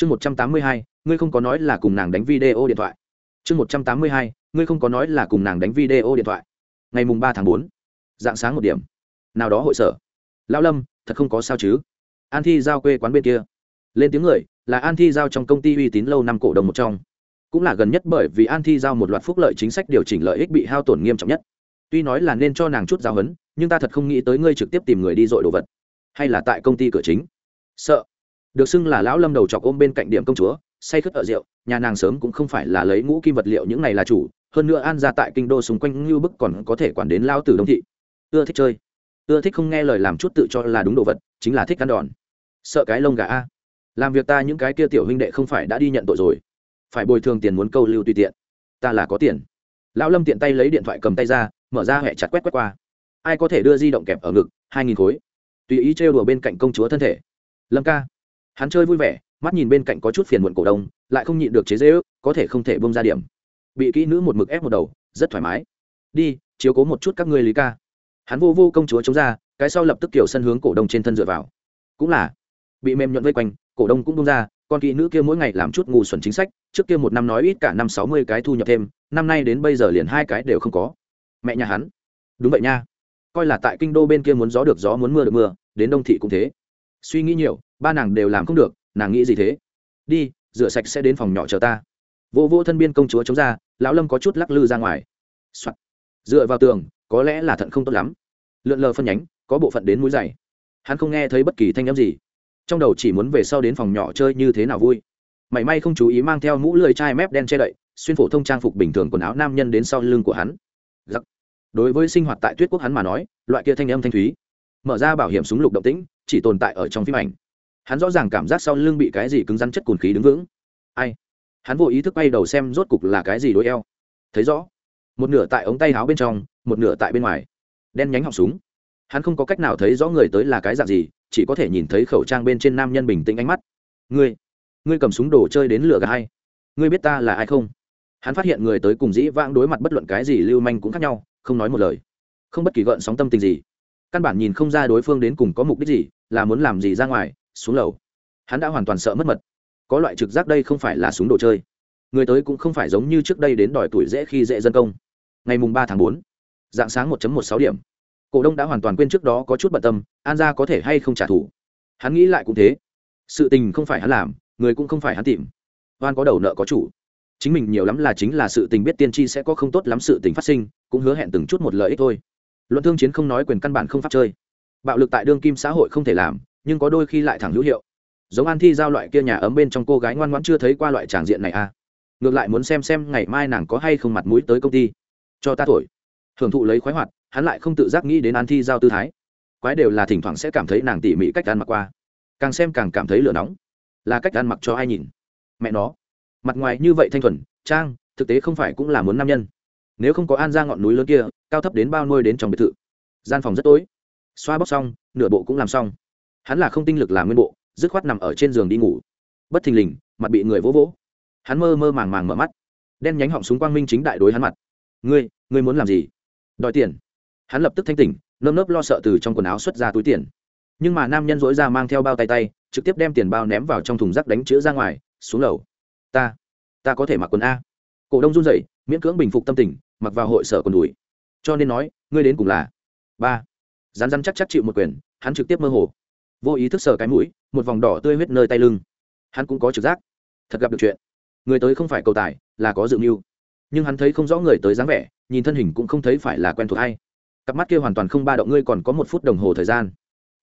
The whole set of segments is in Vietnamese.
chương một trăm tám mươi hai, ngươi không có nói là cùng nàng đánh video điện thoại. Chương một trăm tám mươi hai, ngươi không có nói là cùng nàng đánh video điện thoại. Ngày mùng ba tháng bốn, dạng sáng một điểm. Nào đó hội sở. Lão lâm, thật không có sao chứ? An thi giao quê quán bên kia. Lên tiếng người, là an thi giao trong công ty uy tín lâu năm cổ đồng một trong. Cũng là gần nhất bởi vì an thi giao một loạt phúc lợi chính sách điều chỉnh lợi ích bị hao tổn nghiêm trọng nhất. Tuy nói là nên cho nàng chút giáo huấn, nhưng ta thật không nghĩ tới ngươi trực tiếp tìm người đi dội đồ vật. Hay là tại công ty cửa chính. Sợ được xưng là lão lâm đầu chọc ôm bên cạnh điểm công chúa, say khướt ở rượu, nhà nàng sớm cũng không phải là lấy ngũ kim vật liệu những này là chủ, hơn nữa an ra tại kinh đô xung quanh ngưu bức còn có thể quản đến lao tử đông thị. Ưa thích chơi. Ưa thích không nghe lời làm chút tự cho là đúng đồ vật, chính là thích ăn đòn. Sợ cái lông gà a. Làm việc ta những cái kia tiểu huynh đệ không phải đã đi nhận tội rồi. Phải bồi thường tiền muốn câu lưu tùy tiện. Ta là có tiền. Lão lâm tiện tay lấy điện thoại cầm tay ra, mở ra hẹ chặt quét quét qua. Ai có thể đưa di động kẹp ở ngực? Hai nghìn khối. Tùy ý trêu đùa bên cạnh công chúa thân thể. Lâm ca hắn chơi vui vẻ, mắt nhìn bên cạnh có chút phiền muộn cổ đông, lại không nhịn được chế dễ ước có thể không thể bông ra điểm. Bị kỹ nữ một mực ép một đầu, rất thoải mái. Đi, chiếu cố một chút các ngươi lý ca. Hắn vô vô công chúa chống ra, cái sau lập tức kiểu sân hướng cổ đông trên thân dựa vào. Cũng là, bị mềm nhuận vây quanh, cổ đông cũng bông ra, con kỹ nữ kia mỗi ngày làm chút ngu xuẩn chính sách, trước kia một năm nói ít cả năm sáu mươi cái thu nhập thêm, năm nay đến bây giờ liền hai cái đều không có. Mẹ nhà hắn. Đúng vậy nha. Coi là tại kinh đô bên kia muốn gió được gió muốn mưa được mưa, đến đông thị cũng thế. Suy nghĩ nhiều ba nàng đều làm không được, nàng nghĩ gì thế? Đi, rửa sạch sẽ đến phòng nhỏ chờ ta. Vô vô thân biên công chúa chống ra, lão lâm có chút lắc lư ra ngoài、Soạn. dựa vào tường, có lẽ là thận không tốt lắm. Lượn lờ phân nhánh, có bộ phận đến mũi dày hắn không nghe thấy bất kỳ thanh â m gì. Trong đầu chỉ muốn về sau đến phòng nhỏ chơi như thế nào vui. Mảy may không chú ý mang theo mũ lưỡi chai mép đen che đậy, xuyên phổ thông trang phục bình thường quần áo nam nhân đến sau lưng của hắn. Giặc. đối với sinh hoạt tại tuyết quốc hắn mà nói, loại kia thanh âm thanh thúy, mở ra bảo hiểm súng lục động tĩnh, chỉ tồn tại ở trong phim ảnh hắn rõ ràng cảm giác sau lưng bị cái gì cứng rắn chất cồn khí đứng vững. Ai? Hắn vô ý thức bay đầu xem rốt cục là cái gì đối eo. Thấy rõ, một nửa tại ống tay áo bên trong, một nửa tại bên ngoài. Đen nhánh họng súng. Hắn không có cách nào thấy rõ người tới là cái dạng gì, chỉ có thể nhìn thấy khẩu trang bên trên nam nhân bình tĩnh ánh mắt. Ngươi ngươi cầm súng đồ chơi đến lửa gà hay ngươi biết ta là ai không? Hắn phát hiện người tới cùng dĩ vãng đối mặt bất luận cái gì lưu manh cũng khác nhau, không nói một lời. Không bất kỳ gợn sóng tâm tình gì. Căn bản nhìn không ra đối phương đến cùng có mục đích gì, là muốn làm gì ra ngoài xuống lầu. Hắn đã hoàn toàn sợ mất mật. Có loại trực giác đây không phải là súng đồ chơi. Người tới cũng không phải giống như trước đây đến đòi tuổi dễ khi dễ dân công. Ngày mùng ba tháng bốn dạng sáng một một sáu điểm. Cổ đông đã hoàn toàn quên trước đó có chút bận tâm, an gia có thể hay không trả thù. Hắn nghĩ lại cũng thế. Sự tình không phải hắn làm, người cũng không phải hắn tìm. Oan có đầu nợ có chủ. Chính mình nhiều lắm là chính là sự tình biết tiên tri sẽ có không tốt lắm sự tình phát sinh, cũng hứa hẹn từng chút một lợi ích thôi. Luận thương chiến không nói quyền căn bản không pháp chơi. Bạo lực tại đương kim xã hội không thể làm nhưng có đôi khi lại thẳng hữu hiệu. Giống an thi giao loại kia nhà ấm bên trong cô gái ngoan ngoãn chưa thấy qua loại tràng diện này à? Ngược lại muốn xem xem ngày mai nàng có hay không mặt mũi tới công ty. Cho ta thổi. Hưởng thụ lấy khoái hoạt, hắn lại không tự giác nghĩ đến an thi giao tư thái. Quái đều là thỉnh thoảng sẽ cảm thấy nàng tỉ mỉ cách ăn mặc qua. Càng xem càng cảm thấy lửa nóng. Là cách ăn mặc cho ai nhìn? Mẹ nó. Mặt ngoài như vậy thanh thuần, trang, thực tế không phải cũng là muốn nam nhân. Nếu không có an ra ngọn núi lớn kia, cao thấp đến bao nuôi đến trong biệt thự. Gian phòng rất tối. Xoa bóc xong, nửa bộ cũng làm xong hắn là không tinh lực làm nguyên bộ, dứt khoát nằm ở trên giường đi ngủ. Bất thình lình, mặt bị người vỗ vỗ. Hắn mơ mơ màng màng mở mắt. Đen nhánh họng súng quang minh chính đại đối hắn mặt. Ngươi ngươi muốn làm gì? Đòi tiền. Hắn lập tức thanh tỉnh, nơm nớp lo sợ từ trong quần áo xuất ra túi tiền. Nhưng mà nam nhân dỗi ra mang theo bao tay tay, trực tiếp đem tiền bao ném vào trong thùng rác đánh chữ ra ngoài, xuống lầu. Ta ta có thể mặc quần a. Cổ đông run rẩy, miễn cưỡng bình phục tâm tình, mặc vào hội sở quần đùi. Cho nên nói, ngươi đến cùng là ba. Rán rán chắc chắc chịu một quyền, hắn trực tiếp mơ hồ vô ý thức sờ cái mũi, một vòng đỏ tươi huyết nơi tay lưng. Hắn cũng có trực giác. Thật gặp được chuyện. Người tới không phải cầu tài, là có dự mưu. Nhưng hắn thấy không rõ người tới dáng vẻ, nhìn thân hình cũng không thấy phải là quen thuộc hay cặp mắt kia hoàn toàn không ba động, ngươi còn có một phút đồng hồ thời gian.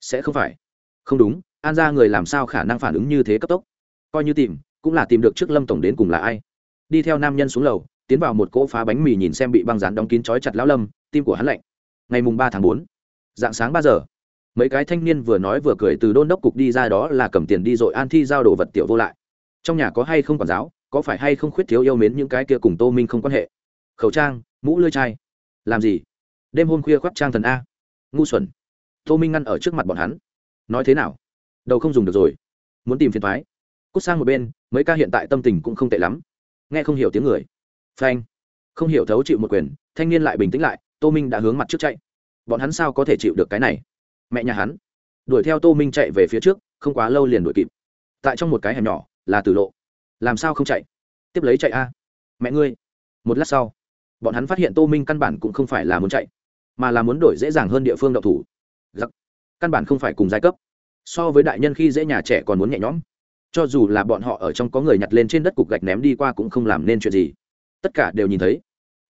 Sẽ không phải. Không đúng, an ra người làm sao khả năng phản ứng như thế cấp tốc? Coi như tìm, cũng là tìm được trước lâm tổng đến cùng là ai. Đi theo nam nhân xuống lầu, tiến vào một cỗ phá bánh mì nhìn xem bị băng rán đóng kín trói chặt lão lâm, tim của hắn lạnh. Ngày mùng ba tháng bốn, dạng sáng ba giờ mấy cái thanh niên vừa nói vừa cười từ đôn đốc cục đi ra đó là cầm tiền đi rồi an thi giao đồ vật tiểu vô lại. Trong nhà có hay không quản giáo, có phải hay không khuyết thiếu yêu mến những cái kia cùng tô minh không quan hệ? Khẩu trang, mũ lưỡi chai. Làm gì? Đêm hôm khuya khoác trang thần a. Ngu xuẩn. Tô minh ngăn ở trước mặt bọn hắn. Nói thế nào? Đầu không dùng được rồi. Muốn tìm phiền thoái. Cút sang một bên, mấy ca hiện tại tâm tình cũng không tệ lắm. Nghe không hiểu tiếng người. Phanh. Không hiểu thấu chịu một quyền, thanh niên lại bình tĩnh lại, tô minh đã hướng mặt trước chạy. Bọn hắn sao có thể chịu được cái này? Mẹ nhà hắn. Đuổi theo tô minh chạy về phía trước, không quá lâu liền đuổi kịp. Tại trong một cái hẻm nhỏ, là tử lộ. Làm sao không chạy? Tiếp lấy chạy a. Mẹ ngươi. Một lát sau, bọn hắn phát hiện tô minh căn bản cũng không phải là muốn chạy, mà là muốn đổi dễ dàng hơn địa phương đậu thủ. Giặc. Căn bản không phải cùng giai cấp. So với đại nhân khi dễ nhà trẻ còn muốn nhẹ nhõm. Cho dù là bọn họ ở trong có người nhặt lên trên đất cục gạch ném đi qua cũng không làm nên chuyện gì. Tất cả đều nhìn thấy.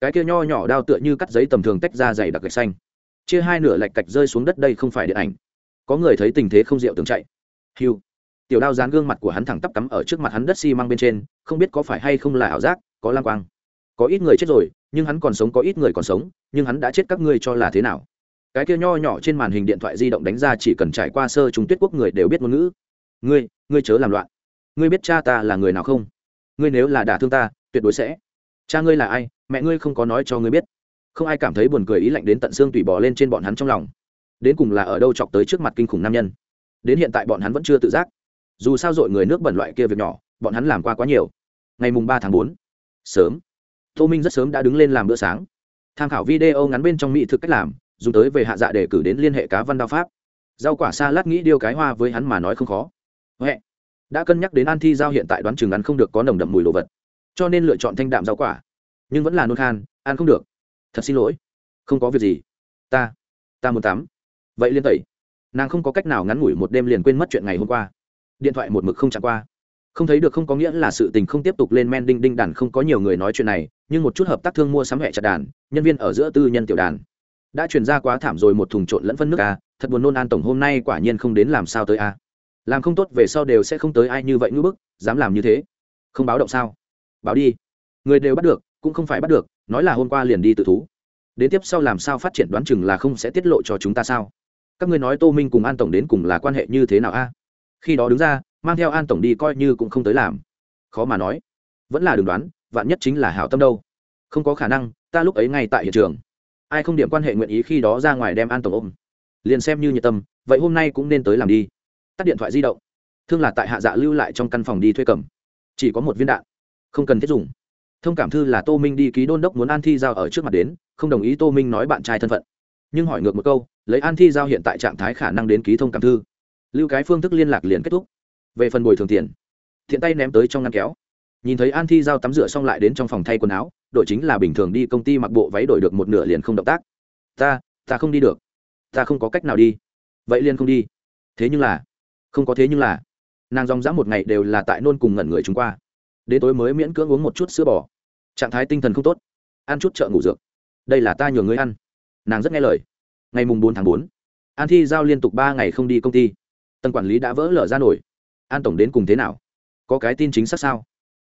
Cái kia nho nhỏ đao tựa như cắt giấy tầm thường tách ra dày đặc gạch xanh chia hai nửa lạch cạch rơi xuống đất đây không phải điện ảnh. Có người thấy tình thế không diệu tường chạy. Hiu tiểu đao dán gương mặt của hắn thẳng tắp cắm ở trước mặt hắn đất xi、si、măng bên trên, không biết có phải hay không là ảo giác, có lang quang. Có ít người chết rồi, nhưng hắn còn sống, có ít người còn sống, nhưng hắn đã chết các ngươi cho là thế nào? Cái kia nho nhỏ trên màn hình điện thoại di động đánh ra chỉ cần trải qua sơ chúng tuyết quốc người đều biết ngôn ngữ. Ngươi ngươi chớ làm loạn. Ngươi biết cha ta là người nào không? Ngươi nếu là đả thương ta, tuyệt đối sẽ. Cha ngươi là ai? Mẹ ngươi không có nói cho ngươi biết không ai cảm thấy buồn cười ý lạnh đến tận xương tủy bò lên trên bọn hắn trong lòng. Đến cùng là ở đâu chọc tới trước mặt kinh khủng nam nhân. Đến hiện tại bọn hắn vẫn chưa tự giác. Dù sao dội người nước bẩn loại kia việc nhỏ, bọn hắn làm qua quá nhiều. Ngày mùng ba tháng bốn, sớm. Tô minh rất sớm đã đứng lên làm bữa sáng. Tham khảo video ngắn bên trong mỹ thực cách làm, dùng tới về hạ dạ để cử đến liên hệ cá văn đao pháp. Rau quả xa lát nghĩ điêu cái hoa với hắn mà nói không khó. Huệ. đã cân nhắc đến an thi giao hiện tại đoán chừng ăn không được có nồng đậm mùi đồ vật. Cho nên lựa chọn thanh đạm rau quả. Nhưng vẫn là nôn khan, ăn không được thật xin lỗi. Không có việc gì. Ta ta muốn tắm. Vậy liên tẩy. Nàng không có cách nào ngắn ngủi một đêm liền quên mất chuyện ngày hôm qua. Điện thoại một mực không chạm qua. Không thấy được không có nghĩa là sự tình không tiếp tục lên men đinh đinh đàn không có nhiều người nói chuyện này, nhưng một chút hợp tác thương mua sắm hẹ chặt đàn, nhân viên ở giữa tư nhân tiểu đàn. Đã truyền ra quá thảm rồi một thùng trộn lẫn phân nước a, thật buồn nôn an tổng hôm nay quả nhiên không đến làm sao tới a. Làm không tốt về sau đều sẽ không tới ai như vậy ngưỡng bức, dám làm như thế. Không báo động sao? Báo đi. Người đều bắt được cũng không phải bắt được, nói là hôm qua liền đi tự thú. Đến tiếp sau làm sao phát triển đoán chừng là không sẽ tiết lộ cho chúng ta sao? Các ngươi nói tô minh cùng an tổng đến cùng là quan hệ như thế nào a? Khi đó đứng ra, mang theo an tổng đi coi như cũng không tới làm. Khó mà nói. Vẫn là đường đoán, vạn nhất chính là hảo tâm đâu. Không có khả năng, ta lúc ấy ngay tại hiện trường. Ai không điểm quan hệ nguyện ý khi đó ra ngoài đem an tổng ôm? Liền xem như nhiệt tâm, vậy hôm nay cũng nên tới làm đi. Tắt điện thoại di động. Thương là tại hạ dạ lưu lại trong căn phòng đi thuê cầm. Chỉ có một viên đạn. Không cần thiết dùng thông cảm thư là tô minh đi ký đôn đốc muốn an thi giao ở trước mặt đến, không đồng ý tô minh nói bạn trai thân phận. Nhưng hỏi ngược một câu, lấy an thi giao hiện tại trạng thái khả năng đến ký thông cảm thư. Lưu cái phương thức liên lạc liền kết thúc. Về phần bồi thường tiền, thiện tay ném tới trong ngăn kéo. Nhìn thấy an thi giao tắm rửa xong lại đến trong phòng thay quần áo, đội chính là bình thường đi công ty mặc bộ váy đổi được một nửa liền không động tác. Ta ta không đi được. Ta không có cách nào đi. Vậy liền không đi. Thế nhưng là, không có thế nhưng là. Nàng dòng dã một ngày đều là tại nôn cùng ngẩn người chúng qua. Đến tối mới miễn cưỡng uống một chút sữa bò trạng thái tinh thần không tốt. Ăn chút chợ ngủ dược. Đây là ta nhường ngươi ăn. Nàng rất nghe lời. Ngày mùng bốn tháng bốn, an thi giao liên tục ba ngày không đi công ty. Tần quản lý đã vỡ lở ra nổi. An tổng đến cùng thế nào? Có cái tin chính xác sao?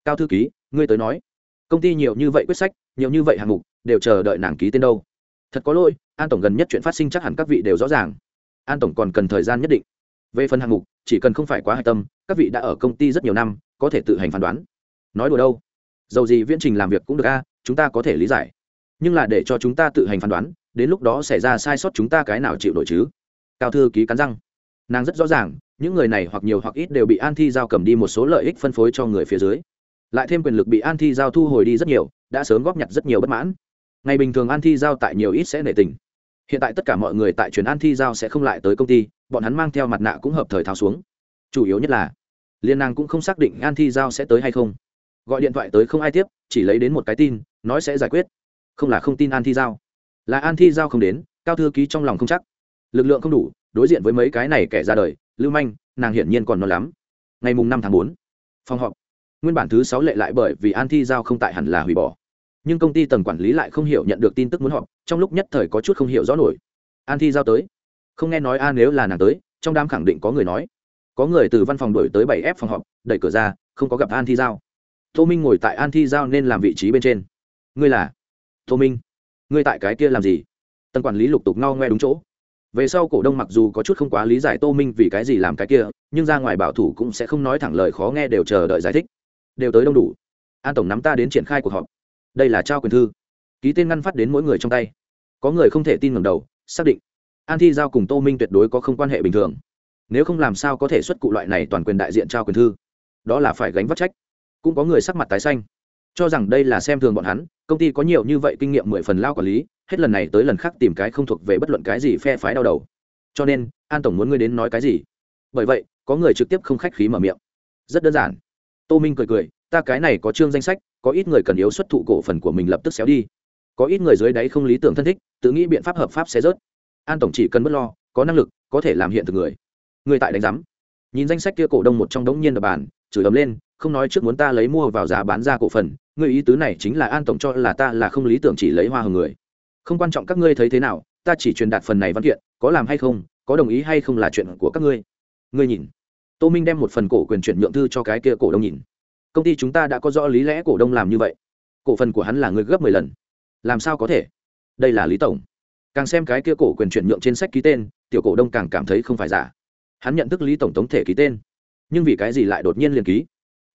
Cao thư ký, ngươi tới nói. Công ty nhiều như vậy quyết sách, nhiều như vậy hạng mục, đều chờ đợi nàng ký tên đâu. Thật có lỗi, an tổng gần nhất chuyện phát sinh chắc hẳn các vị đều rõ ràng. An tổng còn cần thời gian nhất định. Về phần hạng mục, chỉ cần không phải quá hạch tâm, các vị đã ở công ty rất nhiều năm, có thể tự hành phán đoán. Nói đùa đâu? Dầu gì viễn trình làm việc cũng được a, chúng ta có thể lý giải. Nhưng là để cho chúng ta tự hành phán đoán, đến lúc đó xảy ra sai sót chúng ta cái nào chịu nổi chứ? Cao thư ký cắn răng. Nàng rất rõ ràng, những người này hoặc nhiều hoặc ít đều bị an thi giao cầm đi một số lợi ích phân phối cho người phía dưới. Lại thêm quyền lực bị an thi giao thu hồi đi rất nhiều, đã sớm góp nhặt rất nhiều bất mãn. Ngày bình thường an thi giao tại nhiều ít sẽ nể tình. Hiện tại tất cả mọi người tại truyền an thi giao sẽ không lại tới công ty, bọn hắn mang theo mặt nạ cũng hợp thời tháo xuống. Chủ yếu nhất là, liên nàng cũng không xác định an thi giao sẽ tới hay không gọi điện thoại tới không ai tiếp, chỉ lấy đến một cái tin, nói sẽ giải quyết. Không là không tin an thi giao. Là an thi giao không đến, cao thư ký trong lòng không chắc. Lực lượng không đủ, đối diện với mấy cái này kẻ ra đời, lưu manh, nàng hiển nhiên còn non lắm. Ngày mùng năm tháng bốn, phòng họp. Nguyên bản thứ sáu lệ lại bởi vì an thi giao không tại hẳn là hủy bỏ. Nhưng công ty tầng quản lý lại không hiểu nhận được tin tức muốn họp, trong lúc nhất thời có chút không hiểu rõ nổi. An thi giao tới. Không nghe nói a nếu là nàng tới, trong đám khẳng định có người nói. Có người từ văn phòng đổi tới bảy f phòng họp, đẩy cửa ra, không có gặp an thi giao tô minh ngồi tại an thi giao nên làm vị trí bên trên. Ngươi là? Tô minh. Ngươi tại cái kia làm gì? Tần quản lý lục tục no ngoe đúng chỗ. Về sau cổ đông mặc dù có chút không quá lý giải tô minh vì cái gì làm cái kia, nhưng ra ngoài bảo thủ cũng sẽ không nói thẳng lời khó nghe đều chờ đợi giải thích. Đều tới đông đủ. An tổng nắm ta đến triển khai cuộc họp. Đây là trao quyền thư. Ký tên ngăn phát đến mỗi người trong tay. Có người không thể tin ngầm đầu, xác định. An thi giao cùng tô minh tuyệt đối có không quan hệ bình thường. Nếu không làm sao có thể xuất cụ loại này toàn quyền đại diện trao quyền thư? Đó là phải gánh vác trách cũng có người sắc mặt tái xanh. Cho rằng đây là xem thường bọn hắn, công ty có nhiều như vậy kinh nghiệm mười phần lao quản lý, hết lần này tới lần khác tìm cái không thuộc về bất luận cái gì phe phái đau đầu. Cho nên, an tổng muốn ngươi đến nói cái gì? Bởi vậy, có người trực tiếp không khách khí mở miệng. Rất đơn giản. Tô minh cười cười, ta cái này có chương danh sách, có ít người cần yếu xuất thụ cổ phần của mình lập tức xéo đi. Có ít người dưới đáy không lý tưởng thân thích, tự nghĩ biện pháp hợp pháp sẽ rớt. An tổng chỉ cần b ấ t lo, có năng lực, có thể làm hiện thực người. Người tại đánh giám. Nhìn danh sách kia cổ đông một trong đống nhiên đập bàn, chửi ấm lên không nói trước muốn ta lấy mua vào giá bán ra cổ phần người ý tứ này chính là an tổng cho là ta là không lý tưởng chỉ lấy hoa hồng người. Không quan trọng các ngươi thấy thế nào, ta chỉ truyền đạt phần này văn kiện, có làm hay không, có đồng ý hay không là chuyện của các ngươi. Ngươi nhìn. Tô minh đem một phần cổ quyền chuyển nhượng thư cho cái kia cổ đông nhìn. Công ty chúng ta đã có rõ lý lẽ cổ đông làm như vậy. Cổ phần của hắn là người gấp mười lần. Làm sao có thể? Đây là lý tổng. Càng xem cái kia cổ quyền chuyển nhượng trên sách ký tên, tiểu cổ đông càng cảm thấy không phải giả. Hắn nhận thức lý tổng tống thể ký tên. Nhưng vì cái gì lại đột nhiên liền ký?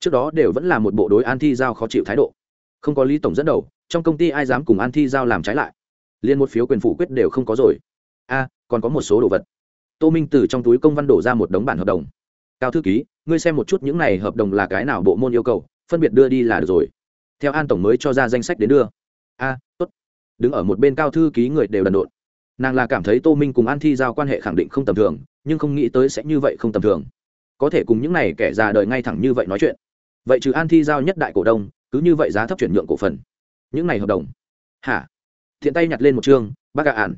Trước đó đều vẫn là một bộ đối an thi giao khó chịu thái độ. Không có lý tổng dẫn đầu, trong công ty ai dám cùng an thi giao làm trái lại? Liên một phiếu quyền phủ quyết đều không có rồi. A, còn có một số đồ vật. Tô minh từ trong túi công văn đổ ra một đống bản hợp đồng. Cao thư ký, ngươi xem một chút những này hợp đồng là cái nào bộ môn yêu cầu, phân biệt đưa đi là được rồi. Theo an tổng mới cho ra danh sách đến đưa. A, tốt. Đứng ở một bên cao thư ký người đều đần độn. Nàng là cảm thấy tô minh cùng an thi giao quan hệ khẳng định không tầm thường, nhưng không nghĩ tới sẽ như vậy không tầm thường. Có thể cùng những này kẻ già đời ngay thẳng như vậy nói chuyện vậy trừ an thi giao nhất đại cổ đông, cứ như vậy giá thấp chuyển nhượng cổ phần. Những này hợp đồng. Hả? Thiện tay nhặt lên một chương, bác gà ản.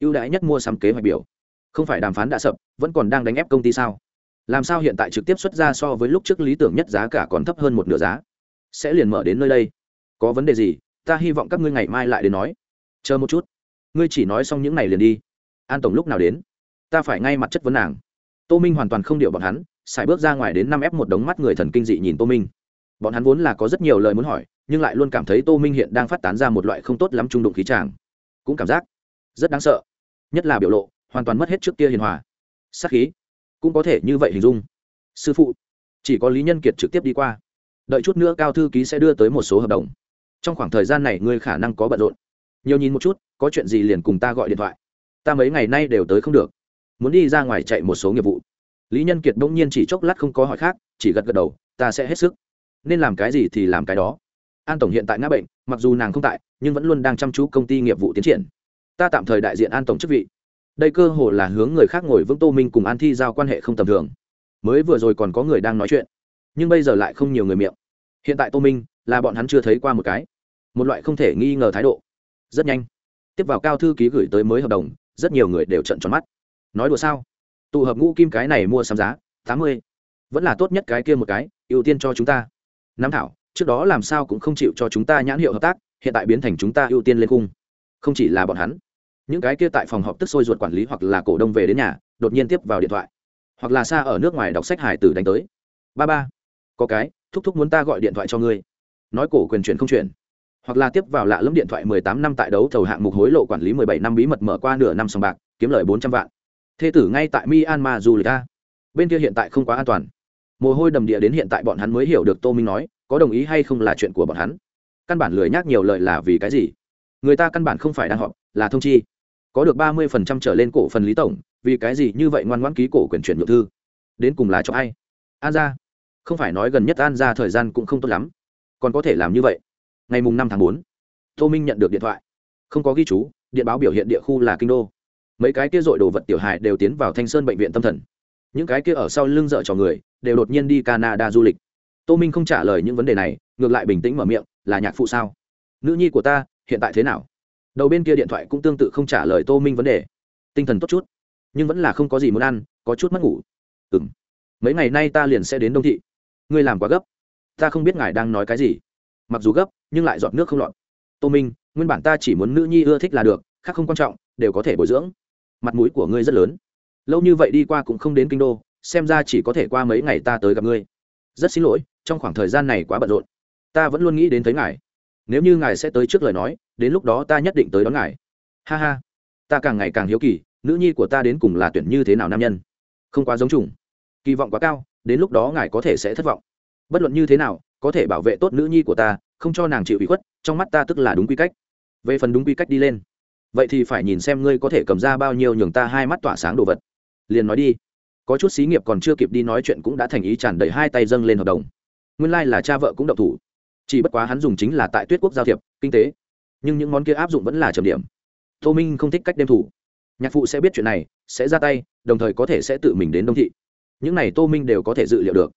Ưu đãi nhất mua sắm kế hoạch biểu. Không phải đàm phán đã sập, vẫn còn đang đánh ép công ty sao? Làm sao hiện tại trực tiếp xuất ra so với lúc trước lý tưởng nhất giá cả còn thấp hơn một nửa giá? Sẽ liền mở đến nơi đây. Có vấn đề gì, ta hy vọng các ngươi ngày mai lại đến nói. Chờ một chút. Ngươi chỉ nói xong những này liền đi. An tổng lúc nào đến? Ta phải ngay mặt chất vấn nàng. Tô minh hoàn toàn không điệu bọn hắn xài bước ra ngoài đến năm ép một đống mắt người thần kinh dị nhìn tô minh. Bọn hắn vốn là có rất nhiều lời muốn hỏi, nhưng lại luôn cảm thấy tô minh hiện đang phát tán ra một loại không tốt lắm trung đụng khí tràng cũng cảm giác rất đáng sợ. Nhất là biểu lộ, hoàn toàn mất hết trước kia hiền hòa. Sắc khí cũng có thể như vậy hình dung. Sư phụ, chỉ có lý nhân kiệt trực tiếp đi qua. Đợi chút nữa cao thư ký sẽ đưa tới một số hợp đồng. Trong khoảng thời gian này ngươi khả năng có bận rộn. Nhiều nhìn một chút, có chuyện gì liền cùng ta gọi điện thoại. Ta mấy ngày nay đều tới không được. Muốn đi ra ngoài chạy một số nghiệp vụ lý nhân kiệt bỗng nhiên chỉ chốc lát không có hỏi khác, chỉ gật gật đầu, ta sẽ hết sức. Nên làm cái gì thì làm cái đó. An tổng hiện tại ngã bệnh, mặc dù nàng không tại, nhưng vẫn luôn đang chăm chú công ty nghiệp vụ tiến triển. Ta tạm thời đại diện an tổng chức vị. Đây cơ hồ là hướng người khác ngồi vững tô minh cùng an thi giao quan hệ không tầm thường. Mới vừa rồi còn có người đang nói chuyện, nhưng bây giờ lại không nhiều người miệng. Hiện tại tô minh là bọn hắn chưa thấy qua một cái. Một loại không thể nghi ngờ thái độ. Rất nhanh, tiếp vào cao thư ký gửi tới mới hợp đồng, rất nhiều người đều trận tròn mắt. Nói đùa sao? Tụ hợp ngũ kim cái này mua sắm giá, tám mươi. Vẫn là tốt nhất cái kia một cái, ưu tiên cho chúng ta. Nam thảo, trước đó làm sao cũng không chịu cho chúng ta nhãn hiệu hợp tác, hiện tại biến thành chúng ta ưu tiên lên cung. Không chỉ là bọn hắn, những cái kia tại phòng họp tức sôi ruột quản lý hoặc là cổ đông về đến nhà, đột nhiên tiếp vào điện thoại. Hoặc là xa ở nước ngoài đọc sách hải tử đánh tới. Ba ba, có cái, thúc thúc muốn ta gọi điện thoại cho ngươi. Nói cổ quyền chuyển không chuyển. Hoặc là tiếp vào lạ lẫm điện thoại mười tám năm tại đấu thầu hạng mục hối lộ quản lý mười bảy năm bí mật mở qua nửa năm sòng bạc, kiếm lời bốn trăm vạn thê tử ngay tại myanmar du lịch ta bên kia hiện tại không quá an toàn. Mồ hôi đầm địa đến hiện tại bọn hắn mới hiểu được tô minh nói, có đồng ý hay không là chuyện của bọn hắn. Căn bản lười nhác nhiều lời là vì cái gì? Người ta căn bản không phải đang họp, là thông chi. Có được ba mươi phần trăm trở lên cổ phần lý tổng, vì cái gì như vậy ngoan ngoãn ký cổ quyền chuyển nhượng thư? Đến cùng là cho ai? An ra không phải nói gần nhất an ra thời gian cũng không tốt lắm. Còn có thể làm như vậy. Ngày mùng năm tháng bốn, tô minh nhận được điện thoại. Không có ghi chú, điện báo biểu hiện địa khu là kinh đô mấy cái kia dội đồ vật tiểu hại đều tiến vào thanh sơn bệnh viện tâm thần. Những cái kia ở sau lưng dợ cho người, đều đột nhiên đi canada du lịch. Tô minh không trả lời những vấn đề này, ngược lại bình tĩnh mở miệng, là nhạc phụ sao? Nữ nhi của ta, hiện tại thế nào? Đầu bên kia điện thoại cũng tương tự không trả lời tô minh vấn đề. Tinh thần tốt chút, nhưng vẫn là không có gì muốn ăn, có chút mất ngủ. Ừ m mấy ngày nay ta liền sẽ đến đông thị. Ngươi làm quá gấp. Ta không biết ngài đang nói cái gì. Mặc dù gấp, nhưng lại dọn nước không lọt. Tô minh, nguyên bản ta chỉ muốn nữ nhi ưa thích là được, khác không quan trọng, đều có thể bồi dưỡng mặt mũi của ngươi rất lớn. Lâu như vậy đi qua cũng không đến kinh đô, xem ra chỉ có thể qua mấy ngày ta tới gặp ngươi. Rất xin lỗi, trong khoảng thời gian này quá bận rộn. Ta vẫn luôn nghĩ đến thấy ngài. Nếu như ngài sẽ tới trước lời nói, đến lúc đó ta nhất định tới đón ngài. Ha ha. Ta càng ngày càng hiếu kỳ, nữ nhi của ta đến cùng là tuyển như thế nào nam nhân. Không quá giống chủng. Kỳ vọng quá cao, đến lúc đó ngài có thể sẽ thất vọng. Bất luận như thế nào, có thể bảo vệ tốt nữ nhi của ta, không cho nàng chịu ủy khuất, trong mắt ta tức là đúng quy cách. Về phần đúng quy cách đi lên vậy thì phải nhìn xem ngươi có thể cầm ra bao nhiêu nhường ta hai mắt tỏa sáng đồ vật. Liền nói đi. Có chút xí nghiệp còn chưa kịp đi nói chuyện cũng đã thành ý tràn đầy hai tay dâng lên hợp đồng. Nguyên lai、like、là cha vợ cũng độc thủ. Chỉ bất quá hắn dùng chính là tại tuyết quốc giao thiệp, kinh tế. Nhưng những món kia áp dụng vẫn là trầm điểm. Tô minh không thích cách đem thủ. Nhạc phụ sẽ biết chuyện này, sẽ ra tay, đồng thời có thể sẽ tự mình đến đông thị. Những này tô minh đều có thể dự liệu được.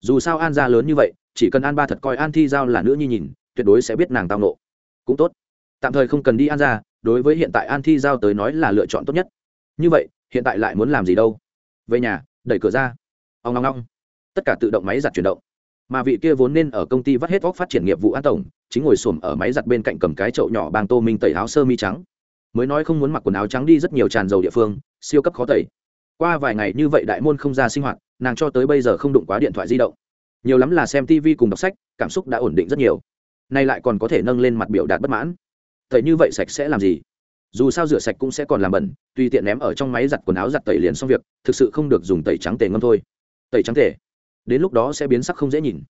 Dù sao an gia lớn như vậy, chỉ cần an ba thật coi an thi giao là nữ nhi nhìn, tuyệt đối sẽ biết nàng tao nộ. Cũng tốt. Tạm thời không cần đi an gia đối với hiện tại an thi giao tới nói là lựa chọn tốt nhất. Như vậy, hiện tại lại muốn làm gì đâu? Về nhà, đẩy cửa ra. Ông long long tất cả tự động máy giặt chuyển động. Mà vị kia vốn nên ở công ty vắt hết góc phát triển nghiệp vụ an tổng, chính ngồi xổm ở máy giặt bên cạnh cầm cái chậu nhỏ bang tô minh tẩy áo sơ mi trắng. Mới nói không muốn mặc quần áo trắng đi rất nhiều tràn dầu địa phương, siêu cấp khó tẩy. Qua vài ngày như vậy đại môn không ra sinh hoạt, nàng cho tới bây giờ không đụng quá điện thoại di động. Nhiều lắm là xem tv cùng đọc sách, cảm xúc đã ổn định rất nhiều. Nay lại còn có thể nâng lên mặt biểu đạt bất mãn tẩy như vậy sạch sẽ làm gì? Dù sao rửa sạch cũng sẽ còn làm bẩn, tùy tiện ném ở trong máy giặt quần áo giặt tẩy liền xong việc, thực sự không được dùng tẩy trắng tề ngâm thôi. Tẩy trắng tề. Đến lúc đó sẽ biến sắc không dễ nhìn.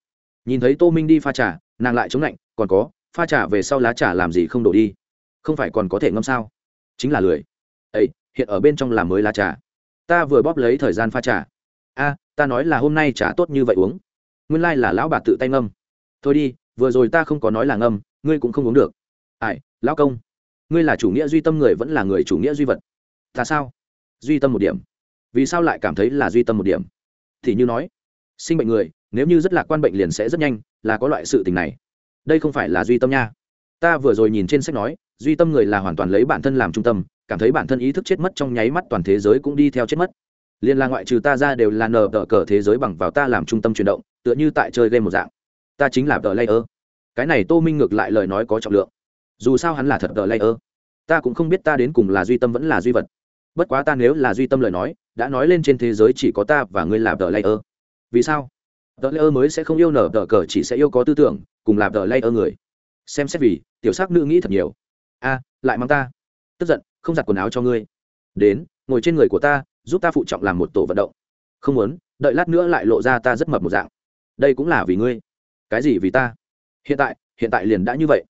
Nhìn thấy tô minh đi pha trà, nàng lại chống lạnh, còn có, pha trà về sau lá trà làm gì không đổ đi? Không phải còn có thể ngâm sao? Chính là lười. Ây hiện ở bên trong làm mới lá trà. Ta vừa bóp lấy thời gian pha trà. A, ta nói là hôm nay trà tốt như vậy uống. Nguyên lai là lão bà tự tay ngâm. Thôi đi, vừa rồi ta không có nói là ngâm, ngươi cũng không uống được ai, lão công. Ngươi là chủ nghĩa duy tâm người vẫn là người chủ nghĩa duy vật. Ta sao? Duy tâm một điểm. Vì sao lại cảm thấy là duy tâm một điểm? Thì như nói, sinh bệnh người, nếu như rất lạc quan bệnh liền sẽ rất nhanh, là có loại sự tình này. Đây không phải là duy tâm nha. Ta vừa rồi nhìn trên sách nói, duy tâm người là hoàn toàn lấy bản thân làm trung tâm, cảm thấy bản thân ý thức chết mất trong nháy mắt toàn thế giới cũng đi theo chết mất. Liên là ngoại trừ ta ra đều là nờ đỡ cờ thế giới bằng vào ta làm trung tâm chuyển động, tựa như tại chơi game một dạng. Ta chính là tờ layer. Cái này tô minh ngược lại lời nói có trọng lượng dù sao hắn là thật tờ layer. Ta cũng không biết ta đến cùng là duy tâm vẫn là duy vật. Bất quá ta nếu là duy tâm lời nói, đã nói lên trên thế giới chỉ có ta và ngươi là tờ layer. Vì sao? Tờ layer mới sẽ không yêu nở, tờ cờ chỉ sẽ yêu có tư tưởng, cùng là tờ layer người. Xem xét vì, tiểu sắc nữ nghĩ thật nhiều. A, lại mang ta. Tức giận, không giặt quần áo cho ngươi. Đến, ngồi trên người của ta, giúp ta phụ trọng làm một tổ vận động. Không muốn, đợi lát nữa lại lộ ra ta rất mập một dạng. Đây cũng là vì ngươi. Cái gì vì ta? Hiện tại hiện tại liền đã như vậy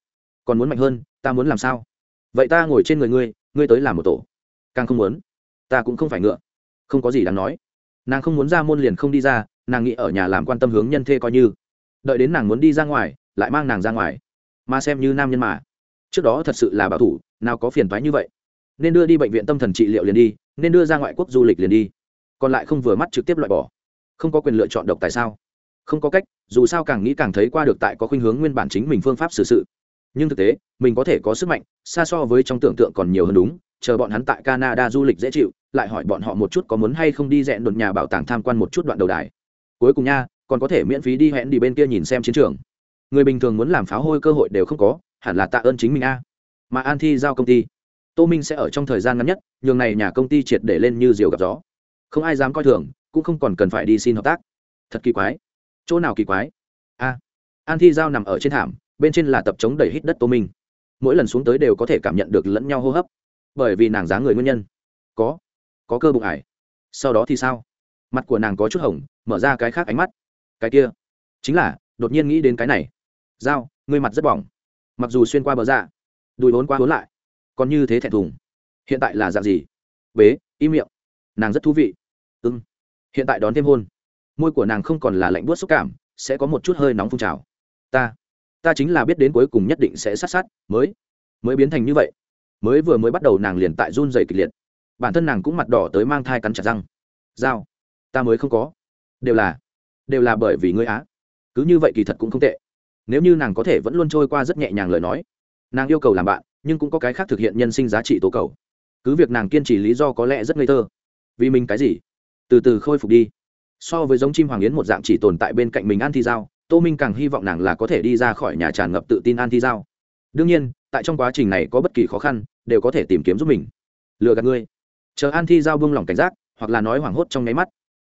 còn muốn mạnh hơn, ta muốn làm sao? Vậy ta ngồi trên người ngươi ngươi tới làm một tổ. Càng không muốn, ta cũng không phải ngựa. Không có gì đáng nói. Nàng không muốn ra môn liền không đi ra, nàng nghĩ ở nhà làm quan tâm hướng nhân thê coi như. Đợi đến nàng muốn đi ra ngoài, lại mang nàng ra ngoài. Mà xem như nam nhân mà. Trước đó thật sự là bảo thủ, nào có phiền thoái như vậy. Nên đưa đi bệnh viện tâm thần trị liệu liền đi, nên đưa ra ngoại quốc du lịch liền đi. Còn lại không vừa mắt trực tiếp loại bỏ. Không có quyền lựa chọn độc tại sao? Không có cách, dù sao càng nghĩ càng thấy qua được tại có khuynh hướng nguyên bản chính mình phương pháp xử sự nhưng thực tế, mình có thể có sức mạnh, xa so với trong tưởng tượng còn nhiều hơn đúng, chờ bọn hắn tại canada du lịch dễ chịu, lại hỏi bọn họ một chút có muốn hay không đi rẽ đột nhà bảo tàng tham quan một chút đoạn đầu đài. Cuối cùng nha, còn có thể miễn phí đi hẹn đi bên kia nhìn xem chiến trường. Người bình thường muốn làm pháo hôi cơ hội đều không có, hẳn là tạ ơn chính mình a. Mà an thi giao công ty. Tô minh sẽ ở trong thời gian ngắn nhất, nhường này nhà công ty triệt để lên như diều gặp gió. Không ai dám coi thường, cũng không còn cần phải đi xin hợp tác. Thật kỳ quái. Chỗ nào kỳ quái? A. An thi giao nằm ở trên thảm bên trên là tập chống đầy hít đất tô minh. Mỗi lần xuống tới đều có thể cảm nhận được lẫn nhau hô hấp. Bởi vì nàng giá người nguyên nhân. Có. Có cơ bụng ải. Sau đó thì sao? Mặt của nàng có chút hồng, mở ra cái khác ánh mắt. Cái kia. Chính là, đột nhiên nghĩ đến cái này. Dao ngươi mặt rất bỏng. Mặc dù xuyên qua bờ dạ đùi vốn qua vốn lại, còn như thế thẹn thùng. Hiện tại là dạng gì? Bế, im miệng. Nàng rất thú vị. Ưng hiện tại đón thêm hôn. Môi của nàng không còn là lạnh buốt xúc cảm, sẽ có một chút hơi nóng phun trào. Ta ta chính là biết đến cuối cùng nhất định sẽ sát sát, mới mới biến thành như vậy. Mới vừa mới bắt đầu nàng liền tại run dày kịch liệt. Bản thân nàng cũng mặt đỏ tới mang thai cắn chặt răng. Dao ta mới không có. Đều là đều là bởi vì ngươi á. Cứ như vậy kỳ thật cũng không tệ. Nếu như nàng có thể vẫn luôn trôi qua rất nhẹ nhàng lời nói, nàng yêu cầu làm bạn, nhưng cũng có cái khác thực hiện nhân sinh giá trị tố cầu. Cứ việc nàng kiên trì lý do có lẽ rất ngây thơ. Vì mình cái gì? Từ từ khôi phục đi. So với giống chim hoàng yến một dạng chỉ tồn tại bên cạnh mình ăn thi giao tô minh càng hy vọng nàng là có thể đi ra khỏi nhà tràn ngập tự tin an thi giao. Đương nhiên, tại trong quá trình này có bất kỳ khó khăn, đều có thể tìm kiếm giúp mình. Lừa gạt ngươi chờ an thi giao buông lỏng cảnh giác, hoặc là nói hoảng hốt trong nháy mắt,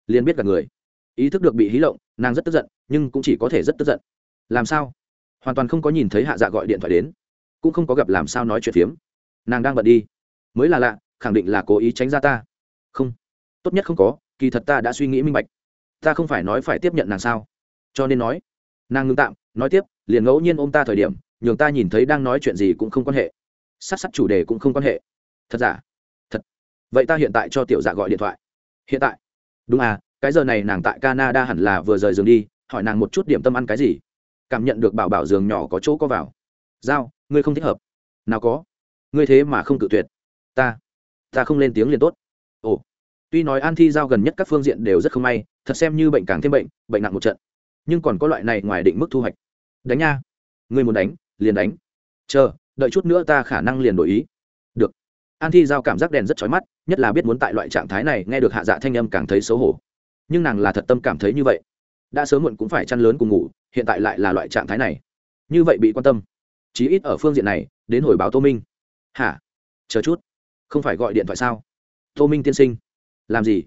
liền biết gạt người. Ý thức được bị hí lộng, nàng rất tức giận, nhưng cũng chỉ có thể rất tức giận. Làm sao? Hoàn toàn không có nhìn thấy hạ dạ gọi điện thoại đến. Cũng không có gặp làm sao nói chuyện phiếm. Nàng đang bận đi. Mới là lạ, khẳng định là cố ý tránh ra ta. Không. Tốt nhất không có, kỳ thật ta đã suy nghĩ minh bạch. Ta không phải nói phải tiếp nhận nàng sao? Cho nên nói, nàng ngưng tạm, nói tiếp, liền ngẫu nhiên ôm ta thời điểm, nhường ta nhìn thấy đang nói chuyện gì cũng không quan hệ. Sát t chủ đề cũng không quan hệ. Thật giả? Thật. Vậy ta hiện tại cho tiểu dạ gọi điện thoại. Hiện tại? Đúng à cái giờ này nàng tại canada hẳn là vừa rời giường đi, hỏi nàng một chút điểm tâm ăn cái gì. Cảm nhận được bảo bảo giường nhỏ có chỗ có vào. Giao, ngươi không thích hợp. Nào có. Ngươi thế mà không cự tuyệt. Ta. Ta không lên tiếng liền tốt. Ồ. Tuy nói an thi giao gần nhất các phương diện đều rất không may, thật xem như bệnh càng thêm bệnh bệnh nặng một trận nhưng còn có loại này ngoài định mức thu hoạch. Đánh nha. Ngươi muốn đánh, liền đánh. Chờ, đợi chút nữa ta khả năng liền đổi ý. Được. An thi giao cảm giác đèn rất chói mắt, nhất là biết muốn tại loại trạng thái này nghe được hạ dạ thanh âm càng thấy xấu hổ. Nhưng nàng là thật tâm cảm thấy như vậy. Đã sớm muộn cũng phải chăn lớn cùng ngủ, hiện tại lại là loại trạng thái này. Như vậy bị quan tâm. Chí ít ở phương diện này, đến hồi báo tô minh. Hả? Chờ chút. Không phải gọi điện thoại sao? Tô minh tiên sinh. Làm gì?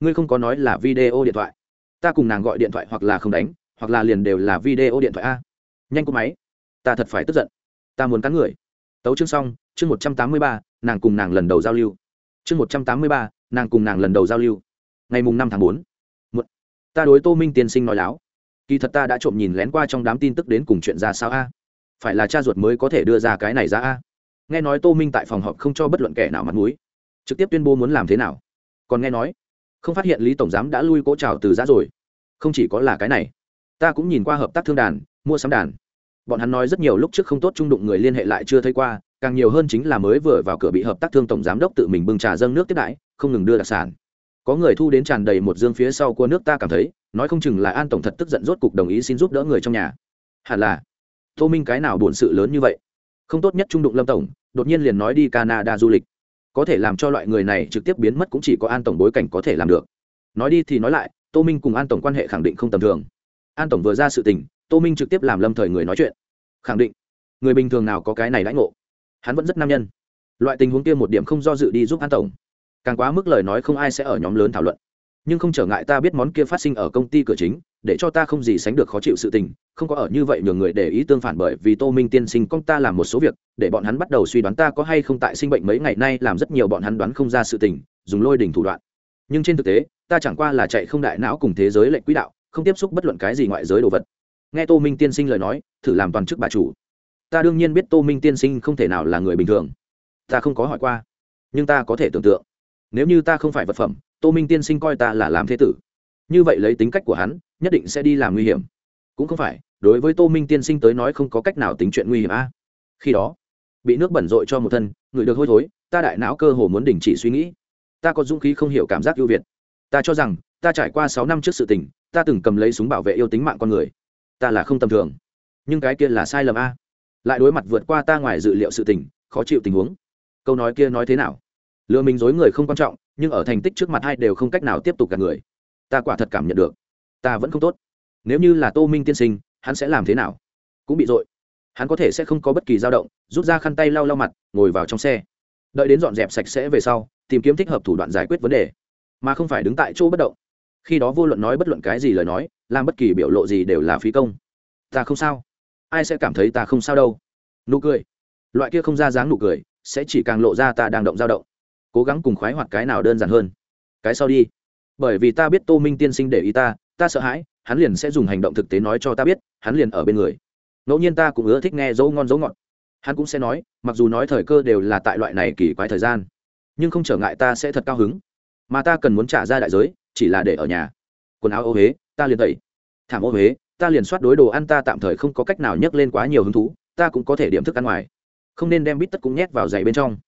Ngươi không có nói là video điện thoại. Ta cùng nàng gọi điện thoại hoặc là không đánh hoặc là liền đều là video điện thoại a. Nhanh cô máy. Ta thật phải tức giận. Ta muốn cắn người. Tấu chương xong, chương một trăm tám mươi ba, nàng cùng nàng lần đầu giao lưu. Chương một trăm tám mươi ba, nàng cùng nàng lần đầu giao lưu. Ngày mùng năm tháng bốn. Ta đối tô minh tiên sinh nói láo. Kỳ thật ta đã trộm nhìn lén qua trong đám tin tức đến cùng chuyện ra sao a. Phải là cha ruột mới có thể đưa ra cái này ra a. Nghe nói tô minh tại phòng họp không cho bất luận kẻ nào mặt m ũ i trực tiếp tuyên bố muốn làm thế nào. Còn nghe nói, không phát hiện lý tổng giám đã lui cỗ trào từ giã rồi. Không chỉ có là cái này ta cũng nhìn qua hợp tác thương đàn, mua sắm đàn. Bọn hắn nói rất nhiều lúc trước không tốt trung đụng người liên hệ lại chưa thấy qua, càng nhiều hơn chính là mới vừa vào cửa bị hợp tác thương tổng giám đốc tự mình bưng trà dâng nước tiếp đãi, không ngừng đưa đặc sản. Có người thu đến tràn đầy một dương phía sau của nước ta cảm thấy, nói không chừng là an tổng thật tức giận rốt cục đồng ý xin giúp đỡ người trong nhà. Hẳn là. Tô minh cái nào buồn sự lớn như vậy? Không tốt nhất trung đụng lâm tổng, đột nhiên liền nói đi canada du lịch. Có thể làm cho loại người này trực tiếp biến mất cũng chỉ có an tổng bối cảnh có thể làm được. Nói đi thì nói lại, tô minh cùng an tổng quan hệ khẳng định không tầm thường an tổng vừa ra sự tình, tô minh trực tiếp làm lâm thời người nói chuyện. Khẳng định, người bình thường nào có cái này đãi ngộ? Hắn vẫn rất nam nhân. Loại tình huống kia một điểm không do dự đi giúp an tổng. Càng quá mức lời nói không ai sẽ ở nhóm lớn thảo luận. Nhưng không trở ngại ta biết món kia phát sinh ở công ty cửa chính, để cho ta không gì sánh được khó chịu sự tình, không có ở như vậy nhường người để ý tương phản bởi vì tô minh tiên sinh công ta làm một số việc, để bọn hắn bắt đầu suy đoán ta có hay không tại sinh bệnh mấy ngày nay làm rất nhiều bọn hắn đoán không ra sự tình, dùng lôi đình thủ đoạn. Nhưng trên thực tế, ta chẳng qua là chạy không đại não cùng thế giới lệnh quỹ đạo không tiếp xúc bất luận cái gì ngoại giới đồ vật. Nghe tô minh tiên sinh lời nói, thử làm toàn chức bà chủ. Ta đương nhiên biết tô minh tiên sinh không thể nào là người bình thường. Ta không có hỏi qua. Nhưng ta có thể tưởng tượng. Nếu như ta không phải vật phẩm, tô minh tiên sinh coi ta là làm thế tử. Như vậy lấy tính cách của hắn, nhất định sẽ đi làm nguy hiểm. Cũng không phải, đối với tô minh tiên sinh tới nói không có cách nào tính chuyện nguy hiểm a. Khi đó, bị nước bẩn rội cho một thân, người được hôi thối, ta đại não cơ hồ muốn đình chỉ suy nghĩ. Ta có dũng khí không hiểu cảm giác ưu việt. Ta cho rằng ta trải qua sáu năm trước sự tình, ta từng cầm lấy súng bảo vệ yêu tính mạng con người. Ta là không tầm thường. Nhưng cái kia là sai lầm a. Lại đối mặt vượt qua ta ngoài dự liệu sự tình, khó chịu tình huống. Câu nói kia nói thế nào? Lừa mình dối người không quan trọng, nhưng ở thành tích trước mặt hai đều không cách nào tiếp tục gạt người. Ta quả thật cảm nhận được. Ta vẫn không tốt. Nếu như là tô minh tiên sinh, hắn sẽ làm thế nào? Cũng bị dội. Hắn có thể sẽ không có bất kỳ dao động, rút ra khăn tay lau lau mặt, ngồi vào trong xe. Đợi đến dọn dẹp sạch sẽ về sau, tìm kiếm thích hợp thủ đoạn giải quyết vấn đề. Mà không phải đứng tại chỗ bất động khi đó vô luận nói bất luận cái gì lời nói, làm bất kỳ biểu lộ gì đều là phí công. Ta không sao. Ai sẽ cảm thấy ta không sao đâu? Nụ cười. Loại kia không ra dáng nụ cười, sẽ chỉ càng lộ ra ta đang động dao động. Cố gắng cùng khoái hoạt cái nào đơn giản hơn. Cái sau đi. Bởi vì ta biết tô minh tiên sinh để ý ta ta sợ hãi, hắn liền sẽ dùng hành động thực tế nói cho ta biết, hắn liền ở bên người. Ngẫu nhiên ta cũng ưa thích nghe dấu ngon dấu ngọt. Hắn cũng sẽ nói, mặc dù nói thời cơ đều là tại loại này kỳ quái thời gian, nhưng không trở ngại ta sẽ thật cao hứng. Mà ta cần muốn trả ra đại giới chỉ là để ở nhà. Quần áo ô huế, ta liền tẩy. Thảm ô huế, ta liền soát đối đồ ăn ta tạm thời không có cách nào nhấc lên quá nhiều hứng thú, ta cũng có thể điểm thức ăn ngoài. Không nên đem bít tất cũng nhét vào giày bên trong.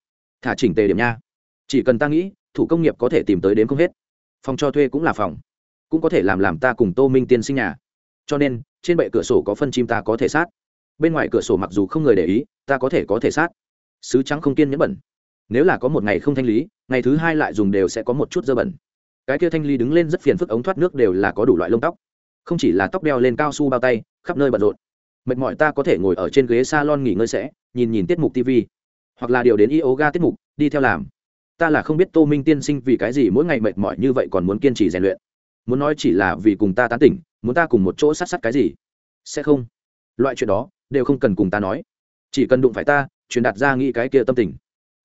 Thả chỉnh tề điểm nha. Chỉ cần ta nghĩ, thủ công nghiệp có thể tìm tới đến không hết. Phòng cho thuê cũng là phòng. Cũng có thể làm làm ta cùng tô minh tiên sinh nhà. Cho nên, trên bệ cửa sổ có phân chim ta có thể sát. Bên ngoài cửa sổ mặc dù không người để ý, ta có thể có thể sát. Sứ trắng không kiên nhẫn bẩn. Nếu là có một ngày không thanh lý, ngày thứ hai lại dùng đều sẽ có một chút dơ bẩn cái kia thanh ly đứng lên rất phiền phức ống thoát nước đều là có đủ loại lông tóc. Không chỉ là tóc đeo lên cao su bao tay, khắp nơi bận rộn. Mệt mỏi ta có thể ngồi ở trên ghế s a lon nghỉ ngơi sẽ, nhìn nhìn tiết mục tv hoặc là điều đến yoga tiết mục, đi theo làm. Ta là không biết tô minh tiên sinh vì cái gì mỗi ngày mệt mỏi như vậy còn muốn kiên trì rèn luyện. Muốn nói chỉ là vì cùng ta tán tỉnh, muốn ta cùng một chỗ sát sát cái gì? Sẽ không. Loại chuyện đó, đều không cần cùng ta nói. Chỉ cần đụng phải ta, truyền đạt ra nghĩ cái kia tâm tình.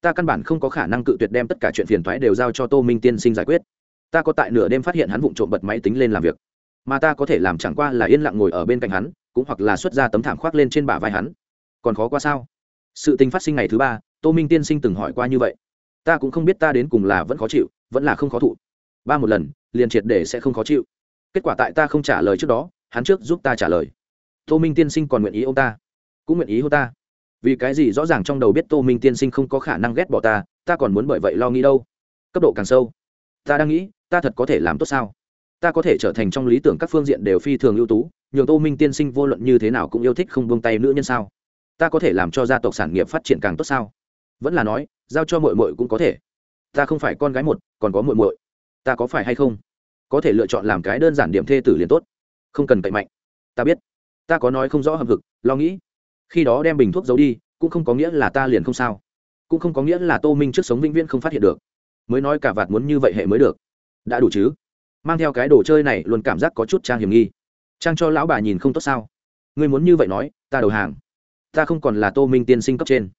Ta căn bản không có khả năng cự tuyệt đem tất cả chuyện phiền thoái đều giao cho tô minh tiên sinh giải quyết ta có tại nửa đêm phát hiện hắn vụng trộm bật máy tính lên làm việc. Mà ta có thể làm chẳng qua là yên lặng ngồi ở bên cạnh hắn, cũng hoặc là xuất ra tấm thảm khoác lên trên bả vai hắn. Còn khó qua sao? Sự tình phát sinh ngày thứ ba, tô minh tiên sinh từng hỏi qua như vậy. Ta cũng không biết ta đến cùng là vẫn khó chịu, vẫn là không khó thụ. Ba một lần, liền triệt để sẽ không khó chịu. Kết quả tại ta không trả lời trước đó, hắn trước giúp ta trả lời. Tô minh tiên sinh còn nguyện ý ô ta? Cũng nguyện ý hô ta. Vì cái gì rõ ràng trong đầu biết tô minh tiên sinh không có khả năng ghét bỏ ta ta còn muốn bởi vậy lo nghĩ đâu. Cấp độ càng sâu. Ta đang nghĩ ta thật có thể làm tốt sao? Ta có thể trở thành trong lý tưởng các phương diện đều phi thường ưu tú nhường tô minh tiên sinh vô luận như thế nào cũng yêu thích không buông tay nữ nhân sao? Ta có thể làm cho gia tộc sản nghiệp phát triển càng tốt sao? Vẫn là nói giao cho mội mội cũng có thể. Ta không phải con gái một còn có mội mội ta có phải hay không? Có thể lựa chọn làm cái đơn giản điểm thê tử liền tốt. Không cần cậy mạnh. Ta biết. Ta có nói không rõ hầm vực, lo nghĩ. Khi đó đem bình thuốc giấu đi cũng không có nghĩa là ta liền không sao. Cũng không có nghĩa là tô minh trước sống vĩnh viễn không phát hiện được. Mới nói cả vạt muốn như vậy hệ mới được đã đủ chứ? Mang theo cái đồ chơi này luôn cảm giác có chút trang hiểm nghi. Trang cho lão bà nhìn không tốt sao? Ngươi muốn như vậy nói, ta đầu hàng. Ta không còn là tô minh tiên sinh cấp trên.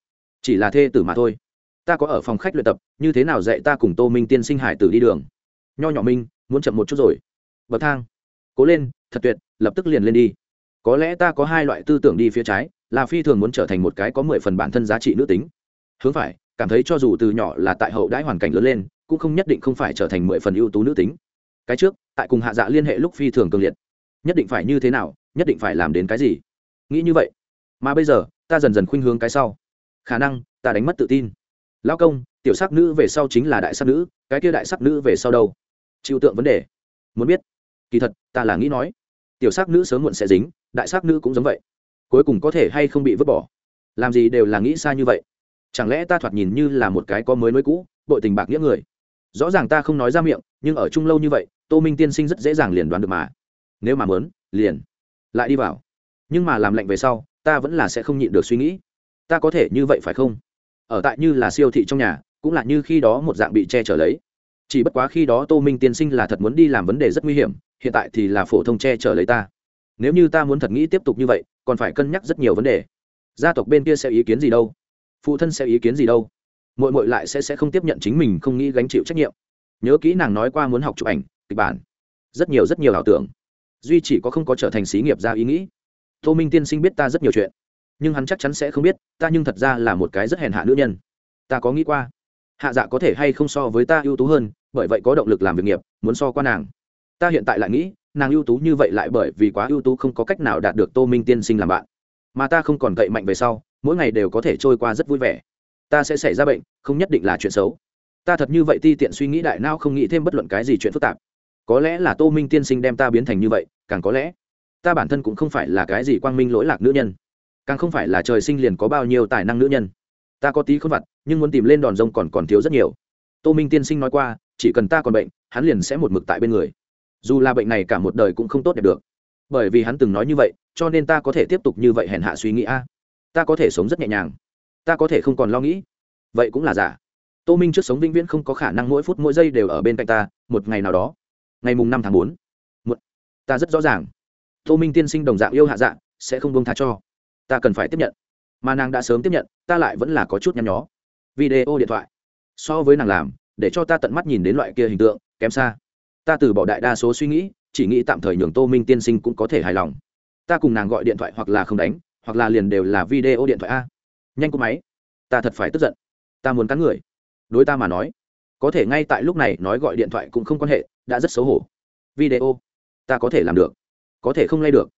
Chỉ là thê tử mà thôi. Ta có ở phòng khách luyện tập, như thế nào dạy ta cùng tô minh tiên sinh hải tử đi đường? Nho nhỏ minh, muốn chậm một chút rồi. Bậc thang. Cố lên, thật tuyệt, lập tức liền lên đi. Có lẽ ta có hai loại tư tưởng đi phía trái, là phi thường muốn trở thành một cái có mười phần bản thân giá trị nữ tính. Hướng phải, cảm thấy cho dù từ nhỏ là tại hậu đãi hoàn cảnh lớn lên cũng không nhất định không phải trở thành mười phần ưu tú nữ tính. Cái trước, tại cùng hạ dạ liên hệ lúc phi thường cường liệt. Nhất định phải như thế nào, nhất định phải làm đến cái gì? Nghĩ như vậy. Mà bây giờ, ta dần dần khuynh hướng cái sau. Khả năng, ta đánh mất tự tin. Lão công, tiểu sắc nữ về sau chính là đại sắc nữ, cái kia đại sắc nữ về sau đâu? Chịu tượng vấn đề. Muốn biết. Kỳ thật, ta là nghĩ nói. Tiểu sắc nữ sớm muộn sẽ dính, đại sắc nữ cũng giống vậy. Cuối cùng có thể hay không bị vứt bỏ? Làm gì đều là nghĩ xa như vậy. Chẳng lẽ ta thoạt nhìn như là một cái có mới nối cũ, bội tình bạc nghĩa người? Rõ ràng ta không nói ra miệng, nhưng ở chung lâu như vậy, tô minh tiên sinh rất dễ dàng liền đoán được mà. Nếu mà mớn liền lại đi vào. Nhưng mà làm lạnh về sau, ta vẫn là sẽ không nhịn được suy nghĩ. Ta có thể như vậy phải không? Ở tại như là siêu thị trong nhà, cũng là như khi đó một dạng bị che chở lấy. Chỉ bất quá khi đó tô minh tiên sinh là thật muốn đi làm vấn đề rất nguy hiểm, hiện tại thì là phổ thông che chở lấy ta. Nếu như ta muốn thật nghĩ tiếp tục như vậy, còn phải cân nhắc rất nhiều vấn đề. Gia tộc bên kia sẽ ý kiến gì đâu? Phụ thân sẽ ý kiến gì đâu? Mội mội lại sẽ sẽ không tiếp nhận chính mình không nghĩ gánh chịu trách nhiệm. Nhớ kỹ nàng nói qua muốn học chụp ảnh, kịch bản. Rất nhiều rất nhiều ảo tưởng. Duy chỉ có không có trở thành xí nghiệp ra ý nghĩ. Tô minh tiên sinh biết ta rất nhiều chuyện, nhưng hắn chắc chắn sẽ không biết, ta nhưng thật ra là một cái rất hèn hạ nữ nhân. Ta có nghĩ qua. Hạ dạ có thể hay không so với ta ưu tú hơn, bởi vậy có động lực làm việc nghiệp, muốn so qua nàng. Ta hiện tại lại nghĩ, nàng ưu tú như vậy lại bởi vì quá ưu tú không có cách nào đạt được tô minh tiên sinh làm bạn. Mà ta không còn cậy mạnh về sau, mỗi ngày đều có thể trôi qua rất vui vẻ ta sẽ xảy ra bệnh, không nhất định là chuyện xấu. Ta thật như vậy ti tiện suy nghĩ đại nao không nghĩ thêm bất luận cái gì chuyện phức tạp. Có lẽ là tô minh tiên sinh đem ta biến thành như vậy, càng có lẽ, ta bản thân cũng không phải là cái gì quang minh lỗi lạc nữ nhân. Càng không phải là trời sinh liền có bao nhiêu tài năng nữ nhân. Ta có tí không vặt, nhưng muốn tìm lên đòn rông còn còn thiếu rất nhiều. Tô minh tiên sinh nói qua, chỉ cần ta còn bệnh, hắn liền sẽ một mực tại bên người. Dù là bệnh này cả một đời cũng không tốt đẹp được. Bởi vì hắn từng nói như vậy, cho nên ta có thể tiếp tục như vậy hèn hạ suy nghĩ a. Ta có thể sống rất nhẹ nhàng ta có thể không còn lo nghĩ. Vậy cũng là giả. Tô minh trước sống vĩnh viễn không có khả năng mỗi phút mỗi giây đều ở bên cạnh ta, một ngày nào đó. Ngày mùng năm tháng bốn. Ta rất rõ ràng. Tô minh tiên sinh đồng dạng yêu hạ dạng sẽ không bông tha cho. Ta cần phải tiếp nhận. Mà nàng đã sớm tiếp nhận, ta lại vẫn là có chút nhăn nhó. Video điện thoại. So với nàng làm, để cho ta tận mắt nhìn đến loại kia hình tượng, kém xa. Ta từ bỏ đại đa số suy nghĩ, chỉ nghĩ tạm thời nhường tô minh tiên sinh cũng có thể hài lòng. Ta cùng nàng gọi điện thoại hoặc là không đánh, hoặc là liền đều là video điện thoại a nhanh cô máy. Ta thật phải tức giận. Ta muốn cắn người. Đối ta mà nói, có thể ngay tại lúc này nói gọi điện thoại cũng không quan hệ, đã rất xấu hổ. Video. Ta có thể làm được. Có thể không lay được.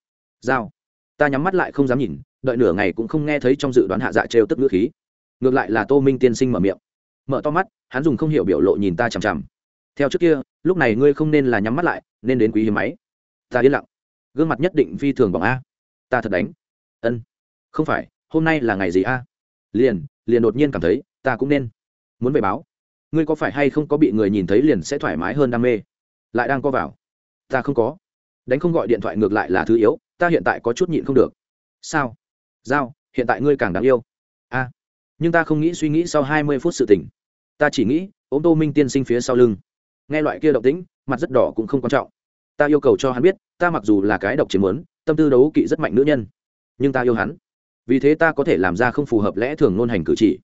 Dao ta nhắm mắt lại không dám nhìn, đợi nửa ngày cũng không nghe thấy trong dự đoán hạ dạ trêu tức ngữ khí. Ngược lại là tô minh tiên sinh mở miệng. Mở to mắt, hắn dùng không hiểu biểu lộ nhìn ta chằm chằm. Theo trước kia, lúc này ngươi không nên là nhắm mắt lại, nên đến quý hiếm máy. Ta yên lặng. Gương mặt nhất định phi thường bằng a. Ta thật đánh. Ân. Không phải, hôm nay là ngày gì a? Liền liền đột nhiên cảm thấy, ta cũng nên muốn về báo. Ngươi có phải hay không có bị người nhìn thấy liền sẽ thoải mái hơn đam mê? Lại đang co vào. Ta không có. Đánh không gọi điện thoại ngược lại là thứ yếu, ta hiện tại có chút nhịn không được. Sao? Giao, hiện tại ngươi càng đáng yêu. A. Nhưng ta không nghĩ suy nghĩ sau hai mươi phút sự tỉnh ta chỉ nghĩ, ôm tô minh tiên sinh phía sau lưng. Nghe loại kia động tĩnh, mặt rất đỏ cũng không quan trọng. Ta yêu cầu cho hắn biết, ta mặc dù là cái độc chiếm muốn, tâm tư đấu kỵ rất mạnh nữ nhân. Nhưng ta yêu hắn vì thế ta có thể làm ra không phù hợp lẽ thường ngôn hành cử chỉ.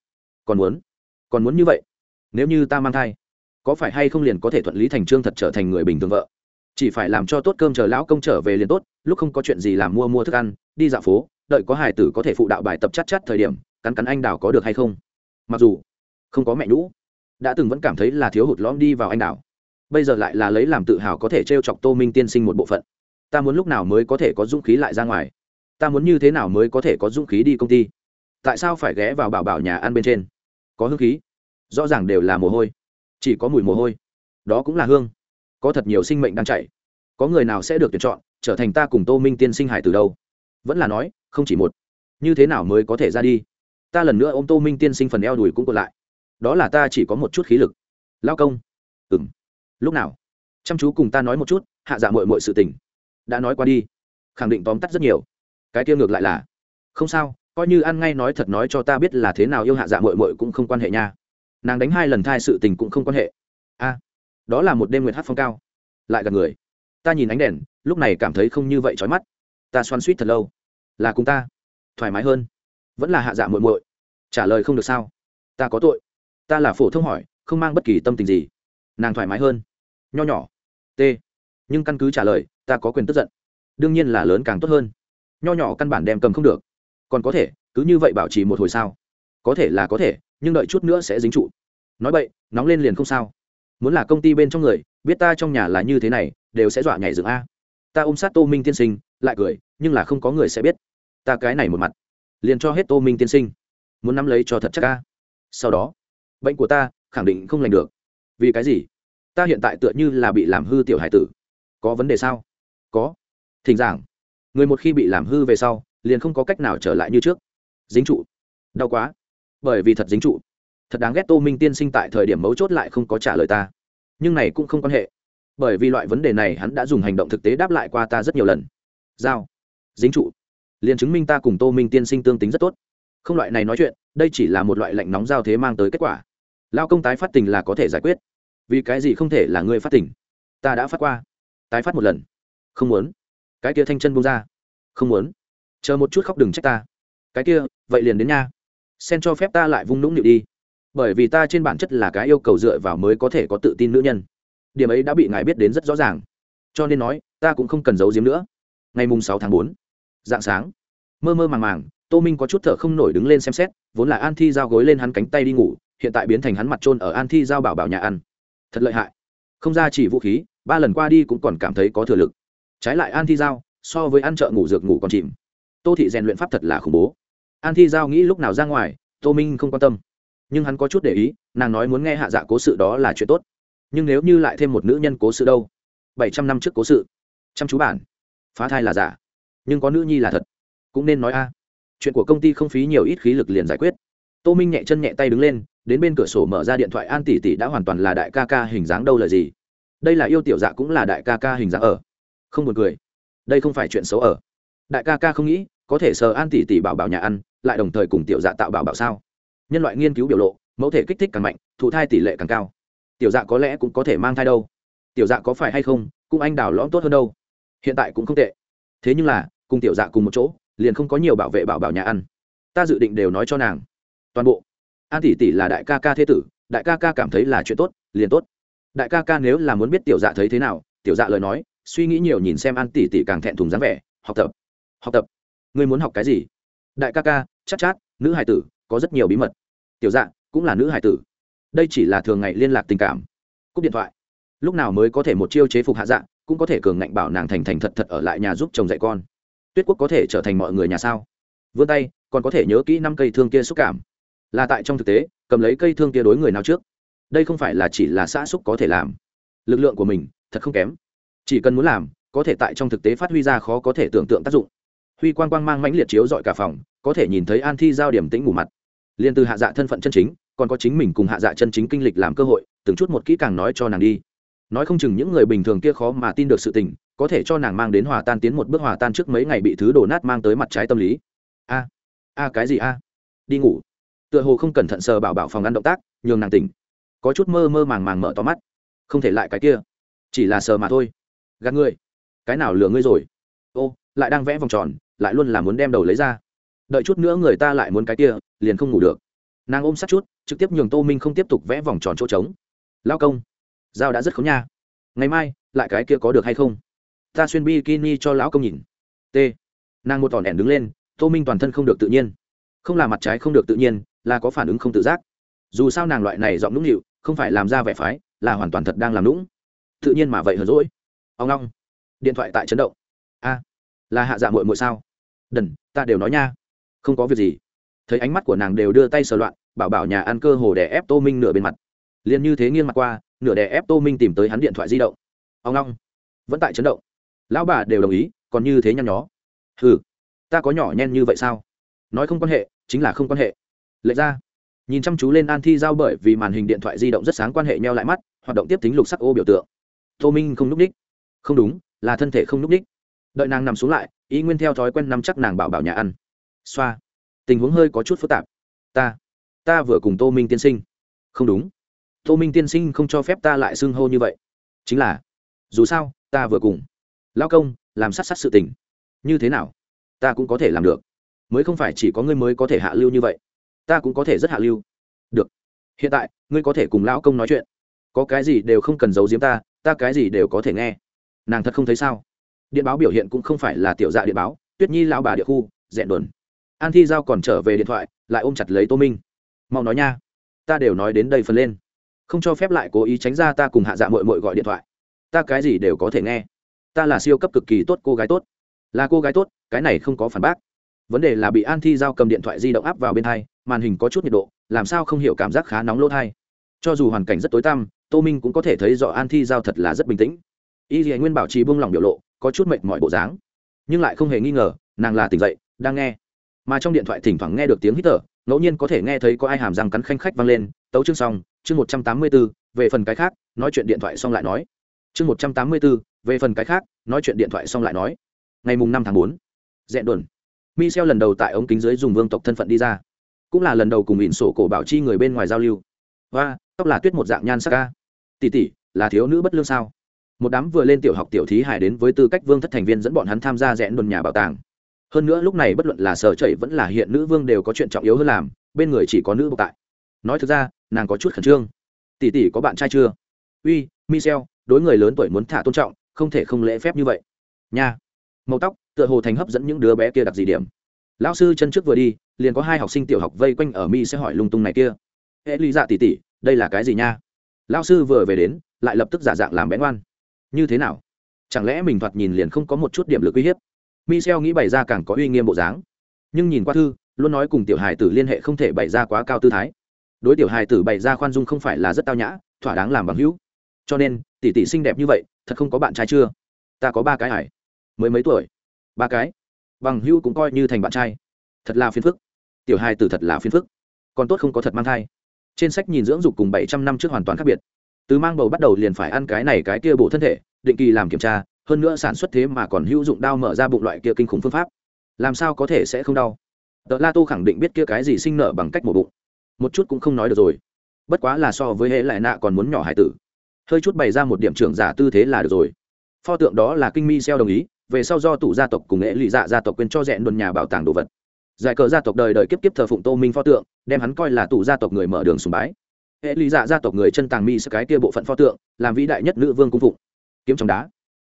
Còn muốn? Còn muốn như vậy? Nếu như ta mang thai, có phải hay không liền có thể thuận lý thành trương thật trở thành người bình thường vợ? Chỉ phải làm cho tốt cơm chờ lão công trở về liền tốt, lúc không có chuyện gì làm mua mua thức ăn, đi dạo phố, đợi có hài tử có thể phụ đạo bài tập chắc chắc thời điểm, cắn cắn anh đào có được hay không? Mặc dù không có mẹ nhũ, đã từng vẫn cảm thấy là thiếu hụt lõm đi vào anh đào. Bây giờ lại là lấy làm tự hào có thể t r e o chọc tô minh tiên sinh một bộ phận. Ta muốn lúc nào mới có thể có dũng khí lại ra ngoài? Ta muốn như thế nào mới có thể có dũng khí đi công ty? Tại sao phải ghé vào bảo bảo nhà ăn bên trên? Có hương khí. Rõ ràng đều là mồ hôi. Chỉ có mùi mồ hôi. Đó cũng là hương. Có thật nhiều sinh mệnh đang chạy có người nào sẽ được tuyển chọn, trở thành ta cùng tô minh tiên sinh hải từ đâu? Vẫn là nói, không chỉ một. Như thế nào mới có thể ra đi? Ta lần nữa ô m tô minh tiên sinh phần eo đùi cũng còn lại. Đó là ta chỉ có một chút khí lực. Lao công. Ừ m lúc nào? Chăm chú cùng ta nói một chút, hạ dạ mội mội sự tình. Đã nói qua đi. Khẳng định tóm tắt rất nhiều cái kia ngược lại là, không sao, coi như ăn ngay nói thật nói cho ta biết là thế nào yêu hạ dạ mội mội cũng không quan hệ nha. Nàng đánh hai lần thai sự tình cũng không quan hệ. A, đó là một đêm nguyệt hát phong cao. Lại gần người. Ta nhìn ánh đèn, lúc này cảm thấy không như vậy trói mắt. Ta xoắn suýt thật lâu. Là cùng ta. Thoải mái hơn. Vẫn là hạ dạ muội muội. Trả lời không được sao. Ta có tội. Ta là phổ thông hỏi, không mang bất kỳ tâm tình gì. Nàng thoải mái hơn. Nho nhỏ. T. Nhưng căn cứ trả lời, ta có quyền tức giận. Đương nhiên là lớn càng tốt hơn nho nhỏ căn bản đem cầm không được. Còn có thể, cứ như vậy bảo trì một hồi sao? Có thể là có thể, nhưng đợi chút nữa sẽ dính trụ. Nói vậy nóng lên liền không sao. Muốn là công ty bên trong người, biết ta trong nhà là như thế này, đều sẽ dọa nhảy dựng a. Ta ôm sát tô minh tiên sinh, lại cười, nhưng là không có người sẽ biết. Ta cái này một mặt. Liền cho hết tô minh tiên sinh. Muốn nắm lấy cho thật chắc ca sau đó, bệnh của ta khẳng định không lành được. Vì cái gì? Ta hiện tại tựa như là bị làm hư tiểu hải tử. Có vấn đề sao? Có. Thỉnh giảng người một khi bị làm hư về sau, liền không có cách nào trở lại như trước. Dính trụ. Đau quá. Bởi vì thật dính trụ. Thật đáng ghét tô minh tiên sinh tại thời điểm mấu chốt lại không có trả lời ta. Nhưng này cũng không quan hệ. Bởi vì loại vấn đề này hắn đã dùng hành động thực tế đáp lại qua ta rất nhiều lần. Giao. Dính trụ. Liền chứng minh ta cùng tô minh tiên sinh tương tính rất tốt. Không loại này nói chuyện, đây chỉ là một loại lạnh nóng giao thế mang tới kết quả. Lao công tái phát tình là có thể giải quyết. Vì cái gì không thể là người phát tình? Ta đã phát qua. Tái phát một lần. Không muốn cái kia thanh chân bông ra. Không muốn. Chờ một chút khóc đừng trách ta. Cái kia, vậy liền đến nha. Sen cho phép ta lại vung nũng nịu đi. Bởi vì ta trên bản chất là cái yêu cầu dựa vào mới có thể có tự tin nữ nhân. Điểm ấy đã bị ngài biết đến rất rõ ràng. Cho nên nói, ta cũng không cần giấu giếm nữa. Ngày mùng sáu tháng bốn dạng sáng, mơ mơ màng màng, tô minh có chút thở không nổi đứng lên xem xét, vốn là an thi giao gối lên hắn cánh tay đi ngủ, hiện tại biến thành hắn mặt trôn ở an thi giao bảo bảo nhà ăn. Thật lợi hại. Không ra chỉ vũ khí, ba lần qua đi cũng còn cảm thấy có thừa lực trái lại an thi giao, so với ăn chợ ngủ dược ngủ còn chìm. Tô thị rèn luyện pháp thật là khủng bố. An thi giao nghĩ lúc nào ra ngoài, tô minh không quan tâm. Nhưng hắn có chút để ý, nàng nói muốn nghe hạ dạ cố sự đó là chuyện tốt. Nhưng nếu như lại thêm một nữ nhân cố sự đâu? Bảy trăm năm trước cố sự. Chăm chú bản. Phá thai là giả. Nhưng có nữ nhi là thật. Cũng nên nói a. Chuyện của công ty không phí nhiều ít khí lực liền giải quyết. Tô minh nhẹ chân nhẹ tay đứng lên, đến bên cửa sổ mở ra điện thoại, an tỷ tỷ đã hoàn toàn là đại ca ca hình dáng đâu là gì? Đây là yêu tiểu dạ cũng là đại ca ca hình dáng ở không buồn cười. Đây không phải chuyện xấu ở. Đại ca ca không nghĩ, có thể sờ an tỷ tỷ bảo bảo nhà ăn, lại đồng thời cùng tiểu dạ tạo bảo bảo sao? Nhân loại nghiên cứu biểu lộ, mẫu thể kích thích càng mạnh, thụ thai tỷ lệ càng cao. Tiểu dạ có lẽ cũng có thể mang thai đâu. Tiểu dạ có phải hay không, cũng anh đào lõm tốt hơn đâu. Hiện tại cũng không tệ. Thế nhưng là, cùng tiểu dạ cùng một chỗ, liền không có nhiều bảo vệ bảo bảo nhà ăn. Ta dự định đều nói cho nàng. Toàn bộ. An tỷ tỷ là đại ca ca thế tử, đại ca ca cảm thấy là chuyện tốt, liền tốt. Đại ca ca nếu là muốn biết tiểu dạ thấy thế nào, tiểu dạ lời nói suy nghĩ nhiều nhìn xem an tỷ tỷ càng thẹn thùng dáng vẻ học tập học tập. Ngươi muốn học cái gì? Đại ca ca chắc chát, chát nữ hải tử có rất nhiều bí mật. Tiểu dạng cũng là nữ hải tử. Đây chỉ là thường ngày liên lạc tình cảm. Cúp điện thoại. Lúc nào mới có thể một chiêu chế phục hạ dạng cũng có thể cường ngạnh bảo nàng thành thành thật thật ở lại nhà giúp chồng dạy con. Tuyết quốc có thể trở thành mọi người nhà sao? Vươn tay còn có thể nhớ kỹ năm cây thương kia xúc cảm. Là tại trong thực tế cầm lấy cây thương kia đối người nào trước? Đây không phải là chỉ là xã xúc có thể làm. Lực lượng của mình thật không kém chỉ cần muốn làm, có thể tại trong thực tế phát huy ra khó có thể tưởng tượng tác dụng. Huy quang quang mang mãnh liệt chiếu dọi cả phòng, có thể nhìn thấy an thi giao điểm tĩnh ngủ mặt. Liền từ hạ dạ thân phận chân chính, còn có chính mình cùng hạ dạ chân chính kinh lịch làm cơ hội, từng chút một kỹ càng nói cho nàng đi. Nói không chừng những người bình thường kia khó mà tin được sự tình, có thể cho nàng mang đến hòa tan tiến một bước hòa tan trước mấy ngày bị thứ đổ nát mang tới mặt trái tâm lý. A a cái gì a? Đi ngủ. Tựa hồ không cẩn thận sờ bảo bảo phòng ăn động tác, nhường nàng tỉnh. Có chút mơ mơ màng màng mở to mắt. Không thể lại cái kia. Chỉ là sờ mà thôi gạt ngươi. Cái nào lừa ngươi rồi? Ô, lại đang vẽ vòng tròn, lại luôn là muốn đem đầu lấy ra. Đợi chút nữa người ta lại muốn cái kia, liền không ngủ được. Nàng ôm sát chút, trực tiếp nhường tô minh không tiếp tục vẽ vòng tròn chỗ trống. Lao công, dao đã rất khó nha. Ngày mai, lại cái kia có được hay không? Ta xuyên bikini cho lão công nhìn. T. Nàng một tòn ẻn đứng lên, tô minh toàn thân không được tự nhiên. Không là mặt trái không được tự nhiên, là có phản ứng không tự giác. Dù sao nàng loại này giọng nũng nịu, không phải làm ra vẻ phái, là hoàn toàn thật đang làm nũng. Tự nhiên mà vậy hờn rỗi ông long điện thoại tại chấn động. A, là hạ dạ muội muội sao? Đần, ta đều nói nha. Không có việc gì. Thấy ánh mắt của nàng đều đưa tay sờ loạn, bảo bảo nhà ăn cơ hồ đè ép tô minh nửa bên mặt. Liền như thế nghiêng mặt qua, nửa đè ép tô minh tìm tới hắn điện thoại di động. Ông long vẫn tại chấn động. Lão bà đều đồng ý, còn như thế nhăn nhó. Ừ ta có nhỏ nhen như vậy sao? Nói không quan hệ, chính là không quan hệ. Lệ ra. Nhìn chăm chú lên an thi giao bởi vì màn hình điện thoại di động rất sáng quan hệ neo lại mắt, hoạt động tiếp tính lục sắc ô biểu tượng. Tô minh không n ú c ních không đúng, là thân thể không n ú c ních đợi nàng nằm xuống lại ý nguyên theo thói quen nắm chắc nàng bảo bảo nhà ăn. Xoa. Tình huống hơi có chút phức tạp. Ta ta vừa cùng tô minh tiên sinh. Không đúng. Tô minh tiên sinh không cho phép ta lại xưng hô như vậy. Chính là, dù sao, ta vừa cùng. Lao công, làm sát sát sự tình. Như thế nào? Ta cũng có thể làm được. Mới không phải chỉ có ngươi mới có thể hạ lưu như vậy. Ta cũng có thể rất hạ lưu. Được. Hiện tại, ngươi có thể cùng lão công nói chuyện. Có cái gì đều không cần giấu giếm ta ta cái gì đều có thể nghe nàng thật không thấy sao? Điện báo biểu hiện cũng không phải là tiểu dạ điện báo, tuyết nhi lão bà địa khu dẹn đồn. An thi giao còn trở về điện thoại, lại ôm chặt lấy tô minh. Mau nói nha, ta đều nói đến đây phần lên. Không cho phép lại cố ý tránh ra ta cùng hạ dạ mội mội gọi điện thoại. Ta cái gì đều có thể nghe. Ta là siêu cấp cực kỳ tốt cô gái tốt. Là cô gái tốt, cái này không có phản bác. Vấn đề là bị an thi giao cầm điện thoại di động áp vào bên thai màn hình có chút nhiệt độ, làm sao không hiểu cảm giác khá nóng lỗ thai. Cho dù hoàn cảnh rất tối tăm, tô minh cũng có thể thấy rõ an thi giao thật là rất bình tĩnh y dì nguyên bảo trì buông lỏng biểu lộ, có chút mệt mỏi bộ dáng. Nhưng lại không hề nghi ngờ, nàng là tỉnh dậy, đang nghe. Mà trong điện thoại thỉnh thoảng nghe được tiếng hít thở, ngẫu nhiên có thể nghe thấy có ai hàm răng cắn khanh khách vang lên, tấu chương xong, chương một trăm tám mươi b ố về phần cái khác, nói chuyện điện thoại xong lại nói. Chương một trăm tám mươi b ố về phần cái khác, nói chuyện điện thoại xong lại nói. Ngày mùng năm tháng bốn dẹn đồn. Michel lần đầu tại ống kính dưới dùng vương tộc thân phận đi ra. Cũng là lần đầu cùng ỉn sổ cổ bảo chi người bên ngoài giao lưu. Và tóc là tuyết một dạng nhan sắc ca tỷ tỷ, là thiếu nữ bất lương sao? Một đám vừa lên tiểu học tiểu thí hải đến với tư cách vương thất thành viên dẫn bọn hắn tham gia rẽn đồn nhà bảo tàng. Hơn nữa lúc này bất luận là sở chảy vẫn là hiện nữ vương đều có chuyện trọng yếu hơn làm, bên người chỉ có nữ bộc tại. Nói thực ra, nàng có chút khẩn trương. Tỷ tỷ có bạn trai chưa? Uy, michel, đối người lớn tuổi muốn thả tôn trọng, không thể không lễ phép như vậy. Nha. Màu tóc, tựa hồ thành hấp dẫn những đứa bé kia đặc gì điểm. Lão sư chân trước vừa đi, liền có hai học sinh tiểu học vây quanh ở mi sẽ hỏi lung tung này kia. Hệ lý dạ tỉ tỉ đây là cái gì nha? Lão sư vừa về đến, lại lập tức giả dạng làm bén oan như thế nào? Chẳng lẽ mình thoạt nhìn liền không có một chút điểm lực uy hiếp? Michel nghĩ bày ra càng có uy nghiêm bộ dáng. Nhưng nhìn qua thư, luôn nói cùng tiểu hài tử liên hệ không thể bày ra quá cao tư thái. Đối tiểu hài tử bày ra khoan dung không phải là rất tao nhã, thỏa đáng làm bằng hữu. Cho nên, tỷ tỷ xinh đẹp như vậy, thật không có bạn trai chưa? Ta có ba cái hải mới mấy tuổi? Ba cái. Bằng hữu cũng coi như thành bạn trai. Thật là phiền phức. Tiểu hài tử thật là phiền phức. Còn tốt không có thật mang thai. Trên sách nhìn dưỡng dục cùng bảy trăm năm trước hoàn toàn khác biệt từ mang bầu bắt đầu liền phải ăn cái này cái kia bổ thân thể, định kỳ làm kiểm tra, hơn nữa sản xuất thế mà còn hữu dụng đau mở ra bụng loại kia kinh khủng phương pháp. Làm sao có thể sẽ không đau? Tờ la tô khẳng định biết kia cái gì sinh nở bằng cách mổ bụng. Một chút cũng không nói được rồi. Bất quá là so với hệ lại nạ còn muốn nhỏ hải tử. Hơi chút bày ra một điểm trưởng giả tư thế là được rồi. Pho tượng đó là kinh mi xeo đồng ý, về sau do tủ gia tộc cùng nghệ lụy dạ gia tộc quên cho rẽn đồn nhà bảo tàng đồ vật. Giải cờ gia tộc đời đời kiếp kiếp thờ phụng tô minh pho tượng, đem hắn coi là tủ gia tộc người mở đường sùng bái. E hệ lý dạ gia tộc người chân tàng mi sẽ cái kia bộ phận pho tượng, làm vĩ đại nhất nữ vương cung phụng. Kiếm trong đá.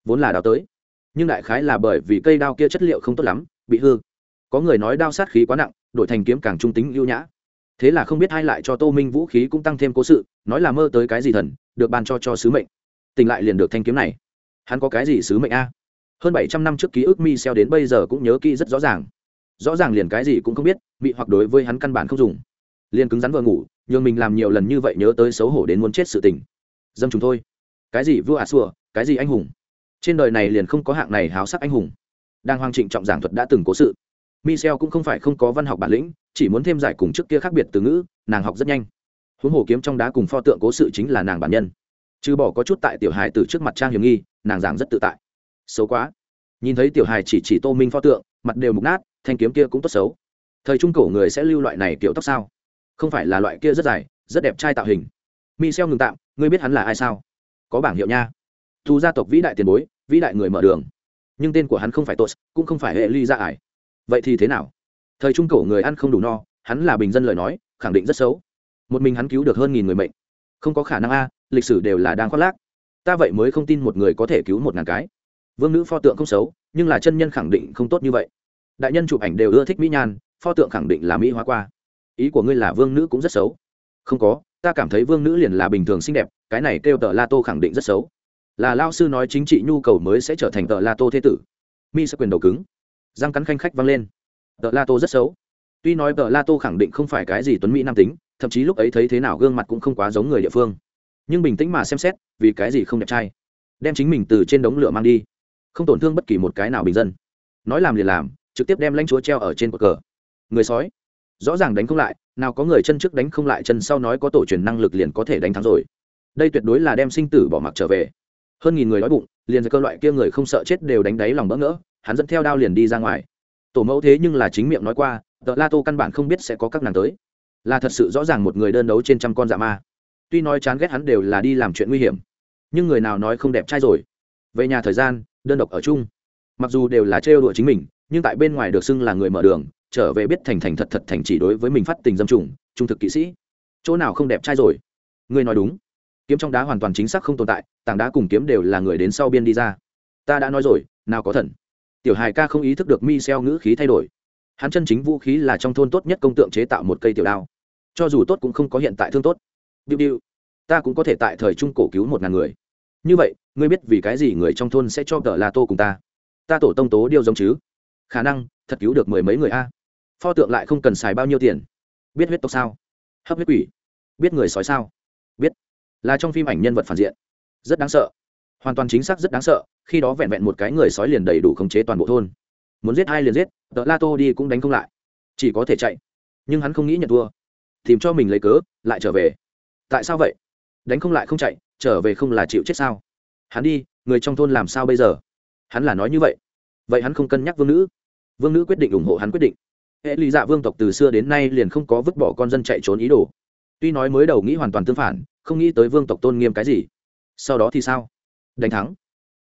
Vốn là đào tới. Nhưng đại khái là bởi vì cây đao kia chất liệu không tốt lắm, bị hư. Có người nói đao sát khí quá nặng, đổi thành kiếm càng trung tính ưu nhã. Thế là không biết ai lại cho tô minh vũ khí cũng tăng thêm cố sự, nói là mơ tới cái gì thần, được ban cho cho sứ mệnh. Tỉnh lại liền được thanh kiếm này. Hắn có cái gì sứ mệnh a? Hơn bảy trăm năm trước ký ức mi xeo đến bây giờ cũng nhớ kỹ rất rõ ràng. Rõ ràng liền cái gì cũng không biết, bị hoặc đối với hắn căn bản không dùng. Liền cứng rắn vừa ngủ nhường mình làm nhiều lần như vậy nhớ tới xấu hổ đến muốn chết sự tình. Dâm chúng thôi. Cái gì vua à xua, cái gì anh hùng? Trên đời này liền không có hạng này háo sắc anh hùng. Đang hoang trịnh trọng giảng thuật đã từng cố sự. Michel cũng không phải không có văn học bản lĩnh, chỉ muốn thêm giải cùng trước kia khác biệt từ ngữ, nàng học rất nhanh. Huống hồ kiếm trong đá cùng pho tượng cố sự chính là nàng bản nhân. Trừ bỏ có chút tại tiểu hài từ trước mặt trang hiểm nghi, nàng giảng rất tự tại. Xấu quá. Nhìn thấy tiểu hài chỉ chỉ tô minh pho tượng, mặt đều mục nát, thanh kiếm kia cũng tốt xấu. Thời trung cổ người sẽ lưu loại này kiểu tóc sao? Không phải là loại kia rất dài, rất đẹp trai tạo hình. Michel ngừng tạm, ngươi biết hắn là ai sao? Có bảng hiệu nha. Thu gia tộc vĩ đại tiền bối, vĩ đại người mở đường. Nhưng tên của hắn không phải tos, cũng không phải hệ ly gia ải. Vậy thì thế nào? Thời trung cổ người ăn không đủ no, hắn là bình dân lời nói, khẳng định rất xấu. Một mình hắn cứu được hơn nghìn người mệnh. Không có khả năng a, lịch sử đều là đang khoác lác. Ta vậy mới không tin một người có thể cứu một ngàn cái. Vương nữ pho tượng không xấu, nhưng là chân nhân khẳng định không tốt như vậy. Đại nhân chụp ảnh đều ưa thích mỹ nhan, pho tượng khẳng định là mỹ hóa qua ý của ngươi là vương nữ cũng rất xấu. Không có, ta cảm thấy vương nữ liền là bình thường xinh đẹp, cái này kêu tờ la tô khẳng định rất xấu. Là lao sư nói chính trị nhu cầu mới sẽ trở thành tờ la tô thế tử. Mi sẽ quyền đầu cứng. Răng cắn khanh khách vang lên. Tờ la tô rất xấu. Tuy nói tờ la tô khẳng định không phải cái gì tuấn mỹ nam tính, thậm chí lúc ấy thấy thế nào gương mặt cũng không quá giống người địa phương. Nhưng bình tĩnh mà xem xét, vì cái gì không đẹp trai? Đem chính mình từ trên đống lửa mang đi. Không tổn thương bất kỳ một cái nào bình dân. Nói làm liền làm, trực tiếp đem lãnh chúa treo ở trên cột cờ. Người sói rõ ràng đánh không lại, nào có người chân trước đánh không lại, chân sau nói có tổ truyền năng lực liền có thể đánh thắng rồi. Đây tuyệt đối là đem sinh tử bỏ mặc trở về. Hơn nghìn người đói bụng, liền cơ loại kia người không sợ chết đều đánh đáy lòng bỡ ngỡ, hắn dẫn theo đao liền đi ra ngoài. Tổ mẫu thế nhưng là chính miệng nói qua tờ la tô căn bản không biết sẽ có các nàng tới. Là thật sự rõ ràng một người đơn đấu trên trăm con dạ ma. Tuy nói chán ghét hắn đều là đi làm chuyện nguy hiểm, nhưng người nào nói không đẹp trai rồi. Về nhà thời gian, đơn độc ở chung. Mặc dù đều là trêu đùa chính mình, nhưng tại bên ngoài được xưng là người mở đường trở về biết thành thành thật thật thành chỉ đối với mình phát tình dâm trùng, trung thực kỵ sĩ. Chỗ nào không đẹp trai rồi? Ngươi nói đúng. Kiếm trong đá hoàn toàn chính xác không tồn tại, tảng đá cùng kiếm đều là người đến sau biên đi ra. Ta đã nói rồi, nào có thần. Tiểu hài ca không ý thức được mi xeo ngữ khí thay đổi. Hắn chân chính vũ khí là trong thôn tốt nhất công tượng chế tạo một cây tiểu đao. Cho dù tốt cũng không có hiện tại thương tốt. Điệu điệu, ta cũng có thể tại thời trung cổ cứu một ngàn người. Như vậy, ngươi biết vì cái gì người trong thôn sẽ cho tờ la tô cùng ta? Ta tổ tông tố điêu giống chứ? Khả năng, thật cứu được mười mấy người a pho tượng lại không cần xài bao nhiêu tiền. Biết huyết tộc sao? Hấp huyết quỷ. Biết người sói sao? Biết. Là trong phim ảnh nhân vật phản diện. Rất đáng sợ. Hoàn toàn chính xác rất đáng sợ, khi đó vẹn vẹn một cái người sói liền đầy đủ khống chế toàn bộ thôn. Muốn giết ai liền giết, tợ la tô đi cũng đánh không lại. Chỉ có thể chạy. Nhưng hắn không nghĩ nhận thua. Tìm cho mình lấy cớ, lại trở về. Tại sao vậy? Đánh không lại không chạy, trở về không là chịu chết sao? Hắn đi, người trong thôn làm sao bây giờ? Hắn là nói như vậy. Vậy hắn không cân nhắc vương nữ. Vương nữ quyết định ủng hộ hắn quyết định hệ lý dạ vương tộc từ xưa đến nay liền không có vứt bỏ con dân chạy trốn ý đồ. Tuy nói mới đầu nghĩ hoàn toàn tương phản, không nghĩ tới vương tộc tôn nghiêm cái gì. Sau đó thì sao? Đánh thắng.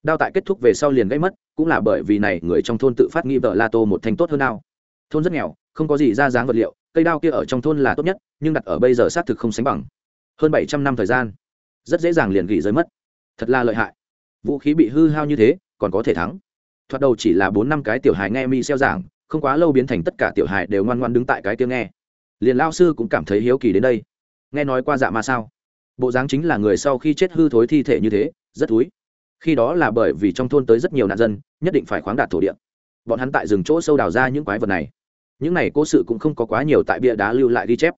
Đao tại kết thúc về sau liền gây mất, cũng là bởi vì này người trong thôn tự phát nghi vợ la tô một thanh tốt hơn nào. thôn rất nghèo, không có gì ra dáng vật liệu, cây đao kia ở trong thôn là tốt nhất, nhưng đặt ở bây giờ xác thực không sánh bằng. Hơn bảy trăm năm thời gian, rất dễ dàng liền gỉ rơi mất. Thật là lợi hại. Vũ khí bị hư hao như thế, còn có thể thắng. Thoạt đầu chỉ là bốn năm cái tiểu hài nghe mi xeo giảng không quá lâu biến thành tất cả tiểu hài đều ngoan ngoan đứng tại cái tiếng nghe. Liền lao sư cũng cảm thấy hiếu kỳ đến đây. Nghe nói qua dạ ma sao? Bộ dáng chính là người sau khi chết hư thối thi thể như thế, rất thúi. Khi đó là bởi vì trong thôn tới rất nhiều nạn dân, nhất định phải khoáng đạt thổ địa. Bọn hắn tại rừng chỗ sâu đào ra những quái vật này. Những này cố sự cũng không có quá nhiều tại bia đá lưu lại ghi chép.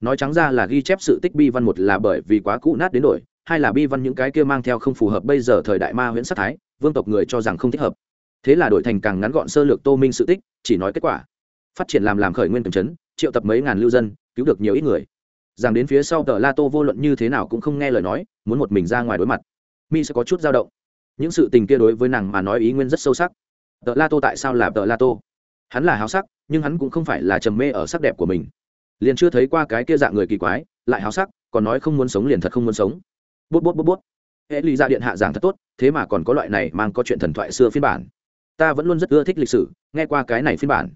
Nói trắng ra là ghi chép sự tích bi văn một là bởi vì quá cũ nát đến đổi hai là bi văn những cái kia mang theo không phù hợp bây giờ thời đại ma huyễn sắc thái, vương tộc người cho rằng không thích hợp thế là đổi thành càng ngắn gọn sơ lược tô minh sự tích, chỉ nói kết quả. Phát triển làm làm khởi nguyên cường chấn, triệu tập mấy ngàn lưu dân, cứu được nhiều ít người. Rằng đến phía sau tờ la tô vô luận như thế nào cũng không nghe lời nói, muốn một mình ra ngoài đối mặt. Mi sẽ có chút dao động. Những sự tình kia đối với nàng mà nói ý nguyên rất sâu sắc. Tờ la tô tại sao là tờ la tô? Hắn là háo sắc, nhưng hắn cũng không phải là trầm mê ở sắc đẹp của mình. Liền chưa thấy qua cái kia dạng người kỳ quái, lại háo sắc, còn nói không muốn sống liền thật không muốn sống. Bút bút bút bút. Hệ lý ra điện hạ giảng thật tốt, thế mà còn có loại này mang có chuyện thần thoại xưa phiên bản ta vẫn luôn rất ưa thích lịch sử, nghe qua cái này phiên bản.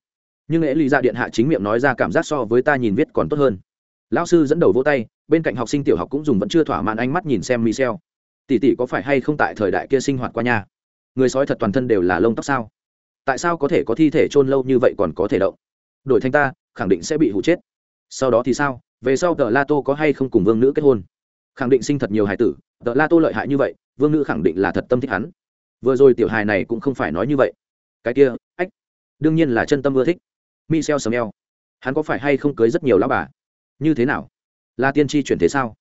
Nhưng lễ lý ra điện hạ chính miệng nói ra cảm giác so với ta nhìn viết còn tốt hơn. Lão sư dẫn đầu vỗ tay, bên cạnh học sinh tiểu học cũng dùng vẫn chưa thỏa mãn ánh mắt nhìn xem michel. Tỷ tỷ có phải hay không tại thời đại kia sinh hoạt qua nhà người sói thật toàn thân đều là lông tóc sao? Tại sao có thể có thi thể chôn lâu như vậy còn có thể động? Đổi thanh ta, khẳng định sẽ bị hụ chết. Sau đó thì sao? Về sau tờ la tô có hay không cùng vương nữ kết hôn? Khẳng định sinh thật nhiều hài tử, tờ la tô lợi hại như vậy, vương nữ khẳng định là thật tâm thích hắn vừa rồi tiểu hài này cũng không phải nói như vậy. Cái kia, ách, đương nhiên là chân tâm ưa thích. Michel sầm eo hắn có phải hay không cưới rất nhiều lão bà? Như thế nào? Là tiên tri chuyển thế sao?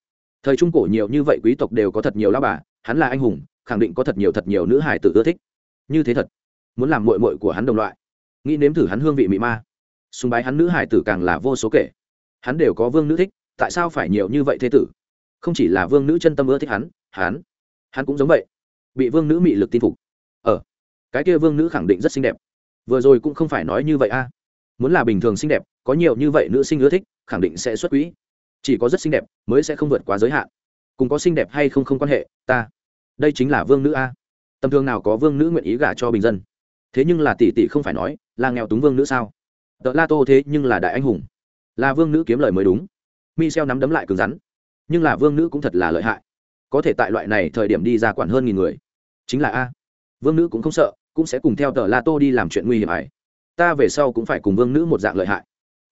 Thời trung cổ nhiều như vậy quý tộc đều có thật nhiều lão bà, hắn là anh hùng, khẳng định có thật nhiều thật nhiều nữ hải tử ưa thích. Như thế thật, muốn làm mội mội của hắn đồng loại. Nghĩ nếm thử hắn hương vị mị ma. Sùng bái hắn nữ hải tử càng là vô số kể. Hắn đều có vương nữ thích, tại sao phải nhiều như vậy thế tử? Không chỉ là vương nữ chân tâm ưa thích hắn hắn hắn cũng giống vậy bị vương nữ mị lực tin phục. Ờ cái kia vương nữ khẳng định rất xinh đẹp. Vừa rồi cũng không phải nói như vậy a. Muốn là bình thường xinh đẹp, có nhiều như vậy nữ sinh ưa thích, khẳng định sẽ xuất quỹ. Chỉ có rất xinh đẹp mới sẽ không vượt quá giới hạn. Cùng có xinh đẹp hay không không quan hệ, ta. Đây chính là vương nữ a. Tầm thường nào có vương nữ nguyện ý gả cho bình dân? Thế nhưng là tỷ tỷ không phải nói, là nghèo túng vương nữ sao? Tợ la tô thế nhưng là đại anh hùng. Là vương nữ kiếm lời mới đúng. Michel nắm đấm lại cứng rắn. Nhưng là vương nữ cũng thật là lợi hại. Có thể tại loại này thời điểm đi ra quản hơn nghìn người chính là a. Vương nữ cũng không sợ, cũng sẽ cùng theo tờ la tô đi làm chuyện nguy hiểm ấy. Ta về sau cũng phải cùng vương nữ một dạng lợi hại.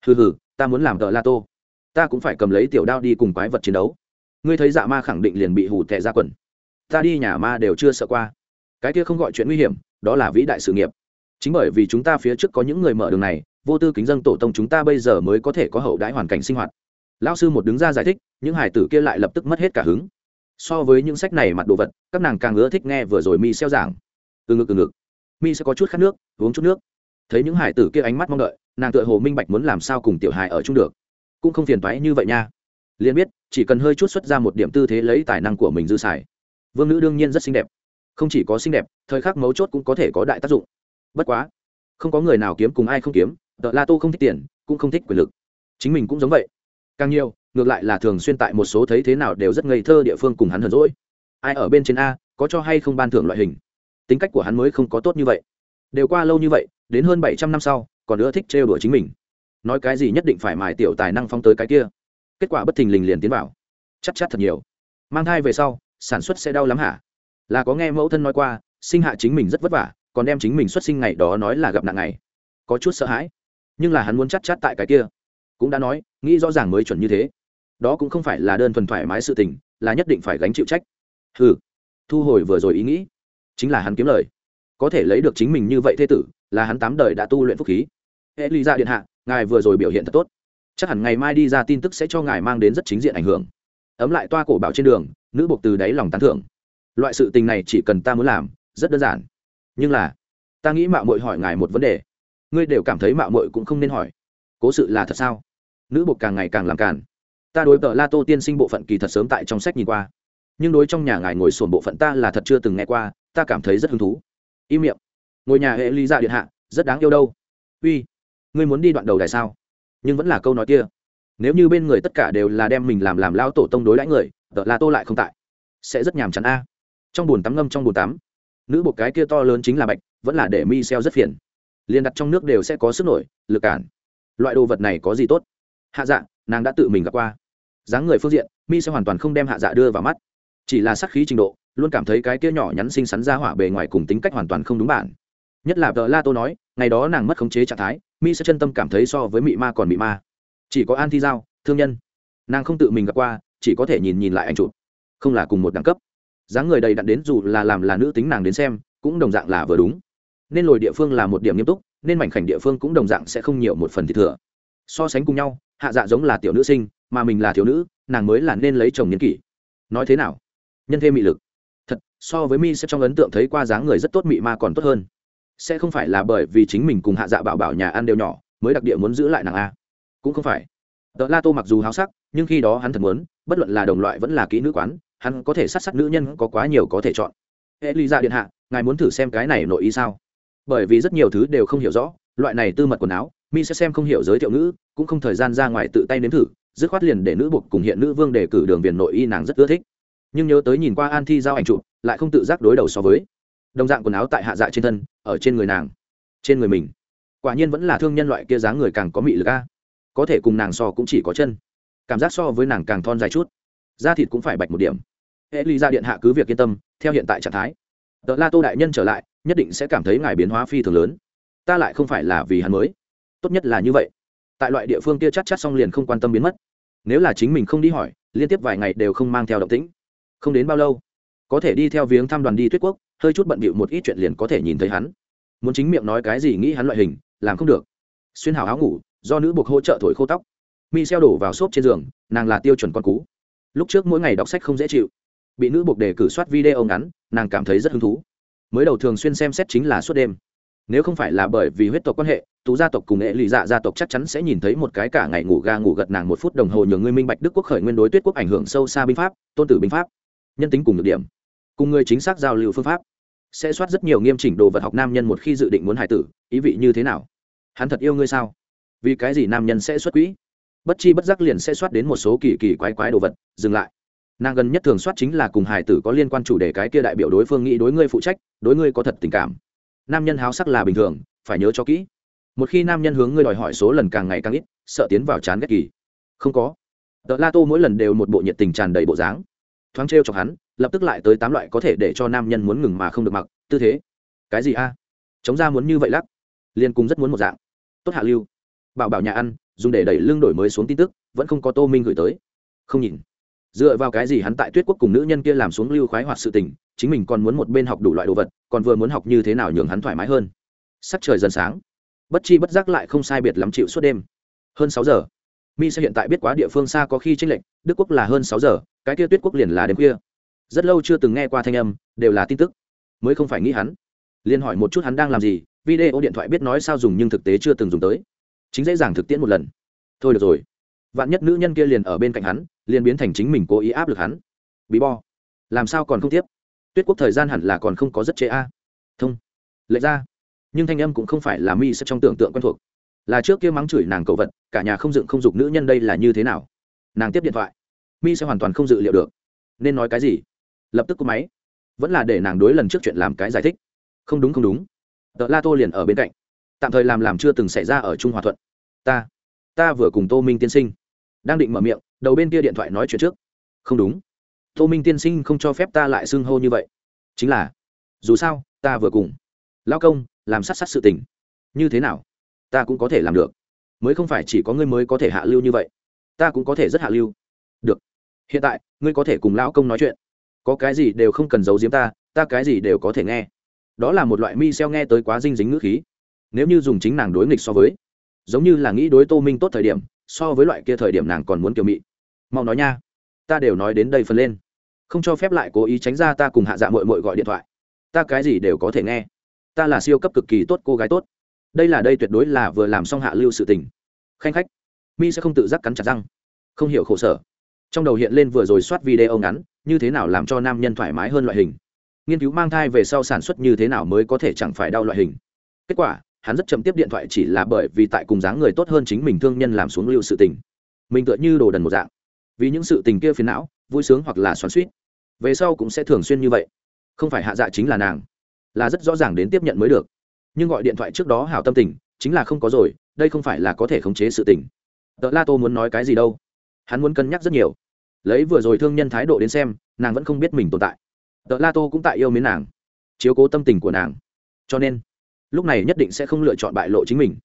Hừ hừ, ta muốn làm tờ la tô. Ta cũng phải cầm lấy tiểu đao đi cùng quái vật chiến đấu. Ngươi thấy dạ ma khẳng định liền bị hủ tệ ra quần. Ta đi nhà ma đều chưa sợ qua. Cái kia không gọi chuyện nguy hiểm, đó là vĩ đại sự nghiệp. Chính bởi vì chúng ta phía trước có những người mở đường này, vô tư kính dân tổ tông chúng ta bây giờ mới có thể có hậu đãi hoàn cảnh sinh hoạt. Lão sư một đứng ra giải thích, những hải tử kia lại lập tức mất hết cả hứng so với những sách này mặt đồ vật, các nàng càng ưa thích nghe vừa rồi mi xeo giảng. Từ ngực từ ngực. Mi sẽ có chút khát nước, uống chút nước. Thấy những hải tử kia ánh mắt mong đợi, nàng tựa hồ minh bạch muốn làm sao cùng tiểu hài ở chung được. Cũng không phiền toái như vậy nha. Liền biết, chỉ cần hơi chút xuất ra một điểm tư thế lấy tài năng của mình dư xài. Vương nữ đương nhiên rất xinh đẹp. Không chỉ có xinh đẹp, thời khắc mấu chốt cũng có thể có đại tác dụng. Bất quá, không có người nào kiếm cùng ai không kiếm, tợ la tô không thích tiền, cũng không thích quyền lực. Chính mình cũng giống vậy. Càng nhiều ngược lại là thường xuyên tại một số thấy thế nào đều rất ngây thơ địa phương cùng hắn hờn rỗi ai ở bên trên a, có cho hay không ban thưởng loại hình? Tính cách của hắn mới không có tốt như vậy. Đều qua lâu như vậy, đến hơn bảy trăm năm sau, còn nữa thích trêu đùa chính mình. Nói cái gì nhất định phải mài tiểu tài năng phong tới cái kia. Kết quả bất thình lình liền tiến vào. Chắc chắc thật nhiều. Mang thai về sau, sản xuất sẽ đau lắm hả? Là có nghe mẫu thân nói qua, sinh hạ chính mình rất vất vả, còn đem chính mình xuất sinh ngày đó nói là gặp nạn ngày. Có chút sợ hãi. Nhưng là hắn muốn chắc chắc tại cái kia. Cũng đã nói, nghĩ rõ ràng mới chuẩn như thế đó cũng không phải là đơn thuần thoải mái sự tình, là nhất định phải gánh chịu trách. Ừ thu hồi vừa rồi ý nghĩ, chính là hắn kiếm lời. Có thể lấy được chính mình như vậy thế tử, là hắn tám đời đã tu luyện phúc khí. Hệ ly ra điện hạ, ngài vừa rồi biểu hiện thật tốt. Chắc hẳn ngày mai đi ra tin tức sẽ cho ngài mang đến rất chính diện ảnh hưởng. Ấm lại toa cổ bảo trên đường, nữ buộc từ đáy lòng tán thưởng. Loại sự tình này chỉ cần ta muốn làm, rất đơn giản. Nhưng là, ta nghĩ mạo mội hỏi ngài một vấn đề. Ngươi đều cảm thấy mạo mội cũng không nên hỏi. Cố sự là thật sao? Nữ buộc càng ngày càng làm càn ta đối tờ la tô tiên sinh bộ phận kỳ thật sớm tại trong sách nhìn qua. Nhưng đối trong nhà ngài ngồi sổn bộ phận ta là thật chưa từng nghe qua, ta cảm thấy rất hứng thú. Im miệng. Ngôi nhà hệ ly dạ điện hạ, rất đáng yêu đâu. Uy, ngươi muốn đi đoạn đầu đài sao? Nhưng vẫn là câu nói kia. Nếu như bên người tất cả đều là đem mình làm làm lao tổ tông đối đãi người, tờ la tô lại không tại. Sẽ rất nhàm chán a. Trong bồn tắm ngâm trong bồn tắm. Nữ bột cái kia to lớn chính là bạch, vẫn là để mi xeo rất phiền. Liền đặt trong nước đều sẽ có sức nổi, lực cản. Loại đồ vật này có gì tốt? Hạ dạ nàng đã tự mình gặp qua dáng người phương diện, mi sẽ hoàn toàn không đem hạ dạ đưa vào mắt. Chỉ là sắc khí trình độ, luôn cảm thấy cái kia nhỏ nhắn xinh xắn ra hỏa bề ngoài cùng tính cách hoàn toàn không đúng bản. Nhất là vợ la tô nói, ngày đó nàng mất khống chế trạng thái, mi sẽ chân tâm cảm thấy so với mị ma còn mị ma. Chỉ có an thi giao, thương nhân. Nàng không tự mình gặp qua, chỉ có thể nhìn nhìn lại anh chụp. Không là cùng một đẳng cấp. Dáng người đầy đặn đến dù là làm là nữ tính nàng đến xem, cũng đồng dạng là vừa đúng. Nên lồi địa phương là một điểm nghiêm túc, nên mảnh khảnh địa phương cũng đồng dạng sẽ không nhiều một phần thì thừa. So sánh cùng nhau, hạ dạ giống là tiểu nữ sinh mà mình là thiếu nữ, nàng mới là nên lấy chồng niên kỷ. Nói thế nào? Nhân thêm mị lực. Thật, so với mi sẽ trong ấn tượng thấy qua dáng người rất tốt mị ma còn tốt hơn. Sẽ không phải là bởi vì chính mình cùng hạ dạ bảo bảo nhà ăn đều nhỏ, mới đặc địa muốn giữ lại nàng a. Cũng không phải. Tợ la tô mặc dù háo sắc, nhưng khi đó hắn thật muốn, bất luận là đồng loại vẫn là kỹ nữ quán, hắn có thể sát sát nữ nhân có quá nhiều có thể chọn. Hệ ly ra điện hạ, ngài muốn thử xem cái này nội ý sao? Bởi vì rất nhiều thứ đều không hiểu rõ, loại này tư mật quần áo, mi sẽ xem không hiểu giới thiệu ngữ, cũng không thời gian ra ngoài tự tay nếm thử dứt khoát liền để nữ buộc cùng hiện nữ vương đề cử đường viền nội y nàng rất ưa thích. Nhưng nhớ tới nhìn qua an thi giao ảnh chụp, lại không tự giác đối đầu so với. Đồng dạng quần áo tại hạ dạ trên thân, ở trên người nàng, trên người mình. Quả nhiên vẫn là thương nhân loại kia dáng người càng có mị lực a. Có thể cùng nàng so cũng chỉ có chân. Cảm giác so với nàng càng thon dài chút. Da thịt cũng phải bạch một điểm. Hệ ly ra điện hạ cứ việc yên tâm, theo hiện tại trạng thái. Tờ la tô đại nhân trở lại, nhất định sẽ cảm thấy ngài biến hóa phi thường lớn. Ta lại không phải là vì hắn mới. Tốt nhất là như vậy. Tại loại địa phương kia chắc chắc xong liền không quan tâm biến mất nếu là chính mình không đi hỏi, liên tiếp vài ngày đều không mang theo động tĩnh. Không đến bao lâu, có thể đi theo viếng thăm đoàn đi tuyết quốc, hơi chút bận bịu một ít chuyện liền có thể nhìn thấy hắn. Muốn chính miệng nói cái gì nghĩ hắn loại hình, làm không được. Xuyên hào áo ngủ, do nữ buộc hỗ trợ thổi khô tóc. Mi xeo đổ vào xốp trên giường, nàng là tiêu chuẩn con cú. Lúc trước mỗi ngày đọc sách không dễ chịu. Bị nữ buộc đề cử soát video ngắn, nàng cảm thấy rất hứng thú. Mới đầu thường xuyên xem xét chính là suốt đêm nếu không phải là bởi vì huyết tộc quan hệ, tú gia tộc cùng nghệ lụy dạ gia tộc chắc chắn sẽ nhìn thấy một cái cả ngày ngủ ga ngủ gật nàng một phút đồng hồ nhường ngươi minh bạch đức quốc khởi nguyên đối tuyết quốc ảnh hưởng sâu xa binh pháp, tôn tử binh pháp, nhân tính cùng được điểm, cùng người chính xác giao lưu phương pháp. Sẽ soát rất nhiều nghiêm chỉnh đồ vật học nam nhân một khi dự định muốn hài tử, ý vị như thế nào? Hắn thật yêu ngươi sao? Vì cái gì nam nhân sẽ xuất quỹ? Bất chi bất giác liền sẽ soát đến một số kỳ kỳ quái quái đồ vật, dừng lại. Nàng gần nhất thường soát chính là cùng hài tử có liên quan chủ đề cái kia đại biểu đối phương nghĩ đối ngươi phụ trách, đối ngươi có thật tình cảm nam nhân háo sắc là bình thường, phải nhớ cho kỹ. Một khi nam nhân hướng ngươi đòi hỏi số lần càng ngày càng ít, sợ tiến vào chán ghét kỳ. Không có. Tờ la tô mỗi lần đều một bộ nhiệt tình tràn đầy bộ dáng. Thoáng t r chọc hắn, lập tức lại tới tám loại có thể để cho nam nhân muốn ngừng mà không được mặc, tư thế. Cái gì a? Chống ra muốn như vậy lắc. Liên cung rất muốn một dạng. Tốt hạ lưu. Bảo bảo nhà ăn, dùng để đẩy lưng đổi mới xuống tin tức, vẫn không có tô minh gửi tới. Không nhìn dựa vào cái gì hắn tại tuyết quốc cùng nữ nhân kia làm xuống lưu khoái hoạt sự tình, chính mình còn muốn một bên học đủ loại đồ vật, còn vừa muốn học như thế nào nhường hắn thoải mái hơn. Sắc trời dần sáng. Bất chi bất giác lại không sai biệt lắm chịu suốt đêm. Hơn sáu giờ. Mi sẽ hiện tại biết quá địa phương xa có khi tranh lệch, đức quốc là hơn sáu giờ, cái kia tuyết quốc liền là đêm khuya. Rất lâu chưa từng nghe qua thanh âm, đều là tin tức. Mới không phải nghĩ hắn. Liên hỏi một chút hắn đang làm gì, video điện thoại biết nói sao dùng nhưng thực tế chưa từng dùng tới. Chính dễ dàng thực tiễn một lần. Thôi được rồi vạn nhất nữ nhân kia liền ở bên cạnh hắn, liền biến thành chính mình cố ý áp lực hắn. Bí bo, làm sao còn không tiếp? Tuyết quốc thời gian hẳn là còn không có rất chế a. Thông, lệ ra. Nhưng thanh âm cũng không phải là mi sẽ trong tưởng tượng quen thuộc. Là trước kia mắng chửi nàng cầu vật, cả nhà không dựng không dục nữ nhân đây là như thế nào? Nàng tiếp điện thoại. Mi sẽ hoàn toàn không dự liệu được. Nên nói cái gì? Lập tức cúp máy. Vẫn là để nàng đối lần trước chuyện làm cái giải thích. Không đúng không đúng. Tợ la tô liền ở bên cạnh. Tạm thời làm làm chưa từng xảy ra ở trung hòa thuận. Ta ta vừa cùng tô minh tiên sinh đang định mở miệng, đầu bên kia điện thoại nói chuyện trước. Không đúng. Tô minh tiên sinh không cho phép ta lại xưng hô như vậy. Chính là, dù sao, ta vừa cùng lao công làm sát sát sự tình. Như thế nào? Ta cũng có thể làm được. Mới không phải chỉ có ngươi mới có thể hạ lưu như vậy. Ta cũng có thể rất hạ lưu. Được. Hiện tại, ngươi có thể cùng lão công nói chuyện. Có cái gì đều không cần giấu giếm ta ta cái gì đều có thể nghe. Đó là một loại mi xeo nghe tới quá dinh dính ngữ khí. Nếu như dùng chính nàng đối nghịch so với, giống như là nghĩ đối tô minh tốt thời điểm so với loại kia thời điểm nàng còn muốn kiểu mị. Mau nói nha. Ta đều nói đến đây phần lên. Không cho phép lại cố ý tránh ra ta cùng hạ dạ mội mội gọi điện thoại. Ta cái gì đều có thể nghe. Ta là siêu cấp cực kỳ tốt cô gái tốt. Đây là đây tuyệt đối là vừa làm xong hạ lưu sự tình. Khanh khách. Mi sẽ không tự giác cắn chặt răng. Không hiểu khổ sở. Trong đầu hiện lên vừa rồi soát video ngắn, như thế nào làm cho nam nhân thoải mái hơn loại hình. Nghiên cứu mang thai về sau sản xuất như thế nào mới có thể chẳng phải đau loại hình. Kết quả hắn rất chậm tiếp điện thoại chỉ là bởi vì tại cùng dáng người tốt hơn chính mình thương nhân làm xuống lưu sự tình. Mình tựa như đồ đần một dạng. Vì những sự tình kia phiền não, vui sướng hoặc là xoắn suýt về sau cũng sẽ thường xuyên như vậy. Không phải hạ dạ chính là nàng, là rất rõ ràng đến tiếp nhận mới được. Nhưng gọi điện thoại trước đó hảo tâm tình, chính là không có rồi, đây không phải là có thể khống chế sự tình. Tợ la tô muốn nói cái gì đâu? Hắn muốn cân nhắc rất nhiều. Lấy vừa rồi thương nhân thái độ đến xem, nàng vẫn không biết mình tồn tại. Tợ la tô cũng tại yêu mến nàng, chiếu cố tâm tình của nàng. Cho nên lúc này nhất định sẽ không lựa chọn bại lộ chính mình.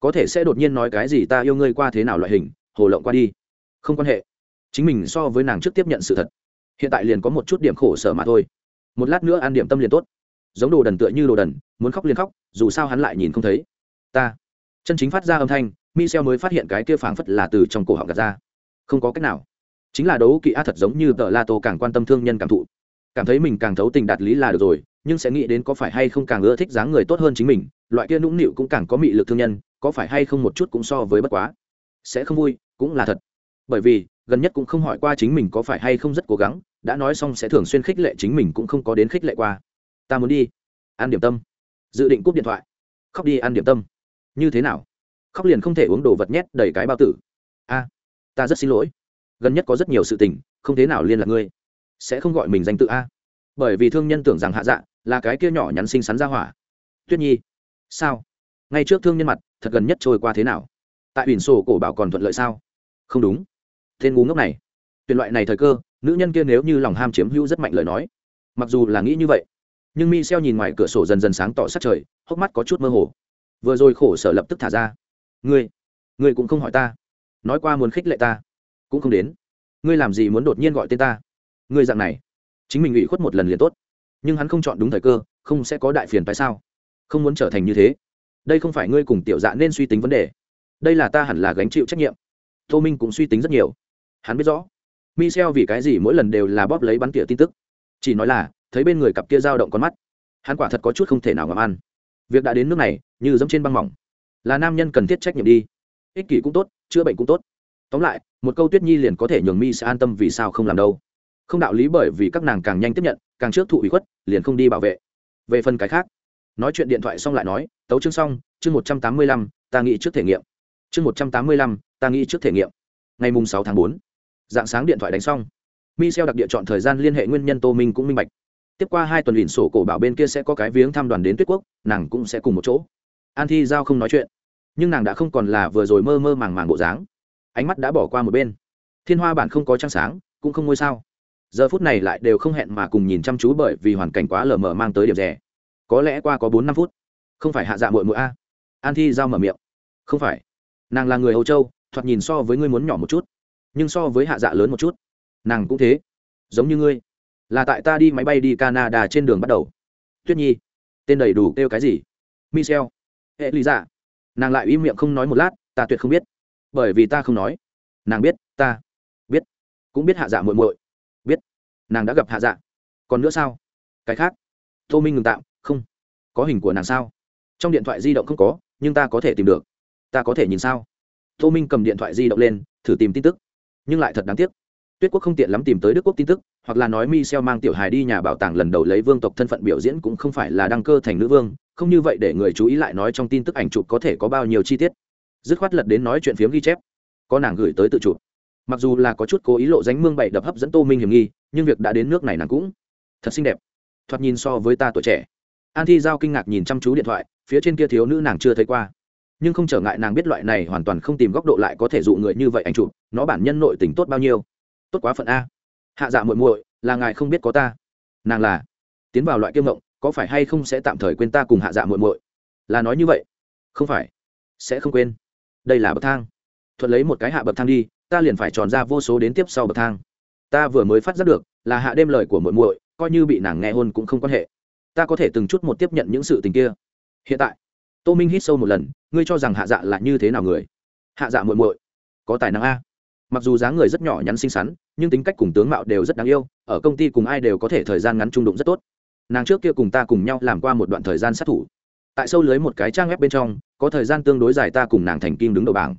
Có thể sẽ đột nhiên nói cái gì ta yêu ngươi qua thế nào loại hình, hồ lộng qua đi. Không quan hệ. Chính mình so với nàng trước tiếp nhận sự thật. Hiện tại liền có một chút điểm khổ sở mà thôi. Một lát nữa ăn điểm tâm liền tốt. Giống đồ đần tựa như đồ đần, muốn khóc liền khóc, dù sao hắn lại nhìn không thấy. Ta. Chân chính phát ra âm thanh, michel mới phát hiện cái kia phảng phất là từ trong cổ họng gạt ra. Không có cách nào. Chính là đấu kỵ a thật giống như tờ la tô càng quan tâm thương nhân cảm thụ cảm thấy mình càng thấu tình đạt lý là được rồi, nhưng sẽ nghĩ đến có phải hay không càng ưa thích dáng người tốt hơn chính mình, loại kia nũng nịu cũng càng có mị lực thương nhân, có phải hay không một chút cũng so với bất quá. Sẽ không vui, cũng là thật. Bởi vì, gần nhất cũng không hỏi qua chính mình có phải hay không rất cố gắng, đã nói xong sẽ thường xuyên khích lệ chính mình cũng không có đến khích lệ qua. Ta muốn đi. Ăn điểm tâm. Dự định cúp điện thoại. Khóc đi ăn điểm tâm. Như thế nào? Khóc liền không thể uống đồ vật nhét đầy cái bao tử. A, ta rất xin lỗi. Gần nhất có rất nhiều sự tình, không thế nào liên lạc ngươi sẽ không gọi mình danh tự a. Bởi vì thương nhân tưởng rằng hạ dạ là cái kia nhỏ nhắn xinh xắn ra hỏa. Tuyết nhi, sao? Ngay trước thương nhân mặt, thật gần nhất trôi qua thế nào? Tại ủyển sổ cổ bảo còn thuận lợi sao? Không đúng. Tên ngu ngốc này. Tuyển loại này thời cơ, nữ nhân kia nếu như lòng ham chiếm hữu rất mạnh lời nói. Mặc dù là nghĩ như vậy, nhưng mi xeo nhìn ngoài cửa sổ dần dần sáng tỏ sát trời, hốc mắt có chút mơ hồ. Vừa rồi khổ sở lập tức thả ra. Ngươi ngươi cũng không hỏi ta. Nói qua muốn khích lệ ta. Cũng không đến. Ngươi làm gì muốn đột nhiên gọi tên ta? Ngươi dạng này, chính mình ủy khuất một lần liền tốt. Nhưng hắn không chọn đúng thời cơ, không sẽ có đại phiền tại sao? Không muốn trở thành như thế. Đây không phải ngươi cùng tiểu dạ nên suy tính vấn đề. Đây là ta hẳn là gánh chịu trách nhiệm. Tô minh cũng suy tính rất nhiều. Hắn biết rõ, michel vì cái gì mỗi lần đều là bóp lấy bắn tỉa tin tức. Chỉ nói là, thấy bên người cặp kia dao động con mắt. Hắn quả thật có chút không thể nào ngầm ăn. Việc đã đến nước này, như dẫm trên băng mỏng. Là nam nhân cần thiết trách nhiệm đi. Ích kỷ cũng tốt, chữa bệnh cũng tốt. Tóm lại, một câu tuyết nhi liền có thể nhường mi sẽ an tâm vì sao không làm đâu không đạo lý bởi vì các nàng càng nhanh tiếp nhận, càng trước thụ ủy khuất, liền không đi bảo vệ. Về phần cái khác, nói chuyện điện thoại xong lại nói, tấu chương xong, chương một trăm tám mươi lăm, ta nghĩ trước thể nghiệm. Chương một trăm tám mươi lăm, ta nghĩ trước thể nghiệm. Ngày mùng sáu tháng bốn, dạng sáng điện thoại đánh xong. Michel đặc địa chọn thời gian liên hệ nguyên nhân tô minh cũng minh bạch. Tiếp qua hai tuần luyện sổ cổ bảo bên kia sẽ có cái viếng thăm đoàn đến tuyết quốc, nàng cũng sẽ cùng một chỗ. An thi giao không nói chuyện, nhưng nàng đã không còn là vừa rồi mơ mơ màng màng bộ dáng. Ánh mắt đã bỏ qua một bên. Thiên hoa bản không có trăng sáng, cũng không ngôi sao giờ phút này lại đều không hẹn mà cùng nhìn chăm chú bởi vì hoàn cảnh quá lờ mờ mang tới điểm rẻ. Có lẽ qua có bốn năm phút, không phải hạ dạ mội mội a? An thi giao mở miệng. Không phải. Nàng là người âu châu, thoạt nhìn so với ngươi muốn nhỏ một chút, nhưng so với hạ dạ lớn một chút, nàng cũng thế. Giống như ngươi, là tại ta đi máy bay đi canada trên đường bắt đầu. Tuyết nhi, tên đầy đủ kêu cái gì? Michel hệ lý dạ. Nàng lại im miệng không nói một lát, ta tuyệt không biết. Bởi vì ta không nói. Nàng biết, ta biết, cũng biết hạ dạ muội muội nàng đã gặp hạ dạ. Còn nữa sao? Cái khác? Tô minh ngừng tạm, không. Có hình của nàng sao? Trong điện thoại di động không có, nhưng ta có thể tìm được. Ta có thể nhìn sao? Tô minh cầm điện thoại di động lên, thử tìm tin tức. Nhưng lại thật đáng tiếc. Tuyết quốc không tiện lắm tìm tới đức quốc tin tức, hoặc là nói michel mang tiểu hài đi nhà bảo tàng lần đầu lấy vương tộc thân phận biểu diễn cũng không phải là đăng cơ thành nữ vương, không như vậy để người chú ý lại nói trong tin tức ảnh chụp có thể có bao nhiêu chi tiết. Dứt khoát lật đến nói chuyện phiếm ghi chép. Có nàng gửi tới tự chụp mặc dù là có chút cố ý lộ dánh mương bậy đập hấp dẫn tô minh hiểm nghi, nhưng việc đã đến nước này nàng cũng thật xinh đẹp. Thoạt nhìn so với ta tuổi trẻ. An thi giao kinh ngạc nhìn chăm chú điện thoại, phía trên kia thiếu nữ nàng chưa thấy qua. Nhưng không trở ngại nàng biết loại này hoàn toàn không tìm góc độ lại có thể dụ người như vậy anh chụp, nó bản nhân nội tình tốt bao nhiêu? Tốt quá phận a. Hạ dạ muội muội, là ngài không biết có ta. Nàng là. Tiến vào loại kiêm ngộng, có phải hay không sẽ tạm thời quên ta cùng hạ dạ muội muội? Là nói như vậy. Không phải. Sẽ không quên. Đây là bậc thang. Thuận lấy một cái hạ bậc thang đi ta liền phải tròn ra vô số đến tiếp sau bậc thang. Ta vừa mới phát giác được, là hạ đêm lời của muội muội, coi như bị nàng nghe hôn cũng không quan hệ. Ta có thể từng chút một tiếp nhận những sự tình kia. Hiện tại, tô minh hít sâu một lần, ngươi cho rằng hạ dạ là như thế nào người? Hạ dạ muội muội, có tài năng a. Mặc dù dáng người rất nhỏ nhắn xinh xắn, nhưng tính cách cùng tướng mạo đều rất đáng yêu, ở công ty cùng ai đều có thể thời gian ngắn trung đụng rất tốt. Nàng trước kia cùng ta cùng nhau làm qua một đoạn thời gian sát thủ. Tại sâu lưới một cái trang web bên trong, có thời gian tương đối dài ta cùng nàng thành kim đứng đầu bảng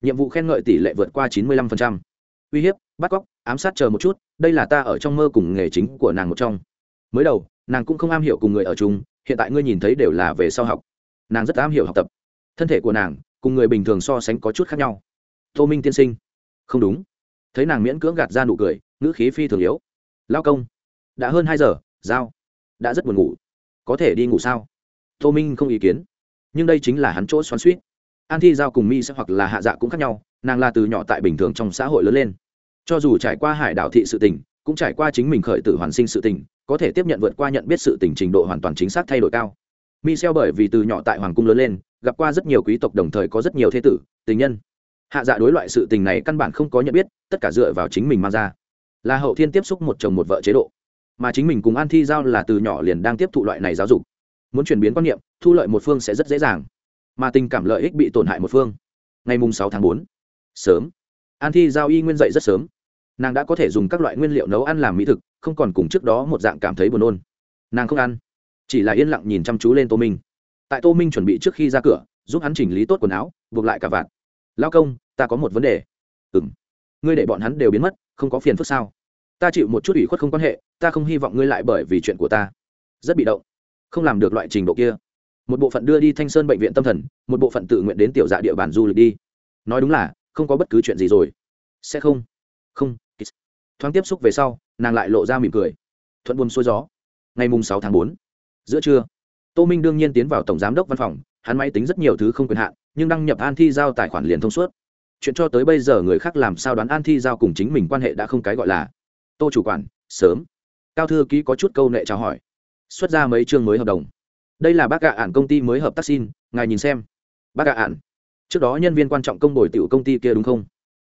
nhiệm vụ khen ngợi tỷ lệ vượt qua chín mươi lăm phần trăm. Uy hiếp, bắt cóc, ám sát chờ một chút, đây là ta ở trong mơ cùng nghề chính của nàng một trong. Mới đầu, nàng cũng không am hiểu cùng người ở chung, hiện tại ngươi nhìn thấy đều là về sau học. Nàng rất am hiểu học tập. Thân thể của nàng, cùng người bình thường so sánh có chút khác nhau. Tô minh tiên sinh. Không đúng. Thấy nàng miễn cưỡng gạt ra nụ cười, ngữ khí phi thường yếu. Lao công. Đã hơn hai giờ, giao. Đã rất buồn ngủ. Có thể đi ngủ sao? Tô minh không ý kiến. Nhưng đây chính là hắn chỗ xoắn suýt an thi giao cùng mi sẽ hoặc là hạ dạ cũng khác nhau nàng là từ nhỏ tại bình thường trong xã hội lớn lên cho dù trải qua hải đảo thị sự tình cũng trải qua chính mình khởi tử hoàn sinh sự tình có thể tiếp nhận vượt qua nhận biết sự tình trình độ hoàn toàn chính xác thay đổi cao Michel bởi vì từ nhỏ tại hoàng cung lớn lên, gặp qua rất nhiều quý tộc đồng thời có rất nhiều thế tử, tình nhân. Hạ dạ đối loại sự tình này căn bản không có nhận biết, tất cả dựa vào chính mình mang ra. Là hậu thiên tiếp xúc một chồng một vợ chế độ. Mà chính mình cùng An Thi giao là từ nhỏ liền đang tiếp thụ loại này giáo dục. Muốn chuyển biến quan niệm, thu lợi một phương sẽ rất dễ dàng, mà tình cảm lợi ích bị tổn hại một phương. Ngày mùng sáu tháng bốn, sớm. An Thi giao y nguyên dậy rất sớm. Nàng đã có thể dùng các loại nguyên liệu nấu ăn làm mỹ thực, không còn cùng trước đó một dạng cảm thấy buồn nôn. Nàng không ăn chỉ là yên lặng nhìn chăm chú lên tô minh tại tô minh chuẩn bị trước khi ra cửa giúp hắn chỉnh lý tốt quần áo buộc lại cả vạt lao công ta có một vấn đề ừ m ngươi để bọn hắn đều biến mất không có phiền phức sao ta chịu một chút ủy khuất không quan hệ ta không hy vọng ngươi lại bởi vì chuyện của ta rất bị động không làm được loại trình độ kia một bộ phận đưa đi thanh sơn bệnh viện tâm thần, một bộ phận tự nguyện đến tiểu dạ địa bàn du lịch đi. Nói đúng là, không có bất cứ chuyện gì rồi. Sẽ không. Không thoáng tiếp xúc về sau, nàng lại lộ ra mỉm cười. Thuận buôn xuôi gió. Ngày mùng sáu tháng bốn. Giữa trưa, tô minh đương nhiên tiến vào tổng giám đốc văn phòng, hắn máy tính rất nhiều thứ không quyền hạn, nhưng đăng nhập an thi giao tài khoản liền thông suốt. Chuyện cho tới bây giờ người khác làm sao đoán an thi giao cùng chính mình quan hệ đã không cái gọi là. Tô chủ quản, sớm. Cao thư ký có chút câu nệ chào hỏi. Xuất ra mấy chương mới hợp đồng đây là bác gạ ản công ty mới hợp tác xin, ngài nhìn xem. Bác gạ ản, trước đó nhân viên quan trọng công bồi tiểu công ty kia đúng không?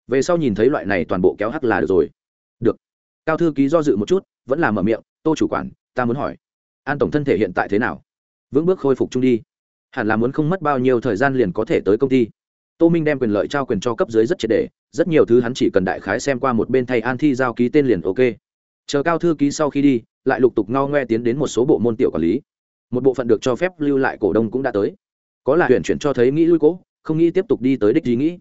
Về sau nhìn thấy loại này toàn bộ kéo hắt là được rồi. Được. Cao thư ký do dự một chút, vẫn là mở miệng, tô chủ quản, ta muốn hỏi, an tổng thân thể hiện tại thế nào? Vững bước khôi phục chung đi. Hẳn là muốn không mất bao nhiêu thời gian liền có thể tới công ty. Tô minh đem quyền lợi trao quyền cho cấp dưới rất triệt đề rất nhiều thứ hắn chỉ cần đại khái xem qua một bên thay an thi giao ký tên liền ok. Chờ cao thư ký sau khi đi, lại lục tục ngao ngoe tiến đến một số bộ môn tiểu quản lý một bộ phận được cho phép lưu lại cổ đông cũng đã tới. Có là huyện chuyển cho thấy nghĩ lui cố, không nghĩ tiếp tục đi tới đích ý nghĩ.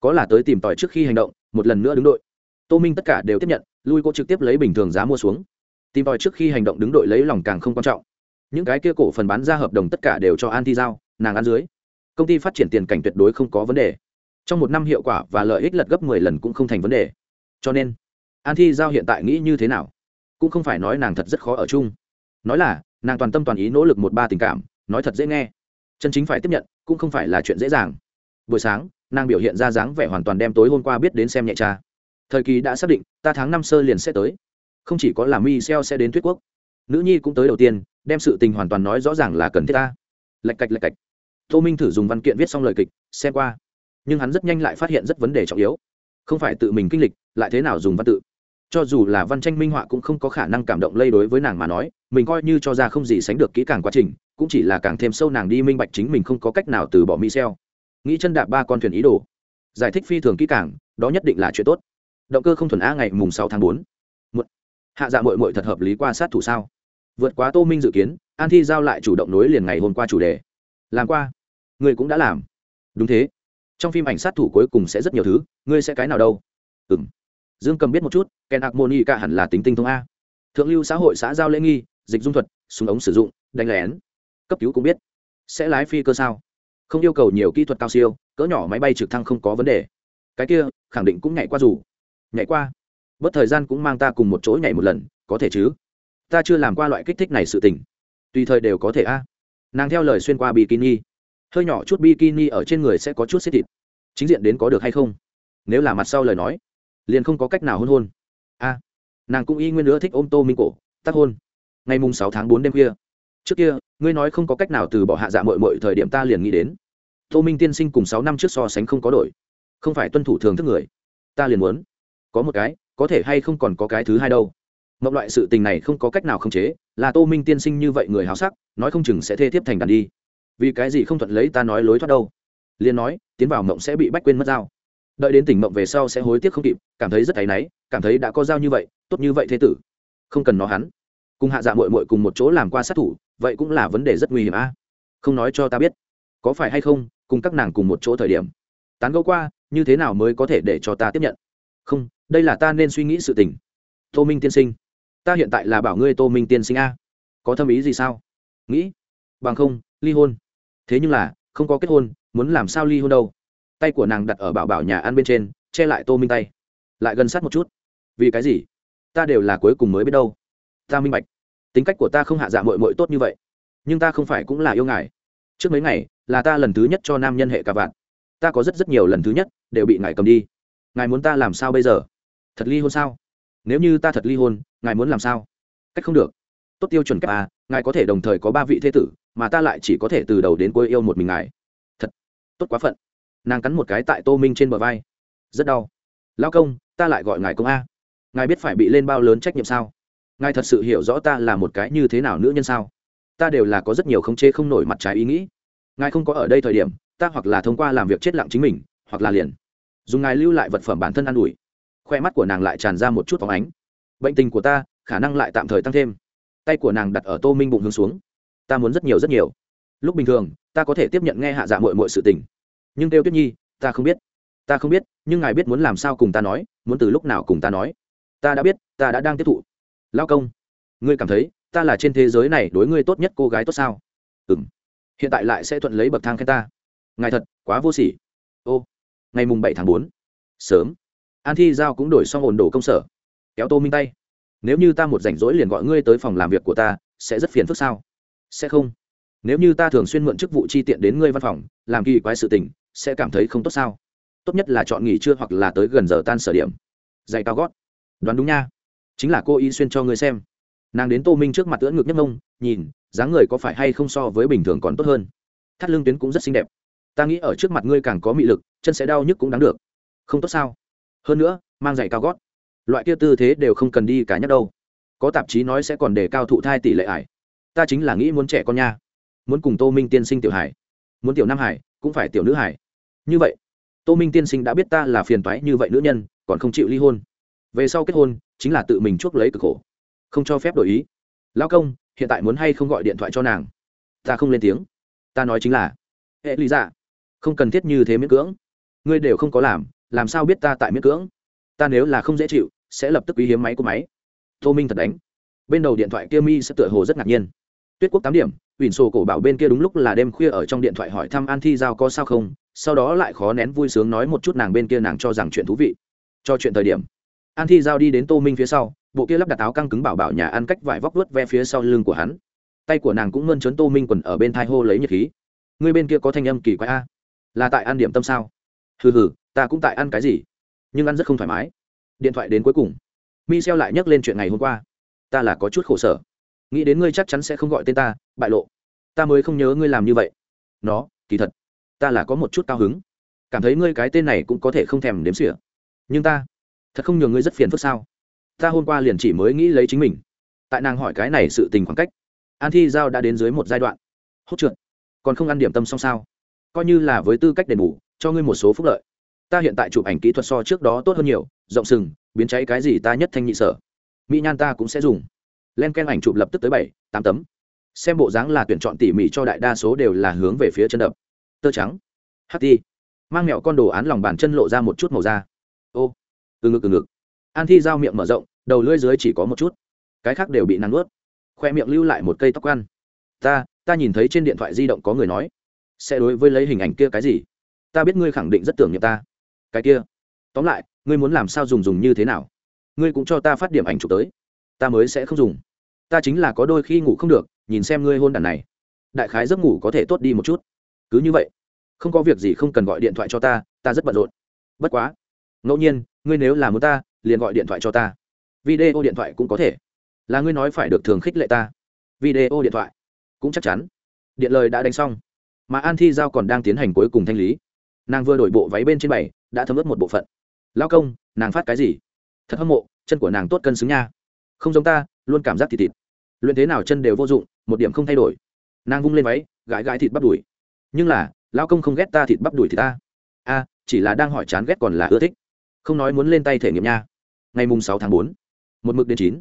Có là tới tìm tòi trước khi hành động, một lần nữa đứng đội. Tô minh tất cả đều tiếp nhận, lui cố trực tiếp lấy bình thường giá mua xuống. Tìm tòi trước khi hành động đứng đội lấy lòng càng không quan trọng. Những cái kia cổ phần bán ra hợp đồng tất cả đều cho an thi giao, nàng ăn dưới. Công ty phát triển tiền cảnh tuyệt đối không có vấn đề. Trong một năm hiệu quả và lợi ích lật gấp mười lần cũng không thành vấn đề. Cho nên, an thi giao hiện tại nghĩ như thế nào? Cũng không phải nói nàng thật rất khó ở chung. Nói là nàng toàn tâm toàn ý nỗ lực một ba tình cảm, nói thật dễ nghe. Chân chính phải tiếp nhận, cũng không phải là chuyện dễ dàng. Buổi sáng, nàng biểu hiện ra dáng vẻ hoàn toàn đem tối hôm qua biết đến xem nhẹ cha. Thời kỳ đã xác định, ta tháng năm sơ liền sẽ tới. Không chỉ có là Michel sẽ đến thuyết quốc. Nữ nhi cũng tới đầu tiên, đem sự tình hoàn toàn nói rõ ràng là cần thiết ta. Lạch cạch lạch cạch. Tô minh thử dùng văn kiện viết xong lời kịch, xem qua. Nhưng hắn rất nhanh lại phát hiện rất vấn đề trọng yếu. Không phải tự mình kinh lịch, lại thế nào dùng văn tự? Cho dù là văn tranh minh họa cũng không có khả năng cảm động lây đối với nàng mà nói, mình coi như cho ra không gì sánh được kỹ càng quá trình, cũng chỉ là càng thêm sâu nàng đi minh bạch chính mình không có cách nào từ bỏ Michel. nghĩ chân đạp ba con thuyền ý đồ. Giải thích phi thường kỹ càng, đó nhất định là chuyện tốt. Động cơ không thuần a ngày mùng sáu tháng bốn. Hạ dạ mội mội thật hợp lý qua sát thủ sao? Vượt quá tô minh dự kiến, an thi giao lại chủ động nối liền ngày hôm qua chủ đề. Làm qua. Ngươi cũng đã làm. Đúng thế. Trong phim ảnh sát thủ cuối cùng sẽ rất nhiều thứ, ngươi sẽ cái nào đâu? Ừ m dương cầm biết một chút ken ạc y cả hẳn là tính tinh thông a. Thượng lưu xã hội xã giao lễ nghi, dịch dung thuật, súng ống sử dụng, đánh lén. Cấp cứu cũng biết. Sẽ lái phi cơ sao? Không yêu cầu nhiều kỹ thuật cao siêu, cỡ nhỏ máy bay trực thăng không có vấn đề. Cái kia, khẳng định cũng nhảy qua dù. Nhảy qua. Bất thời gian cũng mang ta cùng một chỗ nhảy một lần, có thể chứ? Ta chưa làm qua loại kích thích này sự tình. Tùy thời đều có thể a. Nàng theo lời xuyên qua bikini. Hơi nhỏ chút bikini ở trên người sẽ có chút xếp thịt. Chính diện đến có được hay không? Nếu là mặt sau lời nói, liền không có cách nào hôn hôn a nàng cũng y nguyên nữa thích ôm tô minh cổ tắc hôn. Ngày mùng sáu tháng bốn đêm khuya. Trước kia, ngươi nói không có cách nào từ bỏ hạ dạ mội mội thời điểm ta liền nghĩ đến. Tô minh tiên sinh cùng sáu năm trước so sánh không có đổi. Không phải tuân thủ thường thức người. Ta liền muốn. Có một cái, có thể hay không còn có cái thứ hai đâu. Mộng loại sự tình này không có cách nào khống chế, là tô minh tiên sinh như vậy người háo sắc, nói không chừng sẽ thê tiếp thành đàn đi. Vì cái gì không thuận lấy ta nói lối thoát đâu. Liền nói, tiến vào mộng sẽ bị bách quên mất dao đợi đến tỉnh mộng về sau sẽ hối tiếc không kịp, cảm thấy rất áy náy, cảm thấy đã có dao như vậy, tốt như vậy thế tử. Không cần nó hắn. Cùng hạ dạ mội mội cùng một chỗ làm qua sát thủ, vậy cũng là vấn đề rất nguy hiểm a. Không nói cho ta biết. Có phải hay không, cùng các nàng cùng một chỗ thời điểm. Tán gẫu qua, như thế nào mới có thể để cho ta tiếp nhận? Không, đây là ta nên suy nghĩ sự tình. Tô minh tiên sinh. Ta hiện tại là bảo ngươi tô minh tiên sinh a. Có thâm ý gì sao? Nghĩ. Bằng không, ly hôn. Thế nhưng là, không có kết hôn, muốn làm sao ly hôn đâu? Tay của nàng đặt ở bảo bảo nhà ăn bên trên, che lại tô minh tay. Lại gần sát một chút. Vì cái gì? Ta đều là cuối cùng mới biết đâu. Ta minh bạch. Tính cách của ta không hạ dạ mội mội tốt như vậy. Nhưng ta không phải cũng là yêu ngài. Trước mấy ngày, là ta lần thứ nhất cho nam nhân hệ cả vạn ta có rất rất nhiều lần thứ nhất đều bị ngài cầm đi. Ngài muốn ta làm sao bây giờ? Thật ly hôn sao? Nếu như ta thật ly hôn, ngài muốn làm sao? Cách không được. Tốt tiêu chuẩn kép à ngài có thể đồng thời có ba vị thế tử, mà ta lại chỉ có thể từ đầu đến cuối yêu một mình ngài. Thật. Tốt quá phận nàng cắn một cái tại tô minh trên bờ vai. Rất đau. Lao công, ta lại gọi ngài công a. Ngài biết phải bị lên bao lớn trách nhiệm sao? Ngài thật sự hiểu rõ ta là một cái như thế nào nữ nhân sao? Ta đều là có rất nhiều khống chế không nổi mặt trái ý nghĩ. Ngài không có ở đây thời điểm, ta hoặc là thông qua làm việc chết lặng chính mình, hoặc là liền. Dùng ngài lưu lại vật phẩm bản thân ă n ủi. Khoe mắt của nàng lại tràn ra một chút phóng ánh. Bệnh tình của ta, khả năng lại tạm thời tăng thêm. Tay của nàng đặt ở tô minh bụng hướng xuống. Ta muốn rất nhiều rất nhiều. Lúc bình thường, ta có thể tiếp nhận nghe hạ dạ mội mội sự tình nhưng kêu tuyết nhi, ta không biết. Ta không biết, nhưng ngài biết muốn làm sao cùng ta nói, muốn từ lúc nào cùng ta nói. Ta đã biết, ta đã đang tiếp thụ. Lao công, ngươi cảm thấy, ta là trên thế giới này đối ngươi tốt nhất cô gái tốt sao? Ừ m hiện tại lại sẽ thuận lấy bậc thang khen ta. Ngài thật, quá vô sỉ. Ô. Ngày mùng bảy tháng bốn. Sớm. An thi giao cũng đổi xong ổn đồ công sở. Kéo tô minh tay. Nếu như ta một rảnh rỗi liền gọi ngươi tới phòng làm việc của ta, sẽ rất phiền phức sao? Sẽ không nếu như ta thường xuyên mượn chức vụ chi tiện đến ngươi văn phòng, làm kỳ quái sự tình, sẽ cảm thấy không tốt sao? Tốt nhất là chọn nghỉ trưa hoặc là tới gần giờ tan sở điểm. Dạy cao gót. Đoán đúng nha. Chính là cô y xuyên cho ngươi xem. Nàng đến tô minh trước mặt tưỡng ngực nhất mông, nhìn, dáng người có phải hay không so với bình thường còn tốt hơn. Thắt lưng tuyến cũng rất xinh đẹp. Ta nghĩ ở trước mặt ngươi càng có mị lực, chân sẽ đau nhức cũng đáng được. Không tốt sao? Hơn nữa, mang giày cao gót. Loại kia tư thế đều không cần đi cả nhắc đâu. Có tạp chí nói sẽ còn đề cao thụ thai tỷ lệ ải. Ta chính là nghĩ muốn trẻ con nha muốn cùng tô minh tiên sinh tiểu hải. Muốn tiểu nam hải, cũng phải tiểu nữ hải. Như vậy, tô minh tiên sinh đã biết ta là phiền toái như vậy nữ nhân, còn không chịu ly hôn. Về sau kết hôn, chính là tự mình chuốc lấy cực khổ. Không cho phép đổi ý. Lao công, hiện tại muốn hay không gọi điện thoại cho nàng? Ta không lên tiếng. Ta nói chính là, hệ lý dạ không cần thiết như thế miễn cưỡng. Ngươi đều không có làm làm sao biết ta tại miễn cưỡng? Ta nếu là không dễ chịu, sẽ lập tức quý hiếm máy của máy. Tô minh thật đánh. Bên đầu điện thoại kia mi sẽ tựa hồ rất ngạc nhiên tuyết quốc tám điểm ủy sổ cổ bảo bên kia đúng lúc là đêm khuya ở trong điện thoại hỏi thăm an thi giao có sao không, sau đó lại khó nén vui sướng nói một chút nàng bên kia nàng cho rằng chuyện thú vị. Cho chuyện thời điểm, an thi giao đi đến tô minh phía sau, bộ kia lắp đặt áo căng cứng bảo bảo nhà ăn cách vải vóc vớt ve phía sau lưng của hắn. Tay của nàng cũng mơn trớn tô minh quần ở bên thai hô lấy nhiệt khí. Người bên kia có thanh âm kỳ quái a. Là tại ăn điểm tâm sao? Hừ hừ, ta cũng tại ăn cái gì? Nhưng ăn rất không thoải mái. Điện thoại đến cuối cùng. Mi lại nhắc lên chuyện ngày hôm qua. Ta là có chút khổ sở nghĩ đến ngươi chắc chắn sẽ không gọi tên ta, bại lộ. Ta mới không nhớ ngươi làm như vậy. Nó, kỳ thật, ta là có một chút cao hứng. Cảm thấy ngươi cái tên này cũng có thể không thèm đếm xỉa. Nhưng ta, thật không nhường ngươi rất phiền phức sao? Ta hôm qua liền chỉ mới nghĩ lấy chính mình. Tại nàng hỏi cái này sự tình khoảng cách, an thi giao đã đến dưới một giai đoạn. Hốt trượt. Còn không ăn điểm tâm xong sao? Coi như là với tư cách đền bù, cho ngươi một số phúc lợi. Ta hiện tại chụp ảnh kỹ thuật so trước đó tốt hơn nhiều, rộng sừng, biến cháy cái gì ta nhất thanh nhị sở. Mỹ nhan ta cũng sẽ dùng len ken ảnh chụp lập tức tới bảy, tám tấm. Xem bộ dáng là tuyển chọn tỉ mỉ cho đại đa số đều là hướng về phía chân đập. Tơ trắng. Ht mang mẹo con đồ án lòng bàn chân lộ ra một chút màu da. Ô. Từ ngực từ ngực. An thi giao miệng mở rộng, đầu lưỡi dưới chỉ có một chút. Cái khác đều bị nắn ướt khoe miệng lưu lại một cây tóc ăn. Ta ta nhìn thấy trên điện thoại di động có người nói, sẽ đối với lấy hình ảnh kia cái gì? Ta biết ngươi khẳng định rất tưởng niệm ta. Cái kia. Tóm lại, ngươi muốn làm sao dùng dùng như thế nào? Ngươi cũng cho ta phát điểm ảnh chụp tới. Ta mới sẽ không dùng ta chính là có đôi khi ngủ không được, nhìn xem ngươi hôn đàn này. Đại khái giấc ngủ có thể tốt đi một chút. Cứ như vậy, không có việc gì không cần gọi điện thoại cho ta ta rất bận rộn. Bất quá, ngẫu nhiên, ngươi nếu là muốn ta, liền gọi điện thoại cho ta. Video điện thoại cũng có thể. Là ngươi nói phải được thường khích lệ ta. Video điện thoại, cũng chắc chắn. Điện lời đã đánh xong, mà an thi giao còn đang tiến hành cuối cùng thanh lý. Nàng vừa đổi bộ váy bên trên bảy, đã thấm ướt một bộ phận. Lao công, nàng phát cái gì? Thật hâm mộ, chân của nàng tốt cân xứng nha. Không giống ta, luôn cảm giác thịt thịt luyện thế nào chân đều vô dụng, một điểm không thay đổi. Nàng vung lên váy, gãi gãi thịt bắp đùi. Nhưng là lao công không ghét ta thịt bắp đùi thì ta. A, chỉ là đang hỏi chán ghét còn là ưa thích. Không nói muốn lên tay thể nghiệm nha. Ngày mùng sáu tháng bốn, một mực đến chín.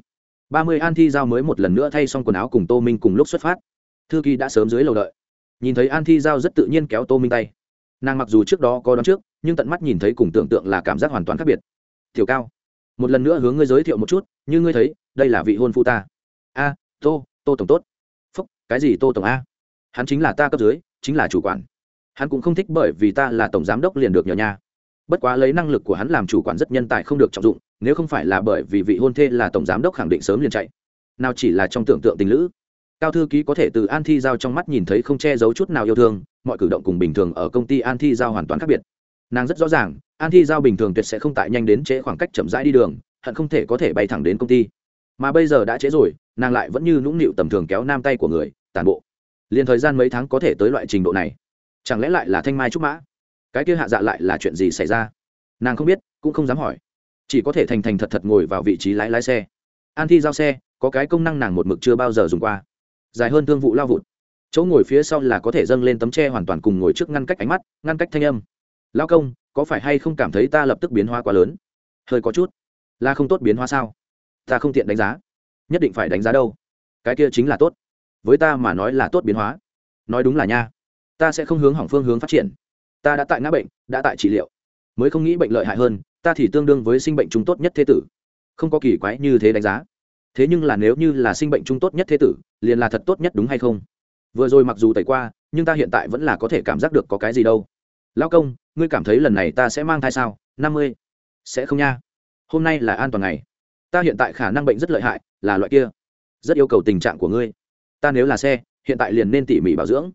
Ba mươi an thi giao mới một lần nữa thay xong quần áo cùng tô minh cùng lúc xuất phát. Thư Kỳ đã sớm dưới lầu đợi. Nhìn thấy an thi giao rất tự nhiên kéo tô minh tay. Nàng mặc dù trước đó có đón trước, nhưng tận mắt nhìn thấy cùng tưởng tượng là cảm giác hoàn toàn khác biệt. Thiểu cao, một lần nữa hướng ngươi giới thiệu một chút, như ngươi thấy, đây là vị hôn phu ta tô tô tổng tốt. Phúc, cái gì tô tổng a? Hắn chính là ta cấp dưới, chính là chủ quản. Hắn cũng không thích bởi vì ta là tổng giám đốc liền được nhờ nha. Bất quá lấy năng lực của hắn làm chủ quản rất nhân tài không được trọng dụng, nếu không phải là bởi vì vị hôn thê là tổng giám đốc khẳng định sớm liền chạy. Nào chỉ là trong tưởng tượng tình lữ. Cao thư ký có thể từ an thi giao trong mắt nhìn thấy không che giấu chút nào yêu thương, mọi cử động cùng bình thường ở công ty an thi giao hoàn toàn khác biệt. Nàng rất rõ ràng, an thi giao bình thường tuyệt sẽ không tại nhanh đến trễ khoảng cách chậm rãi đi đường, hận không thể có thể bay thẳng đến công ty mà bây giờ đã trễ rồi, nàng lại vẫn như nũng nịu tầm thường kéo nam tay của người tàn bộ. Liền thời gian mấy tháng có thể tới loại trình độ này, chẳng lẽ lại là thanh mai trúc mã? Cái kia hạ dạ lại là chuyện gì xảy ra? Nàng không biết, cũng không dám hỏi. Chỉ có thể thành thành thật thật ngồi vào vị trí lái lái xe. An thi giao xe, có cái công năng nàng một mực chưa bao giờ dùng qua. Dài hơn thương vụ lao vụt. Chỗ ngồi phía sau là có thể dâng lên tấm tre hoàn toàn cùng ngồi trước ngăn cách ánh mắt, ngăn cách thanh âm. Lao công, có phải hay không cảm thấy ta lập tức biến hóa quá lớn? Hơi có chút. Là không tốt biến hóa sao? Ta không tiện đánh giá. Nhất định phải đánh giá đâu. Cái kia chính là tốt. Với ta mà nói là tốt biến hóa. Nói đúng là nha. Ta sẽ không hướng hỏng phương hướng phát triển. Ta đã tại ngã bệnh, đã tại trị liệu. Mới không nghĩ bệnh lợi hại hơn, ta thì tương đương với sinh bệnh chúng tốt nhất thế tử. Không có kỳ quái như thế đánh giá. Thế nhưng là nếu như là sinh bệnh chung tốt nhất thế tử, liền là thật tốt nhất đúng hay không? Vừa rồi mặc dù tẩy qua, nhưng ta hiện tại vẫn là có thể cảm giác được có cái gì đâu. Lão công, ngươi cảm thấy lần này ta sẽ mang thai sao? Năm mươi. Sẽ không nha. Hôm nay là an toàn ngày ta hiện tại khả năng bệnh rất lợi hại, là loại kia. Rất yêu cầu tình trạng của ngươi. Ta nếu là xe, hiện tại liền nên tỉ mỉ bảo dưỡng.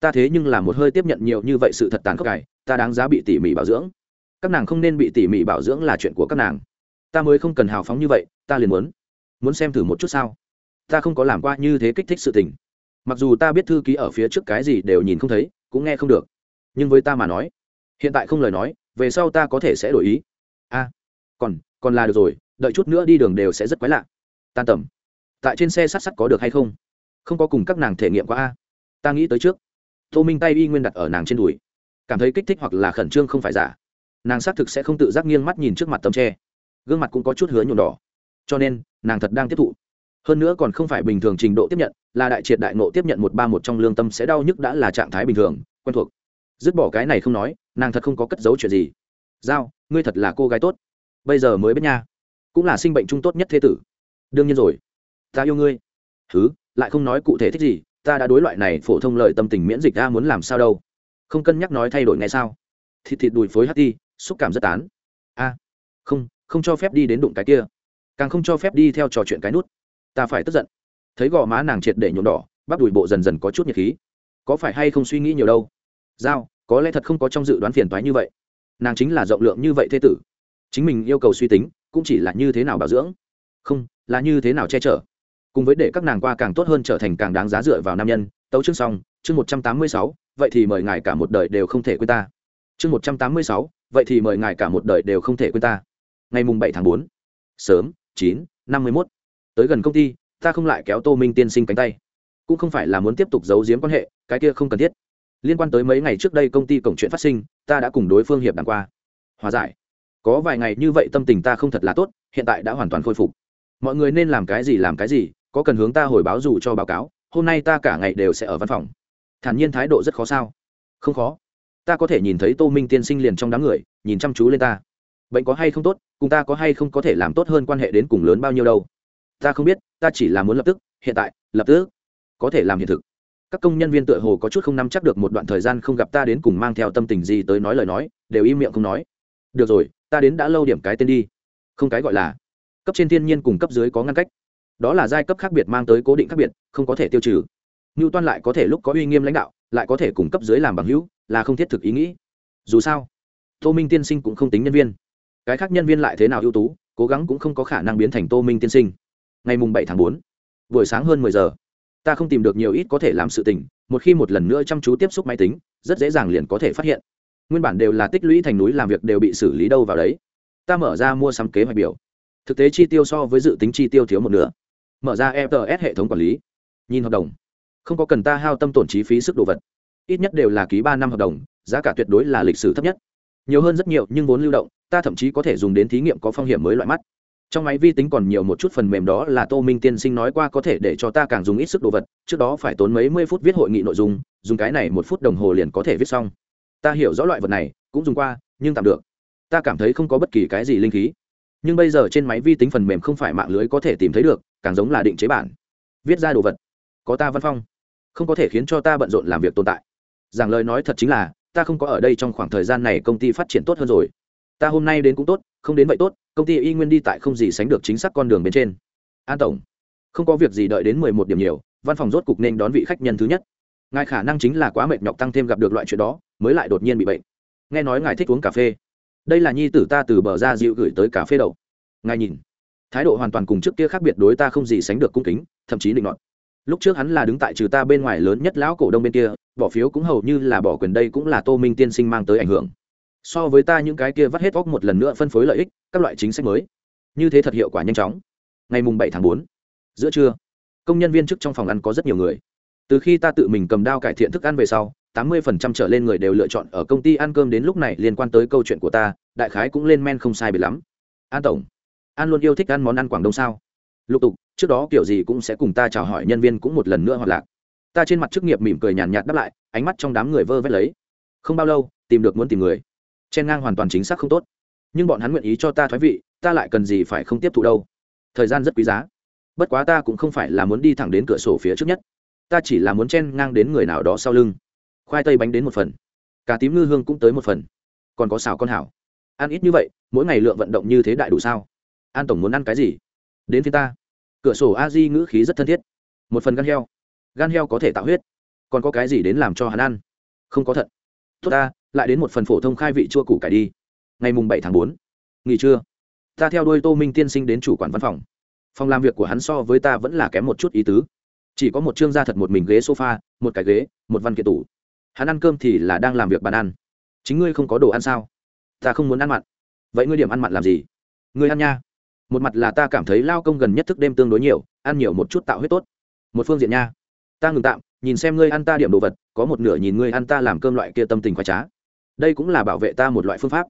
Ta thế nhưng là một hơi tiếp nhận nhiều như vậy sự thật tàn khốc cải ta đáng giá bị tỉ mỉ bảo dưỡng. Các nàng không nên bị tỉ mỉ bảo dưỡng là chuyện của các nàng. Ta mới không cần hào phóng như vậy, ta liền muốn. Muốn xem thử một chút sao? Ta không có làm qua như thế kích thích sự tình. Mặc dù ta biết thư ký ở phía trước cái gì đều nhìn không thấy, cũng nghe không được. Nhưng với ta mà nói, hiện tại không lời nói, về sau ta có thể sẽ đổi ý. A còn còn là được rồi đợi chút nữa đi đường đều sẽ rất quái lạ. Tan tầm. Tại trên xe sát sắt có được hay không? Không có cùng các nàng thể nghiệm qua a. Ta nghĩ tới trước. Tô minh tay y nguyên đặt ở nàng trên đùi. Cảm thấy kích thích hoặc là khẩn trương không phải giả. Nàng xác thực sẽ không tự giác nghiêng mắt nhìn trước mặt tấm tre. Gương mặt cũng có chút hứa nhuộm đỏ. Cho nên, nàng thật đang tiếp thụ. Hơn nữa còn không phải bình thường trình độ tiếp nhận, là đại triệt đại nộ tiếp nhận một ba một trong lương tâm sẽ đau nhức đã là trạng thái bình thường, quen thuộc. Dứt bỏ cái này không nói, nàng thật không có cất giấu chuyện gì. Giao, ngươi thật là cô gái tốt. Bây giờ mới biết nha cũng là sinh bệnh trung tốt nhất thế tử. Đương nhiên rồi. Ta yêu ngươi. Thứ lại không nói cụ thể thích gì, ta đã đối loại này phổ thông lợi tâm tình miễn dịch ta muốn làm sao đâu. Không cân nhắc nói thay đổi ngay sao. Thịt thịt đùi phối hát đi, xúc cảm rất tán. A, không không cho phép đi đến đụng cái kia. Càng không cho phép đi theo trò chuyện cái nút. Ta phải tức giận. Thấy gò má nàng triệt để nhuộm đỏ, bắp đùi bộ dần dần có chút nhiệt khí. Có phải hay không suy nghĩ nhiều đâu? Giao, có lẽ thật không có trong dự đoán phiền toái như vậy. Nàng chính là rộng lượng như vậy thế tử. Chính mình yêu cầu suy tính cũng chỉ là như thế nào bảo dưỡng. Không, là như thế nào che chở. Cùng với để các nàng qua càng tốt hơn trở thành càng đáng giá dựa vào nam nhân, tấu chương xong, chương một trăm tám mươi sáu, vậy thì mời ngài cả một đời đều không thể quên ta. Chương một trăm tám mươi sáu, vậy thì mời ngài cả một đời đều không thể quên ta. Ngày mùng bảy tháng bốn, sớm, chín, năm mươi mốt. Tới gần công ty, ta không lại kéo tô minh tiên sinh cánh tay. Cũng không phải là muốn tiếp tục giấu giếm quan hệ, cái kia không cần thiết. Liên quan tới mấy ngày trước đây công ty cổng chuyện phát sinh, ta đã cùng đối phương hiệp đàng qua. Hòa giải có vài ngày như vậy tâm tình ta không thật là tốt, hiện tại đã hoàn toàn khôi phục. Mọi người nên làm cái gì làm cái gì, có cần hướng ta hồi báo dù cho báo cáo, hôm nay ta cả ngày đều sẽ ở văn phòng. Thản nhiên thái độ rất khó sao? Không khó. Ta có thể nhìn thấy tô minh tiên sinh liền trong đám người, nhìn chăm chú lên ta. Bệnh có hay không tốt, cùng ta có hay không có thể làm tốt hơn quan hệ đến cùng lớn bao nhiêu đâu. Ta không biết, ta chỉ là muốn lập tức, hiện tại, lập tức. Có thể làm hiện thực. Các công nhân viên tựa hồ có chút không nắm chắc được một đoạn thời gian không gặp ta đến cùng mang theo tâm tình gì tới nói lời nói, đều im miệng không nói. Được rồi ta đến đã lâu điểm cái tên đi. Không cái gọi là, cấp trên thiên nhiên cùng cấp dưới có ngăn cách. Đó là giai cấp khác biệt mang tới cố định khác biệt, không có thể tiêu trừ. Như toan lại có thể lúc có uy nghiêm lãnh đạo, lại có thể cùng cấp dưới làm bằng hữu, là không thiết thực ý nghĩ. Dù sao, tô minh tiên sinh cũng không tính nhân viên. Cái khác nhân viên lại thế nào ưu tú, cố gắng cũng không có khả năng biến thành tô minh tiên sinh. Ngày mùng bảy tháng bốn, buổi sáng hơn mười giờ, ta không tìm được nhiều ít có thể làm sự tình, một khi một lần nữa chăm chú tiếp xúc máy tính, rất dễ dàng liền có thể phát hiện nguyên bản đều là tích lũy thành núi làm việc đều bị xử lý đâu vào đấy. Ta mở ra mua sắm kế hoạch biểu. Thực tế chi tiêu so với dự tính chi tiêu thiếu một nửa. Mở ra fts hệ thống quản lý. Nhìn hợp đồng. Không có cần ta hao tâm tổn chi phí sức đồ vật. Ít nhất đều là ký ba năm hợp đồng, giá cả tuyệt đối là lịch sử thấp nhất. Nhiều hơn rất nhiều, nhưng vốn lưu động, ta thậm chí có thể dùng đến thí nghiệm có phong hiểm mới loại mắt. Trong máy vi tính còn nhiều một chút phần mềm đó là tô minh tiên sinh nói qua có thể để cho ta càng dùng ít sức đồ vật, trước đó phải tốn mấy mươi phút viết hội nghị nội dung, dùng cái này một phút đồng hồ liền có thể viết xong ta hiểu rõ loại vật này, cũng dùng qua, nhưng tạm được. Ta cảm thấy không có bất kỳ cái gì linh khí. Nhưng bây giờ trên máy vi tính phần mềm không phải mạng lưới có thể tìm thấy được, càng giống là định chế bản. Viết ra đồ vật. Có ta văn phong. Không có thể khiến cho ta bận rộn làm việc tồn tại. Giảng lời nói thật chính là, ta không có ở đây trong khoảng thời gian này công ty phát triển tốt hơn rồi. Ta hôm nay đến cũng tốt, không đến vậy tốt, công ty y nguyên đi tại không gì sánh được chính xác con đường bên trên. An tổng. Không có việc gì đợi đến mười một điểm nhiều, văn phòng rốt cục nên đón vị khách nhân thứ nhất. Ngài khả năng chính là quá mệt nhọc tăng thêm gặp được loại chuyện đó mới lại đột nhiên bị bệnh. Nghe nói ngài thích uống cà phê. Đây là nhi tử ta từ bờ ra dịu gửi tới cà phê đậu ngài nhìn. Thái độ hoàn toàn cùng trước kia khác biệt đối ta không gì sánh được cung kính, thậm chí định đoạn lúc trước hắn là đứng tại trừ ta bên ngoài lớn nhất lão cổ đông bên kia, bỏ phiếu cũng hầu như là bỏ quyền đây cũng là tô minh tiên sinh mang tới ảnh hưởng. So với ta những cái kia vắt hết óc một lần nữa phân phối lợi ích, các loại chính sách mới. Như thế thật hiệu quả nhanh chóng. Ngày mùng bảy tháng bốn, giữa trưa, công nhân viên chức trong phòng ăn có rất nhiều người. Từ khi ta tự mình cầm đao cải thiện thức ăn về sau tám mươi phần trăm trở lên người đều lựa chọn ở công ty ăn cơm đến lúc này liên quan tới câu chuyện của ta, đại khái cũng lên men không sai biệt lắm. An tổng, an luôn yêu thích ăn món ăn quảng đông sao? Lục tục, trước đó kiểu gì cũng sẽ cùng ta chào hỏi nhân viên cũng một lần nữa hoặc lạc. Ta trên mặt chức nghiệp mỉm cười nhàn nhạt đáp lại, ánh mắt trong đám người vơ vét lấy. Không bao lâu, tìm được muốn tìm người. Chen ngang hoàn toàn chính xác không tốt. Nhưng bọn hắn nguyện ý cho ta thoái vị, ta lại cần gì phải không tiếp thụ đâu? Thời gian rất quý giá. Bất quá ta cũng không phải là muốn đi thẳng đến cửa sổ phía trước nhất. Ta chỉ là muốn chen ngang đến người nào đó sau lưng khoai tây bánh đến một phần cá tím ngư hương cũng tới một phần. Còn có xào con hảo. Ăn ít như vậy, mỗi ngày lượng vận động như thế đại đủ sao? An tổng muốn ăn cái gì? Đến phía ta. Cửa sổ a di ngữ khí rất thân thiết. Một phần gan heo. Gan heo có thể tạo huyết. Còn có cái gì đến làm cho hắn ăn? Không có thận tốt ta, lại đến một phần phổ thông khai vị chua củ cải đi. Ngày mùng bảy tháng bốn. Nghỉ trưa. Ta theo đuôi tô minh tiên sinh đến chủ quản văn phòng. Phòng làm việc của hắn so với ta vẫn là kém một chút ý tứ. Chỉ có một chương gia thật một mình ghế sofa, một cái ghế, một văn kiện tủ hắn ăn cơm thì là đang làm việc bàn ăn. Chính ngươi không có đồ ăn sao? Ta không muốn ăn mặn. Vậy ngươi điểm ăn mặn làm gì? Ngươi ăn nha. Một mặt là ta cảm thấy lao công gần nhất thức đêm tương đối nhiều, ăn nhiều một chút tạo huyết tốt. Một phương diện nha. Ta ngừng tạm, nhìn xem ngươi ăn ta điểm đồ vật, có một nửa nhìn ngươi ăn ta làm cơm loại kia tâm tình khoái trá. Đây cũng là bảo vệ ta một loại phương pháp.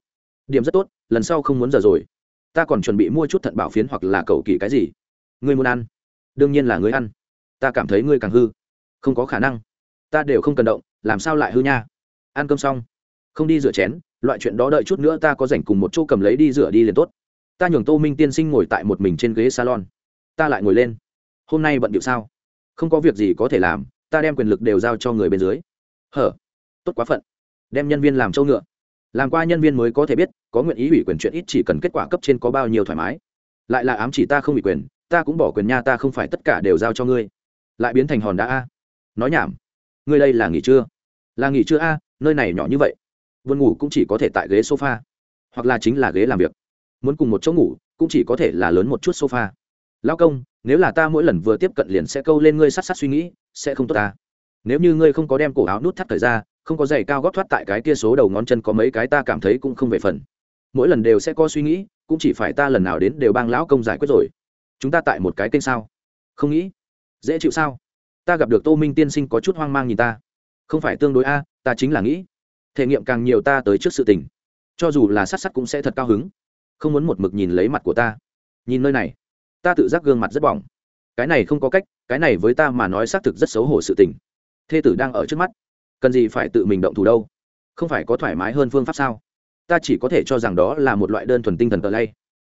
Điểm rất tốt, lần sau không muốn giờ rồi. Ta còn chuẩn bị mua chút thận bảo phiến hoặc là cầu kỳ cái gì. Ngươi muốn ăn? Đương nhiên là ngươi ăn. Ta cảm thấy ngươi càng hư. Không có khả năng ta đều không cần động, làm sao lại hư nha? Ăn cơm xong, không đi rửa chén, loại chuyện đó đợi chút nữa ta có rảnh cùng một chỗ cầm lấy đi rửa đi liền tốt. Ta nhường tô minh tiên sinh ngồi tại một mình trên ghế salon. Ta lại ngồi lên. Hôm nay bận điệu sao? Không có việc gì có thể làm, ta đem quyền lực đều giao cho người bên dưới. Hở, tốt quá phận. Đem nhân viên làm trâu ngựa. Làm qua nhân viên mới có thể biết, có nguyện ý ủy quyền chuyện ít chỉ cần kết quả cấp trên có bao nhiêu thoải mái. Lại là ám chỉ ta không ủy quyền, ta cũng bỏ quyền nha, ta không phải tất cả đều giao cho ngươi. Lại biến thành hòn đá a. Nói nhảm ngươi đây là nghỉ trưa. Là nghỉ trưa a, nơi này nhỏ như vậy. Vườn ngủ cũng chỉ có thể tại ghế sofa, hoặc là chính là ghế làm việc. Muốn cùng một chỗ ngủ, cũng chỉ có thể là lớn một chút sofa. Lao công, nếu là ta mỗi lần vừa tiếp cận liền sẽ câu lên ngươi sát sát suy nghĩ, sẽ không tốt ta. Nếu như ngươi không có đem cổ áo nút thắt thời ra, không có giày cao góp thoát tại cái kia số đầu ngón chân có mấy cái ta cảm thấy cũng không về phần. Mỗi lần đều sẽ có suy nghĩ, cũng chỉ phải ta lần nào đến đều bang lão công giải quyết rồi. Chúng ta tại một cái kênh sao? Không nghĩ. Dễ chịu sao? Ta gặp được tô minh tiên sinh có chút hoang mang nhìn ta. Không phải tương đối a, ta chính là nghĩ, thể nghiệm càng nhiều ta tới trước sự tình. Cho dù là sát sát cũng sẽ thật cao hứng. Không muốn một mực nhìn lấy mặt của ta. Nhìn nơi này, ta tự giác gương mặt rất bỏng. Cái này không có cách, cái này với ta mà nói xác thực rất xấu hổ sự tình. Thê tử đang ở trước mắt. Cần gì phải tự mình động thủ đâu? Không phải có thoải mái hơn phương pháp sao? Ta chỉ có thể cho rằng đó là một loại đơn thuần tinh thần tờ lay.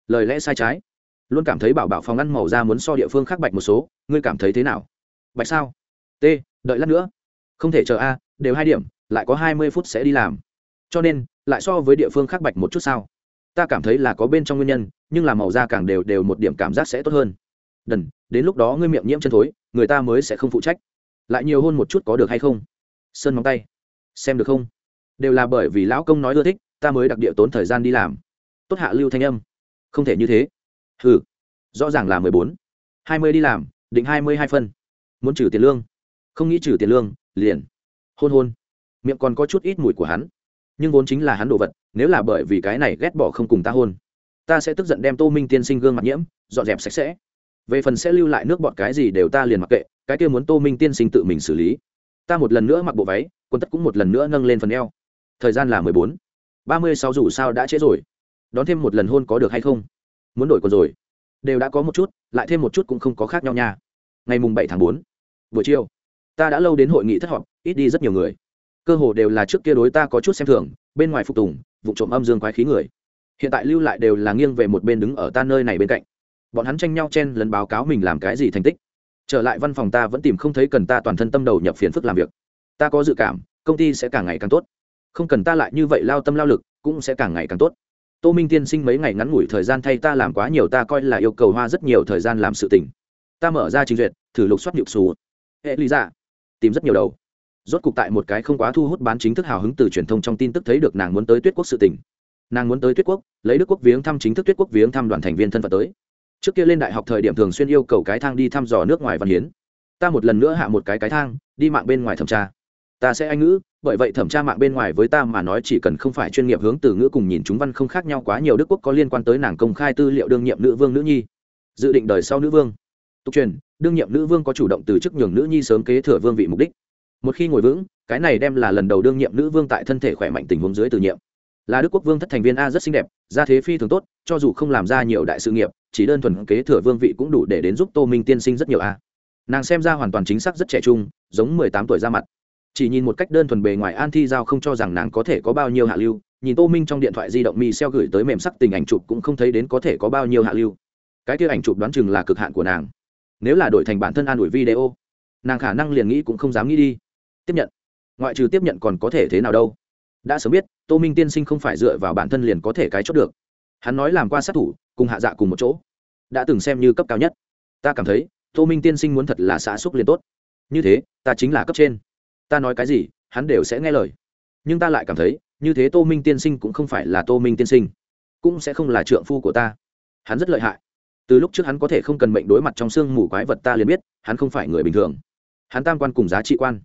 Lời lẽ sai trái. Luôn cảm thấy bảo bảo phòng ăn màu ra muốn so địa phương khác bạch một số. Ngươi cảm thấy thế nào? Bạch sao? T, đợi lát nữa. Không thể chờ a, đều hai điểm, lại có hai mươi phút sẽ đi làm. Cho nên, lại so với địa phương khác bạch một chút sao? Ta cảm thấy là có bên trong nguyên nhân, nhưng là màu da càng đều đều một điểm cảm giác sẽ tốt hơn. Đần, đến lúc đó ngươi miệng nhiễm chân thối, người ta mới sẽ không phụ trách. Lại nhiều hơn một chút có được hay không? Sơn móng tay. Xem được không? Đều là bởi vì lão công nói ưa thích, ta mới đặc địa tốn thời gian đi làm. Tốt hạ lưu thanh âm. Không thể như thế. Ừ rõ ràng là mười bốn. Hai mươi đi làm, định hai mươi hai phân muốn trừ tiền lương. Không nghĩ trừ tiền lương, liền hôn hôn. Miệng còn có chút ít mùi của hắn. Nhưng vốn chính là hắn đồ vật, nếu là bởi vì cái này ghét bỏ không cùng ta hôn, ta sẽ tức giận đem tô minh tiên sinh gương mặt nhiễm, dọn dẹp sạch sẽ. Về phần sẽ lưu lại nước bọt cái gì đều ta liền mặc kệ, cái kia muốn tô minh tiên sinh tự mình xử lý. Ta một lần nữa mặc bộ váy, quân tất cũng một lần nữa nâng lên phần eo. Thời gian là mười bốn. Ba mươi sáu dù sao đã trễ rồi. Đón thêm một lần hôn có được hay không? Muốn đổi còn rồi. Đều đã có một chút, lại thêm một chút cũng không có khác nhau nha ngày mùng bảy tháng bốn. Buổi chiều, ta đã lâu đến hội nghị thất họp, ít đi rất nhiều người. Cơ hồ đều là trước kia đối ta có chút xem thường, bên ngoài phục tùng, vụ trộm âm dương quái khí người. Hiện tại lưu lại đều là nghiêng về một bên đứng ở ta nơi này bên cạnh. Bọn hắn tranh nhau chen lần báo cáo mình làm cái gì thành tích. Trở lại văn phòng ta vẫn tìm không thấy cần ta toàn thân tâm đầu nhập phiền phức làm việc. Ta có dự cảm, công ty sẽ càng ngày càng tốt. Không cần ta lại như vậy lao tâm lao lực, cũng sẽ càng ngày càng tốt. Tô minh tiên sinh mấy ngày ngắn ngủi thời gian thay ta làm quá nhiều, ta coi là yêu cầu hoa rất nhiều thời gian làm sự tình ta mở ra trình duyệt, thử lục soát nhục xù. Hệ lý giả dạ. tìm rất nhiều đầu. Rốt cục tại một cái không quá thu hút bán chính thức hào hứng từ truyền thông trong tin tức thấy được nàng muốn tới tuyết quốc sự tình. Nàng muốn tới tuyết quốc, lấy đức quốc viếng thăm chính thức tuyết quốc viếng thăm đoàn thành viên thân phận tới. Trước kia lên đại học thời điểm thường xuyên yêu cầu cái thang đi thăm dò nước ngoài văn hiến. Ta một lần nữa hạ một cái cái thang, đi mạng bên ngoài thẩm tra. Ta sẽ anh ngữ, bởi vậy thẩm tra mạng bên ngoài với ta mà nói chỉ cần không phải chuyên nghiệp hướng từ ngữ cùng nhìn chúng văn không khác nhau quá nhiều đức quốc có liên quan tới nàng công khai tư liệu đương nhiệm nữ vương, nữ nhi. Dự định đời sau nữ vương tục truyền, đương nhiệm nữ vương có chủ động từ chức nhường nữ nhi sớm kế thừa vương vị mục đích. Một khi ngồi vững, cái này đem là lần đầu đương nhiệm nữ vương tại thân thể khỏe mạnh tình huống dưới từ nhiệm. Là đức quốc vương thất thành viên a rất xinh đẹp, gia thế phi thường tốt, cho dù không làm ra nhiều đại sự nghiệp, chỉ đơn thuần kế thừa vương vị cũng đủ để đến giúp tô minh tiên sinh rất nhiều a. Nàng xem ra hoàn toàn chính xác rất trẻ trung, giống mười tám tuổi ra mặt. Chỉ nhìn một cách đơn thuần bề ngoài an thi giao không cho rằng nàng có thể có bao nhiêu hạ lưu, nhìn tô minh trong điện thoại di động mi xeo gửi tới mềm sắc tình ảnh chụp cũng không thấy đến có thể có bao nhiêu hạ lưu. Cái kia ảnh chụp đoán chừng là cực hạn của nàng nếu là đổi thành bản thân an ủi video, nàng khả năng liền nghĩ cũng không dám nghĩ đi. Tiếp nhận. Ngoại trừ tiếp nhận còn có thể thế nào đâu? Đã sớm biết, tô minh tiên sinh không phải dựa vào bản thân liền có thể cái chốt được. Hắn nói làm qua sát thủ, cùng hạ dạ cùng một chỗ. Đã từng xem như cấp cao nhất. Ta cảm thấy, tô minh tiên sinh muốn thật là xã xúc liền tốt. Như thế, ta chính là cấp trên. Ta nói cái gì, hắn đều sẽ nghe lời. Nhưng ta lại cảm thấy, như thế tô minh tiên sinh cũng không phải là tô minh tiên sinh, cũng sẽ không là trượng phu của ta. Hắn rất lợi hại từ lúc trước hắn có thể không cần mệnh đối mặt trong xương mù quái vật ta liền biết, hắn không phải người bình thường. Hắn tam quan cùng giá trị quan,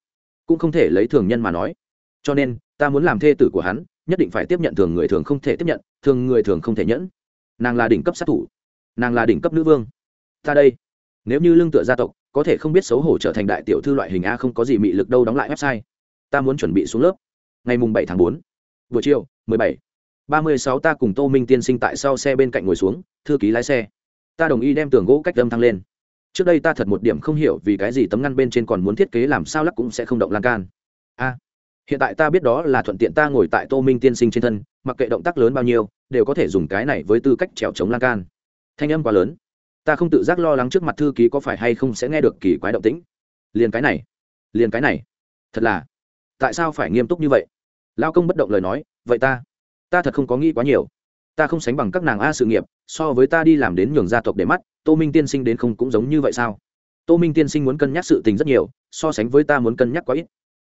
cũng không thể lấy thường nhân mà nói. Cho nên, ta muốn làm thê tử của hắn, nhất định phải tiếp nhận thường người thường không thể tiếp nhận, thường người thường không thể nhẫn. Nàng là đỉnh cấp sát thủ, nàng là đỉnh cấp nữ vương. Ta đây, nếu như lương tựa gia tộc, có thể không biết xấu hổ trở thành đại tiểu thư loại hình a không có gì mị lực đâu đóng lại website. Ta muốn chuẩn bị xuống lớp. Ngày mùng bảy tháng bốn, buổi chiều, mười bảy. Ba mươi sáu ta cùng tô minh tiên sinh tại sau xe bên cạnh ngồi xuống, thư ký lái xe ta đồng ý đem tường gỗ cách âm thăng lên. Trước đây ta thật một điểm không hiểu vì cái gì tấm ngăn bên trên còn muốn thiết kế làm sao lắc cũng sẽ không động lan can. A, hiện tại ta biết đó là thuận tiện ta ngồi tại tô minh tiên sinh trên thân, mặc kệ động tác lớn bao nhiêu, đều có thể dùng cái này với tư cách trèo chống lan can. Thanh âm quá lớn. Ta không tự giác lo lắng trước mặt thư ký có phải hay không sẽ nghe được kỳ quái động tĩnh. Liền cái này, liền cái này. Thật là, tại sao phải nghiêm túc như vậy? Lao công bất động lời nói, vậy ta ta thật không có nghĩ quá nhiều ta không sánh bằng các nàng a sự nghiệp so với ta đi làm đến nhường gia tộc để mắt tô minh tiên sinh đến không cũng giống như vậy sao? Tô minh tiên sinh muốn cân nhắc sự tình rất nhiều so sánh với ta muốn cân nhắc quá ít.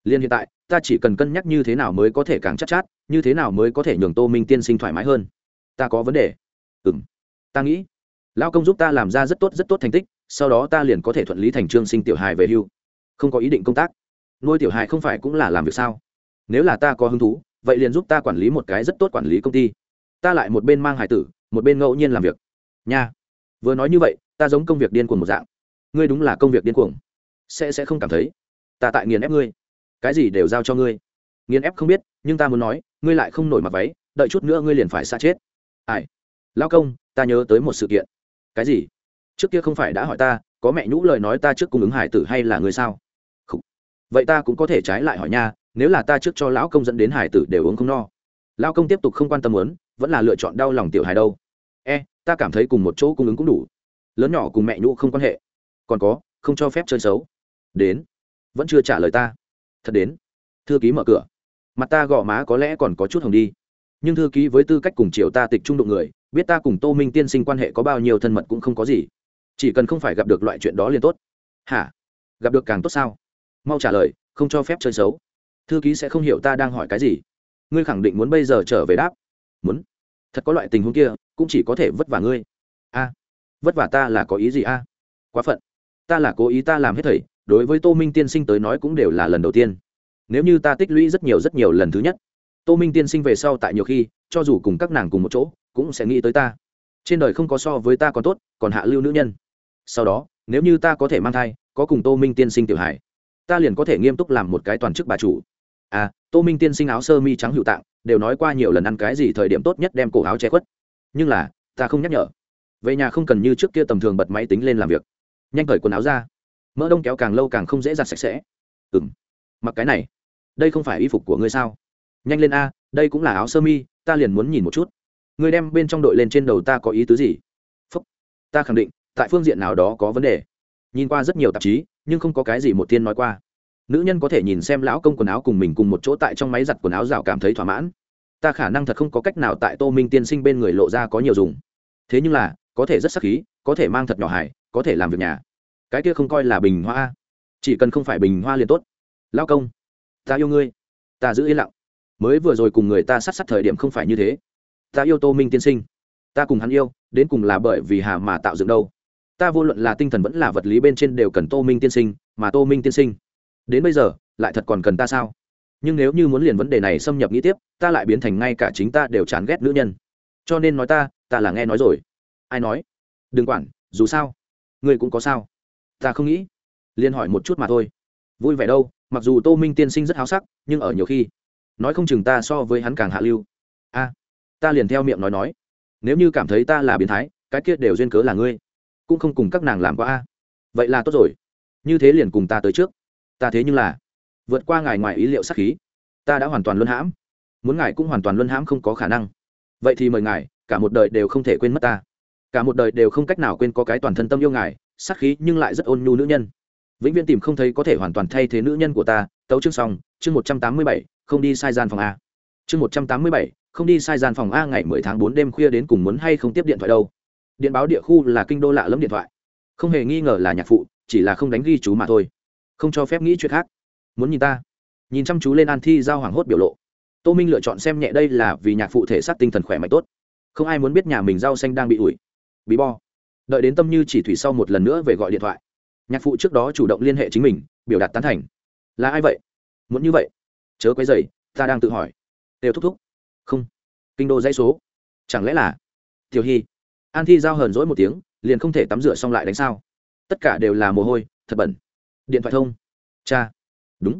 Liên hiện tại ta chỉ cần cân nhắc như thế nào mới có thể càng chắc chát, chát như thế nào mới có thể nhường tô minh tiên sinh thoải mái hơn. Ta có vấn đề. Ừ m ta nghĩ lao công giúp ta làm ra rất tốt rất tốt thành tích sau đó ta liền có thể thuận lý thành trương sinh tiểu hài về hưu. Không có ý định công tác. Nuôi tiểu hài không phải cũng là làm việc sao? Nếu là ta có hứng thú vậy liền giúp ta quản lý một cái rất tốt quản lý công ty ta lại một bên mang hải tử, một bên ngẫu nhiên làm việc. Nha. Vừa nói như vậy, ta giống công việc điên cuồng một dạng. Ngươi đúng là công việc điên cuồng. Sẽ sẽ không cảm thấy. Ta tại nghiền ép ngươi. Cái gì đều giao cho ngươi. Nghiền ép không biết, nhưng ta muốn nói, ngươi lại không nổi mặt váy, đợi chút nữa ngươi liền phải xa chết. Ai? Lao công, ta nhớ tới một sự kiện. Cái gì? Trước kia không phải đã hỏi ta, có mẹ nhũ lời nói ta trước cung ứng hải tử hay là người sao? Không. vậy ta cũng có thể trái lại hỏi nha, nếu là ta trước cho lão công dẫn đến hải tử đều uống không no. Lão công tiếp tục không quan tâm muốn vẫn là lựa chọn đau lòng tiểu hài đâu. E ta cảm thấy cùng một chỗ cung ứng cũng đủ. Lớn nhỏ cùng mẹ nhũ không quan hệ. Còn có, không cho phép chơi xấu. Đến. Vẫn chưa trả lời ta. Thật đến. Thư ký mở cửa. Mặt ta gõ má có lẽ còn có chút hồng đi. Nhưng thư ký với tư cách cùng chiều ta tịch trung đụng người, biết ta cùng tô minh tiên sinh quan hệ có bao nhiêu thân mật cũng không có gì. Chỉ cần không phải gặp được loại chuyện đó liền tốt. Hả? Gặp được càng tốt sao? Mau trả lời, không cho phép chơi xấu. Thư ký sẽ không hiểu ta đang hỏi cái gì. Ngươi khẳng định muốn bây giờ trở về đáp muốn. Thật có loại tình huống kia, cũng chỉ có thể vất vả ngươi. A, vất vả ta là có ý gì a? Quá phận. Ta là cố ý ta làm hết thầy, đối với tô minh tiên sinh tới nói cũng đều là lần đầu tiên. Nếu như ta tích lũy rất nhiều rất nhiều lần thứ nhất, tô minh tiên sinh về sau tại nhiều khi, cho dù cùng các nàng cùng một chỗ, cũng sẽ nghĩ tới ta. Trên đời không có so với ta còn tốt, còn hạ lưu nữ nhân. Sau đó, nếu như ta có thể mang thai, có cùng tô minh tiên sinh tiểu hải ta liền có thể nghiêm túc làm một cái toàn chức bà chủ. À tô minh tiên sinh áo sơ mi trắng hữu tạng đều nói qua nhiều lần ăn cái gì thời điểm tốt nhất đem cổ áo che khuất. Nhưng là, ta không nhắc nhở. Về nhà không cần như trước kia tầm thường bật máy tính lên làm việc. Nhanh cởi quần áo ra. Mỡ đông kéo càng lâu càng không dễ giặt sạch sẽ. Ừ m mặc cái này. Đây không phải y phục của ngươi sao? Nhanh lên a, đây cũng là áo sơ mi, ta liền muốn nhìn một chút. Ngươi đem bên trong đội lên trên đầu ta có ý tứ gì? Phúc. Ta khẳng định, tại phương diện nào đó có vấn đề. Nhìn qua rất nhiều tạp chí, nhưng không có cái gì một tiên nói qua. Nữ nhân có thể nhìn xem lão công quần áo cùng mình cùng một chỗ tại trong máy giặt quần áo rào cảm thấy thỏa mãn ta khả năng thật không có cách nào tại tô minh tiên sinh bên người lộ ra có nhiều dùng. Thế nhưng là, có thể rất sắc khí, có thể mang thật nhỏ hải có thể làm việc nhà. Cái kia không coi là bình hoa chỉ cần không phải bình hoa liền tốt. Lao công, ta yêu ngươi. Ta giữ yên lặng. Mới vừa rồi cùng người ta sát sát thời điểm không phải như thế. Ta yêu tô minh tiên sinh. Ta cùng hắn yêu, đến cùng là bởi vì hà mà tạo dựng đâu. Ta vô luận là tinh thần vẫn là vật lý bên trên đều cần tô minh tiên sinh, mà tô minh tiên sinh. Đến bây giờ, lại thật còn cần ta sao? Nhưng nếu như muốn liền vấn đề này xâm nhập nghĩ tiếp, ta lại biến thành ngay cả chính ta đều chán ghét nữ nhân. Cho nên nói ta ta là nghe nói rồi. Ai nói? Đừng quản, dù sao. Ngươi cũng có sao. Ta không nghĩ. Liền hỏi một chút mà thôi. Vui vẻ đâu, mặc dù tô minh tiên sinh rất háo sắc, nhưng ở nhiều khi, nói không chừng ta so với hắn càng hạ lưu. A, ta liền theo miệng nói nói. Nếu như cảm thấy ta là biến thái, cái kia đều duyên cớ là ngươi. Cũng không cùng các nàng làm qua a. Vậy là tốt rồi. Như thế liền cùng ta tới trước. Ta thế nhưng là vượt qua ngài ngoài ý liệu sắc khí. Ta đã hoàn toàn luân hãm. Muốn ngài cũng hoàn toàn luân hãm không có khả năng. Vậy thì mời ngài, cả một đời đều không thể quên mất ta. Cả một đời đều không cách nào quên có cái toàn thân tâm yêu ngài sắc khí nhưng lại rất ôn nhu nữ nhân. Vĩnh viễn tìm không thấy có thể hoàn toàn thay thế nữ nhân của ta. Tấu chương xong, chương một trăm tám mươi bảy, không đi sai gian phòng a. Chương một trăm tám mươi bảy, không đi sai gian phòng a ngày mười tháng bốn đêm khuya đến cùng muốn hay không tiếp điện thoại đâu. Điện báo địa khu là kinh đô lạ lẫm điện thoại. Không hề nghi ngờ là nhạc phụ, chỉ là không đánh ghi chú mà thôi. Không cho phép nghĩ chuyện khác muốn nhìn ta? Nhìn chăm chú lên an thi giao hoảng hốt biểu lộ. Tô minh lựa chọn xem nhẹ đây là vì nhạc phụ thể xác tinh thần khỏe mạnh tốt. Không ai muốn biết nhà mình rau xanh đang bị ủi bí bo. Đợi đến tâm như chỉ thủy sau một lần nữa về gọi điện thoại. Nhạc phụ trước đó chủ động liên hệ chính mình, biểu đạt tán thành. Là ai vậy? Muốn như vậy? Chớ quấy dày ta đang tự hỏi. Đều thúc thúc. Không. Kinh đô dãy số. Chẳng lẽ là tiểu hy? An thi giao hờn dỗi một tiếng, liền không thể tắm rửa xong lại đánh sao. Tất cả đều là mồ hôi, thật bẩn. Điện thoại thông. Cha đúng.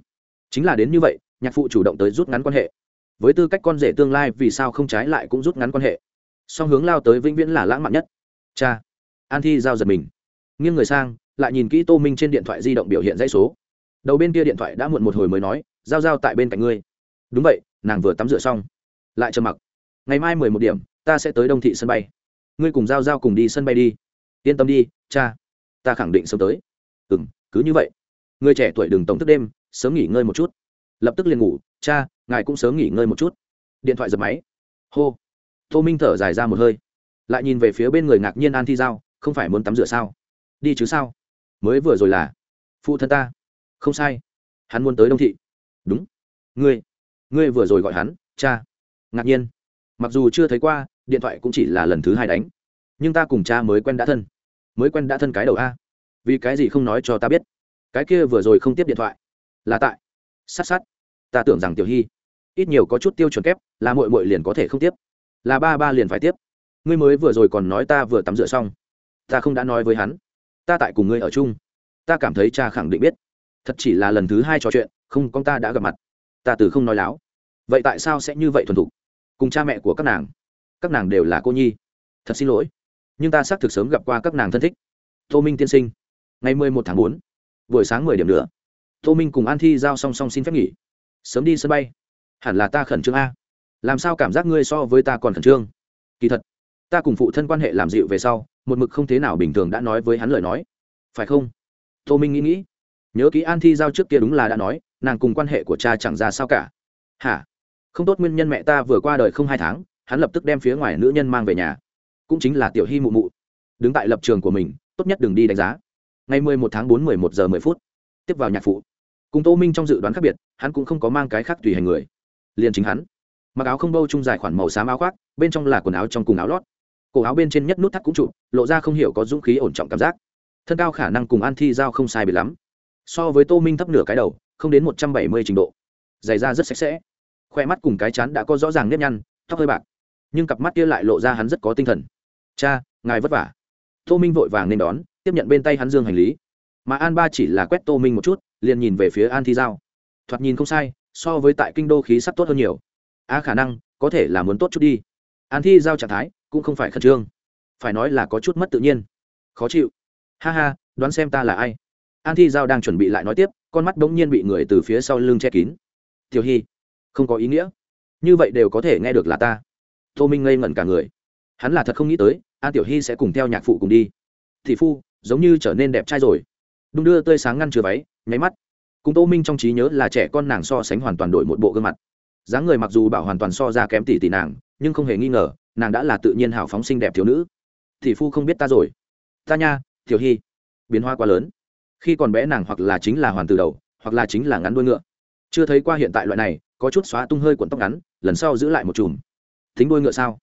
Chính là đến như vậy, nhạc phụ chủ động tới rút ngắn quan hệ. Với tư cách con rể tương lai, vì sao không trái lại cũng rút ngắn quan hệ? Song hướng lao tới vĩnh viễn là lãng mạn nhất. Cha. An thi giao giật mình. Nghiêng người sang, lại nhìn kỹ tô minh trên điện thoại di động biểu hiện dãy số. Đầu bên kia điện thoại đã muộn một hồi mới nói, giao giao tại bên cạnh ngươi. Đúng vậy, nàng vừa tắm rửa xong. Lại trầm mặc. Ngày mai mười một điểm, ta sẽ tới đông thị sân bay. Ngươi cùng giao giao cùng đi sân bay đi. Yên tâm đi, cha. Ta khẳng định sớm tới. Ừ m cứ như vậy. Người trẻ tuổi đừng tổng thức đêm sớm nghỉ ngơi một chút. Lập tức liền ngủ, cha, ngài cũng sớm nghỉ ngơi một chút. Điện thoại dập máy. Hô. Tô minh thở dài ra một hơi. Lại nhìn về phía bên người ngạc nhiên an thi giao, không phải muốn tắm rửa sao? Đi chứ sao? Mới vừa rồi là phụ thân ta. Không sai. Hắn muốn tới đông thị. Đúng. Ngươi ngươi vừa rồi gọi hắn, cha. Ngạc nhiên. Mặc dù chưa thấy qua, điện thoại cũng chỉ là lần thứ hai đánh. Nhưng ta cùng cha mới quen đã thân. Mới quen đã thân cái đầu a. Vì cái gì không nói cho ta biết? Cái kia vừa rồi không tiếp điện thoại là tại. Sát sát. Ta tưởng rằng tiểu hy ít nhiều có chút tiêu chuẩn kép, là mội mội liền có thể không tiếp. Là ba ba liền phải tiếp. Ngươi mới vừa rồi còn nói ta vừa tắm rửa xong. Ta không đã nói với hắn. Ta tại cùng ngươi ở chung. Ta cảm thấy cha khẳng định biết. Thật chỉ là lần thứ hai trò chuyện, không con ta đã gặp mặt. Ta từ không nói láo. Vậy tại sao sẽ như vậy thuần thục? Cùng cha mẹ của các nàng. Các nàng đều là cô nhi. Thật xin lỗi. Nhưng ta xác thực sớm gặp qua các nàng thân thích. Tô minh tiên sinh. Ngày mười một tháng bốn. Buổi sáng mười điểm nữa tô minh cùng an thi giao song song xin phép nghỉ. Sớm đi sân bay. Hẳn là ta khẩn trương a. Làm sao cảm giác ngươi so với ta còn khẩn trương? Kỳ thật, ta cùng phụ thân quan hệ làm dịu về sau, một mực không thế nào bình thường đã nói với hắn lời nói. Phải không? Tô minh nghĩ nghĩ. Nhớ kỹ an thi giao trước kia đúng là đã nói, nàng cùng quan hệ của cha chẳng ra sao cả. Hả? Không tốt nguyên nhân mẹ ta vừa qua đời không hai tháng, hắn lập tức đem phía ngoài nữ nhân mang về nhà. Cũng chính là tiểu hy mụ mụ. Đứng tại lập trường của mình, tốt nhất đừng đi đánh giá. Ngày mười một tháng bốn mười một giờ mười phút tiếp vào nhạc phụ. Cùng tô minh trong dự đoán khác biệt, hắn cũng không có mang cái khác tùy hành người. Liền chính hắn. Mặc áo không bâu chung dài khoản màu xám áo khoác, bên trong là quần áo trong cùng áo lót. Cổ áo bên trên nhất nút thắt cũng trụ, lộ ra không hiểu có dũng khí ổn trọng cảm giác. Thân cao khả năng cùng an thi giao không sai bị lắm. So với tô minh thấp nửa cái đầu, không đến một trăm bảy mươi trình độ. Giày da rất sạch sẽ. Khoe mắt cùng cái chán đã có rõ ràng nếp nhăn, tóc hơi bạc. Nhưng cặp mắt kia lại lộ ra hắn rất có tinh thần. Cha, ngài vất vả. Tô minh vội vàng nên đón, tiếp nhận bên tay hắn dương hành lý mà an ba chỉ là quét tô minh một chút, liền nhìn về phía an thi giao. Thoạt nhìn không sai, so với tại kinh đô khí sắc tốt hơn nhiều. A, khả năng, có thể là muốn tốt chút đi. An thi giao trạng thái, cũng không phải khẩn trương. Phải nói là có chút mất tự nhiên. Khó chịu. Ha ha, đoán xem ta là ai. An thi giao đang chuẩn bị lại nói tiếp, con mắt bỗng nhiên bị người từ phía sau lưng che kín. Tiểu hy, không có ý nghĩa. Như vậy đều có thể nghe được là ta. Tô minh ngây ngẩn cả người. Hắn là thật không nghĩ tới, an tiểu hy sẽ cùng theo nhạc phụ cùng đi. Thị phu, giống như trở nên đẹp trai rồi đung đưa tươi sáng ngăn chứa váy, nháy mắt. Cùng tô minh trong trí nhớ là trẻ con nàng so sánh hoàn toàn đổi một bộ gương mặt. Dáng người mặc dù bảo hoàn toàn so ra kém tỷ tỷ nàng, nhưng không hề nghi ngờ, nàng đã là tự nhiên hào phóng xinh đẹp thiếu nữ. Thị phu không biết ta rồi. Ta nha, tiểu hy. Biến hoa quá lớn. Khi còn bé nàng hoặc là chính là hoàn từ đầu, hoặc là chính là ngắn đuôi ngựa. Chưa thấy qua hiện tại loại này, có chút xóa tung hơi cuộn tóc ngắn, lần sau giữ lại một chùm. Thính đuôi ngựa sao?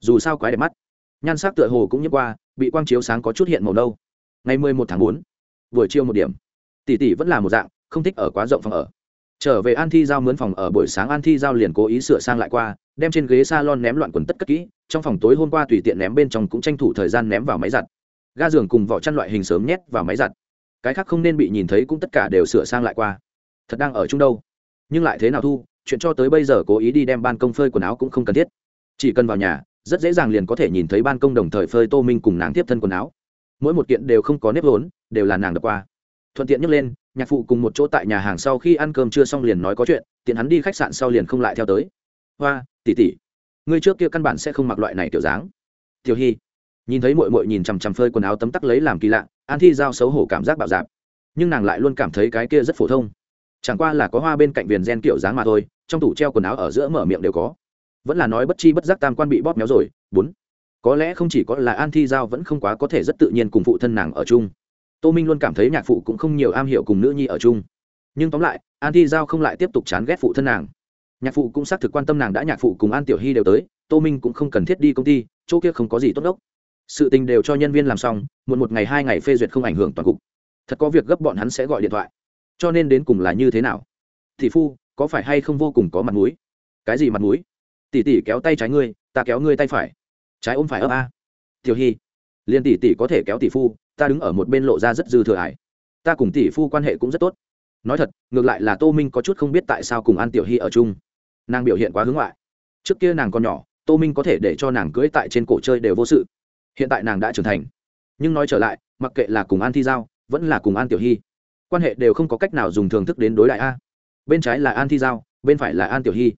Dù sao quái đẹp mắt. Nhan sắc tựa hồ cũng như qua, bị quang chiếu sáng có chút hiện màu nâu ngày mười một tháng bốn buổi chiều một điểm. Tỷ tỷ vẫn là một dạng, không thích ở quá rộng phòng ở. Trở về an thi giao mướn phòng ở buổi sáng, an thi giao liền cố ý sửa sang lại qua, đem trên ghế s a lon ném loạn quần tất cất kỹ, trong phòng tối hôm qua tùy tiện ném bên trong cũng tranh thủ thời gian ném vào máy giặt. Ga giường cùng vỏ chăn loại hình sớm nhét vào máy giặt. Cái khác không nên bị nhìn thấy cũng tất cả đều sửa sang lại qua. Thật đang ở chung đâu? Nhưng lại thế nào thu? Chuyện cho tới bây giờ cố ý đi đem ban công phơi quần áo cũng không cần thiết. Chỉ cần vào nhà, rất dễ dàng liền có thể nhìn thấy ban công đồng thời phơi tô minh cùng nàng tiếp thân quần áo mỗi một kiện đều không có nếp vốn, đều là nàng đập qua. Thuận tiện nhấc lên, nhạc phụ cùng một chỗ tại nhà hàng sau khi ăn cơm chưa xong liền nói có chuyện, tiện hắn đi khách sạn sau liền không lại theo tới. Hoa tỉ tỉ ngươi trước kia căn bản sẽ không mặc loại này kiểu dáng. Tiểu hy nhìn thấy mội mội nhìn chằm chằm phơi quần áo tấm tắc lấy làm kỳ lạ, an thi giao xấu hổ cảm giác bạo dạp nhưng nàng lại luôn cảm thấy cái kia rất phổ thông. Chẳng qua là có hoa bên cạnh viền gen kiểu dáng mà thôi, trong tủ treo quần áo ở giữa mở miệng đều có. Vẫn là nói bất chi bất giác tam quan bị bóp méo rồi, bốn có lẽ không chỉ có là an thi giao vẫn không quá có thể rất tự nhiên cùng phụ thân nàng ở chung. Tô minh luôn cảm thấy nhạc phụ cũng không nhiều am hiểu cùng nữ nhi ở chung. Nhưng tóm lại, an thi giao không lại tiếp tục chán ghét phụ thân nàng. Nhạc phụ cũng xác thực quan tâm nàng đã nhạc phụ cùng an tiểu hy đều tới, tô minh cũng không cần thiết đi công ty, chỗ kia không có gì tốt đốc. Sự tình đều cho nhân viên làm xong, muộn một ngày hai ngày phê duyệt không ảnh hưởng toàn cục. Thật có việc gấp bọn hắn sẽ gọi điện thoại. Cho nên đến cùng là như thế nào? Thì phu, có phải hay không vô cùng có mặt mũi? Cái gì mặt mũi? Tỷ tỷ kéo tay trái ngươi, ta kéo ngươi tay phải trái ôm phải ấp a. Tiểu hy, liền tỷ tỷ có thể kéo tỷ phu, ta đứng ở một bên lộ ra rất dư thừa ải ta cùng tỷ phu quan hệ cũng rất tốt. Nói thật, ngược lại là tô minh có chút không biết tại sao cùng an tiểu hy ở chung. Nàng biểu hiện quá hướng ngoại. Trước kia nàng còn nhỏ, tô minh có thể để cho nàng cưỡi tại trên cổ chơi đều vô sự. Hiện tại nàng đã trưởng thành. Nhưng nói trở lại, mặc kệ là cùng an thi giao, vẫn là cùng an tiểu hy, quan hệ đều không có cách nào dùng thường thức đến đối đại a. Bên trái là an thi giao, bên phải là an tiểu hy.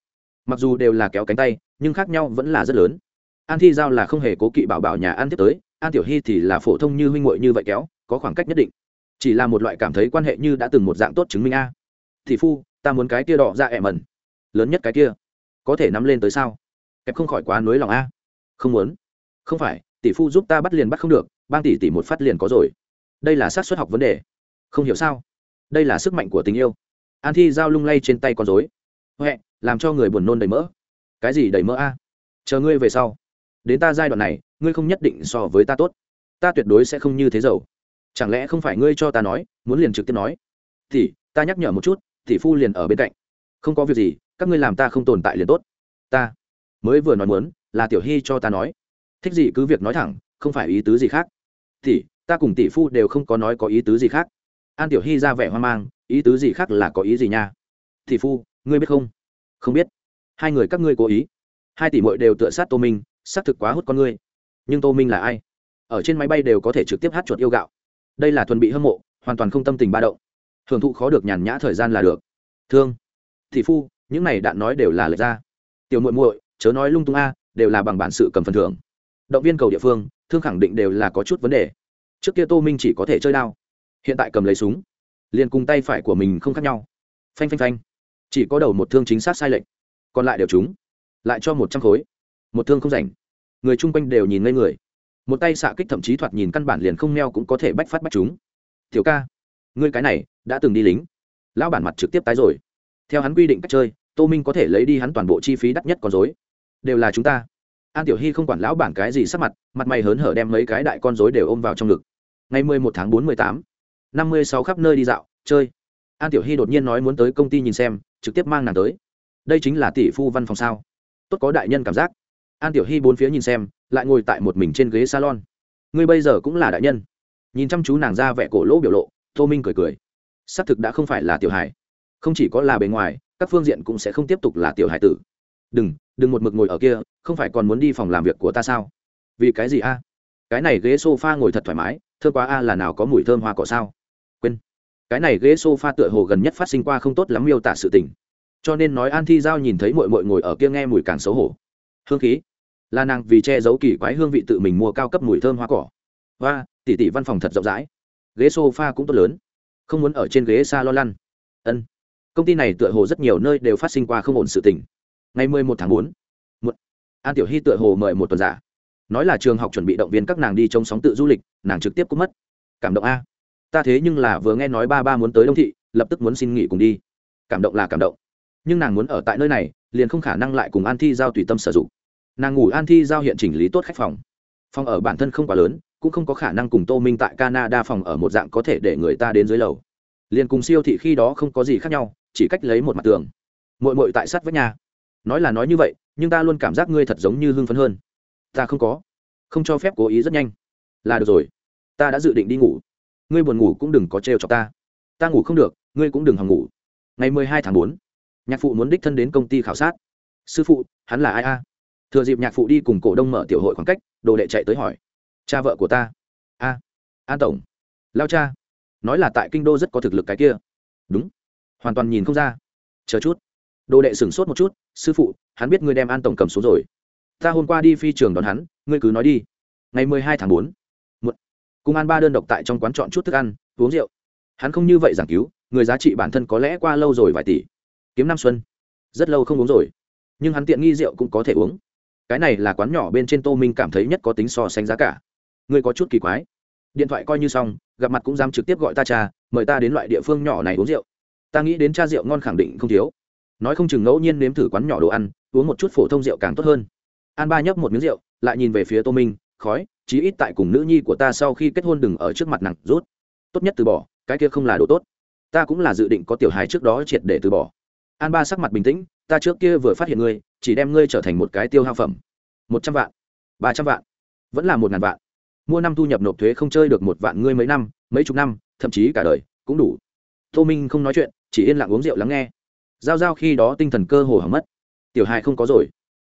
Mặc dù đều là kéo cánh tay, nhưng khác nhau vẫn là rất lớn an thi giao là không hề cố kỵ bảo bảo nhà an tiếp tới, an tiểu hy thì là phổ thông như huynh ngội như vậy kéo, có khoảng cách nhất định. Chỉ là một loại cảm thấy quan hệ như đã từng một dạng tốt chứng minh a. Thị phu, ta muốn cái kia đỏ ra ẹ mẩn. Lớn nhất cái kia. Có thể nắm lên tới sao? Kẹp không khỏi quá nối lòng a. Không muốn. Không phải, tỷ phu giúp ta bắt liền bắt không được, bang tỷ tỷ một phát liền có rồi. Đây là xác suất học vấn đề. Không hiểu sao? Đây là sức mạnh của tình yêu. An thi giao lung lay trên tay con dối huệ, làm cho người buồn nôn đầy mỡ. Cái gì đầy mỡ a? Chờ ngươi về sau đến ta giai đoạn này, ngươi không nhất định so với ta tốt. Ta tuyệt đối sẽ không như thế giàu. Chẳng lẽ không phải ngươi cho ta nói, muốn liền trực tiếp nói? Thì, ta nhắc nhở một chút thì phu liền ở bên cạnh. Không có việc gì, các ngươi làm ta không tồn tại liền tốt. Ta mới vừa nói muốn, là tiểu hy cho ta nói. Thích gì cứ việc nói thẳng, không phải ý tứ gì khác. Thì, ta cùng tỷ phu đều không có nói có ý tứ gì khác. An tiểu hy ra vẻ hoang mang, ý tứ gì khác là có ý gì nha? Tỷ phu, ngươi biết không? Không biết. Hai người các ngươi cố ý. Hai tỷ mội đều tựa sát tô minh xác thực quá hút con ngươi. Nhưng tô minh là ai? Ở trên máy bay đều có thể trực tiếp hát chuột yêu gạo. Đây là thuần bị hâm mộ, hoàn toàn không tâm tình ba động. Hưởng thụ khó được nhàn nhã thời gian là được. Thương, thị phu, những này đạn nói đều là lệch ra. Tiểu muội muội, chớ nói lung tung a, đều là bằng bản sự cầm phần thưởng. Động viên cầu địa phương, thương khẳng định đều là có chút vấn đề. Trước kia tô minh chỉ có thể chơi đao. Hiện tại cầm lấy súng. Liền cùng tay phải của mình không khác nhau. Phanh phanh phanh. Chỉ có đầu một thương chính xác sai lệch. Còn lại đều trúng. Lại cho một trăm khối một thương không rảnh. Người chung quanh đều nhìn ngây người. Một tay xạ kích thậm chí thoạt nhìn căn bản liền không neo cũng có thể bách phát bách chúng. Tiểu ca, ngươi cái này đã từng đi lính. Lão bản mặt trực tiếp tái rồi. Theo hắn quy định cách chơi, tô minh có thể lấy đi hắn toàn bộ chi phí đắt nhất con dối đều là chúng ta. An tiểu hy không quản lão bản cái gì sắc mặt mặt mày hớn hở đem mấy cái đại con dối đều ôm vào trong ngực. Ngày mười một tháng bốn mươi tám, năm mươi sáu khắp nơi đi dạo, chơi. An tiểu hy đột nhiên nói muốn tới công ty nhìn xem, trực tiếp mang nàng tới. Đây chính là tỷ phu văn phòng sao? Tốt có đại nhân cảm giác an tiểu hy bốn phía nhìn xem, lại ngồi tại một mình trên ghế salon. Ngươi bây giờ cũng là đại nhân. Nhìn chăm chú nàng ra vẻ cổ lỗ biểu lộ, tô minh cười cười. Xác thực đã không phải là tiểu hải. Không chỉ có là bề ngoài, các phương diện cũng sẽ không tiếp tục là tiểu hải tử. Đừng đừng một mực ngồi ở kia, không phải còn muốn đi phòng làm việc của ta sao? Vì cái gì a? Cái này ghế s o f a ngồi thật thoải mái, thơ quá a là nào có mùi thơm hoa cỏ sao? Quên. Cái này ghế s o f a tựa hồ gần nhất phát sinh qua không tốt lắm miêu tả sự tình. Cho nên nói an thi giao nhìn thấy mội mội ngồi ở kia nghe mùi càng xấu hổ. Hương khí là nàng vì che giấu kỳ quái hương vị tự mình mua cao cấp mùi thơm hoa cỏ. Và tỉ tỉ văn phòng thật rộng rãi. Ghế s o f a cũng tốt lớn. Không muốn ở trên ghế s a lo lăn. Ân. Công ty này tựa hồ rất nhiều nơi đều phát sinh qua không ổn sự tình. Ngày mười một tháng bốn an tiểu hy tựa hồ mời một tuần giả. Nói là trường học chuẩn bị động viên các nàng đi chống sóng tự du lịch, nàng trực tiếp cũng mất. Cảm động a. Ta thế nhưng là vừa nghe nói ba ba muốn tới đông thị, lập tức muốn xin nghỉ cùng đi. Cảm động là cảm động. Nhưng nàng muốn ở tại nơi này, liền không khả năng lại cùng an thi giao tùy tâm sử dụng nàng ngủ an thi giao hiện chỉnh lý tốt khách phòng. Phòng ở bản thân không quá lớn, cũng không có khả năng cùng tô minh tại canada phòng ở một dạng có thể để người ta đến dưới lầu. Liền cùng siêu thị khi đó không có gì khác nhau, chỉ cách lấy một mặt tường. Mội mội tại sát với nhà. Nói là nói như vậy, nhưng ta luôn cảm giác ngươi thật giống như hưng phấn hơn. Ta không có. Không cho phép cố ý rất nhanh. Là được rồi. Ta đã dự định đi ngủ. Ngươi buồn ngủ cũng đừng có trêu chọc ta. Ta ngủ không được, ngươi cũng đừng hòng ngủ. Ngày mười hai tháng bốn, nhạc phụ muốn đích thân đến công ty khảo sát. Sư phụ, hắn là ai a? Thừa dịp nhạc phụ đi cùng cổ đông mở tiểu hội khoảng cách, đồ đệ chạy tới hỏi, cha vợ của ta? A, an tổng. Lao cha. Nói là tại kinh đô rất có thực lực cái kia. Đúng. Hoàn toàn nhìn không ra. Chờ chút. Đồ đệ sửng sốt một chút, sư phụ, hắn biết ngươi đem an tổng cầm xuống rồi. Ta hôm qua đi phi trường đón hắn, ngươi cứ nói đi. Ngày mười hai tháng bốn, một, cùng an ba đơn độc tại trong quán chọn chút thức ăn, uống rượu. Hắn không như vậy giảng cứu, người giá trị bản thân có lẽ qua lâu rồi vài tỷ. Kiếm năm xuân, rất lâu không uống rồi. Nhưng hắn tiện nghi rượu cũng có thể uống cái này là quán nhỏ bên trên tô minh cảm thấy nhất có tính so sánh giá cả. Ngươi có chút kỳ quái. Điện thoại coi như xong, gặp mặt cũng dám trực tiếp gọi ta cha, mời ta đến loại địa phương nhỏ này uống rượu. Ta nghĩ đến cha rượu ngon khẳng định không thiếu. Nói không chừng ngẫu nhiên nếm thử quán nhỏ đồ ăn, uống một chút phổ thông rượu càng tốt hơn. An ba nhấp một miếng rượu, lại nhìn về phía tô minh, khói, chí ít tại cùng nữ nhi của ta sau khi kết hôn đừng ở trước mặt nặng rút. Tốt nhất từ bỏ, cái kia không là đồ tốt. Ta cũng là dự định có tiểu hài trước đó triệt để từ bỏ. An ba sắc mặt bình tĩnh, ta trước kia vừa phát hiện ngươi chỉ đem ngươi trở thành một cái tiêu hao phẩm. Một trăm vạn, ba trăm vạn, vẫn là một ngàn vạn. Mua năm thu nhập nộp thuế không chơi được một vạn ngươi mấy năm, mấy chục năm, thậm chí cả đời, cũng đủ. Tô minh không nói chuyện, chỉ yên lặng uống rượu lắng nghe. Giao giao khi đó tinh thần cơ hồ hỏng mất. Tiểu hai không có rồi.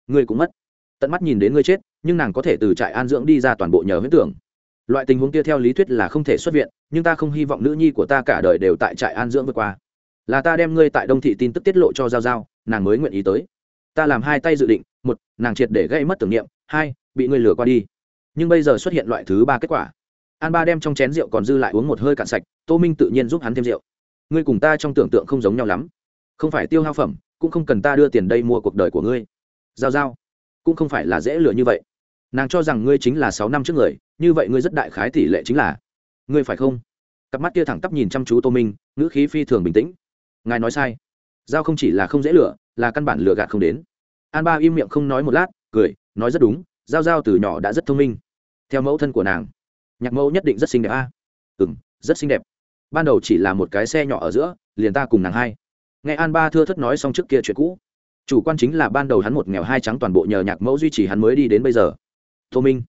Ngươi cũng mất. Tận mắt nhìn đến ngươi chết, nhưng nàng có thể từ trại an dưỡng đi ra toàn bộ nhờ huyết tưởng. Loại tình huống kia theo lý thuyết là không thể xuất viện, nhưng ta không hy vọng nữ nhi của ta cả đời đều tại trại an dưỡng vượt qua. Là ta đem ngươi tại đông thị tin tức tiết lộ cho giao giao, nàng mới nguyện ý tới ta làm hai tay dự định, một, nàng triệt để gây mất tưởng niệm, hai, bị ngươi lừa qua đi. Nhưng bây giờ xuất hiện loại thứ ba kết quả. An ba đem trong chén rượu còn dư lại uống một hơi cạn sạch, tô minh tự nhiên giúp hắn thêm rượu. Ngươi cùng ta trong tưởng tượng không giống nhau lắm. Không phải tiêu hao phẩm, cũng không cần ta đưa tiền đây mua cuộc đời của ngươi. Giao giao. Cũng không phải là dễ lừa như vậy. Nàng cho rằng ngươi chính là sáu năm trước người, như vậy ngươi rất đại khái tỷ lệ chính là. Ngươi phải không? Cặp mắt kia thẳng tắp nhìn chăm chú tô minh, ngữ khí phi thường bình tĩnh. Ngài nói sai. Giao không chỉ là không dễ lừa là căn bản lừa gạt không đến. An ba im miệng không nói một lát, cười, nói rất đúng, giao giao từ nhỏ đã rất thông minh. Theo mẫu thân của nàng, nhạc mẫu nhất định rất xinh đẹp a. À? ừ m rất xinh đẹp. Ban đầu chỉ là một cái xe nhỏ ở giữa, liền ta cùng nàng hai. Nghe an ba thưa thất nói xong trước kia chuyện cũ. Chủ quan chính là ban đầu hắn một nghèo hai trắng toàn bộ nhờ nhạc mẫu duy trì hắn mới đi đến bây giờ. Tô minh,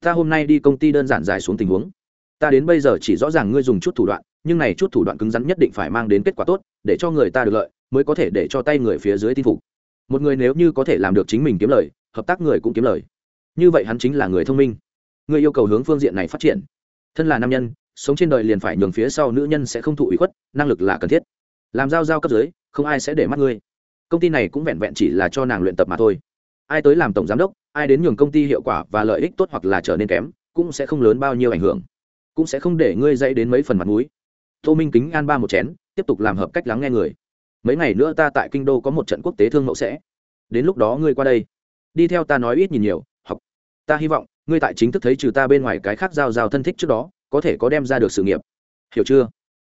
ta hôm nay đi công ty đơn giản giải xuống tình huống. Ta đến bây giờ chỉ rõ ràng ngươi dùng chút thủ đoạn nhưng này chút thủ đoạn cứng rắn nhất định phải mang đến kết quả tốt, để cho người ta được lợi, mới có thể để cho tay người phía dưới tin phục. Một người nếu như có thể làm được chính mình kiếm lời, hợp tác người cũng kiếm lời. Như vậy hắn chính là người thông minh. Người yêu cầu hướng phương diện này phát triển. Thân là nam nhân, sống trên đời liền phải nhường phía sau nữ nhân sẽ không thụ ủy khuất, năng lực là cần thiết. Làm giao giao cấp dưới, không ai sẽ để mắt ngươi. Công ty này cũng vẹn vẹn chỉ là cho nàng luyện tập mà thôi. Ai tới làm tổng giám đốc, ai đến nhường công ty hiệu quả và lợi ích tốt hoặc là trở nên kém, cũng sẽ không lớn bao nhiêu ảnh hưởng. Cũng sẽ không để ngươi dây đến mấy phần mặt mũi tô minh kính an ba một chén, tiếp tục làm hợp cách lắng nghe người. Mấy ngày nữa ta tại kinh đô có một trận quốc tế thương mẫu sẽ. Đến lúc đó ngươi qua đây. Đi theo ta nói ít nhìn nhiều, học. Ta hy vọng, ngươi tại chính thức thấy trừ ta bên ngoài cái khác giao giao thân thích trước đó, có thể có đem ra được sự nghiệp. Hiểu chưa?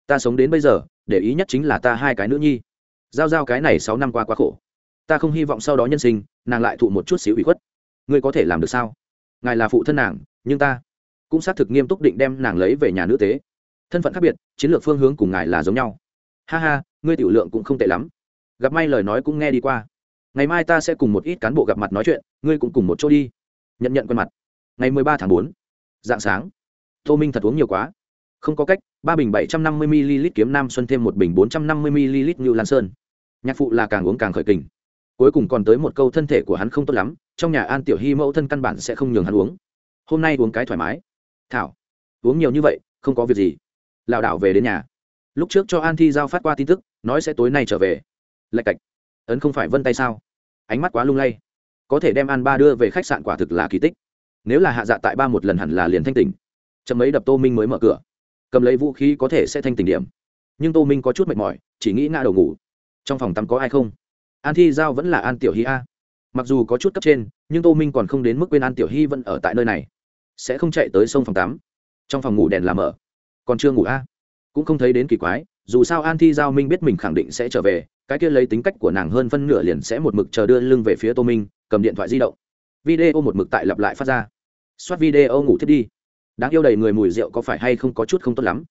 Ta sống đến bây giờ, để ý nhất chính là ta hai cái nữ nhi. Giao giao cái này sáu năm qua quá khổ. Ta không hy vọng sau đó nhân sinh, nàng lại thụ một chút xíu bị khuất. Ngươi có thể làm được sao? Ngài là phụ thân nàng, nhưng ta cũng xác thực nghiêm túc định đem nàng lấy về nhà nữ tế thân phận khác biệt, chiến lược phương hướng cùng ngài là giống nhau. Ha ha, ngươi tiểu lượng cũng không tệ lắm. Gặp may lời nói cũng nghe đi qua. Ngày mai ta sẽ cùng một ít cán bộ gặp mặt nói chuyện, ngươi cũng cùng một chỗ đi. Nhận nhận quen mặt. Ngày mười ba tháng bốn, dạng sáng. Tô minh thật uống nhiều quá. Không có cách, ba bình bảy trăm năm mươi ml kiếm nam xuân thêm một bình bốn trăm năm mươi ml như lan sơn. Nhạc phụ là càng uống càng khởi kình. Cuối cùng còn tới một câu thân thể của hắn không tốt lắm, trong nhà an tiểu hy mẫu thân căn bản sẽ không nhường hắn uống. Hôm nay uống cái thoải mái. Thảo, uống nhiều như vậy, không có việc gì lảo đảo về đến nhà. Lúc trước cho an thi giao phát qua tin tức, nói sẽ tối nay trở về. Lạch cạch. Ấn không phải vân tay sao? Ánh mắt quá lung lay. Có thể đem an ba đưa về khách sạn quả thực là kỳ tích. Nếu là hạ dạ tại ba một lần hẳn là liền thanh tỉnh. Chậm mấy đập tô minh mới mở cửa. Cầm lấy vũ khí có thể sẽ thanh tỉnh điểm. Nhưng tô minh có chút mệt mỏi, chỉ nghĩ ngã đầu ngủ. Trong phòng tắm có ai không? An thi giao vẫn là an tiểu hy a. Mặc dù có chút cấp trên, nhưng tô minh còn không đến mức quên an tiểu hy vẫn ở tại nơi này. Sẽ không chạy tới sông phòng tắm. Trong phòng ngủ đèn làm mở còn chưa ngủ a? Cũng không thấy đến kỳ quái, dù sao an thi giao minh biết mình khẳng định sẽ trở về, cái kia lấy tính cách của nàng hơn phân nửa liền sẽ một mực chờ đưa lưng về phía tô minh, cầm điện thoại di động. Video một mực tại lặp lại phát ra. Soát video ngủ thiết đi. Đáng yêu đầy người mùi rượu có phải hay không có chút không tốt lắm?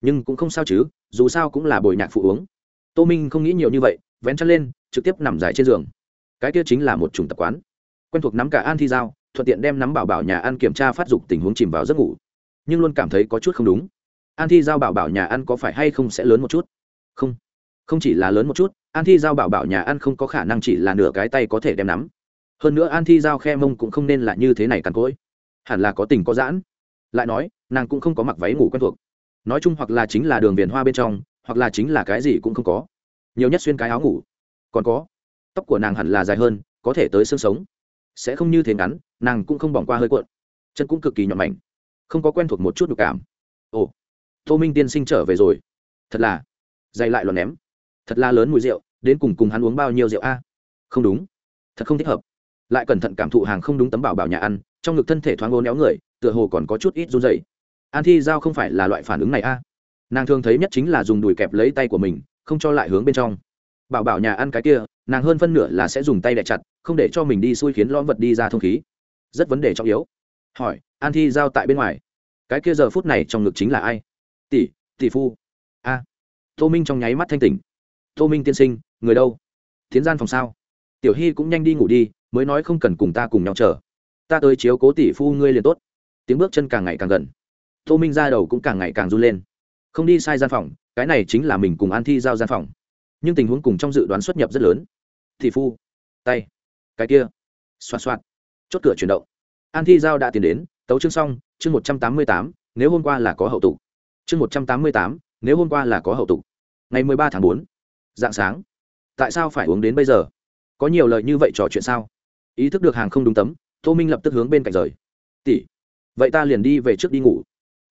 Nhưng cũng không sao chứ, dù sao cũng là bồi nhạc phụ uống. Tô minh không nghĩ nhiều như vậy, vén chân lên, trực tiếp nằm dài trên giường. Cái kia chính là một chủng tập quán. Quen thuộc nắm cả an thi giao, thuận tiện đem nắm bảo bảo nhà ăn kiểm tra phát dục tình huống chìm vào giấc ngủ. Nhưng luôn cảm thấy có chút không đúng an thi giao bảo bảo nhà ăn có phải hay không sẽ lớn một chút? Không. Không chỉ là lớn một chút, an thi giao bảo bảo nhà ăn không có khả năng chỉ là nửa cái tay có thể đem nắm. Hơn nữa an thi giao khe mông cũng không nên là như thế này càn cỗi. Hẳn là có tình có giãn. Lại nói, nàng cũng không có mặc váy ngủ quen thuộc. Nói chung hoặc là chính là đường viền hoa bên trong, hoặc là chính là cái gì cũng không có. Nhiều nhất xuyên cái áo ngủ. Còn có, tóc của nàng hẳn là dài hơn, có thể tới xương sống. Sẽ không như thế ngắn, nàng cũng không bỏng qua hơi cuộn. Chân cũng cực kỳ nhọn mảnh. Không có quen thuộc một chút được cảm. Ồ tô minh tiên sinh trở về rồi. Thật là dày lại lọt ném. Thật là lớn mùi rượu, đến cùng cùng hắn uống bao nhiêu rượu a? Không đúng. Thật không thích hợp. Lại cẩn thận cảm thụ hàng không đúng tấm bảo bảo nhà ăn, trong ngực thân thể thoáng ngố néo người, tựa hồ còn có chút ít run dày an thi giao không phải là loại phản ứng này a. Nàng thường thấy nhất chính là dùng đùi kẹp lấy tay của mình, không cho lại hướng bên trong. Bảo bảo nhà ăn cái kia, nàng hơn phân nửa là sẽ dùng tay đẻ chặt, không để cho mình đi xui khiến lõm vật đi ra thông khí. Rất vấn đề trọng yếu. Hỏi, an thi giao tại bên ngoài, cái kia giờ phút này trong ngực chính là ai? Tỷ tỷ phu. A. Tô minh trong nháy mắt thanh tỉnh. Tô minh tiên sinh, người đâu? Tiến gian phòng sao? Tiểu hy cũng nhanh đi ngủ đi, mới nói không cần cùng ta cùng nhau chờ. Ta tới chiếu cố tỷ phu ngươi liền tốt. Tiếng bước chân càng ngày càng gần. Tô minh ra đầu cũng càng ngày càng run lên. Không đi sai gian phòng, cái này chính là mình cùng an thi giao gian phòng. Nhưng tình huống cùng trong dự đoán xuất nhập rất lớn. Tỷ phu, tay, cái kia. Xoạt xoạt. Chốt cửa chuyển động. An thi giao đã tiến đến, tấu chương xong, chương một trăm tám mươi tám, nếu hôm qua là có hậu tục chương một trăm tám mươi tám, nếu hôm qua là có hậu tục. Ngày mười ba tháng bốn, dạng sáng. Tại sao phải uống đến bây giờ? Có nhiều lời như vậy trò chuyện sao? Ý thức được hàng không đúng tấm, tô minh lập tức hướng bên cạnh rời. Tỷ, vậy ta liền đi về trước đi ngủ.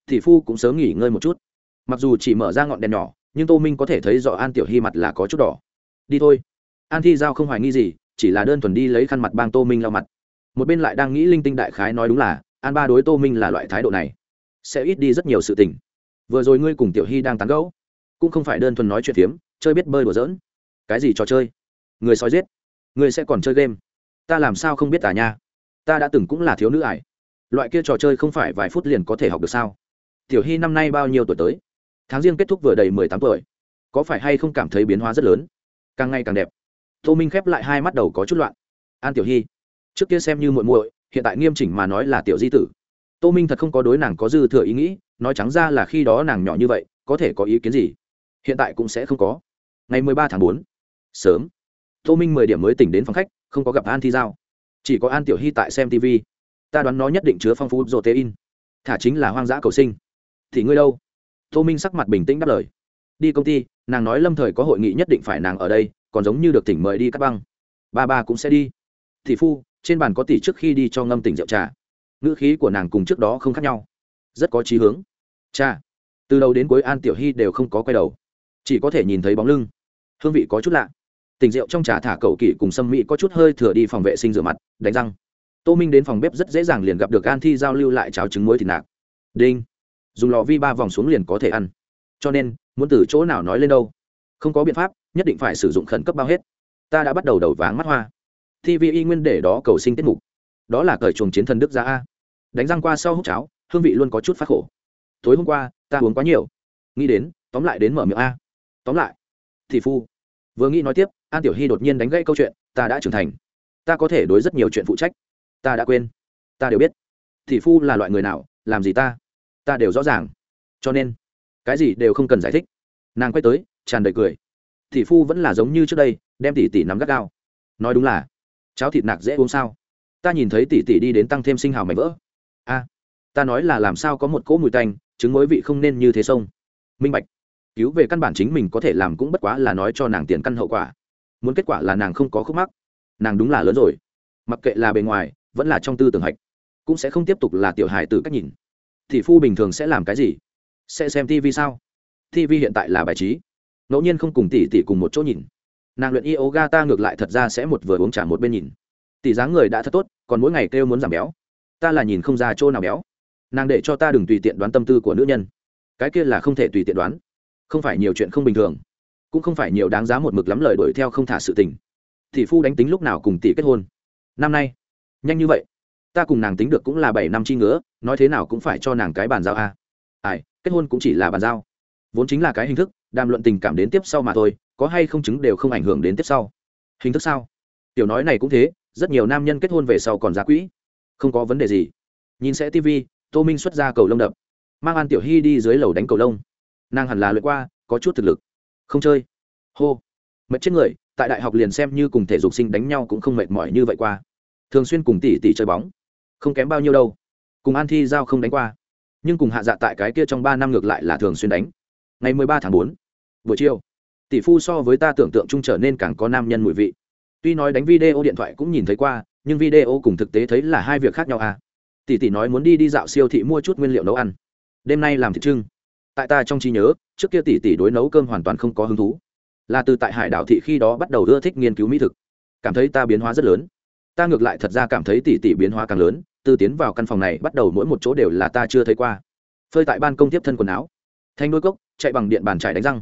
Tỷ phu cũng sớm nghỉ ngơi một chút. Mặc dù chỉ mở ra ngọn đèn nhỏ, nhưng tô minh có thể thấy rõ an tiểu hy mặt là có chút đỏ. Đi thôi. An thi giao không hoài nghi gì, chỉ là đơn thuần đi lấy khăn mặt bang tô minh lau mặt. Một bên lại đang nghĩ linh tinh đại khái nói đúng là, an ba đối tô minh là loại thái độ này. Sẽ ít đi rất nhiều sự tình vừa rồi ngươi cùng tiểu hy đang tán gẫu, cũng không phải đơn thuần nói chuyện phiếm, chơi biết bơi đùa giỡn. Cái gì trò chơi? Người sói giết, người sẽ còn chơi game. Ta làm sao không biết tà nha? Ta đã từng cũng là thiếu nữ ải. Loại kia trò chơi không phải vài phút liền có thể học được sao? Tiểu hy năm nay bao nhiêu tuổi tới? Tháng riêng kết thúc vừa đầy mười tám tuổi. Có phải hay không cảm thấy biến hóa rất lớn? Càng ngày càng đẹp. Tô minh khép lại hai mắt đầu có chút loạn. An tiểu hy, trước kia xem như muội muội, hiện tại nghiêm chỉnh mà nói là tiểu di tử. Tô minh thật không có đối nàng có dư thừa ý nghĩ nói trắng ra là khi đó nàng nhỏ như vậy, có thể có ý kiến gì? Hiện tại cũng sẽ không có. Ngày mười ba tháng bốn, sớm. Tô minh mười điểm mới tỉnh đến phòng khách, không có gặp an thi giao. Chỉ có an tiểu hy tại xem tv ta đoán nó nhất định chứa phong phú protein. Thả chính là hoang dã cầu sinh. Thì ngươi đâu? Tô minh sắc mặt bình tĩnh đáp lời. Đi công ty, nàng nói lâm thời có hội nghị nhất định phải nàng ở đây, còn giống như được tỉnh mời đi cắt băng. Ba ba cũng sẽ đi. Thị phu, trên bàn có tỷ trước khi đi cho ngâm tỉnh rượu trà. Ngữ khí của nàng cùng trước đó không khác nhau rất có chí hướng. Cha, từ đầu đến cuối an tiểu hy đều không có quay đầu, chỉ có thể nhìn thấy bóng lưng. Hương vị có chút lạ. Tình rượu trong trà thả cậu kỷ cùng sâm mỹ có chút hơi thừa đi phòng vệ sinh rửa mặt, đánh răng. Tô minh đến phòng bếp rất dễ dàng liền gặp được an thi giao lưu lại cháo trứng muối thịt nạc. Đinh. Dùng lò vi ba vòng xuống liền có thể ăn. Cho nên, muốn từ chỗ nào nói lên đâu? Không có biện pháp, nhất định phải sử dụng khẩn cấp bao hết. Ta đã bắt đầu đầu váng mắt hoa. Tv y nguyên để đó cầu sinh tiết mục. Đó là cởi chuồng chiến thần đức ra a. Đánh răng qua sau hút cháo hương vị luôn có chút phát khổ. Tối hôm qua, ta uống quá nhiều. Nghĩ đến, tóm lại đến mở miệng a. Tóm lại thị phu. Vừa nghĩ nói tiếp, an tiểu hy đột nhiên đánh gãy câu chuyện, ta đã trưởng thành. Ta có thể đối rất nhiều chuyện phụ trách. Ta đã quên. Ta đều biết. Thị phu là loại người nào, làm gì ta? Ta đều rõ ràng. Cho nên, cái gì đều không cần giải thích. Nàng quay tới, tràn đầy cười. Thị phu vẫn là giống như trước đây, đem tỷ tỷ nắm gắt gao. Nói đúng là, cháo thịt nạc dễ uống sao? Ta nhìn thấy tỷ tỷ đi đến tăng thêm sinh hào mảnh vỡ ta nói là làm sao có một cỗ mùi tanh chứng mối vị không nên như thế sông. Minh bạch, cứu về căn bản chính mình có thể làm cũng bất quá là nói cho nàng tiền căn hậu quả. Muốn kết quả là nàng không có khúc mắc. Nàng đúng là lớn rồi. Mặc kệ là bề ngoài, vẫn là trong tư tưởng hạch, cũng sẽ không tiếp tục là tiểu hài từ cách nhìn. Thì phu bình thường sẽ làm cái gì? Sẽ xem tv sao? Tv hiện tại là bài trí. Ngẫu nhiên không cùng tỷ tỷ cùng một chỗ nhìn. Nàng luyện yoga ta ngược lại thật ra sẽ một vừa uống trả một bên nhìn. Tỷ dáng người đã thật tốt, còn mỗi ngày kêu muốn giảm béo. Ta là nhìn không ra chỗ nào béo nàng để cho ta đừng tùy tiện đoán tâm tư của nữ nhân. Cái kia là không thể tùy tiện đoán. Không phải nhiều chuyện không bình thường, cũng không phải nhiều đáng giá một mực lắm lời đuổi theo không thả sự tình. Tỷ phu đánh tính lúc nào cùng tỷ kết hôn? Năm nay. Nhanh như vậy. Ta cùng nàng tính được cũng là bảy năm chi ngứa, nói thế nào cũng phải cho nàng cái bàn giao a. Ai, kết hôn cũng chỉ là bàn giao. Vốn chính là cái hình thức, đàm luận tình cảm đến tiếp sau mà thôi, có hay không chứng đều không ảnh hưởng đến tiếp sau. Hình thức sao? Tiểu nói này cũng thế, rất nhiều nam nhân kết hôn về sau còn giá quỹ. Không có vấn đề gì. Nhìn sẽ tv tô minh xuất ra cầu lông đập. Mang an tiểu hy đi dưới lầu đánh cầu lông. Nàng hẳn là lượt qua, có chút thực lực. Không chơi. Hô. Mệt chết người, tại đại học liền xem như cùng thể dục sinh đánh nhau cũng không mệt mỏi như vậy qua. Thường xuyên cùng tỷ tỷ chơi bóng. Không kém bao nhiêu đâu. Cùng an thi giao không đánh qua. Nhưng cùng hạ dạ tại cái kia trong ba năm ngược lại là thường xuyên đánh. Ngày mười ba tháng bốn, buổi chiều, tỷ phu so với ta tưởng tượng chung trở nên càng có nam nhân mùi vị. Tuy nói đánh video điện thoại cũng nhìn thấy qua, nhưng video cùng thực tế thấy là hai việc khác nhau à tỷ tỷ nói muốn đi đi dạo siêu thị mua chút nguyên liệu nấu ăn. Đêm nay làm thịt trưng. Tại ta trong trí nhớ, trước kia tỷ tỷ đối nấu cơm hoàn toàn không có hứng thú. Là từ tại hải đảo thị khi đó bắt đầu ưa thích nghiên cứu mỹ thực. Cảm thấy ta biến hóa rất lớn. Ta ngược lại thật ra cảm thấy tỷ tỷ biến hóa càng lớn, từ tiến vào căn phòng này bắt đầu mỗi một chỗ đều là ta chưa thấy qua. Phơi tại ban công tiếp thân quần áo. Thanh đôi cốc, chạy bằng điện bàn trải đánh răng.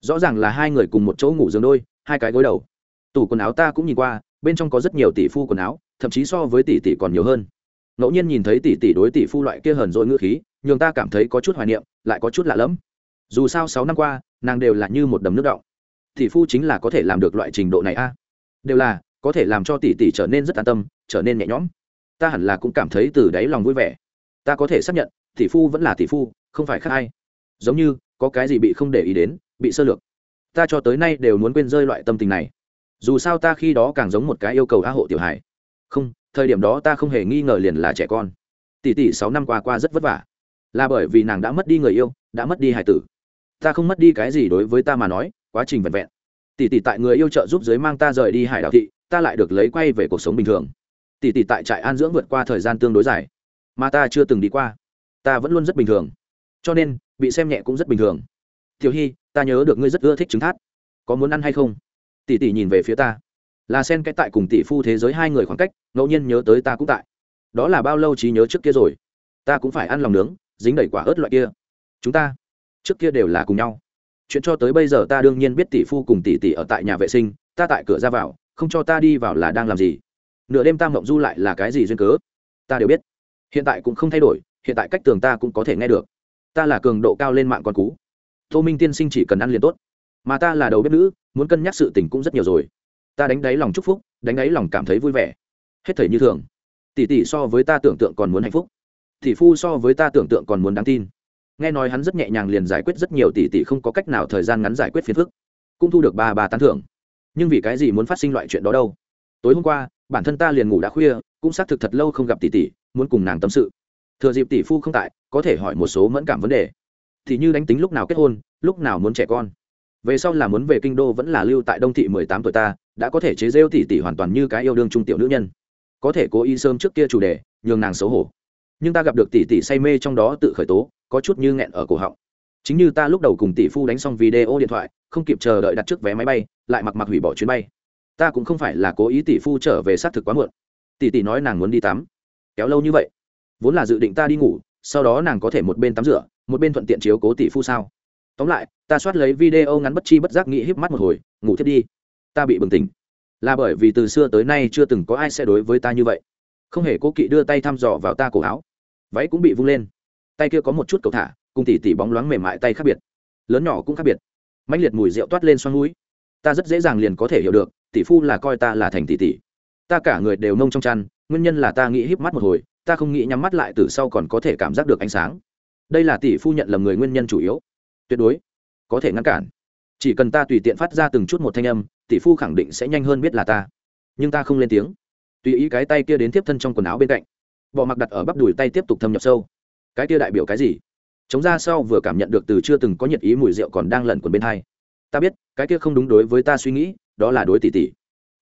Rõ ràng là hai người cùng một chỗ ngủ giường đôi, hai cái gối đầu. Tủ quần áo ta cũng nhìn qua, bên trong có rất nhiều tỷ phu quần áo, thậm chí so với tỷ tỷ còn nhiều hơn ngẫu nhiên nhìn thấy tỷ tỷ đối tỷ phu loại kia hờn dỗi ngữ khí, nhường ta cảm thấy có chút hoài niệm, lại có chút lạ lẫm. Dù sao sáu năm qua, nàng đều là như một đầm nước động. Tỷ phu chính là có thể làm được loại trình độ này a. Đều là, có thể làm cho tỷ tỷ trở nên rất an tâm, trở nên nhẹ nhõm. Ta hẳn là cũng cảm thấy từ đáy lòng vui vẻ. Ta có thể xác nhận, tỷ phu vẫn là tỷ phu, không phải khác ai. Giống như, có cái gì bị không để ý đến, bị sơ lược. Ta cho tới nay đều muốn quên rơi loại tâm tình này. Dù sao ta khi đó càng giống một cái yêu cầu a hộ tiểu hải không thời điểm đó ta không hề nghi ngờ liền là trẻ con. Tỷ tỷ sáu năm qua qua rất vất vả. Là bởi vì nàng đã mất đi người yêu, đã mất đi hải tử. Ta không mất đi cái gì đối với ta mà nói, quá trình vẹn vẹn. Tỷ tỷ tại người yêu trợ giúp giới mang ta rời đi hải đảo thị, ta lại được lấy quay về cuộc sống bình thường. Tỷ tỷ tại trại an dưỡng vượt qua thời gian tương đối dài, mà ta chưa từng đi qua. Ta vẫn luôn rất bình thường. Cho nên, bị xem nhẹ cũng rất bình thường. Tiểu hy, ta nhớ được ngươi rất ưa thích trứng thát có muốn ăn hay không? Tỷ tỷ nhìn về phía ta là sen cái tại cùng tỷ phu thế giới hai người khoảng cách, ngẫu nhiên nhớ tới ta cũng tại. Đó là bao lâu trí nhớ trước kia rồi? Ta cũng phải ăn lòng nướng, dính đầy quả ớt loại kia. Chúng ta trước kia đều là cùng nhau. Chuyện cho tới bây giờ ta đương nhiên biết tỷ phu cùng tỷ tỷ ở tại nhà vệ sinh, ta tại cửa ra vào, không cho ta đi vào là đang làm gì? Nửa đêm ta mộng du lại là cái gì duyên cớ? Ta đều biết. Hiện tại cũng không thay đổi, hiện tại cách tường ta cũng có thể nghe được. Ta là cường độ cao lên mạng con cú. Tô minh tiên sinh chỉ cần ăn liền tốt. Mà ta là đầu bếp nữ, muốn cân nhắc sự tình cũng rất nhiều rồi ta đánh đáy lòng chúc phúc, đánh đáy lòng cảm thấy vui vẻ. Hết thảy như thường. Tỷ tỷ so với ta tưởng tượng còn muốn hạnh phúc. Tỷ phu so với ta tưởng tượng còn muốn đáng tin. Nghe nói hắn rất nhẹ nhàng liền giải quyết rất nhiều tỷ tỷ không có cách nào thời gian ngắn giải quyết phiền phức. Cũng thu được ba ba tán thưởng. Nhưng vì cái gì muốn phát sinh loại chuyện đó đâu? Tối hôm qua, bản thân ta liền ngủ đã khuya, cũng xác thực thật lâu không gặp tỷ tỷ, muốn cùng nàng tâm sự. Thừa dịp tỷ phu không tại, có thể hỏi một số mẫn cảm vấn đề. Thì như đánh tính lúc nào kết hôn, lúc nào muốn trẻ con. Về sau là muốn về kinh đô vẫn là lưu tại đông thị mười tám tuổi ta đã có thể chế rêu tỷ tỷ hoàn toàn như cái yêu đương trung tiểu nữ nhân. Có thể cố ý sớm trước kia chủ đề, nhường nàng xấu hổ. Nhưng ta gặp được tỷ tỷ say mê trong đó tự khởi tố, có chút như nghẹn ở cổ họng. Chính như ta lúc đầu cùng tỷ phu đánh xong video điện thoại, không kịp chờ đợi đặt trước vé máy bay, lại mặc mặc hủy bỏ chuyến bay. Ta cũng không phải là cố ý tỷ phu trở về xác thực quá muộn. Tỷ tỷ nói nàng muốn đi tắm. Kéo lâu như vậy? Vốn là dự định ta đi ngủ, sau đó nàng có thể một bên tắm rửa, một bên thuận tiện chiếu cố tỷ phu sao? Tóm lại, ta soát lấy video ngắn bất chi bất giác nghĩ híp mắt một hồi, ngủ thiết đi ta bị bừng tỉnh. Là bởi vì từ xưa tới nay chưa từng có ai sẽ đối với ta như vậy. Không hề cố kỵ đưa tay thăm dò vào ta cổ áo. Váy cũng bị vung lên. Tay kia có một chút cầu thả, cùng tỉ tỉ bóng loáng mềm mại tay khác biệt. Lớn nhỏ cũng khác biệt. Mạnh liệt mùi rượu toát lên xoăn núi ta rất dễ dàng liền có thể hiểu được tỷ phu là coi ta là thành tỷ tỷ ta cả người đều nông trong chăn, nguyên nhân là ta nghĩ híp mắt một hồi, ta không nghĩ nhắm mắt lại từ sau còn có thể cảm giác được ánh sáng. Đây là tỷ phu nhận lầm người nguyên nhân chủ yếu. Tuyệt đối, có thể ngăn cản chỉ cần ta tùy tiện phát ra từng chút một thanh âm, tỷ phu khẳng định sẽ nhanh hơn biết là ta. Nhưng ta không lên tiếng. Tùy ý cái tay kia đến tiếp thân trong quần áo bên cạnh. Bỏ mặc đặt ở bắp đùi tay tiếp tục thâm nhập sâu. Cái kia đại biểu cái gì? Chống ra sau vừa cảm nhận được từ chưa từng có nhiệt ý mùi rượu còn đang lẩn quần bên hai. Ta biết, cái kia không đúng đối với ta suy nghĩ, đó là đối tỷ tỷ.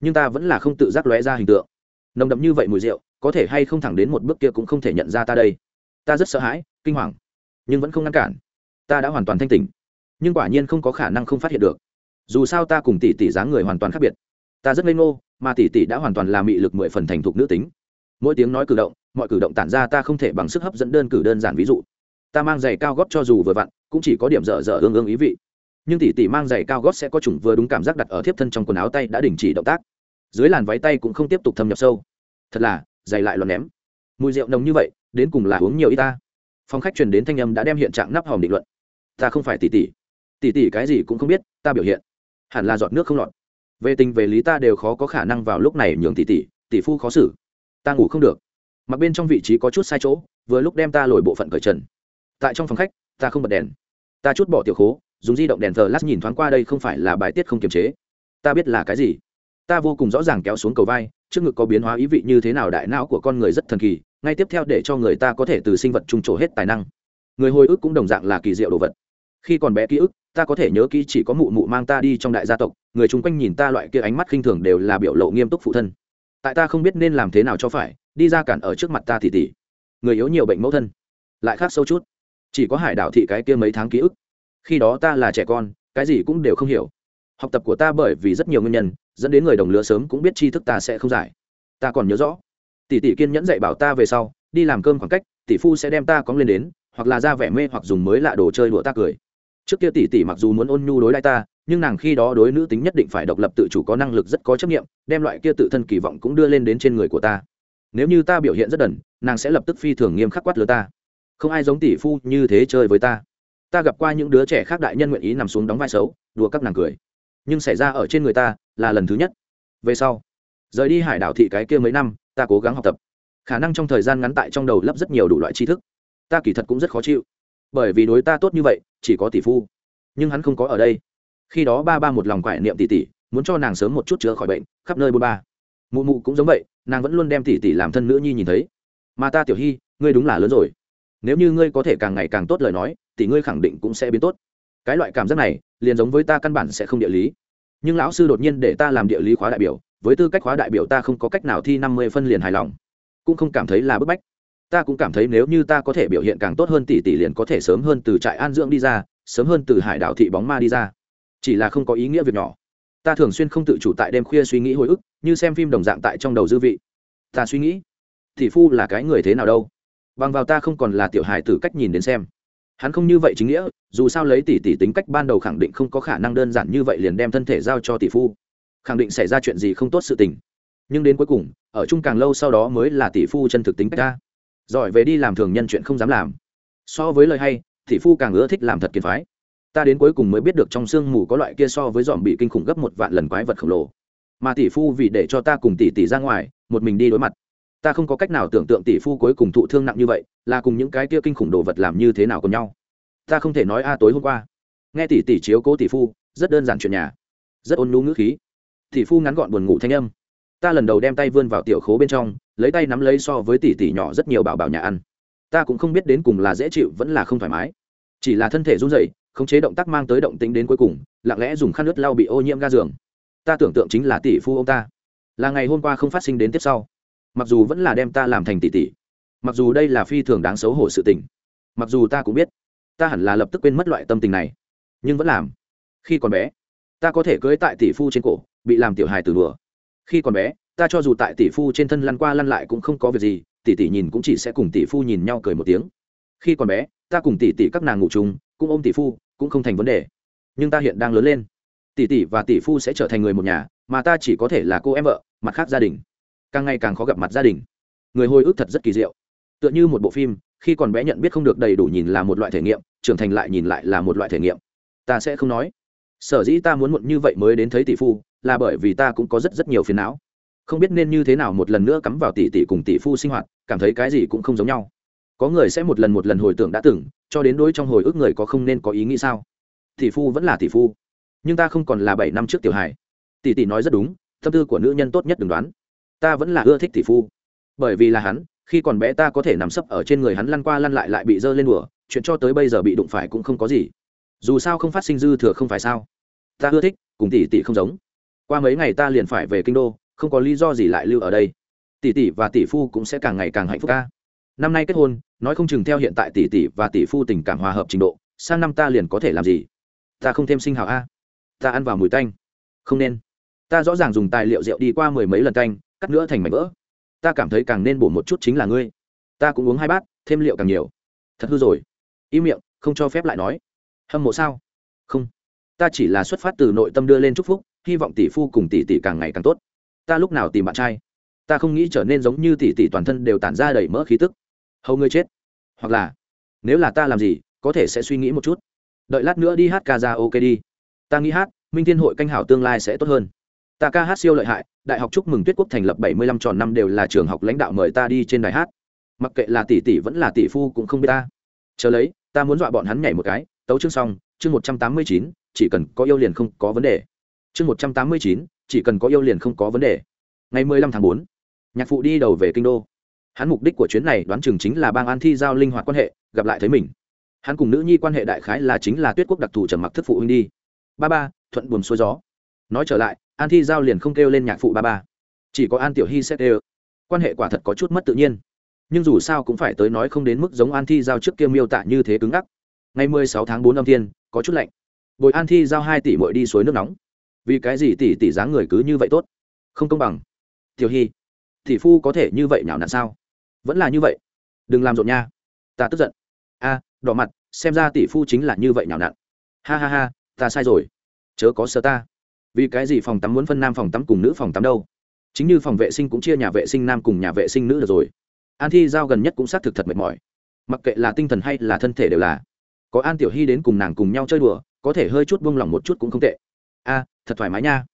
Nhưng ta vẫn là không tự giác lóe ra hình tượng. Nồng đậm như vậy mùi rượu, có thể hay không thẳng đến một bước kia cũng không thể nhận ra ta đây. Ta rất sợ hãi, kinh hoàng, nhưng vẫn không ngăn cản. Ta đã hoàn toàn thanh tỉnh nhưng quả nhiên không có khả năng không phát hiện được. Dù sao ta cùng tỷ tỷ dáng người hoàn toàn khác biệt. Ta rất ngây ngô, mà tỷ tỷ đã hoàn toàn là mị lực mười phần thành thục nữ tính. Mỗi tiếng nói cử động, mọi cử động tản ra ta không thể bằng sức hấp dẫn đơn cử đơn giản ví dụ. Ta mang giày cao gót cho dù vừa vặn, cũng chỉ có điểm dở dở ương ương ý vị. Nhưng tỷ tỷ mang giày cao gót sẽ có chủng vừa đúng cảm giác đặt ở thiếp thân trong quần áo tay đã đình chỉ động tác. Dưới làn váy tay cũng không tiếp tục thâm nhập sâu. Thật là, giày lại lọt ném. Mùi rượu nồng như vậy, đến cùng là uống nhiều y ta. Phong khách truyền đến thanh âm đã đem hiện trạng nắp hòm định luận. Ta không phải tỷ tỷ tỷ tỷ cái gì cũng không biết, ta biểu hiện. Hẳn là giọt nước không lọt. Về tình về lý ta đều khó có khả năng vào lúc này nhường tỷ tỷ tỷ phu khó xử. Ta ngủ không được. Mặc bên trong vị trí có chút sai chỗ, vừa lúc đem ta lồi bộ phận cởi trần. Tại trong phòng khách, ta không bật đèn. Ta chút bỏ tiểu khố, dùng di động đèn thờ lát nhìn thoáng qua đây không phải là bài tiết không kiềm chế. Ta biết là cái gì. Ta vô cùng rõ ràng kéo xuống cầu vai, trước ngực có biến hóa ý vị như thế nào đại não của con người rất thần kỳ, ngay tiếp theo để cho người ta có thể từ sinh vật trung trổ hết tài năng. Người hồi ức cũng đồng dạng là kỳ diệu đồ vật. Khi còn bé ký ức ta có thể nhớ kỹ chỉ có mụ mụ mang ta đi trong đại gia tộc, người chung quanh nhìn ta loại kia ánh mắt khinh thường đều là biểu lộ nghiêm túc phụ thân. Tại ta không biết nên làm thế nào cho phải, đi ra cản ở trước mặt ta thì tỉ. Người yếu nhiều bệnh mẫu thân, lại khác sâu chút. Chỉ có hải đảo thị cái kia mấy tháng ký ức. Khi đó ta là trẻ con, cái gì cũng đều không hiểu. Học tập của ta bởi vì rất nhiều nguyên nhân, dẫn đến người đồng lứa sớm cũng biết tri thức ta sẽ không giải. Ta còn nhớ rõ. Tỷ tỷ kiên nhẫn dạy bảo ta về sau, đi làm cơm khoảng cách, tỷ phu sẽ đem ta cóng lên đến, hoặc là ra vẻ mê hoặc dùng mới lạ đồ chơi đùa ta cười trước kia tỷ tỷ mặc dù muốn ôn nhu đối lại ta, nhưng nàng khi đó đối nữ tính nhất định phải độc lập tự chủ có năng lực rất có trách nhiệm. đem loại kia tự thân kỳ vọng cũng đưa lên đến trên người của ta. Nếu như ta biểu hiện rất đần, nàng sẽ lập tức phi thường nghiêm khắc quát lứa ta. Không ai giống tỷ phu như thế chơi với ta. Ta gặp qua những đứa trẻ khác đại nhân nguyện ý nằm xuống đóng vai xấu, đùa các nàng cười. Nhưng xảy ra ở trên người ta là lần thứ nhất. Về sau, rời đi hải đảo thị cái kia mấy năm, ta cố gắng học tập. Khả năng trong thời gian ngắn tại trong đầu lấp rất nhiều đủ loại tri thức. Ta kỳ thật cũng rất khó chịu. Bởi vì đối ta tốt như vậy chỉ có tỷ phu. Nhưng hắn không có ở đây. Khi đó ba ba một lòng quải niệm tỷ tỷ, muốn cho nàng sớm một chút chữa khỏi bệnh, khắp nơi bôn ba. Mụ mụ cũng giống vậy, nàng vẫn luôn đem tỷ tỷ làm thân nữ nhi nhìn thấy. Mà ta tiểu hy ngươi đúng là lớn rồi. Nếu như ngươi có thể càng ngày càng tốt lời nói thì ngươi khẳng định cũng sẽ biến tốt. Cái loại cảm giác này, liền giống với ta căn bản sẽ không địa lý. Nhưng lão sư đột nhiên để ta làm địa lý khóa đại biểu, với tư cách khóa đại biểu ta không có cách nào thi năm mươi phân liền hài lòng. Cũng không cảm thấy là bức bách ta cũng cảm thấy nếu như ta có thể biểu hiện càng tốt hơn tỷ tỷ liền có thể sớm hơn từ trại an dưỡng đi ra, sớm hơn từ hải đảo thị bóng ma đi ra. Chỉ là không có ý nghĩa việc nhỏ. Ta thường xuyên không tự chủ tại đêm khuya suy nghĩ hồi ức, như xem phim đồng dạng tại trong đầu dư vị. Ta suy nghĩ, tỷ phu là cái người thế nào đâu? Bằng vào ta không còn là tiểu hài từ cách nhìn đến xem. Hắn không như vậy chính nghĩa, dù sao lấy tỷ tỷ tính cách ban đầu khẳng định không có khả năng đơn giản như vậy liền đem thân thể giao cho tỷ phu. Khẳng định xảy ra chuyện gì không tốt sự tình. Nhưng đến cuối cùng, ở chung càng lâu sau đó mới là tỷ phu chân thực tính cách ta giỏi về đi làm thường nhân chuyện không dám làm. So với lời hay tỷ phu càng ưa thích làm thật kiệt phái. Ta đến cuối cùng mới biết được trong sương mù có loại kia so với dòm bị kinh khủng gấp một vạn lần quái vật khổng lồ. Mà tỷ phu vì để cho ta cùng tỷ tỷ ra ngoài, một mình đi đối mặt. Ta không có cách nào tưởng tượng tỷ phu cuối cùng thụ thương nặng như vậy, là cùng những cái kia kinh khủng đồ vật làm như thế nào cùng nhau. Ta không thể nói, a, tối hôm qua. Nghe tỷ tỷ chiếu cố tỷ phu, rất đơn giản chuyện nhà. Rất ôn nhu ngữ khí. Tỷ phu ngắn gọn buồn ngủ thanh âm. Ta lần đầu đem tay vươn vào tiểu khố bên trong lấy tay nắm lấy so với tỷ tỷ nhỏ rất nhiều bảo bảo nhà ăn. Ta cũng không biết đến cùng là dễ chịu vẫn là không thoải mái. Chỉ là thân thể run rẩy, khống chế động tác mang tới động tính đến cuối cùng, lặng lẽ dùng khăn nước lau bị ô nhiễm ga giường. Ta tưởng tượng chính là tỷ phu ông ta. Là ngày hôm qua không phát sinh đến tiếp sau. Mặc dù vẫn là đem ta làm thành tỷ tỷ, mặc dù đây là phi thường đáng xấu hổ sự tình, mặc dù ta cũng biết, ta hẳn là lập tức quên mất loại tâm tình này. Nhưng vẫn làm. Khi còn bé, ta có thể cưỡi tại tỷ phu trên cổ, bị làm tiểu hài từ đùa. Khi còn bé ta cho dù tại tỷ phu trên thân lăn qua lăn lại cũng không có việc gì, tỷ tỷ nhìn cũng chỉ sẽ cùng tỷ phu nhìn nhau cười một tiếng. Khi còn bé, ta cùng tỷ tỷ các nàng ngủ chung, cũng ôm tỷ phu, cũng không thành vấn đề. Nhưng ta hiện đang lớn lên. Tỷ tỷ và tỷ phu sẽ trở thành người một nhà, mà ta chỉ có thể là cô em vợ, mặt khác gia đình. Càng ngày càng khó gặp mặt gia đình. Người hồi ức thật rất kỳ diệu. Tựa như một bộ phim, khi còn bé nhận biết không được đầy đủ nhìn là một loại thể nghiệm, trưởng thành lại nhìn lại là một loại thể nghiệm. Ta sẽ không nói. Sở dĩ ta muốn muộn như vậy mới đến thấy tỷ phu, là bởi vì ta cũng có rất rất nhiều phiền não không biết nên như thế nào một lần nữa cắm vào tỷ tỷ cùng tỷ phu sinh hoạt, cảm thấy cái gì cũng không giống nhau. Có người sẽ một lần một lần hồi tưởng đã từng, cho đến đối trong hồi ức người có không nên có ý nghĩ sao? Tỷ phu vẫn là tỷ phu, nhưng ta không còn là bảy năm trước tiểu hải tỷ tỷ nói rất đúng, tâm tư của nữ nhân tốt nhất đừng đoán. Ta vẫn là ưa thích tỷ phu, bởi vì là hắn, khi còn bé ta có thể nằm sấp ở trên người hắn lăn qua lăn lại lại bị dơ lên đùa, chuyện cho tới bây giờ bị đụng phải cũng không có gì. Dù sao không phát sinh dư thừa không phải sao? Ta ưa thích, cùng tỷ tỷ không giống. Qua mấy ngày ta liền phải về kinh đô không có lý do gì lại lưu ở đây. Tỷ tỷ và tỷ phu cũng sẽ càng ngày càng hạnh phúc ca. Năm nay kết hôn, nói không chừng theo hiện tại tỷ tỷ và tỷ phu tình cảm hòa hợp trình độ, sang năm ta liền có thể làm gì? Ta không thêm sinh hào a. Ta ăn vào mùi tanh. Không nên. Ta rõ ràng dùng tài liệu rượu đi qua mười mấy lần canh cắt nữa thành mảnh vỡ. Ta cảm thấy càng nên bổ một chút chính là ngươi. Ta cũng uống hai bát, thêm liệu càng nhiều. Thật hư rồi. Im miệng, không cho phép lại nói. Hâm mộ sao? Không. Ta chỉ là xuất phát từ nội tâm đưa lên chúc phúc, hy vọng tỷ phu cùng tỷ tỷ càng ngày càng tốt ta lúc nào tìm bạn trai? Ta không nghĩ trở nên giống như tỷ tỷ toàn thân đều tản ra đầy mỡ khí tức. Hầu ngươi chết. Hoặc là, nếu là ta làm gì, có thể sẽ suy nghĩ một chút. Đợi lát nữa đi hát ca ra ok đi. Ta nghĩ hát, minh thiên hội canh hảo tương lai sẽ tốt hơn. Ta ca hát siêu lợi hại, đại học chúc mừng tuyết quốc thành lập bảy mươi lăm tròn năm đều là trường học lãnh đạo mời ta đi trên đài hát. Mặc kệ là tỷ tỷ vẫn là tỷ phu cũng không biết ta. Chờ lấy, ta muốn dọa bọn hắn nhảy một cái, tấu chương xong, chương một trăm tám mươi chín, chỉ cần có yêu liền không có vấn đề. Chương một trăm tám mươi chín chỉ cần có yêu liền không có vấn đề. Ngày mười lăm tháng bốn, nhạc phụ đi đầu về kinh đô. Hắn mục đích của chuyến này đoán chừng chính là bang an thi giao linh hoạt quan hệ, gặp lại thấy mình. Hắn cùng nữ nhi quan hệ đại khái là chính là tuyết quốc đặc thù trầm mặc thức phụ huynh đi. Ba ba, thuận buồn xuôi gió. Nói trở lại, an thi giao liền không kêu lên nhạc phụ ba ba. Chỉ có an tiểu hy sẽ kêu. Quan hệ quả thật có chút mất tự nhiên. Nhưng dù sao cũng phải tới nói không đến mức giống an thi giao trước kia miêu tả như thế cứng ngắc. Ngày mười sáu tháng bốn âm thiên, có chút lạnh. Bồi an thi giao hai tỷ muội đi suối nước nóng vì cái gì tỷ tỷ dáng người cứ như vậy tốt? Không công bằng. Tiểu hy, tỷ phu có thể như vậy nhảo nặn sao? Vẫn là như vậy. Đừng làm rộn nha. Ta tức giận. A, đỏ mặt, xem ra tỷ phu chính là như vậy nhảo nặn. Ha ha ha, ta sai rồi. Chớ có sợ ta. Vì cái gì phòng tắm muốn phân nam phòng tắm cùng nữ phòng tắm đâu? Chính như phòng vệ sinh cũng chia nhà vệ sinh nam cùng nhà vệ sinh nữ được rồi. An thi giao gần nhất cũng xác thực thật mệt mỏi. Mặc kệ là tinh thần hay là thân thể đều là. Có an tiểu hy đến cùng nàng cùng nhau chơi đùa, có thể hơi chút buông lỏng một chút cũng không tệ a, thật thoải mái nha.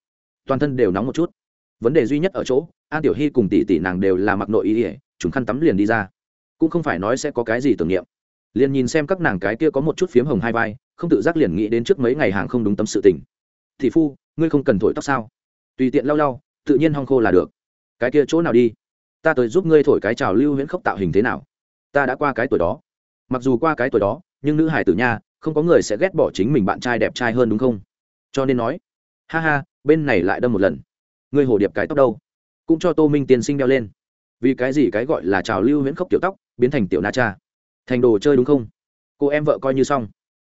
Toàn thân đều nóng một chút. Vấn đề duy nhất ở chỗ, an tiểu hy cùng tỷ tỷ nàng đều là mặc nội ý ỉa chúng khăn tắm liền đi ra. Cũng không phải nói sẽ có cái gì tưởng niệm. Liền nhìn xem các nàng cái kia có một chút phiếm hồng hai vai, không tự giác liền nghĩ đến trước mấy ngày hàng không đúng tấm sự tình. Thị phu, ngươi không cần thổi tóc sao? Tùy tiện lau lau, tự nhiên hong khô là được. Cái kia chỗ nào đi? Ta tới giúp ngươi thổi cái trào lưu huyễn khốc tạo hình thế nào? Ta đã qua cái tuổi đó. Mặc dù qua cái tuổi đó, nhưng nữ hải tử nha, không có người sẽ ghét bỏ chính mình bạn trai đẹp trai hơn đúng không? Cho nên nói, ha ha, bên này lại đâm một lần. Người hồ điệp cái tóc đâu? Cũng cho tô minh tiên sinh đeo lên. Vì cái gì cái gọi là trào lưu huyễn khốc tiểu tóc, biến thành tiểu na cha. Thành đồ chơi đúng không? Cô em vợ coi như xong.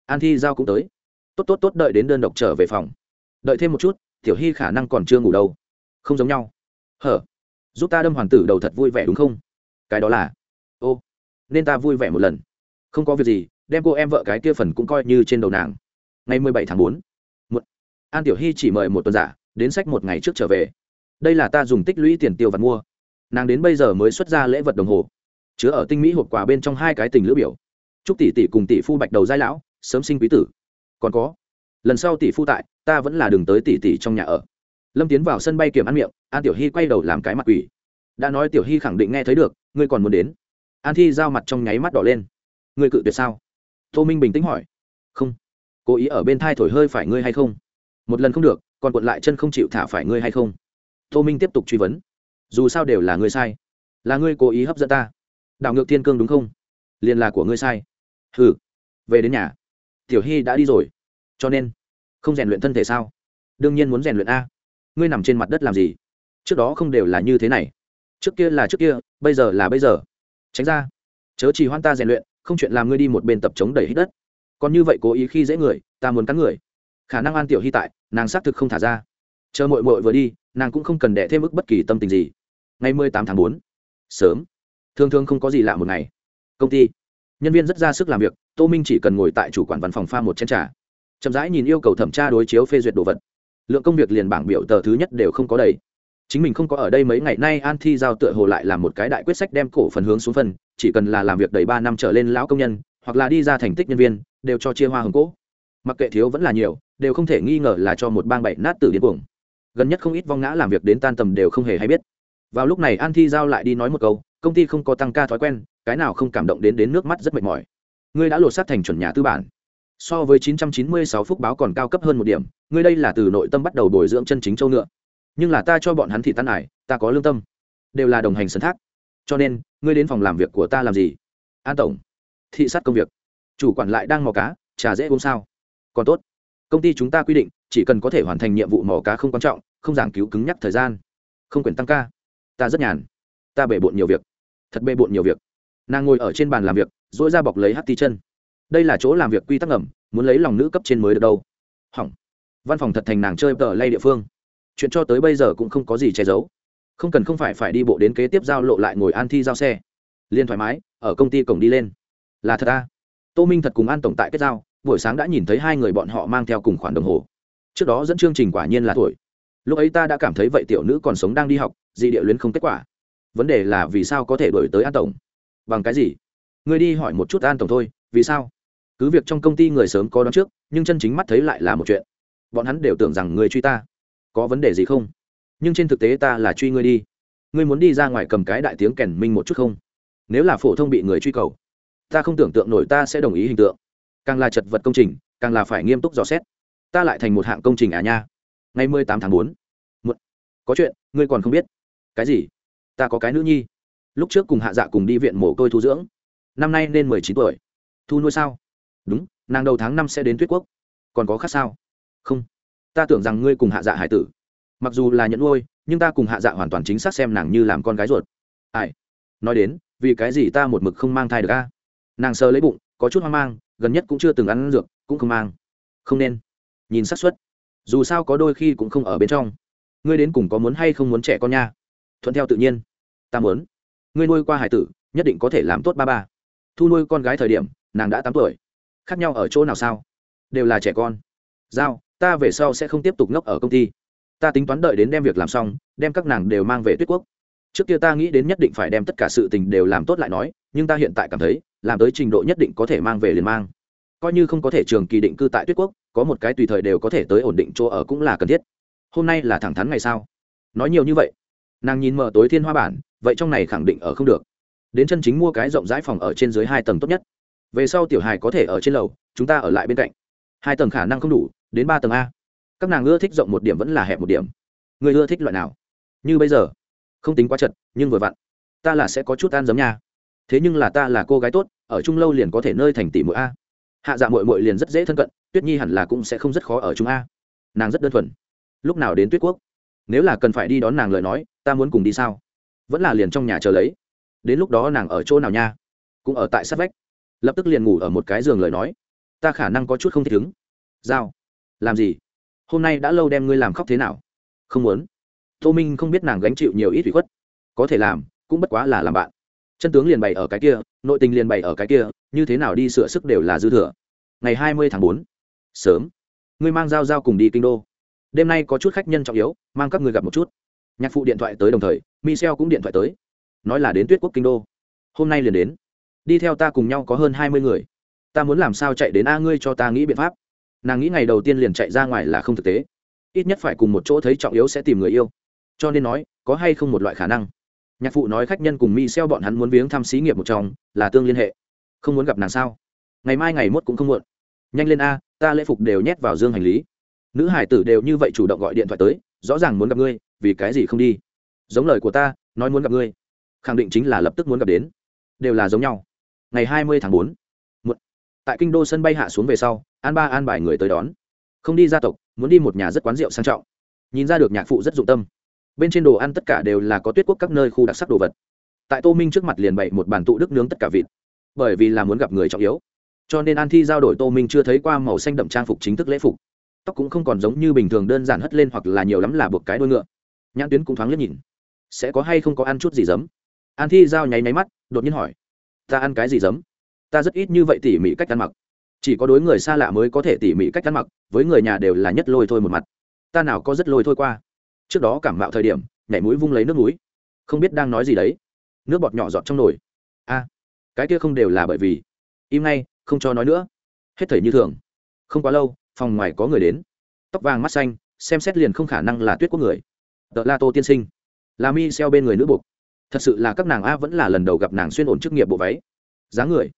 An thi giao cũng tới. Tốt tốt tốt, đợi đến đơn độc trở về phòng. Đợi thêm một chút, tiểu hy khả năng còn chưa ngủ đâu. Không giống nhau. Hở? Giúp ta đâm hoàn tử đầu thật vui vẻ đúng không? Cái đó là, ô, nên ta vui vẻ một lần. Không có việc gì, đem cô em vợ cái kia phần cũng coi như trên đầu nàng. Ngày mười bảy tháng bốn an tiểu hy chỉ mời một tuần giả, đến sách một ngày trước trở về. Đây là ta dùng tích lũy tiền tiêu vặt mua. Nàng đến bây giờ mới xuất ra lễ vật đồng hồ. Chứa ở tinh mỹ hộp quà bên trong hai cái tình lữ biểu. Chúc tỷ tỷ cùng tỷ phu bạch đầu giai lão, sớm sinh quý tử. Còn có, lần sau tỷ phu tại, ta vẫn là đường tới tỷ tỷ trong nhà ở. Lâm tiến vào sân bay kiểm ăn miệng, an tiểu hy quay đầu làm cái mặt quỷ. Đã nói tiểu hy khẳng định nghe thấy được, ngươi còn muốn đến. An thi giao mặt trong nháy mắt đỏ lên. Ngươi cự tuyệt sao? Tô minh bình tĩnh hỏi. Không. Cố ý ở bên thai thổi hơi phải ngươi hay không? Một lần không được, còn cuộn lại chân không chịu thả phải ngươi hay không? Tô minh tiếp tục truy vấn. Dù sao đều là ngươi sai. Là ngươi cố ý hấp dẫn ta. Đảo ngược thiên cương đúng không? Liền là của ngươi sai. Hừ. Về đến nhà. Tiểu hy đã đi rồi. Cho nên, không rèn luyện thân thể sao? Đương nhiên muốn rèn luyện a. Ngươi nằm trên mặt đất làm gì? Trước đó không đều là như thế này. Trước kia là trước kia, bây giờ là bây giờ. Tránh ra. Chớ chỉ hoan ta rèn luyện, không chuyện làm ngươi đi một bên tập chống đẩy hít đất. Còn như vậy cố ý khi dễ người, ta muốn cắn người. Khả năng an tiểu hy tại nàng xác thực không thả ra. Chờ mội mội vừa đi nàng cũng không cần đẻ thêm ức bất kỳ tâm tình gì. Ngày mười tám tháng bốn sớm. Thường thường không có gì lạ một ngày. Công ty. Nhân viên rất ra sức làm việc tô minh chỉ cần ngồi tại chủ quản văn phòng pha một chén t r à chậm rãi nhìn yêu cầu thẩm tra đối chiếu phê duyệt đồ vật. Lượng công việc liền bảng biểu tờ thứ nhất đều không có đầy. Chính mình không có ở đây mấy ngày nay an thi giao tựa hồ lại là một cái đại quyết sách đem cổ phần hướng xuống phần, chỉ cần là làm việc đầy ba năm trở lên lão công nhân hoặc là đi ra thành tích nhân viên đều cho chia hoa hồng cỗ. Mặc kệ thiếu vẫn là nhiều đều không thể nghi ngờ là cho một bang bậy nát tử điên cuồng. Gần nhất không ít vong ngã làm việc đến tan tầm đều không hề hay biết. Vào lúc này an thi giao lại đi nói một câu, công ty không có tăng ca thói quen, cái nào không cảm động đến đến nước mắt rất mệt mỏi. Ngươi đã lột xác thành chuẩn nhà tư bản. So với 996 phúc báo còn cao cấp hơn một điểm, ngươi đây là từ nội tâm bắt đầu bồi dưỡng chân chính châu ngựa. Nhưng là ta cho bọn hắn thị tan ải, ta có lương tâm. Đều là đồng hành sân thác. Cho nên, ngươi đến phòng làm việc của ta làm gì? An tổng, thị sát công việc. Chủ quản lại đang mò cá, trà dễ uống sao? Còn tốt công ty chúng ta quy định, chỉ cần có thể hoàn thành nhiệm vụ mò cá không quan trọng, không giảng cứu cứng nhắc thời gian. Không quyền tăng ca. Ta rất nhàn. Ta bể bộn nhiều việc. Thật bề bộn nhiều việc. Nàng ngồi ở trên bàn làm việc dỗi ra bọc lấy hát tí chân. Đây là chỗ làm việc quy tắc ẩm muốn lấy lòng nữ cấp trên mới được đâu. Hỏng. Văn phòng thật thành nàng chơi tờ lay địa phương. Chuyện cho tới bây giờ cũng không có gì che giấu. Không cần không phải phải đi bộ đến kế tiếp giao lộ lại ngồi an thi giao xe. Liên thoải mái, ở công ty cổng đi lên. Là thật ta tô minh thật cùng an tổng tại kết giao buổi sáng đã nhìn thấy hai người bọn họ mang theo cùng khoản đồng hồ. Trước đó dẫn chương trình quả nhiên là tuổi. Lúc ấy ta đã cảm thấy vậy tiểu nữ còn sống đang đi học, dị địa luyến không kết quả. Vấn đề là vì sao có thể đổi tới an tổng? Bằng cái gì? Người đi hỏi một chút an tổng thôi, vì sao? Cứ việc trong công ty người sớm có đón trước, nhưng chân chính mắt thấy lại là một chuyện. Bọn hắn đều tưởng rằng người truy ta. Có vấn đề gì không? Nhưng trên thực tế ta là truy ngươi đi. Ngươi muốn đi ra ngoài cầm cái đại tiếng kèn minh một chút không? Nếu là phổ thông bị người truy cầu, ta không tưởng tượng nổi ta sẽ đồng ý hình tượng càng là chật vật công trình, càng là phải nghiêm túc dò xét. Ta lại thành một hạng công trình à nha. Ngày mười tám tháng bốn. Có chuyện, ngươi còn không biết. Cái gì? Ta có cái nữ nhi. Lúc trước cùng hạ dạ cùng đi viện mồ côi thu dưỡng. Năm nay nên mười chín tuổi. Thu nuôi sao? Đúng, nàng đầu tháng năm sẽ đến tuyết quốc. Còn có khác sao? Không. Ta tưởng rằng ngươi cùng hạ dạ hải tử. Mặc dù là nhận nuôi, nhưng ta cùng hạ dạ hoàn toàn chính xác xem nàng như làm con gái ruột. Ai? Nói đến, vì cái gì ta một mực không mang thai được a? Nàng sơ lấy bụng, có chút hoang mang gần nhất cũng chưa từng ăn dược, cũng không mang. Không nên. Nhìn xác suất. Dù sao có đôi khi cũng không ở bên trong. Ngươi đến cùng có muốn hay không muốn trẻ con nha. Thuận theo tự nhiên. Ta muốn. Ngươi nuôi qua hải tử, nhất định có thể làm tốt ba ba. Thu nuôi con gái thời điểm, nàng đã tám tuổi. Khác nhau ở chỗ nào sao? Đều là trẻ con. Giao, ta về sau sẽ không tiếp tục ngốc ở công ty. Ta tính toán đợi đến đem việc làm xong, đem các nàng đều mang về tuyết quốc trước kia ta nghĩ đến nhất định phải đem tất cả sự tình đều làm tốt lại nói, nhưng ta hiện tại cảm thấy, làm tới trình độ nhất định có thể mang về liền mang. Coi như không có thể trường kỳ định cư tại tuyết quốc, có một cái tùy thời đều có thể tới ổn định chỗ ở cũng là cần thiết. Hôm nay là thẳng thắn ngày sao? Nói nhiều như vậy. Nàng nhìn mở tối thiên hoa bản, vậy trong này khẳng định ở không được. Đến chân chính mua cái rộng rãi phòng ở trên dưới hai tầng tốt nhất. Về sau tiểu hài có thể ở trên lầu, chúng ta ở lại bên cạnh. Hai tầng khả năng không đủ, đến ba tầng a. Các nàng ưa thích rộng một điểm vẫn là hẹp một điểm. Người ưa thích loại nào? Như bây giờ không tính quá chật, nhưng vừa vặn. Ta là sẽ có chút an giấm nha. Thế nhưng là ta là cô gái tốt, ở chung lâu liền có thể nơi thành tỷ mũi a. Hạ dạ mội mội liền rất dễ thân cận, tuyết nhi hẳn là cũng sẽ không rất khó ở chung a. Nàng rất đơn thuần. Lúc nào đến tuyết quốc? Nếu là cần phải đi đón nàng lời nói, ta muốn cùng đi sao? Vẫn là liền trong nhà chờ lấy. Đến lúc đó nàng ở chỗ nào nha? Cũng ở tại sát vách. Lập tức liền ngủ ở một cái giường lời nói. Ta khả năng có chút không thích ứng giao. Làm gì? Hôm nay đã lâu đem ngươi làm khóc thế nào? Không muốn tô minh không biết nàng gánh chịu nhiều ít ủy khuất. Có thể làm, cũng bất quá là làm bạn. Chân tướng liền bày ở cái kia, nội tình liền bày ở cái kia, như thế nào đi sửa sức đều là dư thừa. Ngày hai mươi tháng bốn, sớm. Ngươi mang dao dao cùng đi kinh đô. Đêm nay có chút khách nhân trọng yếu, mang các người gặp một chút. Nhạc phụ điện thoại tới đồng thời, michel cũng điện thoại tới. Nói là đến tuyết quốc kinh đô. Hôm nay liền đến. Đi theo ta cùng nhau có hơn hai mươi người. Ta muốn làm sao chạy đến a ngươi cho ta nghĩ biện pháp. Nàng nghĩ ngày đầu tiên liền chạy ra ngoài là không thực tế. Ít nhất phải cùng một chỗ thấy trọng yếu sẽ tìm người yêu cho nên nói, có hay không một loại khả năng? Nhạc phụ nói khách nhân cùng mi xeo bọn hắn muốn viếng thăm xí nghiệp một chồng là tương liên hệ. Không muốn gặp nàng sao? Ngày mai ngày mốt cũng không muộn. Nhanh lên a, ta lễ phục đều nhét vào dương hành lý. Nữ hải tử đều như vậy chủ động gọi điện thoại tới, rõ ràng muốn gặp ngươi, vì cái gì không đi? Giống lời của ta, nói muốn gặp ngươi, khẳng định chính là lập tức muốn gặp đến. Đều là giống nhau. Ngày hai mươi tháng bốn tại kinh đô sân bay hạ xuống về sau, an ba an bài người tới đón. Không đi gia tộc, muốn đi một nhà rất quán rượu sang trọng. Nhìn ra được nhạc phụ rất dụng tâm bên trên đồ ăn tất cả đều là có tuyết quốc các nơi khu đặc sắc đồ vật. Tại tô minh trước mặt liền bày một bàn tụ đức nướng tất cả vịt. Bởi vì là muốn gặp người trọng yếu. Cho nên an thi giao đổi tô minh chưa thấy qua màu xanh đậm trang phục chính thức lễ phục. Tóc cũng không còn giống như bình thường đơn giản hất lên hoặc là nhiều lắm là buộc cái đôi ngựa. Nhãn tuyến cũng thoáng liếc nhìn. Sẽ có hay không có ăn chút gì giấm? An thi giao nháy máy mắt, đột nhiên hỏi. Ta ăn cái gì giấm? Ta rất ít như vậy tỉ mỉ cách ăn mặc. Chỉ có đối người xa lạ mới có thể tỉ mỉ cách ăn mặc, với người nhà đều là nhất lôi thôi một mặt. Ta nào có rất lôi thôi qua? Trước đó cảm mạo thời điểm, nhảy mũi vung lấy nước mũi. Không biết đang nói gì đấy. Nước bọt nhỏ giọt trong nồi. A, cái kia không đều là bởi vì, im ngay, không cho nói nữa. Hết thầy như thường. Không quá lâu, phòng ngoài có người đến. Tóc vàng mắt xanh, xem xét liền không khả năng là tuyết quốc người. Tợ la tô tiên sinh. Là mi xeo bên người nữ buộc thật sự là các nàng a vẫn là lần đầu gặp nàng xuyên ổn chức nghiệp bộ váy. Dáng người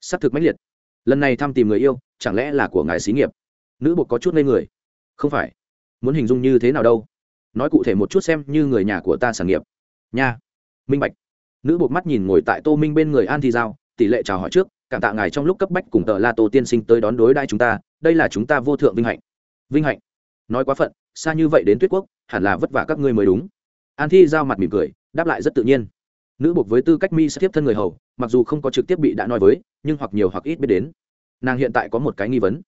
s ắ c thực mãnh liệt. Lần này thăm tìm người yêu, chẳng lẽ là của ngài xí nghiệp? Nữ buộc có chút ngây người. Không phải. Muốn hình dung như thế nào đâu? Nói cụ thể một chút xem như người nhà của ta sản nghiệp. Nha. Minh bạch. Nữ buộc mắt nhìn ngồi tại tô minh bên người an thi giao, tỷ lệ chào hỏi trước, cảm tạ ngài trong lúc cấp bách cùng tờ la tô tiên sinh tới đón đối đai chúng ta, đây là chúng ta vô thượng vinh hạnh. Vinh hạnh. Nói quá phận, xa như vậy đến tuyết quốc, hẳn là vất vả các ngươi mới đúng. An thi giao mặt mỉm cười, đáp lại rất tự nhiên. Nữ buộc với tư cách mi sẽ tiếp thân người hầu, mặc dù không có trực tiếp bị đã nói với, nhưng hoặc nhiều hoặc ít biết đến. Nàng hiện tại có một cái nghi vấn.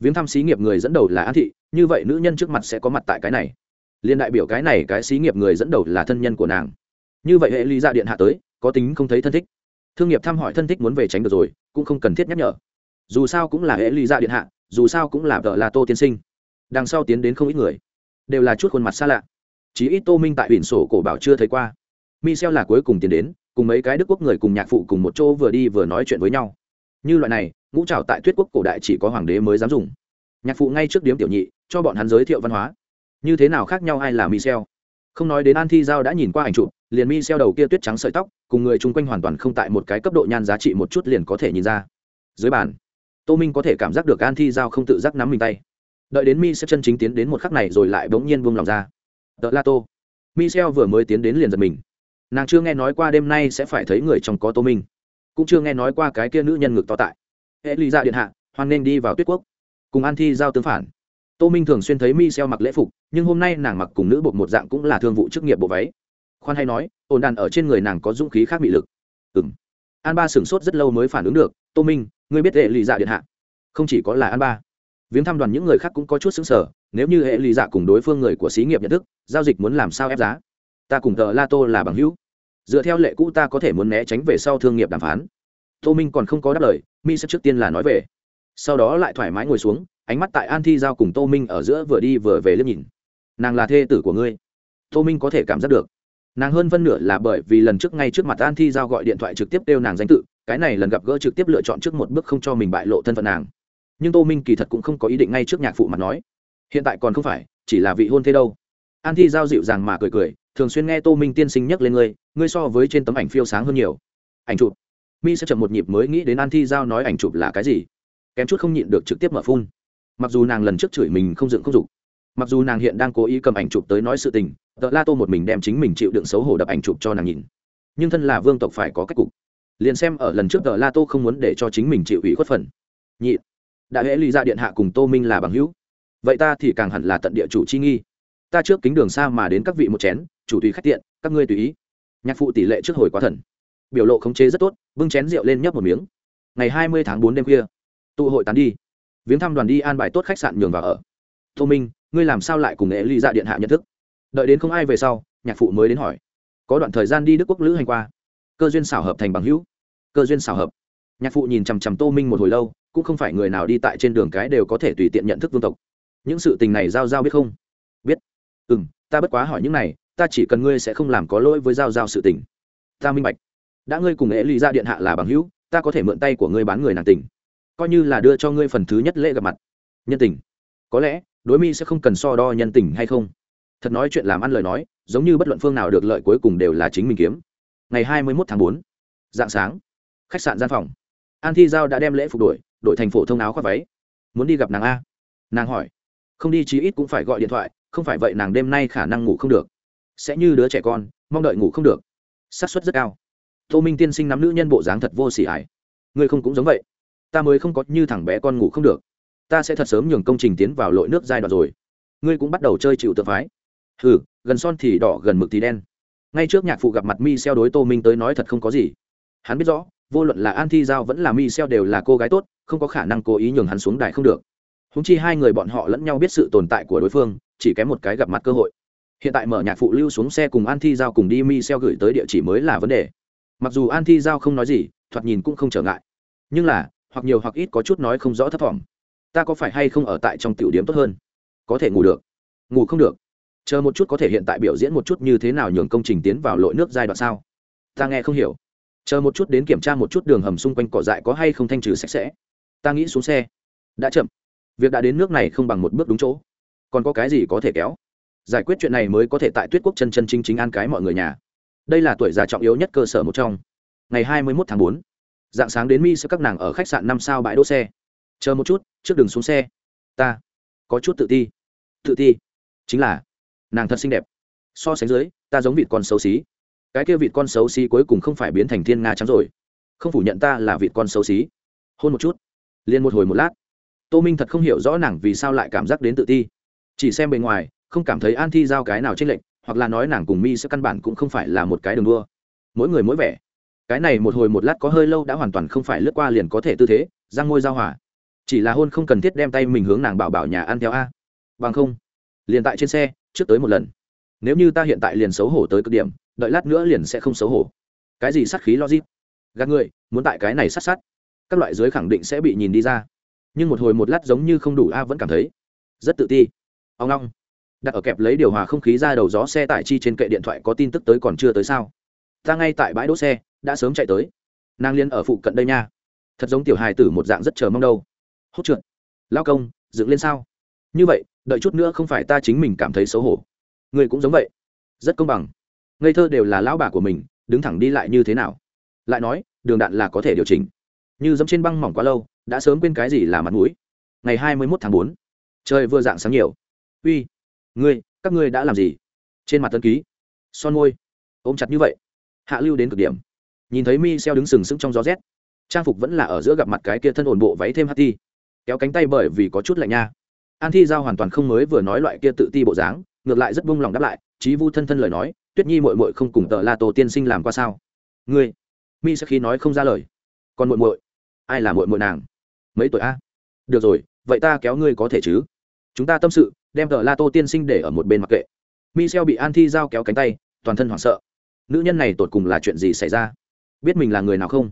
Viếng thăm xí nghiệp người dẫn đầu là an thị, như vậy nữ nhân trước mặt sẽ có mặt tại cái này liên đại biểu cái này cái xí nghiệp người dẫn đầu là thân nhân của nàng. Như vậy hệ lý ra điện hạ tới, có tính không thấy thân thích. Thương nghiệp thăm hỏi thân thích muốn về tránh được rồi, cũng không cần thiết nhắc nhở. Dù sao cũng là hệ lý ra điện hạ, dù sao cũng là vợ là tô tiên sinh. Đằng sau tiến đến không ít người, đều là chút khuôn mặt xa lạ. Chí ít tô minh tại biển sổ cổ bảo chưa thấy qua. Michel là cuối cùng tiến đến, cùng mấy cái đức quốc người cùng nhạc phụ cùng một chỗ vừa đi vừa nói chuyện với nhau. Như loại này, ngũ trào tại tuyết quốc cổ đại chỉ có hoàng đế mới dám dùng. Nhạc phụ ngay trước điếm tiểu nhị, cho bọn hắn giới thiệu văn hóa như thế nào khác nhau ai là michel? Không nói đến an thi giao đã nhìn qua ảnh chụp, liền michel đầu kia tuyết trắng sợi tóc, cùng người chung quanh hoàn toàn không tại một cái cấp độ nhan giá trị một chút liền có thể nhìn ra. Dưới bàn, tô minh có thể cảm giác được an thi giao không tự giác nắm mình tay. Đợi đến mi sẽ chân chính tiến đến một khắc này rồi lại bỗng nhiên buông lòng ra. Đợi la tô. Michel vừa mới tiến đến liền giật mình. Nàng chưa nghe nói qua đêm nay sẽ phải thấy người trong có tô minh. Cũng chưa nghe nói qua cái kia nữ nhân ngực to tại. Hệ lý ra dạ điện hạ, hoan nên đi vào tuyết quốc. Cùng an thi giao tương phản tô minh thường xuyên thấy mi xeo mặc lễ phục, nhưng hôm nay nàng mặc cùng nữ bột một dạng cũng là thương vụ chức nghiệp bộ váy. Khoan hay nói ồn đàn ở trên người nàng có dũng khí khác bị lực. Ừ m an ba sửng sốt rất lâu mới phản ứng được, tô minh, ngươi biết hệ lụy dạ điện hạ? Không chỉ có là an ba. Viếng thăm đoàn những người khác cũng có chút xứng sở nếu như hệ lụy dạ cùng đối phương người của xí nghiệp nhận thức, giao dịch muốn làm sao ép giá? Ta cùng tờ la tô là bằng hữu. Dựa theo lệ cũ ta có thể muốn né tránh về sau thương nghiệp đàm phán. Tô minh còn không có đáp lời mi sẽ trước tiên là nói về. Sau đó lại thoải mái ngồi xuống ánh mắt tại an thi giao cùng tô minh ở giữa vừa đi vừa về liếc nhìn. Nàng là thê tử của ngươi. Tô minh có thể cảm giác được. Nàng hơn phân nửa là bởi vì lần trước ngay trước mặt an thi giao gọi điện thoại trực tiếp kêu nàng danh tự, cái này lần gặp gỡ trực tiếp lựa chọn trước một bước không cho mình bại lộ thân phận nàng. Nhưng tô minh kỳ thật cũng không có ý định ngay trước nhạc phụ mặt nói. Hiện tại còn không phải, chỉ là vị hôn thế đâu. An thi giao dịu dàng mà cười cười, thường xuyên nghe tô minh tiên sinh nhắc lên ngươi ngươi so với trên tấm ảnh phiêu sáng hơn nhiều. Ảnh chụp. Mi sẽ chậm một nhịp mới nghĩ đến an thi giao nói ảnh chụp là cái gì. Kém chút không nhịn được trực tiếp mở phun mặc dù nàng lần trước chửi mình không dựng không dục, mặc dù nàng hiện đang cố ý cầm ảnh chụp tới nói sự tình, tợ la tô một mình đem chính mình chịu đựng xấu hổ đập ảnh chụp cho nàng nhìn. Nhưng thân là vương tộc phải có cách cục. Liền xem ở lần trước tợ la tô không muốn để cho chính mình chịu ủy khuất phần. Nhị đại hễ ly ra điện hạ cùng tô minh là bằng hữu. Vậy ta thì càng hẳn là tận địa chủ chi nghi. Ta trước kính đường xa mà đến các vị một chén, chủ tùy khách tiện, các ngươi tùy ý. Nhạc phụ tỷ lệ trước hồi quá thần. Biểu lộ khống chế rất tốt, bưng chén rượu lên nhấp một miếng. Ngày hai mươi tháng bốn đêm khuya, tụ hội tán đi viếng thăm đoàn đi an bài tốt khách sạn nhường vào ở. Tô minh, ngươi làm sao lại cùng nghệ ly dạ điện hạ nhận thức? Đợi đến không ai về sau, nhạc phụ mới đến hỏi. Có đoạn thời gian đi đức quốc lữ hành qua. Cơ duyên xảo hợp thành bằng hữu. Cơ duyên xảo hợp. Nhạc phụ nhìn chằm chằm tô minh một hồi lâu, cũng không phải người nào đi tại trên đường cái đều có thể tùy tiện nhận thức vương tộc. Những sự tình này giao giao biết không? Biết. Ừ m ta bất quá hỏi những này, ta chỉ cần ngươi sẽ không làm có lỗi với giao giao sự tình. Ta minh bạch. Đã ngươi cùng nghệ ly ra điện hạ là bằng hữu, ta có thể mượn tay của ngươi bán người nàng tình coi như là đưa cho ngươi phần thứ nhất lễ gặp mặt. Nhân tình. Có lẽ, đối mi sẽ không cần so đo nhân tình hay không. Thật nói chuyện làm ăn lời nói, giống như bất luận phương nào được lợi cuối cùng đều là chính mình kiếm. Ngày hai mươi mốt tháng bốn, dạng sáng, khách sạn gian phòng. An thi giao đã đem lễ phục đổi đổi thành phổ thông áo khoác váy. Muốn đi gặp nàng a. Nàng hỏi. Không đi chí ít cũng phải gọi điện thoại, không phải vậy nàng đêm nay khả năng ngủ không được. Sẽ như đứa trẻ con, mong đợi ngủ không được. Xác suất rất cao. Tô minh tiên sinh nắm nữ nhân bộ dáng thật vô xỉ ải ngươi không cũng giống vậy ta mới không có như thằng bé con ngủ không được. Ta sẽ thật sớm nhường công trình tiến vào lội nước giai đoạn rồi. Ngươi cũng bắt đầu chơi chịu tự phái. Ừ gần son thì đỏ, gần mực thì đen. Ngay trước nhạc phụ gặp mặt mi xeo đối tô minh tới nói thật không có gì. Hắn biết rõ, vô luận là an thi giao vẫn là mi xeo đều là cô gái tốt, không có khả năng cố ý nhường hắn xuống đài không được. Húng chi hai người bọn họ lẫn nhau biết sự tồn tại của đối phương, chỉ kém một cái gặp mặt cơ hội. Hiện tại mở nhạc phụ lưu xuống xe cùng an thi giao cùng đi mi xeo gửi tới địa chỉ mới là vấn đề. Mặc dù an thi giao không nói gì, thoạt nhìn cũng không trở ngại. Nhưng là hoặc nhiều hoặc ít có chút nói không rõ thấp thỏm. Ta có phải hay không ở tại trong tiểu điểm tốt hơn? Có thể ngủ được. Ngủ không được. Chờ một chút có thể hiện tại biểu diễn một chút như thế nào nhường công trình tiến vào lội nước giai đoạn sao? Ta nghe không hiểu. Chờ một chút đến kiểm tra một chút đường hầm xung quanh cỏ dại có hay không thanh trừ sạch sẽ. Ta nghĩ xuống xe. Đã chậm. Việc đã đến nước này không bằng một bước đúng chỗ. Còn có cái gì có thể kéo? Giải quyết chuyện này mới có thể tại tuyết quốc chân chân chính chính an cái mọi người nhà. Đây là tuổi già trọng yếu nhất cơ sở một trong. Ngày hai mươi một tháng bốn dạng sáng đến mi sẽ các nàng ở khách sạn năm sao bãi đỗ xe. Chờ một chút, trước đường xuống xe. Ta có chút tự ti. Tự ti? Chính là, nàng thật xinh đẹp. So sánh dưới, ta giống vịt con xấu xí. Cái kia vịt con xấu xí cuối cùng không phải biến thành thiên nga trắng rồi. Không phủ nhận ta là vịt con xấu xí. Hôn một chút. Liền một hồi một lát. Tô minh thật không hiểu rõ nàng vì sao lại cảm giác đến tự ti. Chỉ xem bề ngoài, không cảm thấy an thi giao cái nào trên lệnh hoặc là nói nàng cùng mi sẽ căn bản cũng không phải là một cái đường đua. Mỗi người mỗi vẻ cái này một hồi một lát có hơi lâu đã hoàn toàn không phải lướt qua liền có thể tư thế giang ngôi giao hỏa chỉ là hôn không cần thiết đem tay mình hướng nàng bảo bảo nhà ăn theo a. Bằng không, liền tại trên xe, trước tới một lần. Nếu như ta hiện tại liền xấu hổ tới cực điểm, đợi lát nữa liền sẽ không xấu hổ. Cái gì sát khí logic? Gạt người, muốn tại cái này sát sát. Các loại giới khẳng định sẽ bị nhìn đi ra. Nhưng một hồi một lát giống như không đủ a vẫn cảm thấy rất tự ti. Ông long, đặt ở kẹp lấy điều hòa không khí ra đầu gió xe tải chi trên kệ điện thoại có tin tức tới còn chưa tới sao? Ta ngay tại bãi đỗ xe, đã sớm chạy tới. Nàng liên ở phụ cận đây nha. Thật giống tiểu hài tử một dạng rất chờ mong đâu. Hốt trượt. Lao công, dựng lên sao? Như vậy, đợi chút nữa không phải ta chính mình cảm thấy xấu hổ. Người cũng giống vậy. Rất công bằng. Ngây thơ đều là lão bà của mình, đứng thẳng đi lại như thế nào? Lại nói, đường đạn là có thể điều chỉnh. Như dẫm trên băng mỏng quá lâu, đã sớm quên cái gì là mặt mũi. Ngày hai mươi mốt tháng bốn. Trời vừa dạng sáng nhiều. Uy, ngươi, các ngươi đã làm gì? Trên mặt tân ký. Son môi. Ôm chặt như vậy hạ lưu đến cực điểm. Nhìn thấy mi xeo đứng sừng sững trong gió rét, trang phục vẫn là ở giữa gặp mặt cái kia thân ổn bộ váy thêm hát ti. Kéo cánh tay bởi vì có chút lạnh nha. An thi giao hoàn toàn không mới vừa nói loại kia tự ti bộ dáng, ngược lại rất vung lòng đáp lại trí vu thân thân lời nói, tuyết nhi mội mội không cùng tờ la tổ tiên sinh làm qua sao? Ngươi? Mi sẽ khi nói không ra lời. Còn mội mội ai là mội mội nàng? Mấy tuổi a? Được rồi, vậy ta kéo ngươi có thể chứ? Chúng ta tâm sự, đem tờ la tô tiên sinh để ở một bên mặc kệ. Michel bị an thi giao kéo cánh tay, toàn thân hoảng sợ nữ nhân này tột cùng là chuyện gì xảy ra? Biết mình là người nào không?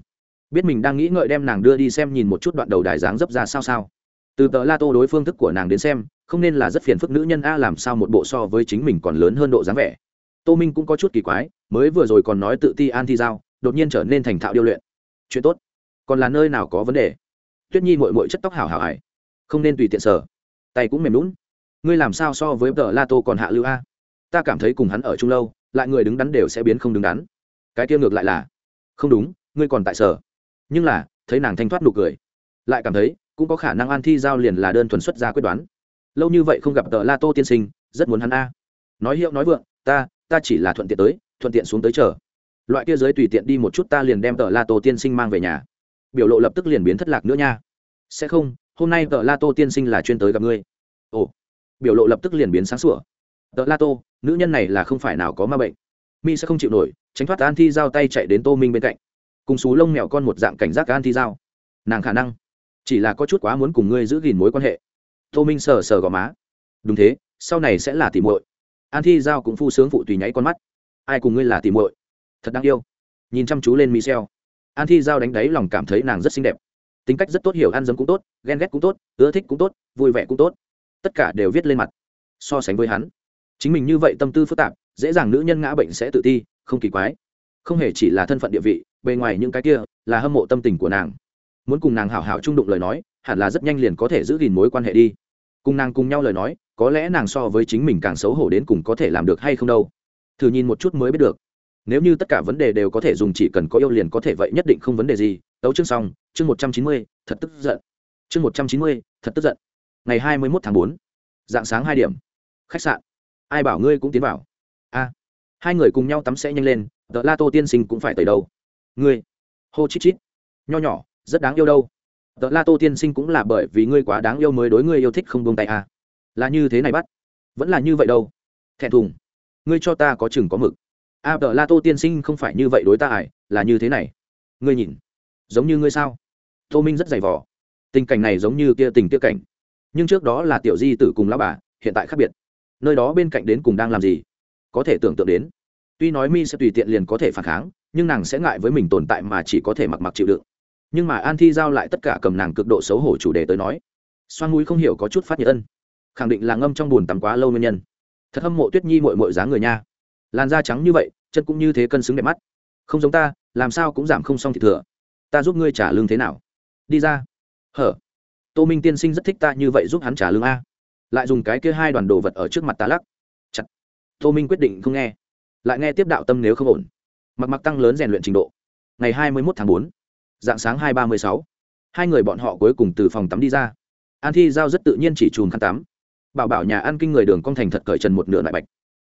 Biết mình đang nghĩ ngợi đem nàng đưa đi xem nhìn một chút đoạn đầu đài dáng dấp ra sao sao? Từ tờ la tô đối phương thức của nàng đến xem, không nên là rất phiền phức nữ nhân a làm sao một bộ so với chính mình còn lớn hơn độ dáng vẻ. Tô minh cũng có chút kỳ quái, mới vừa rồi còn nói tự ti an thi giao, đột nhiên trở nên thành thạo điêu luyện. Chuyện tốt. Còn là nơi nào có vấn đề? Tuyết nhi mội mội chất tóc hảo hảo hải không nên tùy tiện sở tay cũng mềm lún ngươi làm sao so với tờ la tô còn hạ lưu a? Ta cảm thấy cùng hắn ở chung lâu lại người đứng đắn đều sẽ biến không đứng đắn. Cái kia ngược lại là, không đúng, ngươi còn tại sở. Nhưng là, thấy nàng thanh thoát nụ cười, lại cảm thấy cũng có khả năng an thi giao liền là đơn thuần xuất ra quyết đoán. Lâu như vậy không gặp tờ la tô tiên sinh, rất muốn hắn a. Nói hiệu nói vượng, ta ta chỉ là thuận tiện tới, thuận tiện xuống tới chờ. Loại kia giới tùy tiện đi một chút ta liền đem tờ la tô tiên sinh mang về nhà. Biểu lộ lập tức liền biến thất lạc nữa nha. Sẽ không, hôm nay tờ la tô tiên sinh là chuyên tới gặp ngươi. Ồ, biểu lộ lập tức liền biến sáng sủa. Tờ la tô nữ nhân này là không phải nào có ma bệnh. Mi sẽ không chịu nổi, tránh thoát an thi giao tay chạy đến tô minh bên cạnh. Cùng xú lông mèo con một dạng cảnh giác an thi giao. Nàng khả năng chỉ là có chút quá muốn cùng ngươi giữ gìn mối quan hệ. Tô minh sờ sờ gò má. Đúng thế, sau này sẽ là tỉ muội. An thi giao cũng phu sướng phụ tùy nháy con mắt. Ai cùng ngươi là tỉ muội? Thật đáng yêu. Nhìn chăm chú lên michel an thi giao đánh đáy lòng cảm thấy nàng rất xinh đẹp. Tính cách rất tốt, hiểu ăn dấm cũng tốt, ghen ghét cũng tốt, ưa thích cũng tốt, vui vẻ cũng tốt. Tất cả đều viết lên mặt. So sánh với hắn chính mình như vậy tâm tư phức tạp, dễ dàng nữ nhân ngã bệnh sẽ tự ti, không kỳ quái. Không hề chỉ là thân phận địa vị, bề ngoài những cái kia là hâm mộ tâm tình của nàng. Muốn cùng nàng hảo hảo trung đụng lời nói, hẳn là rất nhanh liền có thể giữ gìn mối quan hệ đi. Cùng nàng cùng nhau lời nói, có lẽ nàng so với chính mình càng xấu hổ đến cùng có thể làm được hay không đâu. Thử nhìn một chút mới biết được. Nếu như tất cả vấn đề đều có thể dùng chỉ cần có yêu liền có thể vậy nhất định không vấn đề gì. Tấu chương xong, chương một trăm chín mươi, thật tức giận. Chương một trăm chín mươi, thật tức giận. Ngày hai mươi mốt tháng bốn, dạng sáng hai điểm. Khách sạn ai bảo ngươi cũng tiến vào. A hai người cùng nhau tắm sẽ nhanh lên tờ la tô tiên sinh cũng phải tẩy đâu. Ngươi hô chít chít nho nhỏ rất đáng yêu đâu. Tờ la tô tiên sinh cũng là bởi vì ngươi quá đáng yêu mới đối ngươi yêu thích không buông tay à. là như thế này bắt vẫn là như vậy đâu. Thẹn thùng ngươi cho ta có chừng có mực. A à, tờ la tô tiên sinh không phải như vậy đối ta ải là như thế này. Ngươi nhìn giống như ngươi sao? Tô minh rất dày vỏ tình cảnh này giống như kia tình kia cảnh. Nhưng trước đó là tiểu di tử cùng lão bà hiện tại khác biệt nơi đó bên cạnh đến cùng đang làm gì? Có thể tưởng tượng đến. Tuy nói mi sẽ tùy tiện liền có thể phản kháng, nhưng nàng sẽ ngại với mình tồn tại mà chỉ có thể mặc mặc chịu đựng. Nhưng mà an thi giao lại tất cả cầm nàng cực độ xấu hổ chủ đề tới nói. Xoan mũi không hiểu có chút phát nhiệt ân. Khẳng định là ngâm trong bùn tắm quá lâu nguyên nhân. Thật hâm mộ tuyết nhi mội mội dáng người nha. Làn da trắng như vậy, chân cũng như thế cân xứng đẹp mắt. Không giống ta, làm sao cũng giảm không xong thì thừa. Ta giúp ngươi trả lương thế nào? Đi ra. Hở. Tô minh tiên sinh rất thích ta như vậy giúp hắn trả lương a lại dùng cái kia hai đoàn đồ vật ở trước mặt ta lắc. Chặt. Tô minh quyết định không nghe. Lại nghe tiếp đạo tâm nếu không ổn. Mặc mặc tăng lớn rèn luyện trình độ. Ngày hai mươi một tháng bốn, dạng sáng hai ba mươi sáu, hai người bọn họ cuối cùng từ phòng tắm đi ra. An thi giao rất tự nhiên chỉ chùm khăn tắm. Bảo bảo nhà ăn kinh người đường cong thành thật cởi trần một nửa lại bạch.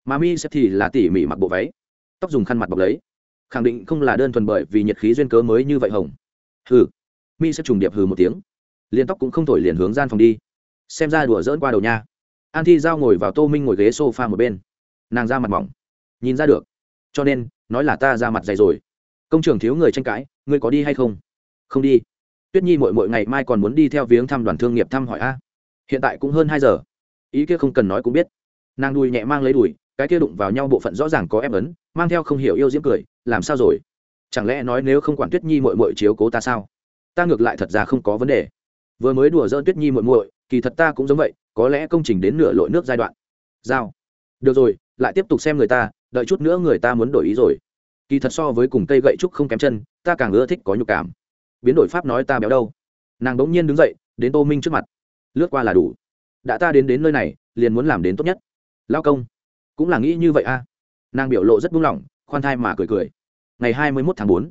Mà mi sẽ thì là tỉ mỉ mặc bộ váy. Tóc dùng khăn mặt bọc lấy. Khẳng định không là đơn thuần bởi vì nhiệt khí duyên cớ mới như vậy hồng. Hừ. Mi sẽ trùng điệp hừ một tiếng. Liền tóc cũng không thổi liền hướng gian phòng đi xem ra đùa dỡn qua đầu nha. An thi giao ngồi vào tô minh ngồi ghế s o f a một bên. Nàng ra mặt mỏng. Nhìn ra được. Cho nên, nói là ta ra mặt dày rồi. Công trường thiếu người tranh cãi, ngươi có đi hay không? Không đi. Tuyết nhi mỗi mỗi ngày mai còn muốn đi theo viếng thăm đoàn thương nghiệp thăm hỏi a. Hiện tại cũng hơn hai giờ. Ý kia không cần nói cũng biết. Nàng đùi nhẹ mang lấy đùi, cái kia đụng vào nhau bộ phận rõ ràng có ép ấn, mang theo không hiểu yêu diễm cười, làm sao rồi? Chẳng lẽ nói nếu không quản tuyết nhi mội mội chiếu cố ta sao? Ta ngược lại thật ra không có vấn đề vừa mới đùa dỡn tuyết nhi muội muội, kỳ thật ta cũng giống vậy, có lẽ công trình đến nửa lội nước giai đoạn. Giao. Được rồi, lại tiếp tục xem người ta, đợi chút nữa người ta muốn đổi ý rồi. Kỳ thật so với cùng cây gậy trúc không kém chân, ta càng ưa thích có nhục cảm. Biến đổi pháp nói ta béo đâu. Nàng bỗng nhiên đứng dậy, đến tô minh trước mặt. Lướt qua là đủ. Đã ta đến đến nơi này, liền muốn làm đến tốt nhất. Lao công. Cũng là nghĩ như vậy a. Nàng biểu lộ rất buông lỏng, khoan thai mà cười cười. Ngày hai mươi mốt tháng bốn.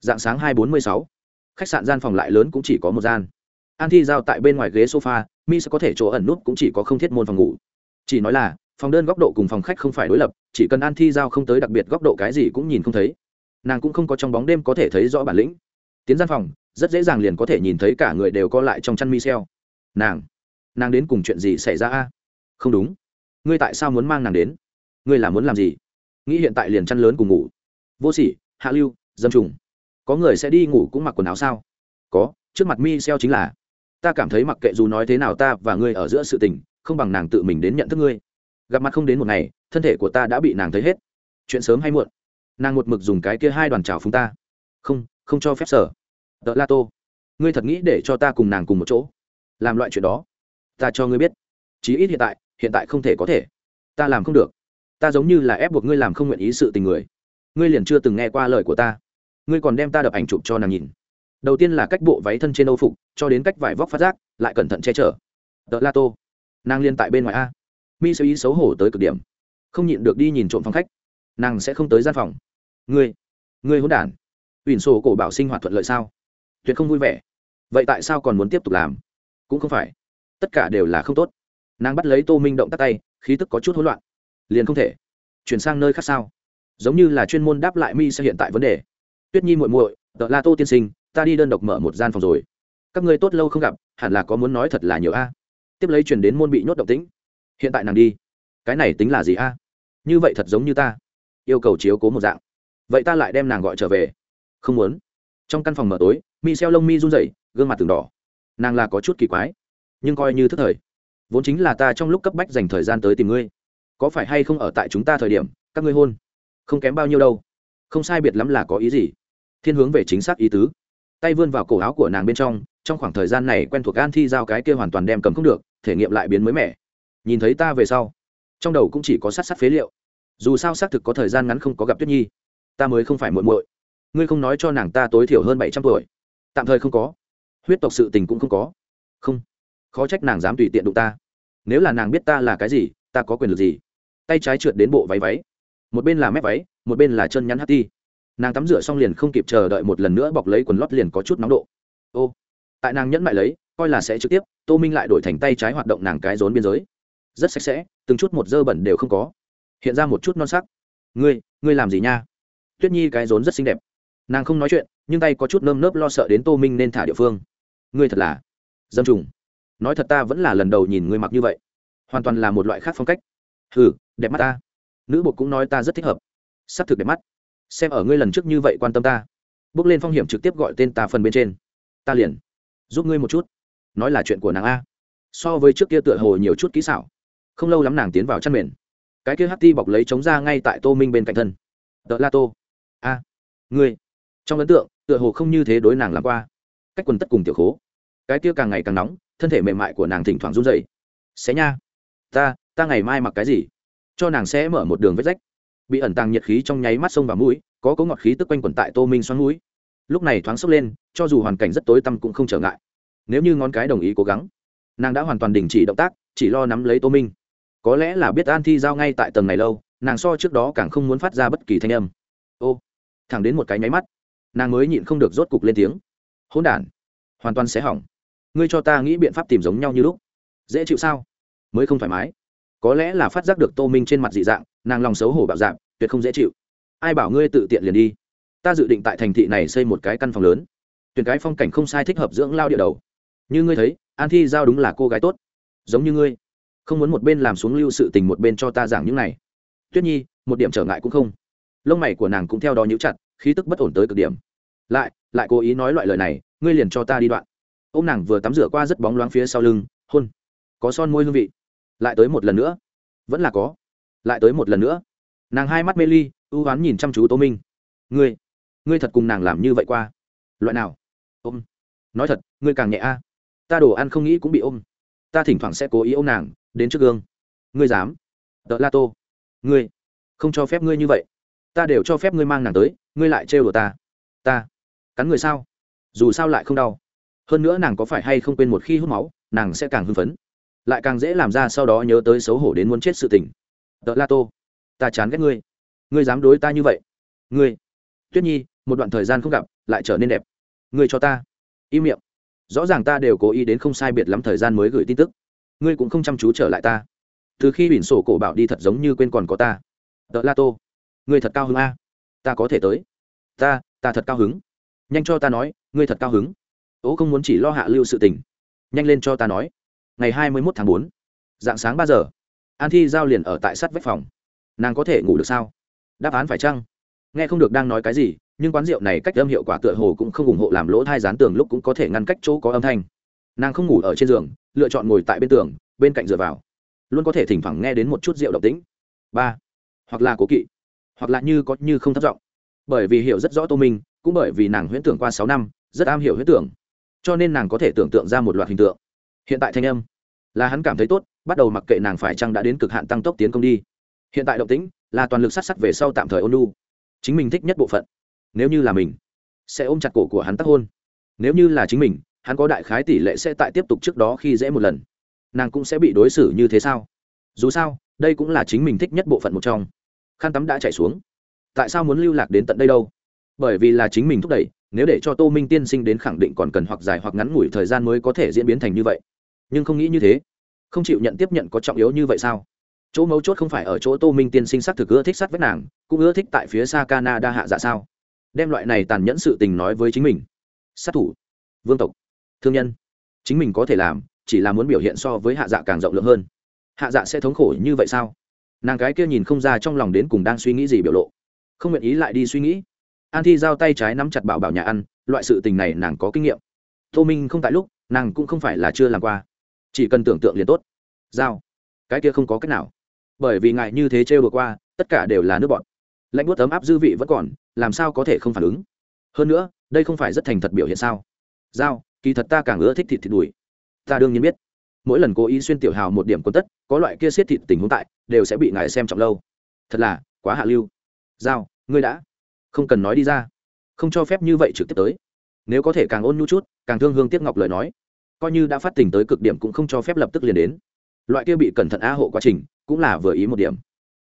Dạng sáng hai bốn mươi sáu. Khách sạn gian phòng lại lớn cũng chỉ có một gian an thi giao tại bên ngoài ghế sofa, mi sẽ có thể chỗ ẩn nút cũng chỉ có không thiết môn phòng ngủ. Chỉ nói là, phòng đơn góc độ cùng phòng khách không phải đối lập, chỉ cần an thi giao không tới đặc biệt góc độ cái gì cũng nhìn không thấy. Nàng cũng không có trong bóng đêm có thể thấy rõ bản lĩnh. Tiến gian phòng, rất dễ dàng liền có thể nhìn thấy cả người đều co lại trong chăn mi xeo. Nàng nàng đến cùng chuyện gì xảy ra a? Không đúng. Ngươi tại sao muốn mang nàng đến? Ngươi là muốn làm gì? Nghĩ hiện tại liền chăn lớn cùng ngủ. Vô sỉ, hạ lưu, dâm trùng. Có người sẽ đi ngủ cũng mặc quần áo sao? Có, trước mặt mi xeo chính là ta cảm thấy mặc kệ dù nói thế nào ta và ngươi ở giữa sự tình, không bằng nàng tự mình đến nhận thức ngươi. Gặp mặt không đến một ngày, thân thể của ta đã bị nàng thấy hết. Chuyện sớm hay muộn, nàng một mực dùng cái kia hai đoàn trào phúng ta. Không không cho phép sở tợ la tô, ngươi thật nghĩ để cho ta cùng nàng cùng một chỗ? Làm loại chuyện đó, ta cho ngươi biết. Chí ít hiện tại hiện tại không thể có thể. Ta làm không được. Ta giống như là ép buộc ngươi làm không nguyện ý sự tình người. Ngươi liền chưa từng nghe qua lời của ta. Ngươi còn đem ta đập ảnh chụp cho nàng nhìn đầu tiên là cách bộ váy thân trên âu phục, cho đến cách vải vóc phát giác, lại cẩn thận che chở. Tợ la tô. Nàng liên tại bên ngoài a. Mi sơ ý xấu hổ tới cực điểm. Không nhịn được đi nhìn trộm phòng khách. Nàng sẽ không tới gian phòng. Ngươi ngươi hôn đản. Ủy sổ cổ bảo sinh hoạt thuận lợi sao? Tuyệt không vui vẻ. Vậy tại sao còn muốn tiếp tục làm? Cũng không phải. Tất cả đều là không tốt. Nàng bắt lấy tô minh động tắt tay, khí tức có chút hỗn loạn. Liền không thể. Chuyển sang nơi khác sao? Giống như là chuyên môn đáp lại mi sẽ hiện tại vấn đề. Tuyết nhi muội muội tợ la tô tiên sinh ta đi đơn độc mở một gian phòng rồi. Các ngươi tốt lâu không gặp, hẳn là có muốn nói thật là nhiều a. Tiếp lấy chuyển đến môn bị nhốt động tĩnh. Hiện tại nàng đi. Cái này tính là gì a? Như vậy thật giống như ta. Yêu cầu chiếu cố một dạng. Vậy ta lại đem nàng gọi trở về. Không muốn. Trong căn phòng mở tối, mi xeo lông mi run rẩy, gương mặt từng đỏ. Nàng là có chút kỳ quái, nhưng coi như thức thời. Vốn chính là ta trong lúc cấp bách dành thời gian tới tìm ngươi. Có phải hay không ở tại chúng ta thời điểm, các ngươi hôn? Không kém bao nhiêu đâu. Không sai biệt lắm là có ý gì. Thiên hướng về chính xác ý tứ tay vươn vào cổ áo của nàng bên trong trong khoảng thời gian này quen thuộc gan thi giao cái kia hoàn toàn đem cầm không được, thể nghiệm lại biến mới mẻ. Nhìn thấy ta về sau, trong đầu cũng chỉ có sát sát phế liệu. Dù sao xác thực có thời gian ngắn không có gặp tuyết nhi. Ta mới không phải muội muội. Ngươi không nói cho nàng ta tối thiểu hơn bảy trăm tuổi. Tạm thời không có. Huyết tộc sự tình cũng không có. Không. Khó trách nàng dám tùy tiện đụng ta. Nếu là nàng biết ta là cái gì, ta có quyền lực gì? Tay trái trượt đến bộ váy váy. Một bên là mép váy, một bên là chân nhắn hát ti nàng tắm rửa xong liền không kịp chờ đợi một lần nữa bọc lấy quần lót liền có chút nóng độ. Ô, tại nàng nhẫn mại lấy, coi là sẽ trực tiếp, tô minh lại đổi thành tay trái hoạt động nàng cái rốn biên giới. Rất sạch sẽ, từng chút một dơ bẩn đều không có. Hiện ra một chút non sắc. Ngươi ngươi làm gì nha? Tuyết nhi cái rốn rất xinh đẹp. Nàng không nói chuyện, nhưng tay có chút nơm nớp lo sợ đến tô minh nên thả địa phương. Ngươi thật là dâm trùng. Nói thật ta vẫn là lần đầu nhìn ngươi mặc như vậy. Hoàn toàn là một loại khác phong cách. Hừ, đẹp mắt ta. Nữ bột cũng nói ta rất thích hợp. S ắ c thực đẹp mắt xem ở ngươi lần trước như vậy quan tâm ta. Bước lên phong hiểm trực tiếp gọi tên ta phần bên trên. Ta liền giúp ngươi một chút. Nói là chuyện của nàng a. So với trước kia tựa hồ nhiều chút kỹ xảo. Không lâu lắm nàng tiến vào chăn mền. Cái kia hắt bọc lấy chống ra ngay tại tô minh bên cạnh thân. Tợ la tô. A. Ngươi. Trong ấn tượng, tựa hồ không như thế đối nàng làm qua. Cách quần tất cùng tiểu khố. Cái kia càng ngày càng nóng, thân thể mềm mại của nàng thỉnh thoảng run dậy xé nha. Ta ta ngày mai mặc cái gì? Cho nàng sẽ mở một đường vết rách bị ẩn tàng nhiệt khí trong nháy mắt sông vào mũi, có cấu ngọt khí tức quanh quẩn tại tô minh xoắn mũi. Lúc này thoáng sốc lên, cho dù hoàn cảnh rất tối tăm cũng không trở ngại. Nếu như ngón cái đồng ý cố gắng, nàng đã hoàn toàn đình chỉ động tác, chỉ lo nắm lấy tô minh. Có lẽ là biết an thi giao ngay tại tầng này lâu, nàng so trước đó càng không muốn phát ra bất kỳ thanh âm. Ô, thẳng đến một cái nháy mắt, nàng mới nhịn không được rốt cục lên tiếng. Hôn đản, hoàn toàn sẽ hỏng. Ngươi cho ta nghĩ biện pháp tìm giống nhau như lúc. Dễ chịu sao? Mới không thoải mái có lẽ là phát giác được tô minh trên mặt dị dạng, nàng lòng xấu hổ bạo dạng, tuyệt không dễ chịu. Ai bảo ngươi tự tiện liền đi? Ta dự định tại thành thị này xây một cái căn phòng lớn. Tuyển cái phong cảnh không sai thích hợp dưỡng lao địa đầu. Như ngươi thấy, an thi giao đúng là cô gái tốt. Giống như ngươi. Không muốn một bên làm xuống lưu sự tình một bên cho ta giảng những này. Tuyết nhi, một điểm trở ngại cũng không. Lông mày của nàng cũng theo đó nhíu chặt, khí tức bất ổn tới cực điểm. Lại lại cố ý nói loại lời này, ngươi liền cho ta đi đoạn. Ô m nàng vừa tắm rửa qua rất bóng loáng phía sau lưng, hôn. Có son môi hương vị lại tới một lần nữa. Vẫn là có. Lại tới một lần nữa. Nàng hai mắt mê ly, ưu oán nhìn chăm chú tô minh. Ngươi ngươi thật cùng nàng làm như vậy qua. Loại nào? Ôm. Nói thật, ngươi càng nhẹ a. Ta đồ ăn không nghĩ cũng bị ôm. Ta thỉnh thoảng sẽ cố ý ôm nàng, đến trước gương. Ngươi dám. Tợ la tô. Ngươi, không cho phép ngươi như vậy. Ta đều cho phép ngươi mang nàng tới, ngươi lại trêu đùa ta. Ta, cắn người sao? Dù sao lại không đau. Hơn nữa nàng có phải hay không quên một khi hút máu, nàng sẽ càng hưng phấn lại càng dễ làm ra sau đó nhớ tới xấu hổ đến muốn chết sự tình. Tợ la tô, ta chán ghét ngươi. Ngươi dám đối ta như vậy. Ngươi, tuyết nhi, một đoạn thời gian không gặp, lại trở nên đẹp. Ngươi cho ta im miệng. Rõ ràng ta đều cố ý đến không sai biệt lắm thời gian mới gửi tin tức. Ngươi cũng không chăm chú trở lại ta. Từ khi biển sổ cổ bảo đi thật giống như quên còn có ta. Tợ la tô, ngươi thật cao hứng a. Ta có thể tới. Ta ta thật cao hứng. Nhanh cho ta nói, ngươi thật cao hứng. Ố không muốn chỉ lo hạ lưu sự tình. Nhanh lên cho ta nói ngày hai mươi mốt tháng bốn, dạng sáng ba giờ, an thi giao liền ở tại sát vách phòng. Nàng có thể ngủ được sao? Đáp án phải chăng? Nghe không được đang nói cái gì, nhưng quán rượu này cách âm hiệu quả tựa hồ cũng không ủng hộ làm lỗ thai dán tường lúc cũng có thể ngăn cách chỗ có âm thanh. Nàng không ngủ ở trên giường, lựa chọn ngồi tại bên tường, bên cạnh dựa vào. Luôn có thể thỉnh thoảng nghe đến một chút rượu độc tính ba. Hoặc là cố kỵ. Hoặc là như có như không thất vọng bởi vì hiểu rất rõ tô minh, cũng bởi vì nàng huyễn tưởng qua sáu năm, rất am hiểu huyễn tưởng. Cho nên nàng có thể tưởng tượng ra một loạt hình tượng. Hiện tại thanh âm là hắn cảm thấy tốt, bắt đầu mặc kệ nàng phải chăng đã đến cực hạn tăng tốc tiến công đi. Hiện tại động tĩnh là toàn lực sát sắt về sau tạm thời ôn lu chính mình thích nhất bộ phận. Nếu như là mình, sẽ ôm chặt cổ của hắn tác hôn. Nếu như là chính mình, hắn có đại khái tỷ lệ sẽ tại tiếp tục trước đó khi dễ một lần. Nàng cũng sẽ bị đối xử như thế sao? Dù sao, đây cũng là chính mình thích nhất bộ phận một trong. Khăn tắm đã chảy xuống. Tại sao muốn lưu lạc đến tận đây đâu? Bởi vì là chính mình thúc đẩy, nếu để cho tô minh tiên sinh đến khẳng định còn cần hoặc dài hoặc ngắn ngủi thời gian mới có thể diễn biến thành như vậy nhưng không nghĩ như thế. Không chịu nhận tiếp nhận có trọng yếu như vậy sao? Chỗ mấu chốt không phải ở chỗ tô minh tiên sinh sắc thực ưa thích sát với nàng, cũng ưa thích tại phía xa canada hạ dạ sao? Đem loại này tàn nhẫn sự tình nói với chính mình. Sát thủ. Vương tộc. Thương nhân. Chính mình có thể làm, chỉ là muốn biểu hiện so với hạ dạ càng rộng lượng hơn. Hạ dạ sẽ thống khổ như vậy sao? Nàng cái kia nhìn không ra trong lòng đến cùng đang suy nghĩ gì biểu lộ. Không nguyện ý lại đi suy nghĩ. An thi giao tay trái nắm chặt bảo bảo nhà ăn, loại sự tình này nàng có kinh nghiệm. Tô minh không tại lúc, nàng cũng không phải là chưa làm qua chỉ cần tưởng tượng liền tốt. Giao. Cái kia không có cách nào. Bởi vì ngại như thế trêu vừa qua, tất cả đều là nước bọn. Lạnh bút ấm áp dư vị vẫn còn, làm sao có thể không phản ứng? Hơn nữa, đây không phải rất thành thật biểu hiện sao? Giao, kỳ thật ta càng ưa thích thịt thịt đùi. Ta đương nhiên biết. Mỗi lần cố ý xuyên tiểu hào một điểm quân tất, có loại kia xiết thịt tình huống tại, đều sẽ bị ngài xem trọng lâu. Thật là, quá hạ lưu. Giao, ngươi đã. Không cần nói đi ra. Không cho phép như vậy trực tiếp tới. Nếu có thể càng ôn nhu chút, càng thương hương tiếc ngọc lời nói coi như đã phát tình tới cực điểm cũng không cho phép lập tức liền đến. Loại kia bị cẩn thận a hộ quá trình cũng là vừa ý một điểm.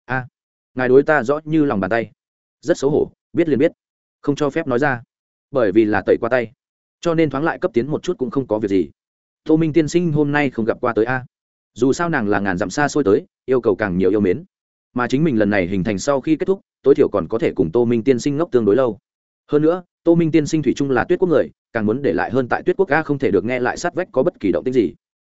A, ngài đối ta rõ như lòng bàn tay. Rất xấu hổ, biết liền biết. Không cho phép nói ra. Bởi vì là tẩy qua tay. Cho nên thoáng lại cấp tiến một chút cũng không có việc gì. Tô minh tiên sinh hôm nay không gặp qua tới a. Dù sao nàng là ngàn dặm xa xôi tới, yêu cầu càng nhiều yêu mến. Mà chính mình lần này hình thành sau khi kết thúc, tối thiểu còn có thể cùng tô minh tiên sinh ngốc tương đối lâu hơn nữa, tô minh tiên sinh thủy chung là tuyết quốc người, càng muốn để lại hơn tại tuyết quốc ga không thể được nghe lại sát vách có bất kỳ động tích gì.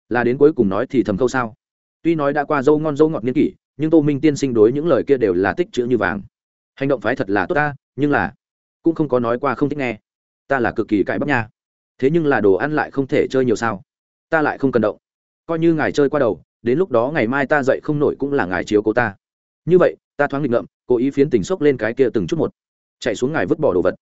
Là đến cuối cùng nói thì thầm câu sao? Tuy nói đã qua dâu ngon dâu ngọt niên kỷ, nhưng tô minh tiên sinh đối những lời kia đều là tích chữ như vàng. Hành động phái thật là tốt ta nhưng là cũng không có nói qua không thích nghe. Ta là cực kỳ cãi bắp nha. Thế nhưng là đồ ăn lại không thể chơi nhiều sao? Ta lại không cần động. Coi như ngài chơi qua đầu, đến lúc đó ngày mai ta dậy không nổi cũng là ngài chiếu cố ta. Như vậy, ta thoáng nghịch ngợm, cố ý phiến tình xốc lên cái kia từng chút một chạy xuống ngài vứt bỏ đồ vật.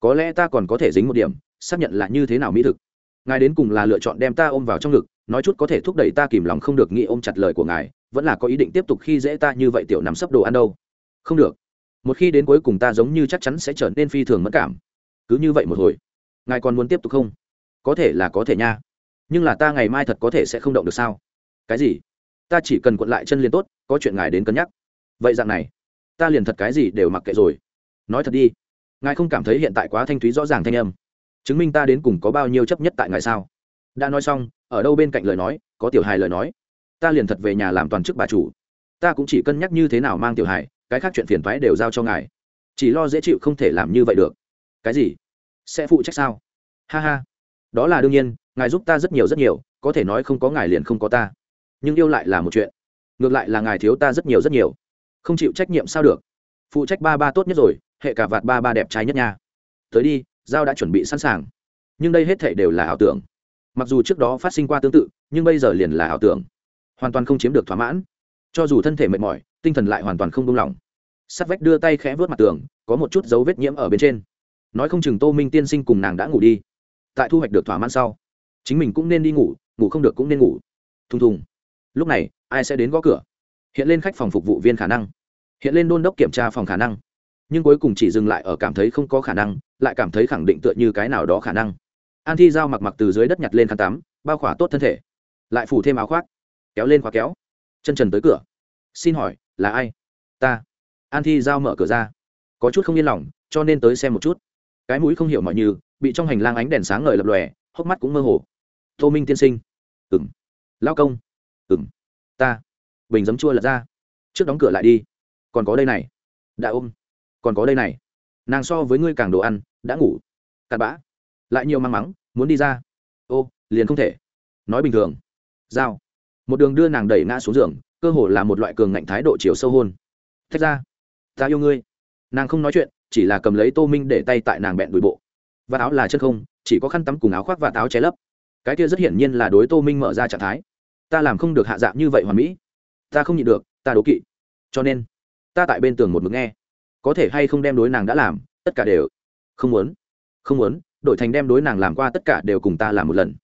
Có lẽ ta còn có thể dính một điểm, xác nhận là như thế nào mỹ thực. Ngài đến cùng là lựa chọn đem ta ôm vào trong ngực, nói chút có thể thúc đẩy ta kìm lòng không được nghĩ ôm chặt lời của ngài, vẫn là có ý định tiếp tục khi dễ ta như vậy tiểu nằm sấp đồ ăn đâu. Không được. Một khi đến cuối cùng ta giống như chắc chắn sẽ trở nên phi thường mất cảm. Cứ như vậy một hồi. Ngài còn muốn tiếp tục không? Có thể là có thể nha. Nhưng là ta ngày mai thật có thể sẽ không động được sao? Cái gì? Ta chỉ cần cuộn lại chân liền tốt, có chuyện ngài đến cân nhắc. Vậy dạng này, ta liền thật cái gì đều mặc kệ rồi nói thật đi, ngài không cảm thấy hiện tại quá thanh thúy rõ ràng thanh âm. Chứng minh ta đến cùng có bao nhiêu chấp nhất tại ngài sao? Đã nói xong, ở đâu bên cạnh lời nói, có tiểu hài lời nói. Ta liền thật về nhà làm toàn chức bà chủ. Ta cũng chỉ cân nhắc như thế nào mang tiểu hài, cái khác chuyện phiền thoái đều giao cho ngài. Chỉ lo dễ chịu không thể làm như vậy được. Cái gì? Sẽ phụ trách sao? Ha ha. Đó là đương nhiên, ngài giúp ta rất nhiều rất nhiều, có thể nói không có ngài liền không có ta. Nhưng yêu lại là một chuyện. Ngược lại là ngài thiếu ta rất nhiều rất nhiều. Không chịu trách nhiệm sao được? Phụ trách ba ba tốt nhất rồi hệ cả vạt ba ba đẹp trai nhất nha. Tới đi, giao đã chuẩn bị sẵn sàng. Nhưng đây hết thể đều là ảo tưởng. Mặc dù trước đó phát sinh qua tương tự, nhưng bây giờ liền là ảo tưởng. Hoàn toàn không chiếm được thỏa mãn. Cho dù thân thể mệt mỏi, tinh thần lại hoàn toàn không đông lòng sắt vách đưa tay khẽ vớt mặt tường, có một chút dấu vết nhiễm ở bên trên. Nói không chừng tô minh tiên sinh cùng nàng đã ngủ đi. Tại thu hoạch được thỏa mãn sau, chính mình cũng nên đi ngủ ngủ không được cũng nên ngủ. Thùng thùng. Lúc này, ai sẽ đến gõ cửa? Hiện lên khách phòng phục vụ viên khả năng. Hiện lên đôn đốc kiểm tra phòng khả năng nhưng cuối cùng chỉ dừng lại ở cảm thấy không có khả năng, lại cảm thấy khẳng định tựa như cái nào đó khả năng. An thi giao mặc mặc từ dưới đất nhặt lên khăn tắm, bao khỏa tốt thân thể, lại phủ thêm áo khoác, kéo lên khóa kéo. Chân trần tới cửa. Xin hỏi, là ai? Ta. An thi giao mở cửa ra. Có chút không yên lòng, cho nên tới xem một chút. Cái mũi không hiểu mọi như, bị trong hành lang ánh đèn sáng ngời lập lòe, hốc mắt cũng mơ hồ. Tô minh tiên sinh. Ừng lao công. Ừng ta. Bình giấm chua lật ra. Trước đóng cửa lại đi. Còn có đây này. Đã ôm còn có đây này. Nàng so với ngươi càng đồ ăn, đã ngủ. Cặn bã. Lại nhiều mang mắng, muốn đi ra. Ô, liền không thể. Nói bình thường. Dao một đường đưa nàng đẩy ngã xuống giường, cơ hồ là một loại cường ngạnh thái độ chiều sâu hôn. Thách ra. Ta yêu ngươi. Nàng không nói chuyện, chỉ là cầm lấy tô minh để tay tại nàng bẹn đùi bộ. Và áo là chân không, chỉ có khăn tắm cùng áo khoác và áo che lấp. Cái kia rất hiển nhiên là đối tô minh mở ra trạng thái. Ta làm không được hạ dạng như vậy hoàn mỹ. Ta không nhịn được, ta đố kỵ. Cho nên, ta tại bên tường một mực nghe có thể hay không đem đối nàng đã làm, tất cả đều không muốn. Không muốn, đổi thành đem đối nàng làm qua tất cả đều cùng ta làm một lần.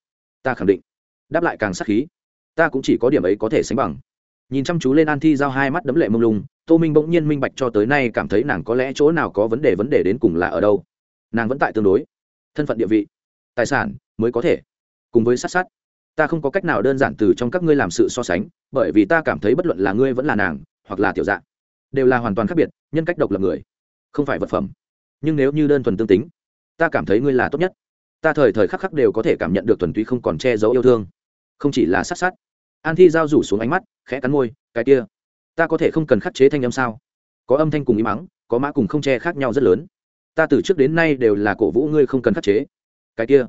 Ta khẳng định đáp lại càng sắc khí. Ta cũng chỉ có điểm ấy có thể sánh bằng. Nhìn chăm chú lên an thi giao hai mắt đấm lệ mông lung, tô minh bỗng nhiên minh bạch cho tới nay cảm thấy nàng có lẽ chỗ nào có vấn đề vấn đề đến cùng là ở đâu. Nàng vẫn tại tương đối, thân phận địa vị, tài sản mới có thể cùng với sát sát. Ta không có cách nào đơn giản từ trong các ngươi làm sự so sánh, bởi vì ta cảm thấy bất luận là ngươi vẫn là nàng, hoặc là tiểu dạng đều là hoàn toàn khác biệt, nhân cách độc lập người, không phải vật phẩm. Nhưng nếu như đơn thuần tương tính, ta cảm thấy ngươi là tốt nhất. Ta thời thời khắc khắc đều có thể cảm nhận được thuần túy không còn che giấu yêu thương. Không chỉ là sát sát. An thi giao rủ xuống ánh mắt, khẽ cắn môi, cái kia, ta có thể không cần khắc chế thanh âm sao? Có âm thanh cùng ý mắng, có mã cùng không che khác nhau rất lớn. Ta từ trước đến nay đều là cổ vũ ngươi không cần khắc chế. Cái kia,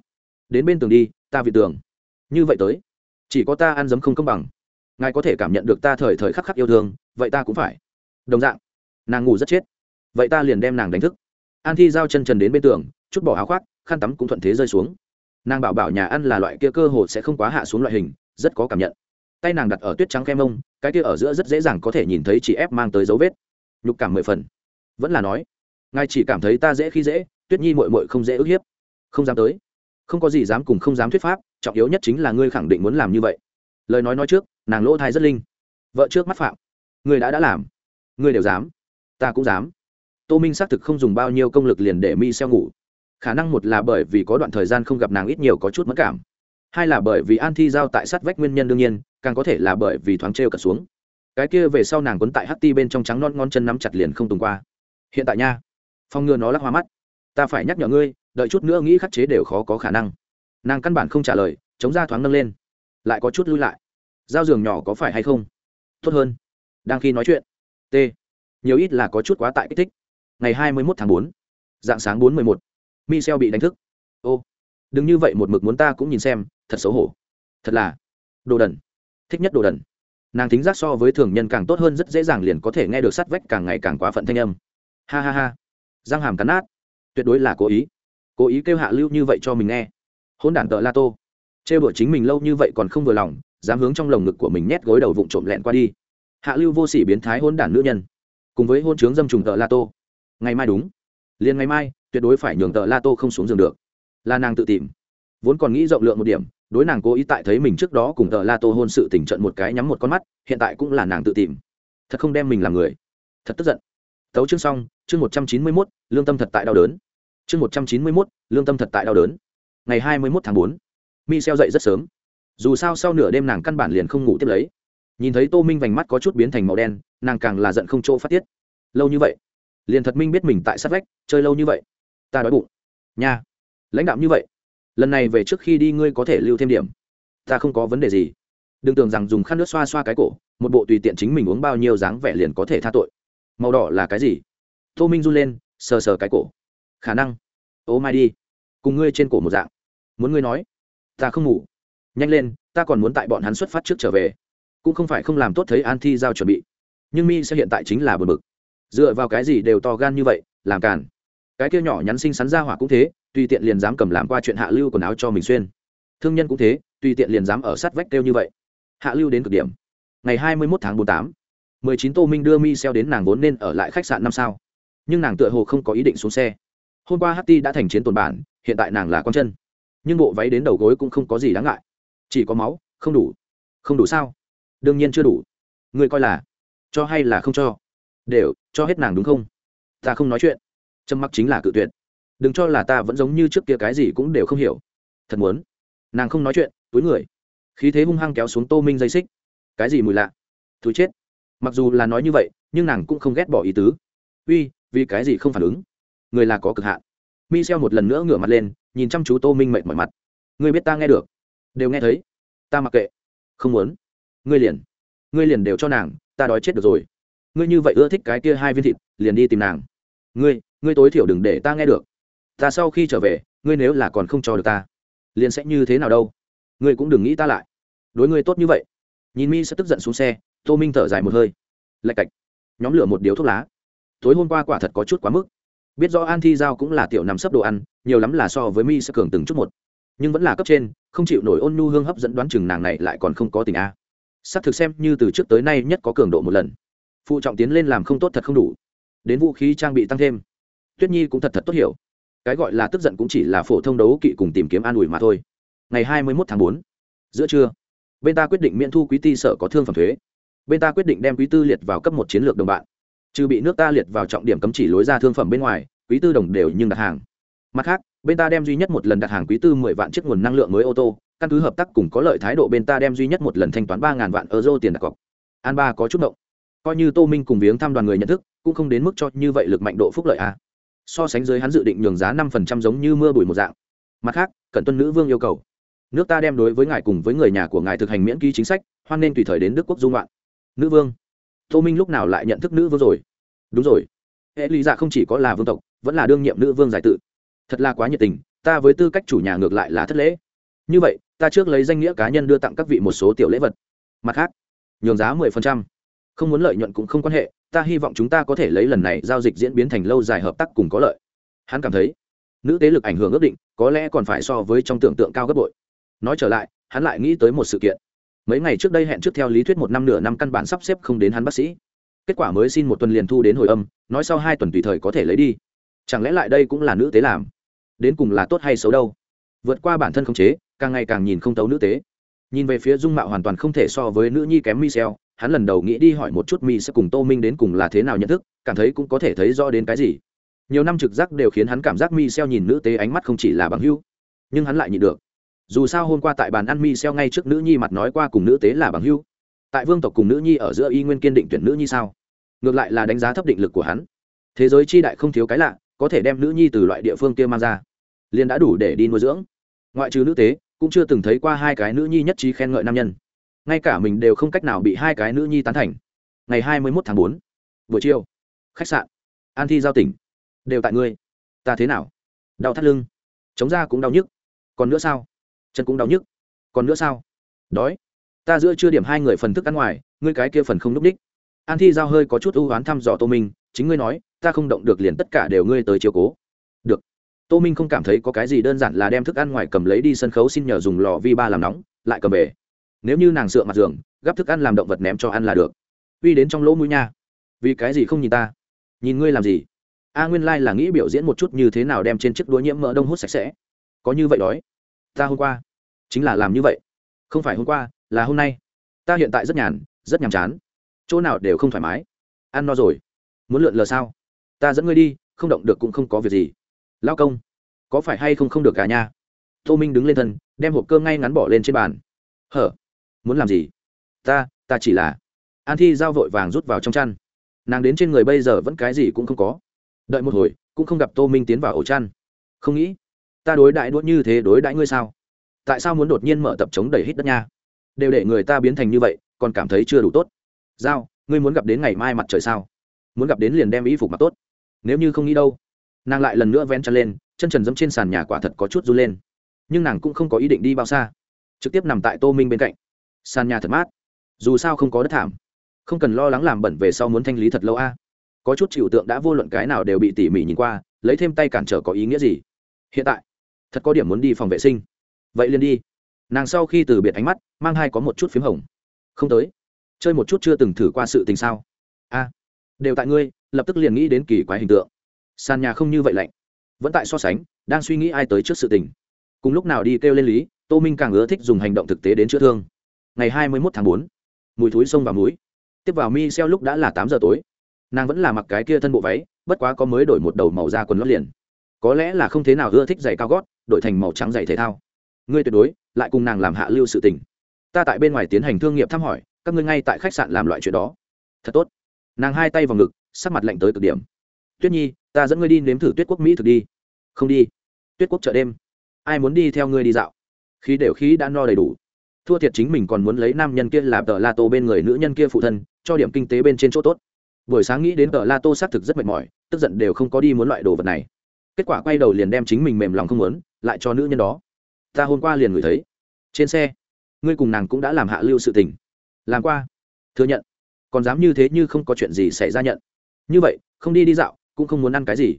đến bên tường đi, ta vì tường. Như vậy tới, chỉ có ta ăn dấm không công bằng. Ngài có thể cảm nhận được ta thời thời khắc khắc yêu thương, vậy ta cũng phải đồng dạng. Nàng ngủ rất chết. Vậy ta liền đem nàng đánh thức. An thi giao chân trần đến bên tường, chút bỏ áo khoác, khăn tắm cũng thuận thế rơi xuống. Nàng bảo bảo nhà ăn là loại kia cơ hồ sẽ không quá hạ xuống loại hình, rất có cảm nhận. Tay nàng đặt ở tuyết trắng kem mông, cái kia ở giữa rất dễ dàng có thể nhìn thấy chị ép mang tới dấu vết. Nhục cảm mười phần. Vẫn là nói, ngài chỉ cảm thấy ta dễ khi dễ, tuyết nhi mội mội không dễ ức hiếp. Không dám tới. Không có gì dám cùng không dám thuyết pháp, trọng yếu nhất chính là ngươi khẳng định muốn làm như vậy. Lời nói nói trước, nàng lỗ thai rất linh. Vợ trước mắt phạm ngươi đã đã làm ngươi đều dám. Ta cũng dám. Tô minh xác thực không dùng bao nhiêu công lực liền để mi xeo ngủ. Khả năng một là bởi vì có đoạn thời gian không gặp nàng ít nhiều có chút mất cảm. Hai là bởi vì an thi giao tại sát vách nguyên nhân đương nhiên, càng có thể là bởi vì thoáng t r cật xuống. Cái kia về sau nàng quấn tại ht bên trong trắng non ngon chân nắm chặt liền không tùng qua. Hiện tại nha phong ngừa nó lắc hoa mắt. Ta phải nhắc nhở ngươi, đợi chút nữa nghĩ khắc chế đều khó có khả năng. Nàng căn bản không trả lời, chống ra thoáng nâng lên. Lại có chút lui lại. Giao giường nhỏ có phải hay không? Tốt hơn. Đang khi nói chuyện t. Nhiều ít là có chút quá tại kích thích. Ngày hai mươi một tháng bốn, dạng sáng bốn mươi một, michel bị đánh thức. Ô, đừng như vậy một mực muốn ta cũng nhìn xem, thật xấu hổ. Thật là, đồ đần. Thích nhất đồ đần. Nàng tính giác so với thường nhân càng tốt hơn rất dễ dàng liền có thể nghe được sắt vách càng ngày càng quá phận thanh âm. Ha ha ha. Răng hàm cắn nát. Tuyệt đối là cố ý. Cố ý kêu hạ lưu như vậy cho mình nghe. Hôn đản tợ la tô. Trêu đuổi chính mình lâu như vậy còn không vừa lòng, dám hướng trong lồng ngực của mình nhét gối đầu vụng trộm lẹn qua đi hạ lưu vô sỉ biến thái hôn đản nữ nhân, cùng với hôn trướng dâm trùng tợ la tô. Ngày mai đúng. Liền ngày mai, tuyệt đối phải nhường tợ la tô không xuống giường được. Là nàng tự tìm. Vốn còn nghĩ rộng lượng một điểm, đối nàng cố ý tại thấy mình trước đó cùng tợ la tô hôn sự tỉnh trận một cái nhắm một con mắt, hiện tại cũng là nàng tự tìm. Thật không đem mình làm người. Thật tức giận. Tấu chương xong, chương một trăm chín mươi mốt, lương tâm thật tại đau đớn. Chương một trăm chín mươi mốt, lương tâm thật tại đau đớn. Ngày hai mươi mốt tháng bốn. Mi xeo dậy rất sớm. Dù sao sau nửa đêm nàng căn bản liền không ngủ tiếp lấy nhìn thấy tô minh vành mắt có chút biến thành màu đen, nàng càng là giận không chỗ phát tiết. Lâu như vậy, liền thật minh biết mình tại sát vách, chơi lâu như vậy. Ta đói bụng. Nha. Lãnh đạo như vậy. Lần này về trước khi đi ngươi có thể lưu thêm điểm. Ta không có vấn đề gì. Đừng tưởng rằng dùng khăn nước xoa xoa cái cổ, một bộ tùy tiện chính mình uống bao nhiêu dáng vẻ liền có thể tha tội. Màu đỏ là cái gì? Tô minh run lên, sờ sờ cái cổ. Khả năng. Ô mai đi. Cùng ngươi trên cổ một dạng. Muốn ngươi nói, ta không ngủ. Nhanh lên, ta còn muốn tại bọn hắn xuất phát trước trở về cũng không phải không làm tốt thấy an thi giao chuẩn bị. Nhưng mi sẽ hiện tại chính là bờ bực. Dựa vào cái gì đều to gan như vậy, làm càn. Cái kia nhỏ nhắn xinh xắn ra hỏa cũng thế, tùy tiện liền dám cầm làm qua chuyện hạ lưu quần áo cho mình xuyên. Thương nhân cũng thế, tùy tiện liền dám ở sát vách kêu như vậy. Hạ lưu đến cực điểm. Ngày hai mươi một tháng bốn tám, mười chín tô minh đưa mi xeo đến nàng vốn nên ở lại khách sạn năm sao. Nhưng nàng tựa hồ không có ý định xuống xe. Hôm qua ht đã thành chiến tồn bản, hiện tại nàng là con chân. Nhưng bộ váy đến đầu gối cũng không có gì đáng ngại. Chỉ có máu, không đủ. Không đủ sao? Đương nhiên chưa đủ. Người coi là, cho hay là không cho? Đều, cho hết nàng đúng không? Ta không nói chuyện. Trầm mặc chính là cự tuyệt. Đừng cho là ta vẫn giống như trước kia cái gì cũng đều không hiểu. Thật muốn. Nàng không nói chuyện, túi người. Khí thế hung hăng kéo xuống tô minh dây xích. Cái gì mùi lạ? Thú chết. Mặc dù là nói như vậy, nhưng nàng cũng không ghét bỏ ý tứ. Uy, vì cái gì không phản ứng? Người là có cực hạn. Mi xeo một lần nữa ngửa mặt lên, nhìn chăm chú tô minh mệt mỏi mặt. Người biết ta nghe được. Đều nghe thấy. Ta mặc kệ. Không muốn ngươi liền ngươi liền đều cho nàng, ta đói chết được rồi. Ngươi như vậy ưa thích cái kia hai viên thịt, liền đi tìm nàng. Ngươi ngươi tối thiểu đừng để ta nghe được. Ta sau khi trở về, ngươi nếu là còn không cho được ta, liền sẽ như thế nào đâu? Ngươi cũng đừng nghĩ ta lại. Đối ngươi tốt như vậy. Nhìn mi sẽ tức giận xuống xe, tô minh thở dài một hơi. Lạch cạch. Nhóm lửa một điếu thuốc lá. Tối hôm qua quả thật có chút quá mức. Biết rõ an thi giao cũng là tiểu nằm sấp đồ ăn, nhiều lắm là so với mi sẽ cường từng chút một. Nhưng vẫn là cấp trên, không chịu nổi ôn nhu hương hấp dẫn đoán chừng nàng này lại còn không có tình a s thực xem như từ trước tới nay nhất có cường độ một lần. Phụ trọng tiến lên làm không tốt thật không đủ. Đến vũ khí trang bị tăng thêm. Tuyết nhi cũng thật thật tốt hiểu. Cái gọi là tức giận cũng chỉ là phổ thông đấu kỵ cùng tìm kiếm an ủi mà thôi. Ngày hai mươi một tháng bốn, giữa trưa, bên ta quyết định miễn thu quý ti sở có thương phẩm thuế. Bên ta quyết định đem quý tư liệt vào cấp một chiến lược đồng bạn. Trừ bị nước ta liệt vào trọng điểm cấm chỉ lối ra thương phẩm bên ngoài, quý tư đồng đều nhưng đặt hàng. Mặt khác, bên ta đem duy nhất một lần đặt hàng quý tư mười vạn chiếc nguồn năng lượng mới ô tô căn cứ hợp tác cùng có lợi thái độ bên ta đem duy nhất một lần thanh toán ba ngàn vạn euro tiền đặt cọc. An ba có chút động coi như tô minh cùng viếng thăm đoàn người nhận thức, cũng không đến mức cho như vậy lực mạnh độ phúc lợi a so sánh dưới hắn dự định nhường giá năm phần trăm giống như mưa bụi một dạng. Mặt khác cận tuân nữ vương yêu cầu, nước ta đem đối với ngài cùng với người nhà của ngài thực hành miễn ký chính sách, hoan nên tùy thời đến đức quốc dung loạn nữ vương, tô minh lúc nào lại nhận thức nữ vương rồi? Đúng rồi. Hệ lý giả không chỉ có là vương tộc, vẫn là đương nhiệm nữ vương giải tự. Thật là quá nhiệt tình, ta với tư cách chủ nhà ngược lại là thất lễ. Như vậy ta trước lấy danh nghĩa cá nhân đưa tặng các vị một số tiểu lễ vật. Mặt khác, nhường giá mười phần trăm. Không muốn lợi nhuận cũng không quan hệ, ta hy vọng chúng ta có thể lấy lần này giao dịch diễn biến thành lâu dài hợp tác cùng có lợi. Hắn cảm thấy, nữ tế lực ảnh hưởng ước định, có lẽ còn phải so với trong tưởng tượng cao gấp bội. Nói trở lại, hắn lại nghĩ tới một sự kiện. Mấy ngày trước đây hẹn trước theo lý thuyết một năm nửa năm căn bản sắp xếp không đến hắn bác sĩ. Kết quả mới xin một tuần liền thu đến hồi âm, nói sau hai tuần tùy thời có thể lấy đi. Chẳng lẽ lại đây cũng là nữ tế làm? Đến cùng là tốt hay xấu đâu? Vượt qua bản thân khống chế, càng ngày càng nhìn không tấu nữ tế. Nhìn về phía dung mạo hoàn toàn không thể so với nữ nhi kém michel hắn lần đầu nghĩ đi hỏi một chút mi sẽ cùng tô minh đến cùng là thế nào nhận thức, cảm thấy cũng có thể thấy rõ đến cái gì. Nhiều năm trực giác đều khiến hắn cảm giác mi xeo nhìn nữ tế ánh mắt không chỉ là bằng hưu nhưng hắn lại nhịn được. Dù sao hôm qua tại bàn ăn mi xeo ngay trước nữ nhi mặt nói qua cùng nữ tế là bằng hưu tại vương tộc cùng nữ nhi ở giữa y nguyên kiên định tuyển nữ nhi sao? Ngược lại là đánh giá thấp định lực của hắn. Thế giới chi đại không thiếu cái lạ, có thể đem nữ nhi từ loại địa phương kia mang ra liền đã đủ để đi nuôi dưỡng. Ngoại trừ nữ tế, cũng chưa từng thấy qua hai cái nữ nhi nhất trí khen ngợi nam nhân. Ngay cả mình đều không cách nào bị hai cái nữ nhi tán thành. Ngày hai mươi mốt tháng bốn, buổi chiều, khách sạn, an thi giao tỉnh. Đều tại ngươi. Ta thế nào? Đau thắt lưng. Chống da cũng đau nhức. Còn nữa sao? Chân cũng đau nhức. Còn nữa sao? Đói. Ta giữa chưa điểm hai người phần thức ăn ngoài, ngươi cái kia phần không núp đích. An thi giao hơi có chút ưu oán thăm dò tô minh, chính ngươi nói, ta không động được liền tất cả đều ngươi tới chiều cố. Được tô minh không cảm thấy có cái gì đơn giản là đem thức ăn ngoài cầm lấy đi sân khấu xin nhờ dùng lò vi ba làm nóng, lại cầm về. Nếu như nàng dựa mặt giường, gắp thức ăn làm động vật ném cho ăn là được. Uy đến trong lỗ mũi nha. Vì cái gì không nhìn ta? Nhìn ngươi làm gì? A nguyên lai、like、là nghĩ biểu diễn một chút như thế nào đem trên chiếc đũa nhiễm mỡ đông hút sạch sẽ. Có như vậy đói. Ta hôm qua chính là làm như vậy. Không phải hôm qua, là hôm nay. Ta hiện tại rất nhàn, rất nhàm chán. Chỗ nào đều không thoải mái. Ăn no rồi. Muốn lượn lờ sao? Ta dẫn ngươi đi, không động được cũng không có việc gì lao công, có phải hay không không được cả nha tô minh đứng lên thân, đem hộp cơm ngay ngắn bỏ lên trên bàn. Hở? Muốn làm gì? Ta ta chỉ là an thi giao vội vàng rút vào trong chăn. Nàng đến trên người bây giờ vẫn cái gì cũng không có. Đợi một hồi, cũng không gặp tô minh tiến vào ổ chăn. Không nghĩ, ta đối đãi đuốt như thế đối đãi ngươi sao? Tại sao muốn đột nhiên mở tập chống đẩy hít đất nha? Đều để người ta biến thành như vậy, còn cảm thấy chưa đủ tốt. Giao, ngươi muốn gặp đến ngày mai mặt trời sao? Muốn gặp đến liền đem y phục mặc tốt. Nếu như không nghĩ đâu nàng lại lần nữa ven chân lên chân trần dẫm trên sàn nhà quả thật có chút run lên nhưng nàng cũng không có ý định đi bao xa trực tiếp nằm tại tô minh bên cạnh sàn nhà thật mát dù sao không có đất thảm không cần lo lắng làm bẩn về sau muốn thanh lý thật lâu a à. có chút chịu tượng đã vô luận cái nào đều bị tỉ mỉ nhìn qua lấy thêm tay cản trở có ý nghĩa gì hiện tại thật có điểm muốn đi phòng vệ sinh vậy liền đi nàng sau khi từ biệt ánh mắt mang hai có một chút p h í m hồng không tới chơi một chút chưa từng thử qua sự tình sao a à. đều tại ngươi lập tức liền nghĩ đến kỳ quái hình tượng sàn nhà không như vậy lạnh. Vẫn tại so sánh, đang suy nghĩ ai tới trước sự tình. Cùng lúc nào đi kêu lên lý, tô minh càng ưa thích dùng hành động thực tế đến chữa thương. Ngày hai mươi một tháng bốn, mùi thúi sông vào mũi. Tiếp vào mi xeo lúc đã là tám giờ tối. Nàng vẫn là mặc cái kia thân bộ váy, bất quá có mới đổi một đầu màu da quần lót liền. Có lẽ là không thế nào ưa thích giày cao gót, đổi thành màu trắng giày thể thao. Ngươi tuyệt đối, lại cùng nàng làm hạ lưu sự tình. Ta tại bên ngoài tiến hành thương nghiệp thăm hỏi, các ngươi ngay tại khách sạn làm loại chuyện đó. Thật tốt. Nàng hai tay vào ngực, sắc mặt lạnh tới cực điểm. Tuyết nhi ta dẫn ngươi đi nếm thử tuyết quốc mỹ thực đi. Không đi. Tuyết quốc chợ đêm. Ai muốn đi theo ngươi đi dạo? Khí đều khí đã no đầy đủ. Thua thiệt chính mình còn muốn lấy nam nhân kia làm tờ la tô bên người nữ nhân kia phụ thân, cho điểm kinh tế bên trên chỗ tốt. Buổi sáng nghĩ đến tờ la tô xác thực rất mệt mỏi, tức giận đều không có đi muốn loại đồ vật này. Kết quả quay đầu liền đem chính mình mềm lòng không muốn, lại cho nữ nhân đó. Ta hôm qua liền ngửi thấy. Trên xe, ngươi cùng nàng cũng đã làm hạ lưu sự tình. Làm qua. Thừa nhận. Còn dám như thế như không có chuyện gì xảy ra nhận. Như vậy, không đi đi dạo cũng không muốn ăn cái gì.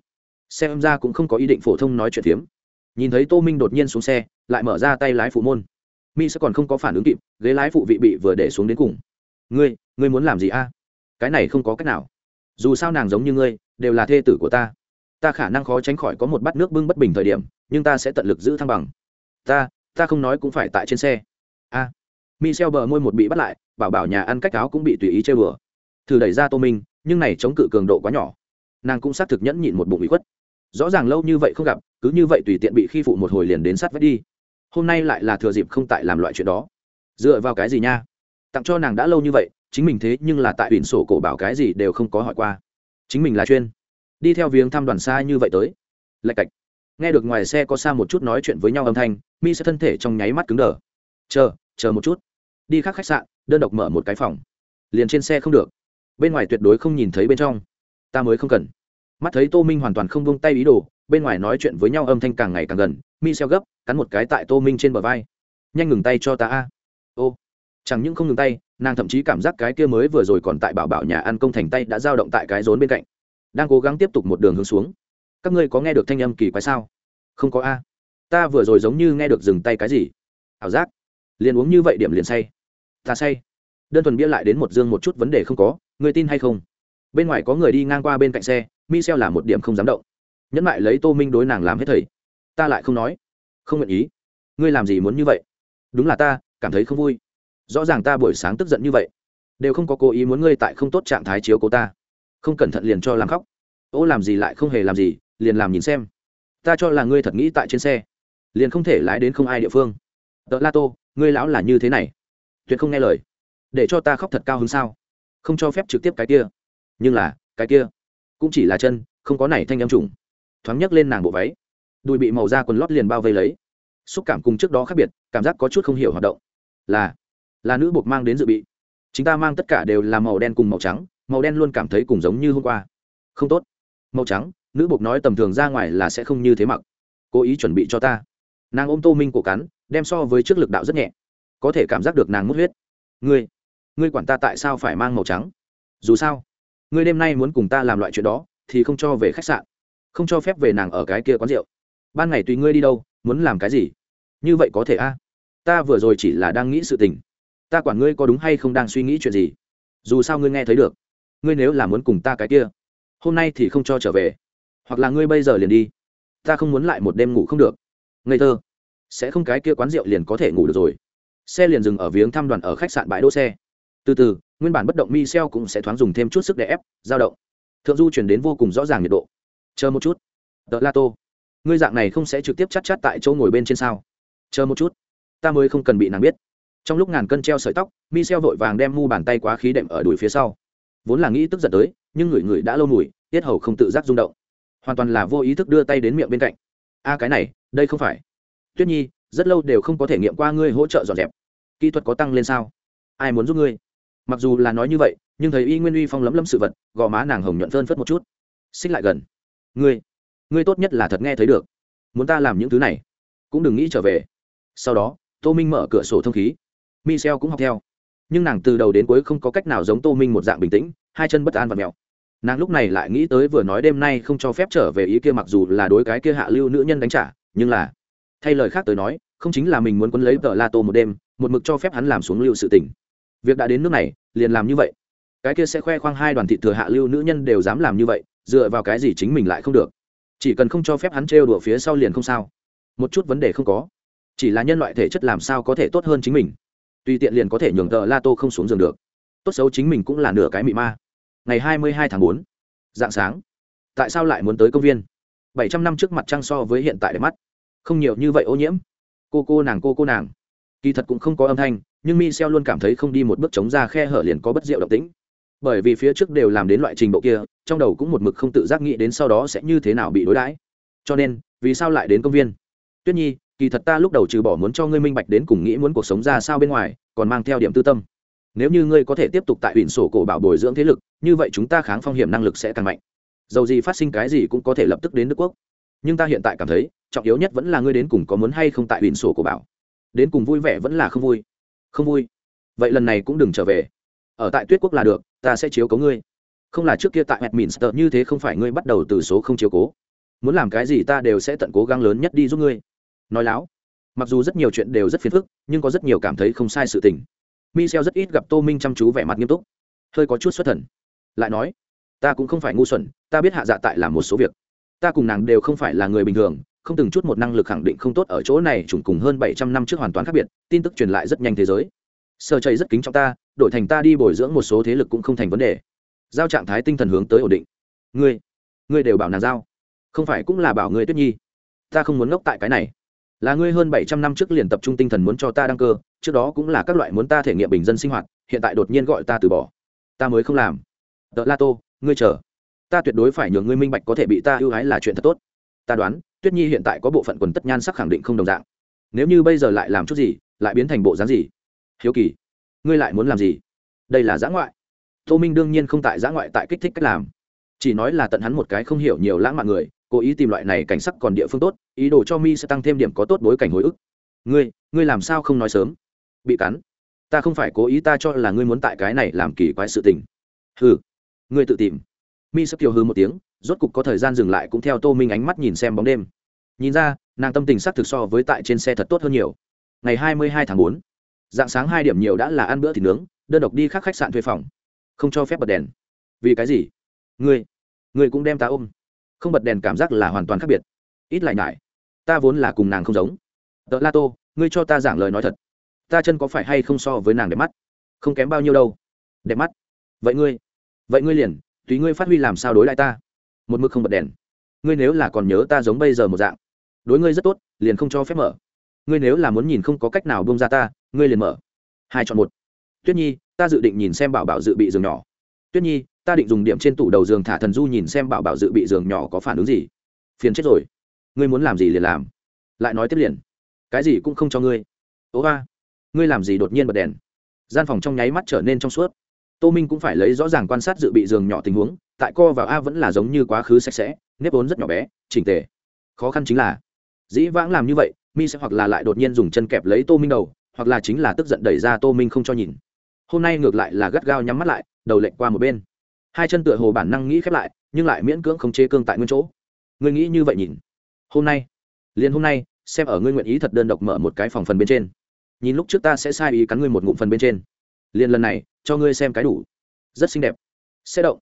Xem ra cũng không có ý định phổ thông nói chuyện phiếm. Nhìn thấy tô minh đột nhiên xuống xe lại mở ra tay lái phụ môn. Mi sẽ còn không có phản ứng kịp ghế lái phụ vị bị vừa để xuống đến cùng. Ngươi ngươi muốn làm gì a? Cái này không có cách nào. Dù sao nàng giống như ngươi đều là thê tử của ta. Ta khả năng khó tránh khỏi có một bát nước bưng bất bình thời điểm nhưng ta sẽ tận lực giữ thăng bằng. Ta ta không nói cũng phải tại trên xe. A. À, michel bờ môi một bị bắt lại bảo bảo nhà ăn cách áo cũng bị tùy ý chơi bừa. Thử đẩy ra tô minh nhưng này chống cự cường độ quá nhỏ nàng cũng xác thực nhẫn nhịn một bụng bị khuất. Rõ ràng lâu như vậy không gặp, cứ như vậy tùy tiện bị khi phụ một hồi liền đến sát vách đi. Hôm nay lại là thừa dịp không tại làm loại chuyện đó. Dựa vào cái gì nha? Tặng cho nàng đã lâu như vậy, chính mình thế nhưng là tại biển sổ cổ bảo cái gì đều không có hỏi qua. Chính mình là chuyên. Đi theo viếng thăm đoàn xa như vậy tới. Lạch cạch. Nghe được ngoài xe có xa một chút nói chuyện với nhau âm thanh, mi sẽ thân thể trong nháy mắt cứng đờ. Chờ chờ một chút. Đi khác khách sạn, đơn độc mở một cái phòng. Liền trên xe không được. Bên ngoài tuyệt đối không nhìn thấy bên trong ta mới không cần. Mắt thấy tô minh hoàn toàn không buông tay ý đồ, bên ngoài nói chuyện với nhau âm thanh càng ngày càng gần mi xeo gấp, cắn một cái tại tô minh trên bờ vai. Nhanh ngừng tay cho ta a. Ô. Chẳng những không ngừng tay, nàng thậm chí cảm giác cái kia mới vừa rồi còn tại bảo bảo nhà ăn công thành tay đã dao động tại cái rốn bên cạnh. Đang cố gắng tiếp tục một đường hướng xuống. Các ngươi có nghe được thanh âm kỳ quái sao? Không có a. Ta vừa rồi giống như nghe được dừng tay cái gì. Ảo giác. Liền uống như vậy điểm liền say. Ta say. Đơn thuần bia lại đến một dương một chút vấn đề không có người tin hay không? Bên ngoài có người đi ngang qua bên cạnh xe mi xeo là một điểm không dám động. Nhẫn lại lấy tô minh đối nàng làm hết thầy. Ta lại không nói. Không nguyện ý. Ngươi làm gì muốn như vậy? Đúng là ta, cảm thấy không vui. Rõ ràng ta buổi sáng tức giận như vậy. Đều không có cố ý muốn ngươi tại không tốt trạng thái chiếu cố ta. Không cẩn thận liền cho làm khóc. Ô, làm gì lại không hề làm gì, liền làm nhìn xem. Ta cho là ngươi thật nghĩ tại trên xe. Liền không thể lái đến không ai địa phương. Tợ la tô, ngươi lão là như thế này. Tuyệt không nghe lời. Để cho ta khóc thật cao hơn sao? Không cho phép trực tiếp cái kia nhưng là, cái kia, cũng chỉ là chân, không có này thanh âm trùng. Thoáng nhấc lên nàng bộ váy. Đùi bị màu da quần lót liền bao vây lấy. Xúc cảm cùng trước đó khác biệt, cảm giác có chút không hiểu hoạt động. Là là nữ buộc mang đến dự bị. Chúng ta mang tất cả đều là màu đen cùng màu trắng, màu đen luôn cảm thấy cùng giống như hôm qua. Không tốt. Màu trắng, nữ buộc nói tầm thường ra ngoài là sẽ không như thế mặc. Cố ý chuẩn bị cho ta. Nàng ôm tô minh cổ cắn, đem so với trước lực đạo rất nhẹ. Có thể cảm giác được nàng mất huyết. Ngươi ngươi quản ta tại sao phải mang màu trắng? Dù sao ngươi đêm nay muốn cùng ta làm loại chuyện đó, thì không cho về khách sạn, không cho phép về nàng ở cái kia quán rượu. Ban ngày tùy ngươi đi đâu, muốn làm cái gì? Như vậy có thể a? Ta vừa rồi chỉ là đang nghĩ sự tình. Ta quản ngươi có đúng hay không đang suy nghĩ chuyện gì? Dù sao ngươi nghe thấy được. Ngươi nếu là muốn cùng ta cái kia, hôm nay thì không cho trở về. Hoặc là ngươi bây giờ liền đi. Ta không muốn lại một đêm ngủ không được. Ngây thơ. Sẽ không cái kia quán rượu liền có thể ngủ được rồi. Xe liền dừng ở viếng thăm đoàn ở khách sạn bãi đỗ xe từ từ, nguyên bản bất động mi xeo cũng sẽ thoáng dùng thêm chút sức để ép, dao động. Thượng du chuyển đến vô cùng rõ ràng nhiệt độ. Chờ một chút. Tờ la tô. Ngươi dạng này không sẽ trực tiếp chắt chắt tại chỗ ngồi bên trên sao? Chờ một chút. Ta mới không cần bị nàng biết. Trong lúc ngàn cân treo sợi tóc mi xeo vội vàng đem mu bàn tay quá khí đệm ở đùi phía sau. Vốn là nghĩ tức giận tới, nhưng người người đã lâu mùi, tiết hầu không tự giác rung động. Hoàn toàn là vô ý thức đưa tay đến miệng bên cạnh. A, cái này, đây không phải. Tuyết nhi, rất lâu đều không có thể nghiệm qua ngươi hỗ trợ dọn dẹp. Kỹ thuật có tăng lên sao? Ai muốn giúp ngươi? Mặc dù là nói như vậy, nhưng thấy y nguyên uy phong lấm lấm sự vật, gò má nàng hồng nhuận phơn phất một chút. Xích lại gần. Ngươi ngươi tốt nhất là thật nghe thấy được. Muốn ta làm những thứ này, cũng đừng nghĩ trở về. Sau đó, tô minh mở cửa sổ thông khí. Michel cũng học theo. Nhưng nàng từ đầu đến cuối không có cách nào giống tô minh một dạng bình tĩnh, hai chân bất an và mèo. Nàng lúc này lại nghĩ tới vừa nói đêm nay không cho phép trở về ý kia mặc dù là đối cái kia hạ lưu nữ nhân đánh trả, nhưng là, thay lời khác tới nói, không chính là mình muốn quấn lấy tờ la tô một đêm, một mực cho phép hắn làm xuống lưu sự tình việc đã đến nước này, liền làm như vậy. Cái kia sẽ khoe khoang hai đoàn thị thừa hạ lưu nữ nhân đều dám làm như vậy, dựa vào cái gì chính mình lại không được? Chỉ cần không cho phép hắn trêu đùa phía sau liền không sao. Một chút vấn đề không có. Chỉ là nhân loại thể chất làm sao có thể tốt hơn chính mình? Tùy tiện liền có thể nhường tờ la tô không xuống giường được. Tốt xấu chính mình cũng là nửa cái mị ma. Ngày hai mươi hai tháng bốn, dạng sáng. Tại sao lại muốn tới công viên? Bảy trăm năm trước mặt trăng so với hiện tại đẹp mắt. Không nhiều như vậy ô nhiễm. Cô cô nàng, cô cô nàng. Kỳ thật cũng không có âm thanh nhưng Michel luôn cảm thấy không đi một bước chống ra khe hở liền có bất diệu động tĩnh. Bởi vì phía trước đều làm đến loại trình độ kia, trong đầu cũng một mực không tự giác nghĩ đến sau đó sẽ như thế nào bị đối đãi. Cho nên, vì sao lại đến công viên? Tuyết nhi, kỳ thật ta lúc đầu trừ bỏ muốn cho ngươi minh bạch đến cùng nghĩ muốn cuộc sống ra sao bên ngoài, còn mang theo điểm tư tâm. Nếu như ngươi có thể tiếp tục tại huyện sổ cổ bảo bồi dưỡng thế lực, như vậy chúng ta kháng phong hiểm năng lực sẽ càng mạnh. Dầu gì phát sinh cái gì cũng có thể lập tức đến đức quốc. Nhưng ta hiện tại cảm thấy, trọng yếu nhất vẫn là ngươi đến cùng có muốn hay không tại huyện sổ cổ bảo. Đến cùng vui vẻ vẫn là không vui không vui. Vậy lần này cũng đừng trở về. Ở tại tuyết quốc là được, ta sẽ chiếu cố ngươi. Không là trước kia tại Westminster, như thế không phải ngươi bắt đầu từ số không chiếu cố. Muốn làm cái gì ta đều sẽ tận cố gắng lớn nhất đi giúp ngươi. Nói láo, mặc dù rất nhiều chuyện đều rất phiền phức, nhưng có rất nhiều cảm thấy không sai sự tình. Michel rất ít gặp tô minh chăm chú vẻ mặt nghiêm túc. Hơi có chút xuất thần. Lại nói, ta cũng không phải ngu xuẩn, ta biết hạ dạ tại làm một số việc. Ta cùng nàng đều không phải là người bình thường không từng chút một năng lực khẳng định không tốt ở chỗ này chủng cùng hơn bảy trăm năm trước hoàn toàn khác biệt, tin tức truyền lại rất nhanh thế giới. Sở chảy rất kính trọng ta, đổi thành ta đi bồi dưỡng một số thế lực cũng không thành vấn đề. Giao trạng thái tinh thần hướng tới ổn định. Ngươi ngươi đều bảo nàng giao. Không phải cũng là bảo ngươi tuyết nhi. Ta không muốn ngốc tại cái này. Là ngươi hơn bảy trăm năm trước liền tập trung tinh thần muốn cho ta đăng cơ, trước đó cũng là các loại muốn ta thể nghiệm bình dân sinh hoạt, hiện tại đột nhiên gọi ta từ bỏ. Ta mới không làm. Tờ la tô, ngươi chờ. Ta tuyệt đối phải nhường ngươi minh bạch có thể bị ta ưu ái là chuyện thật tốt. Ta đoán tuyết nhi hiện tại có bộ phận quần tất nhan sắc khẳng định không đồng dạng. Nếu như bây giờ lại làm chút gì, lại biến thành bộ dáng gì? Hiếu kỳ, ngươi lại muốn làm gì? Đây là giã ngoại. Tô minh đương nhiên không tại giã ngoại tại kích thích cách làm. Chỉ nói là tận hắn một cái không hiểu nhiều lãng mạn người, cố ý tìm loại này cảnh sắc còn địa phương tốt, ý đồ cho mi sẽ tăng thêm điểm có tốt bối cảnh hồi ức. Ngươi ngươi làm sao không nói sớm? Bị cắn. Ta không phải cố ý ta cho là ngươi muốn tại cái này làm kỳ quái sự tình. Hừ, ngươi tự tìm. Mi sắp kiều hư một tiếng rốt cục có thời gian dừng lại cũng theo tô minh ánh mắt nhìn xem bóng đêm. Nhìn ra, nàng tâm tình sắc thực so với tại trên xe thật tốt hơn nhiều. Ngày hai mươi hai tháng bốn, dạng sáng hai điểm nhiều đã là ăn bữa thịt nướng, đơn độc đi khác khách sạn thuê phòng. Không cho phép bật đèn. Vì cái gì? Ngươi ngươi cũng đem ta ôm. Không bật đèn cảm giác là hoàn toàn khác biệt. Ít lại nhải. Ta vốn là cùng nàng không giống. Tợ la tô, ngươi cho ta giảng lời nói thật. Ta chân có phải hay không so với nàng đẹp mắt? Không kém bao nhiêu đâu. Đẹp mắt. Vậy ngươi vậy ngươi liền, tùy ngươi phát huy làm sao đối lại ta một mực không bật đèn. Ngươi nếu là còn nhớ ta giống bây giờ một dạng, đối ngươi rất tốt, liền không cho phép mở. Ngươi nếu là muốn nhìn không có cách nào bông ra ta, ngươi liền mở. Hai chọn một. Tuyết nhi, ta dự định nhìn xem bảo bảo dự bị giường nhỏ. Tuyết nhi, ta định dùng điểm trên tủ đầu giường thả thần du nhìn xem bảo bảo dự bị giường nhỏ có phản ứng gì. Phiền chết rồi. Ngươi muốn làm gì liền làm. Lại nói tiếp liền. Cái gì cũng không cho ngươi. Ố ba, ngươi làm gì đột nhiên bật đèn? Gian phòng trong nháy mắt trở nên trong suốt. Tô minh cũng phải lấy rõ ràng quan sát dự bị giường nhỏ tình huống tại co vào a vẫn là giống như quá khứ sạch sẽ, nếp vốn rất nhỏ bé, chỉnh tề. Khó khăn chính là, dĩ vãng làm như vậy, mi sẽ hoặc là lại đột nhiên dùng chân kẹp lấy tô minh đầu, hoặc là chính là tức giận đẩy ra tô minh không cho nhìn. Hôm nay ngược lại là gắt gao nhắm mắt lại, đầu lệnh qua một bên. Hai chân tựa hồ bản năng nghĩ khép lại, nhưng lại miễn cưỡng không chế cương tại nguyên chỗ. Ngươi nghĩ như vậy nhìn. Hôm nay, liền hôm nay, xem ở ngươi nguyện ý thật đơn độc mở một cái phòng phần bên trên. Nhìn lúc trước ta sẽ sai ý cắn ngươi một ngụm phần bên trên. Liền lần này, cho ngươi xem cái đủ. Rất xinh đẹp. Sẽ động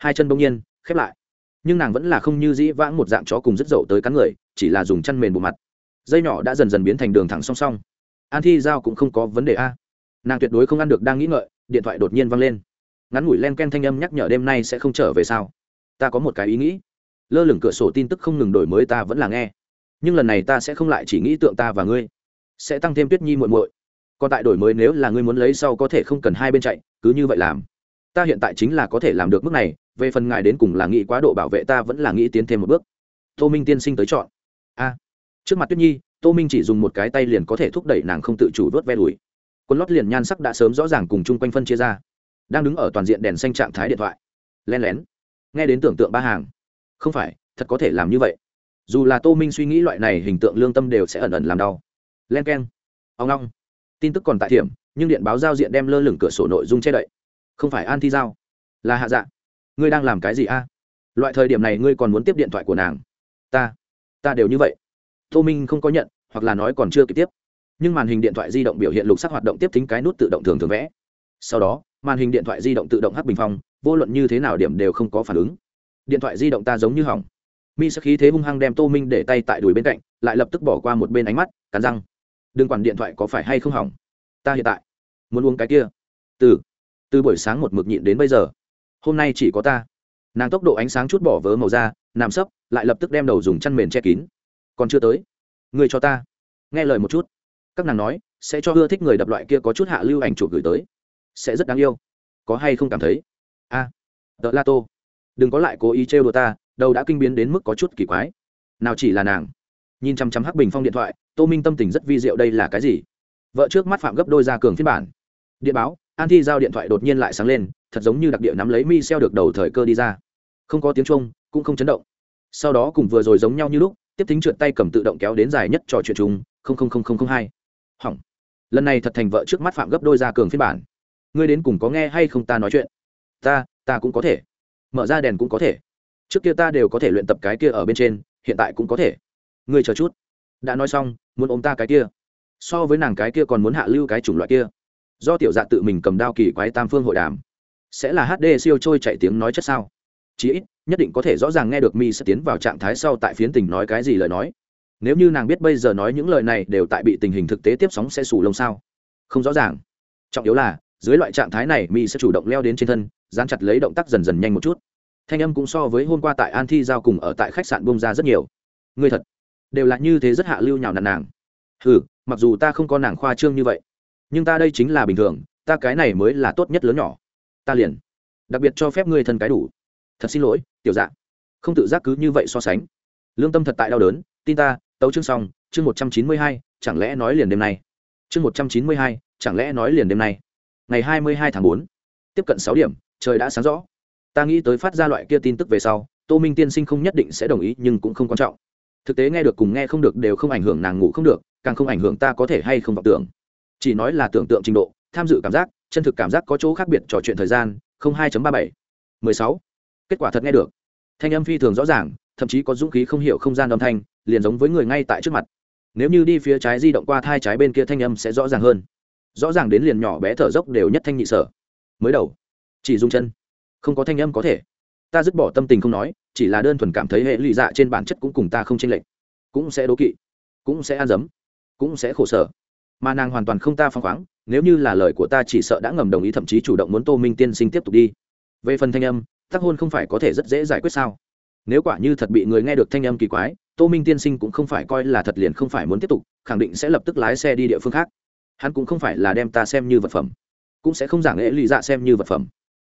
hai chân bỗng nhiên khép lại. Nhưng nàng vẫn là không như dĩ vãng một dạng chó cùng rất dậu tới cắn người, chỉ là dùng chăn mền bộ mặt. Dây nhỏ đã dần dần biến thành đường thẳng song song. An thi giao cũng không có vấn đề a. Nàng tuyệt đối không ăn được đang nghĩ ngợi, điện thoại đột nhiên văng lên. Ngắn ngủi len ken thanh âm nhắc nhở đêm nay sẽ không trở về sao? Ta có một cái ý nghĩ. Lơ lửng cửa sổ tin tức không ngừng đổi mới ta vẫn là nghe. Nhưng lần này ta sẽ không lại chỉ nghĩ tượng ta và ngươi. Sẽ tăng thêm tuyết nhi muội muội. Còn tại đổi mới nếu là ngươi muốn lấy sau có thể không cần hai bên chạy, cứ như vậy làm ta hiện tại chính là có thể làm được mức này, về phần ngài đến cùng là nghĩ quá độ bảo vệ ta vẫn là nghĩ tiến thêm một bước. Tô minh tiên sinh tới chọn. A. Trước mặt tuyết nhi, tô minh chỉ dùng một cái tay liền có thể thúc đẩy nàng không tự chủ vớt ve đùi. Quân lót liền nhan sắc đã sớm rõ ràng cùng chung quanh phân chia ra. Đang đứng ở toàn diện đèn xanh trạng thái điện thoại. Len lén. Nghe đến tưởng tượng ba hàng. Không phải, thật có thể làm như vậy. Dù là tô minh suy nghĩ loại này, hình tượng lương tâm đều sẽ ẩn ẩn làm đau. Len k e n ông long tin tức còn tại thiểm, nhưng điện báo giao diện đem lơ lửng cửa sổ nội dung che đậy không phải an thi giao. Là hạ dạ. Ngươi đang làm cái gì a? Loại thời điểm này ngươi còn muốn tiếp điện thoại của nàng. Ta ta đều như vậy. Tô minh không có nhận, hoặc là nói còn chưa kịp tiếp. Nhưng màn hình điện thoại di động biểu hiện lục sắc hoạt động tiếp tính cái nút tự động thường thường vẽ. Sau đó, màn hình điện thoại di động tự động hắc bình phong, vô luận như thế nào điểm đều không có phản ứng. Điện thoại di động ta giống như hỏng. Mi sắc khí thế hung hăng đem tô minh để tay tại đùi bên cạnh, lại lập tức bỏ qua một bên ánh mắt, cắn răng. Đừng quản điện thoại có phải hay không hỏng. Ta hiện tại muốn uống cái kia. Từ từ buổi sáng một mực nhịn đến bây giờ. Hôm nay chỉ có ta. Nàng tốc độ ánh sáng chút bỏ vớ màu da nằm sấp lại lập tức đem đầu dùng chăn mền che kín. Còn chưa tới. Người cho ta. Nghe lời một chút. Các nàng nói sẽ cho ưa thích người đập loại kia có chút hạ lưu ảnh chụp gửi tới. Sẽ rất đáng yêu. Có hay không cảm thấy? A. À, đợt la tô. Đừng có lại cố ý trêu đùa ta đầu đã kinh biến đến mức có chút kỳ quái. Nào chỉ là nàng. Nhìn chăm chăm hắc bình phong điện thoại tô minh tâm tình rất vi diệu đây là cái gì? Vợ trước mắt phạm gấp đôi ra cường phiên bản. Điện báo an thi giao điện thoại đột nhiên lại sáng lên thật giống như đặc địa nắm lấy mi xeo được đầu thời cơ đi ra. Không có tiếng chung, cũng không chấn động. Sau đó cùng vừa rồi giống nhau như lúc tiếp tính trượt tay cầm tự động kéo đến dài nhất trò chuyện chung hai. Hỏng. Lần này thật thành vợ trước mắt phạm gấp đôi ra cường phiên bản. Ngươi đến cùng có nghe hay không ta nói chuyện? Ta ta cũng có thể. Mở ra đèn cũng có thể. Trước kia ta đều có thể luyện tập cái kia ở bên trên hiện tại cũng có thể. Ngươi chờ chút. Đã nói xong muốn ôm ta cái kia. So với nàng cái kia còn muốn hạ lưu cái chủng loại kia do tiểu dạ tự mình cầm đao kỳ quái tam phương hội đàm. Sẽ là hd siêu trôi chạy tiếng nói chất sao? Chí ít, nhất định có thể rõ ràng nghe được mi sẽ tiến vào trạng thái sau tại phiến tình nói cái gì lời nói. Nếu như nàng biết bây giờ nói những lời này đều tại bị tình hình thực tế tiếp sóng sẽ xù lông sao? Không rõ ràng. Trọng yếu là, dưới loại trạng thái này mi sẽ chủ động leo đến trên thân, dán chặt lấy động tác dần dần nhanh một chút. Thanh âm cũng so với hôm qua tại an thi giao cùng ở tại khách sạn bông ra rất nhiều. Người thật, đều là như thế rất hạ lưu nhào nặn nàng. Ừ mặc dù ta không có nàng khoa trương như vậy nhưng ta đây chính là bình thường, ta cái này mới là tốt nhất lớn nhỏ. Ta liền, đặc biệt cho phép ngươi thân cái đủ. Thật xin lỗi, tiểu dạ. Không tự giác cứ như vậy so sánh. Lương tâm thật tại đau đớn, tin ta, tấu chương xong, chương một trăm chín mươi hai, chẳng lẽ nói liền đêm nay? Chương một trăm chín mươi hai, chẳng lẽ nói liền đêm nay? Ngày hai mươi hai tháng bốn, tiếp cận sáu điểm, trời đã sáng rõ. Ta nghĩ tới phát ra loại kia tin tức về sau, tô minh tiên sinh không nhất định sẽ đồng ý, nhưng cũng không quan trọng. Thực tế nghe được cùng nghe không được đều không ảnh hưởng nàng ngủ không được, càng không ảnh hưởng ta có thể hay không vọng tưởng chỉ nói là tưởng tượng trình độ, tham dự cảm giác, chân thực cảm giác có chỗ khác biệt trò chuyện thời gian, không hai ba bảy. Mười sáu. Kết quả thật nghe được. Thanh âm phi thường rõ ràng, thậm chí có dũng khí không hiểu không gian âm thanh, liền giống với người ngay tại trước mặt. Nếu như đi phía trái di động qua thai trái bên kia thanh âm sẽ rõ ràng hơn. Rõ ràng đến liền nhỏ bé thở dốc đều nhất thanh nhị sở. Mới đầu, chỉ dùng chân. Không có thanh âm có thể. Ta dứt bỏ tâm tình không nói, chỉ là đơn thuần cảm thấy hệ lụy dạ trên bản chất cũng cùng ta không chênh lệch. Cũng sẽ đố kỵ. Cũng sẽ ăn dấm. Cũng sẽ khổ sở mà nàng hoàn toàn không ta phăng khoáng, nếu như là lời của ta chỉ sợ đã ngầm đồng ý thậm chí chủ động muốn tô minh tiên sinh tiếp tục đi. Về phần thanh âm tác hôn không phải có thể rất dễ giải quyết sao? Nếu quả như thật bị người nghe được thanh âm kỳ quái, tô minh tiên sinh cũng không phải coi là thật liền không phải muốn tiếp tục, khẳng định sẽ lập tức lái xe đi địa phương khác. Hắn cũng không phải là đem ta xem như vật phẩm, cũng sẽ không giảng lễ lì dạ xem như vật phẩm.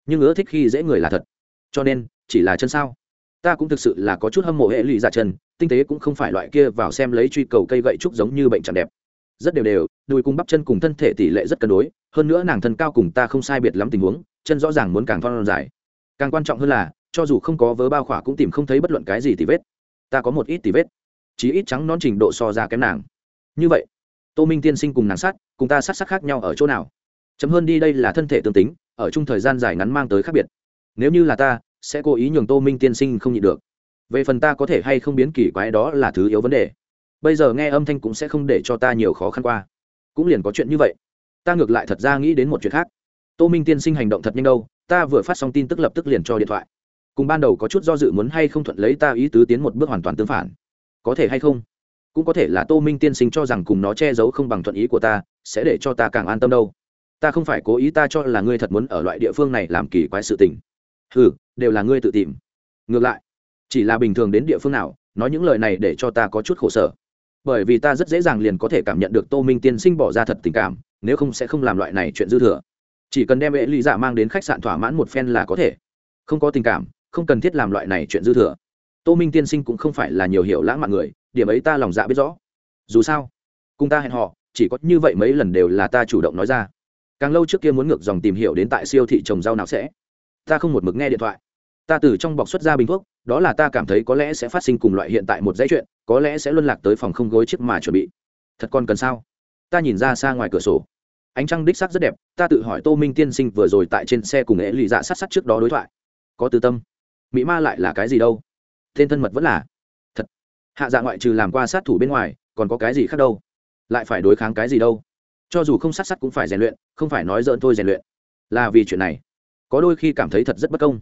Nhưng ưa thích khi dễ người là thật. Cho nên, chỉ là chân sao? Ta cũng thực sự là có chút hâm mộ hệ lụy dạ chân, tinh tế cũng không phải loại kia vào xem lấy truy cầu cây gậy trúc giống như bệnh chẳng đẹp rất đều đều, đùi cùng bắp chân cùng thân thể tỷ lệ rất cân đối, hơn nữa nàng thân cao cùng ta không sai biệt lắm tình huống, chân rõ ràng muốn càng thon dài. Càng quan trọng hơn là, cho dù không có vớ bao khỏa cũng tìm không thấy bất luận cái gì tỉ vết. Ta có một ít tỉ vết, chí ít trắng non trình độ so ra kém nàng. Như vậy, tô minh tiên sinh cùng nàng sát, cùng ta sát sát khác nhau ở chỗ nào? Chấm hơn đi đây là thân thể tương tính, ở chung thời gian dài ngắn mang tới khác biệt. Nếu như là ta, sẽ cố ý nhường tô minh tiên sinh không nhịn được. Về phần ta có thể hay không biến kỳ quái đó là thứ yếu vấn đề bây giờ nghe âm thanh cũng sẽ không để cho ta nhiều khó khăn qua. Cũng liền có chuyện như vậy. Ta ngược lại thật ra nghĩ đến một chuyện khác. Tô minh tiên sinh hành động thật nhanh đâu, ta vừa phát xong tin tức lập tức liền cho điện thoại. Cùng ban đầu có chút do dự muốn hay không thuận lấy ta ý tứ tiến một bước hoàn toàn tương phản. Có thể hay không? Cũng có thể là tô minh tiên sinh cho rằng cùng nó che giấu không bằng thuận ý của ta, sẽ để cho ta càng an tâm đâu. Ta không phải cố ý ta cho là ngươi thật muốn ở loại địa phương này làm kỳ quái sự tình. Ừ đều là ngươi tự tìm. Ngược lại, chỉ là bình thường đến địa phương nào, nói những lời này để cho ta có chút khổ sở bởi vì ta rất dễ dàng liền có thể cảm nhận được tô minh tiên sinh bỏ ra thật tình cảm, nếu không sẽ không làm loại này chuyện dư thừa. Chỉ cần đem vệ lý giả mang đến khách sạn thỏa mãn một phen là có thể. Không có tình cảm, không cần thiết làm loại này chuyện dư thừa. Tô minh tiên sinh cũng không phải là nhiều hiểu lãng mạn người, điểm ấy ta lòng dạ biết rõ. Dù sao, cùng ta hẹn họ chỉ có như vậy mấy lần đều là ta chủ động nói ra. Càng lâu trước kia muốn ngược dòng tìm hiểu đến tại siêu thị trồng rau nào sẽ. Ta không một mực nghe điện thoại ta từ trong bọc xuất ra bình thuốc, đó là ta cảm thấy có lẽ sẽ phát sinh cùng loại hiện tại một dãy chuyện, có lẽ sẽ luân lạc tới phòng không gối chiếc mà chuẩn bị. Thật còn cần sao? Ta nhìn ra xa ngoài cửa sổ. Ánh trăng đích sắc rất đẹp, ta tự hỏi tô minh tiên sinh vừa rồi tại trên xe cùng ế lì dạ sát sát trước đó đối thoại. Có tư tâm. Mỹ ma lại là cái gì đâu? Tên thân mật vẫn là. Thật. Hạ dạ ngoại trừ làm qua sát thủ bên ngoài, còn có cái gì khác đâu? Lại phải đối kháng cái gì đâu? Cho dù không sát sát cũng phải rèn luyện, không phải nói dỡn thôi rèn luyện. Là vì chuyện này. Có đôi khi cảm thấy thật rất bất công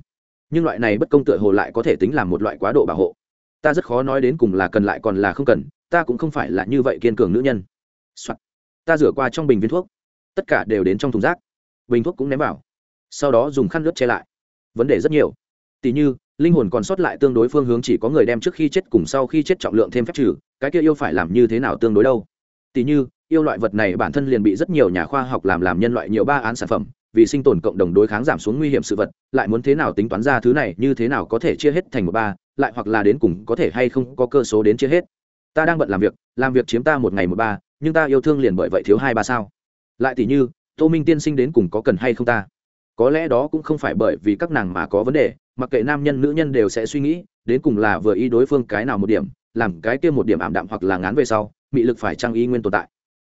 nhưng loại này bất công tựa hồ lại có thể tính là một loại quá độ bảo hộ. Ta rất khó nói đến cùng là cần lại còn là không cần, ta cũng không phải là như vậy kiên cường nữ nhân、Soạn. ta rửa qua trong bình viên thuốc. Tất cả đều đến trong thùng rác. Bình thuốc cũng ném vào. Sau đó dùng khăn nước che lại. Vấn đề rất nhiều. Tỉ như, linh hồn còn sót lại tương đối phương hướng chỉ có người đem trước khi chết cùng sau khi chết trọng lượng thêm phép trừ, cái kia yêu phải làm như thế nào tương đối đâu? Tỉ như, yêu loại vật này bản thân liền bị rất nhiều nhà khoa học làm làm nhân loại nhiều ba án sản phẩm vì sinh tồn cộng đồng đối kháng giảm xuống nguy hiểm sự vật, lại muốn thế nào tính toán ra thứ này, như thế nào có thể chia hết thành một ba, lại hoặc là đến cùng có thể hay không có cơ số đến chia hết. Ta đang bận làm việc làm việc chiếm ta một ngày một ba, nhưng ta yêu thương liền bởi vậy thiếu hai ba sao. Lại tỷ như, tô minh tiên sinh đến cùng có cần hay không ta? Có lẽ đó cũng không phải bởi vì các nàng mà có vấn đề, mặc kệ nam nhân nữ nhân đều sẽ suy nghĩ, đến cùng là vừa ý đối phương cái nào một điểm, làm cái kia một điểm ảm đạm hoặc là ngán về sau, mị lực phải trang y nguyên tồn tại?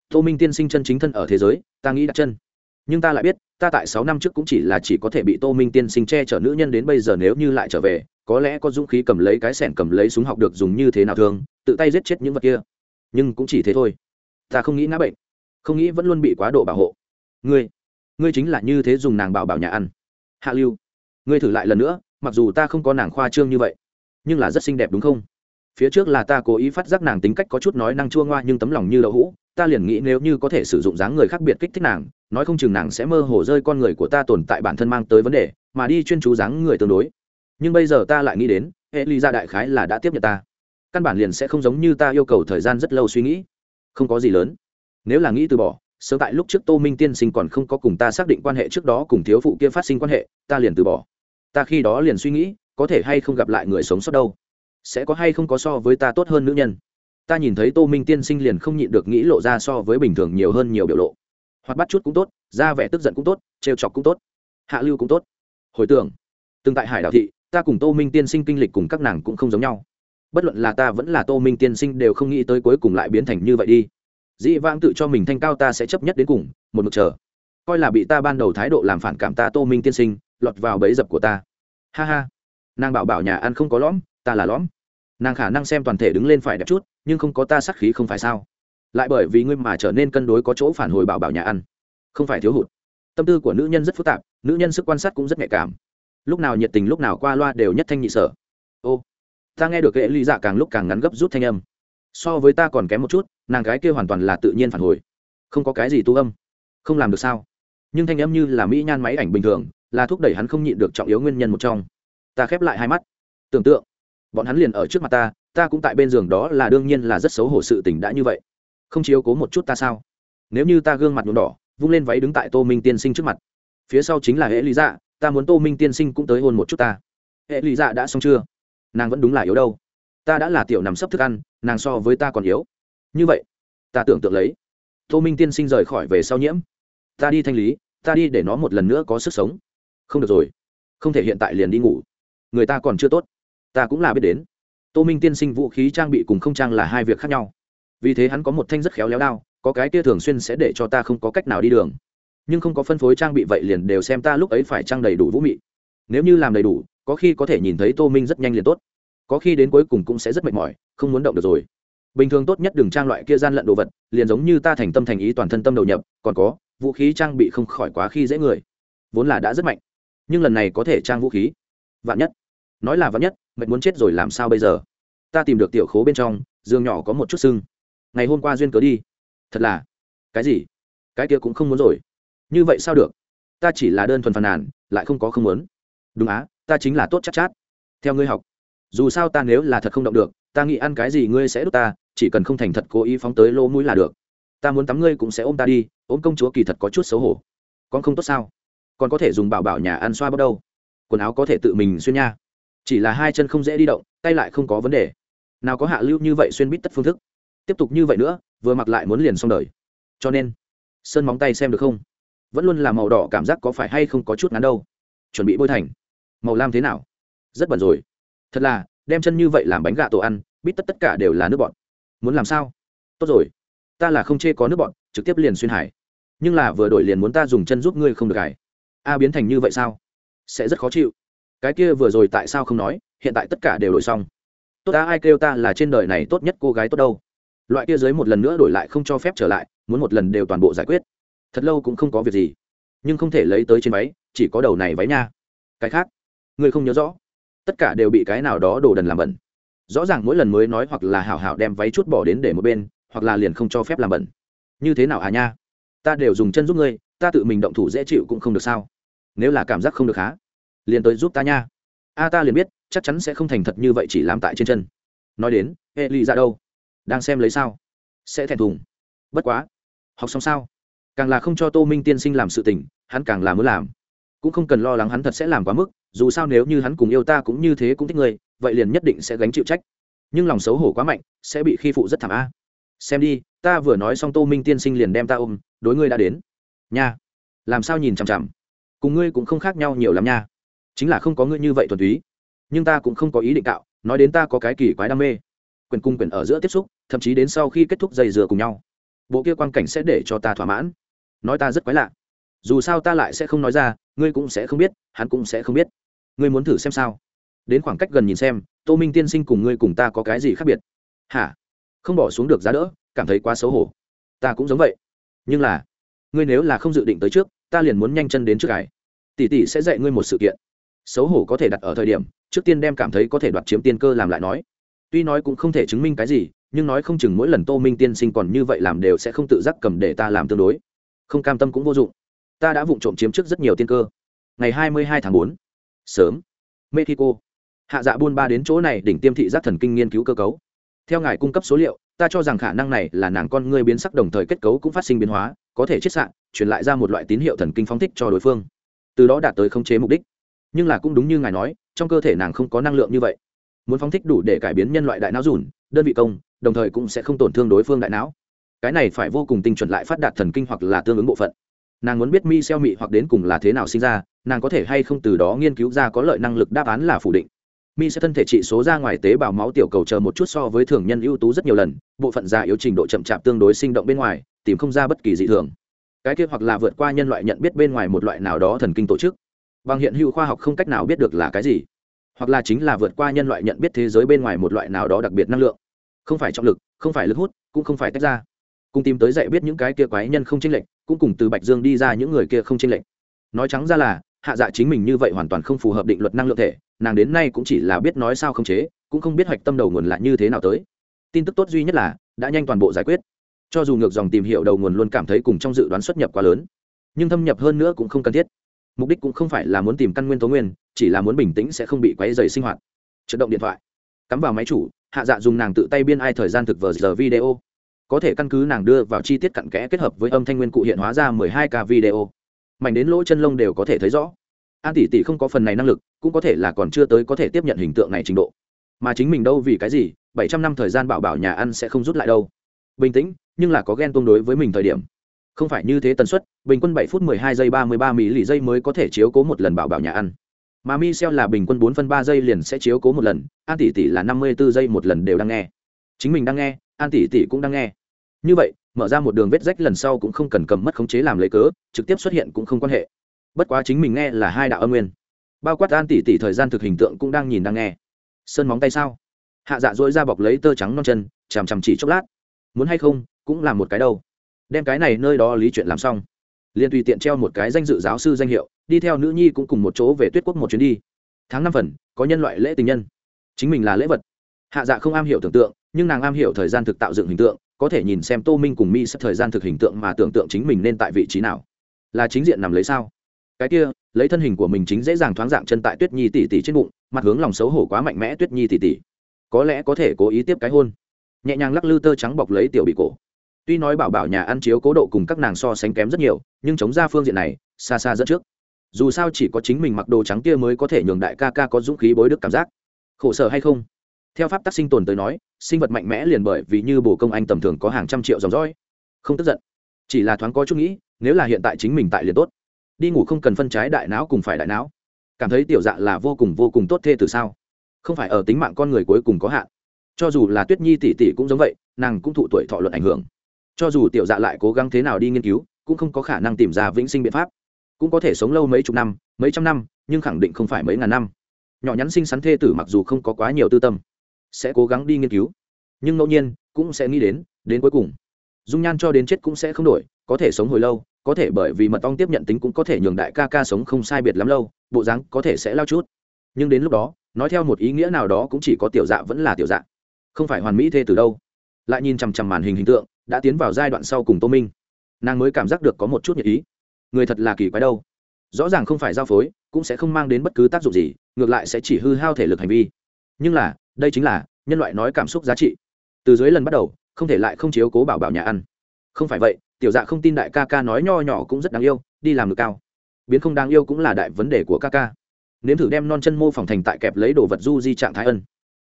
Tô minh tiên sinh chân chính thân ở thế giới, ta nghĩ đặt chân nhưng ta lại biết ta tại sáu năm trước cũng chỉ là chỉ có thể bị tô minh tiên sinh che chở nữ nhân đến bây giờ nếu như lại trở về có lẽ có dũng khí cầm lấy cái sẻn cầm lấy súng học được dùng như thế nào thường, tự tay giết chết những vật kia. Nhưng cũng chỉ thế thôi. Ta không nghĩ ngã bệnh không nghĩ vẫn luôn bị quá độ bảo hộ. Ngươi ngươi chính là như thế dùng nàng bảo bảo nhà ăn. Hạ lưu ngươi thử lại lần nữa mặc dù ta không có nàng khoa trương như vậy nhưng là rất xinh đẹp đúng không? Phía trước là ta cố ý phát giác nàng tính cách có chút nói năng chua ngoa nhưng tấm lòng như đậu hũ ta liền nghĩ nếu như có thể sử dụng dáng người khác biệt kích thích nàng nói không chừng nàng sẽ mơ hồ rơi con người của ta tồn tại bản thân mang tới vấn đề, mà đi chuyên chú dáng người tương đối. Nhưng bây giờ ta lại nghĩ đến hệ ly ra đại khái là đã tiếp nhận ta. Căn bản liền sẽ không giống như ta yêu cầu thời gian rất lâu suy nghĩ. Không có gì lớn. Nếu là nghĩ từ bỏ, sớm tại lúc trước tô minh tiên sinh còn không có cùng ta xác định quan hệ trước đó cùng thiếu phụ kia phát sinh quan hệ, ta liền từ bỏ. Ta khi đó liền suy nghĩ, có thể hay không gặp lại người sống sót đâu? Sẽ có hay không có so với ta tốt hơn nữ nhân? Ta nhìn thấy tô minh tiên sinh liền không nhịn được nghĩ lộ ra so với bình thường nhiều hơn nhiều biểu lộ hoặc bắt chút cũng tốt ra vẻ tức giận cũng tốt, trêu chọc cũng tốt, hạ lưu cũng tốt. Hồi tưởng, từng tại hải đảo thị, ta cùng tô minh tiên sinh kinh lịch cùng các nàng cũng không giống nhau. Bất luận là ta vẫn là tô minh tiên sinh đều không nghĩ tới cuối cùng lại biến thành như vậy đi. Dĩ vãng tự cho mình thanh cao ta sẽ chấp nhất đến cùng, một mực chờ. Coi là bị ta ban đầu thái độ làm phản cảm ta tô minh tiên sinh, lọt vào bẫy dập của ta. Ha ha. Nàng bảo bảo nhà ăn không có lõm, ta là lõm. Nàng khả năng xem toàn thể đứng lên phải đẹp chút, nhưng không có ta sắc khí không phải sao? Lại bởi vì ngươi mà trở nên cân đối có chỗ phản hồi bảo bảo nhà ăn. Không phải thiếu hụt. Tâm tư của nữ nhân rất phức tạp, nữ nhân sức quan sát cũng rất nhạy cảm. Lúc nào nhiệt tình lúc nào qua loa đều nhất thanh nhị sở. Ô, ta nghe được kệ ly dạ càng lúc càng ngắn gấp rút thanh âm. So với ta còn kém một chút, nàng gái kia hoàn toàn là tự nhiên phản hồi. Không có cái gì tu âm. Không làm được sao? Nhưng thanh âm như là mỹ nhan máy ảnh bình thường, là thúc đẩy hắn không nhịn được trọng yếu nguyên nhân một trong. Ta khép lại hai mắt. Tưởng tượng, bọn hắn liền ở trước mặt ta ta cũng tại bên giường đó là đương nhiên là rất xấu hổ sự tình đã như vậy không chiếu cố một chút ta sao? Nếu như ta gương mặt nhuộm đỏ, vung lên váy đứng tại tô minh tiên sinh trước mặt. Phía sau chính là hệ lý dạ ta muốn tô minh tiên sinh cũng tới hôn một chút ta. Hệ lý dạ đã xong chưa? Nàng vẫn đúng là yếu đâu. Ta đã là tiểu nằm sấp thức ăn, nàng so với ta còn yếu. Như vậy, ta tưởng tượng lấy. Tô minh tiên sinh rời khỏi về sau nhiễm. Ta đi thanh lý, ta đi để nó một lần nữa có sức sống. Không được rồi. Không thể hiện tại liền đi ngủ. Người ta còn chưa tốt. Ta cũng là biết đến. Tô minh tiên sinh vũ khí trang bị cùng không trang là hai việc khác nhau vì thế hắn có một thanh rất khéo léo đao, có cái kia thường xuyên sẽ để cho ta không có cách nào đi đường. Nhưng không có phân phối trang bị vậy liền đều xem ta lúc ấy phải trang đầy đủ vũ mị. Nếu như làm đầy đủ, có khi có thể nhìn thấy tô minh rất nhanh liền tốt. Có khi đến cuối cùng cũng sẽ rất mệt mỏi, không muốn động được rồi. Bình thường tốt nhất đừng trang loại kia gian lận đồ vật, liền giống như ta thành tâm thành ý toàn thân tâm đầu nhập, còn có, vũ khí trang bị không khỏi quá khi dễ người. Vốn là đã rất mạnh, nhưng lần này có thể trang vũ khí. Vạn nhất, nói là vạn nhất, mệt muốn chết rồi làm sao bây giờ? Ta tìm được tiểu khố bên trong, giường nhỏ có một chút sưng ngày hôm qua duyên cớ đi. Thật là. Cái gì? Cái kia cũng không muốn rồi. Như vậy sao được? Ta chỉ là đơn thuần phàn nàn lại không có không muốn. Đúng á ta chính là tốt chắc chát, chát theo ngươi học dù sao ta nếu là thật không động được ta nghĩ ăn cái gì ngươi sẽ đốt ta chỉ cần không thành thật cố ý phóng tới lỗ mũi là được. Ta muốn tắm ngươi cũng sẽ ôm ta đi ôm công chúa kỳ thật có chút xấu hổ. Con không tốt sao? Con có thể dùng bảo bảo nhà ăn xoa bắt đâu. Quần áo có thể tự mình xuyên nha. Chỉ là hai chân không dễ đi động tay lại không có vấn đề. Nào có hạ lưu như vậy xuyên bít tất phương thức tiếp tục như vậy nữa, vừa mặc lại muốn liền xong đời. Cho nên, sơn móng tay xem được không? Vẫn luôn là màu đỏ cảm giác có phải hay không có chút ngắn đâu. Chuẩn bị bôi thành. Màu lam thế nào? Rất bẩn rồi. Thật là, đem chân như vậy làm bánh gà tổ ăn, bít tất tất cả đều là nước bọn muốn làm sao? Tốt rồi. Ta là không chê có nước bọn trực tiếp liền xuyên hải. Nhưng là vừa đổi liền muốn ta dùng chân giúp ngươi không được hải a biến thành như vậy sao? Sẽ rất khó chịu. Cái kia vừa rồi tại sao không nói, hiện tại tất cả đều đổi xong. Tốt ta ai kêu ta là trên đời này tốt nhất cô gái tốt đâu loại kia dưới một lần nữa đổi lại không cho phép trở lại, muốn một lần đều toàn bộ giải quyết. Thật lâu cũng không có việc gì. Nhưng không thể lấy tới trên váy, chỉ có đầu này váy nha. Cái khác ngươi không nhớ rõ. Tất cả đều bị cái nào đó đồ đần làm bẩn. Rõ ràng mỗi lần mới nói hoặc là hảo hảo đem váy chút bỏ đến để một bên, hoặc là liền không cho phép làm bẩn. Như thế nào à nha? Ta đều dùng chân giúp ngươi, ta tự mình động thủ dễ chịu cũng không được sao? Nếu là cảm giác không được há, liền tới giúp ta nha. A, ta liền biết, chắc chắn sẽ không thành thật như vậy chỉ làm tại trên chân. Nói đến hệ lụy ra đâu? Đang xem lấy sao? Sẽ thẹn thùng. Bất quá, học xong sao? Càng là không cho tô minh tiên sinh làm sự tình, hắn càng là muốn làm. Cũng không cần lo lắng hắn thật sẽ làm quá mức, dù sao nếu như hắn cùng yêu ta cũng như thế cũng thích người vậy liền nhất định sẽ gánh chịu trách. Nhưng lòng xấu hổ quá mạnh, sẽ bị khi phụ rất thảm a. Xem đi, ta vừa nói xong tô minh tiên sinh liền đem ta ôm, đối ngươi đã đến. Nha. Làm sao nhìn chằm chằm? Cùng ngươi cũng không khác nhau nhiều lắm nha. Chính là không có ngươi như vậy thuần túy. Nhưng ta cũng không có ý định cạo nói đến ta có cái kỳ quái đam mê. Quyền cung quyền ở giữa tiếp xúc thậm chí đến sau khi kết thúc dây dừa cùng nhau. Bộ kia quan cảnh sẽ để cho ta thỏa mãn. Nói ta rất quái lạ. Dù sao ta lại sẽ không nói ra, ngươi cũng sẽ không biết, hắn cũng sẽ không biết. Ngươi muốn thử xem sao? Đến khoảng cách gần nhìn xem, tô minh tiên sinh cùng ngươi cùng ta có cái gì khác biệt? Hả? Không bỏ xuống được giá đỡ, cảm thấy quá xấu hổ. Ta cũng giống vậy. Nhưng là, ngươi nếu là không dự định tới trước, ta liền muốn nhanh chân đến trước cái. Tỷ tỷ sẽ dạy ngươi một sự kiện. Xấu hổ có thể đặt ở thời điểm, trước tiên đem cảm thấy có thể đoạt chiếm tiên cơ làm lại nói. Tuy nói cũng không thể chứng minh cái gì nhưng nói không chừng mỗi lần tô minh tiên sinh còn như vậy làm đều sẽ không tự giác cầm để ta làm tương đối. Không cam tâm cũng vô dụng. Ta đã vụng trộm chiếm trước rất nhiều tiên cơ. Ngày hai mươi hai tháng bốn, sớm. Mexico. Hạ dạ buôn ba đến chỗ này đỉnh tiêm thị giác thần kinh nghiên cứu cơ cấu. Theo ngài cung cấp số liệu, ta cho rằng khả năng này là nàng con ngươi biến sắc đồng thời kết cấu cũng phát sinh biến hóa, có thể chiết sạn truyền lại ra một loại tín hiệu thần kinh phóng thích cho đối phương. Từ đó đạt tới khống chế mục đích. Nhưng là cũng đúng như ngài nói, trong cơ thể nàng không có năng lượng như vậy muốn phóng thích đủ để cải biến nhân loại đại não dùn, đơn vị công, đồng thời cũng sẽ không tổn thương đối phương đại não. Cái này phải vô cùng tinh chuẩn lại phát đạt thần kinh hoặc là tương ứng bộ phận. Nàng muốn biết mi xeo mị hoặc đến cùng là thế nào sinh ra, nàng có thể hay không từ đó nghiên cứu ra có lợi năng lực đáp án là phủ định. Mi sẽ thân thể trị số ra ngoài tế bào máu tiểu cầu chờ một chút so với thường nhân ưu tú rất nhiều lần, bộ phận già yếu trình độ chậm chạp tương đối sinh động bên ngoài, tìm không ra bất kỳ dị thường. Cái kia hoặc là vượt qua nhân loại nhận biết bên ngoài một loại nào đó thần kinh tổ chức. Bằng hiện hữu khoa học không cách nào biết được là cái gì hoặc là chính là vượt qua nhân loại nhận biết thế giới bên ngoài một loại nào đó đặc biệt năng lượng. Không phải trọng lực, không phải lực hút, cũng không phải tách ra. Cùng tìm tới dạy biết những cái kia quái nhân không chênh lệch, cũng cùng từ bạch dương đi ra những người kia không chênh lệch. Nói trắng ra là, hạ dạ chính mình như vậy hoàn toàn không phù hợp định luật năng lượng thể, nàng đến nay cũng chỉ là biết nói sao không chế, cũng không biết hoạch tâm đầu nguồn là như thế nào tới. Tin tức tốt duy nhất là, đã nhanh toàn bộ giải quyết. Cho dù ngược dòng tìm hiểu đầu nguồn luôn cảm thấy cùng trong dự đoán xuất nhập quá lớn, nhưng thâm nhập hơn nữa cũng không cần thiết mục đích cũng không phải là muốn tìm căn nguyên tố nguyên, chỉ là muốn bình tĩnh sẽ không bị quấy dày sinh hoạt. Chất động điện thoại. Cắm vào máy chủ, hạ dạ dùng nàng tự tay biên ai thời gian thực vờ giờ video. Có thể căn cứ nàng đưa vào chi tiết cặn kẽ kết hợp với âm thanh nguyên cụ hiện hóa ra 12 k video. Mảnh đến lỗ chân lông đều có thể thấy rõ. An tỷ tỷ không có phần này năng lực, cũng có thể là còn chưa tới có thể tiếp nhận hình tượng này trình độ. Mà chính mình đâu vì cái gì, bảy trăm năm thời gian bảo bảo nhà ăn sẽ không rút lại đâu. Bình tĩnh, nhưng là có ghen tương đối với mình thời điểm không phải như thế tần suất, bình quân bảy phút mười hai giây ba mươi ba mỹ lì giây mới có thể chiếu cố một lần bảo bảo nhà ăn. Mà michel là bình quân bốn phân ba giây liền sẽ chiếu cố một lần, an tỷ tỷ là năm mươi bốn giây một lần đều đang nghe. Chính mình đang nghe, an tỷ tỷ cũng đang nghe. Như vậy, mở ra một đường vết rách lần sau cũng không cần cầm mất khống chế làm lấy cớ, trực tiếp xuất hiện cũng không quan hệ. Bất quá chính mình nghe là hai đạo âm nguyên. Bao quát an tỷ tỷ thời gian thực hình tượng cũng đang nhìn đang nghe. Sơn móng tay sao? Hạ dạ dỗi ra bọc lấy tơ trắng non chân, chằm chằm chỉ chốc lát. Muốn hay không, cũng là một cái đâu đem cái này nơi đó lý chuyện làm xong. Liền tùy tiện treo một cái danh dự giáo sư danh hiệu, đi theo nữ nhi cũng cùng một chỗ về tuyết quốc một chuyến đi. Tháng năm phần, có nhân loại lễ tình nhân. Chính mình là lễ vật. Hạ dạ không am hiểu tưởng tượng, nhưng nàng am hiểu thời gian thực tạo dựng hình tượng, có thể nhìn xem tô minh cùng mi sắp thời gian thực hình tượng mà tưởng tượng chính mình nên tại vị trí nào. Là chính diện nằm lấy sao? Cái kia, lấy thân hình của mình chính dễ dàng thoáng dạng chân tại tuyết nhi tỷ tỷ trên bụng, mặt hướng lòng xấu hổ quá mạnh mẽ tuyết nhi tỷ tỷ. Có lẽ có thể cố ý tiếp cái hôn. Nhẹ nhàng lắc lư tơ trắng bọc lấy tiểu bị cổ tuy nói bảo bảo nhà ăn chiếu cố độ cùng các nàng so sánh kém rất nhiều, nhưng chống ra phương diện này, xa xa dẫn trước. Dù sao chỉ có chính mình mặc đồ trắng kia mới có thể nhường đại ca ca có dũng khí bối đức cảm giác. Khổ sở hay không? Theo pháp tắc sinh tồn tới nói, sinh vật mạnh mẽ liền bởi vì như bồ công anh tầm thường có hàng trăm triệu dòng dõi. Không tức giận. Chỉ là thoáng có chút nghĩ, nếu là hiện tại chính mình tại liền tốt. Đi ngủ không cần phân trái đại não cùng phải đại não. Cảm thấy tiểu dạ là vô cùng vô cùng tốt thê từ sao? Không phải ở tính mạng con người cuối cùng có hạn. Cho dù là tuyết nhi tỷ tỷ cũng giống vậy, nàng cũng thụ tuổi thọ luận ảnh hưởng cho dù tiểu dạ lại cố gắng thế nào đi nghiên cứu, cũng không có khả năng tìm ra vĩnh sinh biện pháp. Cũng có thể sống lâu mấy chục năm, mấy trăm năm, nhưng khẳng định không phải mấy ngàn năm. Nhỏ nhắn sinh sắn thê tử mặc dù không có quá nhiều tư tâm, sẽ cố gắng đi nghiên cứu. Nhưng ngẫu nhiên, cũng sẽ nghĩ đến đến cuối cùng. Dung nhan cho đến chết cũng sẽ không đổi, có thể sống hồi lâu, có thể bởi vì mật ong tiếp nhận tính cũng có thể nhường đại ca ca sống không sai biệt lắm lâu, bộ dáng có thể sẽ lao chút. Nhưng đến lúc đó, nói theo một ý nghĩa nào đó cũng chỉ có tiểu dạ vẫn là tiểu dạ. Không phải hoàn mỹ thê từ đâu. Lại nhìn chằm chằm màn hình hình tượng đã tiến vào giai đoạn sau cùng tô minh. Nàng mới cảm giác được có một chút nhiệt ý. Người thật là kỳ quái đâu. Rõ ràng không phải giao phối, cũng sẽ không mang đến bất cứ tác dụng gì, ngược lại sẽ chỉ hư hao thể lực hành vi. Nhưng là, đây chính là nhân loại nói cảm xúc giá trị. Từ dưới lần bắt đầu, không thể lại không chiếu cố bảo bảo nhà ăn. Không phải vậy, tiểu dạ không tin đại ca ca nói nho nhỏ cũng rất đáng yêu, đi làm được cao. Biến không đáng yêu cũng là đại vấn đề của ca ca. Nếm thử đem non chân mô phỏng thành tại kẹp lấy đồ vật du di trạng thái ân.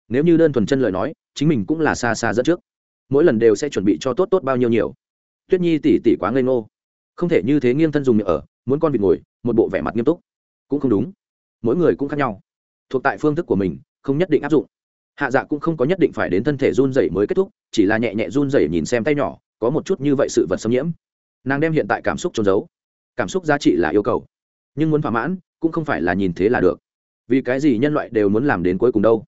Nếu như đơn thuần chân lời nói, chính mình cũng là xa xa dẫn trước mỗi lần đều sẽ chuẩn bị cho tốt tốt bao nhiêu nhiều. Tuyết nhi tỉ tỉ quá ngây ngô. Không thể như thế nghiêng thân dùng miệng ở, muốn con vịt ngồi, một bộ vẻ mặt nghiêm túc. Cũng không đúng. Mỗi người cũng khác nhau. Thuộc tại phương thức của mình, không nhất định áp dụng. Hạ dạ cũng không có nhất định phải đến thân thể run rẩy mới kết thúc, chỉ là nhẹ nhẹ run rẩy nhìn xem tay nhỏ, có một chút như vậy sự vật xâm nhiễm. Nàng đem hiện tại cảm xúc trốn giấu. Cảm xúc giá trị là yêu cầu. Nhưng muốn thỏa mãn, cũng không phải là nhìn thế là được. Vì cái gì nhân loại đều muốn làm đến cuối cùng đâu?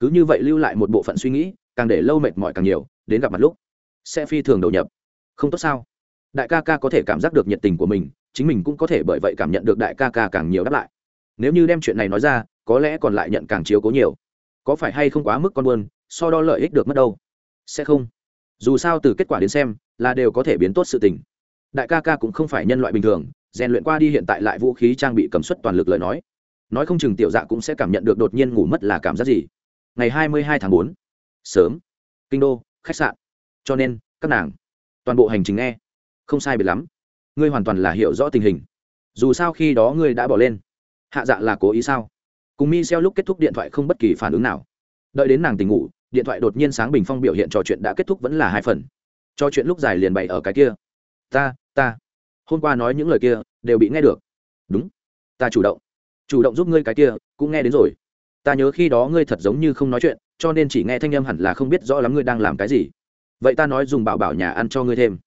Cứ như vậy lưu lại một bộ phận suy nghĩ, càng để lâu mệt mỏi càng nhiều đến gặp mặt lúc, sẽ phi thường đầu nhập. Không tốt sao? Đại ca ca có thể cảm giác được nhiệt tình của mình, chính mình cũng có thể bởi vậy cảm nhận được đại ca ca càng nhiều đáp lại. Nếu như đem chuyện này nói ra, có lẽ còn lại nhận càng chiếu cố nhiều. Có phải hay không quá mức con buôn so đo lợi ích được mất đâu? Sẽ không. Dù sao từ kết quả đến xem, là đều có thể biến tốt sự tình. Đại ca ca cũng không phải nhân loại bình thường, rèn luyện qua đi hiện tại lại vũ khí trang bị cầm suất toàn lực lời nói. Nói không chừng tiểu dạ cũng sẽ cảm nhận được đột nhiên ngủ mất là cảm giác gì. Ngày hai mươi hai tháng bốn. Sớm. Kinh đô khách sạn. Cho nên, các nàng, toàn bộ hành trình nghe, không sai biệt lắm. Ngươi hoàn toàn là hiểu rõ tình hình. Dù sao khi đó ngươi đã bỏ lên. Hạ dạ là cố ý sao? Cùng mi xeo lúc kết thúc điện thoại không bất kỳ phản ứng nào. Đợi đến nàng tỉnh ngủ, điện thoại đột nhiên sáng bình phong biểu hiện trò chuyện đã kết thúc vẫn là hai phần. Trò chuyện lúc dài liền bày ở cái kia. Ta ta. Hôm qua nói những lời kia, đều bị nghe được. Đúng. Ta chủ động. Chủ động giúp ngươi cái kia, cũng nghe đến rồi. Ta nhớ khi đó ngươi thật giống như không nói chuyện cho nên chỉ nghe thanh âm hẳn là không biết rõ lắm ngươi đang làm cái gì. Vậy ta nói dùng bảo bảo nhà ăn cho ngươi thêm.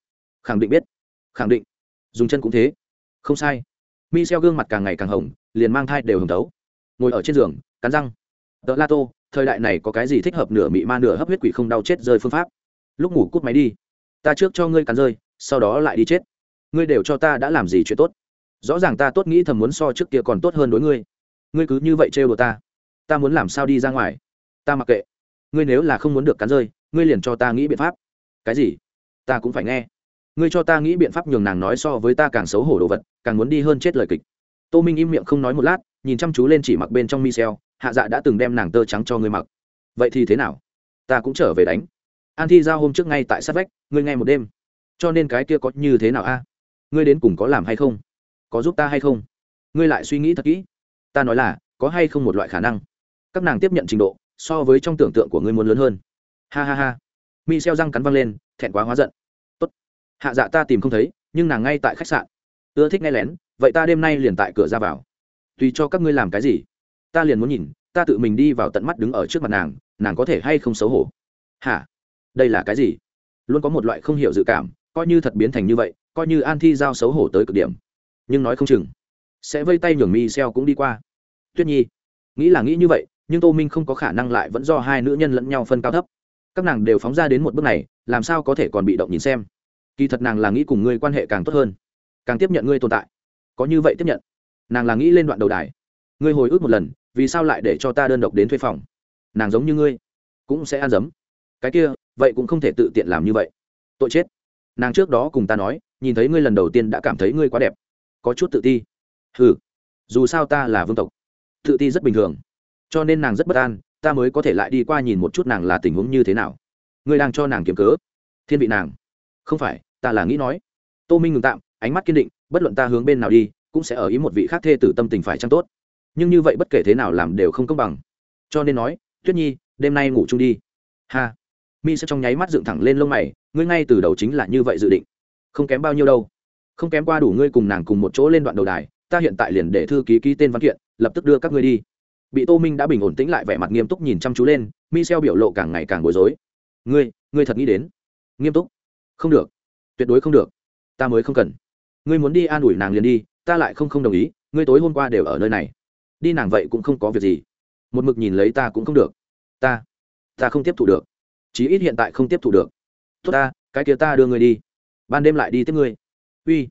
Khẳng định biết. Khẳng định. Dùng chân cũng thế. Không sai. Mi xeo gương mặt càng ngày càng hồng, liền mang thai đều hồng tấu. Ngồi ở trên giường, cắn răng. Tờ la tô, thời đại này có cái gì thích hợp nửa mị ma nửa hấp huyết quỷ không đau chết rơi phương pháp? Lúc ngủ cút máy đi. Ta trước cho ngươi cắn rơi, sau đó lại đi chết. Ngươi đều cho ta đã làm gì chuyện tốt? Rõ ràng ta tốt nghĩ thầm muốn so trước kia còn tốt hơn đối ngươi. Ngươi cứ như vậy trêu đồ ta. Ta muốn làm sao đi ra ngoài? Ta mặc kệ. Ngươi nếu là không muốn được cắn rơi, ngươi liền cho ta nghĩ biện pháp. Cái gì? Ta cũng phải nghe. Ngươi cho ta nghĩ biện pháp nhường nàng nói so với ta càng xấu hổ đồ vật, càng muốn đi hơn chết lời kịch. Tô minh im miệng không nói một lát, nhìn chăm chú lên chỉ mặc bên trong mi xèo hạ dạ đã từng đem nàng tơ trắng cho ngươi mặc. Vậy thì thế nào? Ta cũng trở về đánh. An thi giao hôm trước ngay tại sát vách, ngươi nghe một đêm. Cho nên cái kia có như thế nào a? Ngươi đến cùng có làm hay không? Có giúp ta hay không? Ngươi lại suy nghĩ thật kỹ. Ta nói là, có hay không một loại khả năng? Các nàng tiếp nhận trình độ so với trong tưởng tượng của ngươi muốn lớn hơn. Ha ha ha. Mi xeo răng cắn văng lên, thẹn quá hóa giận. Tốt. hạ dạ ta tìm không thấy, nhưng nàng ngay tại khách sạn. Ưa thích nghe lén, vậy ta đêm nay liền tại cửa ra vào. Tùy cho các ngươi làm cái gì? Ta liền muốn nhìn, ta tự mình đi vào tận mắt đứng ở trước mặt nàng nàng có thể hay không xấu hổ? Hả? Đây là cái gì? Luôn có một loại không hiểu dự cảm, coi như thật biến thành như vậy, coi như an thi giao xấu hổ tới cực điểm. Nhưng nói không chừng, sẽ vây tay nhường mi xeo cũng đi qua. Tuyết nhi, nghĩ là nghĩ như vậy nhưng tô minh không có khả năng lại vẫn do hai nữ nhân lẫn nhau phân cao thấp. Các nàng đều phóng ra đến một bước này, làm sao có thể còn bị động nhìn xem? Kỳ thật nàng là nghĩ cùng ngươi quan hệ càng tốt hơn. Càng tiếp nhận ngươi tồn tại. Có như vậy tiếp nhận. Nàng là nghĩ lên đoạn đầu đài. Ngươi hồi ức một lần, vì sao lại để cho ta đơn độc đến thuê phòng? Nàng giống như ngươi, cũng sẽ ăn dấm. Cái kia, vậy cũng không thể tự tiện làm như vậy. Tội chết. Nàng trước đó cùng ta nói, nhìn thấy ngươi lần đầu tiên đã cảm thấy ngươi quá đẹp. Có chút tự ti. Ừ dù sao ta là vương tộc. Tự ti rất bình thường cho nên nàng rất bất an, ta mới có thể lại đi qua nhìn một chút nàng là tình huống như thế nào. Ngươi đang cho nàng kiếm cớ. Thiên vị nàng. Không phải, ta là nghĩ nói. Tô minh ngừng tạm, ánh mắt kiên định, bất luận ta hướng bên nào đi, cũng sẽ ở ý một vị khác thê tử tâm tình phải chăng tốt. Nhưng như vậy bất kể thế nào làm đều không công bằng. Cho nên nói, tuyết nhi, đêm nay ngủ chung đi. Ha. Mi sẽ trong nháy mắt dựng thẳng lên lông mày, ngươi ngay từ đầu chính là như vậy dự định. Không kém bao nhiêu đâu. Không kém qua đủ ngươi cùng nàng cùng một chỗ lên đoạn đầu đài, ta hiện tại liền để thư ký ký tên văn kiện, lập tức đưa các ngươi đi bị tô minh đã bình ổn tĩnh lại vẻ mặt nghiêm túc nhìn chăm chú lên, michel biểu lộ càng ngày càng bối rối. Ngươi ngươi thật nghĩ đến? Nghiêm túc. Không được. Tuyệt đối không được. Ta mới không cần. Ngươi muốn đi an ủi nàng liền đi, ta lại không không đồng ý, ngươi tối hôm qua đều ở nơi này. Đi nàng vậy cũng không có việc gì. Một mực nhìn lấy ta cũng không được. Ta ta không tiếp thu được. Chí ít hiện tại không tiếp thu được. Tốt ta, cái kia ta đưa ngươi đi. Ban đêm lại đi tiếp ngươi. Uy,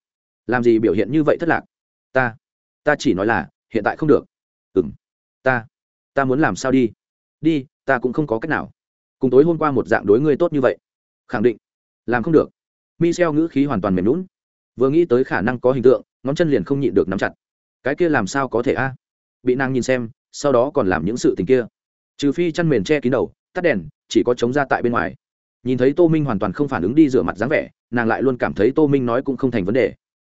làm gì biểu hiện như vậy thất lạc? Ta ta chỉ nói là, hiện tại không được. Ừng ta ta muốn làm sao đi? Đi, ta cũng không có cách nào. Cùng tối hôm qua một dạng đối ngươi tốt như vậy. Khẳng định, làm không được. Michel ngữ khí hoàn toàn mềm lún vừa nghĩ tới khả năng có hình tượng, ngón chân liền không nhịn được nắm chặt. Cái kia làm sao có thể a? Bị nàng nhìn xem, sau đó còn làm những sự tình kia. Trừ phi chăn mền che kín đầu, tắt đèn, chỉ có chống ra tại bên ngoài. Nhìn thấy tô minh hoàn toàn không phản ứng đi rửa mặt dáng vẻ, nàng lại luôn cảm thấy tô minh nói cũng không thành vấn đề.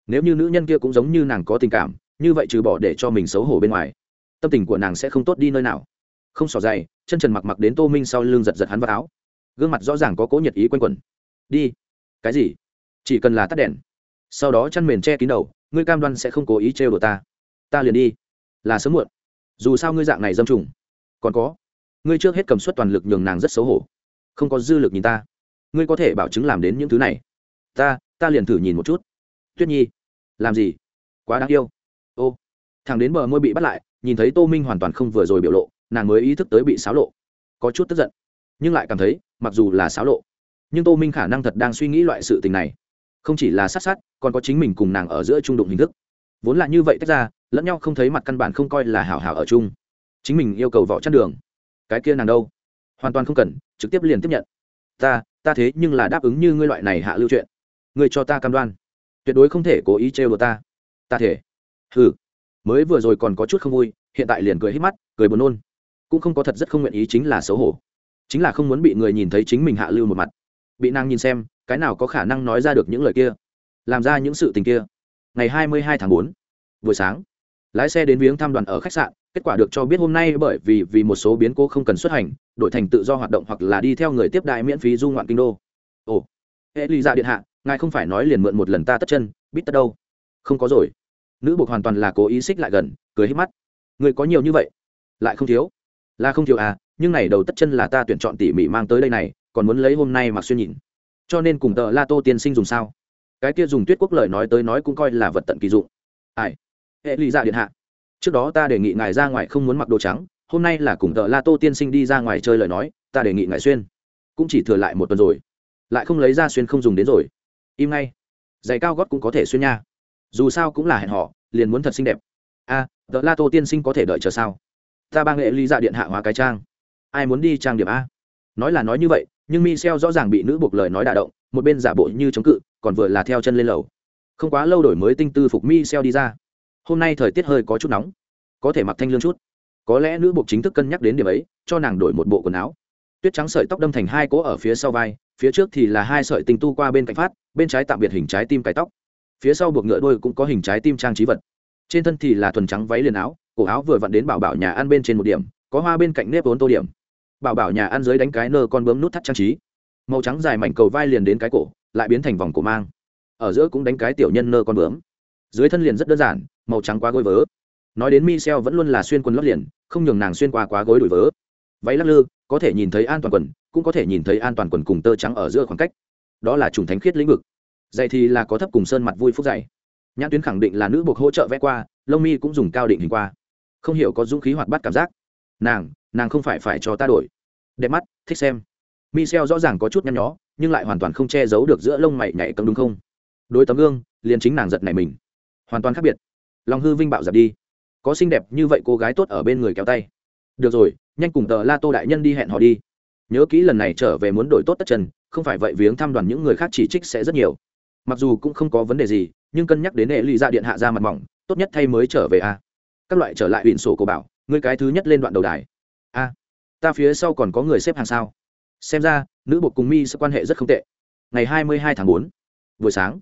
Nếu như nữ nhân kia cũng giống như nàng có tình cảm, như vậy trừ bỏ để cho mình xấu hổ bên ngoài tâm tình của nàng sẽ không tốt đi nơi nào. Không xỏ dày, chân trần mặc mặc đến tô minh sau lưng giật giật hắn vào áo. Gương mặt rõ ràng có cố nhiệt ý quanh quẩn. Đi. Cái gì? Chỉ cần là tắt đèn. Sau đó chăn mền che kín đầu, ngươi cam đoan sẽ không cố ý trêu đồ ta. Ta liền đi. Là sớm muộn. Dù sao ngươi dạng này dâm trùng. Còn có. Ngươi trước hết cầm suất toàn lực nhường nàng rất xấu hổ. Không có dư lực nhìn ta. Ngươi có thể bảo chứng làm đến những thứ này. Ta ta liền thử nhìn một chút. Tuyết nhi. Làm gì? Quá đáng yêu. Ô. Thằng đến bờ môi bị bắt lại nhìn thấy tô minh hoàn toàn không vừa rồi biểu lộ, nàng mới ý thức tới bị xáo lộ. Có chút tức giận, nhưng lại cảm thấy, mặc dù là xáo lộ, nhưng tô minh khả năng thật đang suy nghĩ loại sự tình này. Không chỉ là sát sát, còn có chính mình cùng nàng ở giữa trung đụng hình thức. Vốn là như vậy tách ra, lẫn nhau không thấy mặt căn bản không coi là hảo hảo ở chung. Chính mình yêu cầu vỏ chăn đường. Cái kia nàng đâu? Hoàn toàn không cần, trực tiếp liền tiếp nhận. Ta ta thế nhưng là đáp ứng như ngươi loại này hạ lưu chuyện. Ngươi cho ta cam đoan. Tuyệt đối không thể cố ý trêu đồ ta. Ta thể. Hừ mới vừa rồi còn có chút không vui, hiện tại liền cười hết mắt, cười buồn nôn. Cũng không có thật rất không nguyện ý chính là xấu hổ. Chính là không muốn bị người nhìn thấy chính mình hạ lưu một mặt. Bị nàng nhìn xem, cái nào có khả năng nói ra được những lời kia? Làm ra những sự tình kia. Ngày hai mươi hai tháng bốn, buổi sáng, lái xe đến viếng thăm đoàn ở khách sạn, kết quả được cho biết hôm nay bởi vì vì một số biến cố không cần xuất hành, đổi thành tự do hoạt động hoặc là đi theo người tiếp đại miễn phí du ngoạn kinh đô. Ồ hệ ly ra điện hạ, ngài không phải nói liền mượn một lần ta tất chân, biết tất đâu? Không có rồi nữ buộc hoàn toàn là cố ý xích lại gần, cười hết mắt. Người có nhiều như vậy? Lại không thiếu. Là không thiếu à nhưng này đầu tất chân là ta tuyển chọn tỉ mỉ mang tới đây này, còn muốn lấy hôm nay mặc xuyên nhìn. Cho nên cùng tờ la tô tiên sinh dùng sao? Cái kia dùng tuyết quốc lời nói tới nói cũng coi là vật tận kỳ dụng. Ai? Hệ lý ra dạ điện hạ. Trước đó ta đề nghị ngài ra ngoài không muốn mặc đồ trắng, hôm nay là cùng tờ la tô tiên sinh đi ra ngoài chơi lời nói, ta đề nghị ngài xuyên. Cũng chỉ thừa lại một tuần rồi. Lại không lấy ra xuyên không dùng đến rồi. Im ngay. Giày cao gót cũng có thể xuyên nha dù sao cũng là hẹn họ liền muốn thật xinh đẹp a tờ la tô tiên sinh có thể đợi chờ sao ta ba nghệ lý dạ điện hạ hóa cái trang ai muốn đi trang điểm a nói là nói như vậy nhưng Michel rõ ràng bị nữ buộc lời nói đả động, một bên giả bộ như chống cự, còn vừa là theo chân lên lầu. Không quá lâu đổi mới tinh tư phục Michel đi ra. Hôm nay thời tiết hơi có chút nóng, có thể mặc thanh lương chút. Có lẽ nữ buộc chính thức cân nhắc đến điểm ấy, cho nàng đổi một bộ quần áo. Tuyết trắng sợi tóc đâm thành hai cỗ ở phía sau vai, phía trước thì là hai sợi tinh tu qua bên cạnh phát, bên trái tạm biệt hình trái tim cái tóc. Phía sau buộc ngựa đuôi cũng có hình trái tim trang trí vật. Trên thân thì là thuần trắng váy liền áo, cổ áo vừa vặn đến bảo bảo nhà ăn bên trên một điểm, có hoa bên cạnh nếp vốn tô điểm. Bảo bảo nhà ăn dưới đánh cái nơ con bướm nút thắt trang trí. Màu trắng dài mảnh cầu vai liền đến cái cổ lại biến thành vòng cổ mang. Ở giữa cũng đánh cái tiểu nhân nơ con bướm. Dưới thân liền rất đơn giản màu trắng quá gối vớ. Nói đến michel vẫn luôn là xuyên quần lót liền không nhường nàng xuyên qua quá gối đuổi vớ. Váy lắc lư có thể nhìn thấy an toàn quần cũng có thể nhìn thấy an toàn quần cùng tơ trắng ở giữa khoảng cách. Đó là trùng thánh khiết lĩnh vực dạy thì là có thấp cùng sơn mặt vui phúc dạy nhãn tuyến khẳng định là nữ buộc hỗ trợ vẽ qua, lông mi cũng dùng cao định hình qua. Không hiểu có dũng khí hoạt bắt cảm giác. Nàng nàng không phải phải cho ta đổi. Đẹp mắt, thích xem. Michel rõ ràng có chút nhăn nhó, nhưng lại hoàn toàn không che giấu được giữa lông mày nhảy cấm đúng không? Đối tấm gương, liền chính nàng giật này mình. Hoàn toàn khác biệt. Lòng hư vinh bạo giật đi. Có xinh đẹp như vậy cô gái tốt ở bên người kéo tay. Được rồi, nhanh cùng tờ la tô đại nhân đi hẹn họ đi. Nhớ kỹ lần này trở về muốn đổi tốt tất trần không phải vậy viếng thăm đoàn những người khác chỉ trích sẽ rất nhiều mặc dù cũng không có vấn đề gì, nhưng cân nhắc đến hệ lụy ra điện hạ ra mặt mỏng, tốt nhất thay mới trở về a. Các loại trở lại biển sổ cổ bảo người cái thứ nhất lên đoạn đầu đài. A. Ta phía sau còn có người xếp hàng sao? Xem ra, nữ bộ cùng mi sẽ quan hệ rất không tệ. Ngày hai mươi hai tháng bốn, buổi sáng,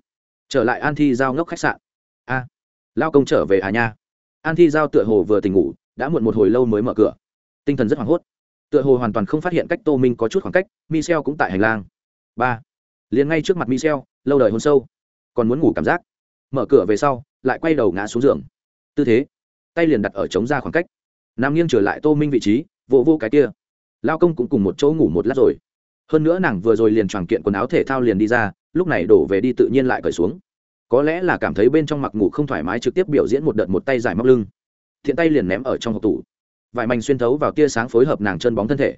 trở lại an thi giao ngốc khách sạn. A. Lao công trở về à nha. An thi giao tựa hồ vừa tỉnh ngủ, đã muộn một hồi lâu mới mở cửa. Tinh thần rất hoảng hốt. Tựa hồ hoàn toàn không phát hiện cách tô minh có chút khoảng cách, michel cũng tại hành lang. Ba. Liền ngay trước mặt michel lâu đời hôn sâu, còn muốn ngủ cảm giác. Mở cửa về sau, lại quay đầu ngã xuống giường. Tư thế, tay liền đặt ở chống ra khoảng cách. Nam nghiêng trở lại tô minh vị trí vô vô cái kia. Lao công cũng cùng một chỗ ngủ một lát rồi. Hơn nữa nàng vừa rồi liền tròn kiện quần áo thể thao liền đi ra, lúc này đổ về đi tự nhiên lại cởi xuống. Có lẽ là cảm thấy bên trong mặc ngủ không thoải mái trực tiếp biểu diễn một đợt một tay dài móc lưng. Thiện tay liền ném ở trong hộp tủ. Vải mảnh xuyên thấu vào tia sáng phối hợp nàng chân bóng thân thể.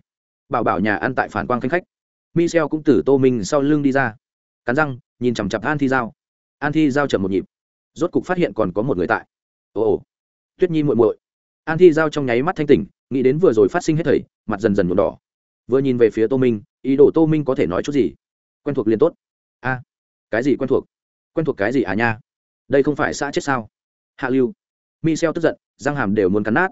Bảo bảo nhà ăn tại phản quang khanh khách. Michel cũng từ tô minh sau lưng đi ra cắn răng, nhìn chằm chặp an thi giao. An thi giao chậm một nhịp. Rốt cục phát hiện còn có một người tại. Ồ ồ. Tuyết nhi muội muội. An thi giao trong nháy mắt thanh tỉnh, nghĩ đến vừa rồi phát sinh hết thầy, mặt dần dần nhuộm đỏ. Vừa nhìn về phía tô minh, ý đồ tô minh có thể nói chút gì? Quen thuộc liền tốt. A. Cái gì quen thuộc? Quen thuộc cái gì à nha? Đây không phải xã chết sao? Hạ lưu. Mi xeo tức giận, răng hàm đều muốn cắn nát.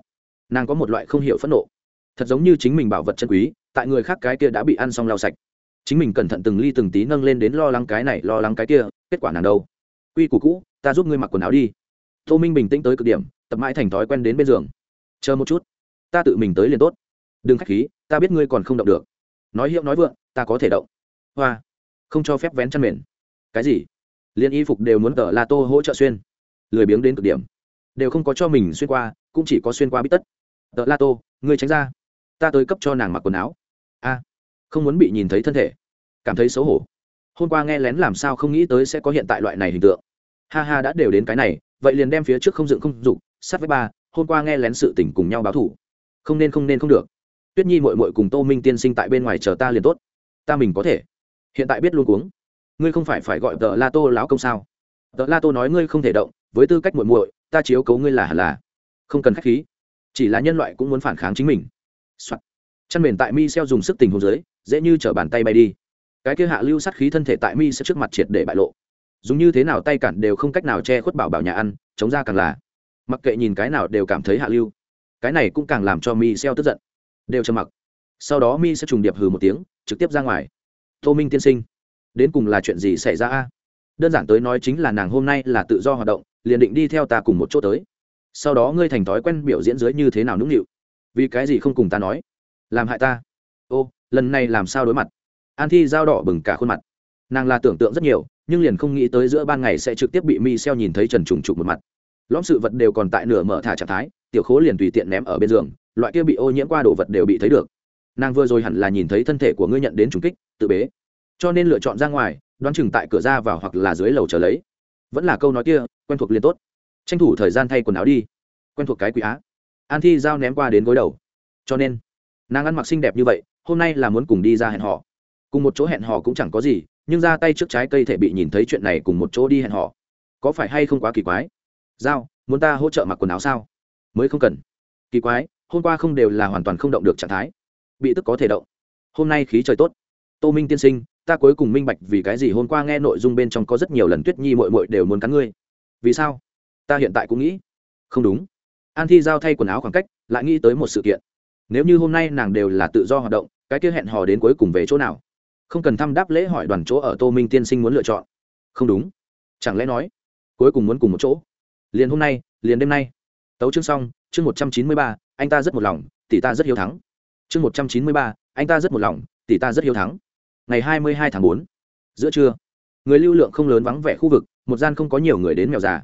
Nàng có một loại không hiểu phẫn nộ. Thật giống như chính mình bảo vật chân quý, tại người khác cái kia đã bị ăn xong lau sạch chính mình cẩn thận từng ly từng tí nâng lên đến lo lắng cái này, lo lắng cái kia, kết quả nàng đâu? Quy củ cũ, ta giúp ngươi mặc quần áo đi. Tô minh bình tĩnh tới cực điểm, tập mãi thành thói quen đến bên giường. Chờ một chút, ta tự mình tới liền tốt. Đừng k h á c h khí, ta biết ngươi còn không động được. Nói hiệu nói vượng, ta có thể động. Hoa, không cho phép vén chăn mền. Cái gì? Liên y phục đều muốn tờ la tô hỗ trợ xuyên. Lười biếng đến cực điểm. Đều không có cho mình xuyên qua, cũng chỉ có xuyên qua bít tất. Tờ la tô, ngươi tránh ra. Ta tới cấp cho nàng mặc quần áo. A không muốn bị nhìn thấy thân thể, cảm thấy xấu hổ. Hôm qua nghe lén làm sao không nghĩ tới sẽ có hiện tại loại này hình tượng. Ha ha, đã đều đến cái này, vậy liền đem phía trước không dựng không dục, sát với ba, hôm qua nghe lén sự tình cùng nhau báo thủ. Không nên không nên không được. Tuyết nhi mội mội cùng tô minh tiên sinh tại bên ngoài chờ ta liền tốt. Ta mình có thể. Hiện tại biết luôn cuống. Ngươi không phải phải gọi tờ la tô láo công sao? Tờ la tô nói ngươi không thể động, với tư cách muội muội, ta chiếu cấu ngươi là hẳn là. Không cần k h á c h khí. Chỉ là nhân loại cũng muốn phản kháng chính mình、Soạn. chăn mền tại mi xeo dùng sức tình hồ dưới dễ như chở bàn tay bay đi. Cái kia hạ lưu sát khí thân thể tại mi sẽ trước mặt triệt để bại lộ. Dùng như thế nào tay cản đều không cách nào che khuất bảo bảo nhà ăn, chống ra càng là. Mặc kệ nhìn cái nào đều cảm thấy hạ lưu. Cái này cũng càng làm cho mi xeo tức giận. Đều trầm mặc. Sau đó mi sẽ trùng điệp hừ một tiếng, trực tiếp ra ngoài. Tô minh tiên sinh, đến cùng là chuyện gì xảy ra a? Đơn giản tới nói chính là nàng hôm nay là tự do hoạt động, liền định đi theo ta cùng một chỗ tới. Sau đó ngươi thành thói quen biểu diễn dưới như thế nào nũng nịu? Vì cái gì không cùng ta nói? Làm hại ta. Ô lần này làm sao đối mặt? An thi dao đỏ bừng cả khuôn mặt. Nàng là tưởng tượng rất nhiều, nhưng liền không nghĩ tới giữa ban ngày sẽ trực tiếp bị mi xeo nhìn thấy trần trùng trục một mặt. Lõm sự vật đều còn tại nửa mở thả trạng thái, tiểu khố liền tùy tiện ném ở bên giường, loại kia bị ô nhiễm qua đồ vật đều bị thấy được. Nàng vừa rồi hẳn là nhìn thấy thân thể của ngươi nhận đến trùng kích, tự bế. Cho nên lựa chọn ra ngoài, đoán chừng tại cửa ra vào hoặc là dưới lầu trở lấy. Vẫn là câu nói kia, quen thuộc liền tốt. Tranh thủ thời gian thay quần áo đi. Quen thuộc cái quỷ á. An thi giao ném qua đến gối đầu. Cho nên, nàng ăn mặc xinh đẹp như vậy hôm nay là muốn cùng đi ra hẹn họ cùng một chỗ hẹn họ cũng chẳng có gì, nhưng ra tay trước trái cây thể bị nhìn thấy chuyện này cùng một chỗ đi hẹn họ có phải hay không quá kỳ quái? Giao, muốn ta hỗ trợ mặc quần áo sao? Mới không cần. Kỳ quái, hôm qua không đều là hoàn toàn không động được trạng thái. Bị tức có thể động. Hôm nay khí trời tốt. Tô minh tiên sinh, ta cuối cùng minh bạch vì cái gì hôm qua nghe nội dung bên trong có rất nhiều lần tuyết nhi mội mội đều muốn cắn ngươi. Vì sao? Ta hiện tại cũng nghĩ. Không đúng. An thi giao thay quần áo khoảng cách, lại nghĩ tới một sự kiện. Nếu như hôm nay nàng đều là tự do hoạt động cái kia hẹn hò đến cuối cùng về chỗ nào? Không cần thăm đáp lễ hỏi đoàn chỗ ở tô minh tiên sinh muốn lựa chọn. Không đúng. Chẳng lẽ nói, cuối cùng muốn cùng một chỗ? Liền hôm nay, liền đêm nay. Tấu chương xong, chương một trăm chín mươi ba, anh ta rất một lòng, tỷ ta rất hiếu thắng. Chương một trăm chín mươi ba, anh ta rất một lòng, tỷ ta rất hiếu thắng. Ngày hai mươi hai tháng bốn, giữa trưa, người lưu lượng không lớn vắng vẻ khu vực, một gian không có nhiều người đến mèo già.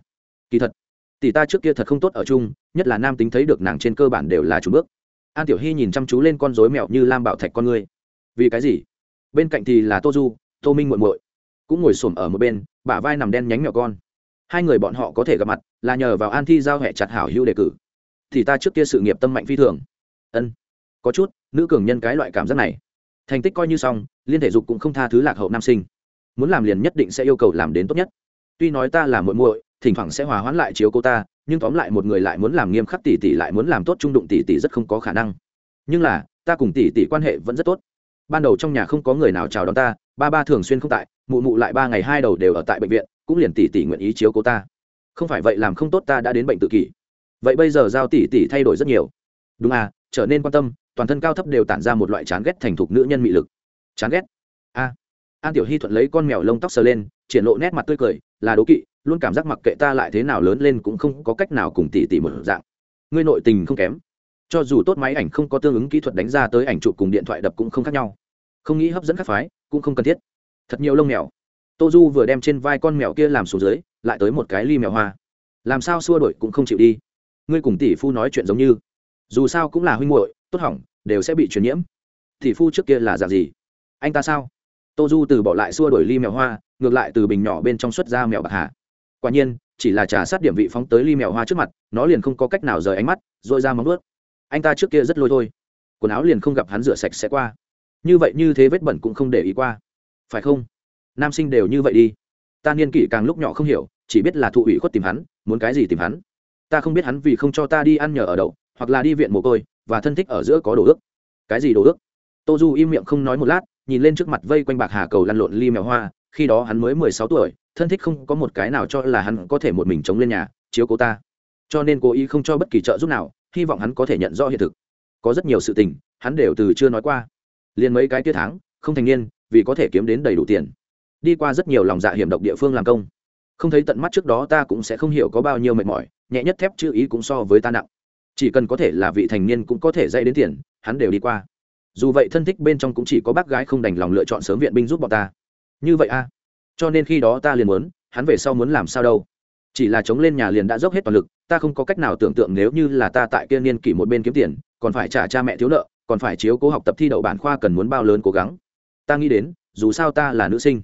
Kỳ thật, tỷ ta trước kia thật không tốt ở chung, nhất là nam tính thấy được nàng trên cơ bản đều là chủ bước an tiểu hy nhìn chăm chú lên con rối mèo như lam bảo thạch con ngươi. Vì cái gì? Bên cạnh thì là tô du, tô minh muội muội. Cũng ngồi xổm ở một bên, bả vai nằm đen nhánh mèo con. Hai người bọn họ có thể gặp mặt là nhờ vào an thi giao hệ chặt hảo hữu đề cử. Thì ta trước kia sự nghiệp tâm mạnh phi thường. Ân, có chút, nữ cường nhân cái loại cảm giác này. Thành tích coi như xong, liên thể dục cũng không tha thứ lạc hậu nam sinh. Muốn làm liền nhất định sẽ yêu cầu làm đến tốt nhất. Tuy nói ta là muội muội thỉnh thoảng sẽ hòa hoãn lại chiếu cô ta, nhưng tóm lại một người lại muốn làm nghiêm khắc tỷ tỷ lại muốn làm tốt trung đụng tỷ tỷ rất không có khả năng. Nhưng là, ta cùng tỷ tỷ quan hệ vẫn rất tốt. Ban đầu trong nhà không có người nào chào đón ta, ba ba thường xuyên không tại, mụ mụ lại ba ngày hai đầu đều ở tại bệnh viện, cũng liền tỷ tỷ nguyện ý chiếu cô ta. Không phải vậy làm không tốt ta đã đến bệnh tự kỷ. Vậy bây giờ giao tỷ tỷ thay đổi rất nhiều. Đúng à trở nên quan tâm, toàn thân cao thấp đều tản ra một loại chán ghét thành thục nữ nhân mị lực. Chán ghét? A an tiểu hy thuận lấy con mèo lông tóc sờ lên, triển lộ nét mặt tươi cười, là đố kỵ luôn cảm giác mặc kệ ta lại thế nào lớn lên cũng không có cách nào cùng tỷ tỷ một dạng. Ngươi nội tình không kém. Cho dù tốt máy ảnh không có tương ứng kỹ thuật đánh ra tới ảnh chụp cùng điện thoại đập cũng không khác nhau. Không nghĩ hấp dẫn các phái, cũng không cần thiết. Thật nhiều lông mèo. Tô du vừa đem trên vai con mèo kia làm xuống dưới, lại tới một cái ly mèo hoa. Làm sao xua đổi cũng không chịu đi. Ngươi cùng tỷ phu nói chuyện giống như. Dù sao cũng là huynh muội, tốt hỏng, đều sẽ bị truyền nhiễm. Tỷ phu trước kia là dạng gì? Anh ta sao? Tô du từ bỏ lại xua đổi ly mèo hoa, ngược lại từ bình nhỏ bên trong xuất ra mèo bạc hà quả nhiên, chỉ là trà sát điểm vị phóng tới ly mèo hoa trước mặt, nó liền không có cách nào rời ánh mắt r ồ i ra móng ướt anh ta trước kia rất lôi thôi. Quần áo liền không gặp hắn rửa sạch sẽ qua. Như vậy như thế vết bẩn cũng không để ý qua. Phải không? Nam sinh đều như vậy đi. Ta niên kỷ càng lúc nhỏ không hiểu, chỉ biết là thụ ủy khuất tìm hắn, muốn cái gì tìm hắn. Ta không biết hắn vì không cho ta đi ăn nhờ ở đậu, hoặc là đi viện mồ côi, và thân thích ở giữa có đồ ước. Cái gì đồ ước? Tô du im miệng không nói một lát, nhìn lên trước mặt vây quanh bạc hà cầu lăn lộn ly mèo hoa, khi đó hắn mới mười sáu tuổi thân thích không có một cái nào cho là hắn có thể một mình chống lên nhà, chiếu cố ta. Cho nên cố ý không cho bất kỳ trợ giúp nào, hy vọng hắn có thể nhận rõ hiện thực. Có rất nhiều sự tình, hắn đều từ chưa nói qua. Liền mấy cái tiết tháng, không thành niên, vì có thể kiếm đến đầy đủ tiền. Đi qua rất nhiều lòng dạ hiểm độc địa phương làm công. Không thấy tận mắt trước đó ta cũng sẽ không hiểu có bao nhiêu mệt mỏi, nhẹ nhất thép chữ ý cũng so với ta nặng. Chỉ cần có thể là vị thành niên cũng có thể dạy đến tiền, hắn đều đi qua. Dù vậy thân thích bên trong cũng chỉ có bác gái không đành lòng lựa chọn sớm viện binh giúp bọn ta. Như vậy a cho nên khi đó ta liền muốn, hắn về sau muốn làm sao đâu. Chỉ là chống lên nhà liền đã dốc hết toàn lực, ta không có cách nào tưởng tượng nếu như là ta tại kia niên kỷ một bên kiếm tiền, còn phải trả cha mẹ thiếu nợ, còn phải chiếu cố học tập thi đậu bản khoa cần muốn bao lớn cố gắng. Ta nghĩ đến, dù sao ta là nữ sinh.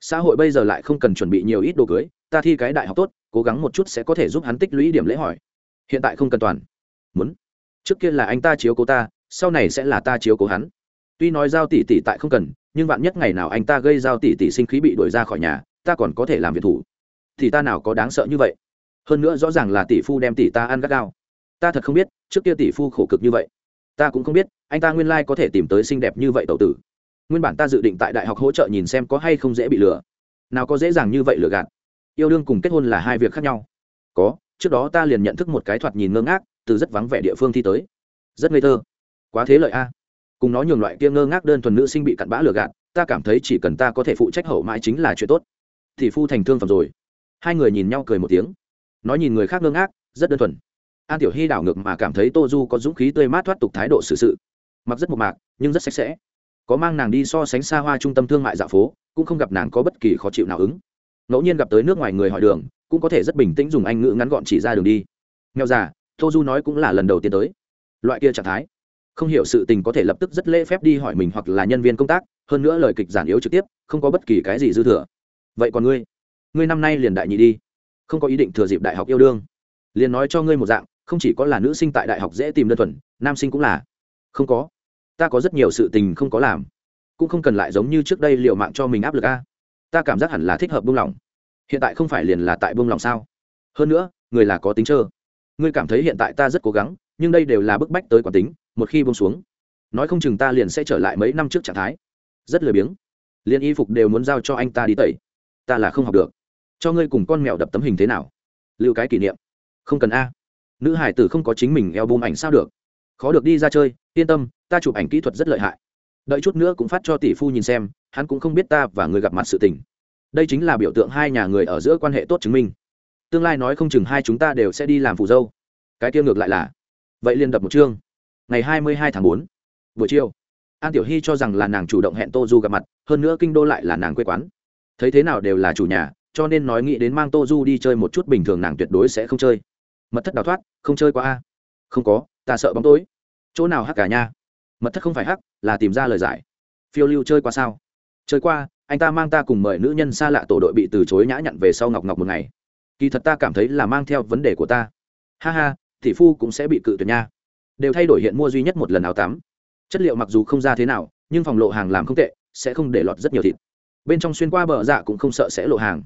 Xã hội bây giờ lại không cần chuẩn bị nhiều ít đồ cưới, ta thi cái đại học tốt, cố gắng một chút sẽ có thể giúp hắn tích lũy điểm lễ hỏi. Hiện tại không cần toàn. Muốn. Trước kia là anh ta chiếu cố ta, sau này sẽ là ta chiếu cố hắn. Tuy nói giao tỷ tỷ tại không cần nhưng vạn nhất ngày nào anh ta gây giao tỷ tỷ sinh khí bị đuổi ra khỏi nhà, ta còn có thể làm việc thủ. Thì ta nào có đáng sợ như vậy? Hơn nữa rõ ràng là tỷ phu đem tỷ ta ăn gắt gao. Ta thật không biết, trước kia tỷ phu khổ cực như vậy. Ta cũng không biết, anh ta nguyên lai có thể tìm tới xinh đẹp như vậy tậu tử. Nguyên bản ta dự định tại đại học hỗ trợ nhìn xem có hay không dễ bị lừa. Nào có dễ dàng như vậy lừa gạt. Yêu đương cùng kết hôn là hai việc khác nhau. Có, trước đó ta liền nhận thức một cái thoạt nhìn ngơ ngác, từ rất vắng vẻ địa phương thi tới. Rất ngây thơ. Quá thế lợi a cùng nó nhường loại kia ngơ ngác đơn thuần nữ sinh bị cặn bã lừa gạt, ta cảm thấy chỉ cần ta có thể phụ trách hậu mãi chính là chuyện tốt. Thì phu thành thương phẩm rồi. Hai người nhìn nhau cười một tiếng. Nói nhìn người khác ngơ ngác, rất đơn thuần. An tiểu hy đảo ngược mà cảm thấy tô du có dũng khí tươi mát thoát tục thái độ xử sự. Mặc rất mộc mạc, nhưng rất sạch sẽ. Có mang nàng đi so sánh xa hoa trung tâm thương mại dạ phố, cũng không gặp nàng có bất kỳ khó chịu nào ứng. Ngẫu nhiên gặp tới nước ngoài người hỏi đường, cũng có thể rất bình tĩnh dùng anh ngữ ngắn gọn chỉ ra đường đi. Nghèo già, tô du nói cũng là lần đầu tiên tới. Loại kia trạng thái không hiểu sự tình có thể lập tức rất lễ phép đi hỏi mình hoặc là nhân viên công tác, hơn nữa lời kịch giản yếu trực tiếp, không có bất kỳ cái gì dư thừa. Vậy còn ngươi? Ngươi năm nay liền đại nhị đi. Không có ý định thừa dịp đại học yêu đương. Liền nói cho ngươi một dạng, không chỉ có là nữ sinh tại đại học dễ tìm đơn thuần, nam sinh cũng là. Không có. Ta có rất nhiều sự tình không có làm. Cũng không cần lại giống như trước đây liệu mạng cho mình áp lực a. Ta cảm giác hẳn là thích hợp buông lỏng. Hiện tại không phải liền là tại buông lỏng sao? Hơn nữa, người là có tính trơ. Ngươi cảm thấy hiện tại ta rất cố gắng nhưng đây đều là bức bách tới quán tính, một khi buông xuống, nói không chừng ta liền sẽ trở lại mấy năm trước trạng thái. Rất lười biếng. Liền y phục đều muốn giao cho anh ta đi tẩy. Ta là không học được. Cho ngươi cùng con mèo đập tấm hình thế nào? Lưu cái kỷ niệm. Không cần a. Nữ hải tử không có chính mình eo bùm ảnh sao được? Khó được đi ra chơi, yên tâm, ta chụp ảnh kỹ thuật rất lợi hại. Đợi chút nữa cũng phát cho tỷ phu nhìn xem, hắn cũng không biết ta và người gặp mặt sự tình. Đây chính là biểu tượng hai nhà người ở giữa quan hệ tốt chứng minh. Tương lai nói không chừng hai chúng ta đều sẽ đi làm phù dâu. Cái kia ngược lại là vậy liền đập một chương. Ngày hai mươi hai tháng bốn, buổi chiều, an tiểu hy cho rằng là nàng chủ động hẹn tô du gặp mặt, hơn nữa kinh đô lại là nàng quê quán. Thấy thế nào đều là chủ nhà, cho nên nói nghĩ đến mang tô du đi chơi một chút bình thường nàng tuyệt đối sẽ không chơi. Mật thất đào thoát, không chơi qua a. Không có, ta sợ bóng tối. Chỗ nào hắc cả nha? Mật thất không phải hắc, là tìm ra lời giải. Phiêu lưu chơi qua sao? Chơi qua, anh ta mang ta cùng mời nữ nhân xa lạ tổ đội bị từ chối nhã nhặn về sau ngọc ngọc một ngày. Kỳ thật ta cảm thấy là mang theo vấn đề của ta. Ha ha thị phu cũng sẽ bị cự tuyệt nha. Đều thay đổi hiện mua duy nhất một lần áo tắm. Chất liệu mặc dù không ra thế nào, nhưng phòng lộ hàng làm không tệ, sẽ không để lọt rất nhiều thịt. Bên trong xuyên qua bờ dạ cũng không sợ sẽ lộ hàng.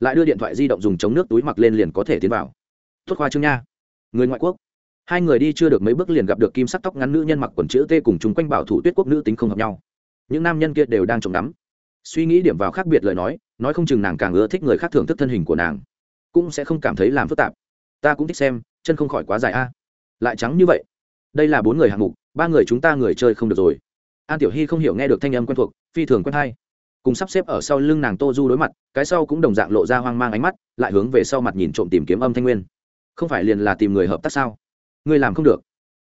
Lại đưa điện thoại di động dùng chống nước túi mặc lên liền có thể tiến vào. Tốt khoa trương nha. Người ngoại quốc. Hai người đi chưa được mấy bước liền gặp được kim sắc tóc ngắn nữ nhân mặc quần chữ t cùng chung quanh bảo thủ tuyết quốc nữ tính không hợp nhau. Những nam nhân kia đều đang trồng đắm suy nghĩ điểm vào khác biệt lời nói nói không chừng nàng càng ưa thích người khác thưởng thức thân hình của nàng. Cũng sẽ không cảm thấy làm phức tạp. Ta cũng thích xem chân không khỏi quá dài a. Lại trắng như vậy. Đây là bốn người hạng mục, ba người chúng ta người chơi không được rồi. An tiểu hy không hiểu nghe được thanh âm quen thuộc, phi thường quen hay. Cùng sắp xếp ở sau lưng nàng tô du đối mặt, cái sau cũng đồng dạng lộ ra hoang mang ánh mắt, lại hướng về sau mặt nhìn trộm tìm kiếm âm thanh nguyên. Không phải liền là tìm người hợp tác sao? Người làm không được.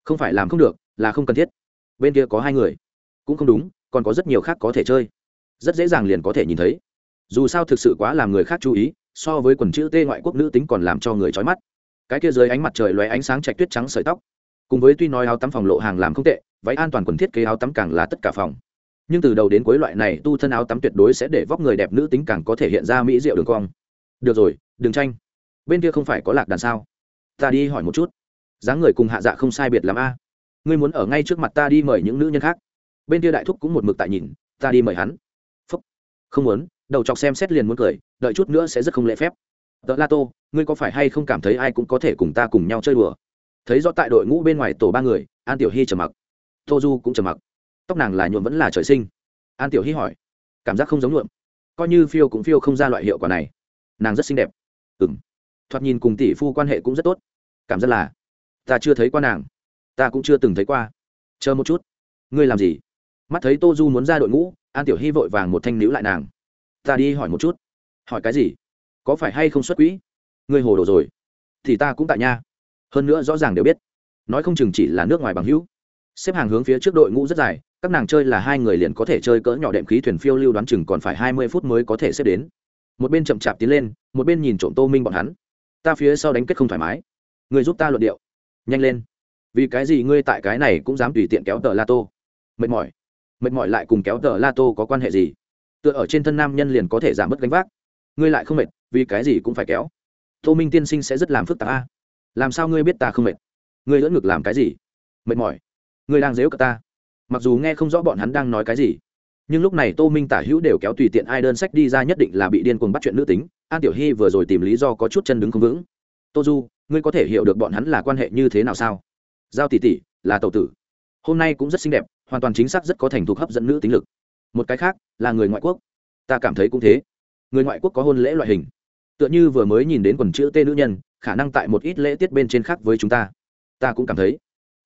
Không phải làm không được, là không cần thiết. Bên kia có hai người. Cũng không đúng, còn có rất nhiều khác có thể chơi. Rất dễ dàng liền có thể nhìn thấy. Dù sao thực sự quá làm người khác chú ý, so với quần chữ t ngoại quốc nữ tính còn làm cho người trói mắt cái kia dưới ánh mặt trời lóe ánh sáng chạch tuyết trắng sợi tóc. Cùng với tuy nói áo tắm phòng lộ hàng làm không tệ, váy an toàn quần thiết kế áo tắm càng là tất cả phòng. Nhưng từ đầu đến cuối loại này tu thân áo tắm tuyệt đối sẽ để vóc người đẹp nữ tính càng có thể hiện ra mỹ diệu đường cong. Được rồi, đừng tranh. Bên kia không phải có lạc đàn sao? Ta đi hỏi một chút. Dáng người cùng hạ dạ không sai biệt l a. Ngươi muốn ở ngay trước mặt ta đi mời những nữ nhân khác. Bên kia đại thúc cũng một mực tại nhìn, ta đi mời hắn. Phúc. Không muốn, đầu chọc xem xét liền muốn cười, đợi chút nữa sẽ rất không lễ phép tớ la tô, ngươi có phải hay không cảm thấy ai cũng có thể cùng ta cùng nhau chơi đùa? Thấy rõ tại đội ngũ bên ngoài tổ ba người, an tiểu hy trầm mặc. Tô du cũng trầm mặc. Tóc nàng là nhuộm vẫn là trời sinh. An tiểu hy hỏi. Cảm giác không giống nhuộm. Coi như phiêu cũng phiêu không ra loại hiệu quả này. Nàng rất xinh đẹp. Ừ m thoạt nhìn cùng tỷ phu quan hệ cũng rất tốt. Cảm giác là, ta chưa thấy qua nàng. Ta cũng chưa từng thấy qua. Chờ một chút. Ngươi làm gì? Mắt thấy tô du muốn ra đội ngũ, an tiểu hy vội vàng một thanh níu lại nàng. Ta đi hỏi một chút. Hỏi cái gì? Có phải hay không xuất quỹ? Ngươi hồ đồ rồi. Thì ta cũng tại nha. Hơn nữa rõ ràng đều biết. Nói không chừng chỉ là nước ngoài bằng hữu. Xếp hàng hướng phía trước đội ngũ rất dài, các nàng chơi là hai người liền có thể chơi cỡ nhỏ đệm khí thuyền phiêu lưu đoán chừng còn phải hai mươi phút mới có thể xếp đến. Một bên chậm chạp tiến lên, một bên nhìn trộm tô minh bọn hắn. Ta phía sau đánh kết không thoải mái. Người giúp ta luận điệu. Nhanh lên. Vì cái gì ngươi tại cái này cũng dám tùy tiện kéo tờ la tô? Mệt mỏi. Mệt mỏi lại cùng kéo tờ la tô có quan hệ gì? Tựa ở trên thân nam nhân liền có thể giảm bớt gánh vác. Ngươi lại không mệt vì cái gì cũng phải kéo. Tô minh tiên sinh sẽ rất làm phức tạp a. Làm sao ngươi biết ta không mệt? Ngươi lỡ ngực làm cái gì? Mệt mỏi. Ngươi đang dếu cả ta. Mặc dù nghe không rõ bọn hắn đang nói cái gì, nhưng lúc này tô minh tả hữu đều kéo tùy tiện ai đơn sách đi ra nhất định là bị điên cuồng bắt chuyện nữ tính. An tiểu hy vừa rồi tìm lý do có chút chân đứng không vững. Tô du, ngươi có thể hiểu được bọn hắn là quan hệ như thế nào sao? Giao tỷ tỷ, là tàu tử. Hôm nay cũng rất xinh đẹp, hoàn toàn chính xác rất có thành thục hấp dẫn nữ tính lực. Một cái khác, là người ngoại quốc. Ta cảm thấy cũng thế. Người ngoại quốc có hôn lễ loại hình tựa như vừa mới nhìn đến quần chữ tên nữ nhân, khả năng tại một ít lễ tiết bên trên khác với chúng ta. Ta cũng cảm thấy,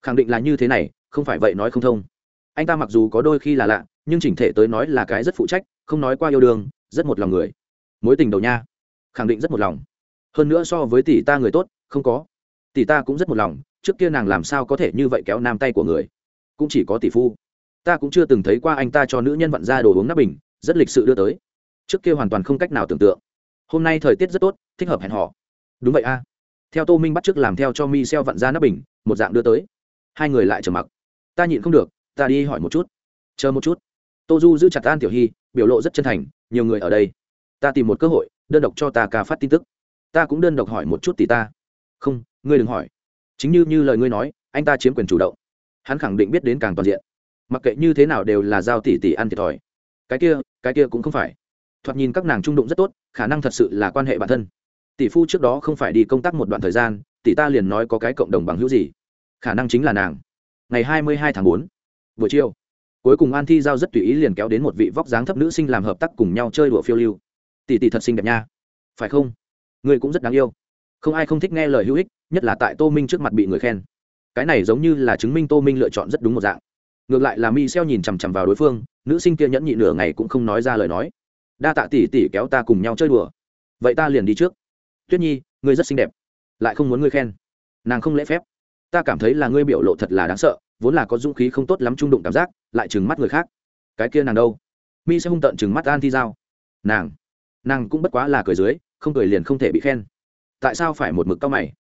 khẳng định là như thế này, không phải vậy nói không thông. Anh ta mặc dù có đôi khi là lạ, nhưng chỉnh thể tới nói là cái rất phụ trách, không nói qua yêu đương, rất một lòng người. Mối tình đầu nha, khẳng định rất một lòng. Hơn nữa so với tỷ ta người tốt, không có. Tỷ ta cũng rất một lòng, trước kia nàng làm sao có thể như vậy kéo nam tay của người. Cũng chỉ có tỷ phu. Ta cũng chưa từng thấy qua anh ta cho nữ nhân vặn ra đồ uống nắp bình, rất lịch sự đưa tới. Trước kia hoàn toàn không cách nào tưởng tượng hôm nay thời tiết rất tốt, thích hợp hẹn họ đúng vậy a. Theo tô minh bắt t làm theo cho mi xeo vặn ra nắp bình, một dạng đưa tới. Hai người lại trầm mặc. Ta nhịn không được, ta đi hỏi một chút. Chờ một chút. Tô du giữ chặt an tiểu hy, biểu lộ rất chân thành, nhiều người ở đây. Ta tìm một cơ hội, đơn độc cho ta ca phát tin tức. Ta cũng đơn độc hỏi một chút tỷ ta. Không, ngươi đừng hỏi. Chính như như lời ngươi nói, anh ta chiếm quyền chủ động. Hắn khẳng định biết đến càng toàn diện. Mặc kệ như thế nào đều là giao tỷ tỷ ăn thiệt thòi. Cái kia cái kia cũng không phải thoạt nhìn các nàng trung đụng rất tốt, khả năng thật sự là quan hệ bản thân. Tỷ phu trước đó không phải đi công tác một đoạn thời gian, tỷ ta liền nói có cái cộng đồng bằng hữu gì. Khả năng chính là nàng. Ngày hai mươi hai tháng bốn, buổi chiều, cuối cùng an thi giao rất tùy ý liền kéo đến một vị vóc dáng thấp nữ sinh làm hợp tác cùng nhau chơi đùa phiêu lưu. Tỷ tỷ thật xinh đẹp nha. Phải không? Người cũng rất đáng yêu. Không ai không thích nghe lời hữu ích, nhất là tại tô minh trước mặt bị người khen. Cái này giống như là chứng minh tô minh lựa chọn rất đúng một dạng. Ngược lại là mi xeo nhìn chằm chằm vào đối phương, nữ sinh kia nhẫn nhị nửa ngày cũng không nói ra lời nói đa tạ tỷ tỷ kéo ta cùng nhau chơi đùa. Vậy ta liền đi trước. Tuyết nhi, ngươi rất xinh đẹp. Lại không muốn ngươi khen. Nàng không lễ phép. Ta cảm thấy là ngươi biểu lộ thật là đáng sợ, vốn là có dũng khí không tốt lắm trung đụng cảm giác, lại trừng mắt người khác. Cái kia nàng đâu? Mi sẽ hung tợn trừng mắt an thi giao. Nàng. Nàng cũng bất quá là cười dưới, không cười liền không thể bị khen. Tại sao phải một mực cao mày?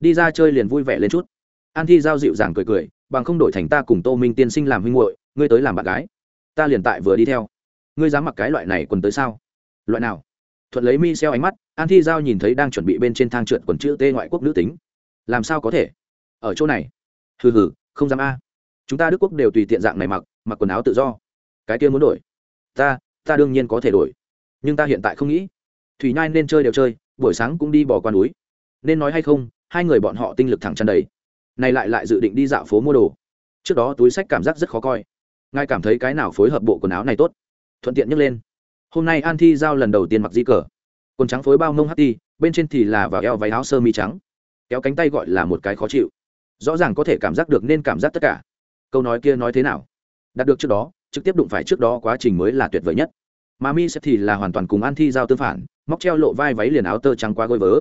Đi ra chơi liền vui vẻ lên chút. An thi giao dịu dàng cười cười, bằng không đổi thành ta cùng tô minh tiên sinh làm huynh hội ngươi tới làm bạn gái. Ta liền tại vừa đi theo ngươi dám mặc cái loại này quần tới sao? Loại nào? Thuận lấy mi xeo ánh mắt, an thi giao nhìn thấy đang chuẩn bị bên trên thang trượt quần chữ t ngoại quốc nữ tính. Làm sao có thể? Ở chỗ này. Hừ hừ, không dám a. Chúng ta đức quốc đều tùy tiện dạng này mặc mặc quần áo tự do. Cái kia muốn đổi. Ta ta đương nhiên có thể đổi. Nhưng ta hiện tại không nghĩ. Thủy nhai nên chơi đều chơi, buổi sáng cũng đi bỏ qua núi. Nên nói hay không, hai người bọn họ tinh lực thẳng chân đầy. Này lại lại dự định đi dạo phố mua đồ. Trước đó túi sách cảm giác rất khó coi. Ngài cảm thấy cái nào phối hợp bộ quần áo này tốt? Thuận tiện nhấc lên. Hôm nay an thi giao lần đầu tiên mặc di cờ. Quần trắng phối bao mông hắt bên trên thì là vào eo váy áo sơ mi trắng. Kéo cánh tay gọi là một cái khó chịu. Rõ ràng có thể cảm giác được nên cảm giác tất cả. Câu nói kia nói thế nào? Đạt được trước đó, trực tiếp đụng phải trước đó quá trình mới là tuyệt vời nhất. Mà mi sẽ thì là hoàn toàn cùng an thi giao tương phản, móc treo lộ vai váy liền áo tơ trắng qua gối vớ.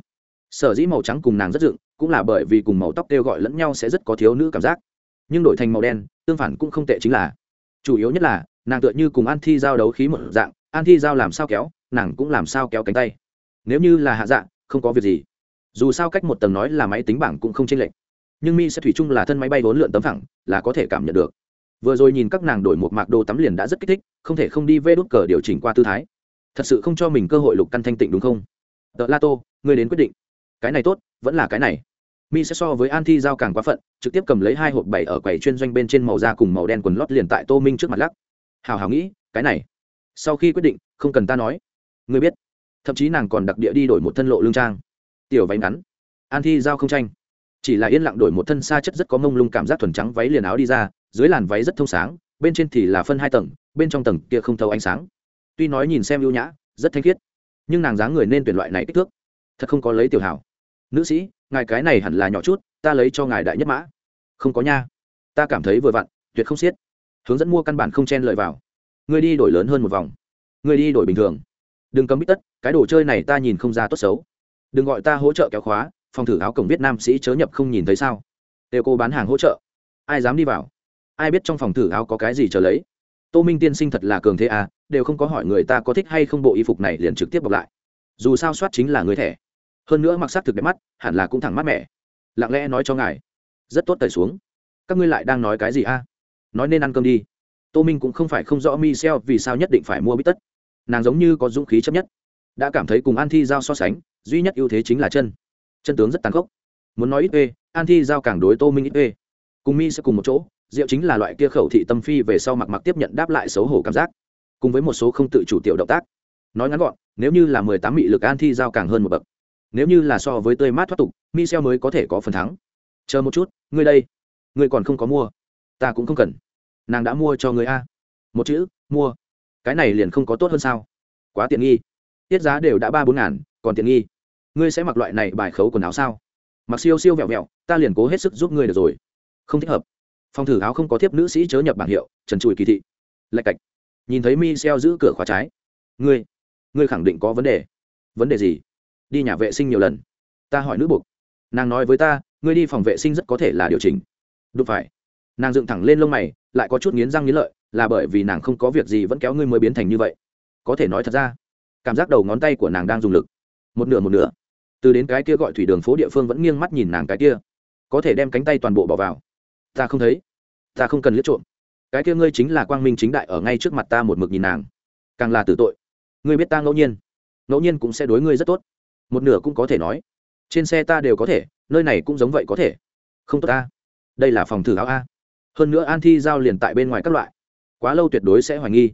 Sở dĩ màu trắng cùng nàng rất dựng, cũng là bởi vì cùng màu tóc kêu gọi lẫn nhau sẽ rất có thiếu nữ cảm giác. Nhưng đổi thành màu đen, tương phản cũng không tệ chính là. Chủ yếu nhất là nàng tựa như cùng an thi giao đấu khí một dạng, an thi giao làm sao kéo, nàng cũng làm sao kéo cánh tay. Nếu như là hạ dạng không có việc gì. Dù sao cách một tầng nói là máy tính bảng cũng không chênh lệch. Nhưng mi sẽ thủy chung là thân máy bay vốn lượn tấm thẳng, là có thể cảm nhận được. Vừa rồi nhìn các nàng đổi một mạc đồ tắm liền đã rất kích thích, không thể không đi vê đốt cờ điều chỉnh qua tư thái. Thật sự không cho mình cơ hội lục căn thanh tịnh đúng không? Tợ la tô, ngươi đến quyết định. Cái này tốt, vẫn là cái này. Mi sẽ so với an thi giao càng quá phận, trực tiếp cầm lấy hai hộp bảy ở quầy chuyên doanh bên trên màu da cùng màu đen quần lót liền tại tô minh trước mặt lắc hào hào nghĩ, cái này, sau khi quyết định, không cần ta nói. Ngươi biết, thậm chí nàng còn đặc địa đi đổi một thân lộ lương trang. Tiểu váy ngắn, an thi giao không tranh. Chỉ là yên lặng đổi một thân xa chất rất có mông lung cảm giác thuần trắng váy liền áo đi ra, dưới làn váy rất thông sáng, bên trên thì là phân hai tầng, bên trong tầng kia không thấu ánh sáng. Tuy nói nhìn xem ưu nhã, rất thanh khiết, nhưng nàng dáng người nên tuyển loại này kích thước, thật không có lấy tiểu hảo nữ sĩ, ngài cái này hẳn là nhỏ chút, ta lấy cho ngài đại nhất mã. Không có nha, ta cảm thấy vừa vặn, tuyệt không xiết hướng dẫn mua căn bản không chen lợi vào. Người đi đổi lớn hơn một vòng. Người đi đổi bình thường. Đừng cấm bít tất, cái đồ chơi này ta nhìn không ra tốt xấu. Đừng gọi ta hỗ trợ kéo khóa, phòng thử áo cổng việt nam sĩ chớ nhập không nhìn thấy sao. Đều cô bán hàng hỗ trợ. Ai dám đi vào? Ai biết trong phòng thử áo có cái gì chờ lấy? Tô minh tiên sinh thật là cường thế à đều không có hỏi người ta có thích hay không bộ y phục này liền trực tiếp bọc lại. Dù sao soát chính là người thẻ. Hơn nữa mặc sắc thực đẹp mắt, hẳn là cũng thẳng mát mẻ. Lặng lẽ nói cho ngài. Rất tốt tẩy xuống. Các ngươi lại đang nói cái gì a? Nói nên ăn cơm đi. Tô minh cũng không phải không rõ mi vì sao nhất định phải mua bít tất. Nàng giống như có dũng khí chấp nhất. Đã cảm thấy cùng an thi giao so sánh, duy nhất ưu thế chính là chân. Chân tướng rất tàn khốc. Muốn nói ít ê, an thi giao càng đối tô minh ít ê. Cùng mi sẽ cùng một chỗ, rượu chính là loại kia khẩu thị tâm phi về sau mặc mặc tiếp nhận đáp lại xấu hổ cảm giác. Cùng với một số không tự chủ tiểu động tác. Nói ngắn gọn, nếu như là mười tám mị lực an thi giao càng hơn một bậc. Nếu như là so với tươi mát thoát tục michel mới có thể có phần thắng. Chờ một chút, ngươi đây. Ngươi còn không có mua ta cũng không cần. Nàng đã mua cho người a. Một chữ, mua. Cái này liền không có tốt hơn sao? Quá tiện nghi. Tiết giá đều đã ba bốn ngàn, còn tiện nghi. Ngươi sẽ mặc loại này bài khấu quần áo sao? Mặc siêu siêu vẹo vẹo, ta liền cố hết sức giúp ngươi được rồi. Không thích hợp. Phòng thử áo không có thiếp nữ sĩ chớ nhập bảng hiệu, trần trụi kỳ thị. Lạch cạch. Nhìn thấy mi xeo giữ cửa khóa trái. Ngươi ngươi khẳng định có vấn đề. Vấn đề gì? Đi nhà vệ sinh nhiều lần. Ta hỏi nữ buộc. Nàng nói với ta, ngươi đi phòng vệ sinh rất có thể là điều chỉnh. Đúng phải nàng dựng thẳng lên lông mày, lại có chút nghiến răng nghiến lợi, là bởi vì nàng không có việc gì vẫn kéo ngươi mới biến thành như vậy. Có thể nói thật ra, cảm giác đầu ngón tay của nàng đang dùng lực. Một nửa một nửa. Từ đến cái kia gọi thủy đường phố địa phương vẫn nghiêng mắt nhìn nàng cái kia. Có thể đem cánh tay toàn bộ bỏ vào. Ta không thấy. Ta không cần liếc trộm. Cái kia ngươi chính là quang minh chính đại ở ngay trước mặt ta một mực nhìn nàng. Càng là tử tội. Ngươi biết ta ngẫu nhiên. Ngẫu nhiên cũng sẽ đối ngươi rất tốt. Một nửa cũng có thể nói. Trên xe ta đều có thể, nơi này cũng giống vậy có thể. Không tốt ta. Đây là phòng thử áo a hơn nữa an thi giao liền tại bên ngoài các loại. Quá lâu tuyệt đối sẽ hoài nghi.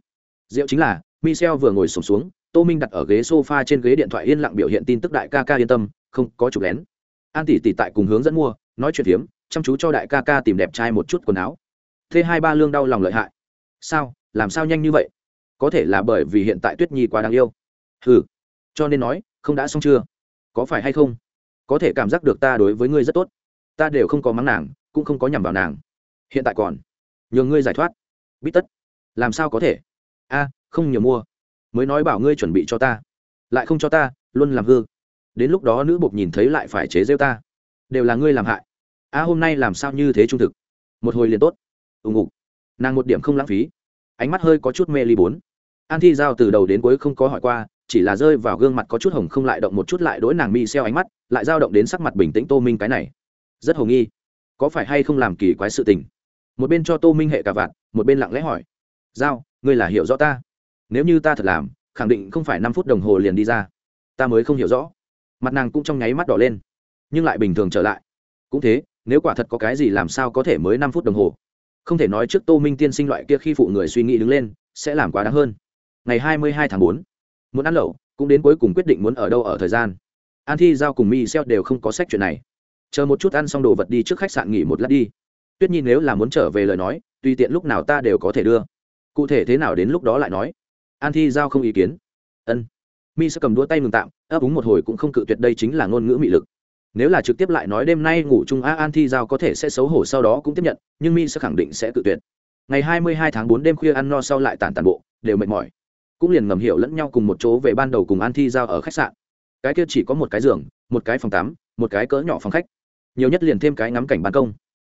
Diệu chính là michel vừa ngồi sùng xuống, xuống tô minh đặt ở ghế s o f a trên ghế điện thoại yên lặng biểu hiện tin tức đại ca ca yên tâm không có chụp lén. An tỷ tỷ tại cùng hướng dẫn mua nói chuyện hiếm chăm chú cho đại ca ca tìm đẹp trai một chút quần áo. Thế hai ba lương đau lòng lợi hại. Sao làm sao nhanh như vậy? Có thể là bởi vì hiện tại tuyết nhi quá đáng yêu. Ừ cho nên nói không đã xong chưa? Có phải hay không? Có thể cảm giác được ta đối với ngươi rất tốt. Ta đều không có mắng nàng cũng không có nhằm vào nàng hiện tại còn. Nhường ngươi giải thoát. Bít tất. Làm sao có thể? A, không nhiều mua. Mới nói bảo ngươi chuẩn bị cho ta. Lại không cho ta, luôn làm hư. Đến lúc đó nữ bột nhìn thấy lại phải chế rêu ta. Đều là ngươi làm hại. A, hôm nay làm sao như thế trung thực? Một hồi liền tốt. Ùng ục nàng một điểm không lãng phí. Ánh mắt hơi có chút mê ly bốn. An thi giao từ đầu đến cuối không có hỏi qua, chỉ là rơi vào gương mặt có chút hồng không lại động một chút lại đối nàng mi xeo ánh mắt, lại dao động đến sắc mặt bình tĩnh tô minh cái này. Rất hồng nghi. Có phải hay không làm kỳ quái sự tình? Một bên cho tô minh hệ cả vạn một bên lặng lẽ hỏi. Giao, ngươi là hiểu rõ ta? Nếu như ta thật làm, khẳng định không phải năm phút đồng hồ liền đi ra. Ta mới không hiểu rõ. Mặt nàng cũng trong nháy mắt đỏ lên. Nhưng lại bình thường trở lại. Cũng thế, nếu quả thật có cái gì làm sao có thể mới năm phút đồng hồ? Không thể nói trước tô minh tiên sinh loại kia khi phụ người suy nghĩ đứng lên, sẽ làm quá đáng hơn. Ngày hai mươi hai tháng bốn, muốn ăn lẩu, cũng đến cuối cùng quyết định muốn ở đâu ở thời gian. An thi, giao cùng mi xeo đều không có sách chuyện này. Chờ một chút ăn xong đồ vật đi trước khách sạn nghỉ một lát đi tuyết nhi nếu là muốn trở về lời nói, tùy tiện lúc nào ta đều có thể đưa. Cụ thể thế nào đến lúc đó lại nói. An thi giao không ý kiến. Ân. Mi sẽ cầm đũa tay ngừng tạm, ấp úng một hồi cũng không cự tuyệt đây chính là ngôn ngữ mị lực. Nếu là trực tiếp lại nói đêm nay ngủ chung a an thi giao có thể sẽ xấu hổ sau đó cũng tiếp nhận, nhưng mi sẽ khẳng định sẽ cự tuyệt. Ngày hai mươi hai tháng bốn đêm khuya ăn no sau lại tàn tàn bộ, đều mệt mỏi. Cũng liền ngầm hiểu lẫn nhau cùng một chỗ về ban đầu cùng an thi giao ở khách sạn. Cái kia chỉ có một cái giường, một cái phòng tắm, một cái cỡ nhỏ phòng khách. Nhiều nhất liền thêm cái ngắm cảnh ban công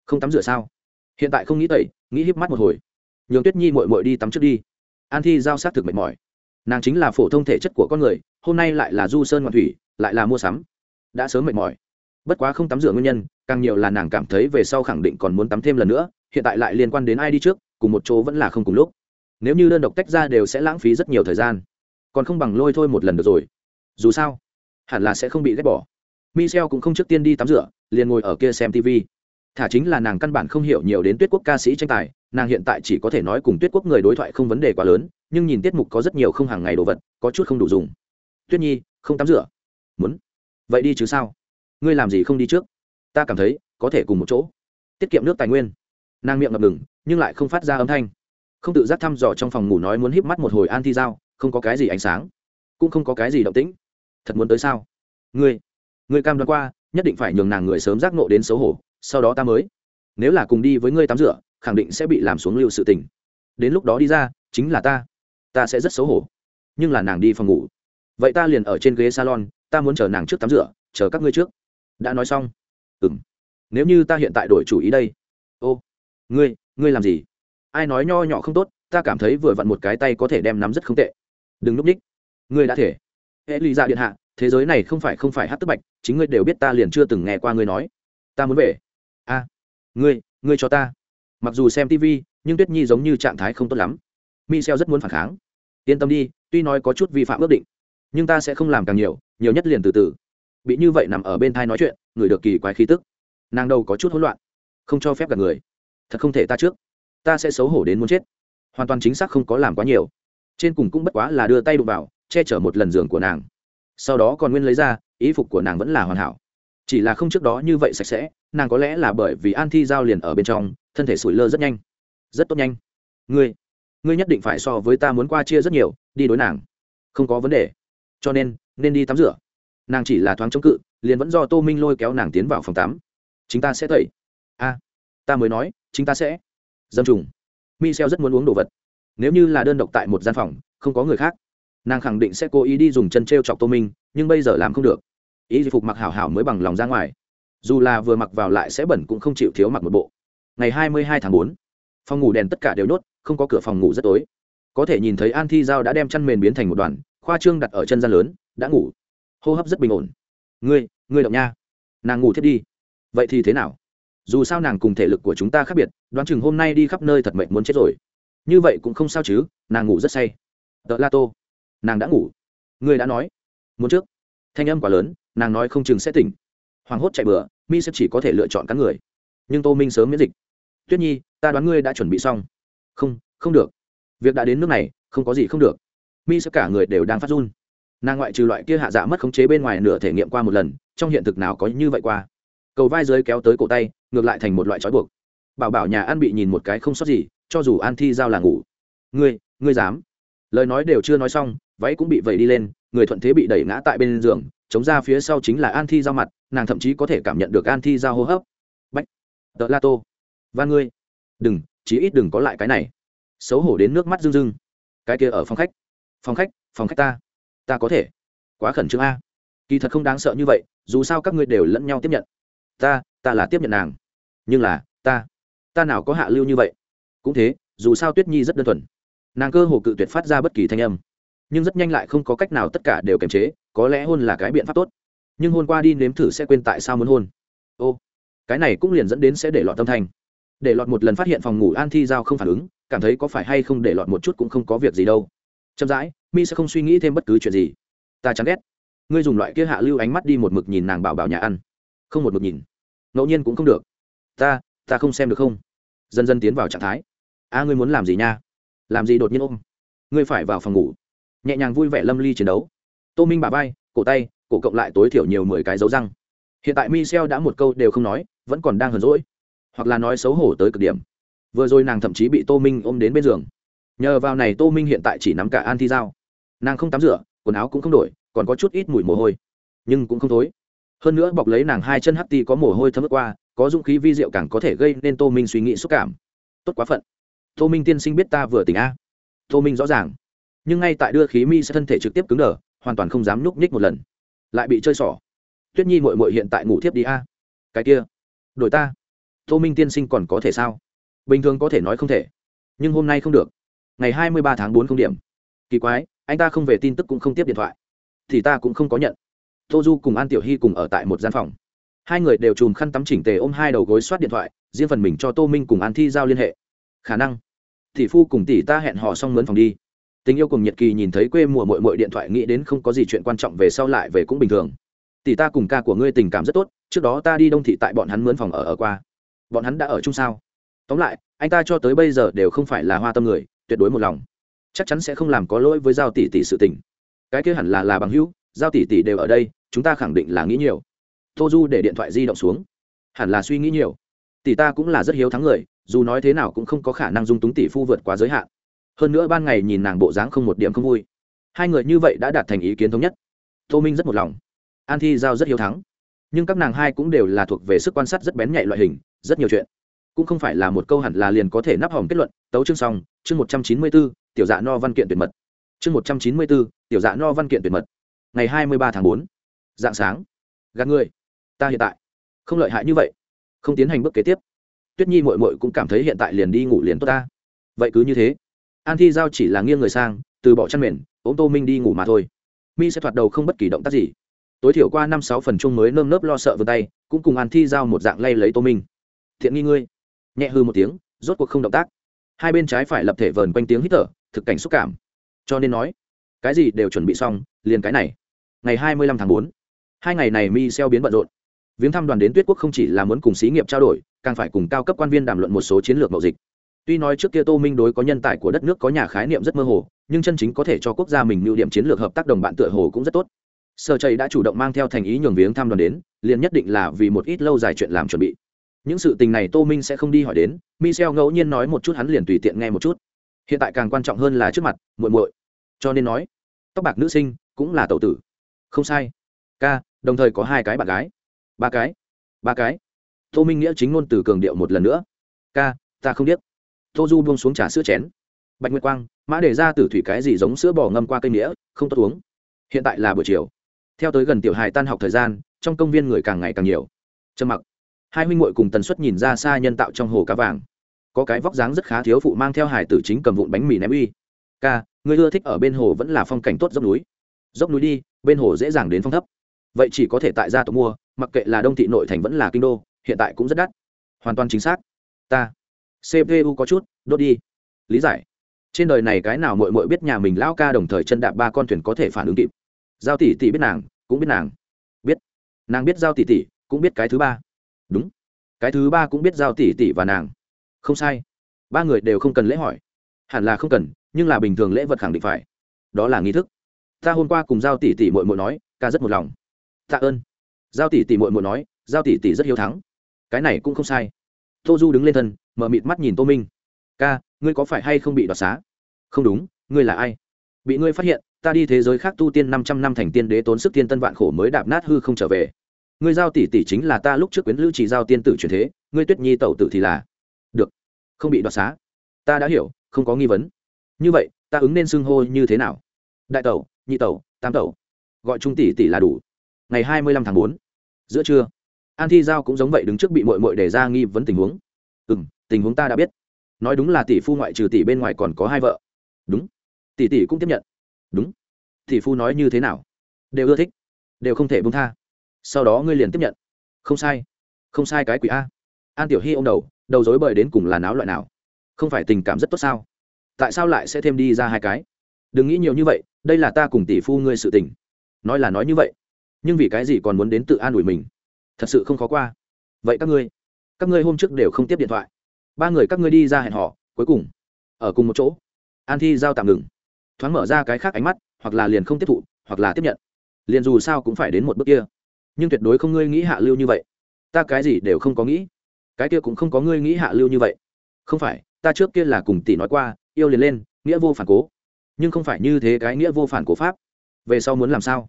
không tắm rửa sao? Hiện tại không nghĩ tẩy, nghĩ híp mắt một hồi. Nhường tuyết nhi mội mội đi tắm trước đi. An thi giao sát thực mệt mỏi. Nàng chính là phổ thông thể chất của con người, hôm nay lại là du sơn ngoạn thủy, lại là mua sắm. Đã sớm mệt mỏi. Bất quá không tắm rửa nguyên nhân, càng nhiều là nàng cảm thấy về sau khẳng định còn muốn tắm thêm lần nữa, hiện tại lại liên quan đến ai đi trước, cùng một chỗ vẫn là không cùng lúc. Nếu như đơn độc tách ra đều sẽ lãng phí rất nhiều thời gian. Còn không bằng lôi thôi một lần được rồi. Dù sao, hẳn là sẽ không bị ghét bỏ. Michel cũng không trước tiên đi tắm rửa, liền ngồi ở kia xem tv thả chính là nàng căn bản không hiểu nhiều đến tuyết quốc ca sĩ tranh tài, nàng hiện tại chỉ có thể nói cùng tuyết quốc người đối thoại không vấn đề quá lớn, nhưng nhìn tiết mục có rất nhiều không hàng ngày đồ vật, có chút không đủ dùng. Tuyết nhi, không tắm rửa. Muốn. Vậy đi chứ sao? Ngươi làm gì không đi trước? Ta cảm thấy, có thể cùng một chỗ. Tiết kiệm nước tài nguyên. Nàng miệng ngập ngừng, nhưng lại không phát ra âm thanh. Không tự giác thăm dò trong phòng ngủ nói muốn híp mắt một hồi an thi dao không có cái gì ánh sáng. Cũng không có cái gì động tĩnh. Thật muốn tới sao? Ngươi. Ngươi cam đoan qua, nhất định phải nhường nàng người sớm giác nộ đến xấu hổ sau đó ta mới. Nếu là cùng đi với ngươi tắm rửa, khẳng định sẽ bị làm xuống lưu sự tình. Đến lúc đó đi ra, chính là ta. Ta sẽ rất xấu hổ. Nhưng là nàng đi phòng ngủ. Vậy ta liền ở trên ghế salon, ta muốn chờ nàng trước tắm rửa, chờ các ngươi trước. Đã nói xong. Ừ m nếu như ta hiện tại đổi chủ ý đây. Ô, ngươi ngươi làm gì? Ai nói nho nhỏ không tốt, ta cảm thấy vừa vặn một cái tay có thể đem nắm rất không tệ. Đừng núp ních. Ngươi đã thể. Hệ ly ra điện hạ, thế giới này không phải không phải hát tức bạch, chính ngươi đều biết ta liền chưa từng nghe qua ngươi nói. Ta muốn về a ngươi ngươi cho ta. Mặc dù xem tv nhưng tuyết nhi giống như trạng thái không tốt lắm. Michel rất muốn phản kháng. Yên tâm đi, tuy nói có chút vi phạm ước định, nhưng ta sẽ không làm càng nhiều nhiều nhất liền từ từ. Bị như vậy nằm ở bên thai nói chuyện, người được kỳ quái khí tức. Nàng đâu có chút hỗn loạn, không cho phép cả người. Thật không thể ta trước. Ta sẽ xấu hổ đến muốn chết. Hoàn toàn chính xác không có làm quá nhiều. Trên cùng cũng bất quá là đưa tay đụng vào, che chở một lần giường của nàng. Sau đó còn nguyên lấy ra, ý phục của nàng vẫn là hoàn hảo. Chỉ là không trước đó như vậy sạch sẽ nàng có lẽ là bởi vì an thi giao liền ở bên trong, thân thể sủi lơ rất nhanh. Rất tốt nhanh. Ngươi ngươi nhất định phải so với ta muốn qua chia rất nhiều, đi đối nàng. Không có vấn đề. Cho nên nên đi tắm rửa. Nàng chỉ là thoáng chống cự, liền vẫn do tô minh lôi kéo nàng tiến vào phòng tắm. Chúng ta sẽ tẩy. A, ta mới nói, chúng ta sẽ. Dâm trùng. Michel rất muốn uống đồ vật. Nếu như là đơn độc tại một gian phòng, không có người khác, nàng khẳng định sẽ cố ý đi dùng chân t r e o chọc tô minh, nhưng bây giờ làm không được. Ý phục mặc hảo hảo mới bằng lòng ra ngoài dù là vừa mặc vào lại sẽ bẩn cũng không chịu thiếu mặc một bộ. Ngày hai mươi hai tháng bốn, phòng ngủ đèn tất cả đều nhốt, không có cửa phòng ngủ rất tối. Có thể nhìn thấy an thi giao đã đem chăn mền biến thành một đoàn, khoa trương đặt ở chân gian lớn, đã ngủ. Hô hấp rất bình ổn. Ngươi ngươi động nha. Nàng ngủ thiết đi. Vậy thì thế nào? Dù sao nàng cùng thể lực của chúng ta khác biệt, đoán chừng hôm nay đi khắp nơi thật mệnh muốn chết rồi. Như vậy cũng không sao chứ, nàng ngủ rất say. Tợ la tô. Nàng đã ngủ. Ngươi đã nói. Muốn trước. Thanh âm quá lớn, nàng nói không chừng sẽ tỉnh. Hoảng hốt chạy bừa mi sẽ chỉ có thể lựa chọn cắn người. Nhưng tô minh sớm miễn dịch. Tuyết nhi, ta đoán ngươi đã chuẩn bị xong. Không không được. Việc đã đến nước này, không có gì không được. Mi sẽ cả người đều đang phát run. Nàng ngoại trừ loại kia hạ dạ mất khống chế bên ngoài nửa thể nghiệm qua một lần, trong hiện thực nào có như vậy qua. Cầu vai dưới kéo tới cổ tay, ngược lại thành một loại trói buộc. Bảo bảo nhà ăn bị nhìn một cái không sót gì, cho dù an thi giao là ngủ. Ngươi ngươi dám. Lời nói đều chưa nói xong, váy cũng bị vẩy đi lên, người thuận thế bị đẩy ngã tại bên giường, chống ra phía sau chính là an thi giao mặt nàng thậm chí có thể cảm nhận được an thi giao hô hấp. Bách tợ la tô. Và ngươi. Đừng, chí ít đừng có lại cái này. Xấu hổ đến nước mắt rưng rưng. Cái kia ở phòng khách. Phòng khách phòng khách ta. Ta có thể. Quá khẩn trương a. Kỳ thật không đáng sợ như vậy, dù sao các ngươi đều lẫn nhau tiếp nhận. Ta ta là tiếp nhận nàng. Nhưng là, ta ta nào có hạ lưu như vậy? Cũng thế, dù sao tuyết nhi rất đơn thuần. Nàng cơ hồ cự tuyệt phát ra bất kỳ thanh âm. Nhưng rất nhanh lại không có cách nào tất cả đều kiềm chế, có lẽ hôn là cái biện pháp tốt nhưng hôn qua đi nếm thử sẽ quên tại sao muốn hôn. Ô, cái này cũng liền dẫn đến sẽ để lọt tâm thành. Để lọt một lần phát hiện phòng ngủ an thi giao không phản ứng, cảm thấy có phải hay không để lọt một chút cũng không có việc gì đâu. Chậm rãi, mi sẽ không suy nghĩ thêm bất cứ chuyện gì. Ta chán ghét. Ngươi dùng loại kia hạ lưu ánh mắt đi một mực nhìn nàng bảo bảo nhà ăn. Không một mực nhìn. Ngẫu nhiên cũng không được. Ta ta không xem được không? Dần dần tiến vào trạng thái. A, ngươi muốn làm gì nha? Làm gì đột nhiên ôm? Ngươi phải vào phòng ngủ. Nhẹ nhàng vui vẻ lâm ly chiến đấu. Tô minh bà vai, cổ tay cổ cộng lại tối thiểu nhiều mười cái dấu răng. Hiện tại michel đã một câu đều không nói, vẫn còn đang hờn rỗi hoặc là nói xấu hổ tới cực điểm. Vừa rồi nàng thậm chí bị tô minh ôm đến bên giường. Nhờ vào này tô minh hiện tại chỉ nắm cả an thi dao. Nàng không tắm rửa, quần áo cũng không đổi, còn có chút ít mùi mồ hôi. Nhưng cũng không thối. Hơn nữa bọc lấy nàng hai chân hắt ti có mồ hôi thấm ướt qua, có dũng khí vi diệu càng có thể gây nên tô minh suy nghĩ xúc cảm. Tốt quá phận. Tô minh tiên sinh biết ta vừa tỉnh a. Tô minh rõ ràng. Nhưng ngay tại đưa khí mi sẽ thân thể trực tiếp cứng đờ, hoàn toàn không dám nhúc nhích một lần lại bị chơi xỏ. Tuyết nhi mội mội hiện tại ngủ thiếp đi a. Cái kia, đổi ta. Tô minh tiên sinh còn có thể sao? Bình thường có thể nói không thể, nhưng hôm nay không được. Ngày hai mươi ba tháng bốn không điểm. Kỳ quái, anh ta không về tin tức cũng không tiếp điện thoại. Thì ta cũng không có nhận. Tô du cùng an tiểu hy cùng ở tại một gian phòng. Hai người đều chùm khăn tắm chỉnh tề ôm hai đầu gối soát điện thoại, riêng phần mình cho tô minh cùng an thi giao liên hệ. Khả năng, tỷ phu cùng tỷ ta hẹn hò xong mướn phòng đi tình yêu cùng nhiệt kỳ nhìn thấy quê mùa mội mội điện thoại nghĩ đến không có gì chuyện quan trọng về sau lại về cũng bình thường. Tỷ ta cùng ca của ngươi tình cảm rất tốt, trước đó ta đi đông thị tại bọn hắn mướn phòng ở ở qua. Bọn hắn đã ở chung sao? Tóm lại, anh ta cho tới bây giờ đều không phải là hoa tâm người, tuyệt đối một lòng. Chắc chắn sẽ không làm có lỗi với giao tỷ tỷ sự tình. Cái kia hẳn là là bằng hữu, giao tỷ tỷ đều ở đây, chúng ta khẳng định là nghĩ nhiều. Tô du để điện thoại di động xuống. Hẳn là suy nghĩ nhiều. Tỷ ta cũng là rất hiếu thắng người, dù nói thế nào cũng không có khả năng dung túng tỷ phu vượt quá giới hạn hơn nữa ban ngày nhìn nàng bộ dáng không một điểm không vui. Hai người như vậy đã đạt thành ý kiến thống nhất. Tô minh rất một lòng. An thi giao rất hiếu thắng. Nhưng các nàng hai cũng đều là thuộc về sức quan sát rất bén nhạy loại hình, rất nhiều chuyện. Cũng không phải là một câu hẳn là liền có thể nắp hỏng kết luận, tấu chương xong, chương một trăm chín mươi bốn tiểu dạ no văn kiện tuyệt mật. Chương một trăm chín mươi bốn tiểu dạ no văn kiện tuyệt mật. Ngày hai mươi ba tháng bốn dạng sáng. Gạt người, ta hiện tại. Không lợi hại như vậy. Không tiến hành bước kế tiếp. Tuyết nhi mội mội cũng cảm thấy hiện tại liền đi ngủ liền tốt ta. Vậy cứ như thế an thi giao chỉ là nghiêng người sang, từ bỏ chăn mền, ôm tô minh đi ngủ mà thôi. Mi sẽ thoạt đầu không bất kỳ động tác gì. Tối thiểu qua năm sáu phần chung mới nơm nớp lo sợ vươn tay, cũng cùng an thi giao một dạng lay lấy tô minh. Thiện nghi ngươi. Nhẹ hư một tiếng, rốt cuộc không động tác. Hai bên trái phải lập thể vờn quanh tiếng hít thở, thực cảnh xúc cảm. Cho nên nói, cái gì đều chuẩn bị xong, liền cái này. Ngày hai mươi lăm tháng bốn, hai ngày này mi xeo biến bận rộn. Viếng thăm đoàn đến tuyết quốc không chỉ là muốn cùng xí nghiệp trao đổi, càng phải cùng cao cấp quan viên đàm luận một số chiến lược mậu dịch tuy nói trước kia tô minh đối có nhân tài của đất nước có nhà khái niệm rất mơ hồ, nhưng chân chính có thể cho quốc gia mình mưu điểm chiến lược hợp tác đồng bạn tựa hồ cũng rất tốt. Sở chầy đã chủ động mang theo thành ý nhường viếng thăm đoàn đến, liền nhất định là vì một ít lâu dài chuyện làm chuẩn bị. Những sự tình này tô minh sẽ không đi hỏi đến, michel ngẫu nhiên nói một chút hắn liền tùy tiện nghe một chút. Hiện tại càng quan trọng hơn là trước mặt, muội muội. Cho nên nói, tóc bạc nữ sinh cũng là tẩu tử. Không sai. Ca, đồng thời có hai cái bạn gái. Ba cái. Ba cái. Tô minh nghĩa chính ngôn từ cường điệu một lần nữa. Ca, ta không biết tô du buông xuống trà sữa chén. Bạch nguyệt quang, mã để ra từ thủy cái gì giống sữa bò ngâm qua cây nghĩa không tốt uống. Hiện tại là buổi chiều. Theo tới gần tiểu hài tan học thời gian, trong công viên người càng ngày càng nhiều. Trầm mặc. Hai huynh muội cùng tần suất nhìn ra xa nhân tạo trong hồ cá vàng. Có cái vóc dáng rất khá thiếu phụ mang theo hải tử chính cầm vụn bánh mì ném uy. Ca, người ưa thích ở bên hồ vẫn là phong cảnh tốt dốc núi. Dốc núi đi, bên hồ dễ dàng đến phong thấp. Vậy chỉ có thể tại gia tộc mua, mặc kệ là đông thị nội thành vẫn là kinh đô, hiện tại cũng rất đắt. Hoàn toàn chính xác. Ta cpu có chút, đốt đi. Lý giải. Trên đời này cái nào mội mội biết nhà mình lao ca đồng thời chân đạp ba con thuyền có thể phản ứng kịp? Giao tỷ tỷ biết nàng, cũng biết nàng. Biết. Nàng biết giao tỷ tỷ, cũng biết cái thứ ba. Đúng. Cái thứ ba cũng biết giao tỷ tỷ và nàng. Không sai. Ba người đều không cần lễ hỏi. Hẳn là không cần, nhưng là bình thường lễ vật khẳng định phải. Đó là nghi thức. Ta hôm qua cùng giao tỷ tỷ mội mội nói, ca rất một lòng. Tạ ơn. Giao tỷ tỷ mội mội nói, giao tỷ tỷ rất hiếu thắng. Cái này cũng không sai. Tô du đứng lên thân mở mịt mắt nhìn tô minh. Ca, ngươi có phải hay không bị đoạt xá? Không đúng, ngươi là ai? Bị ngươi phát hiện, ta đi thế giới khác tu tiên năm trăm năm thành tiên đế tốn sức tiên tân vạn khổ mới đạp nát hư không trở về. Ngươi giao tỷ tỷ chính là ta lúc trước quyến lữ chỉ giao tiên tử truyền thế, ngươi tuyết nhi tẩu tử thì là. Được, không bị đoạt xá. Ta đã hiểu, không có nghi vấn. Như vậy, ta ứng nên xưng hô như thế nào? Đại tẩu, nhị tẩu, tam tẩu. Gọi trung tỷ tỷ là đủ. Ngày hai mươi lăm tháng bốn. Giữa trưa. An thi giao cũng giống vậy đứng trước bị mội mội để ra nghi vấn tình huống. Ừ m tình huống ta đã biết. Nói đúng là tỷ phu ngoại trừ tỷ bên ngoài còn có hai vợ. Đúng. Tỷ tỷ cũng tiếp nhận. Đúng. Tỷ phu nói như thế nào? Đều ưa thích. Đều không thể bông tha. Sau đó ngươi liền tiếp nhận. Không sai. Không sai cái quỷ a. An tiểu hy ô m đầu đầu dối bời đến cùng là náo loại nào? Không phải tình cảm rất tốt sao? Tại sao lại sẽ thêm đi ra hai cái? Đừng nghĩ nhiều như vậy, đây là ta cùng tỷ phu ngươi sự tình. Nói là nói như vậy, nhưng vì cái gì còn muốn đến tự an ủi mình? Thật sự không khó qua. Vậy các ngươi các ngươi hôm trước đều không tiếp điện thoại ba người các ngươi đi ra hẹn họ cuối cùng, ở cùng một chỗ. An thi giao tạm ngừng. Thoáng mở ra cái khác ánh mắt, hoặc là liền không tiếp thụ, hoặc là tiếp nhận. Liền dù sao cũng phải đến một bước kia. Nhưng tuyệt đối không ngươi nghĩ hạ lưu như vậy. Ta cái gì đều không có nghĩ. Cái kia cũng không có ngươi nghĩ hạ lưu như vậy. Không phải, ta trước kia là cùng tỷ nói qua, yêu liền lên, nghĩa vô phản cố. Nhưng không phải như thế cái nghĩa vô phản cố pháp. Về sau muốn làm sao?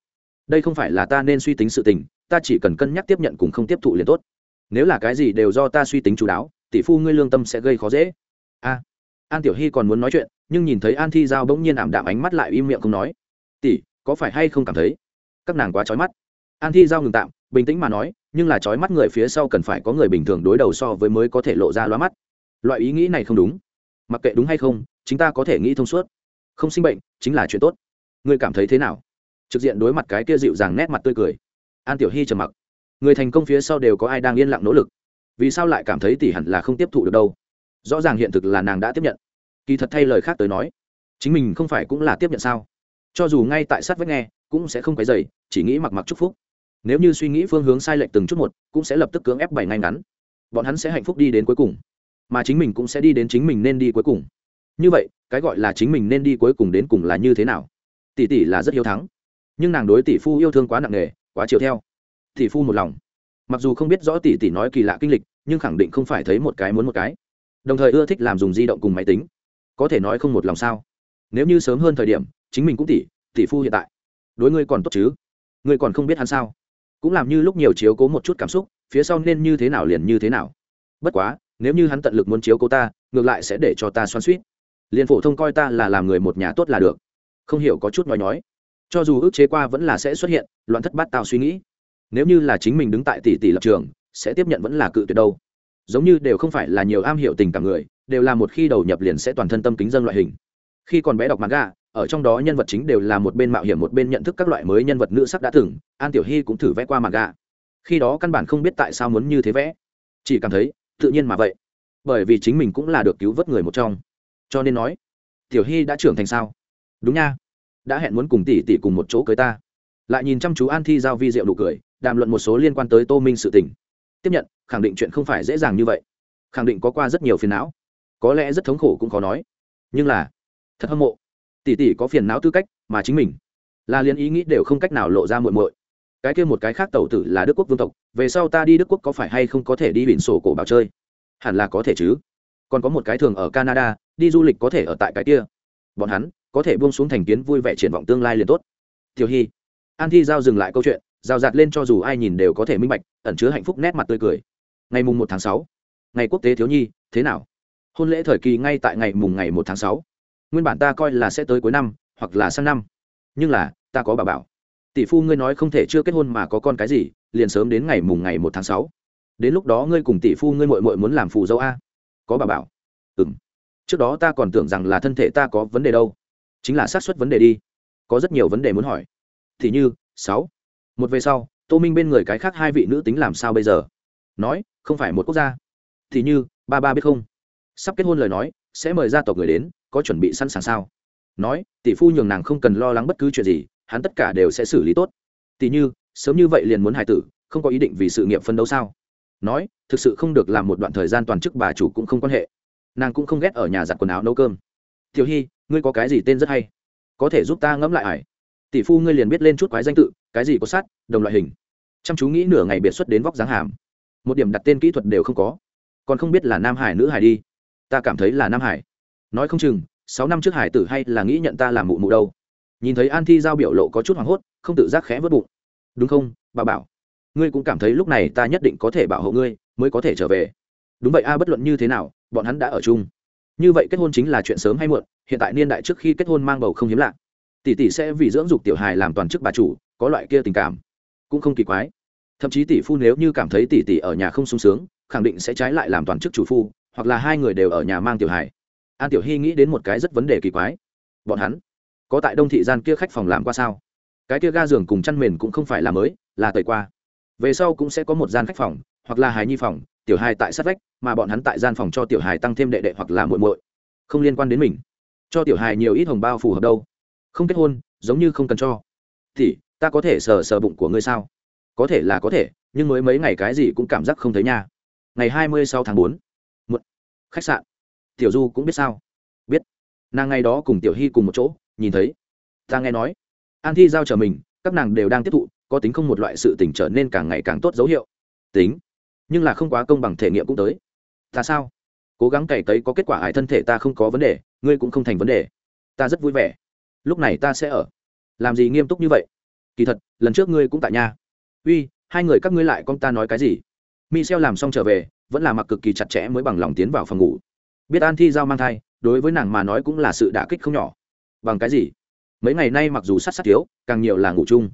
Đây không phải là ta nên suy tính sự tình, ta chỉ cần cân nhắc tiếp nhận cùng không tiếp thụ liền tốt. Nếu là cái gì đều do ta suy tính chú đáo tỷ phu ngươi lương tâm sẽ gây khó dễ. A an tiểu hy còn muốn nói chuyện, nhưng nhìn thấy an thi giao bỗng nhiên ảm đạm ánh mắt lại im miệng không nói. Tỷ, có phải hay không cảm thấy các nàng quá trói mắt? An thi giao ngừng tạm, bình tĩnh mà nói, nhưng là trói mắt người phía sau cần phải có người bình thường đối đầu so với mới có thể lộ ra loa mắt. Loại ý nghĩ này không đúng. Mặc kệ đúng hay không chúng ta có thể nghĩ thông suốt. Không sinh bệnh chính là chuyện tốt. Ngươi cảm thấy thế nào? Trực diện đối mặt cái kia dịu dàng nét mặt tươi cười. An tiểu hy trầm mặc. Người thành công phía sau đều có ai đang yên lặng nỗ lực vì sao lại cảm thấy tỷ hẳn là không tiếp thụ được đâu? Rõ ràng hiện thực là nàng đã tiếp nhận. Kỳ thật thay lời khác tới nói, chính mình không phải cũng là tiếp nhận sao? Cho dù ngay tại sát vách nghe, cũng sẽ không cái dày chỉ nghĩ mặc mặc chúc phúc. Nếu như suy nghĩ phương hướng sai lệch từng chút một, cũng sẽ lập tức cưỡng ép bảy ngay ngắn. Bọn hắn sẽ hạnh phúc đi đến cuối cùng, mà chính mình cũng sẽ đi đến chính mình nên đi cuối cùng. Như vậy, cái gọi là chính mình nên đi cuối cùng đến cùng là như thế nào? Tỷ tỷ là rất hiếu thắng, nhưng nàng đối tỷ phu yêu thương quá nặng nề, quá chiều theo. Tỷ phu một lòng mặc dù không biết rõ tỷ tỷ nói kỳ lạ kinh lịch, nhưng khẳng định không phải thấy một cái muốn một cái. Đồng thời ưa thích làm dùng di động cùng máy tính. Có thể nói không một lòng sao? Nếu như sớm hơn thời điểm, chính mình cũng tỷ tỷ phu hiện tại. Đối ngươi còn tốt chứ? Ngươi còn không biết hắn sao? Cũng làm như lúc nhiều chiếu cố một chút cảm xúc, phía sau nên như thế nào liền như thế nào. Bất quá, nếu như hắn tận lực muốn chiếu cố ta, ngược lại sẽ để cho ta xoan suýt liền phổ thông coi ta là làm người một nhà tốt là được. Không hiểu có chút nói nói cho dù ước chế qua vẫn là sẽ xuất hiện, loạn thất bát tao suy nghĩ nếu như là chính mình đứng tại tỷ tỷ lập trường, sẽ tiếp nhận vẫn là cự tuyệt đâu. Giống như đều không phải là nhiều am hiểu tình cảm người, đều là một khi đầu nhập liền sẽ toàn thân tâm kính dân loại hình. Khi còn bé đọc manga, ở trong đó nhân vật chính đều là một bên mạo hiểm một bên nhận thức các loại mới nhân vật nữ sắc đã từng, an tiểu hy cũng thử vẽ qua manga. Khi đó căn bản không biết tại sao muốn như thế vẽ. Chỉ cảm thấy, tự nhiên mà vậy. Bởi vì chính mình cũng là được cứu vớt người một trong. Cho nên nói, tiểu hy đã trưởng thành sao? Đúng nha. Đã hẹn muốn cùng tỷ tỷ cùng một chỗ cưới ta. Lại nhìn chăm chú an thi giao vi rượu nụ cười đàm luận một số liên quan tới tô minh sự tình. Tiếp nhận, khẳng định chuyện không phải dễ dàng như vậy. Khẳng định có qua rất nhiều phiền não. Có lẽ rất thống khổ cũng khó nói. Nhưng là, thật hâm mộ. Tỷ tỷ có phiền não tư cách mà chính mình. Là liên ý nghĩ đều không cách nào lộ ra muội muội. Cái kia một cái khác tẩu tử là đức quốc vương tộc, về sau ta đi đức quốc có phải hay không có thể đi biển sổ cổ bảo chơi? Hẳn là có thể chứ. Còn có một cái thường ở canada, đi du lịch có thể ở tại cái kia. Bọn hắn có thể buông xuống thành kiến vui vẻ triển vọng tương lai liền tốt. Tiểu hy, an thi giao dừng lại câu chuyện rào rạt lên cho dù ai nhìn đều có thể minh bạch, ẩn chứa hạnh phúc nét mặt tươi cười. Ngày mùng một tháng sáu, ngày quốc tế thiếu nhi, thế nào? Hôn lễ thời kỳ ngay tại ngày mùng ngày một tháng sáu. Nguyên bản ta coi là sẽ tới cuối năm, hoặc là sang năm. Nhưng là, ta có bà bảo. Tỷ phu ngươi nói không thể chưa kết hôn mà có con cái gì, liền sớm đến ngày mùng ngày một tháng sáu. Đến lúc đó ngươi cùng tỷ phu ngươi mội mội muốn làm phù dâu a. Có bà bảo. Ừ m trước đó ta còn tưởng rằng là thân thể ta có vấn đề đâu. Chính là xác suất vấn đề đi. Có rất nhiều vấn đề muốn hỏi. Thì như, sáu một về sau, tô minh bên người cái khác hai vị nữ tính làm sao bây giờ? Nói, không phải một quốc gia. Thì như, ba ba biết không? Sắp kết hôn lời nói, sẽ mời gia tộc người đến, có chuẩn bị sẵn sàng sao? Nói, tỷ phu nhường nàng không cần lo lắng bất cứ chuyện gì, hắn tất cả đều sẽ xử lý tốt. Tỷ như, sớm như vậy liền muốn hài tử, không có ý định vì sự nghiệp phân đấu sao? Nói, thực sự không được làm một đoạn thời gian toàn chức bà chủ cũng không quan hệ. Nàng cũng không ghét ở nhà giặt quần áo nấu cơm. Tiểu hy ngươi có cái gì tên rất hay? Có thể giúp ta ngẫm lại ải. Tỷ phu ngươi liền biết lên chút quái danh tự cái gì có sát, đồng loại hình. Chăm chú nghĩ nửa ngày biệt xuất đến vóc dáng hàm. Một điểm đặt tên kỹ thuật đều không có. Còn không biết là nam hải nữ hải đi. Ta cảm thấy là nam hải. Nói không chừng, sáu năm trước hải tử hay là nghĩ nhận ta làm mụ mụ đâu. Nhìn thấy an thi giao biểu lộ có chút hoảng hốt, không tự giác khẽ vớt bụng. Đúng không, bà bảo? Ngươi cũng cảm thấy lúc này ta nhất định có thể bảo hộ ngươi, mới có thể trở về. Đúng vậy a, bất luận như thế nào, bọn hắn đã ở chung. Như vậy kết hôn chính là chuyện sớm hay muộn, hiện tại niên đại trước khi kết hôn mang bầu không hiếm lạ tỷ tỷ sẽ vì dưỡng dục tiểu hài làm toàn chức bà chủ, có loại kia tình cảm. Cũng không kỳ quái. Thậm chí tỷ phu nếu như cảm thấy tỷ tỷ ở nhà không sung sướng, khẳng định sẽ trái lại làm toàn chức chủ phu, hoặc là hai người đều ở nhà mang tiểu hài. An tiểu hy nghĩ đến một cái rất vấn đề kỳ quái. Bọn hắn có tại đông thị gian kia khách phòng làm qua sao? Cái kia ga giường cùng chăn mền cũng không phải là mới, là tẩy qua. Về sau cũng sẽ có một gian khách phòng, hoặc là hài nhi phòng, tiểu hài tại sát vách, mà bọn hắn tại gian phòng cho tiểu hài tăng thêm đệ đệ hoặc là muội muội. Không liên quan đến mình. Cho tiểu hài nhiều ít hồng bao phù hợp đâu không kết hôn, giống như không cần cho. Thì, ta có thể sờ sờ bụng của ngươi sao? Có thể là có thể, nhưng mới mấy ngày cái gì cũng cảm giác không thấy nha. Ngày hai mươi sáu tháng bốn một khách sạn. Tiểu du cũng biết sao? Biết. Nàng ngày đó cùng tiểu hy cùng một chỗ, nhìn thấy. Ta nghe nói. An thi giao trở mình, các nàng đều đang tiếp thụ, có tính không một loại sự tỉnh trở nên càng ngày càng tốt dấu hiệu. Tính. Nhưng là không quá công bằng thể nghiệm cũng tới. Ta sao? Cố gắng cày cấy có kết quả hại thân thể ta không có vấn đề, ngươi cũng không thành vấn đề. Ta rất vui vẻ lúc này ta sẽ ở. Làm gì nghiêm túc như vậy? Kỳ thật, lần trước ngươi cũng tại nhà. Uy, hai người các ngươi lại con ta nói cái gì? Mi xeo làm xong trở về, vẫn là mặc cực kỳ chặt chẽ mới bằng lòng tiến vào phòng ngủ. Biết an thi giao mang thai, đối với nàng mà nói cũng là sự đả kích không nhỏ. Bằng cái gì? Mấy ngày nay mặc dù sát sát thiếu, càng nhiều là ngủ chung,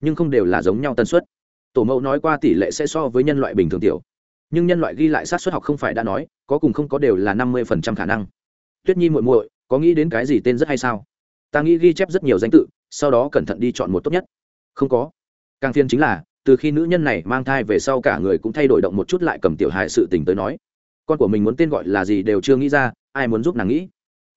nhưng không đều là giống nhau tần suất. Tổ mẫu nói qua tỷ lệ sẽ so với nhân loại bình thường tiểu. Nhưng nhân loại ghi lại sát xuất học không phải đã nói, có cùng không có đều là năm mươi phần trăm khả năng. Tuyết nhi muội muội, có nghĩ đến cái gì tên rất hay sao? Ta nghĩ ghi chép rất nhiều danh tự, sau đó cẩn thận đi chọn một tốt nhất. Không có. Càng phiên chính là, từ khi nữ nhân này mang thai về sau cả người cũng thay đổi động một chút lại cầm tiểu hài sự tình tới nói. Con của mình muốn tên gọi là gì đều chưa nghĩ ra, ai muốn giúp nàng nghĩ.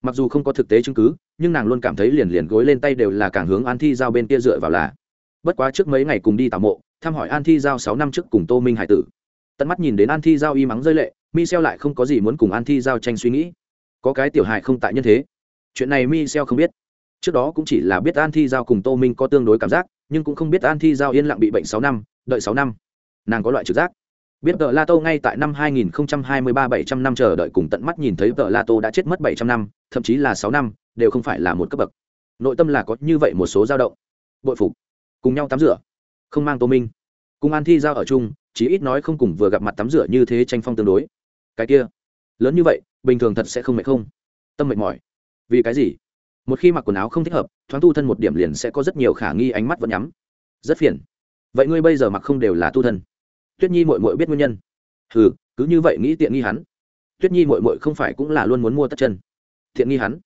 Mặc dù không có thực tế chứng cứ, nhưng nàng luôn cảm thấy liền liền gối lên tay đều là càng hướng an thi giao bên kia dựa vào là. Bất quá trước mấy ngày cùng đi tảo mộ, thăm hỏi an thi giao sáu năm trước cùng tô minh hải tử. Tận mắt nhìn đến an thi giao y mắng rơi lệ mi xeo lại không có gì muốn cùng an thi giao tranh suy nghĩ. Có cái tiểu hài không tại nhân thế. Chuyện này mi xeo không biết trước đó cũng chỉ là biết an thi giao cùng tô minh có tương đối cảm giác, nhưng cũng không biết an thi giao yên lặng bị bệnh sáu năm, đợi sáu năm. Nàng có loại trực giác. Biết tờ la tô ngay tại năm 2023 700 năm chờ đợi cùng tận mắt nhìn thấy tờ la tô đã chết mất 700 năm, thậm chí là sáu năm, đều không phải là một cấp bậc. Nội tâm là có như vậy một số dao động. Bội phục. Cùng nhau tắm rửa. Không mang tô minh. Cùng an thi giao ở chung, chí ít nói không cùng vừa gặp mặt tắm rửa như thế tranh phong tương đối. Cái kia. Lớn như vậy, bình thường thật sẽ không mệt không? Tâm mệt mỏi. Vì cái gì? Một khi mặc quần áo không thích hợp, thoáng tu thân một điểm liền sẽ có rất nhiều khả nghi, ánh mắt vẫn nhắm. Rất phiền. Vậy ngươi bây giờ mặc không đều là tu thân? Tuyết nhi mội mội biết nguyên nhân. Ừ cứ như vậy nghĩ tiện nghi hắn. Tuyết nhi mội mội không phải cũng là luôn muốn mua tất chân. Thiện nghi hắn?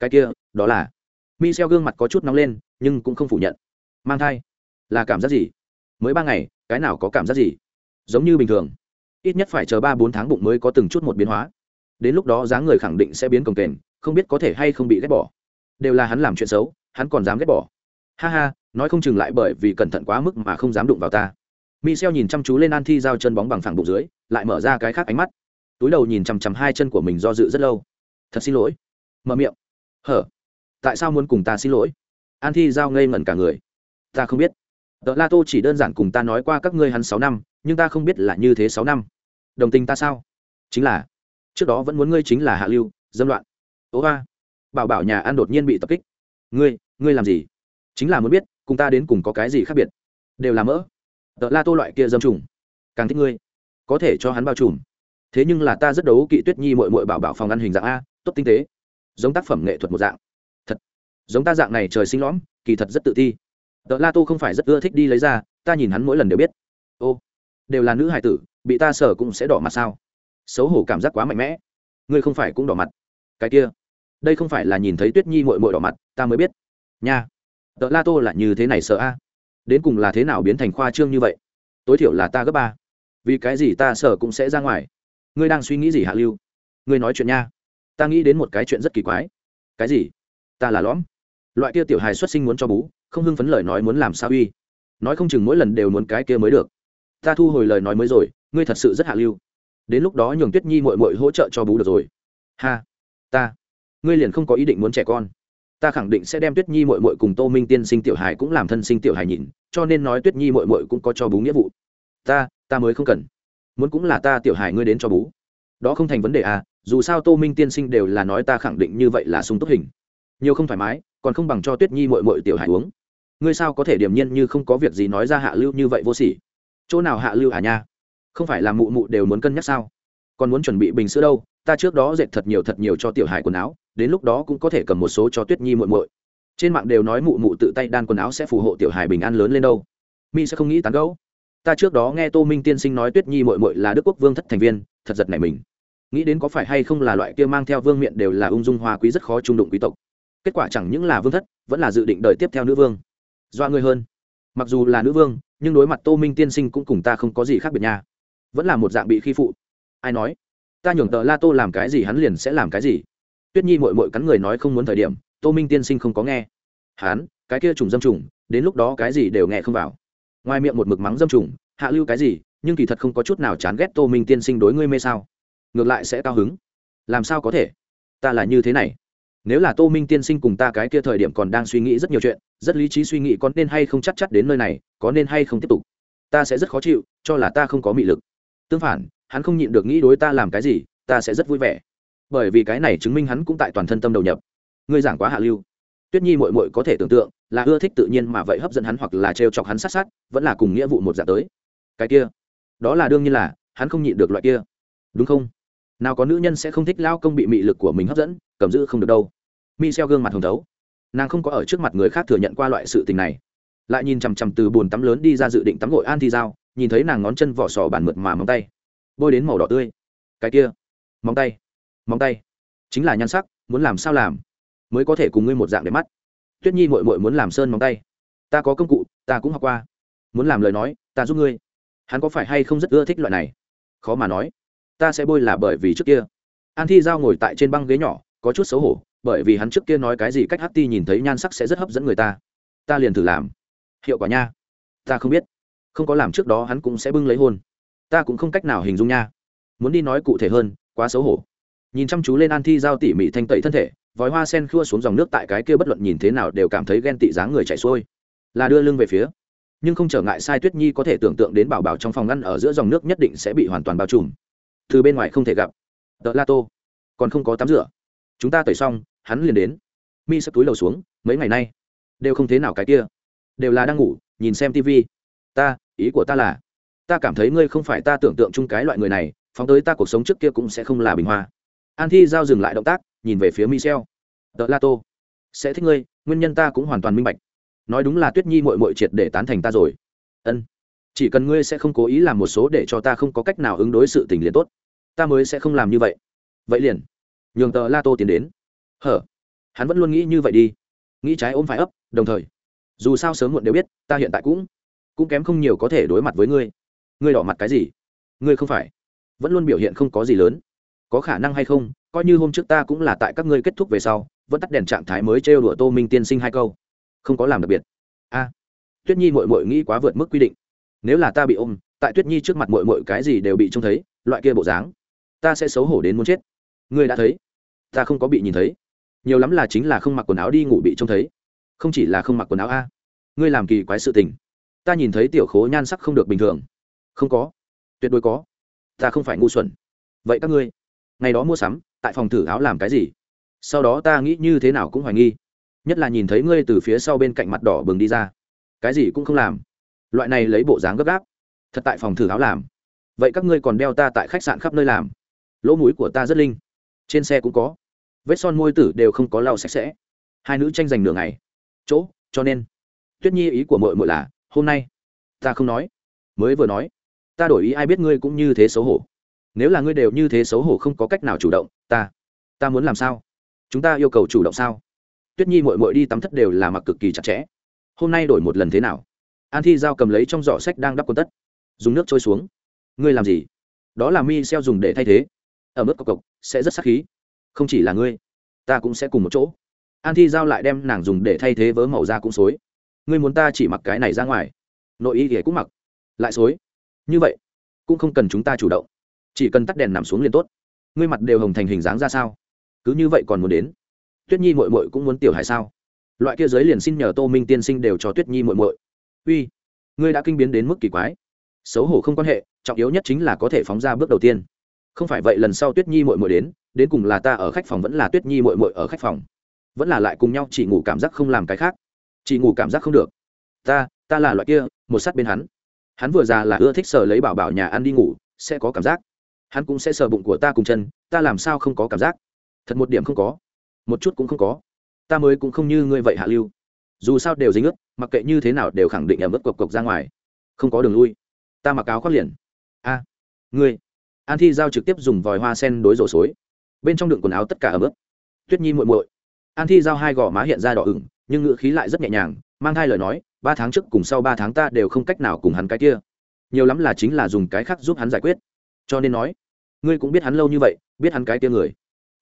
Cái kia, đó là. Mi xeo gương mặt có chút nóng lên, nhưng cũng không phủ nhận. Mang thai? Là cảm giác gì? Mới ba ngày, cái nào có cảm giác gì? Giống như bình thường. Ít nhất phải chờ ba bốn tháng bụng mới có từng chút một biến hóa. Đến lúc đó dáng người khẳng định sẽ biến cồng kềnh, không biết có thể hay không bị ghét bỏ đều là hắn làm chuyện xấu hắn còn dám ghét bỏ ha ha nói không chừng lại bởi vì cẩn thận quá mức mà không dám đụng vào ta Michel nhìn chăm chú lên An Thi giao chân bóng bằng phẳng bụng dưới, lại mở ra cái khác ánh mắt. Túi đầu nhìn chằm chằm hai chân của mình do dự rất lâu. Thật xin lỗi. Mở miệng. Hở. Tại sao muốn cùng ta xin lỗi? An Thi giao ngây ngẩn cả người. Ta không biết. Đợ La Tô chỉ đơn giản cùng ta nói qua các ngươi hắn sáu năm, nhưng ta không biết là như thế sáu năm. Đồng tình ta sao? Chính là, trước đó vẫn muốn ngươi chính là Hạ Lưu, dâm loạn. Ố a. Bảo bảo nhà An đột nhiên bị tập kích. Ngươi, ngươi làm gì? Chính là muốn biết, cùng ta đến cùng có cái gì khác biệt. Đều là mỡ. Tợ la tô loại kia dâm trùng. Càng thích ngươi. Có thể cho hắn bao trùm. Thế nhưng là ta rất đấu kỵ tuyết nhi mội mội bảo bảo phòng ăn hình dạng a tốt tinh tế. Giống tác phẩm nghệ thuật một dạng. Thật. Giống ta dạng này trời sinh lõm kỳ thật rất tự ti. Tợ la tô không phải rất ưa thích đi lấy ra ta nhìn hắn mỗi lần đều biết. Ô đều là nữ hài tử bị ta sở cũng sẽ đỏ mặt sao? Xấu hổ cảm giác quá mạnh mẽ. Ngươi không phải cũng đỏ mặt. Cái kia đây không phải là nhìn thấy tuyết nhi mội mội đỏ mặt, ta mới biết. Nha. Tợ la tô là như thế này sợ a? Đến cùng là thế nào biến thành khoa trương như vậy? Tối thiểu là ta gấp ba. Vì cái gì ta sợ cũng sẽ ra ngoài. Ngươi đang suy nghĩ gì hạ lưu? Ngươi nói chuyện nha. Ta nghĩ đến một cái chuyện rất kỳ quái. Cái gì? Ta là lõm. Loại kia tiểu hài xuất sinh muốn cho bú, không hưng phấn lời nói muốn làm sao uy? Nói không chừng mỗi lần đều muốn cái kia mới được. Ta thu hồi lời nói mới rồi, ngươi thật sự rất hạ lưu. Đến lúc đó nhường tuyết nhi mội mội hỗ trợ cho bú được rồi. Ha. Ta ngươi liền không có ý định muốn trẻ con. Ta khẳng định sẽ đem tuyết nhi mội mội cùng tô minh tiên sinh tiểu hài cũng làm thân sinh tiểu hài nhìn, cho nên nói tuyết nhi mội mội cũng có cho bú nghĩa vụ. Ta ta mới không cần. Muốn cũng là ta tiểu hài ngươi đến cho bú. Đó không thành vấn đề à dù sao tô minh tiên sinh đều là nói ta khẳng định như vậy là sung túc hình. Nhiều không thoải mái, còn không bằng cho tuyết nhi mội mội tiểu hài uống. Ngươi sao có thể điềm nhiên như không có việc gì nói ra hạ lưu như vậy vô sỉ? Chỗ nào hạ lưu à nha? Không phải là mụ mụ đều muốn cân nhắc sao? Còn muốn chuẩn bị bình sữa đâu? Ta trước đó dệt thật nhiều thật nhiều cho tiểu hài quần áo đến lúc đó cũng có thể cầm một số cho tuyết nhi muội muội. Trên mạng đều nói mụ mụ tự tay đan quần áo sẽ phù hộ tiểu hài bình an lớn lên đâu. Mi sẽ không nghĩ tán gẫu. Ta trước đó nghe tô minh tiên sinh nói tuyết nhi muội muội là đức quốc vương thất thành viên, thật giật này mình. Nghĩ đến có phải hay không là loại kia mang theo vương miện đều là ung dung hoa quý rất khó trung đụng quý tộc. Kết quả chẳng những là vương thất, vẫn là dự định đời tiếp theo nữ vương. Doa người hơn. Mặc dù là nữ vương, nhưng đối mặt tô minh tiên sinh cũng cùng ta không có gì khác biệt nha. Vẫn là một dạng bị khi phụ. Ai nói? Ta nhường tờ la tô làm cái gì hắn liền sẽ làm cái gì tuyết nhi mội mội cắn người nói không muốn thời điểm tô minh tiên sinh không có nghe. Hán, cái kia trùng dâm trùng đến lúc đó cái gì đều nghe không vào. Ngoài miệng một mực mắng dâm trùng hạ lưu cái gì nhưng kỳ thật không có chút nào chán ghét tô minh tiên sinh đối ngươi mê sao. Ngược lại sẽ cao hứng. Làm sao có thể? Ta là như thế này. Nếu là tô minh tiên sinh cùng ta cái kia thời điểm còn đang suy nghĩ rất nhiều chuyện rất lý trí suy nghĩ có nên hay không chắc chắn đến nơi này có nên hay không tiếp tục. Ta sẽ rất khó chịu cho là ta không có mị lực. Tương phản hắn không nhịn được nghĩ đối ta làm cái gì ta sẽ rất vui vẻ bởi vì cái này chứng minh hắn cũng tại toàn thân tâm đầu nhập. Ngươi giảng quá hạ lưu. Tuyết nhi mội mội có thể tưởng tượng, là ưa thích tự nhiên mà vậy hấp dẫn hắn hoặc là trêu chọc hắn sát sát, vẫn là cùng nghĩa vụ một dạng tới. Cái kia, đó là đương nhiên là, hắn không nhịn được loại kia. Đúng không? Nào có nữ nhân sẽ không thích lao công bị mị lực của mình hấp dẫn, cầm giữ không được đâu. Mi xeo gương mặt hồng thấu. Nàng không có ở trước mặt người khác thừa nhận qua loại sự tình này. Lại nhìn chằm chằm từ bồn tắm lớn đi ra dự định tắm gội an thi dao nhìn thấy nàng ngón chân vỏ sò bản mượt mà móng tay. Bôi đến màu đỏ tươi. Cái kia, móng tay móng tay. Chính là nhan sắc, muốn làm sao làm, mới có thể cùng ngươi một dạng để mắt. Tuyết nhi mội mội muốn làm sơn móng tay. Ta có công cụ, ta cũng học qua. Muốn làm lời nói, ta giúp ngươi. Hắn có phải hay không rất ưa thích loại này? Khó mà nói. Ta sẽ bôi là bởi vì trước kia. An thi giao ngồi tại trên băng ghế nhỏ, có chút xấu hổ, bởi vì hắn trước kia nói cái gì cách hát ti nhìn thấy nhan sắc sẽ rất hấp dẫn người ta. Ta liền thử làm. Hiệu quả nha. Ta không biết. Không có làm trước đó hắn cũng sẽ bưng lấy hôn. Ta cũng không cách nào hình dung nha. Muốn đi nói cụ thể hơn, quá xấu hổ nhìn chăm chú lên an thi giao tỉ mỉ thanh tẩy thân thể, vòi hoa sen khua xuống dòng nước tại cái kia bất luận nhìn thế nào đều cảm thấy ghen tị dáng người chạy xuôi. Là đưa lưng về phía. Nhưng không trở ngại sai tuyết nhi có thể tưởng tượng đến bảo bảo trong phòng ngăn ở giữa dòng nước nhất định sẽ bị hoàn toàn bao trùm. Từ bên ngoài không thể gặp. Tợ la tô, còn không có tắm rửa. Chúng ta tẩy xong, hắn liền đến. Mi sắp túi lầu xuống, mấy ngày nay, đều không thế nào cái kia. Đều là đang ngủ, nhìn xem tv ta, ý của ta là, ta cảm thấy ngươi không phải ta tưởng tượng chung cái loại người này, phóng tới ta cuộc sống trước kia cũng sẽ không là bình hoa an thi giao dừng lại động tác, nhìn về phía michel. Tờ la tô, sẽ thích ngươi, nguyên nhân ta cũng hoàn toàn minh bạch. Nói đúng là tuyết nhi mội mội triệt để tán thành ta rồi. Ân, chỉ cần ngươi sẽ không cố ý làm một số để cho ta không có cách nào ứng đối sự tình liền tốt. Ta mới sẽ không làm như vậy. Vậy liền. Nhường tờ la tô tiến đến. Hở, hắn vẫn luôn nghĩ như vậy đi. Nghĩ trái ôm phải ấp, đồng thời, dù sao sớm muộn đều biết, ta hiện tại cũng cũng kém không nhiều có thể đối mặt với ngươi. Ngươi đỏ mặt cái gì? Ngươi không phải, vẫn luôn biểu hiện không có gì lớn có khả năng hay không, coi như hôm trước ta cũng là tại các ngươi kết thúc về sau, vẫn tắt đèn trạng thái mới trêu đùa tô minh tiên sinh hai câu. Không có làm đặc biệt. A. Tuyết nhi mội mội nghĩ quá vượt mức quy định. Nếu là ta bị ôm, tại tuyết nhi trước mặt mội mội cái gì đều bị trông thấy, loại kia bộ dáng, ta sẽ xấu hổ đến muốn chết. Ngươi đã thấy. Ta không có bị nhìn thấy. Nhiều lắm là chính là không mặc quần áo đi ngủ bị trông thấy. Không chỉ là không mặc quần áo a. Ngươi làm kỳ quái sự tình. Ta nhìn thấy tiểu khố nhan sắc không được bình thường. Không có. Tuyệt đối có. Ta không phải ngu xuẩn. Vậy các ngươi ngày đó mua sắm, tại phòng thử áo làm cái gì? Sau đó ta nghĩ như thế nào cũng hoài nghi. Nhất là nhìn thấy ngươi từ phía sau bên cạnh mặt đỏ bừng đi ra. Cái gì cũng không làm. Loại này lấy bộ dáng gấp gáp. Thật tại phòng thử áo làm. Vậy các ngươi còn đeo ta tại khách sạn khắp nơi làm? Lỗ mũi của ta rất linh. Trên xe cũng có. Vết son môi tử đều không có lau sạch sẽ. Hai nữ tranh giành nửa ngày. Chỗ, cho nên. Tuyết nhi ý của mội mội là, hôm nay, ta không nói. Mới vừa nói, ta đổi ý ai biết ngươi cũng như thế xấu hổ nếu là ngươi đều như thế xấu hổ không có cách nào chủ động, ta ta muốn làm sao? Chúng ta yêu cầu chủ động sao? Tuyết nhi mội mội đi tắm thất đều là mặc cực kỳ chặt chẽ. Hôm nay đổi một lần thế nào? An thi giao cầm lấy trong giỏ sách đang đắp quần tất, dùng nước trôi xuống. Ngươi làm gì? Đó là mi xeo dùng để thay thế. Ở mức cộc cộc, sẽ rất sắc khí. Không chỉ là ngươi, ta cũng sẽ cùng một chỗ. An thi giao lại đem nàng dùng để thay thế vớ màu da cũng xối. Ngươi muốn ta chỉ mặc cái này ra ngoài. Nội y ghẻ cũng mặc. Lại xối. Như vậy, cũng không cần chúng ta chủ động chỉ cần tắt đèn nằm xuống liền tốt. Ngươi mặt đều hồng thành hình dáng ra sao? Cứ như vậy còn muốn đến? Tuyết nhi mội mội cũng muốn tiểu hải sao? Loại kia giới liền xin nhờ tô minh tiên sinh đều cho tuyết nhi mội mội uy, ngươi đã kinh biến đến mức kỳ quái. Xấu hổ không quan hệ, trọng yếu nhất chính là có thể phóng ra bước đầu tiên. Không phải vậy lần sau tuyết nhi mội mội đến đến cùng là ta ở khách phòng vẫn là tuyết nhi mội mội ở khách phòng? Vẫn là lại cùng nhau chỉ ngủ cảm giác không làm cái khác? Chỉ ngủ cảm giác không được. Ta ta là loại kia, một sát bên hắn. Hắn vừa già là ưa thích sờ lấy bảo bảo nhà ăn đi ngủ, sẽ có cảm giác hắn cũng sẽ sờ bụng của ta cùng chân ta làm sao không có cảm giác? Thật một điểm không có. Một chút cũng không có. Ta mới cũng không như ngươi vậy hạ lưu. Dù sao đều dính ướt mặc kệ như thế nào đều khẳng định ở mức cộc cộc ra ngoài. Không có đường lui. Ta mặc áo khoác liền. A ngươi. An thi giao trực tiếp dùng vòi hoa sen đối rổ xối. Bên trong đựng quần áo tất cả ở mức, tuyết nhi muội muội. An thi giao hai gò má hiện ra đỏ ửng nhưng ngữ khí lại rất nhẹ nhàng mang hai lời nói ba tháng trước cùng sau ba tháng ta đều không cách nào cùng hắn cái kia. Nhiều lắm là chính là dùng cái khác giúp hắn giải quyết cho nên nói, ngươi cũng biết hắn lâu như vậy, biết hắn cái tia người.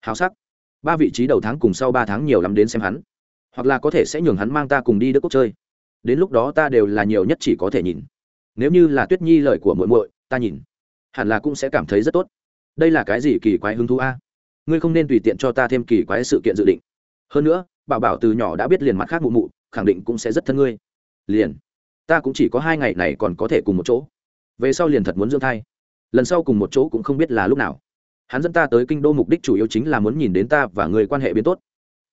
Hào sắc. Ba vị trí đầu tháng cùng sau ba tháng nhiều lắm đến xem hắn. Hoặc là có thể sẽ nhường hắn mang ta cùng đi đức quốc chơi. Đến lúc đó ta đều là nhiều nhất chỉ có thể nhìn. Nếu như là tuyết nhi lời của muội muội, ta nhìn, hẳn là cũng sẽ cảm thấy rất tốt. Đây là cái gì kỳ quái hứng thú a? Ngươi không nên tùy tiện cho ta thêm kỳ quái sự kiện dự định. Hơn nữa, bảo bảo từ nhỏ đã biết liền mặt khác mụ mụ, khẳng định cũng sẽ rất thân ngươi. Liền. Ta cũng chỉ có hai ngày này còn có thể cùng một chỗ. Về sau liền thật muốn dưỡng thai lần sau cùng một chỗ cũng không biết là lúc nào hắn dẫn ta tới kinh đô mục đích chủ yếu chính là muốn nhìn đến ta và người quan hệ biến tốt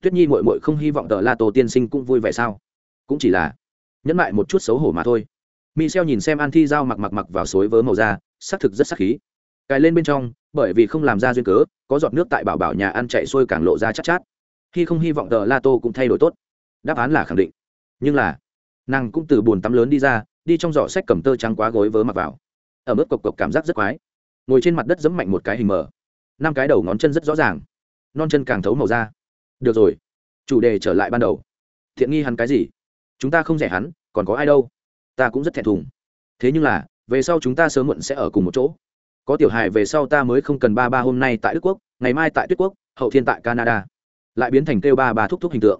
tuyết nhi mội mội không hy vọng tờ la tô tiên sinh cũng vui vẻ sao cũng chỉ là nhẫn lại một chút xấu hổ mà thôi mi xeo nhìn xem An Thi Giao mặc mặc mặc vào suối vớ màu da, sắc thực rất sắc khí. Cài lên bên trong, bởi vì không làm ra duyên cớ, có giọt nước tại bảo bảo nhà ăn chạy xuôi càng lộ ra chắc chát, chát. Khi không hy vọng tờ La Tô cũng thay đổi tốt. Đáp án là khẳng định. Nhưng là, nàng cũng từ buồn tắm lớn đi ra, đi trong giỏ sách cầm tơ trắng quá gối vớ mặc vào. Ở mức cộc cộc cảm giác rất quái. Ngồi trên mặt đất giẫm mạnh một cái hình mở. Năm cái đầu ngón chân rất rõ ràng. Non chân càng thấu màu da. Được rồi, chủ đề trở lại ban đầu. Thiện nghi hắn cái gì? Chúng ta không rẻ hắn, còn có ai đâu? ta cũng rất thẹn thùng thế nhưng là về sau chúng ta sớm muộn sẽ ở cùng một chỗ có tiểu hài về sau ta mới không cần ba ba hôm nay tại đức quốc ngày mai tại tuyết quốc hậu thiên tại canada lại biến thành kêu ba ba thúc thúc hình tượng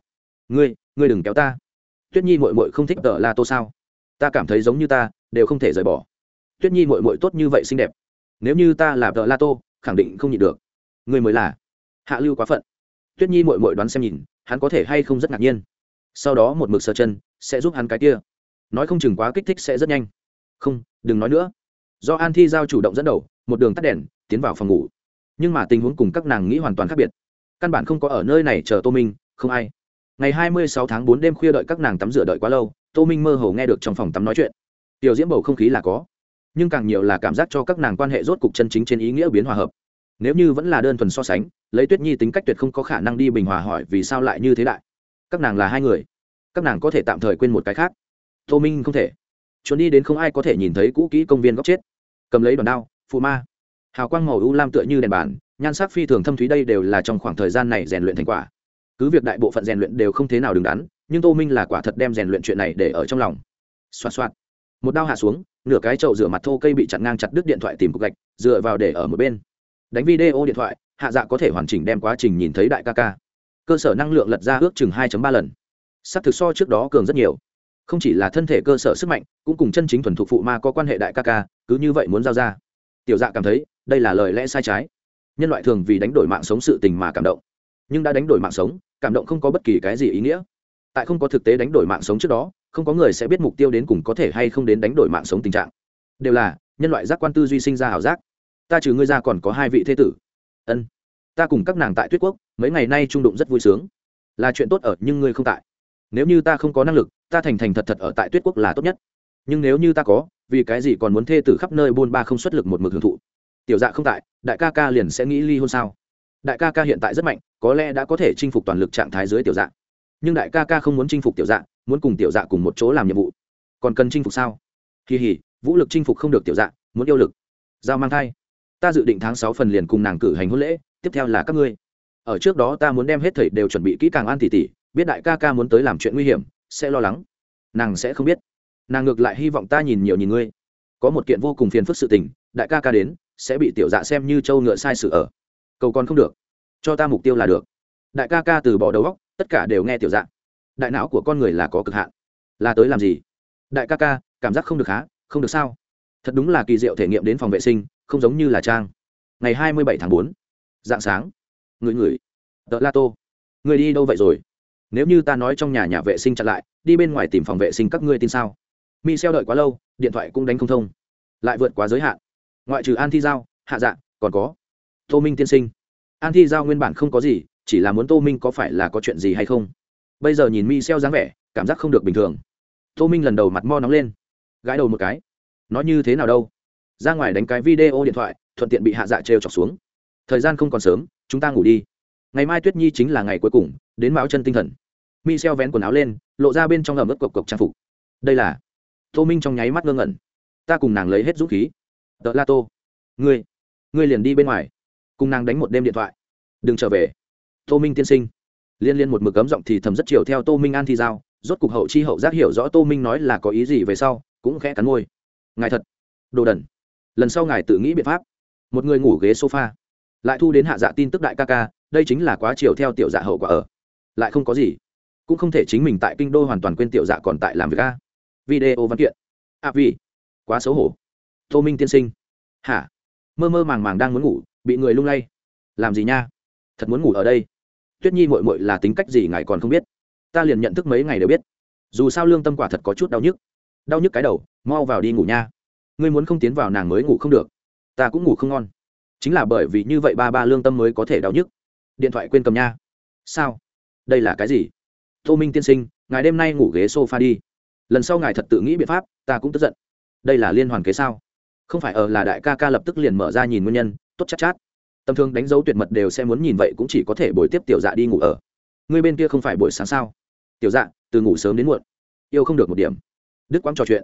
ngươi ngươi đừng kéo ta tuyết nhi mội mội không thích tờ la tô sao ta cảm thấy giống như ta đều không thể rời bỏ tuyết nhi mội mội tốt như vậy xinh đẹp. Nếu như ta là vợ la tô, khẳng định không nhịn được. Ngươi mới là. Hạ lưu quá phận. Tuyết nhi mội mội đoán xem nhìn, hắn có thể hay không rất ngạc nhiên. Sau đó một mực sờ chân, sẽ giúp hắn cái kia. Nói không chừng quá kích thích sẽ rất nhanh. Không, đừng nói nữa. Do an thi giao chủ động dẫn đầu, một đường tắt đèn, tiến vào phòng ngủ. Nhưng mà tình huống cùng các nàng nghĩ hoàn toàn khác biệt. Căn bản không có ở nơi này chờ tô minh, không ai. Ngày hai mươi sáu tháng bốn đêm khuya đợi các nàng tắm rửa đợi quá lâu, tô minh mơ hồ nghe được trong phòng tắm nói chuyện. Tiểu diễm bầu không khí là có nhưng càng nhiều là cảm giác cho các nàng quan hệ rốt cục chân chính trên ý nghĩa biến hòa hợp. Nếu như vẫn là đơn thuần so sánh, lấy tuyết nhi tính cách tuyệt không có khả năng đi bình hòa hỏi vì sao lại như thế đại. Các nàng là hai người. Các nàng có thể tạm thời quên một cái khác. Tô minh không thể. Trốn đi đến không ai có thể nhìn thấy cũ kỹ công viên góc chết. Cầm lấy đòn đao, phụ ma. Hào quang màu u lam tựa như đèn bàn, nhan sắc phi thường thâm thúy đây đều là trong khoảng thời gian này rèn luyện thành quả. Cứ việc đại bộ phận rèn luyện đều không thế nào đứng đắn, nhưng tô minh là quả thật đem rèn luyện chuyện này để ở trong lòng. Xoạt xoạt. Một đao hạ xuống nửa cái chậu rửa mặt thô cây bị chặn ngang chặt đứt điện thoại tìm cục gạch, dựa vào để ở một bên. Đánh video điện thoại, hạ dạ có thể hoàn chỉnh đem quá trình nhìn thấy đại ca ca. Cơ sở năng lượng lật ra ước chừng 2 ba lần. S ắ c thực so trước đó cường rất nhiều. Không chỉ là thân thể cơ sở sức mạnh, cũng cùng chân chính thuần thục phụ ma có quan hệ đại ca ca, cứ như vậy muốn giao ra. Tiểu dạ cảm thấy, đây là lời lẽ sai trái. Nhân loại thường vì đánh đổi mạng sống sự tình mà cảm động. Nhưng đã đánh đổi mạng sống, cảm động không có bất kỳ cái gì ý nghĩa. Tại không có thực tế đánh đổi mạng sống trước đó không có người sẽ biết mục tiêu đến cùng có thể hay không đến đánh đổi mạng sống tình trạng. Đều là, nhân loại giác quan tư duy sinh ra ảo giác. Ta trừ ngươi ra còn có hai vị thế tử. Ân. Ta cùng các nàng tại tuyết quốc, mấy ngày nay trung đụng rất vui sướng. Là chuyện tốt ở, nhưng ngươi không tại. Nếu như ta không có năng lực, ta thành thành thật thật ở tại tuyết quốc là tốt nhất. Nhưng nếu như ta có, vì cái gì còn muốn thê tử khắp nơi buôn ba không xuất lực một mực hưởng thụ? Tiểu dạ không tại, đại ca ca liền sẽ nghĩ ly hôn sao? Đại ca ca hiện tại rất mạnh, có lẽ đã có thể chinh phục toàn lực trạng thái dưới tiểu dạ. Nhưng đại ca ca không muốn chinh phục tiểu dạ muốn cùng tiểu dạ cùng một chỗ làm nhiệm vụ. Còn cần chinh phục sao? Kỳ hỉ, vũ lực chinh phục không được tiểu dạ muốn yêu lực. Giao mang thai. Ta dự định tháng sáu phần liền cùng nàng cử hành hôn lễ, tiếp theo là các ngươi. Ở trước đó ta muốn đem hết thầy đều chuẩn bị kỹ càng an tỉ tỉ, biết đại ca ca muốn tới làm chuyện nguy hiểm, sẽ lo lắng. Nàng sẽ không biết. Nàng ngược lại hy vọng ta nhìn nhiều nhìn ngươi. Có một kiện vô cùng phiền phức sự tình, đại ca ca đến, sẽ bị tiểu dạ xem như trâu ngựa sai sự ở. Cầu còn không được. Cho ta mục tiêu là được. Đại ca ca từ bỏ đầu góc tất cả đều nghe tiểu dạ đại não của con người là có cực hạn. Là tới làm gì? Đại ca ca cảm giác không được há không được sao? Thật đúng là kỳ diệu thể nghiệm đến phòng vệ sinh không giống như là trang. Ngày hai mươi bảy tháng bốn dạng sáng. Người người đợt la tô. Người đi đâu vậy rồi? Nếu như ta nói trong nhà nhà vệ sinh chặn lại đi bên ngoài tìm phòng vệ sinh các ngươi tin sao? Mi xeo đợi quá lâu điện thoại cũng đánh không thông. Lại vượt quá giới hạn. Ngoại trừ an thi giao hạ Dạng, còn có tô minh tiên sinh. An thi giao nguyên bản không có gì chỉ là muốn tô minh có phải là có chuyện gì hay không? Bây giờ nhìn mi xeo dáng vẻ cảm giác không được bình thường tô minh lần đầu mặt mo nóng lên gãi đầu một cái nói như thế nào đâu ra ngoài đánh cái video điện thoại thuận tiện bị hạ dạ trêu chọc xuống thời gian không còn sớm chúng ta ngủ đi ngày mai tuyết nhi chính là ngày cuối cùng đến máu chân tinh thần mi xeo vén quần áo lên, lộ ra bên trong ẩm ướt cộc cộc trang phục. Đây là Tô Minh trong nháy mắt ngơ ngẩn. Ta cùng nàng lấy hết dũng khí. Đỡ La Tô, ngươi, ngươi liền đi bên ngoài, cùng nàng đánh một đêm điện thoại. Đừng trở về. Tô Minh tiên sinh, liên liên một mực cấm giọng thì thầm rất chiều theo tô minh an thi giao, rốt cục hậu chi hậu giác hiểu rõ tô minh nói là có ý gì về sau, cũng khẽ cắn môi. Ngài thật, đồ đần. Lần sau ngài tự nghĩ biện pháp. Một người ngủ ghế sofa. Lại thu đến hạ dạ tin tức đại ca ca, đây chính là quá chiều theo tiểu dạ hậu quả ở. Lại không có gì. Cũng không thể chính mình tại kinh đô hoàn toàn quên tiểu dạ còn tại làm việc a. Video văn kiện. À vì. Quá xấu hổ. Tô minh tiên sinh. Hả? Mơ mơ màng màng đang muốn ngủ, bị người lung lay. Làm gì nha? Thật muốn ngủ ở đây tuyết nhi mội mội là tính cách gì ngài còn không biết? Ta liền nhận thức mấy ngày đều biết. Dù sao lương tâm quả thật có chút đau nhức. Đau nhức cái đầu mau vào đi ngủ nha. Ngươi muốn không tiến vào nàng mới ngủ không được. Ta cũng ngủ không ngon. Chính là bởi vì như vậy ba ba lương tâm mới có thể đau nhức. Điện thoại quên cầm nha. Sao? Đây là cái gì? Tô minh tiên sinh ngài đêm nay ngủ ghế s o f a đi. Lần sau ngài thật tự nghĩ biện pháp ta cũng tức giận. Đây là liên hoàn kế sao? Không phải ở là đại ca ca lập tức liền mở ra nhìn nguyên nhân tốt chắc chát, chát tầm thường đánh dấu tuyệt mật đều sẽ muốn nhìn vậy cũng chỉ có thể buổi tiếp tiểu dạ đi ngủ ở. Người bên kia không phải buổi sáng sao? Tiểu dạ từ ngủ sớm đến muộn. Yêu không được một điểm. Đức quang trò chuyện.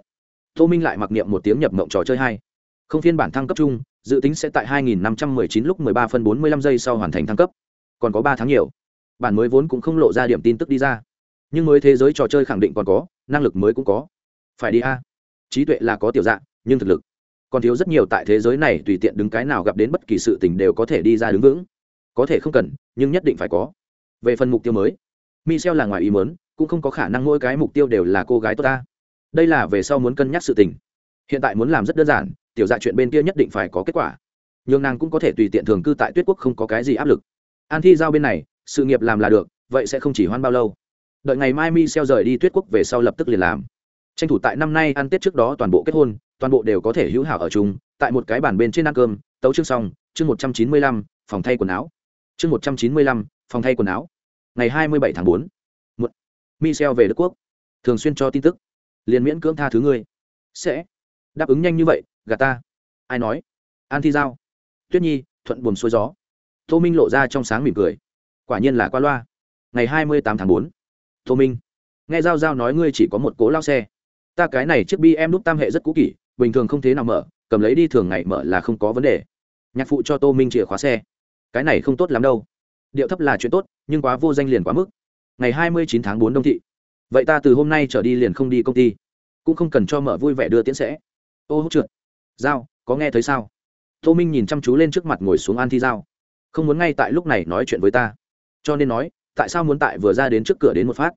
Tô minh lại mặc niệm một tiếng nhập mộng trò chơi hai. Không phiên bản thăng cấp chung, dự tính sẽ tại 2519 lúc 13 phân 45 giây sau hoàn thành thăng cấp. Còn có ba tháng nhiều. Bản mới vốn cũng không lộ ra điểm tin tức đi ra. Nhưng mới thế giới trò chơi khẳng định còn có, năng lực mới cũng có. Phải đi a. Trí tuệ là có tiểu dạng nhưng thực lực còn thiếu rất nhiều tại thế giới này tùy tiện đứng cái nào gặp đến bất kỳ sự tình đều có thể đi ra đứng vững. Có thể không cần, nhưng nhất định phải có. Về phần mục tiêu mới michel là ngoài ý muốn, cũng không có khả năng mỗi cái mục tiêu đều là cô gái tốt ta. Đây là về sau muốn cân nhắc sự tình. Hiện tại muốn làm rất đơn giản, tiểu dạ chuyện bên kia nhất định phải có kết quả. Nhưng nàng cũng có thể tùy tiện thường cư tại tuyết quốc không có cái gì áp lực. An thi giao bên này, sự nghiệp làm là được, vậy sẽ không chỉ hoan bao lâu. Đợi ngày mai mi xeo rời đi tuyết quốc về sau lập tức liền làm. Tranh thủ tại năm nay ăn tết trước đó toàn bộ kết hôn toàn bộ đều có thể hữu hảo ở chung, tại một cái bàn bên trên ăn cơm, tấu chương xong, chương một trăm chín mươi lăm, phòng thay quần áo. Chương một trăm chín mươi lăm, phòng thay quần áo. Ngày hai mươi bảy tháng bốn. Một. Michel về đức quốc. Thường xuyên cho tin tức. Liền miễn cưỡng tha thứ ngươi. Sẽ. Đáp ứng nhanh như vậy gà ta. Ai nói? An thi giao. Tuyết nhi, thuận buồm xuôi gió. Tô minh lộ ra trong sáng mỉm cười. Quả nhiên là qua loa. Ngày hai mươi tám tháng bốn. Tô minh. Nghe giao giao nói ngươi chỉ có một cố lao xe. Ta cái này chiếc bi em đúc tam hệ rất cũ kỷ bình thường không thế nào mở, cầm lấy đi thường ngày mở là không có vấn đề. Nhạc phụ cho tô minh chìa khóa xe. Cái này không tốt lắm đâu. Điệu thấp là chuyện tốt, nhưng quá vô danh liền quá mức. Ngày hai mươi chín tháng bốn đông thị. Vậy ta từ hôm nay trở đi liền không đi công ty. Cũng không cần cho mở vui vẻ đưa tiễn sẽ. Ô hốt trượt. Giao, có nghe thấy sao? Tô minh nhìn chăm chú lên trước mặt ngồi xuống an thi giao. Không muốn ngay tại lúc này nói chuyện với ta. Cho nên nói, tại sao muốn tại vừa ra đến trước cửa đến một phát?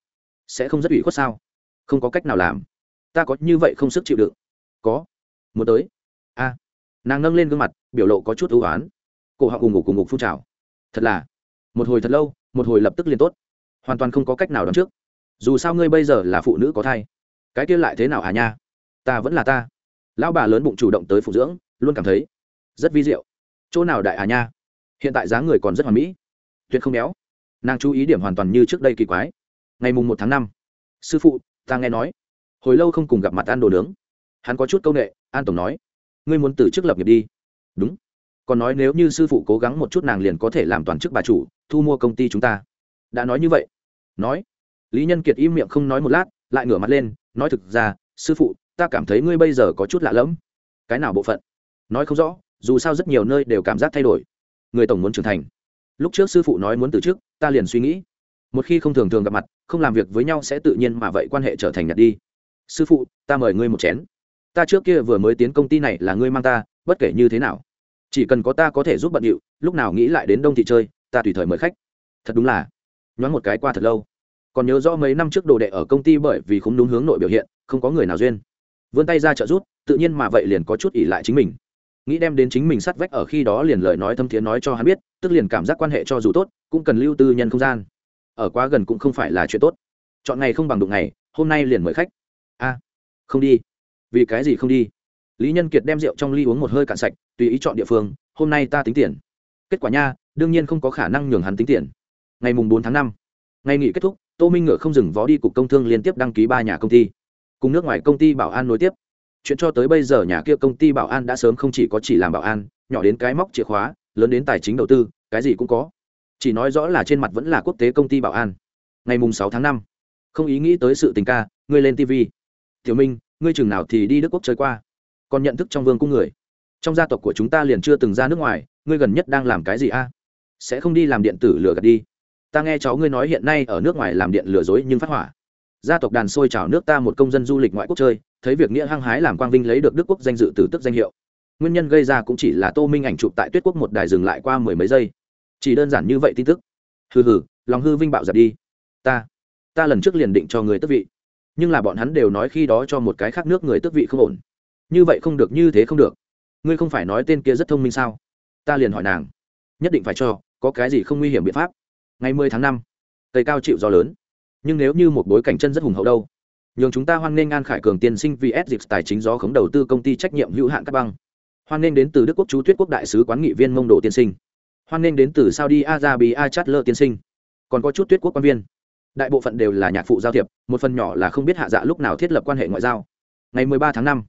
Sẽ không rất ủy khuất sao? Không có cách nào làm. Ta có như vậy không sức chịu đựng. Có muốn tới. A. Nàng nâng lên gương mặt, biểu lộ có chút ưu oán cổ họng cùng ngủ cùng ngục phun trào. Thật là. Một hồi thật lâu, một hồi lập tức liền tốt. Hoàn toàn không có cách nào đón trước. Dù sao ngươi bây giờ là phụ nữ có thai. Cái kia lại thế nào à nha? Ta vẫn là ta. Lão bà lớn bụng chủ động tới phụ dưỡng, luôn cảm thấy rất vi diệu. Chỗ nào đại à nha? Hiện tại giá người còn rất hoàn mỹ. Tuyệt không béo. Nàng chú ý điểm hoàn toàn như trước đây kỳ quái. Ngày mùng một tháng năm. Sư phụ, ta nghe nói. Hồi lâu không cùng gặp mặt ăn đồ nướng. Hắn có chút c â u n ệ an tổng nói, ngươi muốn từ chức lập nghiệp đi. Đúng. Còn nói nếu như sư phụ cố gắng một chút nàng liền có thể làm toàn chức bà chủ, thu mua công ty chúng ta. Đã nói như vậy. Nói. Lý nhân kiệt im miệng không nói một lát, lại ngửa mặt lên, nói thực ra, sư phụ, ta cảm thấy ngươi bây giờ có chút lạ lẫm. Cái nào bộ phận? Nói không rõ, dù sao rất nhiều nơi đều cảm giác thay đổi. Người tổng muốn trưởng thành. Lúc trước sư phụ nói muốn từ chức, ta liền suy nghĩ. Một khi không thường thường gặp mặt, không làm việc với nhau sẽ tự nhiên mà vậy quan hệ trở thành nhạt đi. Sư phụ, ta mời ngươi một chén ta trước kia vừa mới tiến công ty này là ngươi mang ta, bất kể như thế nào. Chỉ cần có ta có thể giúp bận điệu, lúc nào nghĩ lại đến đông thị chơi, ta tùy thời mời khách. Thật đúng là, nhoáng một cái qua thật lâu. Còn nhớ rõ mấy năm trước đồ đệ ở công ty bởi vì không đúng hướng nội biểu hiện, không có người nào duyên. Vươn tay ra trợ rút tự nhiên mà vậy liền có chút ỉ lại chính mình. Nghĩ đem đến chính mình sắt vách ở khi đó liền lời nói thâm thiến nói cho hắn biết, tức liền cảm giác quan hệ cho dù tốt, cũng cần lưu tư nhân không gian. Ở quá gần cũng không phải là chuyện tốt. Chọn ngày không bằng đụng ngày, hôm nay liền mời khách. A, không đi vì cái gì không đi? Lý nhân kiệt đem rượu trong ly uống một hơi cạn sạch, tùy ý chọn địa phương, hôm nay ta tính tiền. Kết quả nha, đương nhiên không có khả năng nhường hắn tính tiền. Ngày mùng bốn tháng năm, ngày nghỉ kết thúc, tô minh ngựa không dừng vó đi cục công thương liên tiếp đăng ký ba nhà công ty. Cùng nước ngoài công ty bảo an nối tiếp. Chuyện cho tới bây giờ nhà kia công ty bảo an đã sớm không chỉ có chỉ làm bảo an, nhỏ đến cái móc chìa khóa, lớn đến tài chính đầu tư, cái gì cũng có. Chỉ nói rõ là trên mặt vẫn là quốc tế công ty bảo an. Ngày mùng sáu tháng năm, không ý nghĩ tới sự tình ca, ngươi lên tv tiểu minh ngươi chừng nào thì đi đức quốc chơi qua. Còn nhận thức trong vương cung người. Trong gia tộc của chúng ta liền chưa từng ra nước ngoài, ngươi gần nhất đang làm cái gì a? Sẽ không đi làm điện tử lừa gạt đi. Ta nghe cháu ngươi nói hiện nay ở nước ngoài làm điện lừa dối nhưng phát hỏa. Gia tộc đàn sôi trào nước ta một công dân du lịch ngoại quốc chơi, thấy việc nghĩa hăng hái làm quang vinh lấy được đức quốc danh dự từ tức danh hiệu. Nguyên nhân gây ra cũng chỉ là tô minh ảnh chụp tại tuyết quốc một đài dừng lại qua mười mấy giây. Chỉ đơn giản như vậy tin tức. Hừ hừ, lòng hư vinh bạo giật đi. Ta ta lần trước liền định cho người tước vị nhưng là bọn hắn đều nói khi đó cho một cái khác nước người tước vị không ổn. Như vậy không được, như thế không được. Ngươi không phải nói tên kia rất thông minh sao? Ta liền hỏi nàng. Nhất định phải cho, có cái gì không nguy hiểm biện pháp? Ngày mười tháng năm, tây cao chịu gió lớn. Nhưng nếu như một bối cảnh chân rất hùng hậu đâu? Nhường chúng ta hoan nghênh an khải cường tiên sinh vs dịp tài chính gió khống đầu tư công ty trách nhiệm hữu hạn các băng. Hoan nghênh đến từ đức quốc chú tuyết quốc đại sứ quán nghị viên mông đồ tiên sinh. Hoan nghênh đến từ saudi arabia chatler tiên sinh. Còn có chút tuyết quốc quan viên đại bộ phận đều là nhạc phụ giao thiệp một phần nhỏ là không biết hạ dạ lúc nào thiết lập quan hệ ngoại giao. Ngày 13 tháng 5,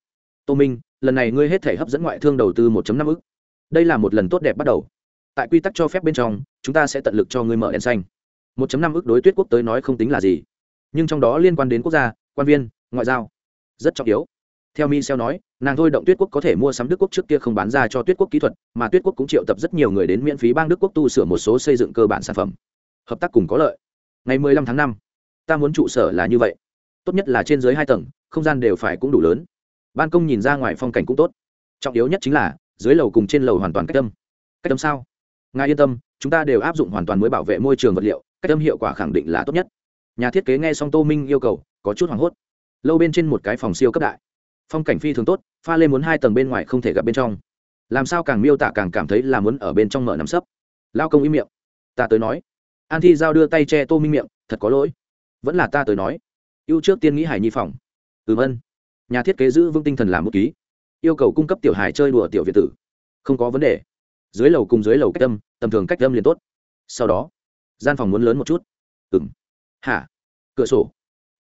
tô minh lần này ngươi hết thể hấp dẫn ngoại thương đầu tư 1.5 ức. Đây là một lần tốt đẹp bắt đầu. Tại quy tắc cho phép bên trong chúng ta sẽ tận lực cho ngươi mở đèn xanh. 1.5 ức đối tuyết quốc tới nói không tính là gì nhưng trong đó liên quan đến quốc gia quan viên ngoại giao rất trọng yếu. Theo michel nói nàng thôi động tuyết quốc có thể mua sắm đức quốc trước kia không bán ra cho tuyết quốc kỹ thuật mà tuyết quốc cũng triệu tập rất nhiều người đến miễn phí bang đức quốc tu sửa một số xây dựng cơ bản sản phẩm. Hợp tác cùng có lợi ngày 15 tháng 5, ta muốn trụ sở là như vậy. Tốt nhất là trên dưới hai tầng không gian đều phải cũng đủ lớn. Ban công nhìn ra ngoài phong cảnh cũng tốt. Trọng yếu nhất chính là dưới lầu cùng trên lầu hoàn toàn cách tâm cách tâm sao? Ngài yên tâm chúng ta đều áp dụng hoàn toàn mới bảo vệ môi trường vật liệu cách tâm hiệu quả khẳng định là tốt nhất. Nhà thiết kế nghe xong tô minh yêu cầu có chút hoảng hốt. Lâu bên trên một cái phòng siêu cấp đại. Phong cảnh phi thường tốt pha lên muốn hai tầng bên ngoài không thể gặp bên trong. Làm sao càng miêu tả càng cảm thấy là muốn ở bên trong mở nắm sấp. Lao công ý miệng. Ta tới nói an thi giao đưa tay che tô minh miệng thật có lỗi. Vẫn là ta tới nói. Yêu trước tiên nghĩ hải nhi phòng. Ừm ân. Nhà thiết kế giữ vững tinh thần làm một ký. Yêu cầu cung cấp tiểu hải chơi đùa tiểu việt tử. Không có vấn đề. Dưới lầu cùng dưới lầu cách âm, tầm thường cách âm liền tốt. Sau đó gian phòng muốn lớn một chút. Ừng hả? Cửa sổ?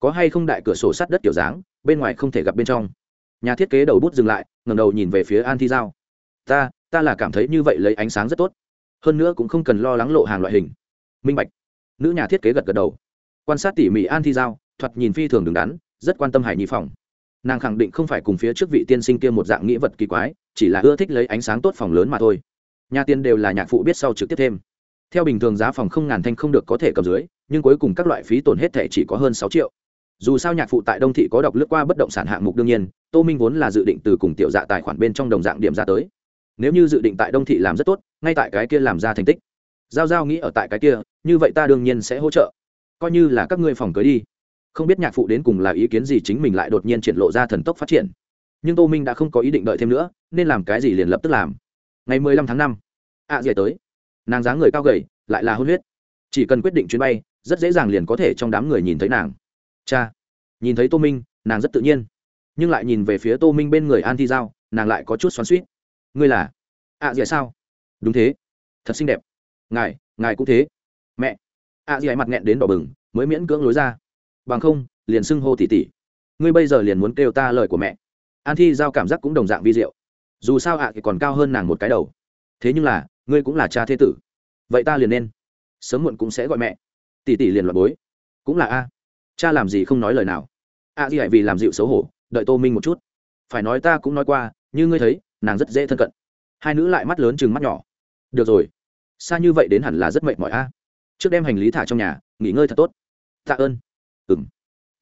Có hay không đại cửa sổ sắt đất kiểu dáng bên ngoài không thể gặp bên trong. Nhà thiết kế đầu bút dừng lại ngầm đầu nhìn về phía an thi giao. Ta ta là cảm thấy như vậy lấy ánh sáng rất tốt. Hơn nữa cũng không cần lo lắng lộ hàng loại hình minh bạch. Nữ nhà thiết kế gật gật đầu. Quan sát tỉ mỉ an thi giao, thoạt nhìn phi thường đứng đắn, rất quan tâm hải nhi phòng. Nàng khẳng định không phải cùng phía trước vị tiên sinh kia một dạng nghĩa vật kỳ quái, chỉ là ưa thích lấy ánh sáng tốt phòng lớn mà thôi. Nhà tiên đều là nhạc phụ biết sau trực tiếp thêm. Theo bình thường giá phòng không ngàn thanh không được có thể cầm dưới, nhưng cuối cùng các loại phí tổn hết thẻ chỉ có hơn sáu triệu. Dù sao nhạc phụ tại đông thị có đọc lướt qua bất động sản hạng mục đương nhiên, tô minh vốn là dự định từ cùng tiểu dạ tài khoản bên trong đồng dạng điểm ra tới. Nếu như dự định tại đông thị làm rất tốt, ngay tại cái kia làm ra thành tích giao giao nghĩ ở tại cái kia như vậy ta đương nhiên sẽ hỗ trợ. Coi như là các ngươi phòng cưới đi. Không biết nhạc phụ đến cùng là ý kiến gì chính mình lại đột nhiên triển lộ ra thần tốc phát triển. Nhưng tô minh đã không có ý định đợi thêm nữa nên làm cái gì liền lập tức làm. Ngày mười lăm tháng năm ạ à, tới. Nàng dáng người cao gầy lại là hôn huyết. Chỉ cần quyết định chuyến bay rất dễ dàng liền có thể trong đám người nhìn thấy nàng. Cha nhìn thấy tô minh nàng rất tự nhiên. Nhưng lại nhìn về phía tô minh bên người an thi giao nàng lại có chút xoắn suýt ngươi là ạ à, sao? Đúng thế. Thật xinh đẹp ngài ngài cũng thế. Mẹ. Ạ à, mặt nghẹn đến đỏ bừng mới miễn cưỡng lối ra. Bằng không liền xưng hô tỉ tỉ. Ngươi bây giờ liền muốn kêu ta lời của mẹ. An thi giao cảm giác cũng đồng dạng vi diệu. Dù sao ạ thì còn cao hơn nàng một cái đầu. Thế nhưng là ngươi cũng là cha thế tử. Vậy ta liền nên. Sớm muộn cũng sẽ gọi mẹ. Tỷ tỷ liền loạt bối. Cũng là a. Cha làm gì không nói lời nào. A gì hãy vì làm dịu xấu hổ đợi tô minh một chút. Phải nói ta cũng nói qua như ngươi thấy nàng rất dễ thân cận. Hai nữ lại mắt lớn chừng mắt nhỏ. Được rồi xa như vậy đến hẳn là rất mệt mỏi a. Trước đem hành lý thả trong nhà, nghỉ ngơi thật tốt. Tạ ơn. Ừ m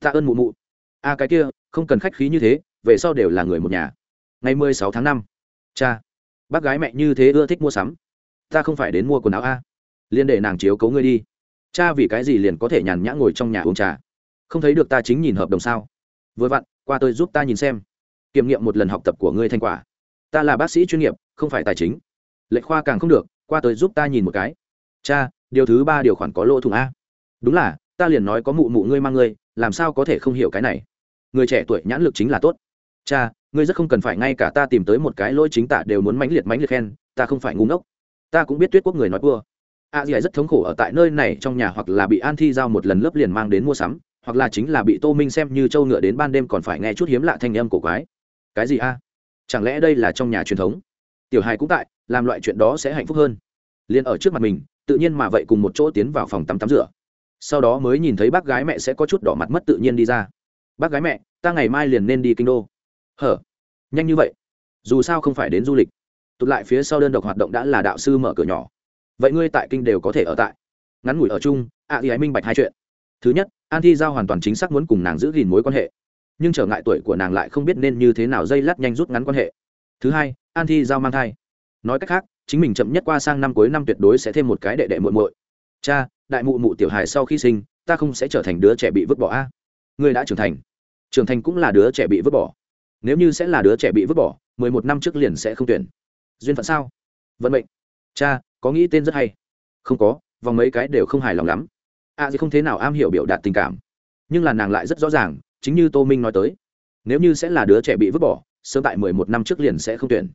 tạ ơn mụ mụ. A, cái kia, không cần khách khí như thế, về sau đều là người một nhà. Ngày mười sáu tháng năm. Cha. Bác gái mẹ như thế ưa thích mua sắm. Ta không phải đến mua quần áo a. Liền để nàng chiếu cấu ngươi đi. Cha vì cái gì liền có thể nhàn nhã ngồi trong nhà uống trà? Không thấy được ta chính nhìn hợp đồng sao? Vừa vặn, qua tôi giúp ta nhìn xem. Kiểm nghiệm một lần học tập của ngươi thành quả. Ta là bác sĩ chuyên nghiệp, không phải tài chính. Lệnh khoa càng không được qua tới giúp ta nhìn một cái. Cha, điều thứ ba điều khoản có lỗ thủng a. Đúng là, ta liền nói có mụ mụ ngươi mang ngươi, làm sao có thể không hiểu cái này? Người trẻ tuổi nhãn lực chính là tốt. Cha, ngươi rất không cần phải ngay cả ta tìm tới một cái lỗi chính tả đều muốn mãnh liệt mãnh liệt khen, ta không phải ngu ngốc. Ta cũng biết tuyết quốc người nói vua. A dì rất thống khổ ở tại nơi này trong nhà hoặc là bị an thi giao một lần lớp liền mang đến mua sắm, hoặc là chính là bị tô minh xem như trâu ngựa đến ban đêm còn phải nghe chút hiếm lạ thanh âm cổ quái. Cái gì a? Chẳng lẽ đây là trong nhà truyền thống? Tiểu hài cũng tại, làm loại chuyện đó sẽ hạnh phúc hơn. Liền ở trước mặt mình, tự nhiên mà vậy cùng một chỗ tiến vào phòng tắm tắm rửa. Sau đó mới nhìn thấy bác gái mẹ sẽ có chút đỏ mặt mất tự nhiên đi ra. Bác gái mẹ, ta ngày mai liền nên đi kinh đô. Hở? Nhanh như vậy? Dù sao không phải đến du lịch. Tụt lại phía sau đơn độc hoạt động đã là đạo sư mở cửa nhỏ. Vậy ngươi tại kinh đều có thể ở tại. Ngắn ngủi ở chung ạ thì ái minh bạch hai chuyện. Thứ nhất, an thi giao hoàn toàn chính xác muốn cùng nàng giữ gìn mối quan hệ. Nhưng trở ngại tuổi của nàng lại không biết nên như thế nào dây lát nhanh rút ngắn quan hệ. Thứ hai an thi giao mang thai. Nói cách khác chính mình chậm nhất qua sang năm cuối năm tuyệt đối sẽ thêm một cái đệ đệ muội muội. Cha đại mụ mụ tiểu hài sau khi sinh ta không sẽ trở thành đứa trẻ bị vứt bỏ a. À? ngươi đã trưởng thành. Trưởng thành cũng là đứa trẻ bị vứt bỏ. Nếu như sẽ là đứa trẻ bị vứt bỏ mười một năm trước liền sẽ không tuyển. Duyên phận sao? Vận mệnh. Cha có nghĩ tên rất hay? Không có vòng mấy cái đều không hài lòng lắm. A à, không thế nào am hiểu biểu đạt tình cảm. Nhưng là nàng lại rất rõ ràng chính như tô minh nói tới. Nếu như sẽ là đứa trẻ bị vứt bỏ sớm tại mười một năm trước liền sẽ không tuyển.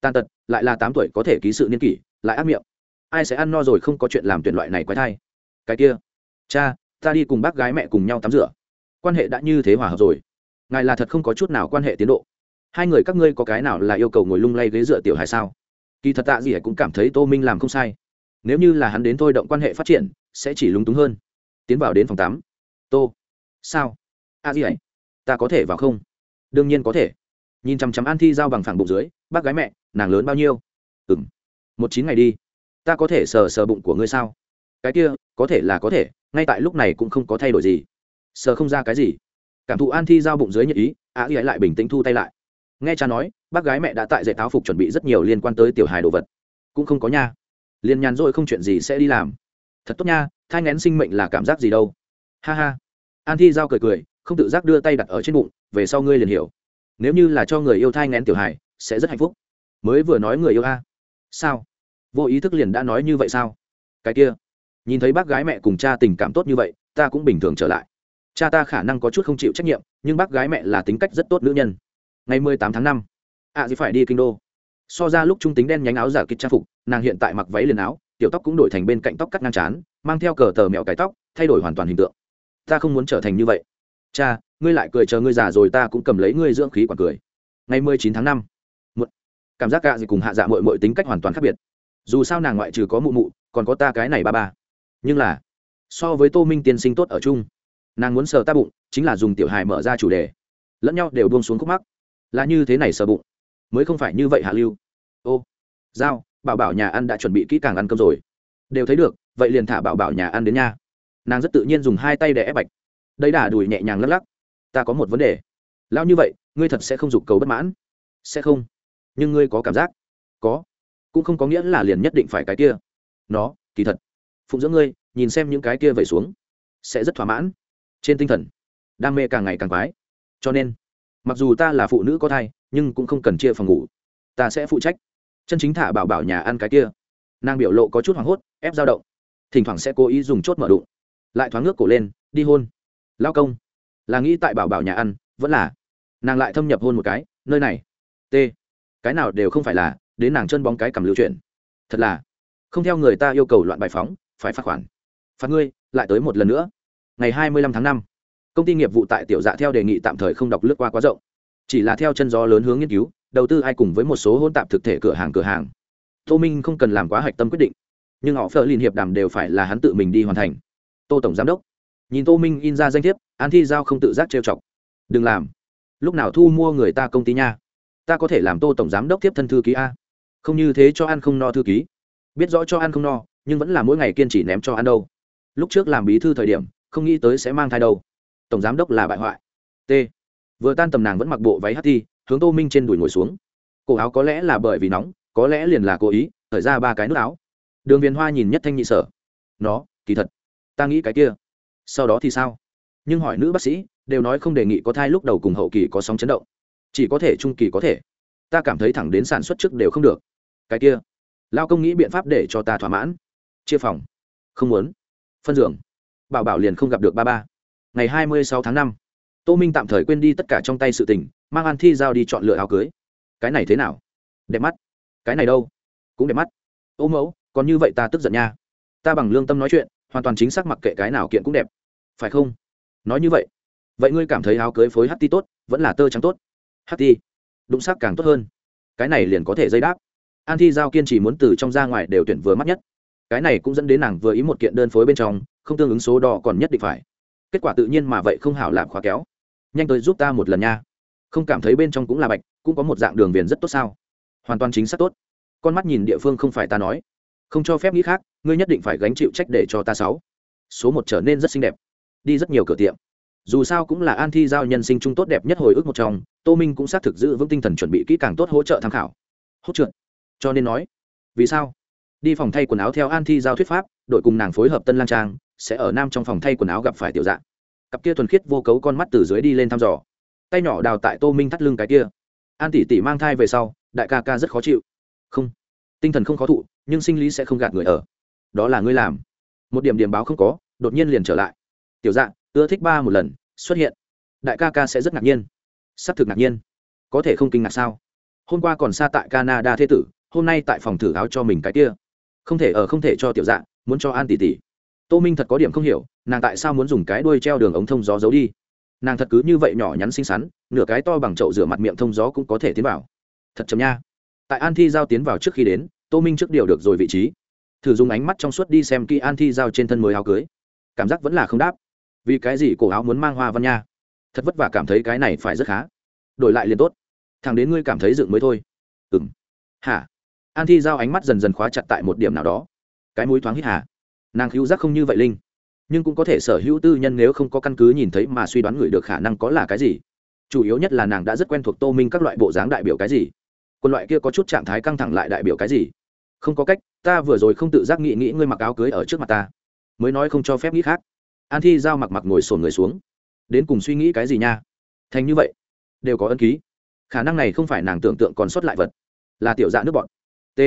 Tàn tật, lại là tám tuổi có thể ký sự niên kỷ, lại ác miệng. Ai sẽ ăn no rồi không có chuyện làm tuyển loại này quái thai? Cái kia, cha, ta đi cùng bác gái mẹ cùng nhau tắm rửa. Quan hệ đã như thế hòa hợp rồi. Ngài là thật không có chút nào quan hệ tiến độ. Hai người các ngươi có cái nào là yêu cầu ngồi lung lay ghế dựa tiểu hài sao? Kỳ thật tạ gì cũng cảm thấy tô minh làm không sai. Nếu như là hắn đến thôi động quan hệ phát triển, sẽ chỉ lúng túng hơn. Tiến vào đến phòng tắm. Tô, sao? A gì ấy ta có thể vào không? Đương nhiên có thể nhìn chằm chằm an thi giao bằng phẳng bụng dưới, bác gái mẹ, nàng lớn bao nhiêu? Ừ m một chín ngày đi. Ta có thể sờ sờ bụng của ngươi sao? Cái kia, có thể là có thể, ngay tại lúc này cũng không có thay đổi gì. Sờ không ra cái gì. Cảm thụ an thi giao bụng dưới nhật ý á ghi lại bình tĩnh thu tay lại. Nghe cha nói, bác gái mẹ đã tại dạy táo phục chuẩn bị rất nhiều liên quan tới tiểu hài đồ vật. Cũng không có nha. Liền nhàn rồi không chuyện gì sẽ đi làm. Thật tốt nha, thai ngén sinh mệnh là cảm giác gì đâu? Ha ha. An thi giao cười cười, không tự giác đưa tay đặt ở trên bụng, về sau ngươi liền hiểu nếu như là cho người yêu thai ngén tiểu hài, sẽ rất hạnh phúc. Mới vừa nói người yêu a. Sao? Vô ý thức liền đã nói như vậy sao? Cái kia. Nhìn thấy bác gái mẹ cùng cha tình cảm tốt như vậy, ta cũng bình thường trở lại. Cha ta khả năng có chút không chịu trách nhiệm, nhưng bác gái mẹ là tính cách rất tốt nữ nhân. Ngày mười tám tháng năm, ạ à gì phải đi kinh đô. So ra lúc trung tính đen nhánh áo giả kịch trang phục, nàng hiện tại mặc váy liền áo, tiểu tóc cũng đổi thành bên cạnh tóc cắt ngang chán mang theo cờ tờ mẹo cái tóc, thay đổi hoàn toàn hình tượng. Ta không muốn trở thành như vậy cha, ngươi lại cười chờ ngươi già rồi ta cũng cầm lấy ngươi dưỡng khí quả cười. Ngày mười chín tháng năm cảm giác gạ gì cùng hạ dạ mội mội tính cách hoàn toàn khác biệt. Dù sao nàng ngoại trừ có mụ mụ, còn có ta cái này ba ba. Nhưng là, so với tô minh tiên sinh tốt ở chung, nàng muốn sờ ta bụng, chính là dùng tiểu hài mở ra chủ đề. Lẫn nhau đều buông xuống khúc mắc. Là như thế này sờ bụng, mới không phải như vậy hạ lưu. Ô, giao, bảo bảo nhà ăn đã chuẩn bị kỹ càng ăn cơm rồi. Đều thấy được, vậy liền thả bảo bảo nhà ăn đến nha nàng rất tự nhiên dùng hai tay để ép bạch đây đà đùi nhẹ nhàng lắc lắc. Ta có một vấn đề. Lao như vậy, ngươi thật sẽ không dục cầu bất mãn. Sẽ không. Nhưng ngươi có cảm giác. Có. Cũng không có nghĩa là liền nhất định phải cái kia. Nó, kỳ thật. Phụng dưỡng ngươi, nhìn xem những cái kia vẩy xuống, sẽ rất thỏa mãn. Trên tinh thần, đam mê càng ngày càng quái. Cho nên, mặc dù ta là phụ nữ có thai, nhưng cũng không cần chia phòng ngủ. Ta sẽ phụ trách. Chân chính thả bảo bảo nhà ăn cái kia. Nàng biểu lộ có chút hoảng hốt, ép dao động. Thỉnh thoảng sẽ cố ý dùng chốt mở đụng. Lại thoáng ngước cổ lên, đi hôn lao công. Là nghĩ tại bảo bảo nhà ăn, vẫn là. Nàng lại thâm nhập hôn một cái, nơi này. T. Cái nào đều không phải là, đến nàng chân bóng cái cầm lưu chuyển thật là. Không theo người ta yêu cầu loạn bài phóng, phải phạt khoản. Phạt ngươi, lại tới một lần nữa. Ngày hai mươi lăm tháng năm, công ty nghiệp vụ tại tiểu dạ theo đề nghị tạm thời không đọc lướt qua quá rộng. Chỉ là theo chân gió lớn hướng nghiên cứu, đầu tư ai cùng với một số hôn tạp thực thể cửa hàng cửa hàng. Tô minh không cần làm quá hạch tâm quyết định, nhưng họ phờ liên hiệp đàm đều phải là hắn tự mình đi hoàn thành. Tô tổng giám đốc nhìn tô minh in ra danh thiếp, an thi giao không tự giác trêu chọc. Đừng làm. Lúc nào thu mua người ta công ty nha? Ta có thể làm tô tổng giám đốc tiếp thân thư ký a. Không như thế cho ăn không no thư ký. Biết rõ cho ăn không no, nhưng vẫn là mỗi ngày kiên trì ném cho ăn đâu. Lúc trước làm bí thư thời điểm, không nghĩ tới sẽ mang thai đâu. Tổng giám đốc là bại hoại. T. Vừa tan tầm nàng vẫn mặc bộ váy hát thi hướng tô minh trên đùi ngồi xuống. Cổ áo có lẽ là bởi vì nóng, có lẽ liền là cố ý thời ra ba cái nước áo. Đường viền hoa nhìn nhất thanh nhị sở. Nó, kỳ thật. Ta nghĩ cái kia sau đó thì sao? Nhưng hỏi nữ bác sĩ, đều nói không đề nghị có thai lúc đầu cùng hậu kỳ có sóng chấn động. Chỉ có thể, trung kỳ có thể. Ta cảm thấy thẳng đến sản xuất trước đều không được. Cái kia, lao công nghĩ biện pháp để cho ta thỏa mãn. Chia phòng. Không muốn. Phân giường. Bảo bảo liền không gặp được ba ba. Ngày hai mươi sáu tháng năm, tô minh tạm thời quên đi tất cả trong tay sự tình, mang an thi giao đi chọn lựa áo cưới. Cái này thế nào? Đẹp mắt. Cái này đâu? Cũng đẹp mắt. Ô mẫu, còn như vậy ta tức giận nha. Ta bằng lương tâm nói chuyện hoàn toàn chính xác mặc kệ cái nào kiện cũng đẹp. Phải không? Nói như vậy vậy ngươi cảm thấy áo cưới phối ht tốt, vẫn là tơ trắng tốt? Ht đụng sắc càng tốt hơn. Cái này liền có thể dây đáp. An thi giao kiên trì muốn từ trong ra ngoài đều tuyển vừa mắt nhất. Cái này cũng dẫn đến nàng vừa ý một kiện đơn phối bên trong, không tương ứng số đo còn nhất định phải. Kết quả tự nhiên mà vậy không hảo làm khóa kéo. Nhanh tới giúp ta một lần nha. Không cảm thấy bên trong cũng là bạch, cũng có một dạng đường viền rất tốt sao? Hoàn toàn chính xác tốt. Con mắt nhìn địa phương không phải ta nói không cho phép nghĩ khác, ngươi nhất định phải gánh chịu trách để cho ta sáu. Số một trở nên rất xinh đẹp. Đi rất nhiều cửa tiệm. Dù sao cũng là an thi giao nhân sinh chung tốt đẹp nhất hồi ức một trong, tô minh cũng xác thực giữ vững tinh thần chuẩn bị kỹ càng tốt hỗ trợ tham khảo. Hốt trượt. Cho nên nói, vì sao? Đi phòng thay quần áo theo an thi giao thuyết pháp, đội cùng nàng phối hợp tân lang trang, sẽ ở nam trong phòng thay quần áo gặp phải tiểu dạng. Cặp kia thuần khiết vô cấu con mắt từ dưới đi lên thăm dò. Tay nhỏ đào tại tô minh thắt lưng cái kia. An tỷ tỷ mang thai về sau, đại ca ca rất khó chịu. Không. Tinh thần không khó thụ nhưng sinh lý sẽ không gạt người ở. Đó là ngươi làm. Một điểm điểm báo không có, đột nhiên liền trở lại. Tiểu dạng, ưa thích ba một lần, xuất hiện. Đại ca ca sẽ rất ngạc nhiên. S ắ c thực ngạc nhiên. Có thể không kinh ngạc sao? Hôm qua còn xa tại canada thế tử, hôm nay tại phòng thử áo cho mình cái kia. Không thể ở, không thể cho tiểu dạng, muốn cho an tỷ tỷ. Tô minh thật có điểm không hiểu, nàng tại sao muốn dùng cái đuôi treo đường ống thông gió giấu đi? Nàng thật cứ như vậy nhỏ nhắn xinh xắn, nửa cái to bằng chậu rửa mặt miệng thông gió cũng có thể tiến vào. Thật chấm nha. Tại an thi giao tiến vào trước khi đến tô minh trước điều được rồi vị trí. Thử dùng ánh mắt trong suốt đi xem kỹ an thi giao trên thân mới áo cưới. Cảm giác vẫn là không đáp. Vì cái gì cổ áo muốn mang hoa văn nha? Thật vất vả cảm thấy cái này phải rất khá. Đổi lại liền tốt. Thằng đến ngươi cảm thấy dựng mới thôi. Ừ m hả? An thi giao ánh mắt dần dần khóa chặt tại một điểm nào đó. Cái mũi thoáng hít hà. Nàng hữu giác không như vậy linh. Nhưng cũng có thể sở hữu tư nhân nếu không có căn cứ nhìn thấy mà suy đoán người được khả năng có là cái gì. Chủ yếu nhất là nàng đã rất quen thuộc tô minh các loại bộ dáng đại biểu cái gì. Quân loại kia có chút trạng thái căng thẳng lại đại biểu cái gì không có cách, ta vừa rồi không tự giác nghĩ nghĩ ngươi mặc áo cưới ở trước mặt ta. Mới nói không cho phép nghĩ khác. An thi giao mặc mặc ngồi sồn người xuống. Đến cùng suy nghĩ cái gì nha? Thành như vậy, đều có ân ký. Khả năng này không phải nàng tưởng tượng còn sót lại vật. Là tiểu dạ nước bọn. T.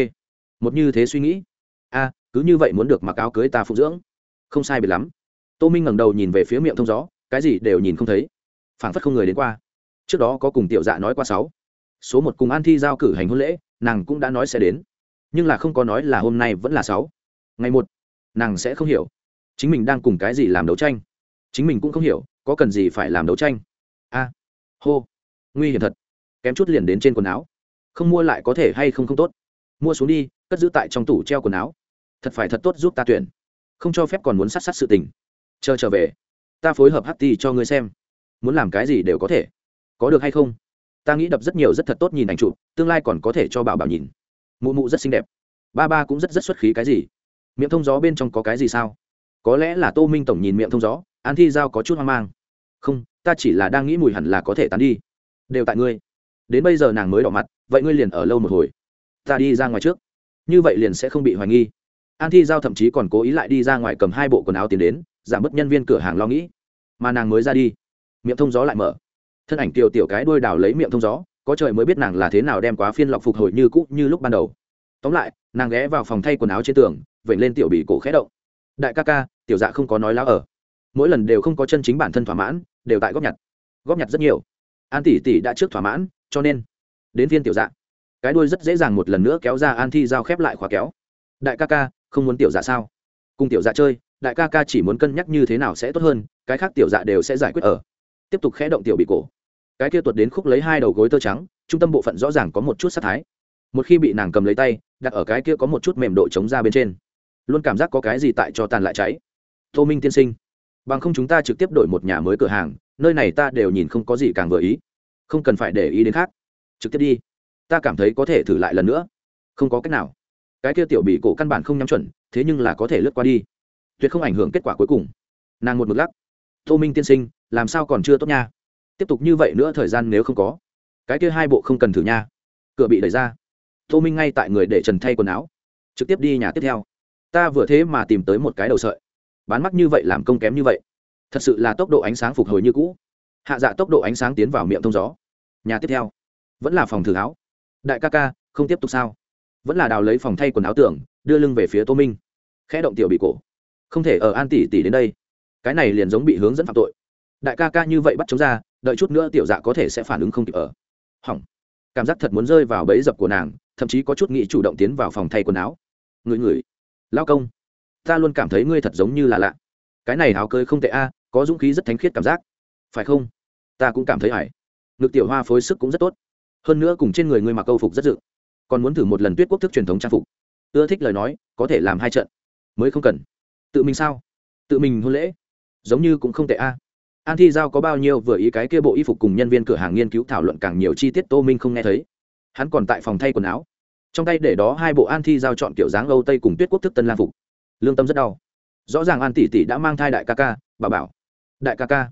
Một như thế suy nghĩ. A, cứ như vậy muốn được mặc áo cưới ta phụ dưỡng. Không sai biệt lắm. Tô minh ngẩng đầu nhìn về phía miệng thông gió, cái gì đều nhìn không thấy. Phảng phất không người đến qua. Trước đó có cùng tiểu dạ nói qua sáu. Số một cùng an thi giao cử hành hôn lễ, nàng cũng đã nói sẽ đến nhưng là không có nói là hôm nay vẫn là sáu. Ngày một, nàng sẽ không hiểu. Chính mình đang cùng cái gì làm đấu tranh? Chính mình cũng không hiểu, có cần gì phải làm đấu tranh? A, hô, nguy hiểm thật. Kém chút liền đến trên quần áo. Không mua lại có thể hay không không tốt. Mua xuống đi, cất giữ tại trong tủ treo quần áo. Thật phải thật tốt giúp ta tuyển. Không cho phép còn muốn sát sát sự tình. Chờ trở về. Ta phối hợp hát cho ngươi xem. Muốn làm cái gì đều có thể. Có được hay không? Ta nghĩ đập rất nhiều rất thật tốt nhìn ảnh chụp, tương lai còn có thể cho bảo bảo nhìn mụ mụ rất xinh đẹp. Ba ba cũng rất rất xuất khí cái gì? Miệng thông gió bên trong có cái gì sao? Có lẽ là tô minh tổng nhìn miệng thông gió, an thi giao có chút hoang mang. Không, ta chỉ là đang nghĩ mùi hẳn là có thể tán đi. Đều tại ngươi. Đến bây giờ nàng mới đỏ mặt, vậy ngươi liền ở lâu một hồi. Ta đi ra ngoài trước. Như vậy liền sẽ không bị hoài nghi. An thi giao thậm chí còn cố ý lại đi ra ngoài cầm hai bộ quần áo tiến đến, giảm bớt nhân viên cửa hàng lo nghĩ. Mà nàng mới ra đi. Miệng thông gió lại mở. Thân ảnh tiểu tiểu cái đuôi đào lấy miệng thông gió có trời mới biết nàng là thế nào đem quá phiên lọc phục hồi như cũ như lúc ban đầu. Tóm lại, nàng ghé vào phòng thay quần áo trên tường, vểnh lên tiểu bị cổ khẽ động. Đại ca ca, tiểu dạ không có nói láo ở. Mỗi lần đều không có chân chính bản thân thỏa mãn, đều tại góp nhặt. Góp nhặt rất nhiều. An tỷ tỷ đã trước thỏa mãn, cho nên đến viên tiểu dạ. Cái đuôi rất dễ dàng một lần nữa kéo ra an thi giao khép lại khóa kéo. Đại ca ca, không muốn tiểu dạ sao? Cùng tiểu dạ chơi, đại ca ca chỉ muốn cân nhắc như thế nào sẽ tốt hơn, cái khác tiểu dạ đều sẽ giải quyết ở. Tiếp tục khẽ động tiểu bị cổ cái kia tuột đến khúc lấy hai đầu gối tơ trắng, trung tâm bộ phận rõ ràng có một chút sát thái. Một khi bị nàng cầm lấy tay, đặt ở cái kia có một chút mềm độ chống ra bên trên, luôn cảm giác có cái gì tại cho tàn lại cháy. Tô minh tiên sinh, bằng không chúng ta trực tiếp đổi một nhà mới cửa hàng, nơi này ta đều nhìn không có gì càng vừa ý. Không cần phải để ý đến khác. Trực tiếp đi. Ta cảm thấy có thể thử lại lần nữa. Không có cách nào. Cái kia tiểu bị cổ căn bản không nhắm chuẩn, thế nhưng là có thể lướt qua đi. Tuyệt không ảnh hưởng kết quả cuối cùng. Nàng một mực lắc. Tô minh tiên sinh, làm sao còn chưa tốt nha? Tiếp tục như vậy nữa thời gian nếu không có, cái kia hai bộ không cần thử nha. Cửa bị đẩy ra. Tô minh ngay tại người để trần thay quần áo, trực tiếp đi nhà tiếp theo. Ta vừa thế mà tìm tới một cái đầu sợi. Bán mắt như vậy làm công kém như vậy. Thật sự là tốc độ ánh sáng phục hồi như cũ. Hạ dạ tốc độ ánh sáng tiến vào miệng thông gió. Nhà tiếp theo. Vẫn là phòng thử áo. Đại ca ca, không tiếp tục sao? Vẫn là đào lấy phòng thay quần áo tưởng, đưa lưng về phía tô minh. Khẽ động tiểu bị cổ. Không thể ở an tỷ tỷ đến đây. Cái này liền giống bị hướng dẫn phạm tội. Đại ca ca như vậy bắt chống ra đợi chút nữa tiểu dạ có thể sẽ phản ứng không kịp ở. Hỏng. Cảm giác thật muốn rơi vào bẫy dập của nàng, thậm chí có chút nghĩ chủ động tiến vào phòng thay quần áo. Người người. Lao công. Ta luôn cảm thấy ngươi thật giống như là lạ. Cái này áo cơi không tệ a, có dũng khí rất thánh khiết cảm giác. Phải không? Ta cũng cảm thấy hải ngực tiểu hoa phối sức cũng rất tốt. Hơn nữa cùng trên người ngươi mặc câu phục rất dự. Còn muốn thử một lần tuyết quốc thức truyền thống trang phục. Ưa thích lời nói, có thể làm hai trận. Mới không cần. Tự mình sao? Tự mình hôn lễ. Giống như cũng không tệ a an thi giao có bao nhiêu vừa ý cái kia bộ y phục cùng nhân viên cửa hàng nghiên cứu thảo luận càng nhiều chi tiết tô minh không nghe thấy. Hắn còn tại phòng thay quần áo. Trong tay để đó hai bộ an thi giao chọn kiểu dáng âu tây cùng tuyết quốc thức tân lang phục. Lương tâm rất đau. Rõ ràng an tỷ tỷ đã mang thai đại ca ca, bà bảo, đại ca ca,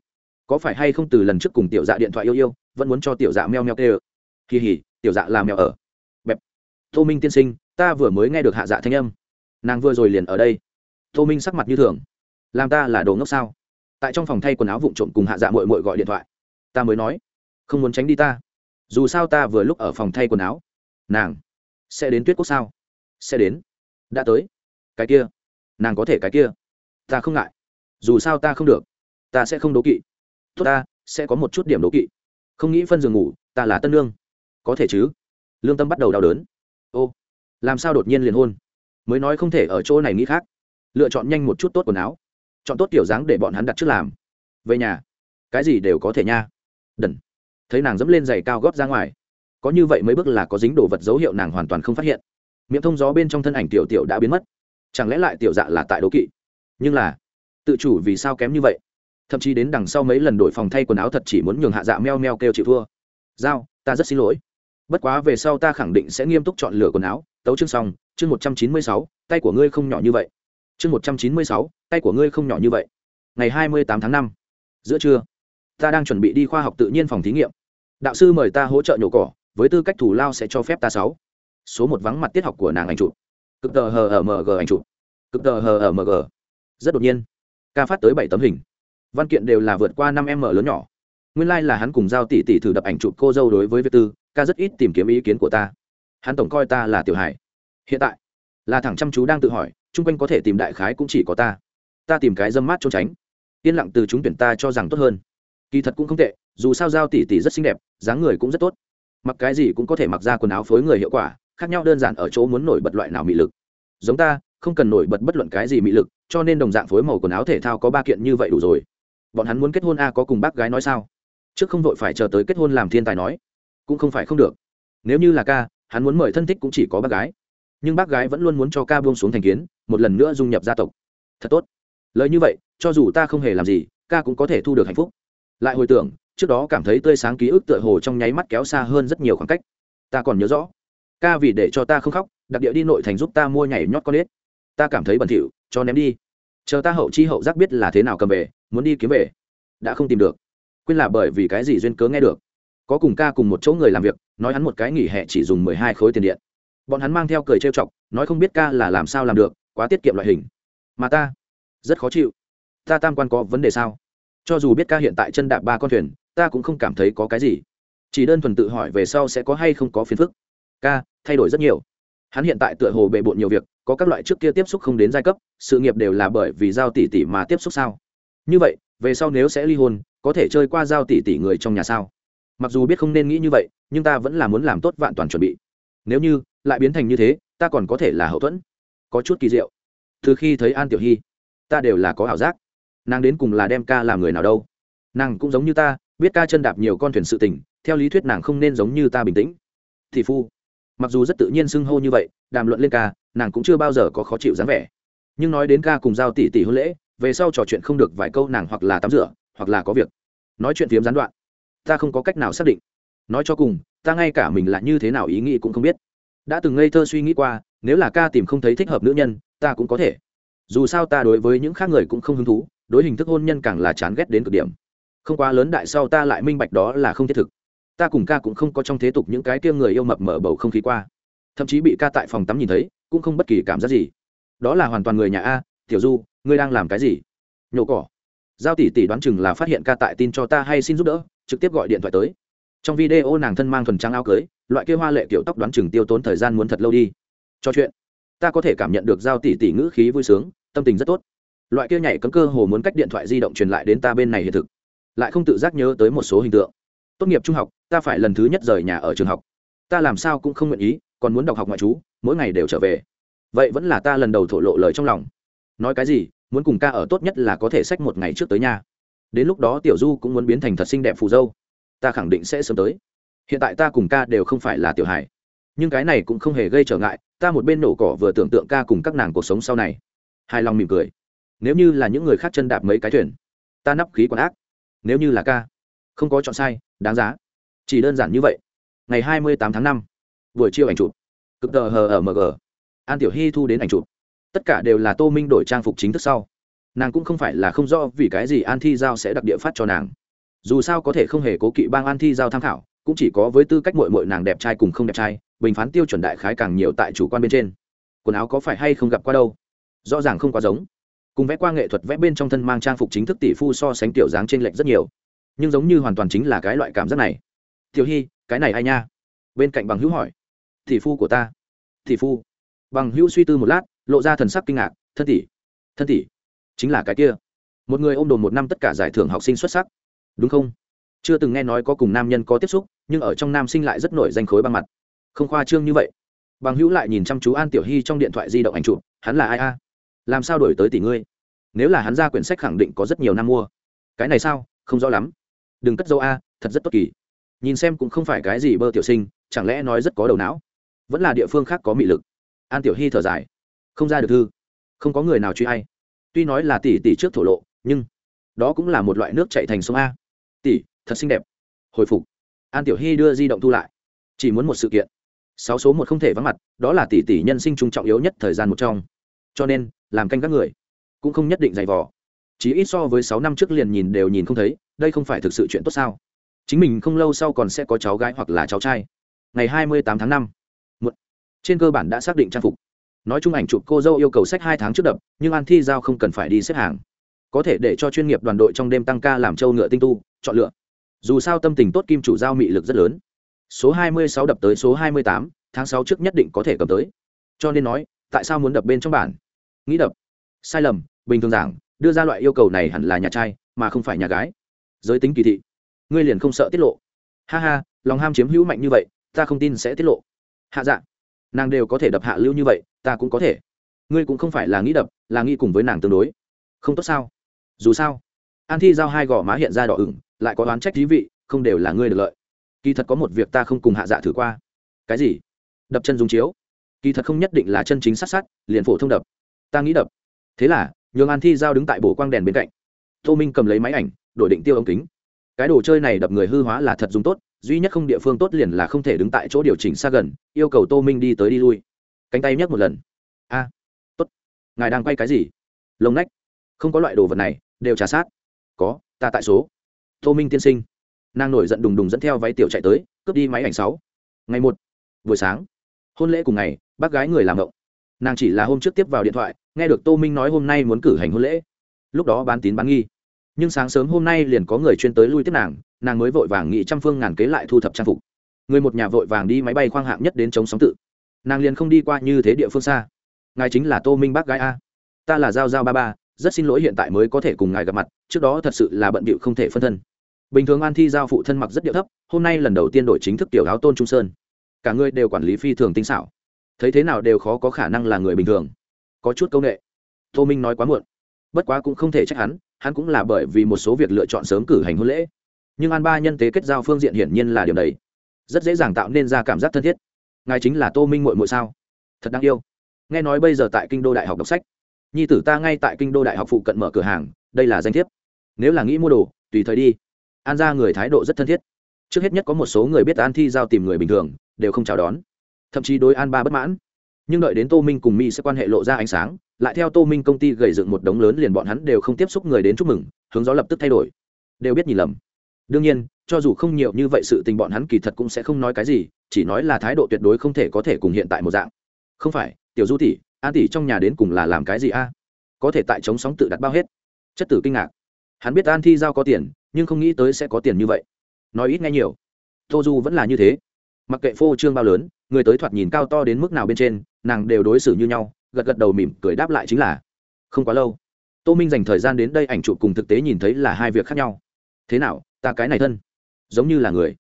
có phải hay không từ lần trước cùng tiểu dạ điện thoại yêu yêu, vẫn muốn cho tiểu dạ meo meo tê ờ kỳ hỉ tiểu dạ làm mèo ở. Bẹp. Tô minh tiên sinh, ta vừa mới nghe được hạ dạ thanh âm. Nàng vừa rồi liền ở đây. Tô minh sắc mặt như thường. Làm ta là đồ ngốc sao? Tại trong phòng thay quần áo vụn trộm cùng hạ dạ mội mội gọi điện thoại. Ta mới nói, không muốn tránh đi ta. Dù sao ta vừa lúc ở phòng thay quần áo. Nàng sẽ đến tuyết quốc sao? Sẽ đến. Đã tới. Cái kia. Nàng có thể cái kia. Ta không ngại. Dù sao ta không được. Ta sẽ không đố kỵ. Tốt ta, sẽ có một chút điểm đố kỵ. Không nghĩ phân giường ngủ, ta là tân lương. Có thể chứ? Lương tâm bắt đầu đau đớn. Ô, làm sao đột nhiên liền hôn? Mới nói không thể ở chỗ này nghĩ khác. Lựa chọn nhanh một chút tốt quần áo chọn tốt kiểu dáng để bọn hắn đặt trước làm. Về nhà. Cái gì đều có thể nha. Đần. Thấy nàng dẫm lên giày cao gót ra ngoài. Có như vậy mấy bước là có dính đồ vật dấu hiệu nàng hoàn toàn không phát hiện. Miệng thông gió bên trong thân ảnh tiểu tiểu đã biến mất. Chẳng lẽ lại tiểu dạ là tại đố kỵ? Nhưng là, tự chủ vì sao kém như vậy? Thậm chí đến đằng sau mấy lần đổi phòng thay quần áo thật chỉ muốn nhường hạ dạ meo meo kêu chịu thua. Giao, ta rất xin lỗi. Bất quá về sau ta khẳng định sẽ nghiêm túc chọn lựa quần áo. Tấu chương xong, chương một trăm chín mươi sáu, tay của ngươi không nhỏ như vậy chương một trăm chín mươi sáu, tay của ngươi không nhỏ như vậy. Ngày hai mươi tám tháng năm, giữa trưa, ta đang chuẩn bị đi khoa học tự nhiên phòng thí nghiệm. Đạo sư mời ta hỗ trợ nhổ cỏ, với tư cách thủ lao sẽ cho phép ta sáu. Số một vắng mặt tiết học của nàng anh chụp. Cực tờ hờ ở mg anh chụp. Cực tờ hờ ở mg rất đột nhiên, ca phát tới bảy tấm hình. Văn kiện đều là vượt qua năm m lớn nhỏ. Nguyên lai、like、là hắn cùng giao tỷ tỷ thử đập ảnh chụp cô dâu đối với việc tư, ca rất ít tìm kiếm ý kiến của ta. Hắn tổng coi ta là tiểu hải hiện tại, là thẳng chăm chú đang tự hỏi chung quanh có thể tìm đại khái cũng chỉ có ta. Ta tìm cái dâm mát trốn tránh. Yên lặng từ chúng tuyển ta cho rằng tốt hơn. Kỳ thật cũng không tệ, dù sao giao tỷ tỷ rất xinh đẹp, dáng người cũng rất tốt. Mặc cái gì cũng có thể mặc ra quần áo phối người hiệu quả, khác nhau đơn giản ở chỗ muốn nổi bật loại nào mị lực. Giống ta, không cần nổi bật bất luận cái gì mị lực, cho nên đồng dạng phối màu quần áo thể thao có ba kiện như vậy đủ rồi. Bọn hắn muốn kết hôn a có cùng bác gái nói sao? Trước không vội phải chờ tới kết hôn làm thiên tài nói. Cũng không phải không được. Nếu như là ca, hắn muốn mời thân thích cũng chỉ có bác gái nhưng bác gái vẫn luôn muốn cho ca buông xuống thành kiến, một lần nữa dung nhập gia tộc. Thật tốt. Lời như vậy, cho dù ta không hề làm gì, ca cũng có thể thu được hạnh phúc. Lại hồi tưởng, trước đó cảm thấy tươi sáng ký ức tựa hồ trong nháy mắt kéo xa hơn rất nhiều khoảng cách. Ta còn nhớ rõ. Ca vì để cho ta không khóc, đặc địa đi nội thành giúp ta mua nhảy nhót con ếch. Ta cảm thấy bẩn thỉu, cho ném đi. Chờ ta hậu chi hậu giác biết là thế nào cầm về, muốn đi kiếm về. Đã không tìm được. Quên là bởi vì cái gì duyên cớ nghe được. Có cùng ca cùng một chỗ người làm việc, nói hắn một cái nghỉ hè chỉ dùng mười hai khối tiền điện bọn hắn mang theo cười trêu chọc, nói không biết ca là làm sao làm được, quá tiết kiệm loại hình. Mà ta, rất khó chịu. Ta tam quan có vấn đề sao? Cho dù biết ca hiện tại chân đạp ba con thuyền, ta cũng không cảm thấy có cái gì. Chỉ đơn thuần tự hỏi về sau sẽ có hay không có phiền phức. Ca, thay đổi rất nhiều. Hắn hiện tại tựa hồ bề bộn nhiều việc, có các loại trước kia tiếp xúc không đến giai cấp, sự nghiệp đều là bởi vì giao tỷ tỷ mà tiếp xúc sao? Như vậy, về sau nếu sẽ ly hôn, có thể chơi qua giao tỷ tỷ người trong nhà sao? Mặc dù biết không nên nghĩ như vậy, nhưng ta vẫn là muốn làm tốt vạn toàn chuẩn bị. Nếu như lại biến thành như thế, ta còn có thể là hậu thuẫn. Có chút kỳ diệu. Từ khi thấy an tiểu hy, ta đều là có ảo giác. Nàng đến cùng là đem ca làm người nào đâu. Nàng cũng giống như ta, biết ca chân đạp nhiều con thuyền sự tình, theo lý thuyết nàng không nên giống như ta bình tĩnh. Thì phu, mặc dù rất tự nhiên xưng hô như vậy, đàm luận lên ca, nàng cũng chưa bao giờ có khó chịu dáng vẻ. Nhưng nói đến ca cùng giao tỷ tỷ hôn lễ, về sau trò chuyện không được vài câu nàng hoặc là tắm rửa, hoặc là có việc. Nói chuyện phiếm gián đoạn, ta không có cách nào xác định. Nói cho cùng, ta ngay cả mình là như thế nào ý nghĩ cũng không biết đã từng ngây thơ suy nghĩ qua, nếu là ca tìm không thấy thích hợp nữ nhân, ta cũng có thể. Dù sao ta đối với những khác người cũng không hứng thú, đối hình thức hôn nhân càng là chán ghét đến cực điểm. Không quá lớn đại sau ta lại minh bạch đó là không thiết thực. Ta cùng ca cũng không có trong thế tục những cái kia người yêu mập mở bầu không khí qua. Thậm chí bị ca tại phòng tắm nhìn thấy, cũng không bất kỳ cảm giác gì. Đó là hoàn toàn người nhà a, tiểu du, ngươi đang làm cái gì? Nhổ cỏ. Giao tỷ tỷ đoán chừng là phát hiện ca tại tin cho ta hay xin giúp đỡ, trực tiếp gọi điện thoại tới trong video nàng thân mang thuần trang áo cưới, loại kia hoa lệ kiểu tóc đoán chừng tiêu tốn thời gian muốn thật lâu đi. Cho chuyện. Ta có thể cảm nhận được giao tỷ tỷ ngữ khí vui sướng, tâm tình rất tốt. Loại kia nhảy cấm cơ hồ muốn cách điện thoại di động truyền lại đến ta bên này hiện thực. Lại không tự giác nhớ tới một số hình tượng. Tốt nghiệp trung học, ta phải lần thứ nhất rời nhà ở trường học. Ta làm sao cũng không nguyện ý, còn muốn đọc học ngoại trú, mỗi ngày đều trở về. Vậy vẫn là ta lần đầu thổ lộ lời trong lòng. Nói cái gì, muốn cùng ca ở tốt nhất là có thể sách một ngày trước tới nhà. Đến lúc đó tiểu du cũng muốn biến thành thật xinh đẹp phù dâu ta khẳng định sẽ sớm tới. Hiện tại ta cùng ca đều không phải là tiểu hải nhưng cái này cũng không hề gây trở ngại, ta một bên nổ cỏ vừa tưởng tượng ca cùng các nàng cuộc sống sau này. Hài lòng mỉm cười. Nếu như là những người khác chân đạp mấy cái thuyền, ta nắp khí còn ác. Nếu như là ca, không có chọn sai, đáng giá. Chỉ đơn giản như vậy. Ngày hai mươi tám tháng năm, buổi chiều ảnh chụp. Cực tờ hờ ở mg an tiểu hy thu đến ảnh chụp. Tất cả đều là tô minh đổi trang phục chính thức sau. Nàng cũng không phải là không rõ vì cái gì an thi giao sẽ đặc địa phát cho nàng dù sao có thể không hề cố kỵ bang an thi giao tham khảo, cũng chỉ có với tư cách mội mội nàng đẹp trai cùng không đẹp trai, bình phán tiêu chuẩn đại khái càng nhiều tại chủ quan bên trên. Quần áo có phải hay không gặp qua đâu? Rõ ràng không quá giống. Cùng vẽ qua nghệ thuật vẽ bên trong thân mang trang phục chính thức tỷ phu so sánh tiểu dáng trên lệch rất nhiều. Nhưng giống như hoàn toàn chính là cái loại cảm giác này. Tiểu hy, cái này ai nha? Bên cạnh bằng hữu hỏi. Tỷ phu của ta. Tỷ phu. Bằng hữu suy tư một lát, lộ ra thần sắc kinh ngạc. Thân tỷ. Thân tỷ. Chính là cái kia. Một người ôm đồn một năm tất cả giải thưởng học sinh xuất sắc đúng không? Chưa từng nghe nói có cùng nam nhân có tiếp xúc, nhưng ở trong nam sinh lại rất nổi danh khối băng mặt. Không khoa trương như vậy. Bằng hữu lại nhìn chăm chú an tiểu hy trong điện thoại di động ảnh chụp, hắn là ai a? Làm sao đổi tới tỷ ngươi? Nếu là hắn ra quyển sách khẳng định có rất nhiều năm mua. Cái này sao? Không rõ lắm. Đừng cất dâu a, thật rất tốt kỳ. Nhìn xem cũng không phải cái gì bơ tiểu sinh, chẳng lẽ nói rất có đầu não? Vẫn là địa phương khác có mị lực. An tiểu hy thở dài. Không ra được thư. Không có người nào truy hay tuy nói là tỷ tỷ trước thổ lộ, nhưng đó cũng là một loại nước chạy thành sông a tỷ, thật xinh đẹp. Hồi phục. An tiểu hy đưa di động thu lại. Chỉ muốn một sự kiện. Sáu số một không thể vắng mặt, đó là tỷ tỷ nhân sinh trung trọng yếu nhất thời gian một trong. Cho nên, làm canh các người, cũng không nhất định dày vò. Chỉ ít so với sáu năm trước liền nhìn đều nhìn không thấy, đây không phải thực sự chuyện tốt sao? Chính mình không lâu sau còn sẽ có cháu gái hoặc là cháu trai. Ngày hai mươi tám tháng năm trên cơ bản đã xác định trang phục. Nói chung ảnh chụp cô dâu yêu cầu sách hai tháng trước đập, nhưng an thi giao không cần phải đi xếp hàng có thể để cho chuyên nghiệp đoàn đội trong đêm tăng ca làm trâu ngựa tinh tu, chọn lựa. Dù sao tâm tình tốt kim chủ giao mị lực rất lớn. Số hai mươi sáu đập tới số hai mươi tám, tháng sáu trước nhất định có thể cầm tới. Cho nên nói, tại sao muốn đập bên trong bản? Nghĩ đập. Sai lầm, bình thường giảng, đưa ra loại yêu cầu này hẳn là nhà trai, mà không phải nhà gái. Giới tính kỳ thị. Ngươi liền không sợ tiết lộ. Ha ha, lòng ham chiếm hữu mạnh như vậy, ta không tin sẽ tiết lộ. Hạ dạ. Nàng đều có thể đập hạ lưu như vậy, ta cũng có thể. Ngươi cũng không phải là nghĩ đập, là nghĩ cùng với nàng tương đối. Không tốt sao? Dù sao, an thi giao hai gò má hiện ra đỏ ửng, lại có oán trách thí vị, không đều là ngươi được lợi. Kỳ thật có một việc ta không cùng hạ dạ thử qua. Cái gì? Đập chân dùng chiếu. Kỳ thật không nhất định là chân chính sát sát, liền phổ thông đập. Ta nghĩ đập. Thế là, nhường an thi giao đứng tại bổ quang đèn bên cạnh. Tô minh cầm lấy máy ảnh, đổi định tiêu ống kính. Cái đồ chơi này đập người hư hóa là thật dùng tốt, duy nhất không địa phương tốt liền là không thể đứng tại chỗ điều chỉnh xa gần, yêu cầu tô minh đi tới đi lui. Cánh tay nhấc một lần. A, tốt. Ngài đang quay cái gì? Lồng nách. Không có loại đồ vật này đều trả sát. Có, ta tại số. Tô minh tiên sinh. Nàng nổi giận đùng đùng dẫn theo váy tiểu chạy tới, cướp đi máy ảnh sáu. Ngày một, buổi sáng. Hôn lễ cùng ngày, bác gái người làm ngộng. Nàng chỉ là hôm trước tiếp vào điện thoại, nghe được tô minh nói hôm nay muốn cử hành hôn lễ. Lúc đó bán tín bán nghi. Nhưng sáng sớm hôm nay liền có người chuyên tới lui tiếp nàng nàng mới vội vàng nghị trăm phương ngàn kế lại thu thập trang phục. Người một nhà vội vàng đi máy bay khoang hạng nhất đến chống sóng tự. Nàng liền không đi qua như thế địa phương xa. Ngài chính là tô minh bác gái a. Ta là giao giao ba ba rất xin lỗi hiện tại mới có thể cùng ngài gặp mặt, trước đó thật sự là bận bịu không thể phân thân. Bình thường an thi giao phụ thân mặc rất điệu thấp, hôm nay lần đầu tiên đổi chính thức tiểu áo tôn trung sơn. Cả người đều quản lý phi thường tinh xảo. Thấy thế nào đều khó có khả năng là người bình thường. Có chút c â u n ệ tô minh nói quá muộn. Bất quá cũng không thể trách hắn hắn cũng là bởi vì một số việc lựa chọn sớm cử hành hôn lễ. Nhưng an ba nhân tế kết giao phương diện hiển nhiên là điều đấy. Rất dễ dàng tạo nên ra cảm giác thân thiết. Ngài chính là tô minh mội mội sao? Thật đáng yêu. Nghe nói bây giờ tại kinh đô đại học đọc sách nhi tử ta ngay tại kinh đô đại học phụ cận mở cửa hàng, đây là danh thiếp. Nếu là nghĩ mua đồ, tùy thời đi. An ra người thái độ rất thân thiết. Trước hết nhất có một số người biết an thi giao tìm người bình thường, đều không chào đón. Thậm chí đối an ba bất mãn. Nhưng đợi đến tô minh cùng mi sẽ quan hệ lộ ra ánh sáng, lại theo tô minh công ty gầy dựng một đống lớn liền bọn hắn đều không tiếp xúc người đến chúc mừng, hướng gió lập tức thay đổi. Đều biết nhìn lầm. Đương nhiên, cho dù không nhiều như vậy sự tình bọn hắn kỳ thật cũng sẽ không nói cái gì, chỉ nói là thái độ tuyệt đối không thể có thể cùng hiện tại một dạng. Không phải, tiểu du tỷ an tỷ trong nhà đến cùng là làm cái gì a? Có thể tại chống sóng tự đặt bao hết. Chất tử kinh ngạc. Hắn biết an thi giao có tiền, nhưng không nghĩ tới sẽ có tiền như vậy. Nói ít nghe nhiều. Tô du vẫn là như thế. Mặc kệ phô trương bao lớn, người tới thoạt nhìn cao to đến mức nào bên trên, nàng đều đối xử như nhau, gật gật đầu mỉm cười đáp lại chính là, không quá lâu. Tô minh dành thời gian đến đây ảnh chụp cùng thực tế nhìn thấy là hai việc khác nhau. Thế nào, ta cái này thân, giống như là người.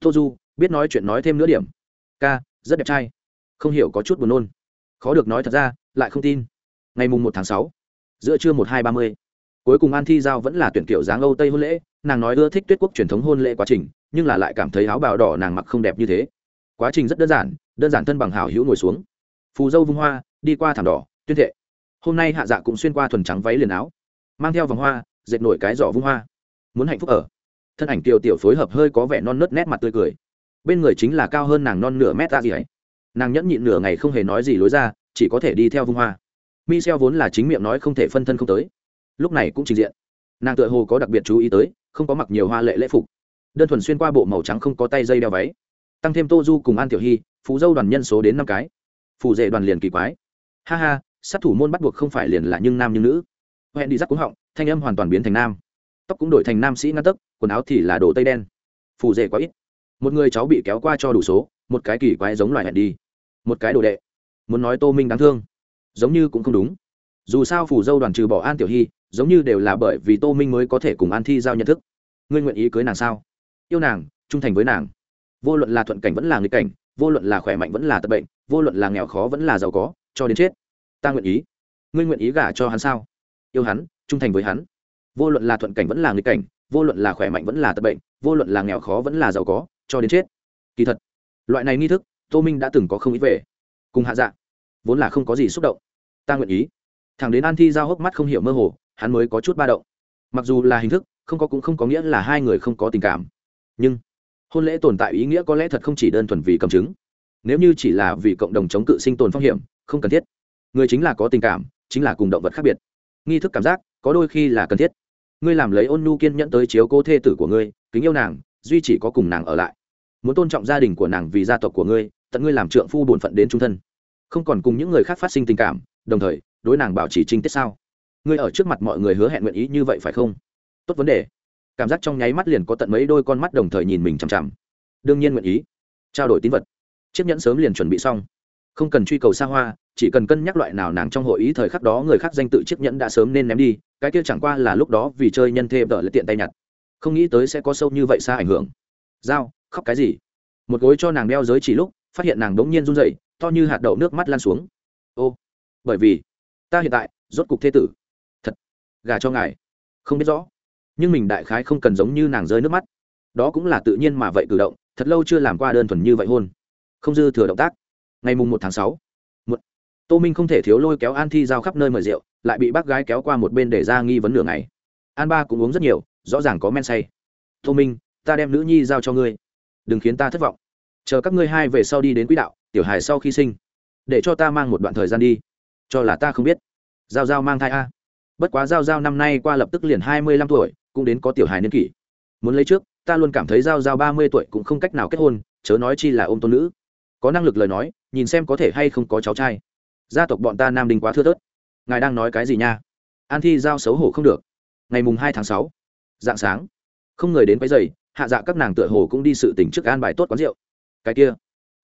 Tô du, biết nói chuyện nói thêm nữa điểm. Ca, rất đẹp trai. Không hiểu có chút buồn nôn khó được nói thật ra, lại không tin. Ngày mùng một tháng sáu, giữa trưa một hai ba mươi, cuối cùng an thi giao vẫn là tuyển kiểu dáng âu tây hôn lễ, nàng nói ưa thích tuyết quốc truyền thống hôn lễ quá trình, nhưng là lại cảm thấy áo bào đỏ nàng mặc không đẹp như thế. Quá trình rất đơn giản đơn giản thân bằng hảo hữu ngồi xuống. Phù dâu vung hoa, đi qua thảm đỏ, tuyên thệ. Hôm nay hạ dạ cũng xuyên qua thuần trắng váy liền áo, mang theo vòng hoa, dệt nổi cái giỏ vung hoa. Muốn hạnh phúc ở. Thân ảnh kiều tiểu phối hợp hơi có vẻ non nớt nét mặt tươi cười. Bên người chính là cao hơn nàng non nửa mét ra gì ấy nàng nhẫn nhịn nửa ngày không hề nói gì lối ra, chỉ có thể đi theo vung hoa. Michel vốn là chính miệng nói không thể phân thân không tới. Lúc này cũng trình diện. Nàng tựa hồ có đặc biệt chú ý tới, không có mặc nhiều hoa lệ lễ phục. Đơn thuần xuyên qua bộ màu trắng không có tay dây đeo váy. Tăng thêm tô du cùng an tiểu hy phú dâu đoàn nhân số đến năm cái. Phù rể đoàn liền kỳ quái. Ha ha, sát thủ môn bắt buộc không phải liền là nhưng nam nhưng nữ. Hẹn đi rắc cúng họng, thanh âm hoàn toàn biến thành nam. Tóc cũng đổi thành nam sĩ ngăn tấc, quần áo thì là đồ tây đen. Phù rể quá ít. Một người cháu bị kéo qua cho đủ số, một cái kỳ quái giống loài hẹn đi một cái đồ đệ. Muốn nói tô minh đáng thương, giống như cũng không đúng. Dù sao phủ dâu đoàn trừ bỏ an tiểu hy, giống như đều là bởi vì tô minh mới có thể cùng an thi giao nhận thức. Ngươi nguyện ý cưới nàng sao? Yêu nàng, trung thành với nàng. Vô luận là thuận cảnh vẫn là nghịch cảnh, vô luận là khỏe mạnh vẫn là tật bệnh, vô luận là nghèo khó vẫn là giàu có, cho đến chết. Ta nguyện ý. Ngươi nguyện ý gả cho hắn sao? Yêu hắn, trung thành với hắn. Vô luận là thuận cảnh vẫn là nghịch cảnh, vô luận là khỏe mạnh vẫn là tật bệnh, vô luận là nghèo khó vẫn là giàu có, cho đến chết. Kỳ thật, loại này nghi thức tô minh đã từng có không ý về. Cùng hạ dạ vốn là không có gì xúc động. Ta nguyện ý. Thằng đến an thi giao hốc mắt không hiểu mơ hồ, hắn mới có chút ba động. Mặc dù là hình thức, không có cũng không có nghĩa là hai người không có tình cảm. Nhưng, hôn lễ tồn tại ý nghĩa có lẽ thật không chỉ đơn thuần vì cầm chứng. Nếu như chỉ là vì cộng đồng chống cự sinh tồn phong hiểm, không cần thiết. Người chính là có tình cảm, chính là cùng động vật khác biệt. Nghi thức cảm giác, có đôi khi là cần thiết. Ngươi làm lấy ôn nhu kiên nhẫn tới chiếu cố thê tử của ngươi, kính yêu nàng, duy chỉ có cùng nàng ở lại. Muốn tôn trọng gia đình của nàng vì gia tộc của ngươi tận ngươi làm trượng phu bổn phận đến trung thân. Không còn cùng những người khác phát sinh tình cảm, đồng thời, đối nàng bảo trì trinh tiết sao? Ngươi ở trước mặt mọi người hứa hẹn nguyện ý như vậy phải không? Tốt vấn đề. Cảm giác trong nháy mắt liền có tận mấy đôi con mắt đồng thời nhìn mình chằm chằm. Đương nhiên nguyện ý. Trao đổi tín vật. Chiếc nhẫn sớm liền chuẩn bị xong. Không cần truy cầu xa hoa, chỉ cần cân nhắc loại nào nàng trong hội ý thời khắc đó người khác danh tự chiếc nhẫn đã sớm nên ném đi, cái kia chẳng qua là lúc đó vì chơi nhân thê vợ lại tiện tay nhặt. Không nghĩ tới sẽ có sâu như vậy xa ảnh hưởng. Dao khóc cái gì? Một gối cho nàng đeo giới chỉ lúc phát hiện nàng đống nhiên run rẩy, to như hạt đậu nước mắt lan xuống. Ô bởi vì ta hiện tại rốt cục thê tử. Thật gà cho ngài không biết rõ. Nhưng mình đại khái không cần giống như nàng rơi nước mắt. Đó cũng là tự nhiên mà vậy cử động thật lâu chưa làm qua đơn thuần như vậy hôn. Không dư thừa động tác. Ngày mùng một tháng sáu một tô minh không thể thiếu lôi kéo an thi giao khắp nơi mời rượu lại bị bác gái kéo qua một bên để ra nghi vấn nửa ngày. An ba cũng uống rất nhiều rõ ràng có men say. Tô minh ta đem nữ nhi giao cho ngươi. Đừng khiến ta thất vọng chờ các ngươi hai về sau đi đến quỹ đạo, tiểu hài sau khi sinh, để cho ta mang một đoạn thời gian đi, cho là ta không biết. Giao giao mang thai a. Bất quá giao giao năm nay qua lập tức liền hai mươi lăm tuổi, cũng đến có tiểu hài niên kỷ. Muốn lấy trước, ta luôn cảm thấy giao giao ba mươi tuổi cũng không cách nào kết hôn, chớ nói chi là ôm tôn nữ. Có năng lực lời nói, nhìn xem có thể hay không có cháu trai. Gia tộc bọn ta nam đình quá thưa thớt. Ngài đang nói cái gì nha? An thi giao xấu hổ không được. Ngày mùng hai tháng sáu dạng sáng. Không người đến quấy dày hạ dạ các nàng tựa hồ cũng đi sự tỉnh trước an bài tốt quán rượu cái kia.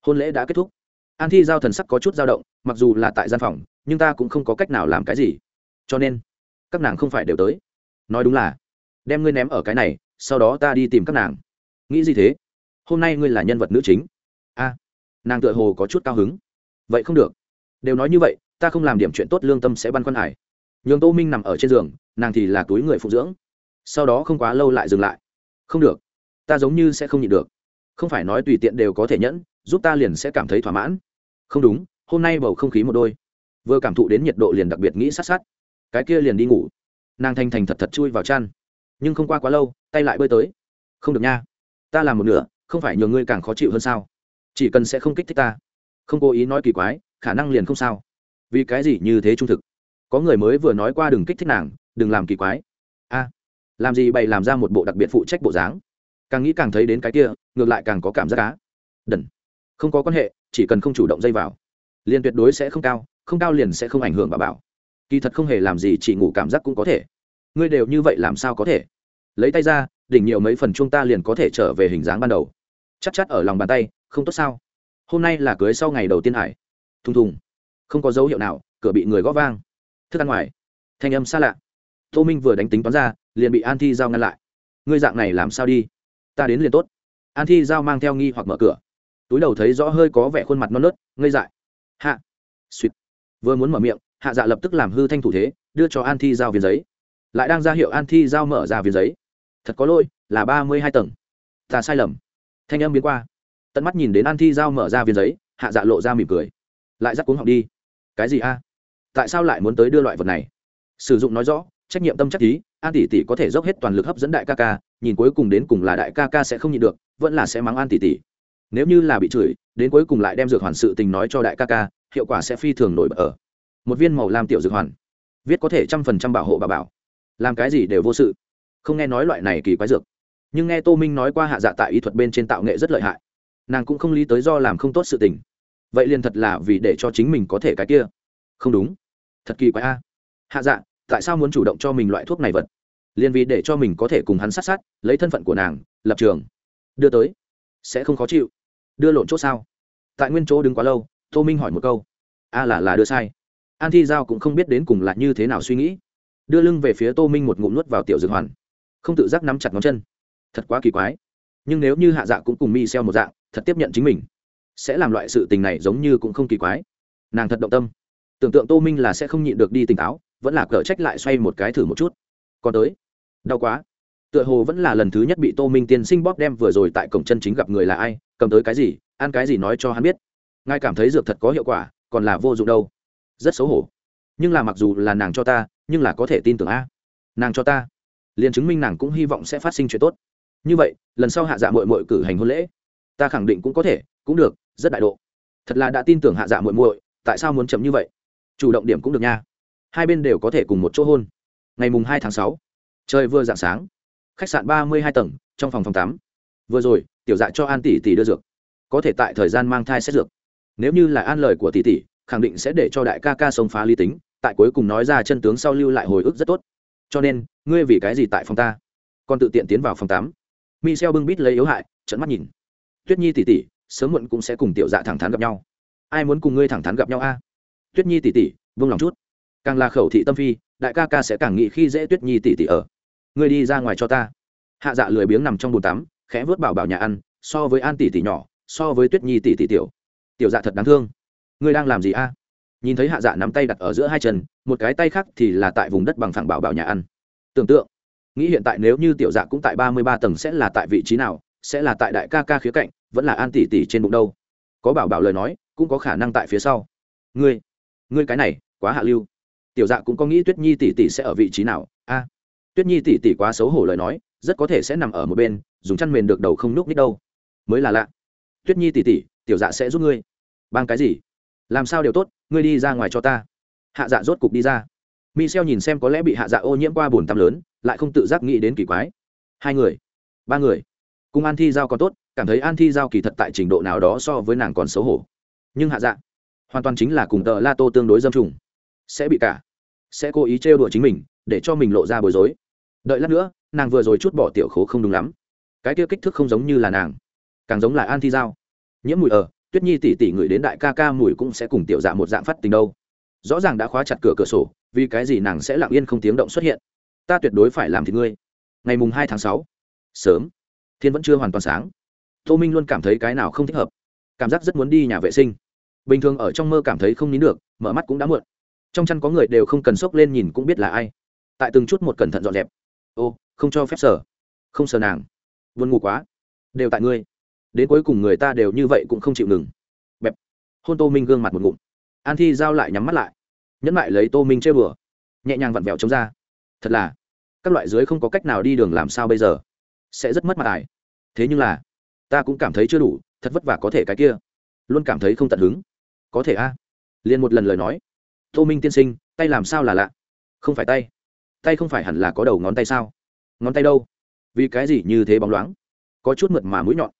Hôn lễ đã kết thúc. An thi giao thần sắc có chút dao động, mặc dù là tại gian phòng, nhưng ta cũng không có cách nào làm cái gì. Cho nên, các nàng không phải đều tới. Nói đúng là, đem ngươi ném ở cái này, sau đó ta đi tìm các nàng. Nghĩ gì thế? Hôm nay ngươi là nhân vật nữ chính. A, nàng tựa hồ có chút cao hứng. Vậy không được. Đều nói như vậy, ta không làm điểm chuyện tốt lương tâm sẽ băn khoăn hải nhường tô minh nằm ở trên giường, nàng thì là túi người phụ dưỡng. Sau đó không quá lâu lại dừng lại. Không được. Ta giống như sẽ không nhịn được không phải nói tùy tiện đều có thể nhẫn, giúp ta liền sẽ cảm thấy thỏa mãn. Không đúng, hôm nay bầu không khí một đôi. Vừa cảm thụ đến nhiệt độ liền đặc biệt nghĩ sát sát. Cái kia liền đi ngủ. Nàng thành thành thật thật chui vào chăn. Nhưng không qua quá lâu, tay lại bơi tới. Không được nha. Ta làm một nửa, không phải nhường ngươi càng khó chịu hơn sao? Chỉ cần sẽ không kích thích ta. Không cố ý nói kỳ quái, khả năng liền không sao. Vì cái gì như thế trung thực? Có người mới vừa nói qua đừng kích thích nàng, đừng làm kỳ quái. A. Làm gì bày làm ra một bộ đặc biệt phụ trách bộ dáng? Càng nghĩ càng thấy đến cái kia, ngược lại càng có cảm giác cá đần. Không có quan hệ, chỉ cần không chủ động dây vào. Liền tuyệt đối sẽ không cao không cao liền sẽ không ảnh hưởng bà bảo. Kỳ thật không hề làm gì chỉ ngủ cảm giác cũng có thể. Ngươi đều như vậy làm sao có thể? Lấy tay ra, đỉnh nhiều mấy phần chúng ta liền có thể trở về hình dáng ban đầu. Chắc chắc ở lòng bàn tay, không tốt sao? Hôm nay là cưới sau ngày đầu tiên hải. Thùng thùng. Không có dấu hiệu nào, cửa bị người gõ vang. Thức ăn ngoài. Thanh âm xa lạ. Tô minh vừa đánh tính toán ra, liền bị an thi giao ngăn lại. Ngươi dạng này làm sao đi? Ta đến liền tốt. An thi giao mang theo nghi hoặc mở cửa. Túi đầu thấy rõ hơi có vẻ khuôn mặt non nớt, ngây dại. Hạ. Suýt vừa muốn mở miệng, hạ dạ lập tức làm hư thanh thủ thế, đưa cho an thi giao viên giấy. Lại đang ra hiệu an thi giao mở ra viên giấy. Thật có lỗi, là ba mươi hai tầng. Ta sai lầm. Thanh âm biến qua. Tận mắt nhìn đến an thi giao mở ra viên giấy, hạ dạ lộ ra mỉm cười. Lại dắt cuống học đi. Cái gì a? Tại sao lại muốn tới đưa loại vật này? Sử dụng nói rõ, trách nhiệm tâm chắc ý an tỷ tỷ có thể dốc hết toàn lực hấp dẫn đại ca ca, nhìn cuối cùng đến cùng là đại ca ca sẽ không nhịn được, vẫn là sẽ mắng an tỷ tỷ. Nếu như là bị chửi, đến cuối cùng lại đem dược hoàn sự tình nói cho đại ca ca, hiệu quả sẽ phi thường nổi bật ở. Một viên màu lam tiểu dược hoàn. Viết có thể trăm phần trăm bảo hộ bà bảo. Làm cái gì đều vô sự. Không nghe nói loại này kỳ quái dược. Nhưng nghe tô minh nói qua hạ dạ tại y thuật bên trên tạo nghệ rất lợi hại. Nàng cũng không lý tới do làm không tốt sự tình. Vậy liền thật là vì để cho chính mình có thể cái kia. Không đúng. Thật kỳ quái a. Hạ dạ tại sao muốn chủ động cho mình loại thuốc này vật? Liền vì để cho mình có thể cùng hắn sát sát, lấy thân phận của nàng, lập trường. Đưa tới. Sẽ không khó chịu. Đưa lộn chỗ sao? Tại nguyên chỗ đứng quá lâu, tô minh hỏi một câu. A là là đưa sai. An thi giao cũng không biết đến cùng là như thế nào suy nghĩ. Đưa lưng về phía tô minh một ngụm nuốt vào tiểu dược hoàn. Không tự giác nắm chặt ngón chân. Thật quá kỳ quái. Nhưng nếu như hạ dạ cũng cùng mi xeo một dạng, thật tiếp nhận chính mình, sẽ làm loại sự tình này giống như cũng không kỳ quái. Nàng thật động tâm. Tưởng tượng tô minh là sẽ không nhịn được đi tỉnh táo vẫn là cờ trách lại xoay một cái thử một chút. Còn tới. Đau quá. Tựa hồ vẫn là lần thứ nhất bị tô minh tiên sinh bóp đem vừa rồi tại cổng chân chính gặp người là ai, cầm tới cái gì, ăn cái gì nói cho hắn biết. Ngài cảm thấy dược thật có hiệu quả, còn là vô dụng đâu. Rất xấu hổ. Nhưng là mặc dù là nàng cho ta, nhưng là có thể tin tưởng a. Nàng cho ta. Liền chứng minh nàng cũng hy vọng sẽ phát sinh chuyện tốt. Như vậy, lần sau hạ dạ mội mội cử hành hôn lễ, ta khẳng định cũng có thể, cũng được, rất đại độ. Thật là đã tin tưởng hạ dạ mội mội tại sao muốn chậm như vậy? Chủ động điểm cũng được nha hai bên đều có thể cùng một chỗ hôn. Ngày mùng hai tháng sáu, trời vừa dạng sáng. Khách sạn ba mươi hai tầng, trong phòng phòng tám vừa rồi, tiểu dạ cho an tỷ tỷ đưa dược. Có thể tại thời gian mang thai xét dược. Nếu như là an lời của tỷ tỷ, khẳng định sẽ để cho đại ca ca sông phá lý tính, tại cuối cùng nói ra chân tướng sau lưu lại hồi ức rất tốt. Cho nên, ngươi vì cái gì tại phòng ta? Còn tự tiện tiến vào phòng tám michel bưng bít lấy yếu hại trận mắt nhìn. Tuyết nhi tỷ tỷ, sớm muộn cũng sẽ cùng tiểu dạ thẳng thắn gặp nhau. Ai muốn cùng ngươi thẳng thắn gặp nhau a? Tuyết nhi tỷ tỷ, vung lòng chút càng là khẩu thị tâm phi, đại ca ca sẽ càng nghĩ khi dễ tuyết nhi tỷ tỷ ở. Ngươi đi ra ngoài cho ta. Hạ dạ lười biếng nằm trong bồn tắm, khẽ vớt bảo bảo nhà ăn, so với an tỷ tỷ nhỏ, so với tuyết nhi tỷ tỷ tiểu. Tiểu dạ thật đáng thương. Ngươi đang làm gì a? Nhìn thấy hạ dạ nắm tay đặt ở giữa hai chân, một cái tay khác thì là tại vùng đất bằng phẳng bảo bảo nhà ăn. Tưởng tượng, nghĩ hiện tại nếu như tiểu dạ cũng tại ba mươi ba tầng sẽ là tại vị trí nào, sẽ là tại đại ca ca khía cạnh, vẫn là an tỷ tỷ trên bụng đâu? Có bảo bảo lời nói, cũng có khả năng tại phía sau. Ngươi ngươi cái này, quá hạ lưu tiểu dạ cũng có nghĩ tuyết nhi tỷ tỷ sẽ ở vị trí nào. A, tuyết nhi tỷ tỷ quá xấu hổ lời nói, rất có thể sẽ nằm ở một bên, dùng chăn mền được đầu không núc nít đâu. Mới là lạ. Tuyết nhi tỷ tỷ, tiểu dạ sẽ giúp ngươi. Bằng cái gì? Làm sao đều tốt, ngươi đi ra ngoài cho ta. Hạ dạ rốt cục đi ra. Mi Xeo nhìn xem có lẽ bị hạ dạ ô nhiễm qua bồn tắm lớn, lại không tự giác nghĩ đến kỳ quái. Hai người, ba người, cùng an thi giao còn tốt, cảm thấy an thi giao kỳ thật tại trình độ nào đó so với nàng còn xấu hổ. Nhưng hạ dạ hoàn toàn chính là cùng tờ la tô tương đối dâm trùng sẽ bị cả. Sẽ cố ý trêu đùa chính mình, để cho mình lộ ra bối rối. Đợi lát nữa, nàng vừa rồi chút bỏ tiểu khố không đúng lắm. Cái kia kích thước không giống như là nàng, càng giống là an thi giao. Nhiễm mùi ở, tuyết nhi tỉ tỉ người đến đại ca ca mùi cũng sẽ cùng tiểu dạ một dạng phát tình đâu. Rõ ràng đã khóa chặt cửa cửa sổ, vì cái gì nàng sẽ lặng yên không tiếng động xuất hiện? Ta tuyệt đối phải làm thì ngươi. Ngày mùng hai tháng sáu, sớm. Thiên vẫn chưa hoàn toàn sáng. Tô minh luôn cảm thấy cái nào không thích hợp. Cảm giác rất muốn đi nhà vệ sinh. Bình thường ở trong mơ cảm thấy không nín được, mở mắt cũng đã muộn trong chăn có người đều không cần xốc lên nhìn cũng biết là ai. Tại từng chút một cẩn thận dọn dẹp. Ô, không cho phép sở không sờ nàng. Vươn ngủ quá. Đều tại ngươi. Đến cuối cùng người ta đều như vậy cũng không chịu ngừng. Bẹp. Hôn tô minh gương mặt một ngụm. An thi giao lại nhắm mắt lại. Nhẫn lại lấy tô minh chơi bừa. Nhẹ nhàng vặn vẹo chống ra. Thật là, các loại dưới không có cách nào đi đường làm sao bây giờ? Sẽ rất mất mặt tài thế nhưng là, ta cũng cảm thấy chưa đủ, thật vất vả có thể cái kia. Luôn cảm thấy không tận hứng. Có thể a. À. liền một lần lời nói tô minh tiên sinh, tay làm sao là lạ? Không phải tay. Tay không phải hẳn là có đầu ngón tay sao? Ngón tay đâu? Vì cái gì như thế bóng loáng? Có chút mượt mà mũi nhọn.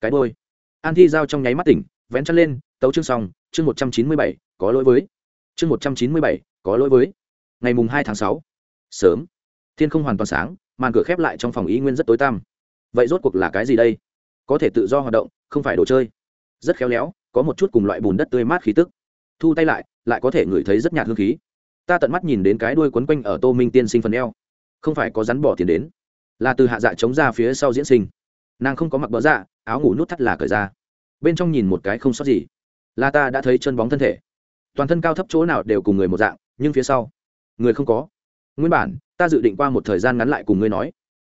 Cái đôi. An thi giao trong nháy mắt tỉnh, vén chân lên, tấu chương xong, chương một trăm chín mươi bảy, có lỗi với. Chương một trăm chín mươi bảy, có lỗi với. Ngày mùng hai tháng sáu. Sớm. Thiên không hoàn toàn sáng, màn cửa khép lại trong phòng ý nguyên rất tối tăm. Vậy rốt cuộc là cái gì đây? Có thể tự do hoạt động, không phải đồ chơi. Rất khéo léo, có một chút cùng loại bùn đất tươi mát khí tức. Thu tay lại lại có thể ngửi thấy rất nhạt hương khí. Ta tận mắt nhìn đến cái đuôi quấn quanh ở tô minh tiên sinh phần eo. Không phải có rắn bỏ tiền đến, là từ hạ dạ chống ra phía sau diễn sinh. Nàng không có mặc bỡ dạ áo ngủ nút thắt là cởi ra. Bên trong nhìn một cái không sót gì. Là ta đã thấy chân bóng thân thể. Toàn thân cao thấp chỗ nào đều cùng người một dạng, nhưng phía sau, người không có. Nguyên bản, ta dự định qua một thời gian ngắn lại cùng ngươi nói.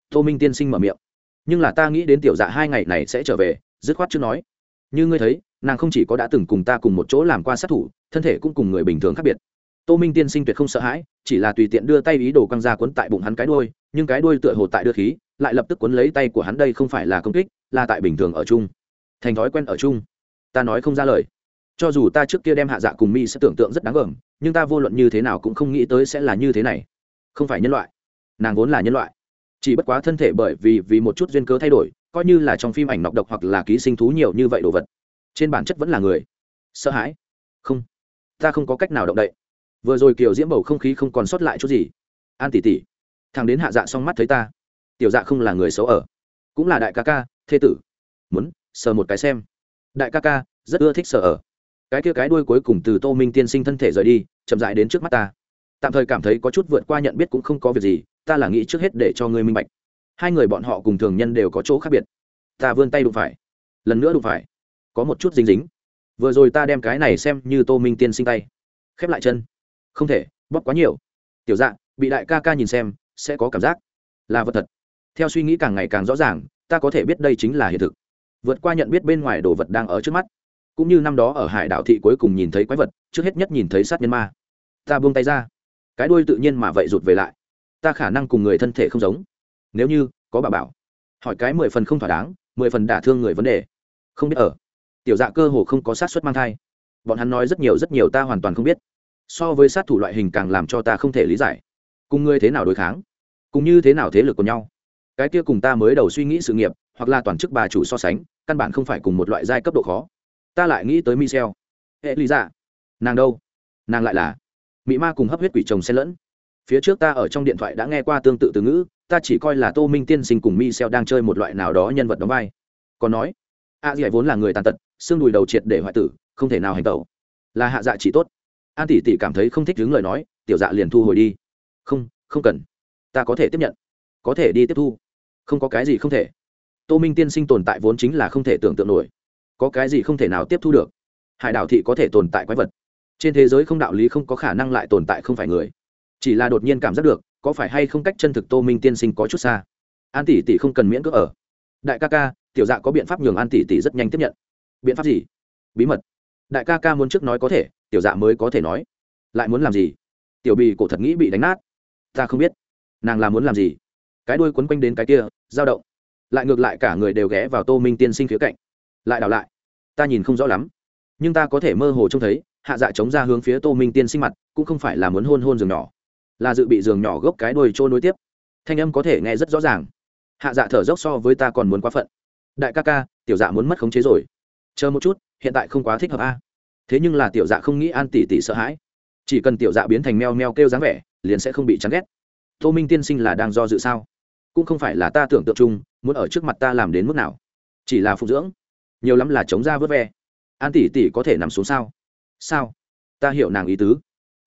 Tô minh tiên sinh mở miệng. Nhưng là ta nghĩ đến tiểu dạ hai ngày này sẽ trở về, dứt khoát chưa nói. Như ngươi thấy nàng không chỉ có đã từng cùng ta cùng một chỗ làm qua sát thủ, thân thể cũng cùng người bình thường khác biệt. Tô minh tiên sinh tuyệt không sợ hãi, chỉ là tùy tiện đưa tay ý đồ quăng ra quấn tại bụng hắn cái đôi nhưng cái đôi tựa hồ tại đưa khí, lại lập tức quấn lấy tay của hắn đây không phải là công kích, là tại bình thường ở chung. Thành thói quen ở chung. Ta nói không ra lời. Cho dù ta trước kia đem hạ dạ cùng mi sẽ tưởng tượng rất đáng gờm, nhưng ta vô luận như thế nào cũng không nghĩ tới sẽ là như thế này. Không phải nhân loại. Nàng vốn là nhân loại. Chỉ bất quá thân thể bởi vì vì một chút duyên cớ thay đổi, coi như là trong phim ảnh nọc độc hoặc là ký sinh thú nhiều như vậy đồ vật trên bản chất vẫn là người. Sợ hãi. Không. Ta không có cách nào động đậy. Vừa rồi kiểu diễm bầu không khí không còn sót lại chút gì. An tỉ tỉ thằng đến hạ dạ xong mắt thấy ta. Tiểu dạ không là người xấu ở. Cũng là đại ca ca, thê tử. Muốn, sờ một cái xem. Đại ca ca, rất ưa thích sờ ở. Cái kia cái đuôi cuối cùng từ tô minh tiên sinh thân thể rời đi, chậm dại đến trước mắt ta. Tạm thời cảm thấy có chút vượt qua nhận biết cũng không có việc gì, ta là nghĩ trước hết để cho ngươi minh bạch. Hai người bọn họ cùng thường nhân đều có chỗ khác biệt. Ta vươn tay đụng phải. Lần nữa đụng phải có một chút dính dính. Vừa rồi ta đem cái này xem như tô minh tiên sinh tay. Khép lại chân. Không thể, bóp quá nhiều. Tiểu dạng bị đại ca ca nhìn xem, sẽ có cảm giác. Là vật thật. Theo suy nghĩ càng ngày càng rõ ràng, ta có thể biết đây chính là hiện thực. Vượt qua nhận biết bên ngoài đồ vật đang ở trước mắt. Cũng như năm đó ở hải đảo thị cuối cùng nhìn thấy quái vật, trước hết nhất nhìn thấy sát nhân ma. Ta buông tay ra. Cái đuôi tự nhiên mà vậy rụt về lại. Ta khả năng cùng người thân thể không giống. Nếu như, có bà bảo. Hỏi cái mười phần không thỏa đáng, mười phần đả thương người vấn đề. Không biết ở tiểu dạ cơ hồ không có sát xuất mang thai. Bọn hắn nói rất nhiều rất nhiều ta hoàn toàn không biết. So với sát thủ loại hình càng làm cho ta không thể lý giải. Cùng ngươi thế nào đối kháng? Cùng như thế nào thế lực của nhau? Cái kia cùng ta mới đầu suy nghĩ sự nghiệp, hoặc là toàn chức bà chủ so sánh, căn bản không phải cùng một loại giai cấp độ khó. Ta lại nghĩ tới michel hệ lý dạ. Nàng đâu? Nàng lại là. Mỹ ma cùng hấp huyết quỷ chồng xen lẫn. Phía trước ta ở trong điện thoại đã nghe qua tương tự từ ngữ, ta chỉ coi là tô minh tiên sinh cùng michel đang chơi một loại nào đó nhân vật đóng vai. Còn nói, a dì vốn là người tàn tật xương đùi đầu triệt để hoại tử, không thể nào hành tẩu. Là hạ dạ chỉ tốt. An tỷ tỷ cảm thấy không thích đứng lời nói, tiểu dạ liền thu hồi đi. Không không cần. Ta có thể tiếp nhận. Có thể đi tiếp thu. Không có cái gì không thể. Tô minh tiên sinh tồn tại vốn chính là không thể tưởng tượng nổi. Có cái gì không thể nào tiếp thu được? Hải đảo thị có thể tồn tại quái vật. Trên thế giới không đạo lý không có khả năng lại tồn tại không phải người. Chỉ là đột nhiên cảm giác được, có phải hay không cách chân thực tô minh tiên sinh có chút xa? An tỷ tỷ không cần miễn cước ở. Đại ca ca, tiểu dạ có biện pháp nhường an tỷ tỷ rất nhanh tiếp nhận biện pháp gì? Bí mật. Đại ca ca muốn trước nói có thể, tiểu dạ mới có thể nói. Lại muốn làm gì? Tiểu bì cổ thật nghĩ bị đánh nát. Ta không biết. Nàng là muốn làm gì? Cái đuôi quấn quanh đến cái kia, dao động. Lại ngược lại cả người đều ghé vào tô minh tiên sinh phía cạnh. Lại đảo lại. Ta nhìn không rõ lắm. Nhưng ta có thể mơ hồ trông thấy, hạ dạ chống ra hướng phía tô minh tiên sinh mặt, cũng không phải là muốn hôn hôn giường nhỏ. Là dự bị giường nhỏ gốc cái đuôi trôi nối tiếp. Thanh âm có thể nghe rất rõ ràng. Hạ dạ thở dốc so với ta còn muốn quá phận. Đại ca ca, tiểu dạ muốn mất khống chế rồi chờ một chút, hiện tại không quá thích hợp a. Thế nhưng là tiểu dạ không nghĩ an tỷ tỷ sợ hãi. Chỉ cần tiểu dạ biến thành meo meo kêu dáng vẻ, liền sẽ không bị chán ghét. Tô minh tiên sinh là đang do dự sao? Cũng không phải là ta tưởng tượng chung, muốn ở trước mặt ta làm đến mức nào. Chỉ là phụ dưỡng. Nhiều lắm là chống ra vớt ve. An tỷ tỷ có thể nằm xuống sao? Sao? Ta hiểu nàng ý tứ.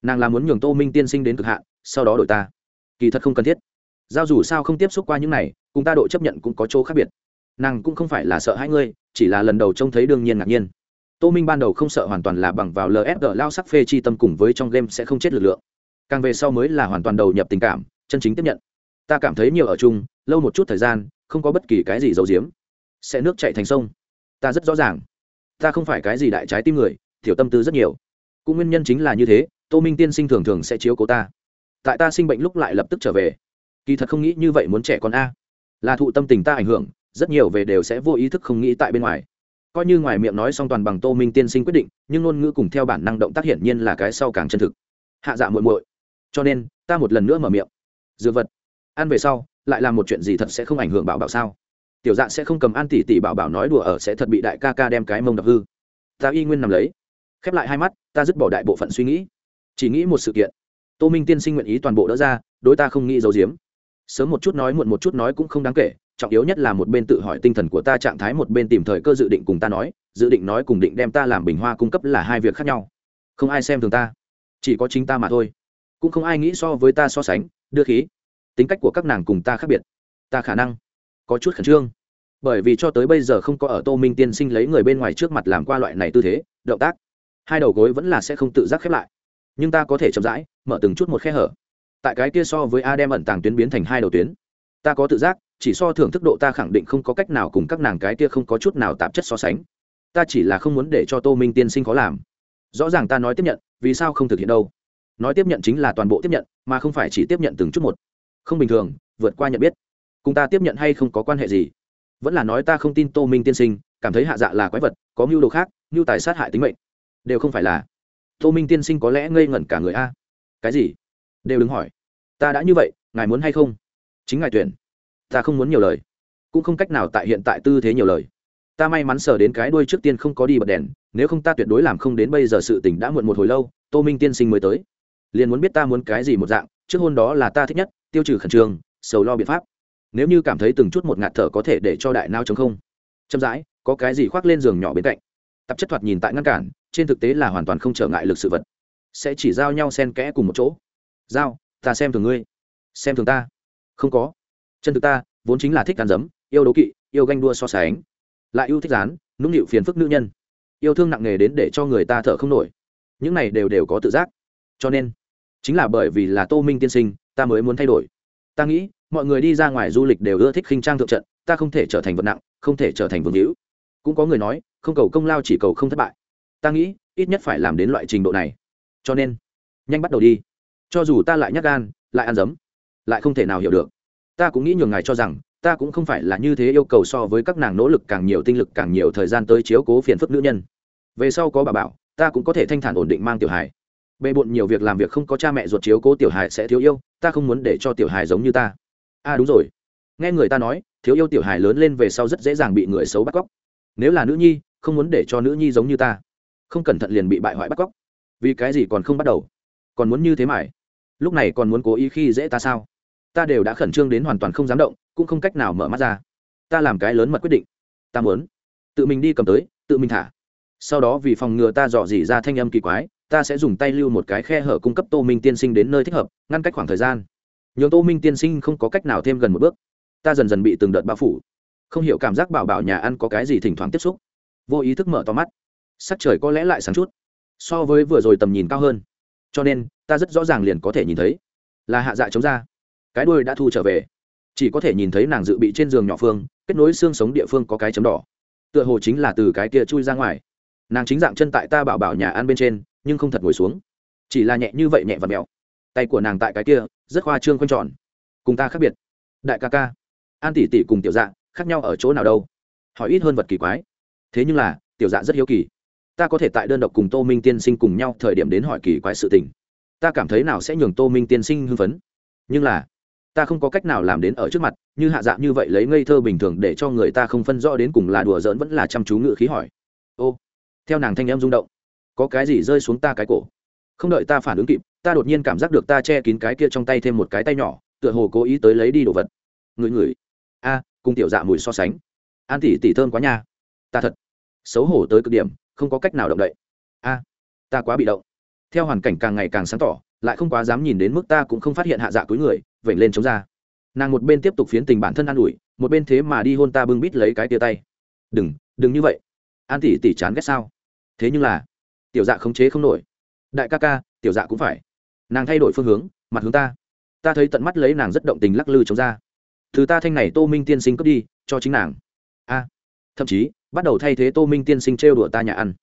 Nàng là muốn nhường tô minh tiên sinh đến cực hạn, sau đó đổi ta. Kỳ thật không cần thiết. Giao dù sao không tiếp xúc qua những này, cùng ta độ chấp nhận cũng có chỗ khác biệt nàng cũng không phải là sợ hãi ngươi, chỉ là lần đầu trông thấy đương nhiên ngạc nhiên. Tô minh ban đầu không sợ hoàn toàn là bằng vào lfg lao sắc phê chi tâm cùng với trong game sẽ không chết lực lượng. Càng về sau mới là hoàn toàn đầu nhập tình cảm, chân chính tiếp nhận. Ta cảm thấy nhiều ở chung, lâu một chút thời gian, không có bất kỳ cái gì giấu giếm. Sẽ nước chạy thành sông. Ta rất rõ ràng. Ta không phải cái gì đại trái tim người thiểu tâm tư rất nhiều. Cũng nguyên nhân chính là như thế, tô minh tiên sinh thường thường sẽ chiếu cố ta. Tại ta sinh bệnh lúc lại lập tức trở về. Kỳ thật không nghĩ như vậy muốn trẻ con a. Là thụ tâm tình ta ảnh hưởng rất nhiều về đều sẽ vô ý thức không nghĩ tại bên ngoài. Coi như ngoài miệng nói xong toàn bằng tô minh tiên sinh quyết định, nhưng ngôn ngữ cùng theo bản năng động tác hiển nhiên là cái sau càng chân thực. Hạ dạ muội muội. Cho nên, ta một lần nữa mở miệng. Dược vật. Ăn về sau, lại làm một chuyện gì thật sẽ không ảnh hưởng bảo bảo sao? Tiểu dạ sẽ không cầm ăn tỉ tỉ bảo bảo nói đùa ở sẽ thật bị đại ca ca đem cái mông đập hư. Ta y nguyên nằm lấy. Khép lại hai mắt, ta dứt bỏ đại bộ phận suy nghĩ. Chỉ nghĩ một sự kiện. Tô minh tiên sinh nguyện ý toàn bộ đỡ ra, đối ta không nghĩ giấu giếm. Sớm một chút nói muộn một chút nói cũng không đáng kể trọng yếu nhất là một bên tự hỏi tinh thần của ta trạng thái, một bên tìm thời cơ dự định cùng ta nói, dự định nói cùng định đem ta làm bình hoa cung cấp là hai việc khác nhau. Không ai xem thường ta, chỉ có chính ta mà thôi. Cũng không ai nghĩ so với ta so sánh, đưa khí. Tính cách của các nàng cùng ta khác biệt. Ta khả năng có chút khẩn trương. Bởi vì cho tới bây giờ không có ở tô minh tiên sinh lấy người bên ngoài trước mặt làm qua loại này tư thế, động tác, hai đầu gối vẫn là sẽ không tự giác khép lại. Nhưng ta có thể chậm rãi, mở từng chút một khe hở. Tại cái kia so với a đem ẩn tàng tuyến biến thành hai đầu tuyến, ta có tự giác chỉ so thưởng thức độ ta khẳng định không có cách nào cùng các nàng cái kia không có chút nào tạp chất so sánh. Ta chỉ là không muốn để cho tô minh tiên sinh khó làm. Rõ ràng ta nói tiếp nhận, vì sao không thực hiện đâu? Nói tiếp nhận chính là toàn bộ tiếp nhận, mà không phải chỉ tiếp nhận từng chút một. Không bình thường, vượt qua nhận biết. Cùng ta tiếp nhận hay không có quan hệ gì? Vẫn là nói ta không tin tô minh tiên sinh, cảm thấy hạ dạ là quái vật, có mưu đồ khác, mưu tài sát hại tính mệnh. Đều không phải là. Tô minh tiên sinh có lẽ ngây ngẩn cả người a. Cái gì? Đều đứng hỏi. Ta đã như vậy, ngài muốn hay không? Chính ngài tuyển ta không muốn nhiều lời. Cũng không cách nào tại hiện tại tư thế nhiều lời. Ta may mắn sờ đến cái đuôi trước tiên không có đi bật đèn, nếu không ta tuyệt đối làm không đến bây giờ sự tình đã muộn một hồi lâu, tô minh tiên sinh mới tới. Liền muốn biết ta muốn cái gì một dạng, trước hôn đó là ta thích nhất, tiêu trừ khẩn trương, sầu lo biện pháp. Nếu như cảm thấy từng chút một ngạt thở có thể để cho đại nao chống không. Chậm rãi, có cái gì khoác lên giường nhỏ bên cạnh. Tập chất thoạt nhìn tại ngăn cản, trên thực tế là hoàn toàn không trở ngại lực sự vật. Sẽ chỉ giao nhau sen kẽ cùng một chỗ. Giao, ta xem thường ngươi. Xem thường ta. Không có chân thực ta, vốn chính là thích ăn dấm yêu đố kỵ, yêu ganh đua so sánh. Lại yêu thích rán, nũng nịu phiền phức nữ nhân. Yêu thương nặng nề đến để cho người ta thở không nổi. Những này đều đều có tự giác. Cho nên, chính là bởi vì là tô minh tiên sinh, ta mới muốn thay đổi. Ta nghĩ, mọi người đi ra ngoài du lịch đều ưa thích khinh trang thượng trận, ta không thể trở thành vật nặng, không thể trở thành vương hữu. Cũng có người nói, không cầu công lao chỉ cầu không thất bại. Ta nghĩ, ít nhất phải làm đến loại trình độ này. Cho nên, nhanh bắt đầu đi. Cho dù ta lại nhắc gan, lại ăn dấm lại không thể nào hiểu được ta cũng nghĩ nhường ngài cho rằng, ta cũng không phải là như thế yêu cầu so với các nàng nỗ lực càng nhiều tinh lực càng nhiều thời gian tới chiếu cố phiền phức nữ nhân. Về sau có bà bảo, ta cũng có thể thanh thản ổn định mang tiểu hài. Bề bộn nhiều việc làm việc không có cha mẹ ruột chiếu cố tiểu hài sẽ thiếu yêu, ta không muốn để cho tiểu hài giống như ta. A à đúng rồi. Nghe người ta nói, thiếu yêu tiểu hài lớn lên về sau rất dễ dàng bị người xấu bắt cóc. Nếu là nữ nhi, không muốn để cho nữ nhi giống như ta. Không cẩn thận liền bị bại hoại bắt cóc. Vì cái gì còn không bắt đầu? Còn muốn như thế mải lúc này còn muốn cố ý khi dễ ta sao? Ta đều đã khẩn trương đến hoàn toàn không dám động, cũng không cách nào mở mắt ra. Ta làm cái lớn mật quyết định. Ta muốn tự mình đi cầm tới, tự mình thả. Sau đó vì phòng ngừa ta dò dỉ ra thanh âm kỳ quái, ta sẽ dùng tay lưu một cái khe hở cung cấp tô minh tiên sinh đến nơi thích hợp, ngăn cách khoảng thời gian. Nhường tô minh tiên sinh không có cách nào thêm gần một bước. Ta dần dần bị từng đợt bao phủ. Không hiểu cảm giác bảo bảo nhà ăn có cái gì thỉnh thoảng tiếp xúc. Vô ý thức mở to mắt. Sắc trời có lẽ lại sáng chút. So với vừa rồi tầm nhìn cao hơn. Cho nên, ta rất rõ ràng liền có thể nhìn thấy. Là hạ dạ chống ra cái đuôi đã thu trở về. Chỉ có thể nhìn thấy nàng dự bị trên giường nhỏ phương, kết nối xương sống địa phương có cái chấm đỏ. Tựa hồ chính là từ cái kia chui ra ngoài. Nàng chính dạng chân tại ta bảo bảo nhà ăn bên trên, nhưng không thật ngồi xuống. Chỉ là nhẹ như vậy nhẹ và mèo tay của nàng tại cái kia, rất khoa trương quanh tròn. Cùng ta khác biệt. Đại ca ca. An tỷ tỷ cùng tiểu dạ khác nhau ở chỗ nào đâu? Hỏi ít hơn vật kỳ quái. Thế nhưng là, tiểu dạ rất hiếu kỳ. Ta có thể tại đơn độc cùng tô minh tiên sinh cùng nhau thời điểm đến hỏi kỳ quái sự tình. Ta cảm thấy nào sẽ nhường tô minh tiên sinh hưng phấn. Nhưng là ta không có cách nào làm đến ở trước mặt, như hạ dạ như vậy lấy ngây thơ bình thường để cho người ta không phân rõ đến cùng là đùa giỡn vẫn là chăm chú ngự khí hỏi. Ô, theo nàng thanh em rung động, có cái gì rơi xuống ta cái cổ? Không đợi ta phản ứng kịp, ta đột nhiên cảm giác được ta che kín cái kia trong tay thêm một cái tay nhỏ, tựa hồ cố ý tới lấy đi đồ vật. Người người a, cùng tiểu dạ mùi so sánh. An tỷ tỷ thơm quá nha. Ta thật xấu hổ tới cực điểm, không có cách nào động đậy. A, ta quá bị động. Theo hoàn cảnh càng ngày càng sáng tỏ, lại không quá dám nhìn đến mức ta cũng không phát hiện hạ dạ cuối người vểnh lên chống ra. Nàng một bên tiếp tục phiến tình bản thân an ủi, một bên thế mà đi hôn ta bưng bít lấy cái tia tay. Đừng đừng như vậy. An tỷ tỷ chán ghét sao? Thế nhưng là, tiểu dạ khống chế không nổi. Đại ca ca, tiểu dạ cũng phải. Nàng thay đổi phương hướng, mặt hướng ta. Ta thấy tận mắt lấy nàng rất động tình lắc lư chống ra. Thứ ta thanh này tô minh tiên sinh cướp đi, cho chính nàng. A. Thậm chí, bắt đầu thay thế tô minh tiên sinh trêu đùa ta nhà ăn.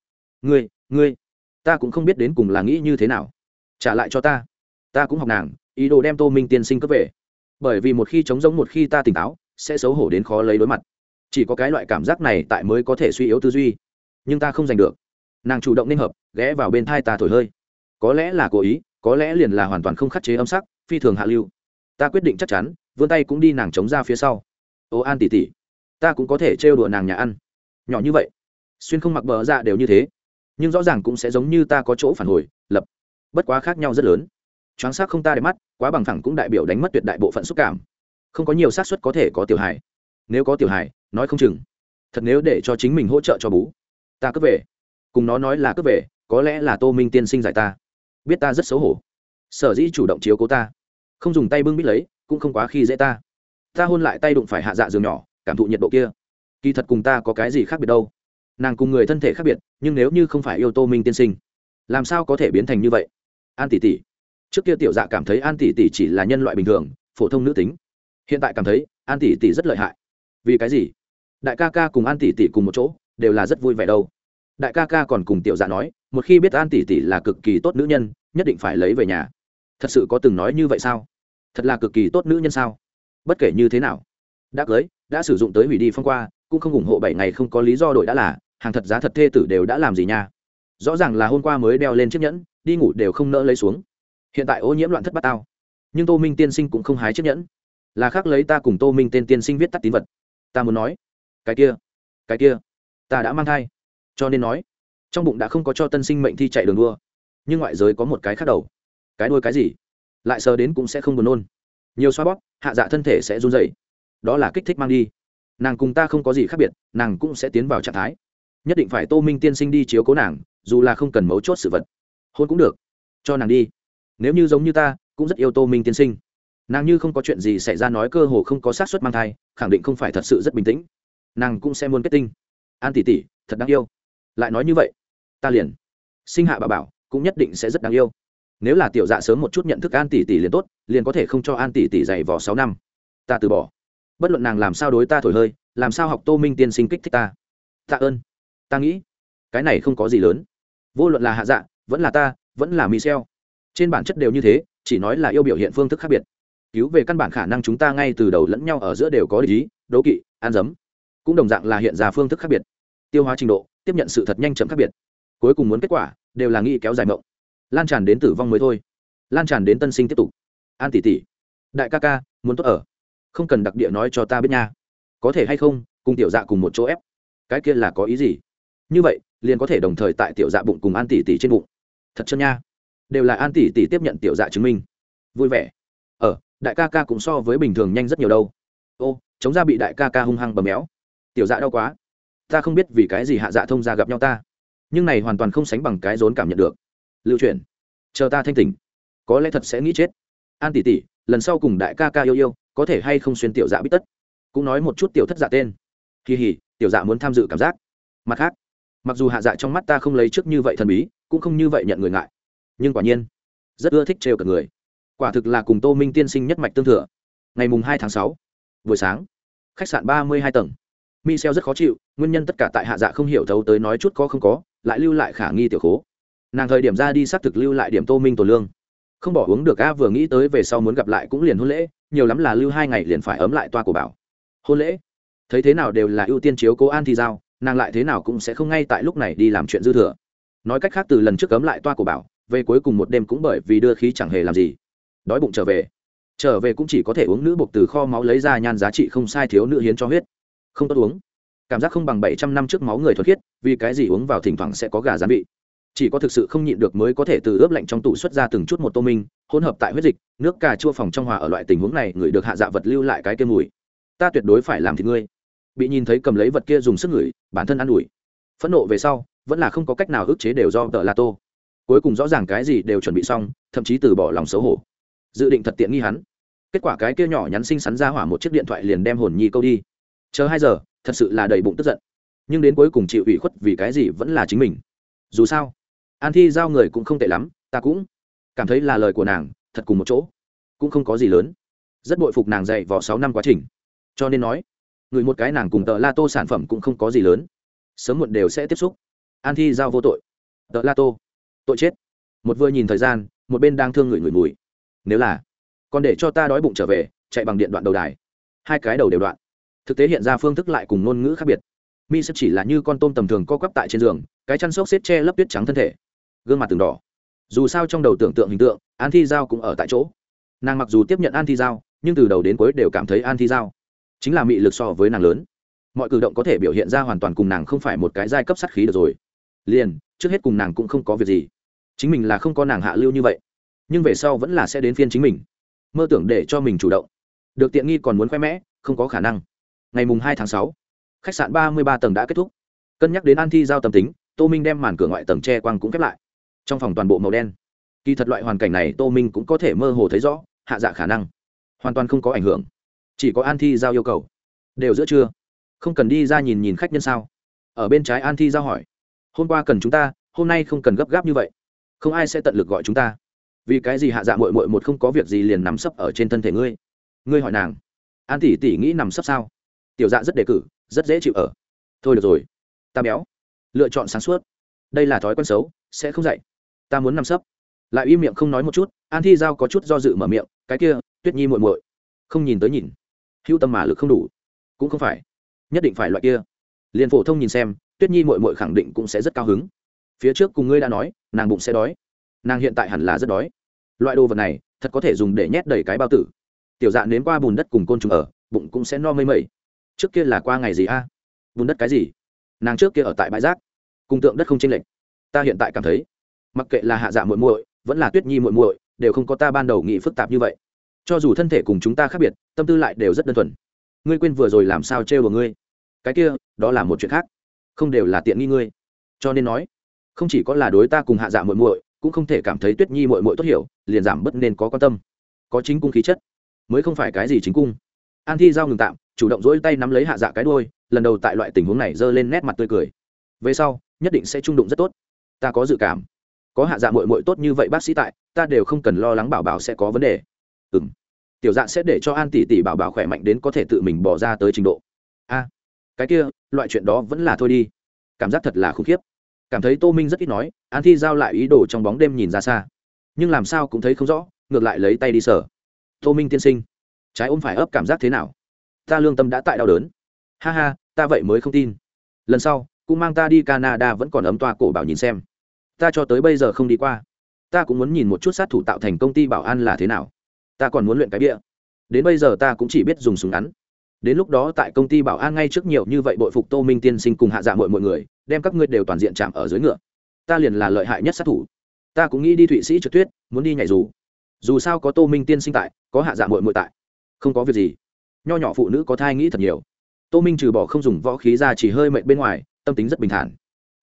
Ngươi ngươi. Ta cũng không biết đến cùng là nghĩ như thế nào. Trả lại cho ta. Ta cũng học nàng ý đồ đem tô minh tiên sinh cướp về. Bởi vì một khi chống giống một khi ta tỉnh táo, sẽ xấu hổ đến khó lấy đối mặt. Chỉ có cái loại cảm giác này tại mới có thể suy yếu tư duy. Nhưng ta không giành được. Nàng chủ động nên hợp, ghé vào bên thai ta thổi hơi. Có lẽ là cố ý, có lẽ liền là hoàn toàn không khắc chế âm sắc, phi thường hạ lưu. Ta quyết định chắc chắn, vươn tay cũng đi nàng chống ra phía sau. Ô an tỉ tỉ ta cũng có thể trêu đùa nàng nhà ăn. Nhỏ như vậy, xuyên không mặc bờ ra đều như thế. Nhưng rõ ràng cũng sẽ giống như ta có chỗ phản hồi, lập. Bất quá khác nhau rất lớn choáng xác không ta để mắt, quá bằng thẳng cũng đại biểu đánh mất tuyệt đại bộ phận xúc cảm. Không có nhiều xác suất có thể có tiểu hài. Nếu có tiểu hài, nói không chừng. Thật nếu để cho chính mình hỗ trợ cho bú. Ta cướp về. Cùng nó nói là cướp về, có lẽ là tô minh tiên sinh giải ta. Biết ta rất xấu hổ. Sở dĩ chủ động chiếu cố ta. Không dùng tay bưng bít lấy, cũng không quá khi dễ ta. Ta hôn lại tay đụng phải hạ dạ giường nhỏ, cảm thụ nhiệt độ kia. Kỳ thật cùng ta có cái gì khác biệt đâu. Nàng cùng người thân thể khác biệt, nhưng nếu như không phải yêu tô minh tiên sinh, làm sao có thể biến thành như vậy? An tỷ tỷ trước kia tiểu dạ cảm thấy an tỷ tỷ chỉ là nhân loại bình thường, phổ thông nữ tính. Hiện tại cảm thấy, an tỷ tỷ rất lợi hại. Vì cái gì? Đại ca ca cùng an tỷ tỷ cùng một chỗ, đều là rất vui vẻ đâu. Đại ca ca còn cùng tiểu dạ nói, một khi biết an tỷ tỷ là cực kỳ tốt nữ nhân, nhất định phải lấy về nhà. Thật sự có từng nói như vậy sao? Thật là cực kỳ tốt nữ nhân sao? Bất kể như thế nào, đã cưới, đã sử dụng tới hủy đi phong qua, cũng không ủng hộ bảy ngày không có lý do đổi đã là, hàng thật giá thật thê tử đều đã làm gì nha? Rõ ràng là hôm qua mới đeo lên chiếc nhẫn, đi ngủ đều không nỡ lấy xuống hiện tại ô nhiễm loạn thất bát tao. Nhưng tô minh tiên sinh cũng không hái chiếc nhẫn. Là khác lấy ta cùng tô minh tên tiên sinh viết tắt tín vật. Ta muốn nói, cái kia cái kia, ta đã mang thai. Cho nên nói, trong bụng đã không có cho tân sinh mệnh thi chạy đường đua. Nhưng ngoại giới có một cái khác đầu. Cái đuôi cái gì? Lại sờ đến cũng sẽ không buồn nôn. Nhiều xoa bóp, hạ dạ thân thể sẽ run dày đó là kích thích mang đi. Nàng cùng ta không có gì khác biệt, nàng cũng sẽ tiến vào trạng thái. Nhất định phải tô minh tiên sinh đi chiếu cố nàng, dù là không cần mấu chốt sự vật. Hôn cũng được. Cho nàng đi nếu như giống như ta, cũng rất yêu tô minh tiên sinh. Nàng như không có chuyện gì xảy ra nói cơ hồ không có xác suất mang thai, khẳng định không phải thật sự rất bình tĩnh. Nàng cũng sẽ muốn kết tinh. An tỷ tỷ, thật đáng yêu. Lại nói như vậy, ta liền sinh hạ bà bảo, cũng nhất định sẽ rất đáng yêu. Nếu là tiểu dạ sớm một chút nhận thức an tỷ tỷ liền tốt, liền có thể không cho an tỷ tỷ dày vò sáu năm. Ta từ bỏ. Bất luận nàng làm sao đối ta thổi hơi, làm sao học tô minh tiên sinh kích thích ta. Tạ ơn. Ta nghĩ, cái này không có gì lớn. Vô luận là hạ dạ vẫn là ta, vẫn là michel trên bản chất đều như thế, chỉ nói là yêu biểu hiện phương thức khác biệt. Cứu về căn bản khả năng chúng ta ngay từ đầu lẫn nhau ở giữa đều có lý đố kỵ an dấm. Cũng đồng dạng là hiện ra phương thức khác biệt. Tiêu hóa trình độ, tiếp nhận sự thật nhanh chậm khác biệt. Cuối cùng muốn kết quả, đều là nghĩ kéo dài mộng. Lan tràn đến tử vong mới thôi. Lan tràn đến tân sinh tiếp tục. An tỷ tỷ. Đại ca ca, muốn tốt ở. Không cần đặc địa nói cho ta biết nha. Có thể hay không, cùng tiểu dạ cùng một chỗ ép. Cái kia là có ý gì? Như vậy, liền có thể đồng thời tại tiểu dạ bụng cùng an tỷ tỷ trên bụng. Thật chân nha đều là an tỷ tỷ tiếp nhận tiểu dạ chứng minh. Vui vẻ. Ờ đại ca ca cũng so với bình thường nhanh rất nhiều đâu. Ô, chống ra bị đại ca ca hung hăng bầm méo. Tiểu dạ đau quá. Ta không biết vì cái gì hạ dạ thông ra gặp nhau ta. Nhưng này hoàn toàn không sánh bằng cái rốn cảm nhận được. Lưu truyền chờ ta thanh tỉnh. Có lẽ thật sẽ nghĩ chết. An tỷ tỷ, lần sau cùng đại ca ca yêu yêu, có thể hay không xuyên tiểu dạ bít tất? Cũng nói một chút tiểu thất dạ tên. Kỳ hỉ tiểu dạ muốn tham dự cảm giác. Mặt khác, mặc dù hạ dạ trong mắt ta không lấy trước như vậy thần bí, cũng không như vậy nhận người ngại nhưng quả nhiên, rất ưa thích trêu cả người. Quả thực là cùng tô minh tiên sinh nhất mạch tương thừa. Ngày mùng hai tháng sáu, buổi sáng, khách sạn ba mươi hai tầng. Michel rất khó chịu, nguyên nhân tất cả tại hạ dạ không hiểu thấu tới nói chút có không có, lại lưu lại khả nghi tiểu khố. Nàng thời điểm ra đi xác thực lưu lại điểm tô minh tổ lương. Không bỏ uống được a vừa nghĩ tới về sau muốn gặp lại cũng liền hôn lễ, nhiều lắm là lưu hai ngày liền phải ấm lại toa của bảo. Hôn lễ? Thấy thế nào đều là ưu tiên chiếu cố an thì giao, nàng lại thế nào cũng sẽ không ngay tại lúc này đi làm chuyện dư thừa. Nói cách khác từ lần trước cấm lại toa của bảo về cuối cùng một đêm cũng bởi vì đưa khí chẳng hề làm gì. Đói bụng trở về. Trở về cũng chỉ có thể uống nữ buộc từ kho máu lấy ra nhan giá trị không sai thiếu nữ hiến cho huyết. Không tốt uống. Cảm giác không bằng bảy trăm năm trước máu người thuật khiết, vì cái gì uống vào thỉnh thoảng sẽ có gà gián vị. Chỉ có thực sự không nhịn được mới có thể từ ướp lạnh trong tủ xuất ra từng chút một tô minh, hỗn hợp tại huyết dịch, nước cà chua phòng trong hòa ở loại tình huống này, người được hạ dạ vật lưu lại cái kia mùi. Ta tuyệt đối phải làm thì ngươi. Bị nhìn thấy cầm lấy vật kia dùng sức ngửi, bản thân ă n ủi. Phẫn nộ về sau, vẫn là không có cách nào ức chế đều do tờ la tô cuối cùng rõ ràng cái gì đều chuẩn bị xong, thậm chí từ bỏ lòng xấu hổ. Dự định thật tiện nghi hắn. Kết quả cái kia nhỏ nhắn xinh xắn ra hỏa một chiếc điện thoại liền đem hồn nhi câu đi. Chờ hai giờ, thật sự là đầy bụng tức giận. Nhưng đến cuối cùng chịu ủy khuất vì cái gì vẫn là chính mình. Dù sao, an thi giao người cũng không tệ lắm, ta cũng cảm thấy là lời của nàng, thật cùng một chỗ. Cũng không có gì lớn. Rất bội phục nàng dạy vỏ sáu năm quá trình. Cho nên nói, người một cái nàng cùng tờ la tô sản phẩm cũng không có gì lớn. Sớm muộn đều sẽ tiếp xúc. An thi giao vô tội. Tờ la tô tội chết. Một vừa nhìn thời gian, một bên đang thương người người mùi. Nếu là, còn để cho ta đói bụng trở về, chạy bằng điện đoạn đầu đài. Hai cái đầu đều đoạn. Thực tế hiện ra phương thức lại cùng ngôn ngữ khác biệt. Mi sẽ chỉ là như con tôm tầm thường co quắp tại trên giường, cái chăn xốc xếp che lấp tuyết trắng thân thể. Gương mặt từng đỏ. Dù sao trong đầu tưởng tượng hình tượng, an thi giao cũng ở tại chỗ. Nàng mặc dù tiếp nhận an thi giao, nhưng từ đầu đến cuối đều cảm thấy an thi giao chính là mị lực so với nàng lớn. Mọi cử động có thể biểu hiện ra hoàn toàn cùng nàng không phải một cái giai cấp sát khí được rồi. Liền, trước hết cùng nàng cũng không có việc gì chính mình là không có nàng hạ lưu như vậy, nhưng về sau vẫn là sẽ đến phiên chính mình. Mơ tưởng để cho mình chủ động. Được tiện nghi còn muốn khoe mẽ, không có khả năng. Ngày mùng hai tháng sáu, khách sạn ba mươi ba tầng đã kết thúc. Cân nhắc đến an thi giao tâm tính, tô minh đem màn cửa ngoại tầng tre quang cũng khép lại. Trong phòng toàn bộ màu đen. Kỳ thật loại hoàn cảnh này tô minh cũng có thể mơ hồ thấy rõ, hạ dạ khả năng. Hoàn toàn không có ảnh hưởng. Chỉ có an thi giao yêu cầu. Đều giữa trưa. Không cần đi ra nhìn nhìn khách nhân sao? Ở bên trái an thi giao hỏi. Hôm qua cần chúng ta, hôm nay không cần gấp gáp như vậy không ai sẽ tận lực gọi chúng ta. Vì cái gì hạ dạ mội mội một không có việc gì liền nằm sấp ở trên thân thể ngươi? Ngươi hỏi nàng. An tỷ tỷ nghĩ nằm sấp sao? Tiểu dạ rất đề cử, rất dễ chịu ở. Thôi được rồi. Ta béo. Lựa chọn sáng suốt. Đây là thói quen xấu, sẽ không dạy. Ta muốn nằm sấp. Lại im miệng không nói một chút, an thi giao có chút do dự mở miệng, cái kia, tuyết nhi muội muội. Không nhìn tới nhìn. Hữu tâm mà lực không đủ. Cũng không phải. Nhất định phải loại kia. Liền phổ thông nhìn xem, tuyết nhi muội muội khẳng định cũng sẽ rất cao hứng phía trước cùng ngươi đã nói, nàng bụng sẽ đói. Nàng hiện tại hẳn là rất đói. Loại đồ vật này, thật có thể dùng để nhét đầy cái bao tử. Tiểu dạ nếm qua bùn đất cùng côn trùng ở, bụng cũng sẽ no mây mẩy trước kia là qua ngày gì a? Bùn đất cái gì? Nàng trước kia ở tại bãi rác. Cùng tượng đất không chênh lệch. Ta hiện tại cảm thấy, mặc kệ là hạ dạ muội muội, vẫn là tuyết nhi muội muội, đều không có ta ban đầu nghĩ phức tạp như vậy. Cho dù thân thể cùng chúng ta khác biệt, tâm tư lại đều rất đơn thuần. Ngươi quên vừa rồi làm sao trêu của ngươi? Cái kia, đó là một chuyện khác. Không đều là tiện nghi ngươi. Cho nên nói không chỉ có là đối ta cùng hạ dạ muội muội, cũng không thể cảm thấy tuyết nhi muội muội tốt hiểu, liền giảm bớt nên có quan tâm. Có chính cung khí chất, mới không phải cái gì chính cung. An thi giao ngừng tạm, chủ động dỗi tay nắm lấy hạ dạ cái đôi lần đầu tại loại tình huống này giơ lên nét mặt tươi cười. Về sau, nhất định sẽ trung đụng rất tốt. Ta có dự cảm. Có hạ dạ muội muội tốt như vậy bác sĩ tại, ta đều không cần lo lắng bảo bảo sẽ có vấn đề. Ừ m tiểu dạ sẽ để cho an tỷ tỷ bảo bảo khỏe mạnh đến có thể tự mình bỏ ra tới trình độ. A, cái kia, loại chuyện đó vẫn là thôi đi. Cảm giác thật là khủng khiếp cảm thấy tô minh rất ít nói, an thi giao lại ý đồ trong bóng đêm nhìn ra xa. Nhưng làm sao cũng thấy không rõ, ngược lại lấy tay đi sở tô minh tiên sinh, trái ôm phải ấp cảm giác thế nào? Ta lương tâm đã tại đau đớn. Ha ha, ta vậy mới không tin. Lần sau, cũng mang ta đi canada vẫn còn ấm toa cổ bảo nhìn xem. Ta cho tới bây giờ không đi qua. Ta cũng muốn nhìn một chút sát thủ tạo thành công ty bảo an là thế nào. Ta còn muốn luyện cái bia. Đến bây giờ ta cũng chỉ biết dùng súng ngắn đến lúc đó tại công ty bảo an ngay trước nhiều như vậy bội phục tô minh tiên sinh cùng hạ dạ mọi mọi người, đem các ngươi đều toàn diện chạm ở dưới ngựa. Ta liền là lợi hại nhất sát thủ. Ta cũng nghĩ đi thụy sĩ trượt tuyết, muốn đi nhảy dù. Dù sao có tô minh tiên sinh tại, có hạ dạ mội mội tại. Không có việc gì. Nho nhỏ phụ nữ có thai nghĩ thật nhiều. Tô minh trừ bỏ không dùng võ khí ra chỉ hơi mệnh bên ngoài, tâm tính rất bình thản.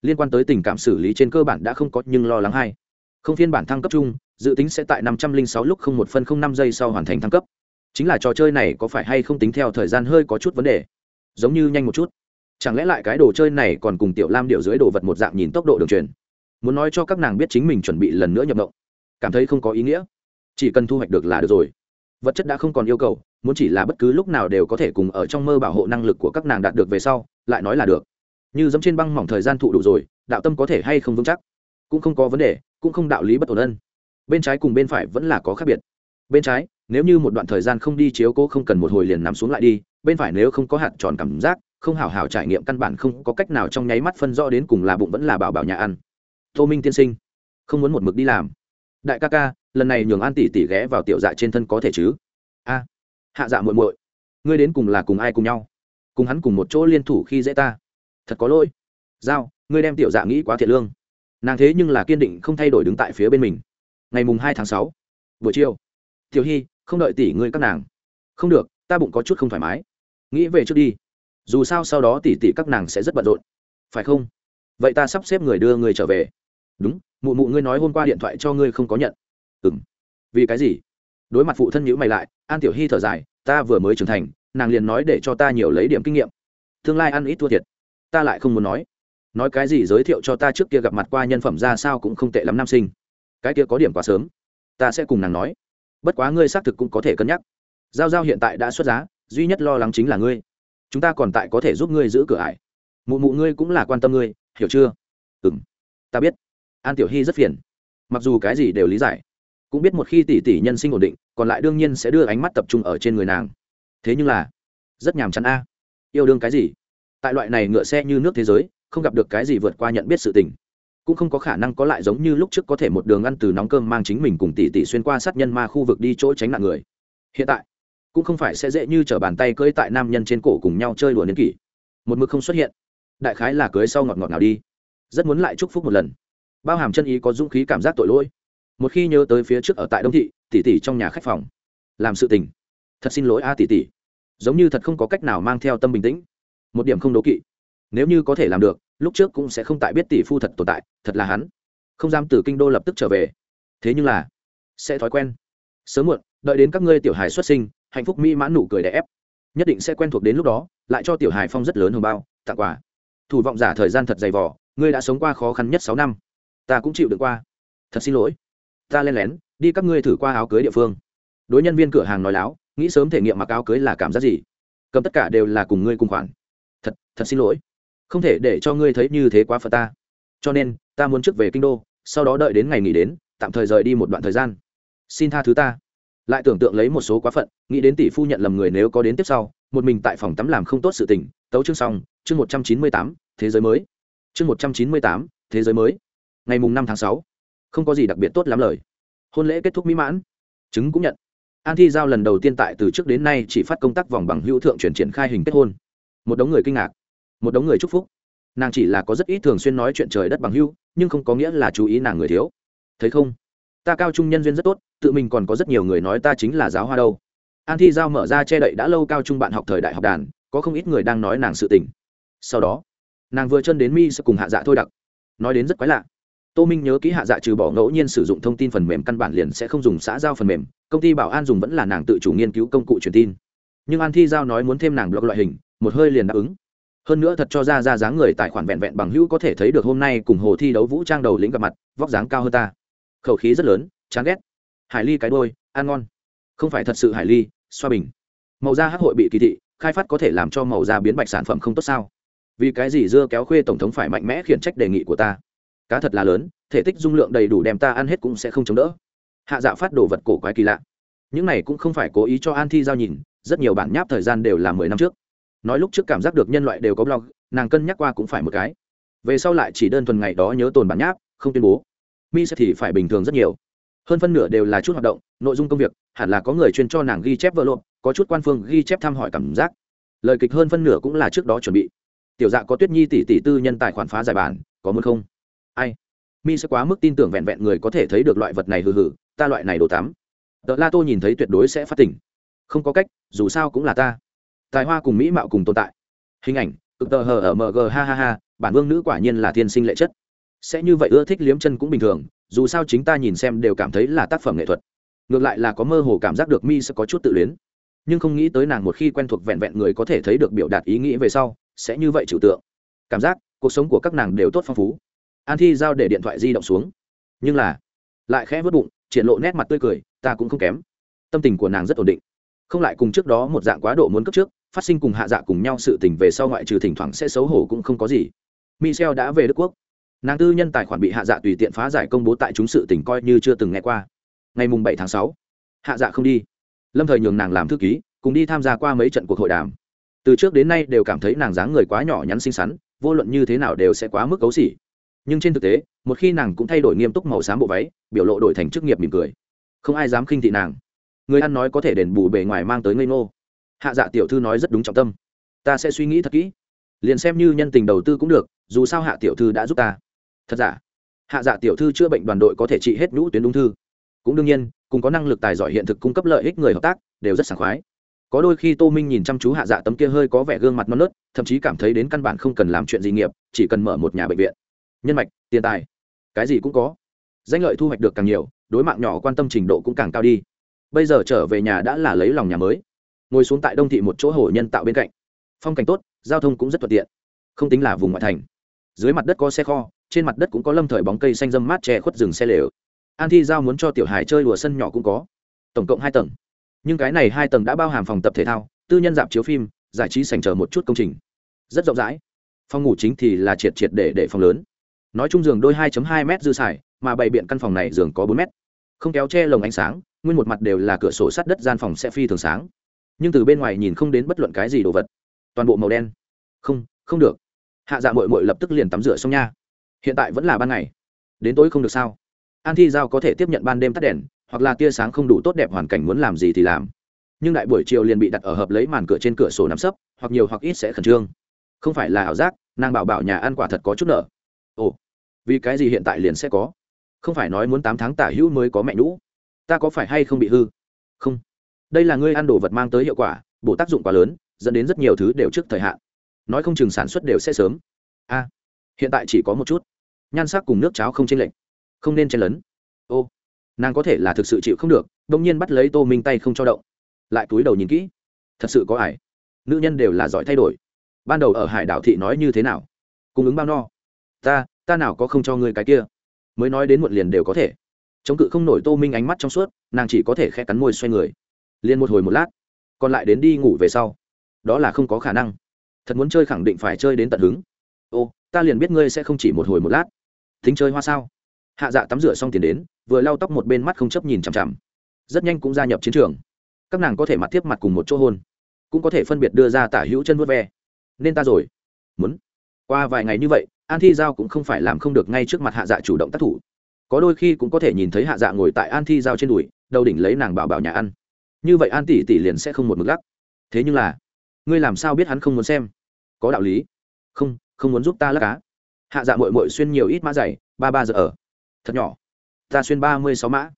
Liên quan tới tình cảm xử lý trên cơ bản đã không có nhưng lo lắng hay. Không phiên bản thăng cấp chung, dự tính sẽ tại năm trăm linh sáu lúc không một phân không năm giây sau hoàn thành thăng cấp chính là trò chơi này có phải hay không tính theo thời gian hơi có chút vấn đề? Giống như nhanh một chút. Chẳng lẽ lại cái đồ chơi này còn cùng tiểu lam điệu dưới đồ vật một dạng nhìn tốc độ đường truyền? Muốn nói cho các nàng biết chính mình chuẩn bị lần nữa nhập động cảm thấy không có ý nghĩa. Chỉ cần thu hoạch được là được rồi. Vật chất đã không còn yêu cầu, muốn chỉ là bất cứ lúc nào đều có thể cùng ở trong mơ bảo hộ năng lực của các nàng đạt được về sau, lại nói là được. Như giống trên băng mỏng thời gian thụ đủ rồi, đạo tâm có thể hay không vững chắc? Cũng không có vấn đề, cũng không đạo lý bất ổn ân. Bên trái cùng bên phải vẫn là có khác biệt bên trái, nếu như một đoạn thời gian không đi chiếu cố không cần một hồi liền nằm xuống lại đi, bên phải nếu không có hạt tròn cảm giác, không hào hào trải nghiệm căn bản không có cách nào trong nháy mắt phân rõ đến cùng là bụng vẫn là bảo bảo nhà ăn. Tô minh tiên sinh, không muốn một mực đi làm. Đại ca ca, lần này nhường an tỷ tỷ ghé vào tiểu dạ trên thân có thể chứ? A, hạ dạ muội muội, ngươi đến cùng là cùng ai cùng nhau? Cùng hắn cùng một chỗ liên thủ khi dễ ta. Thật có lỗi. Giao, ngươi đem tiểu dạ nghĩ quá thiệt lương. Nàng thế nhưng là kiên định không thay đổi đứng tại phía bên mình. Ngày mùng hai tháng sáu, buổi chiều tiểu hy, không đợi tỷ ngươi các nàng. Không được, ta bụng có chút không thoải mái. Nghĩ về trước đi. Dù sao sau đó tỷ tỷ các nàng sẽ rất bận rộn. Phải không? Vậy ta sắp xếp người đưa người trở về. Đúng, mụ mụ ngươi nói hôm qua điện thoại cho ngươi không có nhận. Ừ m vì cái gì? Đối mặt phụ thân nhữ mày lại, an tiểu hy thở dài, ta vừa mới trưởng thành, nàng liền nói để cho ta nhiều lấy điểm kinh nghiệm. Tương lai ăn ít thua thiệt. Ta lại không muốn nói. Nói cái gì giới thiệu cho ta trước kia gặp mặt qua nhân phẩm ra sao cũng không tệ lắm nam sinh. Cái kia có điểm quá sớm. Ta sẽ cùng nàng nói bất quá ngươi xác thực cũng có thể cân nhắc. Giao giao hiện tại đã xuất giá, duy nhất lo lắng chính là ngươi. Chúng ta còn tại có thể giúp ngươi giữ cửa ải. Mụ mụ ngươi cũng là quan tâm ngươi, hiểu chưa? Ừ m ta biết. An tiểu hy rất phiền. Mặc dù cái gì đều lý giải, cũng biết một khi tỷ tỷ nhân sinh ổn định, còn lại đương nhiên sẽ đưa ánh mắt tập trung ở trên người nàng. Thế nhưng là, rất nhàm chán a. Yêu đương cái gì? Tại loại này ngựa xe như nước thế giới, không gặp được cái gì vượt qua nhận biết sự tình cũng không có khả năng có lại giống như lúc trước có thể một đường ăn từ nóng cơm mang chính mình cùng tỷ tỷ xuyên qua sát nhân ma khu vực đi chỗ tránh nạn người. Hiện tại, cũng không phải sẽ dễ như t bàn tay cưỡi tại nam nhân trên cổ cùng nhau chơi đùa niên kỷ. Một mực không xuất hiện. Đại khái là cưới sau ngọt ngọt nào đi. Rất muốn lại chúc phúc một lần. Bao hàm chân ý có dũng khí cảm giác tội lỗi. Một khi nhớ tới phía trước ở tại đông thị, tỷ tỷ trong nhà khách phòng. Làm sự tình. Thật xin lỗi a tỷ tỷ. Giống như thật không có cách nào mang theo tâm bình tĩnh. Một điểm không đố kỵ. Nếu như có thể làm được lúc trước cũng sẽ không tại biết tỷ phu thật tồn tại, thật là hắn. Không dám từ kinh đô lập tức trở về. Thế nhưng là, sẽ thói quen. Sớm muộn, đợi đến các ngươi tiểu hài xuất sinh, hạnh phúc mỹ mãn nụ cười đẻ ép. Nhất định sẽ quen thuộc đến lúc đó, lại cho tiểu hài phong rất lớn hồng bao, tặng quà. Thủ vọng giả thời gian thật dày vỏ ngươi đã sống qua khó khăn nhất sáu năm. Ta cũng chịu được qua. Thật xin lỗi. Ta len lén, đi các ngươi thử qua áo cưới địa phương. Đối nhân viên cửa hàng nói láo, nghĩ sớm thể nghiệm mặc áo cưới là cảm giác gì? Cầm tất cả đều là cùng ngươi cùng khoản. Thật thật xin lỗi không thể để cho ngươi thấy như thế quá phật ta. Cho nên, ta muốn trước về kinh đô, sau đó đợi đến ngày nghỉ đến, tạm thời rời đi một đoạn thời gian. Xin tha thứ ta. Lại tưởng tượng lấy một số quá phận, nghĩ đến tỷ phu nhận lầm người nếu có đến tiếp sau, một mình tại phòng tắm làm không tốt sự tình, tấu chương xong, chương một trăm chín mươi tám, thế giới mới. Chương một trăm chín mươi tám, thế giới mới. Ngày mùng năm tháng sáu. Không có gì đặc biệt tốt lắm lời. Hôn lễ kết thúc mỹ mãn. Chứng cũng nhận. An thi giao lần đầu tiên tại từ trước đến nay chỉ phát công tác vòng bằng hữu thượng chuyển triển khai hình kết hôn. Một đống người kinh ngạc một đống người chúc phúc. Nàng chỉ là có rất ít thường xuyên nói chuyện trời đất bằng hữu, nhưng không có nghĩa là chú ý nàng người thiếu. Thấy không? Ta cao trung nhân duyên rất tốt, tự mình còn có rất nhiều người nói ta chính là giáo hoa đâu. An thi giao mở ra che đậy đã lâu cao trung bạn học thời đại học đàn, có không ít người đang nói nàng sự tình. Sau đó, nàng vừa chân đến mi sẽ cùng hạ dạ thôi đặc. Nói đến rất quái lạ. Tô minh nhớ kỹ hạ dạ trừ bỏ ngẫu nhiên sử dụng thông tin phần mềm căn bản liền sẽ không dùng xã giao phần mềm, công ty bảo an dùng vẫn là nàng tự chủ nghiên cứu công cụ truyền tin. Nhưng an thi giao nói muốn thêm nàng blog loại hình, một hơi liền đáp ứng hơn nữa thật cho ra ra dáng người tài khoản vẹn vẹn bằng hữu có thể thấy được hôm nay cùng hồ thi đấu vũ trang đầu lĩnh gặp mặt, vóc dáng cao hơn ta. Khẩu khí rất lớn, chán ghét. Hải ly cái đôi ăn ngon. Không phải thật sự hải ly, xoa bình. Màu da hắc hội bị kỳ thị, khai phát có thể làm cho màu da biến bạch sản phẩm không tốt sao? Vì cái gì dưa kéo khuê tổng thống phải mạnh mẽ khiển trách đề nghị của ta? Cá thật là lớn, thể tích dung lượng đầy đủ đem ta ăn hết cũng sẽ không chống đỡ. Hạ dạ phát đồ vật cổ quái kỳ lạ. Những này cũng không phải cố ý cho an thi giao nhìn, rất nhiều bản nháp thời gian đều là mười năm trước nói lúc trước cảm giác được nhân loại đều có blog, nàng cân nhắc qua cũng phải một cái. Về sau lại chỉ đơn thuần ngày đó nhớ tồn bản nháp, không tuyên bố. Mi sẽ thì phải bình thường rất nhiều. Hơn phân nửa đều là chút hoạt động, nội dung công việc, hẳn là có người chuyên cho nàng ghi chép vợ lộn, có chút quan phương ghi chép thăm hỏi cảm giác. Lời kịch hơn phân nửa cũng là trước đó chuẩn bị. Tiểu dạ có tuyết nhi tỷ tỷ tư nhân tài khoản phá giải bản, có muốn không? Ai? Mi sẽ quá mức tin tưởng vẹn vẹn người có thể thấy được loại vật này hừ hừ, ta loại này đồ tắm. Tờ la tô nhìn thấy tuyệt đối sẽ phát tỉnh. Không có cách, dù sao cũng là ta tài hoa cùng mỹ mạo cùng tồn tại. Hình ảnh, cực tờ hờ ở mg ha ha ha, bản vương nữ quả nhiên là thiên sinh lệ chất. Sẽ như vậy ưa thích liếm chân cũng bình thường, dù sao chính ta nhìn xem đều cảm thấy là tác phẩm nghệ thuật. Ngược lại là có mơ hồ cảm giác được mi sẽ có chút tự luyến. Nhưng không nghĩ tới nàng một khi quen thuộc vẹn vẹn người có thể thấy được biểu đạt ý nghĩ về sau, sẽ như vậy trừu tượng. Cảm giác, cuộc sống của các nàng đều tốt phong phú. An thi giao để điện thoại di động xuống. Nhưng là, lại khẽ vớt bụng, triển lộ nét mặt tươi cười, ta cũng không kém. Tâm tình của nàng rất ổn định. Không lại cùng trước đó một dạng quá độ muốn cấp trước phát sinh cùng hạ dạ cùng nhau sự tình về sau ngoại trừ thỉnh thoảng sẽ xấu hổ cũng không có gì. Michel đã về đức quốc. Nàng tư nhân tài khoản bị hạ dạ tùy tiện phá giải công bố tại chúng sự tình coi như chưa từng nghe qua. Ngày mùng bảy tháng sáu, hạ dạ không đi. Lâm thời nhường nàng làm thư ký, cùng đi tham gia qua mấy trận cuộc hội đàm. Từ trước đến nay đều cảm thấy nàng dáng người quá nhỏ nhắn xinh xắn, vô luận như thế nào đều sẽ quá mức cấu xỉ nhưng trên thực tế, một khi nàng cũng thay đổi nghiêm túc màu xám bộ váy, biểu lộ đổi thành chức nghiệp mỉm cười. Không ai dám khinh thị nàng. Người ăn nói có thể đền bù bề ngoài mang tới ngây ngô hạ dạ tiểu thư nói rất đúng trọng tâm. Ta sẽ suy nghĩ thật kỹ. Liền xem như nhân tình đầu tư cũng được, dù sao hạ tiểu thư đã giúp ta. Thật giả? Hạ dạ tiểu thư chữa bệnh đoàn đội có thể trị hết nhũ tuyến ung thư. Cũng đương nhiên, cùng có năng lực tài giỏi hiện thực cung cấp lợi ích người hợp tác, đều rất sảng khoái. Có đôi khi tô minh nhìn chăm chú hạ dạ tấm kia hơi có vẻ gương mặt non nớt, thậm chí cảm thấy đến căn bản không cần làm chuyện gì nghiệp, chỉ cần mở một nhà bệnh viện. Nhân mạch, tiền tài, cái gì cũng có. Danh lợi thu hoạch được càng nhiều, đối mạng nhỏ quan tâm trình độ cũng càng cao đi. Bây giờ trở về nhà đã là lấy lòng nhà mới ngồi xuống tại đông thị một chỗ hồ nhân tạo bên cạnh. Phong cảnh tốt, giao thông cũng rất thuận tiện. Không tính là vùng ngoại thành. Dưới mặt đất có xe kho, trên mặt đất cũng có lâm thời bóng cây xanh dâm mát che khuất rừng xe lều. An thi giao muốn cho tiểu hải chơi đùa sân nhỏ cũng có. Tổng cộng hai tầng. Nhưng cái này hai tầng đã bao hàm phòng tập thể thao, tư nhân dạp chiếu phim, giải trí sành chờ một chút công trình. Rất rộng rãi. Phòng ngủ chính thì là triệt triệt để để phòng lớn. Nói chung giường đôi 2.2 m dư xài, mà bày biện căn phòng này giường có 4 m không kéo che lồng ánh sáng, nguyên một mặt đều là cửa sổ sắt đất gian phòng sẽ phi thường sáng nhưng từ bên ngoài nhìn không đến bất luận cái gì đồ vật. Toàn bộ màu đen. Không không được. Hạ dạ mội mội lập tức liền tắm rửa xong nha. Hiện tại vẫn là ban ngày. Đến tối không được sao? An thi giao có thể tiếp nhận ban đêm tắt đèn, hoặc là tia sáng không đủ tốt đẹp hoàn cảnh muốn làm gì thì làm. Nhưng đại buổi chiều liền bị đặt ở hợp lấy màn cửa trên cửa sổ nằm sấp, hoặc nhiều hoặc ít sẽ khẩn trương. Không phải là ảo giác, nàng bảo bảo nhà ăn quả thật có chút nợ. Ồ, vì cái gì hiện tại liền sẽ có? Không phải nói muốn tám tháng tả hữu mới có mẹ nhũ. Ta có phải hay không bị hư? Không đây là ngươi ăn đồ vật mang tới hiệu quả, bổ tác dụng quá lớn, dẫn đến rất nhiều thứ đều trước thời hạn. Nói không chừng sản xuất đều sẽ sớm. A, hiện tại chỉ có một chút. Nhan sắc cùng nước cháo không chênh lệch, không nên chen lấn. Ô, nàng có thể là thực sự chịu không được đông nhiên bắt lấy tô minh tay không cho động. Lại túi đầu nhìn kỹ. Thật sự có ải. Nữ nhân đều là giỏi thay đổi. Ban đầu ở hải đảo thị nói như thế nào? Cung ứng bao no. Ta ta nào có không cho ngươi cái kia? Mới nói đến muộn liền đều có thể. Chống cự không nổi tô minh ánh mắt trong suốt, nàng chỉ có thể khe cắn môi xoay người liền một hồi một lát, còn lại đến đi ngủ về sau. Đó là không có khả năng. Thật muốn chơi khẳng định phải chơi đến tận hứng. Ô, ta liền biết ngươi sẽ không chỉ một hồi một lát. Thính chơi hoa sao? Hạ dạ tắm rửa xong tiền đến, vừa lau tóc một bên mắt không chấp nhìn chằm chằm. Rất nhanh cũng gia nhập chiến trường. Các nàng có thể mặt tiếp mặt cùng một chỗ hôn, cũng có thể phân biệt đưa ra tả hữu chân vớt ve. Nên ta rồi. Muốn. Qua vài ngày như vậy, an thi giao cũng không phải làm không được ngay trước mặt hạ dạ chủ động tác thủ. Có đôi khi cũng có thể nhìn thấy hạ dạ ngồi tại an thi giao trên đùi, đầu đỉnh lấy nàng bảo bảo nhà ăn như vậy an tỷ tỷ liền sẽ không một mực lắc thế nhưng là, ngươi làm sao biết hắn không muốn xem? Có đạo lý. Không không muốn giúp ta lắc cá. Hạ dạ mội mội xuyên nhiều ít mã dày ba ba giờ ở. Thật nhỏ. Ta xuyên ba mươi sáu mã.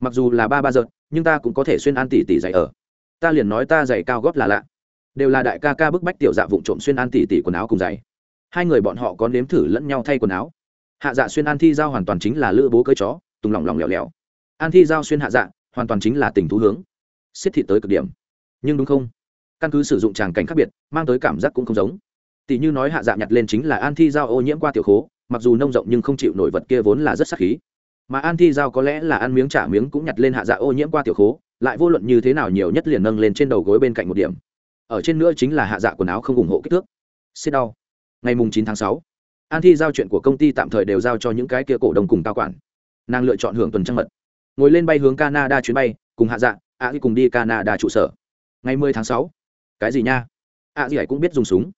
Mặc dù là ba ba giờ, nhưng ta cũng có thể xuyên an tỷ tỷ dày ở. Ta liền nói ta dày cao góp là lạ. Đều là đại ca ca bức bách tiểu dạ vụng trộm xuyên an tỷ tỷ quần áo cùng dày hai người bọn họ có nếm thử lẫn nhau thay quần áo. Hạ dạ xuyên an thi giao hoàn toàn chính là lữ bố cưới chó, tùng lỏng lỏng lẻo lẻo. An thi giao xuyên hạ dạ hoàn toàn chính là tình thú hướng xiết thị tới cực điểm. Nhưng đúng không? Căn cứ sử dụng tràng cảnh khác biệt, mang tới cảm giác cũng không giống. Tỷ như nói hạ dạ nhặt lên chính là an thi giao ô nhiễm qua tiểu khố, mặc dù nông rộng nhưng không chịu nổi vật kia vốn là rất sắc khí. Mà an thi giao có lẽ là ăn miếng trả miếng cũng nhặt lên hạ dạ ô nhiễm qua tiểu khố, lại vô luận như thế nào nhiều nhất liền nâng lên trên đầu gối bên cạnh một điểm. Ở trên nữa chính là hạ dạ quần áo không ủng hộ kích thước. Xiết đau. Ngày mùng chín tháng sáu, an thi giao chuyện của công ty tạm thời đều giao cho những cái kia cổ đông cùng cao quản. Nàng lựa chọn hưởng tuần trăng mật. Ngồi lên bay hướng canada chuyến bay, cùng hạ dạ ạ dì cùng đi canada trụ sở. Ngày mười tháng sáu. Cái gì nha? Ạ dì ấy cũng biết dùng súng.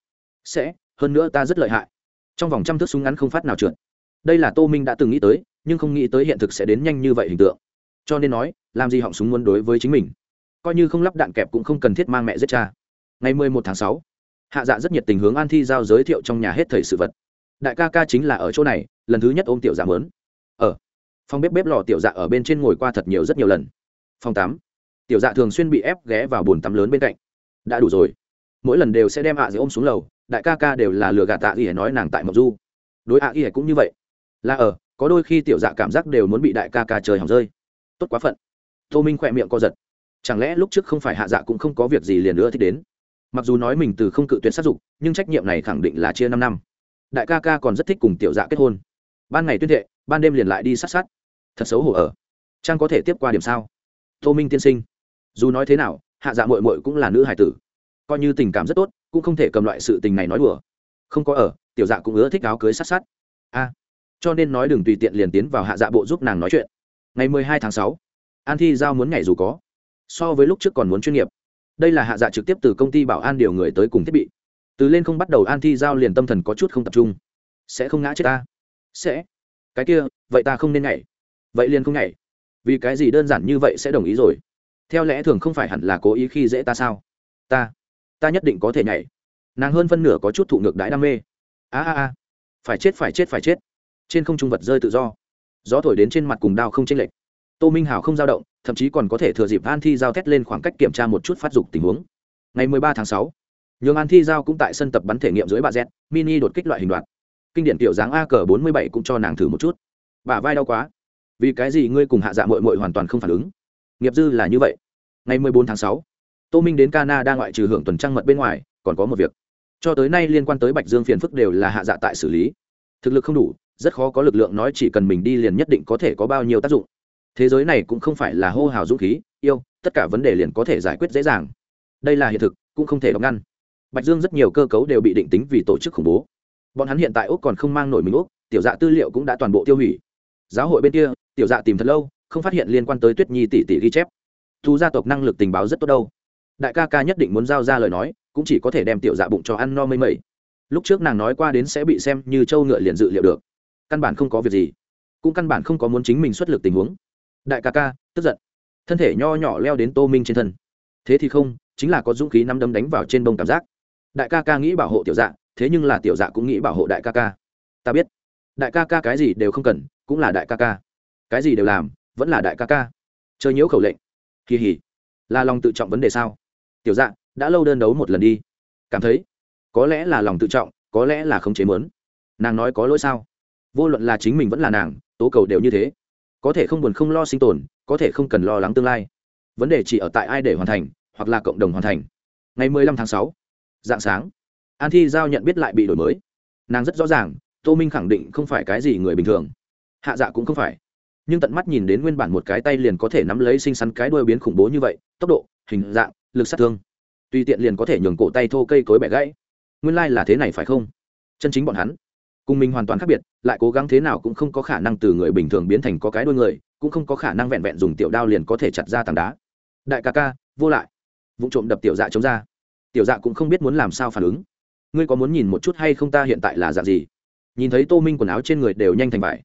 Sẽ, hơn nữa ta rất lợi hại. Trong vòng trăm thước súng ngắn không phát nào trượt. Đây là tô minh đã từng nghĩ tới, nhưng không nghĩ tới hiện thực sẽ đến nhanh như vậy hình tượng. Cho nên nói, làm gì họng súng muốn đối với chính mình. Coi như không lắp đạn kẹp cũng không cần thiết mang mẹ giết cha. Ngày mười một tháng sáu. Hạ dạ rất nhiệt tình hướng an thi giao giới thiệu trong nhà hết thầy sự vật. Đại ca ca chính là ở chỗ này, lần thứ nhất ôm tiểu dạ mớn. Ở phòng bếp bếp lò tiểu dạ ở bên trên ngồi qua thật nhiều rất nhiều lần. Phòng Tám tiểu dạ thường xuyên bị ép ghé vào bồn tắm lớn bên cạnh. Đã đủ rồi. Mỗi lần đều sẽ đem ạ à ôm xuống lầu, đại ca ca đều là lừa gạt tạ ghi nói nàng tại mộc du. Đối ạ ghi cũng như vậy. Là ở, có đôi khi tiểu dạ cảm giác đều muốn bị đại ca ca trời hỏng rơi. Tốt quá phận. Tô minh khỏe miệng co giật. Chẳng lẽ lúc trước không phải hạ dạ cũng không có việc gì liền nữa thích đến? Mặc dù nói mình từ không cự tuyệt sát dục, nhưng trách nhiệm này khẳng định là chia năm năm. Đại ca ca còn rất thích cùng tiểu dạ kết hôn. Ban ngày tuyên thệ, ban đêm liền lại đi sát sát. Thật xấu hổ ở. Trang có thể tiếp qua điểm sao? Tô minh tiên sinh dù nói thế nào, hạ dạ mội mội cũng là nữ hải tử. Coi như tình cảm rất tốt, cũng không thể cầm loại sự tình này nói đùa. Không có ở, tiểu dạ cũng ưa thích áo cưới sát sát. A. Cho nên nói đừng tùy tiện liền tiến vào hạ dạ bộ giúp nàng nói chuyện. Ngày mười hai tháng sáu, an thi giao muốn nhảy dù có. So với lúc trước còn muốn chuyên nghiệp. Đây là hạ dạ trực tiếp từ công ty bảo an điều người tới cùng thiết bị. Từ lên không bắt đầu an thi giao liền tâm thần có chút không tập trung. Sẽ không ngã chết ta? Sẽ. Cái kia, vậy ta không nên nhảy. Vậy liền không nhảy. Vì cái gì đơn giản như vậy sẽ đồng ý rồi? Theo lẽ thường không phải hẳn là cố ý khi dễ ta sao? Ta ta nhất định có thể nhảy. Nàng hơn phân nửa có chút thụ ngược đãi đam mê. A a a. Phải chết phải chết phải chết. Trên không trung vật rơi tự do. Gió thổi đến trên mặt cùng đao không chênh lệch. Tô minh hào không dao động thậm chí còn có thể thừa dịp an thi giao thét lên khoảng cách kiểm tra một chút phát dục tình huống. Ngày 13 tháng 6, nhường an thi giao cũng tại sân tập bắn thể nghiệm dưới bà z mini đột kích loại hình đoạn. Kinh điển tiểu dáng a cờ 47 cũng cho nàng thử một chút. Bà vai đau quá. Vì cái gì ngươi cùng hạ dạ mội mội hoàn toàn không phản ứng? Nghiệp dư là như vậy ngày 14 tháng 6, tô minh đến canada ngoại trừ hưởng tuần trăng mật bên ngoài còn có một việc. Cho tới nay liên quan tới bạch dương phiền phức đều là hạ dạ tại xử lý. Thực lực không đủ rất khó có lực lượng nói chỉ cần mình đi liền nhất định có thể có bao nhiêu tác dụng. Thế giới này cũng không phải là hô hào dũng khí yêu tất cả vấn đề liền có thể giải quyết dễ dàng. Đây là hiện thực cũng không thể đọc ngăn. Bạch dương rất nhiều cơ cấu đều bị định tính vì tổ chức khủng bố. Bọn hắn hiện tại úc còn không mang nổi mình úc tiểu dạ tư liệu cũng đã toàn bộ tiêu hủy. Giáo hội bên kia tiểu dạ tìm thật lâu không phát hiện liên quan tới tuyết nhi tỷ tỷ ghi chép thu gia tộc năng lực tình báo rất tốt đâu. Đại ca ca nhất định muốn giao ra lời nói, cũng chỉ có thể đem tiểu dạ bụng cho ăn no mây mẩy. Lúc trước nàng nói qua đến sẽ bị xem như trâu ngựa liền dự liệu được. Căn bản không có việc gì. Cũng căn bản không có muốn chính mình xuất lực tình huống. Đại ca ca, tức giận. Thân thể nho nhỏ leo đến tô minh trên thân. Thế thì không, chính là có dũng khí nắm đấm đánh vào trên bông cảm giác. Đại ca ca nghĩ bảo hộ tiểu dạ thế nhưng là tiểu dạ cũng nghĩ bảo hộ đại ca ca. Ta biết. Đại ca ca cái gì đều không cần, cũng là đại ca ca. Cái gì đều làm, vẫn là đại ca ca. Chơi nhiễu khẩu lệnh kỳ hỉ. Là lòng tự trọng vấn đề sao? Tiểu dạng đã lâu đơn đấu một lần đi. Cảm thấy có lẽ là lòng tự trọng có lẽ là không chế mớn. Nàng nói có lỗi sao? Vô luận là chính mình vẫn là nàng tố cầu đều như thế. Có thể không buồn không lo sinh tồn có thể không cần lo lắng tương lai. Vấn đề chỉ ở tại ai để hoàn thành hoặc là cộng đồng hoàn thành. Ngày 15 tháng 6, dạng sáng an thi giao nhận biết lại bị đổi mới. Nàng rất rõ ràng tô minh khẳng định không phải cái gì người bình thường. Hạ dạ cũng không phải nhưng tận mắt nhìn đến nguyên bản một cái tay liền có thể nắm lấy xinh xắn cái đuôi biến khủng bố như vậy, tốc độ, hình dạng, lực sát thương. Tùy tiện liền có thể nhường cổ tay thô cây cối bẻ gãy. Nguyên lai、like、là thế này phải không? Chân chính bọn hắn, cùng mình hoàn toàn khác biệt, lại cố gắng thế nào cũng không có khả năng từ người bình thường biến thành có cái đuôi người, cũng không có khả năng vẹn vẹn dùng tiểu đao liền có thể chặt ra tảng đá. Đại ca ca, vô lại. Vụ trộm đập tiểu dạ chống ra. Tiểu dạ cũng không biết muốn làm sao phản ứng. Ngươi có muốn nhìn một chút hay không ta hiện tại là dạng gì? Nhìn thấy tô minh quần áo trên người đều nhanh thành vải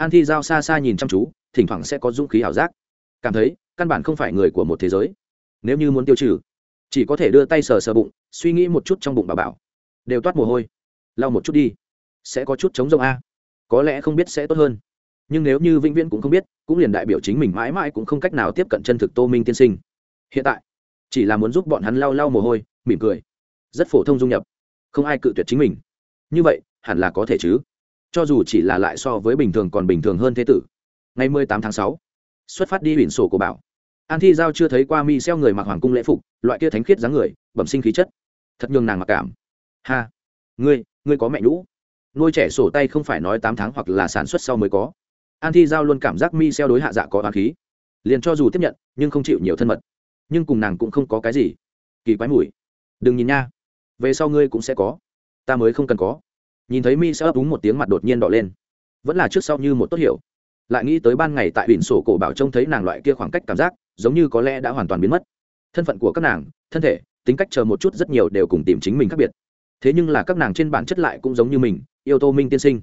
an thi giao xa xa nhìn chăm chú, thỉnh thoảng sẽ có dũng khí ảo giác. Cảm thấy, căn bản không phải người của một thế giới. Nếu như muốn tiêu trừ, chỉ có thể đưa tay sờ sờ bụng, suy nghĩ một chút trong bụng bà bảo. Đều toát mồ hôi. Lau một chút đi. Sẽ có chút chống rông a. Có lẽ không biết sẽ tốt hơn. Nhưng nếu như vĩnh viễn cũng không biết, cũng liền đại biểu chính mình mãi mãi cũng không cách nào tiếp cận chân thực tô minh tiên sinh. Hiện tại, chỉ là muốn giúp bọn hắn lau lau mồ hôi, mỉm cười. Rất phổ thông dung nhập. Không ai cự tuyệt chính mình. Như vậy, hẳn là có thể chứ cho dù chỉ là lại so với bình thường còn bình thường hơn thế tử. Ngày mười tám tháng sáu, xuất phát đi huyện sổ của bảo. An thi giao chưa thấy qua mi xeo người mặc hoàng cung lễ phục, loại kia thánh khiết dáng người, bẩm sinh khí chất. Thật nhường nàng mặc cảm. Ha, ngươi ngươi có mẹ nhũ. Nuôi trẻ sổ tay không phải nói tám tháng hoặc là sản xuất sau mới có. An thi giao luôn cảm giác mi xeo đối hạ dạ có oán khí. Liền cho dù tiếp nhận, nhưng không chịu nhiều thân mật. Nhưng cùng nàng cũng không có cái gì. Kỳ quái mùi. Đừng nhìn nha. Về sau ngươi cũng sẽ có. Ta mới không cần có nhìn thấy mi sẽ ấp úng một tiếng mặt đột nhiên đỏ lên. Vẫn là trước sau như một tốt hiểu. Lại nghĩ tới ban ngày tại biển sổ cổ bảo trông thấy nàng loại kia khoảng cách cảm giác, giống như có lẽ đã hoàn toàn biến mất. Thân phận của các nàng, thân thể, tính cách chờ một chút rất nhiều đều cùng tìm chính mình khác biệt. Thế nhưng là các nàng trên bản chất lại cũng giống như mình, yêu tô minh tiên sinh.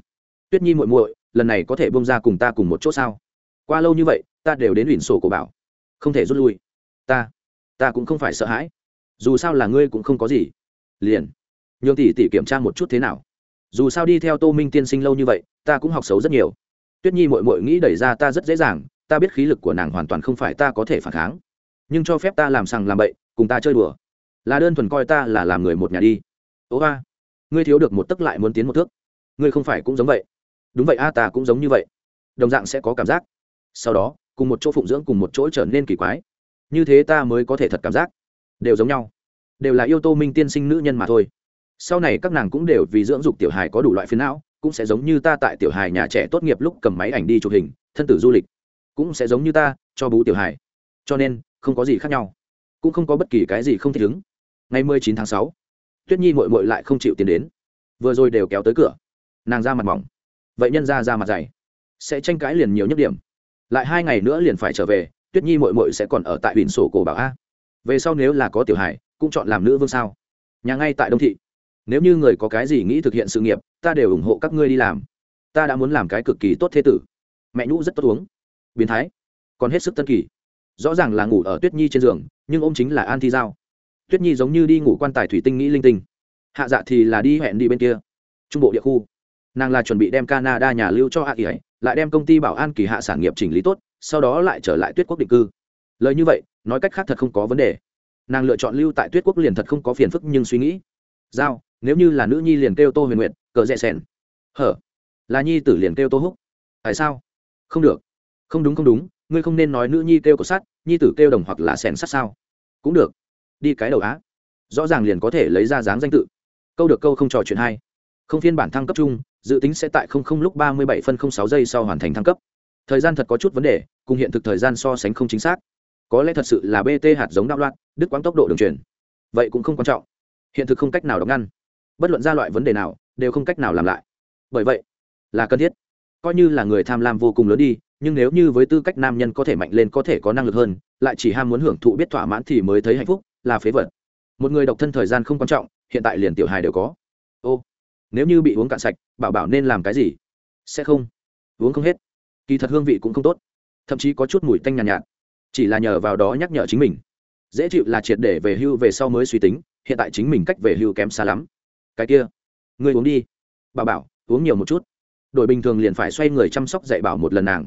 Tuyết nhi muội muội, lần này có thể bông ra cùng ta cùng một chỗ sao? Qua lâu như vậy, ta đều đến biển sổ cổ bảo. Không thể rút lui. Ta ta cũng không phải sợ hãi. Dù sao là ngươi cũng không có gì. Liền, nhường tỷ tỷ kiểm tra một chút thế nào dù sao đi theo tô minh tiên sinh lâu như vậy, ta cũng học xấu rất nhiều. Tuyết nhi mội mội nghĩ đẩy ra ta rất dễ dàng, ta biết khí lực của nàng hoàn toàn không phải ta có thể phản kháng. Nhưng cho phép ta làm sằng làm bậy, cùng ta chơi đùa. Là đơn thuần coi ta là làm người một nhà đi. Ố ba, ngươi thiếu được một tấc lại muốn tiến một thước. Ngươi không phải cũng giống vậy. Đúng vậy a, ta cũng giống như vậy. Đồng dạng sẽ có cảm giác. Sau đó, cùng một chỗ phụng dưỡng, cùng một chỗ trở nên kỳ quái. Như thế ta mới có thể thật cảm giác. Đều giống nhau. Đều là yêu tô minh tiên sinh nữ nhân mà thôi sau này các nàng cũng đều vì dưỡng dục tiểu hài có đủ loại phiến não, cũng sẽ giống như ta tại tiểu hài nhà trẻ tốt nghiệp lúc cầm máy ảnh đi chụp hình, thân tử du lịch. Cũng sẽ giống như ta, cho bú tiểu hài. Cho nên, không có gì khác nhau. Cũng không có bất kỳ cái gì không thể ứng. ngày mười chín tháng sáu, tuyết nhi mội mội lại không chịu tiến đến. Vừa rồi đều kéo tới cửa. Nàng ra mặt mỏng. Vậy nhân ra ra mặt dày. Sẽ tranh cãi liền nhiều nhất điểm. Lại hai ngày nữa liền phải trở về, tuyết nhi mội mội sẽ còn ở tại biển sổ cổ bảo a. Về sau nếu là có tiểu hải cũng chọn làm nữ vương sao? Nhà ngay tại đông thị nếu như người có cái gì nghĩ thực hiện sự nghiệp, ta đều ủng hộ các ngươi đi làm. Ta đã muốn làm cái cực kỳ tốt thế tử. Mẹ nhũ rất tốt uống. Biến thái. Còn hết sức tân kỳ. Rõ ràng là ngủ ở tuyết nhi trên giường, nhưng ô m chính là an thi giao. Tuyết nhi giống như đi ngủ quan tài thủy tinh nghĩ linh tinh. Hạ dạ thì là đi hẹn đi bên kia. Trung bộ địa khu. Nàng là chuẩn bị đem canada nhà lưu cho hạ kỳ ấy lại đem công ty bảo an kỳ hạ sản nghiệp chỉnh lý tốt, sau đó lại trở lại tuyết quốc định cư. Lời như vậy, nói cách khác thật không có vấn đề. Nàng lựa chọn lưu tại tuyết quốc liền thật không có phiền phức nhưng suy nghĩ. Giao nếu như là nữ nhi liền kêu tô huyền nguyện cờ rẽ sẻn hở? Là nhi tử liền kêu tô húc. Tại sao? Không được. Không đúng không đúng, ngươi không nên nói nữ nhi kêu cổ sắt, nhi tử kêu đồng hoặc là sẻn sắt sao? Cũng được. Đi cái đầu á. Rõ ràng liền có thể lấy ra dáng danh tự. Câu được câu không trò chuyện hay không phiên bản thăng cấp chung, dự tính sẽ tại không không lúc ba mươi bảy phân không sáu giây sau hoàn thành thăng cấp. Thời gian thật có chút vấn đề, cùng hiện thực thời gian so sánh không chính xác. Có lẽ thật sự là bt hạt giống đạo loạn, đứt quãng tốc độ đường truyền. Vậy cũng không quan trọng. Hiện thực không cách nào đóng ngăn bất luận ra loại vấn đề nào đều không cách nào làm lại. Bởi vậy là cần thiết. Coi như là người tham lam vô cùng lớn đi nhưng nếu như với tư cách nam nhân có thể mạnh lên có thể có năng lực hơn lại chỉ ham muốn hưởng thụ biết thỏa mãn thì mới thấy hạnh phúc là phế vật. Một người độc thân thời gian không quan trọng hiện tại liền tiểu hài đều có. Ô nếu như bị uống cạn sạch bảo bảo nên làm cái gì? Sẽ không. Uống không hết. Kỳ thật hương vị cũng không tốt. Thậm chí có chút mùi tanh nhàn nhạt, nhạt. Chỉ là nhờ vào đó nhắc nhở chính mình. Dễ chịu là triệt để về hưu về sau mới suy tính hiện tại chính mình cách về hưu kém xa lắm cái kia. Người uống đi. Bà bảo, uống nhiều một chút. Đội bình thường liền phải xoay người chăm sóc dạy bảo một lần nàng.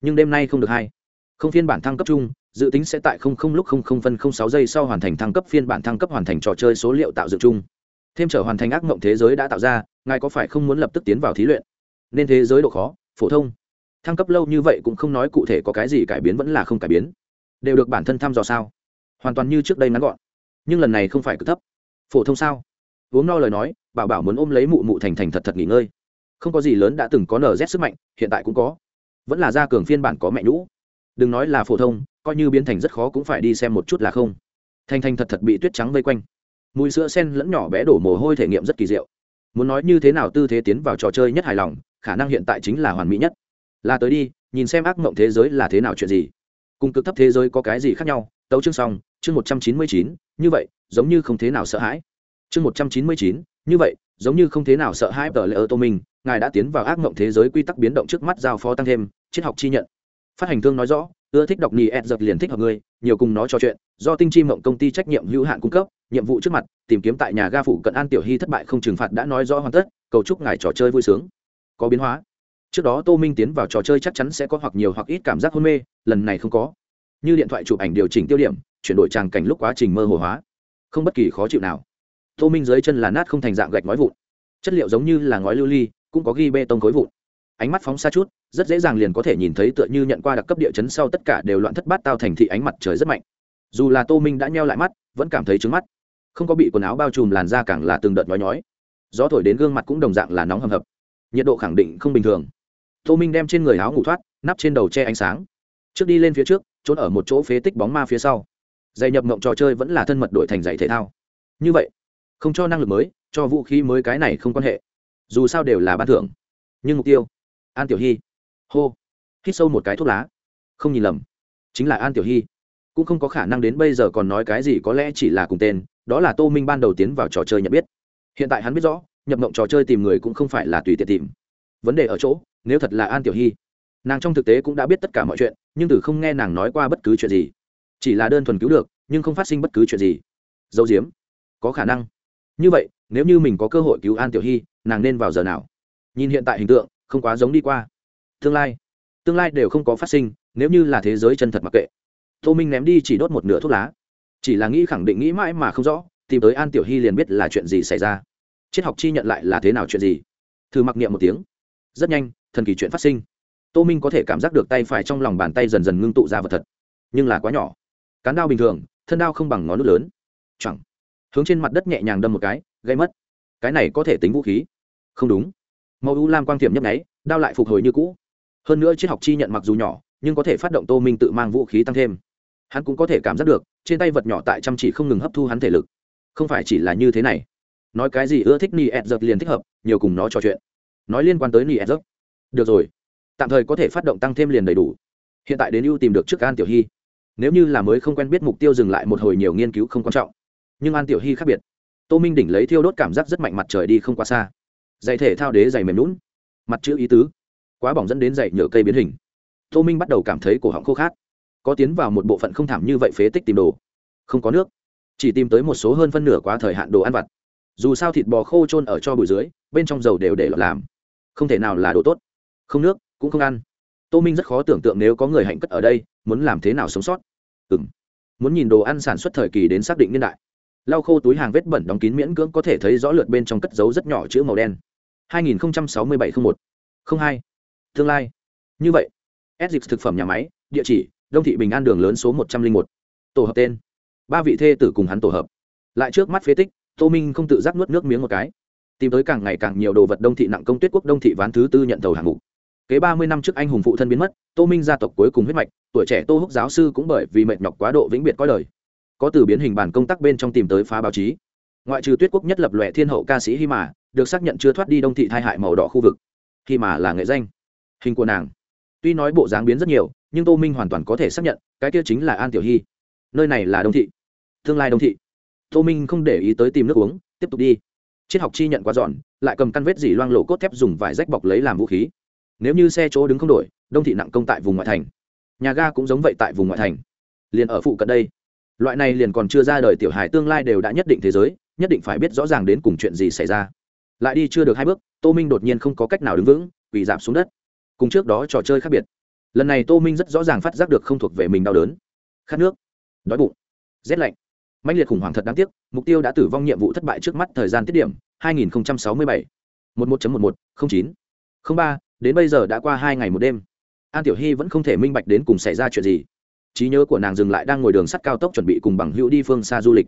Nhưng đêm nay không được hay. Không phiên bản thăng cấp chung, dự tính sẽ tại không không lúc không không phân không sáu giây sau hoàn thành thăng cấp phiên bản thăng cấp hoàn thành trò chơi số liệu tạo dựng chung. Thêm trở hoàn thành ác mộng thế giới đã tạo ra, ngài có phải không muốn lập tức tiến vào thí luyện? Nên thế giới độ khó, phổ thông. Thăng cấp lâu như vậy cũng không nói cụ thể có cái gì cải biến vẫn là không cải biến. Đều được bản thân thăm dò sao? Hoàn toàn như trước đây ngắn gọn. Nhưng lần này không phải cực thấp. Phổ thông sao? Uống no lời nói, bảo bảo muốn ôm lấy mụ mụ thành thành thật thật nghỉ ngơi. Không có gì lớn đã từng có nở rét sức mạnh, hiện tại cũng có. Vẫn là gia cường phiên bản có mẹ nhũ. Đừng nói là phổ thông, coi như biến thành rất khó cũng phải đi xem một chút là không. Thành thành thật thật bị tuyết trắng vây quanh. Mùi sữa sen lẫn nhỏ bé đổ mồ hôi thể nghiệm rất kỳ diệu. Muốn nói như thế nào tư thế tiến vào trò chơi nhất hài lòng, khả năng hiện tại chính là hoàn mỹ nhất. Là tới đi, nhìn xem ác mộng thế giới là thế nào chuyện gì. Cùng cực thấp thế giới có cái gì khác nhau? Tấu chương xong, chương một trăm chín mươi chín, như vậy, giống như không thế nào sợ hãi chương một trăm chín mươi chín, như vậy, giống như không thế nào sợ hãi tờ lễ ơ tô minh ngài đã tiến vào ác mộng thế giới quy tắc biến động trước mắt giao phó tăng thêm, triết học chi nhận. Phát hành thương nói rõ, ưa thích đọc nì ed giật liền thích hợp ngươi, nhiều cùng nó trò chuyện, do tinh chi mộng công ty trách nhiệm hữu hạn cung cấp, nhiệm vụ trước mặt, tìm kiếm tại nhà ga phụ cận an tiểu hy thất bại không trừng phạt đã nói rõ hoàn tất, cầu chúc ngài trò chơi vui sướng. Có biến hóa. Trước đó tô minh tiến vào trò chơi chắc chắn sẽ có hoặc nhiều hoặc ít cảm giác hôn mê, lần này không có. Như điện thoại chụp ảnh điều chỉnh tiêu điểm, chuyển đổi tràng cảnh lúc quá trình mơ hồ hóa. Không bất kỳ khó chịu nào tô minh dưới chân là nát không thành dạng gạch ngói vụn. Chất liệu giống như là ngói lưu ly, cũng có ghi bê tông khối vụn. Ánh mắt phóng xa chút, rất dễ dàng liền có thể nhìn thấy tựa như nhận qua đặc cấp địa chấn sau tất cả đều loạn thất bát tao thành thị ánh mặt trời rất mạnh. Dù là tô minh đã nheo lại mắt, vẫn cảm thấy trứng mắt. Không có bị quần áo bao trùm làn da càng là từng đợt nhói nhói. Gió thổi đến gương mặt cũng đồng dạng là nóng hầm hập. Nhiệt độ khẳng định không bình thường. Tô minh đem trên người áo ngủ thoát, nắp trên đầu che ánh sáng. Trước đi lên phía trước, trốn ở một chỗ phế tích bóng ma phía sau. Giày nhập mộng trò chơi vẫn là thân mật đổi thành giày thể thao. Như vậy không cho năng lực mới, cho vũ khí mới cái này không quan hệ. Dù sao đều là ban thưởng. Nhưng mục tiêu, an tiểu hy. Hô. Hít sâu một cái thuốc lá. Không nhìn lầm. Chính là an tiểu hy. Cũng không có khả năng đến bây giờ còn nói cái gì có lẽ chỉ là cùng tên, đó là tô minh ban đầu tiến vào trò chơi nhận biết. Hiện tại hắn biết rõ, nhập mộng trò chơi tìm người cũng không phải là tùy tiện tìm. Vấn đề ở chỗ, nếu thật là an tiểu hy, nàng trong thực tế cũng đã biết tất cả mọi chuyện, nhưng từ không nghe nàng nói qua bất cứ chuyện gì. Chỉ là đơn thuần cứu được, nhưng không phát sinh bất cứ chuyện gì. Dấu diếm. Có khả năng như vậy, nếu như mình có cơ hội cứu an tiểu hy, nàng nên vào giờ nào? Nhìn hiện tại hình tượng, không quá giống đi qua. Tương lai tương lai đều không có phát sinh, nếu như là thế giới chân thật mặc kệ. Tô minh ném đi chỉ đốt một nửa thuốc lá. Chỉ là nghĩ khẳng định nghĩ mãi mà không rõ, tìm tới an tiểu hy liền biết là chuyện gì xảy ra. Triết học chi nhận lại là thế nào chuyện gì? Thử mặc niệm một tiếng. Rất nhanh, thần kỳ chuyện phát sinh. Tô minh có thể cảm giác được tay phải trong lòng bàn tay dần dần ngưng tụ ra vật thật. Nhưng là quá nhỏ. Cán đao bình thường, thân đao không bằng ngón nút lớn. Chẳng hướng trên mặt đất nhẹ nhàng đâm một cái gây mất. Cái này có thể tính vũ khí? Không đúng. Màu u lam quang tiệm nhấp nháy, đao lại phục hồi như cũ. Hơn nữa triết học chi nhận mặc dù nhỏ, nhưng có thể phát động tô minh tự mang vũ khí tăng thêm. Hắn cũng có thể cảm giác được, trên tay vật nhỏ tại chăm chỉ không ngừng hấp thu hắn thể lực. Không phải chỉ là như thế này. Nói cái gì ưa thích ni ed giật liền thích hợp, nhiều cùng nó trò chuyện. Nói liên quan tới ni ed giật. Được rồi. Tạm thời có thể phát động tăng thêm liền đầy đủ. Hiện tại đến ưu tìm được trước an tiểu hy. Nếu như là mới không quen biết mục tiêu dừng lại một hồi nhiều nghiên cứu không quan trọng nhưng an tiểu hy khác biệt. Tô minh đỉnh lấy thiêu đốt cảm giác rất mạnh mặt trời đi không quá xa. Dạy thể thao đế dày mềm lún mặt chữ ý tứ. Quá bỏng dẫn đến dạy nhựa cây biến hình. Tô minh bắt đầu cảm thấy cổ họng khô khát. Có tiến vào một bộ phận không thảm như vậy phế tích tìm đồ. Không có nước. Chỉ tìm tới một số hơn phân nửa quá thời hạn đồ ăn vặt. Dù sao thịt bò khô trôn ở cho bụi dưới, bên trong dầu đều để lọt làm. Không thể nào là đồ tốt. Không nước, cũng không ăn. Tô minh rất khó tưởng tượng nếu có người hạnh cất ở đây, muốn làm thế nào sống sót. Ừ m muốn nhìn đồ ăn sản xuất thời kỳ đến xác định niên đại lau khô túi hàng vết bẩn đóng kín miễn cưỡng có thể thấy rõ lượt bên trong cất dấu rất nhỏ chữ màu đen. 2067-01 02 tương lai. Như vậy Edix thực phẩm nhà máy, địa chỉ, đông thị bình an đường lớn số 101. tổ hợp tên. Ba vị thê tử cùng hắn tổ hợp. Lại trước mắt phế tích, tô minh không tự giác nuốt nước miếng một cái. Tìm tới càng ngày càng nhiều đồ vật đông thị nặng công tuyết quốc đông thị ván thứ tư nhận tàu hàng mục. Kế ba mươi năm trước anh hùng phụ thân biến mất, tô minh gia tộc cuối cùng huyết mạch, tuổi trẻ tô húc giáo sư cũng bởi vì mệt nhọc quá độ vĩnh biệt coi lời có từ biến hình bản công tác bên trong tìm tới phá báo chí. Ngoại trừ tuyết quốc nhất lập lòe thiên hậu ca sĩ hy mà, được xác nhận chưa thoát đi đông thị thai hại màu đỏ khu vực. Hy mà là nghệ danh. Hình của nàng. Tuy nói bộ dáng biến rất nhiều, nhưng tô minh hoàn toàn có thể xác nhận, cái kia chính là an tiểu hy nơi này là đông thị. Tương lai đông thị. Tô minh không để ý tới tìm nước uống, tiếp tục đi. Triết học chi nhận quá giòn, lại cầm căn vết dỉ loang lộ cốt thép dùng vải rách bọc lấy làm vũ khí. Nếu như xe chỗ đứng không đổi, đông thị nặng công tại vùng ngoại thành. Nhà ga cũng giống vậy tại vùng ngoại thành. Liền ở phụ cận đây loại này liền còn chưa ra đời tiểu hài tương lai đều đã nhất định thế giới, nhất định phải biết rõ ràng đến cùng chuyện gì xảy ra. Lại đi chưa được hai bước, tô minh đột nhiên không có cách nào đứng vững vì giảm xuống đất. Cùng trước đó trò chơi khác biệt. Lần này tô minh rất rõ ràng phát giác được không thuộc về mình đau đớn. Khát nước. Đói bụng. Rét lạnh. Mạnh liệt khủng hoảng thật đáng tiếc, mục tiêu đã tử vong nhiệm vụ thất bại trước mắt thời gian tiết điểm 2067 11.11 09 03 đến bây giờ đã qua hai ngày một đêm. An tiểu hy vẫn không thể minh bạch đến cùng xảy ra chuyện gì trí nhớ của nàng dừng lại đang ngồi đường sắt cao tốc chuẩn bị cùng bằng hữu đi phương xa du lịch.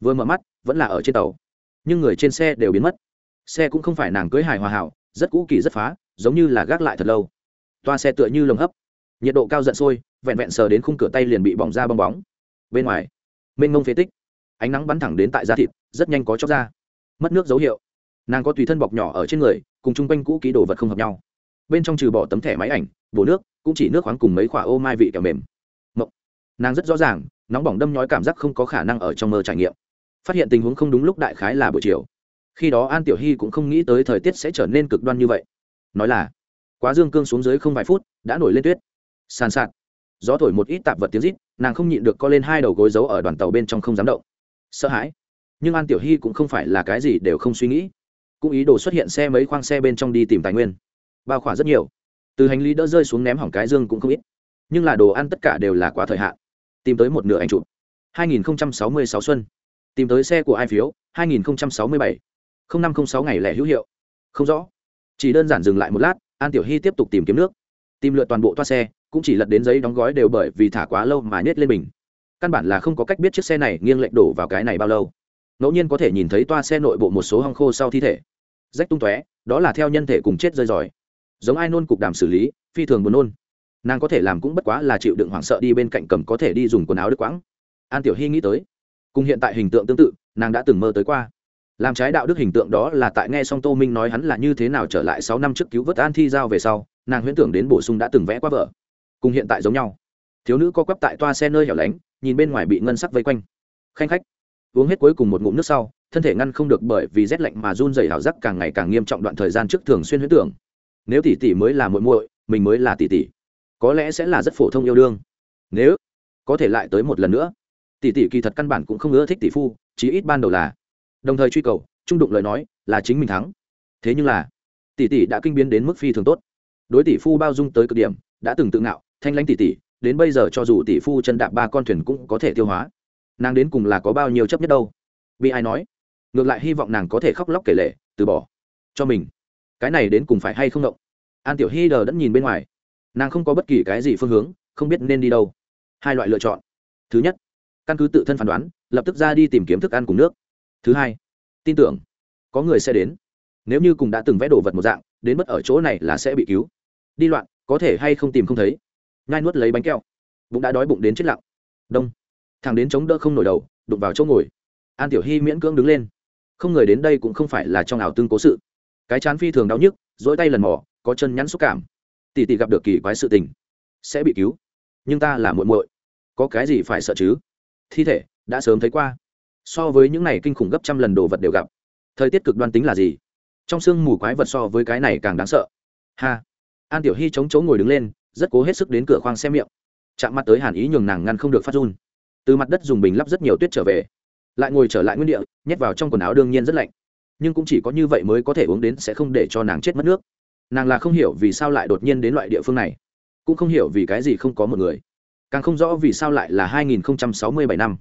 Vừa mở mắt, vẫn là ở trên tàu. Nhưng người trên xe đều biến mất. Xe cũng không phải nàng cưới hài hòa hảo, rất cũ kỳ rất phá, giống như là gác lại thật lâu. Toa xe tựa như lồng hấp. Nhiệt độ cao giận sôi, vẹn vẹn sờ đến khung cửa tay liền bị bỏng ra bong bóng. Bên ngoài, mênh mông phế tích. Ánh nắng bắn thẳng đến tại da thịt, rất nhanh có chóc ra mất nước dấu hiệu. Nàng có tùy thân bọc nhỏ ở trên người, cùng chung quanh cũ ký đồ vật không hợp nhau. Bên trong trừ bỏ tấm thẻ máy ảnh, bổ nước, cũng chỉ nước khoáng cùng mấy khoả ô mai vị kẹo mềm nàng rất rõ ràng, nóng bỏng đâm nhói cảm giác không có khả năng ở trong mơ trải nghiệm. Phát hiện tình huống không đúng lúc đại khái là buổi chiều. Khi đó an tiểu hy cũng không nghĩ tới thời tiết sẽ trở nên cực đoan như vậy. Nói là, quá dương cương xuống dưới không vài phút, đã nổi lên tuyết. Sàn sạt. Gió thổi một ít tạp vật tiếng rít, nàng không nhịn được co lên hai đầu gối giấu ở đoàn tàu bên trong không dám động. Sợ hãi. Nhưng an tiểu hy cũng không phải là cái gì đều không suy nghĩ. Cũng ý đồ xuất hiện xe mấy khoang xe bên trong đi tìm tài nguyên. Bao khỏa rất nhiều. Từ hành lý đỡ rơi xuống ném hỏng cái dương cũng không ít. Nhưng là đồ ăn tất cả đều là quá thời hạn tìm tới một nửa anh chụp. 2066 xuân. Tìm tới xe của ai phiếu? 2067 0506 ngày lẻ hữu hiệu. Không rõ. Chỉ đơn giản dừng lại một lát, an tiểu hy tiếp tục tìm kiếm nước. Tìm lượt toàn bộ toa xe, cũng chỉ lật đến giấy đóng gói đều bởi vì thả quá lâu mà nhét lên mình. Căn bản là không có cách biết chiếc xe này nghiêng lệch đổ vào cái này bao lâu. Ngẫu nhiên có thể nhìn thấy toa xe nội bộ một số hong khô sau thi thể. Rách tung tóe, đó là theo nhân thể cùng chết rơi giỏi giống ai nôn cục đàm xử lý, phi thường buồn nôn nàng có thể làm cũng bất quá là chịu đựng hoảng sợ đi bên cạnh cầm có thể đi dùng quần áo đứt quãng. An tiểu hy nghĩ tới, cùng hiện tại hình tượng tương tự, nàng đã từng mơ tới qua. Làm trái đạo đức hình tượng đó là tại nghe xong tô minh nói hắn là như thế nào trở lại sáu năm trước cứu vớt an thi giao về sau, nàng huyễn tưởng đến bổ sung đã từng vẽ qua vợ cùng hiện tại giống nhau. Thiếu nữ co quắp tại toa xe nơi hẻo lánh, nhìn bên ngoài bị ngân sắc vây quanh. Khanh khách, uống hết cuối cùng một ngụm nước sau, thân thể ngăn không được bởi vì rét lạnh mà run dày hảo giác càng ngày càng nghiêm trọng đoạn thời gian trước thường xuyên huyễn tưởng. Nếu tỷ tỷ mới là muội muội, mình mới là tỷ tỷ có lẽ sẽ là rất phổ thông yêu đương. Nếu có thể lại tới một lần nữa, tỷ tỷ kỳ thật căn bản cũng không ưa thích tỷ phu, chí ít ban đầu là. Đồng thời truy cầu, trung đụng lời nói là chính mình thắng. Thế nhưng là, tỷ tỷ đã kinh biến đến mức phi thường tốt. Đối tỷ phu bao dung tới cực điểm, đã từng tự ngạo, thanh lãnh tỷ tỷ, đến bây giờ cho dù tỷ phu chân đạp ba con thuyền cũng có thể tiêu hóa. Nàng đến cùng là có bao nhiêu chấp nhất đâu? Bị ai nói? Ngược lại hy vọng nàng có thể khóc lóc kể lệ từ bỏ cho mình. Cái này đến cùng phải hay không động? An tiểu hy đờ đẫn nhìn bên ngoài nàng không có bất kỳ cái gì phương hướng, không biết nên đi đâu. Hai loại lựa chọn. Thứ nhất, căn cứ tự thân phán đoán, lập tức ra đi tìm kiếm thức ăn cùng nước. Thứ hai, tin tưởng, có người sẽ đến. Nếu như cùng đã từng vẽ đồ vật một dạng, đến mất ở chỗ này là sẽ bị cứu. Đi loạn, có thể hay không tìm không thấy. Nhai nuốt lấy bánh keo bụng đã đói bụng đến chết lặng. Đông. Thằng đến chống đỡ không nổi đầu, đụng vào chỗ ngồi. An tiểu hy miễn cưỡng đứng lên. Không người đến đây cũng không phải là trong ảo tương cố sự. Cái chán phi thường đau nhức dỗi tay lần mò, có chân nhắn xúc cảm tỷ tỷ gặp được kỳ quái sự tình, sẽ bị cứu. Nhưng ta là muội muội, có cái gì phải sợ chứ? Thi thể đã sớm thấy qua. So với những này kinh khủng gấp trăm lần đồ vật đều gặp, thời tiết cực đoan tính là gì? Trong sương mù quái vật so với cái này càng đáng sợ. Ha! An tiểu hy chống chỗ ngồi đứng lên, rất cố hết sức đến cửa khoang xe miệng. Chạm mặt tới hàn ý nhường nàng ngăn không được phát run. Từ mặt đất dùng bình lắp rất nhiều tuyết trở về. Lại ngồi trở lại nguyên địa, nhét vào trong quần áo đương nhiên rất lạnh. Nhưng cũng chỉ có như vậy mới có thể uống đến sẽ không để cho nàng chết mất nước nàng là không hiểu vì sao lại đột nhiên đến loại địa phương này, cũng không hiểu vì cái gì không có một người, càng không rõ vì sao lại là 2067 năm.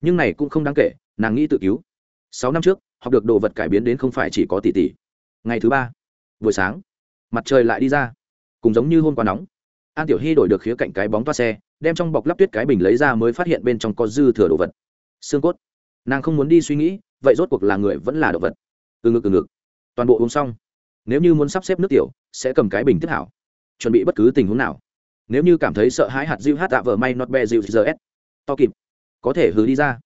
Nhưng này cũng không đáng kể, nàng nghĩ tự cứu. Sáu năm trước, học được đồ vật cải biến đến không phải chỉ có tỷ tỷ ngày thứ ba, buổi sáng, mặt trời lại đi ra, cùng giống như hôm qua nóng. An tiểu hy đổi được khía cạnh cái bóng toa xe, đem trong bọc lắp tuyết cái bình lấy ra mới phát hiện bên trong có dư thừa đồ vật. Xương cốt. Nàng không muốn đi suy nghĩ, vậy rốt cuộc là người vẫn là động vật. Từ ngực từ ngực. Toàn bộ uống xong nếu như muốn sắp xếp nước tiểu, sẽ cầm cái bình tiếp hảo. Chuẩn bị bất cứ tình huống nào. Nếu như cảm thấy sợ hãi hạt diêu hát tạ vợ may not be diêu s to kịp. Có thể hứ đi ra.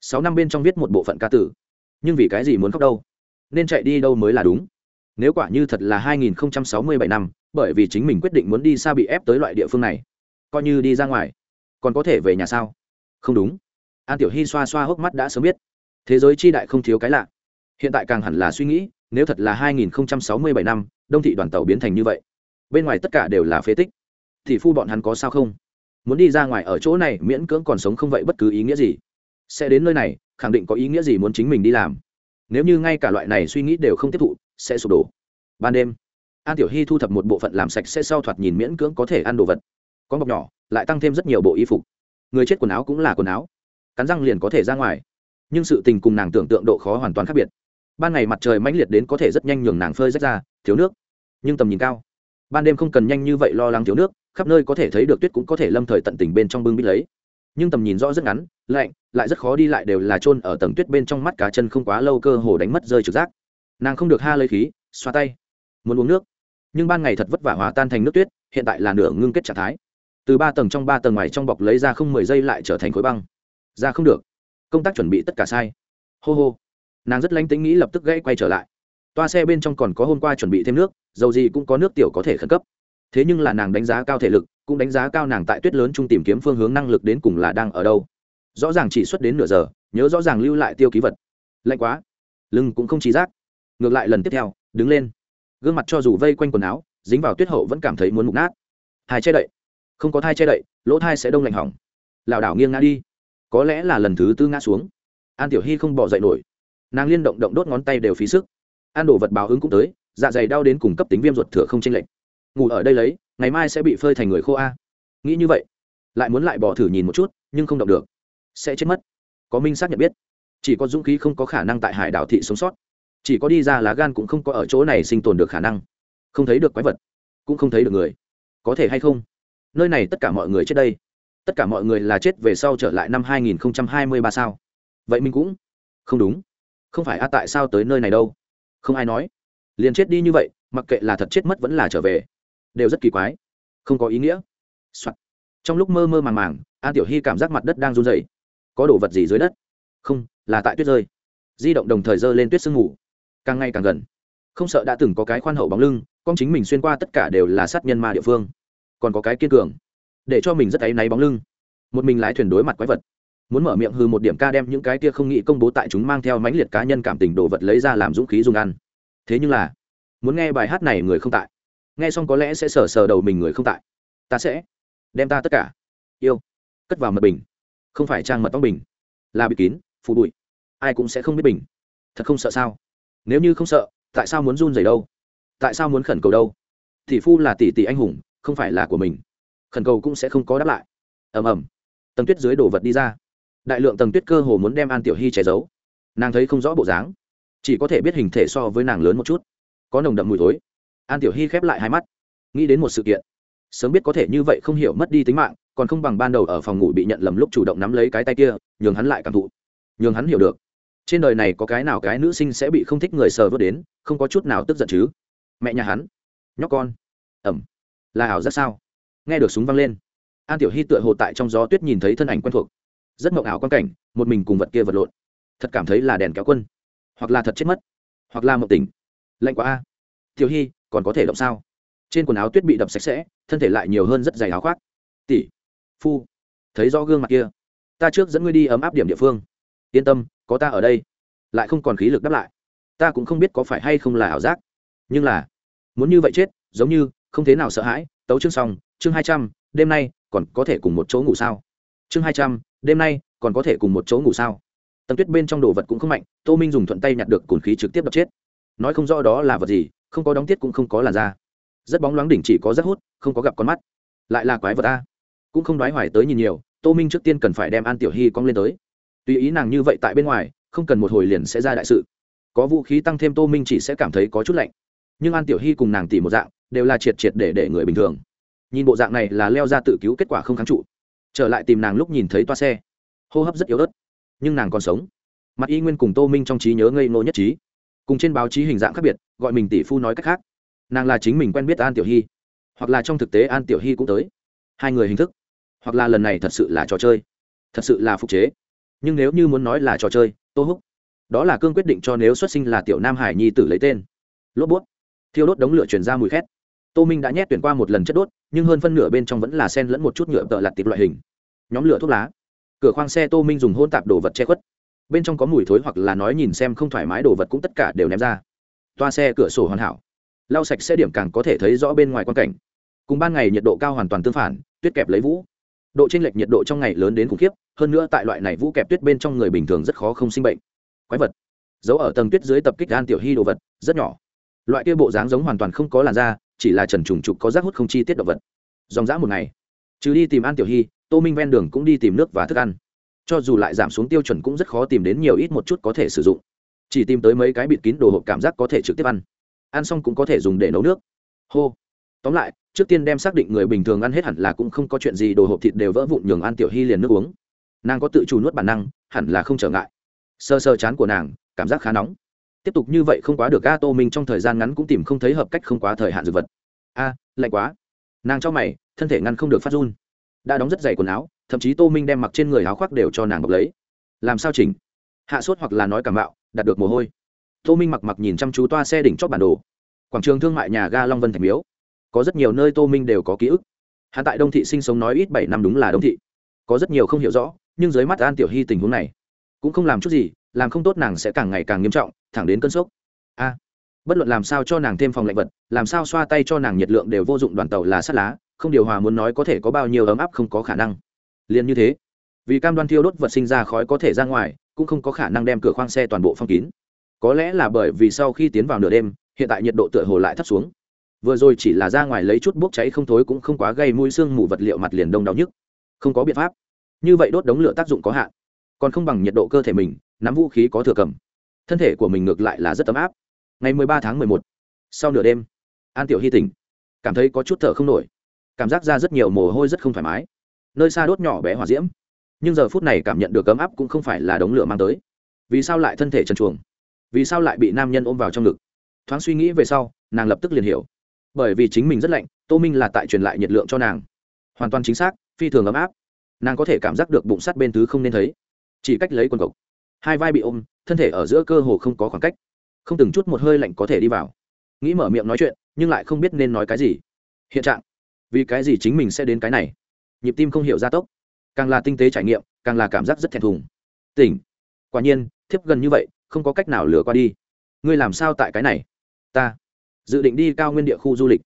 Sáu năm bên trong viết một bộ phận ca tử. Nhưng vì cái gì muốn khóc đâu? Nên chạy đi đâu mới là đúng? Nếu quả như thật là 2067 năm, bởi vì chính mình quyết định muốn đi xa bị ép tới loại địa phương này, coi như đi ra ngoài, còn có thể về nhà sao? Không đúng. An tiểu hy xoa xoa hốc mắt đã sớm biết. Thế giới chi đại không thiếu cái lạ. Hiện tại càng hẳn là suy nghĩ nếu thật là 2067 năm, đông thị đoàn tàu biến thành như vậy, bên ngoài tất cả đều là phế tích, thì phu bọn hắn có sao không? Muốn đi ra ngoài ở chỗ này miễn cưỡng còn sống không vậy bất cứ ý nghĩa gì? Sẽ đến nơi này, khẳng định có ý nghĩa gì muốn chính mình đi làm? Nếu như ngay cả loại này suy nghĩ đều không tiếp thụ, sẽ sụp đổ. Ban đêm, an tiểu hy thu thập một bộ phận làm sạch sẽ sau thoạt nhìn miễn cưỡng có thể ăn đồ vật. Có bọc nhỏ, lại tăng thêm rất nhiều bộ y phục. Người chết quần áo cũng là quần áo. Cắn răng liền có thể ra ngoài. Nhưng sự tình cùng nàng tưởng tượng độ khó hoàn toàn khác biệt ban ngày mặt trời mãnh liệt đến có thể rất nhanh nhường nàng phơi rách ra, thiếu nước. Nhưng tầm nhìn cao, ban đêm không cần nhanh như vậy lo lắng thiếu nước, khắp nơi có thể thấy được tuyết cũng có thể lâm thời tận tình bên trong bưng bít lấy. Nhưng tầm nhìn rõ rất ngắn, lạnh, lại rất khó đi lại đều là trôn ở tầng tuyết bên trong mắt cá chân không quá lâu cơ hồ đánh mất rơi trực giác. Nàng không được ha lấy khí, xoa tay, muốn uống nước. Nhưng ban ngày thật vất vả hòa tan thành nước tuyết, hiện tại là nửa ngưng kết trạng thái. Từ ba tầng trong ba tầng ngoài trong bọc lấy ra không mười giây lại trở thành khối băng. Ra không được. Công tác chuẩn bị tất cả sai. Hô hô nàng rất lánh tính nghĩ lập tức gãy quay trở lại. Toa xe bên trong còn có hôm qua chuẩn bị thêm nước, dầu gì cũng có nước tiểu có thể khẩn cấp. Thế nhưng là nàng đánh giá cao thể lực, cũng đánh giá cao nàng tại tuyết lớn chung tìm kiếm phương hướng năng lực đến cùng là đang ở đâu. Rõ ràng chỉ xuất đến nửa giờ, nhớ rõ ràng lưu lại tiêu ký vật. Lạnh quá. Lưng cũng không trí giác. Ngược lại lần tiếp theo, đứng lên. Gương mặt cho dù vây quanh quần áo, dính vào tuyết hậu vẫn cảm thấy muốn mục nát. Hai che đậy. Không có thai che đậy, lỗ thai sẽ đông lạnh hỏng. Lảo đảo nghiêng ngã đi. Có lẽ là lần thứ tư ngã xuống. An tiểu hy không bỏ dậy nổi nàng liên động động đốt ngón tay đều phí sức. Ăn đồ vật báo ứng cũng tới dạ dày đau đến cùng cấp tính viêm ruột thừa không chênh lệch. Ngủ ở đây lấy, ngày mai sẽ bị phơi thành người khô a. Nghĩ như vậy, lại muốn lại bỏ thử nhìn một chút, nhưng không động được. Sẽ chết mất. Có minh xác nhận biết. Chỉ có dũng khí không có khả năng tại hải đảo thị sống sót. Chỉ có đi ra lá gan cũng không có ở chỗ này sinh tồn được khả năng. Không thấy được quái vật, cũng không thấy được người. Có thể hay không? Nơi này tất cả mọi người chết đây. Tất cả mọi người là chết về sau trở lại năm 2023 sao? Vậy mình cũng không đúng không phải a, tại sao tới nơi này đâu? Không ai nói. Liền chết đi như vậy, mặc kệ là thật chết mất vẫn là trở về. Đều rất kỳ quái. Không có ý nghĩa、Soạn. trong lúc mơ mơ màng màng, an tiểu hy cảm giác mặt đất đang run dày có đồ vật gì dưới đất? Không, là tại tuyết rơi. Di động đồng thời dơ lên tuyết sương ngủ càng ngày càng gần. Không sợ đã từng có cái khoan hậu bóng lưng, con chính mình xuyên qua tất cả đều là sát nhân ma địa phương. Còn có cái kiên cường. Để cho mình rất áy náy bóng lưng. Một mình lái thuyền đối mặt quái vật muốn mở miệng hư một điểm ca đem những cái kia không nghĩ công bố tại chúng mang theo mãnh liệt cá nhân cảm tình đồ vật lấy ra làm dũng khí dùng ăn. Thế nhưng là, muốn nghe bài hát này người không tại. Nghe xong có lẽ sẽ sờ sờ đầu mình người không tại. Ta sẽ đem ta tất cả yêu cất vào mật bình. Không phải trang mật tóc bình, là bịt kín, phù bụi. Ai cũng sẽ không biết bình. Thật không sợ sao? Nếu như không sợ, tại sao muốn run rẩy đâu? Tại sao muốn khẩn cầu đâu? Tỷ phu là tỷ tỷ anh hùng, không phải là của mình. Khẩn cầu cũng sẽ không có đáp lại. Ầm ầm. Tầng tuyết dưới đổ vật đi ra đại lượng tầng tuyết cơ hồ muốn đem an tiểu hy che giấu. Nàng thấy không rõ bộ dáng, chỉ có thể biết hình thể so với nàng lớn một chút. Có nồng đậm mùi thối. An tiểu hy khép lại hai mắt, nghĩ đến một sự kiện. Sớm biết có thể như vậy không hiểu mất đi tính mạng, còn không bằng ban đầu ở phòng ngủ bị nhận lầm lúc chủ động nắm lấy cái tay kia, nhường hắn lại cảm thụ. Nhường hắn hiểu được, trên đời này có cái nào cái nữ sinh sẽ bị không thích người sờ vớt đến, không có chút nào tức giận chứ? Mẹ nhà hắn, nhóc con, ẩm, là ảo rất sao? Nghe được súng văng lên, an tiểu hy tựa hồ tại trong gió tuyết nhìn thấy thân ảnh quen thuộc rất mộng ảo quan cảnh, một mình cùng vật kia vật lộn. Thật cảm thấy là đèn kéo quân. Hoặc là thật chết mất. Hoặc là mộng tỉnh. Lạnh quá a. Tiểu hy, còn có thể động sao? Trên quần áo tuyết bị đập sạch sẽ, thân thể lại nhiều hơn rất dày áo khoác. Tỷ, phu, thấy rõ gương mặt kia. Ta trước dẫn ngươi đi ấm áp điểm địa phương. Yên tâm, có ta ở đây. Lại không còn khí lực đáp lại. Ta cũng không biết có phải hay không là ảo giác. Nhưng là, muốn như vậy chết, giống như, không thế nào sợ hãi. Tấu chương xong, chương hai trăm, đêm nay còn có thể cùng một chỗ ngủ sao? Chương hai trăm, đêm nay, còn có thể cùng một chỗ ngủ sao? Tầng tuyết bên trong đồ vật cũng không mạnh, tô minh dùng thuận tay nhặt được cồn khí trực tiếp đập chết. Nói không rõ đó là vật gì, không có đóng tiết cũng không có làn da. Rất bóng loáng đỉnh chỉ có rất hút, không có gặp con mắt. Lại là quái vật ta cũng không đoái hoài tới nhìn nhiều, tô minh trước tiên cần phải đem an tiểu hy cong lên tới. Tùy ý nàng như vậy tại bên ngoài, không cần một hồi liền sẽ ra đại sự. Có vũ khí tăng thêm tô minh chỉ sẽ cảm thấy có chút lạnh. Nhưng an tiểu hy cùng nàng tỉ một dạng, đều là triệt triệt để để người bình thường. Nhìn bộ dạng này là leo ra tự cứu kết quả không kháng trụ trở lại tìm nàng lúc nhìn thấy toa xe. Hô hấp rất yếu ớt, nhưng nàng còn sống. Mặt y nguyên cùng tô minh trong trí nhớ ngây ngô nhất trí. Cùng trên báo chí hình dạng khác biệt, gọi mình tỷ phu nói cách khác. Nàng là chính mình quen biết an tiểu hy, hoặc là trong thực tế an tiểu hy cũng tới. Hai người hình thức, hoặc là lần này thật sự là trò chơi, thật sự là phục chế. Nhưng nếu như muốn nói là trò chơi, tô húc, đó là cương quyết định cho nếu xuất sinh là tiểu nam hải nhi tử lấy tên. Lốp bút, thiêu đốt đống lửa chuyển ra mùi khét tô minh đã nhét tuyển qua một lần chất đốt, nhưng hơn phân nửa bên trong vẫn là sen lẫn một chút nhựa tợ lặt tịp loại hình. Nhóm lửa thuốc lá. Cửa khoang xe tô minh dùng hôn tạp đồ vật che khuất. Bên trong có mùi thối hoặc là nói nhìn xem không thoải mái đồ vật cũng tất cả đều ném ra. Toa xe cửa sổ hoàn hảo. Lau sạch xe điểm càng có thể thấy rõ bên ngoài quan cảnh. Cùng ban ngày nhiệt độ cao hoàn toàn tương phản, tuyết kẹp lấy vũ. Độ chênh lệch nhiệt độ trong ngày lớn đến khủng khiếp, hơn nữa tại loại này vũ kẹp tuyết bên trong người bình thường rất khó không sinh bệnh. Quái vật. Giấu ở tầng tuyết dưới tập kích gan tiểu hy đồ vật, rất nhỏ. Loại kia bộ dáng giống hoàn toàn không có làn da chỉ là trần trùng trục có rác hút không chi tiết động vật. Dòng dã một ngày, trừ đi tìm ăn tiểu hy, tô minh ven đường cũng đi tìm nước và thức ăn. Cho dù lại giảm xuống tiêu chuẩn cũng rất khó tìm đến nhiều ít một chút có thể sử dụng. Chỉ tìm tới mấy cái bịt kín đồ hộp cảm giác có thể trực tiếp ăn. Ăn xong cũng có thể dùng để nấu nước. Hô. Tóm lại, trước tiên đem xác định người bình thường ăn hết hẳn là cũng không có chuyện gì, đồ hộp thịt đều vỡ vụn nhường an tiểu hy liền nước uống. Nàng có tự chủ nuốt bản năng, hẳn là không trở ngại. Sơ sơ chán của nàng, cảm giác khá nóng tiếp tục như vậy không quá được a tô minh trong thời gian ngắn cũng tìm không thấy hợp cách không quá thời hạn dược vật. A, lạnh quá. Nàng cho mày, thân thể ngăn không được phát run. Đã đóng rất dày quần áo, thậm chí tô minh đem mặc trên người áo khoác đều cho nàng bọc lấy. Làm sao chỉnh? Hạ sốt hoặc là nói cảm bạo đạt được mồ hôi. Tô minh mặc mặc nhìn chăm chú toa xe đỉnh chót bản đồ. Quảng trường thương mại nhà ga long vân thành miếu. Có rất nhiều nơi tô minh đều có ký ức. Hắn tại đông thị sinh sống nói ít bảy năm đúng là đông thị. Có rất nhiều không hiểu rõ, nhưng dưới mắt an tiểu hy tình huống này cũng không làm chút gì làm không tốt nàng sẽ càng ngày càng nghiêm trọng, thẳng đến cơn sốc. A, bất luận làm sao cho nàng thêm phòng lạnh vật, làm sao xoa tay cho nàng nhiệt lượng đều vô dụng đoàn tàu là sắt lá, không điều hòa muốn nói có thể có bao nhiêu ấm áp không có khả năng. Liền như thế, vì cam đoan thiêu đốt vật sinh ra khói có thể ra ngoài, cũng không có khả năng đem cửa khoang xe toàn bộ phong kín. Có lẽ là bởi vì sau khi tiến vào nửa đêm, hiện tại nhiệt độ tựa hồ lại thấp xuống. Vừa rồi chỉ là ra ngoài lấy chút bốc cháy không thối cũng không quá gây mũi xương mù vật liệu mặt liền đông đau nhức. Không có biện pháp. Như vậy đốt đống lửa tác dụng có hạn. Còn không bằng nhiệt độ cơ thể mình nắm vũ khí có thừa cầm. Thân thể của mình ngược lại là rất ấm áp. Ngày mười ba tháng mười một, sau nửa đêm, an tiểu hy tỉnh. Cảm thấy có chút thở không nổi. Cảm giác ra rất nhiều mồ hôi rất không thoải mái. Nơi xa đốt nhỏ bé hỏa diễm. Nhưng giờ phút này cảm nhận được ấm áp cũng không phải là đống lửa mang tới. Vì sao lại thân thể trần chuồng vì sao lại bị nam nhân ôm vào trong ngực? Thoáng suy nghĩ về sau, nàng lập tức liền hiểu. Bởi vì chính mình rất lạnh, tô minh là tại truyền lại nhiệt lượng cho nàng. Hoàn toàn chính xác, phi thường ấm áp. Nàng có thể cảm giác được bụng sắt bên thứ không nên thấy. Chỉ cách lấy quần cộc hai vai bị ôm, thân thể ở giữa cơ hồ không có khoảng cách. Không từng chút một hơi lạnh có thể đi vào. Nghĩ mở miệng nói chuyện, nhưng lại không biết nên nói cái gì. Hiện trạng. Vì cái gì chính mình sẽ đến cái này? Nhịp tim không hiểu gia tốc. Càng là tinh tế trải nghiệm, càng là cảm giác rất thẹn thùng. Tỉnh. Quả nhiên, thiếp gần như vậy, không có cách nào lừa qua đi. Ngươi làm sao tại cái này? Ta. Dự định đi cao nguyên địa khu du lịch.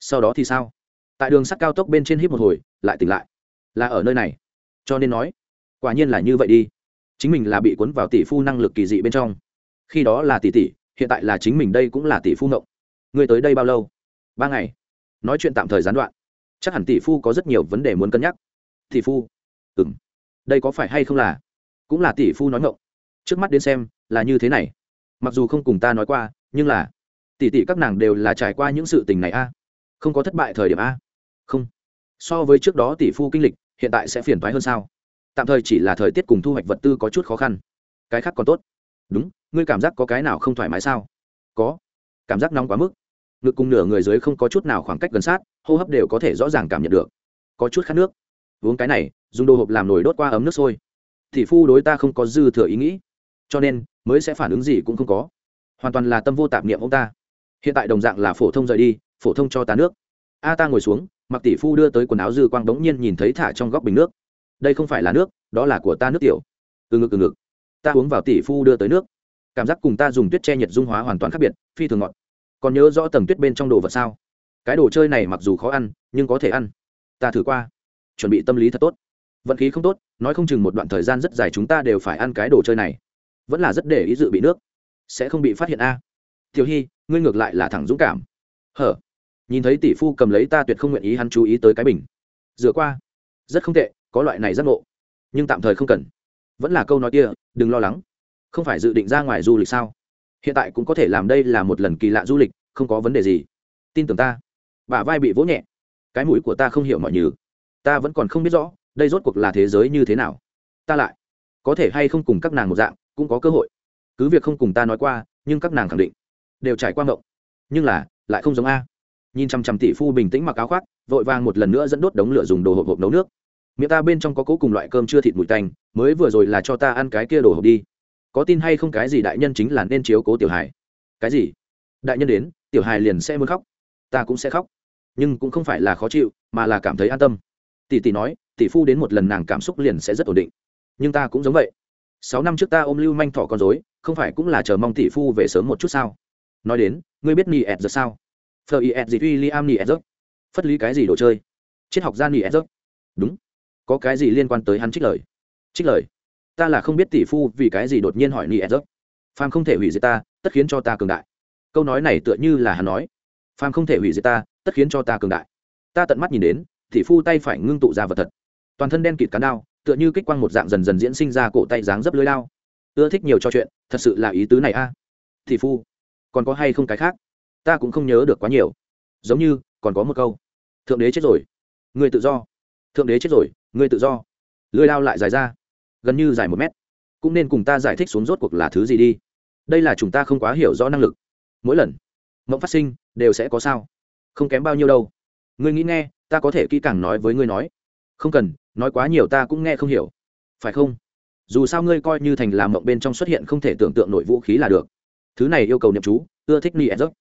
Sau đó thì sao? Tại đường sắt cao tốc bên trên hít một hồi, lại tỉnh lại. Là ở nơi này. Cho nên nói, quả nhiên là như vậy đi chính mình là bị cuốn vào tỷ phu năng lực kỳ dị bên trong. Khi đó là tỷ tỷ, hiện tại là chính mình đây cũng là tỷ phu ngộng. Người tới đây bao lâu? Ba ngày. Nói chuyện tạm thời gián đoạn. Chắc hẳn tỷ phu có rất nhiều vấn đề muốn cân nhắc. Tỷ phu? Ừ m đây có phải hay không là? Cũng là tỷ phu nói ngộng. Trước mắt đến xem, là như thế này. Mặc dù không cùng ta nói qua, nhưng là tỷ tỷ các nàng đều là trải qua những sự tình này a. Không có thất bại thời điểm a. Không. So với trước đó tỷ phu kinh lịch, hiện tại sẽ phiền thoái hơn sao? Tạm thời chỉ là thời tiết cùng thu hoạch vật tư có chút khó khăn. Cái khác còn tốt. Đúng, ngươi cảm giác có cái nào không thoải mái sao? Có. Cảm giác nóng quá mức. Ngực cùng nửa người dưới không có chút nào khoảng cách gần sát, hô hấp đều có thể rõ ràng cảm nhận được. Có chút khát nước. Uống cái này, dùng đồ hộp làm nồi đốt qua ấm nước sôi. Thì phu đối ta không có dư thừa ý nghĩ. Cho nên, mới sẽ phản ứng gì cũng không có. Hoàn toàn là tâm vô tạp niệm ông ta. Hiện tại đồng dạng là phổ thông rời đi, phổ thông cho ta nước. A ta ngồi xuống, mặc tỷ phu đưa tới quần áo dư quang đống nhiên nhìn thấy thả trong góc bình nước đây không phải là nước, đó là của ta nước tiểu. Từ ngực từ ngực. Ta uống vào tỷ phu đưa tới nước. Cảm giác cùng ta dùng tuyết che nhiệt dung hóa hoàn toàn khác biệt, phi thường ngọt. Còn nhớ rõ tầng tuyết bên trong đồ vật sao? Cái đồ chơi này mặc dù khó ăn, nhưng có thể ăn. Ta thử qua. Chuẩn bị tâm lý thật tốt. Vận khí không tốt, nói không chừng một đoạn thời gian rất dài chúng ta đều phải ăn cái đồ chơi này. Vẫn là rất để ý dự bị nước. Sẽ không bị phát hiện a. À. tiểu hy, ngươi ngược lại là thẳng dũng cảm. Hở. Nhìn thấy tỷ phu cầm lấy ta tuyệt không nguyện ý hắn chú ý tới cái bình. Dựa qua. Rất không tệ có loại này rất ngộ. Nhưng tạm thời không cần. Vẫn là câu nói kia, đừng lo lắng. Không phải dự định ra ngoài du lịch sao? Hiện tại cũng có thể làm đây là một lần kỳ lạ du lịch, không có vấn đề gì. Tin tưởng ta. Bả vai bị vỗ nhẹ. Cái mũi của ta không hiểu mọi nhừ. Ta vẫn còn không biết rõ, đây rốt cuộc là thế giới như thế nào. Ta lại có thể hay không cùng các nàng một dạng, cũng có cơ hội. Cứ việc không cùng ta nói qua, nhưng các nàng khẳng định đều trải qua ngộng nhưng là, lại không giống a. Nhìn chăm chăm tỷ phu bình tĩnh mặc áo khoác, vội vàng một lần nữa dẫn đốt đống lửa dùng đồ hộp hộp nấu nước miệng ta bên trong có cố cùng loại cơm chưa thịt mùi tanh, mới vừa rồi là cho ta ăn cái kia đồ hộp đi. Có tin hay không cái gì đại nhân chính là nên chiếu cố tiểu hài. Cái gì? Đại nhân đến, tiểu hài liền sẽ muốn khóc. Ta cũng sẽ khóc. Nhưng cũng không phải là khó chịu, mà là cảm thấy an tâm. Tỷ tỷ nói, tỷ phu đến một lần nàng cảm xúc liền sẽ rất ổn định. Nhưng ta cũng giống vậy. Sáu năm trước ta ôm lưu manh thỏ con dối không phải cũng là chờ mong tỷ phu về sớm một chút sao? Nói đến, ngươi biết ni ẹt giật sao? Phờ y ẹt gì tuy li am ni ẹt giật. Phất lý cái gì đồ chơi? Triết học gia ni ẹt giật. Đúng có cái gì liên quan tới hắn trích lời? Trích lời? Ta là không biết tỷ phu vì cái gì đột nhiên hỏi ni ẹt giật phàm không thể hủy diệt ta, tất khiến cho ta cường đại. Câu nói này tựa như là hắn nói. Phàm không thể hủy diệt ta, tất khiến cho ta cường đại. Ta tận mắt nhìn đến, tỷ phu tay phải ngưng tụ ra vật thật. Toàn thân đen kịt cán đao, tựa như kích quang một dạng dần dần diễn sinh ra cổ tay dáng dấp lưới lao. Ưa thích nhiều cho chuyện, thật sự là ý tứ này a. À? tỷ phu, còn có hay không cái khác? Ta cũng không nhớ được quá nhiều. Giống như, còn có một câu. Thượng đế chết rồi. Người tự do. Thượng đế chết rồi. Ngươi tự do. Lưới lao lại dài ra, gần như dài một mét. Cũng nên cùng ta giải thích xuống rốt cuộc là thứ gì đi. Đây là chúng ta không quá hiểu rõ năng lực. Mỗi lần, mộng phát sinh, đều sẽ có sao. Không kém bao nhiêu đâu. Ngươi nghĩ nghe, ta có thể kỹ càng nói với ngươi nói. Không cần, nói quá nhiều ta cũng nghe không hiểu. Phải không? Dù sao ngươi coi như thành làm mộng bên trong xuất hiện không thể tưởng tượng nội vũ khí là được. Thứ này yêu cầu niệm chú, ưa thích ni ed dốc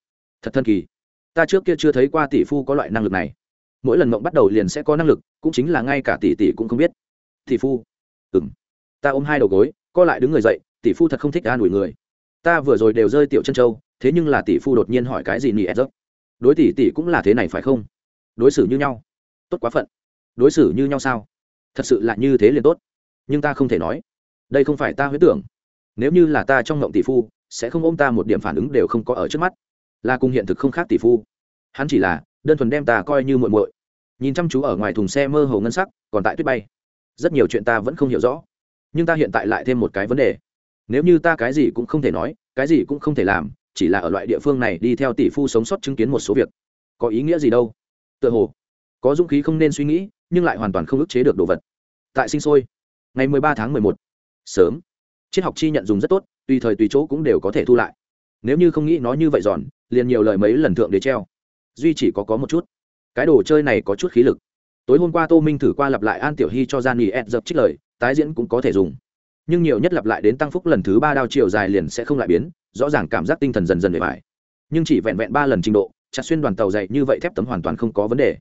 thật thân kỳ. Ta trước kia chưa thấy qua tỷ phu có loại năng lực này mỗi lần mộng bắt đầu liền sẽ có năng lực, cũng chính là ngay cả tỷ tỷ cũng không biết. Tỷ phu. Ừng ta ôm hai đầu gối, co lại đứng người dậy, tỷ phu thật không thích an ủi người. Ta vừa rồi đều rơi tiểu chân trâu, thế nhưng là tỷ phu đột nhiên hỏi cái gì nhỉ ed đối tỷ tỷ cũng là thế này phải không? Đối xử như nhau. Tốt quá phận. Đối xử như nhau sao? Thật sự là như thế liền tốt. Nhưng ta không thể nói. Đây không phải ta huyết tưởng. Nếu như là ta trong ngộng tỷ phu, sẽ không ôm ta một điểm phản ứng đều không có ở trước mắt. Là cùng hiện thực không khác tỷ phu. Hắn chỉ là đơn thuần đem ta coi như muội muội. Nhìn chăm chú ở ngoài thùng xe mơ hồ ngân sắc, còn tại tuyết bay. Rất nhiều chuyện ta vẫn không hiểu rõ, nhưng ta hiện tại lại thêm một cái vấn đề. Nếu như ta cái gì cũng không thể nói, cái gì cũng không thể làm, chỉ là ở loại địa phương này đi theo tỷ phu sống sót chứng kiến một số việc, có ý nghĩa gì đâu? Tựa hồ, có dũng khí không nên suy nghĩ, nhưng lại hoàn toàn không ức chế được đồ vật. Tại sinh sôi, ngày mười ba tháng mười một, sớm. Triết học chi nhận dùng rất tốt, tùy thời tùy chỗ cũng đều có thể thu lại. Nếu như không nghĩ nó như vậy giòn, liền nhiều lời mấy lần thượng đế treo duy chỉ có có một chút. Cái đồ chơi này có chút khí lực. Tối hôm qua tô minh thử qua lặp lại an tiểu hy cho gian nghỉ ed dập trích lời, tái diễn cũng có thể dùng. Nhưng nhiều nhất lặp lại đến tăng phúc lần thứ ba đao chiều dài liền sẽ không lại biến, rõ ràng cảm giác tinh thần dần dần bề bài nhưng chỉ vẹn vẹn ba lần trình độ, chặt xuyên đoàn tàu dày như vậy thép tấm hoàn toàn không có vấn đề.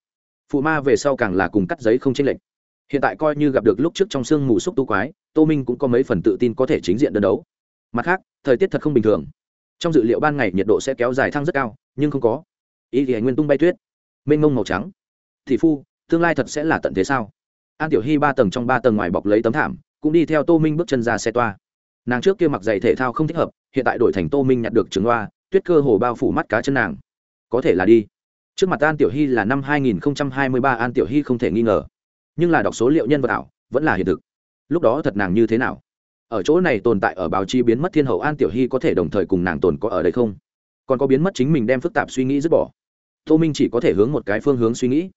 Phụ ma về sau càng là cùng cắt giấy không chênh lệch. Hiện tại coi như gặp được lúc trước trong sương mù xúc tu quái, tô minh cũng có mấy phần tự tin có thể chính diện đơn đấu. Mặt khác, thời tiết thật không bình thường. Trong dự liệu ban ngày nhiệt độ sẽ kéo dài thăng rất cao, nhưng không có ý thì nguyên tung bay tuyết. Mênh mông màu trắng. Thị phu, tương lai thật sẽ là tận thế sao? An tiểu hy ba tầng trong ba tầng ngoài bọc lấy tấm thảm, cũng đi theo tô minh bước chân ra xe toa. Nàng trước kia mặc giày thể thao không thích hợp, hiện tại đổi thành tô minh nhặt được trứng loa tuyết cơ hồ bao phủ mắt cá chân nàng. Có thể là đi. Trước mặt an tiểu hy là năm 2023 an tiểu hy không thể nghi ngờ. Nhưng là đọc số liệu nhân vật ảo, vẫn là hiện thực. Lúc đó thật nàng như thế nào? Ở chỗ này tồn tại ở báo chí biến mất thiên hậu an tiểu hy có thể đồng thời cùng nàng tồn có ở đây không? Còn có biến mất chính mình đem phức tạp suy nghĩ dứt bỏ tô minh chỉ có thể hướng một cái phương hướng suy nghĩ.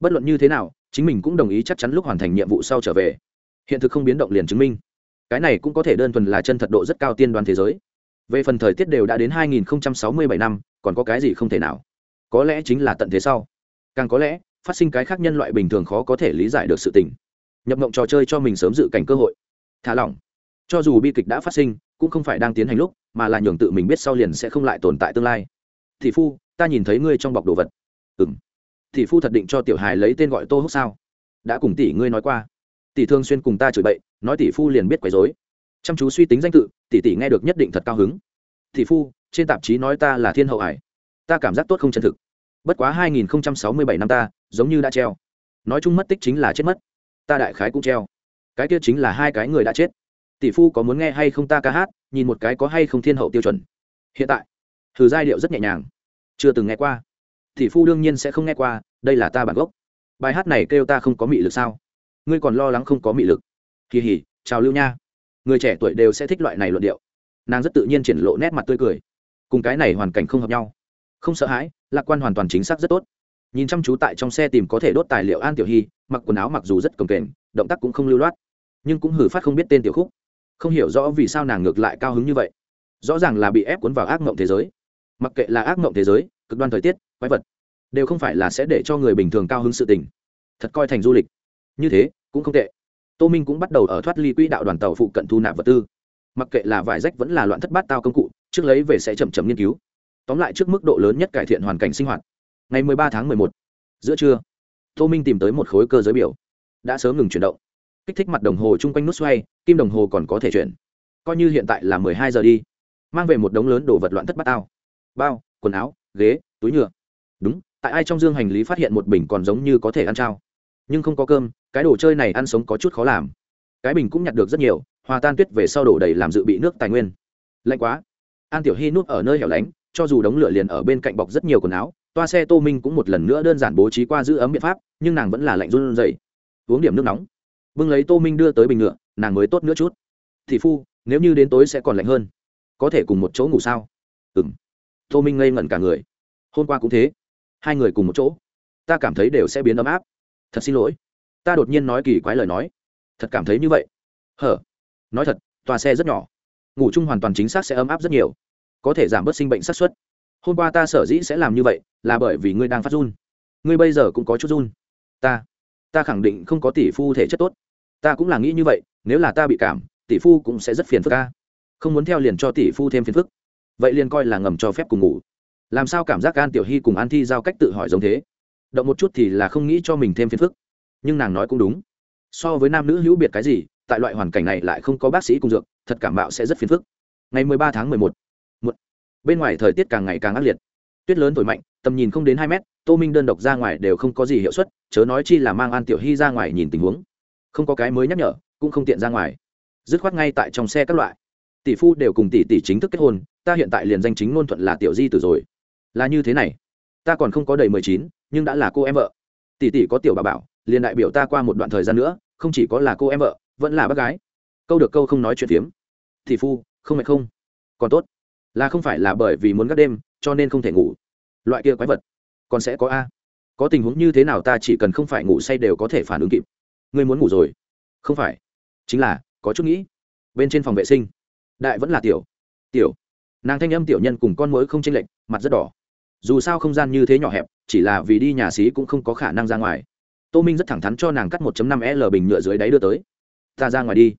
Bất luận như thế nào, chính mình cũng đồng ý chắc chắn lúc hoàn thành nhiệm vụ sau trở về. Hiện thực không biến động liền chứng minh. Cái này cũng có thể đơn thuần là chân thật độ rất cao tiên đoán thế giới. Về phần thời tiết đều đã đến 2067 năm, còn có cái gì không thể nào? Có lẽ chính là tận thế sau. Càng có lẽ, phát sinh cái khác nhân loại bình thường khó có thể lý giải được sự tình. Nhập mộng trò chơi cho mình sớm dự cảnh cơ hội. Thả lỏng. Cho dù bi kịch đã phát sinh, cũng không phải đang tiến hành lúc, mà là nhường tự mình biết sau liền sẽ không lại tồn tại tương lai thị phu, ta nhìn thấy ngươi trong bọc đồ vật. Ừ m thị phu thật định cho tiểu hài lấy tên gọi tô húc sao? Đã cùng tỷ ngươi nói qua. Tỷ thường xuyên cùng ta chửi bậy, nói tỷ phu liền biết quấy dối chăm chú suy tính danh tự, tỷ tỷ nghe được nhất định thật cao hứng. Tỷ phu, trên tạp chí nói ta là thiên hậu hải ta cảm giác tốt không chân thực. Bất quá 2067 năm ta, giống như đã treo. Nói chung mất tích chính là chết mất. Ta đại khái cũng treo. Cái kia chính là hai cái người đã chết. Tỷ phu có muốn nghe hay không ta ca hát, nhìn một cái có hay không thiên hậu tiêu chuẩn. Hiện tại thử giai điệu rất nhẹ nhàng. Chưa từng nghe qua. Thì phu đương nhiên sẽ không nghe qua, đây là ta bản gốc. Bài hát này kêu ta không có mị lực sao? Ngươi còn lo lắng không có mị lực. Kỳ hỉ, chào lưu nha. Người trẻ tuổi đều sẽ thích loại này luận điệu. Nàng rất tự nhiên triển lộ nét mặt tươi cười. Cùng cái này hoàn cảnh không hợp nhau. Không sợ hãi, lạc quan hoàn toàn chính xác rất tốt. Nhìn chăm chú tại trong xe tìm có thể đốt tài liệu an tiểu hy, mặc quần áo mặc dù rất cồng kềnh, động tác cũng không lưu loát. Nhưng cũng hử phát không biết tên tiểu khúc. Không hiểu rõ vì sao nàng ngược lại cao hứng như vậy. Rõ ràng là bị ép cuốn vào ác mộng thế giới mặc kệ là ác mộng thế giới cực đoan thời tiết quái vật đều không phải là sẽ để cho người bình thường cao hứng sự tình. Thật coi thành du lịch. Như thế cũng không tệ. Tô minh cũng bắt đầu ở thoát ly quỹ đạo đoàn tàu phụ cận thu nạp vật tư. Mặc kệ là vải rách vẫn là loạn thất bát tao công cụ trước lấy về sẽ chậm chậm nghiên cứu. Tóm lại trước mức độ lớn nhất cải thiện hoàn cảnh sinh hoạt. Ngày 13 tháng 11, giữa trưa tô minh tìm tới một khối cơ giới biểu. Đã sớm ngừng chuyển động. Kích thích mặt đồng hồ chung quanh nút xoay kim đồng hồ còn có thể chuyển. Coi như hiện tại là 12 giờ đi mang về một đống lớn đồ vật loạn thất bát tao bao, quần áo, ghế, túi nhựa. Đúng, tại ai trong dương hành lý phát hiện một bình còn giống như có thể ăn trao. Nhưng không có cơm, cái đồ chơi này ăn sống có chút khó làm. Cái bình cũng nhặt được rất nhiều, hòa tan tuyết về sau đổ đầy làm dự bị nước tài nguyên. Lạnh quá. An tiểu hy nuốt ở nơi hẻo lánh, cho dù đống lửa liền ở bên cạnh bọc rất nhiều quần áo, toa xe tô minh cũng một lần nữa đơn giản bố trí qua giữ ấm biện pháp, nhưng nàng vẫn là lạnh run dày uống điểm nước nóng. Vương lấy tô minh đưa tới bình ngựa nàng mới tốt nữa chút. Thị phu, nếu như đến tối sẽ còn lạnh hơn. Có thể cùng một chỗ ngủ sao? Ừ m tô minh ngây ngẩn cả người. Hôm qua cũng thế. Hai người cùng một chỗ. Ta cảm thấy đều sẽ biến ấm áp. Thật xin lỗi. Ta đột nhiên nói kỳ quái lời nói. Thật cảm thấy như vậy. Hở. Nói thật toa xe rất nhỏ. Ngủ chung hoàn toàn chính xác sẽ ấm áp rất nhiều. Có thể giảm bớt sinh bệnh sát xuất hôm qua ta sở dĩ sẽ làm như vậy là bởi vì ngươi đang phát run. Ngươi bây giờ cũng có chút run. Ta. Ta khẳng định không có tỷ phu thể chất tốt. Ta cũng là nghĩ như vậy, nếu là ta bị cảm, tỷ phu cũng sẽ rất phiền phức ca không muốn theo liền cho tỷ phu thêm phiền phức vậy liền coi là ngầm cho phép cùng ngủ. Làm sao cảm giác an tiểu hy cùng an thi giao cách tự hỏi giống thế? Động một chút thì là không nghĩ cho mình thêm phiền phức. Nhưng nàng nói cũng đúng. So với nam nữ hữu biệt cái gì, tại loại hoàn cảnh này lại không có bác sĩ cùng dược, thật cảm bạo sẽ rất phiền phức. Ngày mười ba tháng mười một. Bên ngoài thời tiết càng ngày càng ác liệt. Tuyết lớn thổi mạnh, tầm nhìn không đến hai mét, tô minh đơn độc ra ngoài đều không có gì hiệu suất, chớ nói chi là mang an tiểu hy ra ngoài nhìn tình huống. Không có cái mới nhắc nhở, cũng không tiện ra ngoài. Dứt khoát ngay tại trong xe các loại. Tỷ phu đều cùng tỷ tỷ chính thức kết hôn ta hiện tại liền danh chính ngôn thuận là tiểu di tử rồi. Là như thế này. Ta còn không có đầy mười chín, nhưng đã là cô em vợ. Tỷ tỷ có tiểu bà bảo, liền đại biểu ta qua một đoạn thời gian nữa, không chỉ có là cô em vợ, vẫn là bác gái. Câu được câu không nói chuyện phiếm. Thì phu, không mệt không? Còn tốt. Là không phải là bởi vì muốn gác đêm, cho nên không thể ngủ. Loại kia quái vật. Còn sẽ có a. Có tình huống như thế nào ta chỉ cần không phải ngủ say đều có thể phản ứng kịp. Ngươi muốn ngủ rồi. Không phải. Chính là, có chút nghĩ. Bên trên phòng vệ sinh. Đại vẫn là tiểu. Tiểu nàng thanh âm tiểu nhân cùng con mối không chênh lệch, mặt rất đỏ. Dù sao không gian như thế nhỏ hẹp, chỉ là vì đi nhà xí cũng không có khả năng ra ngoài. Tô minh rất thẳng thắn cho nàng cắt 1 năm l bình nhựa dưới đáy đưa tới. Ta ra ngoài đi.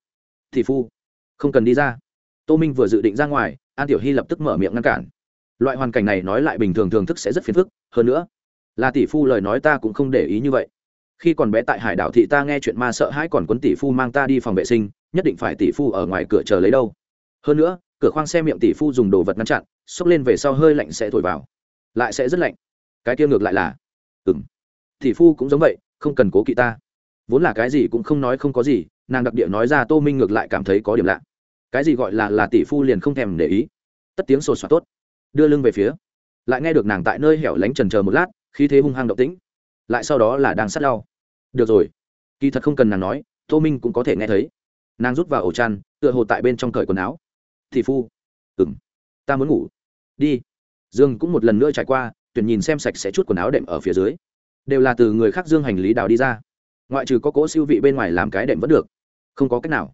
Thì phu, không cần đi ra. Tô minh vừa dự định ra ngoài, an tiểu hy lập tức mở miệng ngăn cản. Loại hoàn cảnh này nói lại bình thường thường thức sẽ rất phiền phức, hơn nữa, là tỷ phu lời nói ta cũng không để ý như vậy. Khi còn bé tại hải đảo thị ta nghe chuyện ma sợ hãi còn quấn tỷ phu mang ta đi phòng vệ sinh, nhất định phải tỷ phu ở ngoài cửa chờ lấy đâu. Hơn nữa cửa khoang xe miệng tỷ phu dùng đồ vật ngăn chặn, xốc lên về sau hơi lạnh sẽ thổi vào. Lại sẽ rất lạnh. Cái kia ngược lại là ừng tỷ phu cũng giống vậy, không cần cố kỵ ta. Vốn là cái gì cũng không nói không có gì, nàng đặc địa nói ra tô minh ngược lại cảm thấy có điểm lạ. Cái gì gọi là là tỷ phu liền không thèm để ý. Tất tiếng sột soạt tốt. Đưa lưng về phía. Lại nghe được nàng tại nơi hẻo lánh trần chờ một lát khi thế hung hăng động tĩnh. Lại sau đó là đang sát lau. Được rồi. Kỳ thật không cần nàng nói, tô minh cũng có thể nghe thấy. Nàng rút vào ổ chăn, tựa hồ tại bên trong cởi quần áo thì phu. Ừ m ta muốn ngủ. Đi. Dương cũng một lần nữa trải qua, tuyển nhìn xem sạch sẽ chút quần áo đệm ở phía dưới. Đều là từ người khác dương hành lý đào đi ra. Ngoại trừ có cỗ siêu vị bên ngoài làm cái đệm vẫn được. Không có cách nào.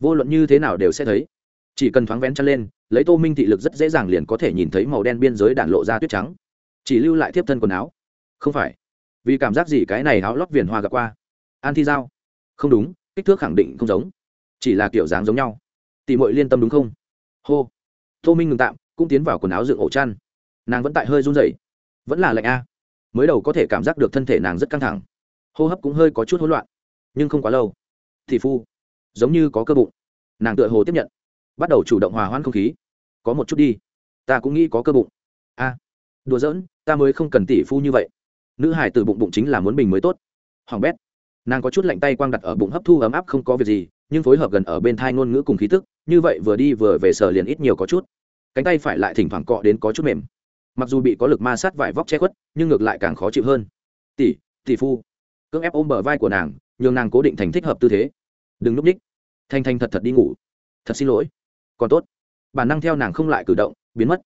Vô luận như thế nào đều sẽ thấy. Chỉ cần thoáng vén chân lên, lấy tô minh thị lực rất dễ dàng liền có thể nhìn thấy màu đen biên giới đạn lộ ra tuyết trắng. Chỉ lưu lại tiếp thân quần áo. Không phải. Vì cảm giác gì cái này áo lót viền hoa gặp qua? An thi giao. Không đúng, kích thước khẳng định không giống. Chỉ là kiểu dáng giống nhau. Tỷ mội liên tâm đúng không? Hô. Tô minh ngừng tạm, cũng tiến vào quần áo dựng ổ chăn. Nàng vẫn tại hơi run rẩy. Vẫn là lạnh a. Mới đầu có thể cảm giác được thân thể nàng rất căng thẳng. Hô hấp cũng hơi có chút hỗn loạn, nhưng không quá lâu. Thì phu, giống như có cơ bụng. Nàng tựa hồ tiếp nhận. Bắt đầu chủ động hòa hoãn không khí. Có một chút đi. Ta cũng nghĩ có cơ bụng. A. Đùa giỡn, ta mới không cần tỷ phu như vậy. Nữ hải từ bụng bụng chính là muốn bình mới tốt. Hoàng bét nàng có chút lạnh tay quang đặt ở bụng hấp thu ấm áp không có việc gì, nhưng phối hợp gần ở bên thai ngôn ngữ cùng khí tức, như vậy vừa đi vừa về sờ liền ít nhiều có chút. Cánh tay phải lại thỉnh thoảng cọ đến có chút mềm. Mặc dù bị có lực ma sát vải vóc che khuất, nhưng ngược lại càng khó chịu hơn. Tỷ tỷ phu. Cưỡng ép ôm bờ vai của nàng, nhường nàng cố định thành thích hợp tư thế. Đừng núp ních. Thanh thanh thật thật đi ngủ. Thật xin lỗi. Còn tốt. Bản năng theo nàng không lại cử động, biến mất.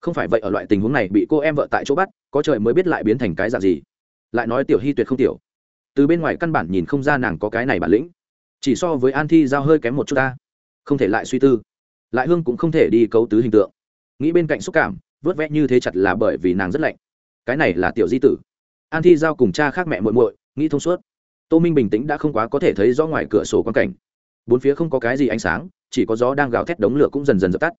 Không phải vậy ở loại tình huống này bị cô em vợ tại chỗ bắt, có trời mới biết lại biến thành cái dạng gì. Lại nói tiểu hy tuyệt không tiểu từ bên ngoài căn bản nhìn không ra nàng có cái này bản lĩnh. Chỉ so với an thi giao hơi kém một chút ta. Không thể lại suy tư. Lại hương cũng không thể đi cấu tứ hình tượng. Nghĩ bên cạnh xúc cảm, vớt vẽ như thế chặt là bởi vì nàng rất lạnh. Cái này là tiểu di tử. An thi giao cùng cha khác mẹ muội muội, nghĩ thông suốt. Tô minh bình tĩnh đã không quá có thể thấy rõ ngoài cửa sổ quan cảnh. Bốn phía không có cái gì ánh sáng, chỉ có gió đang gào thét đống lửa cũng dần dần dập tắt.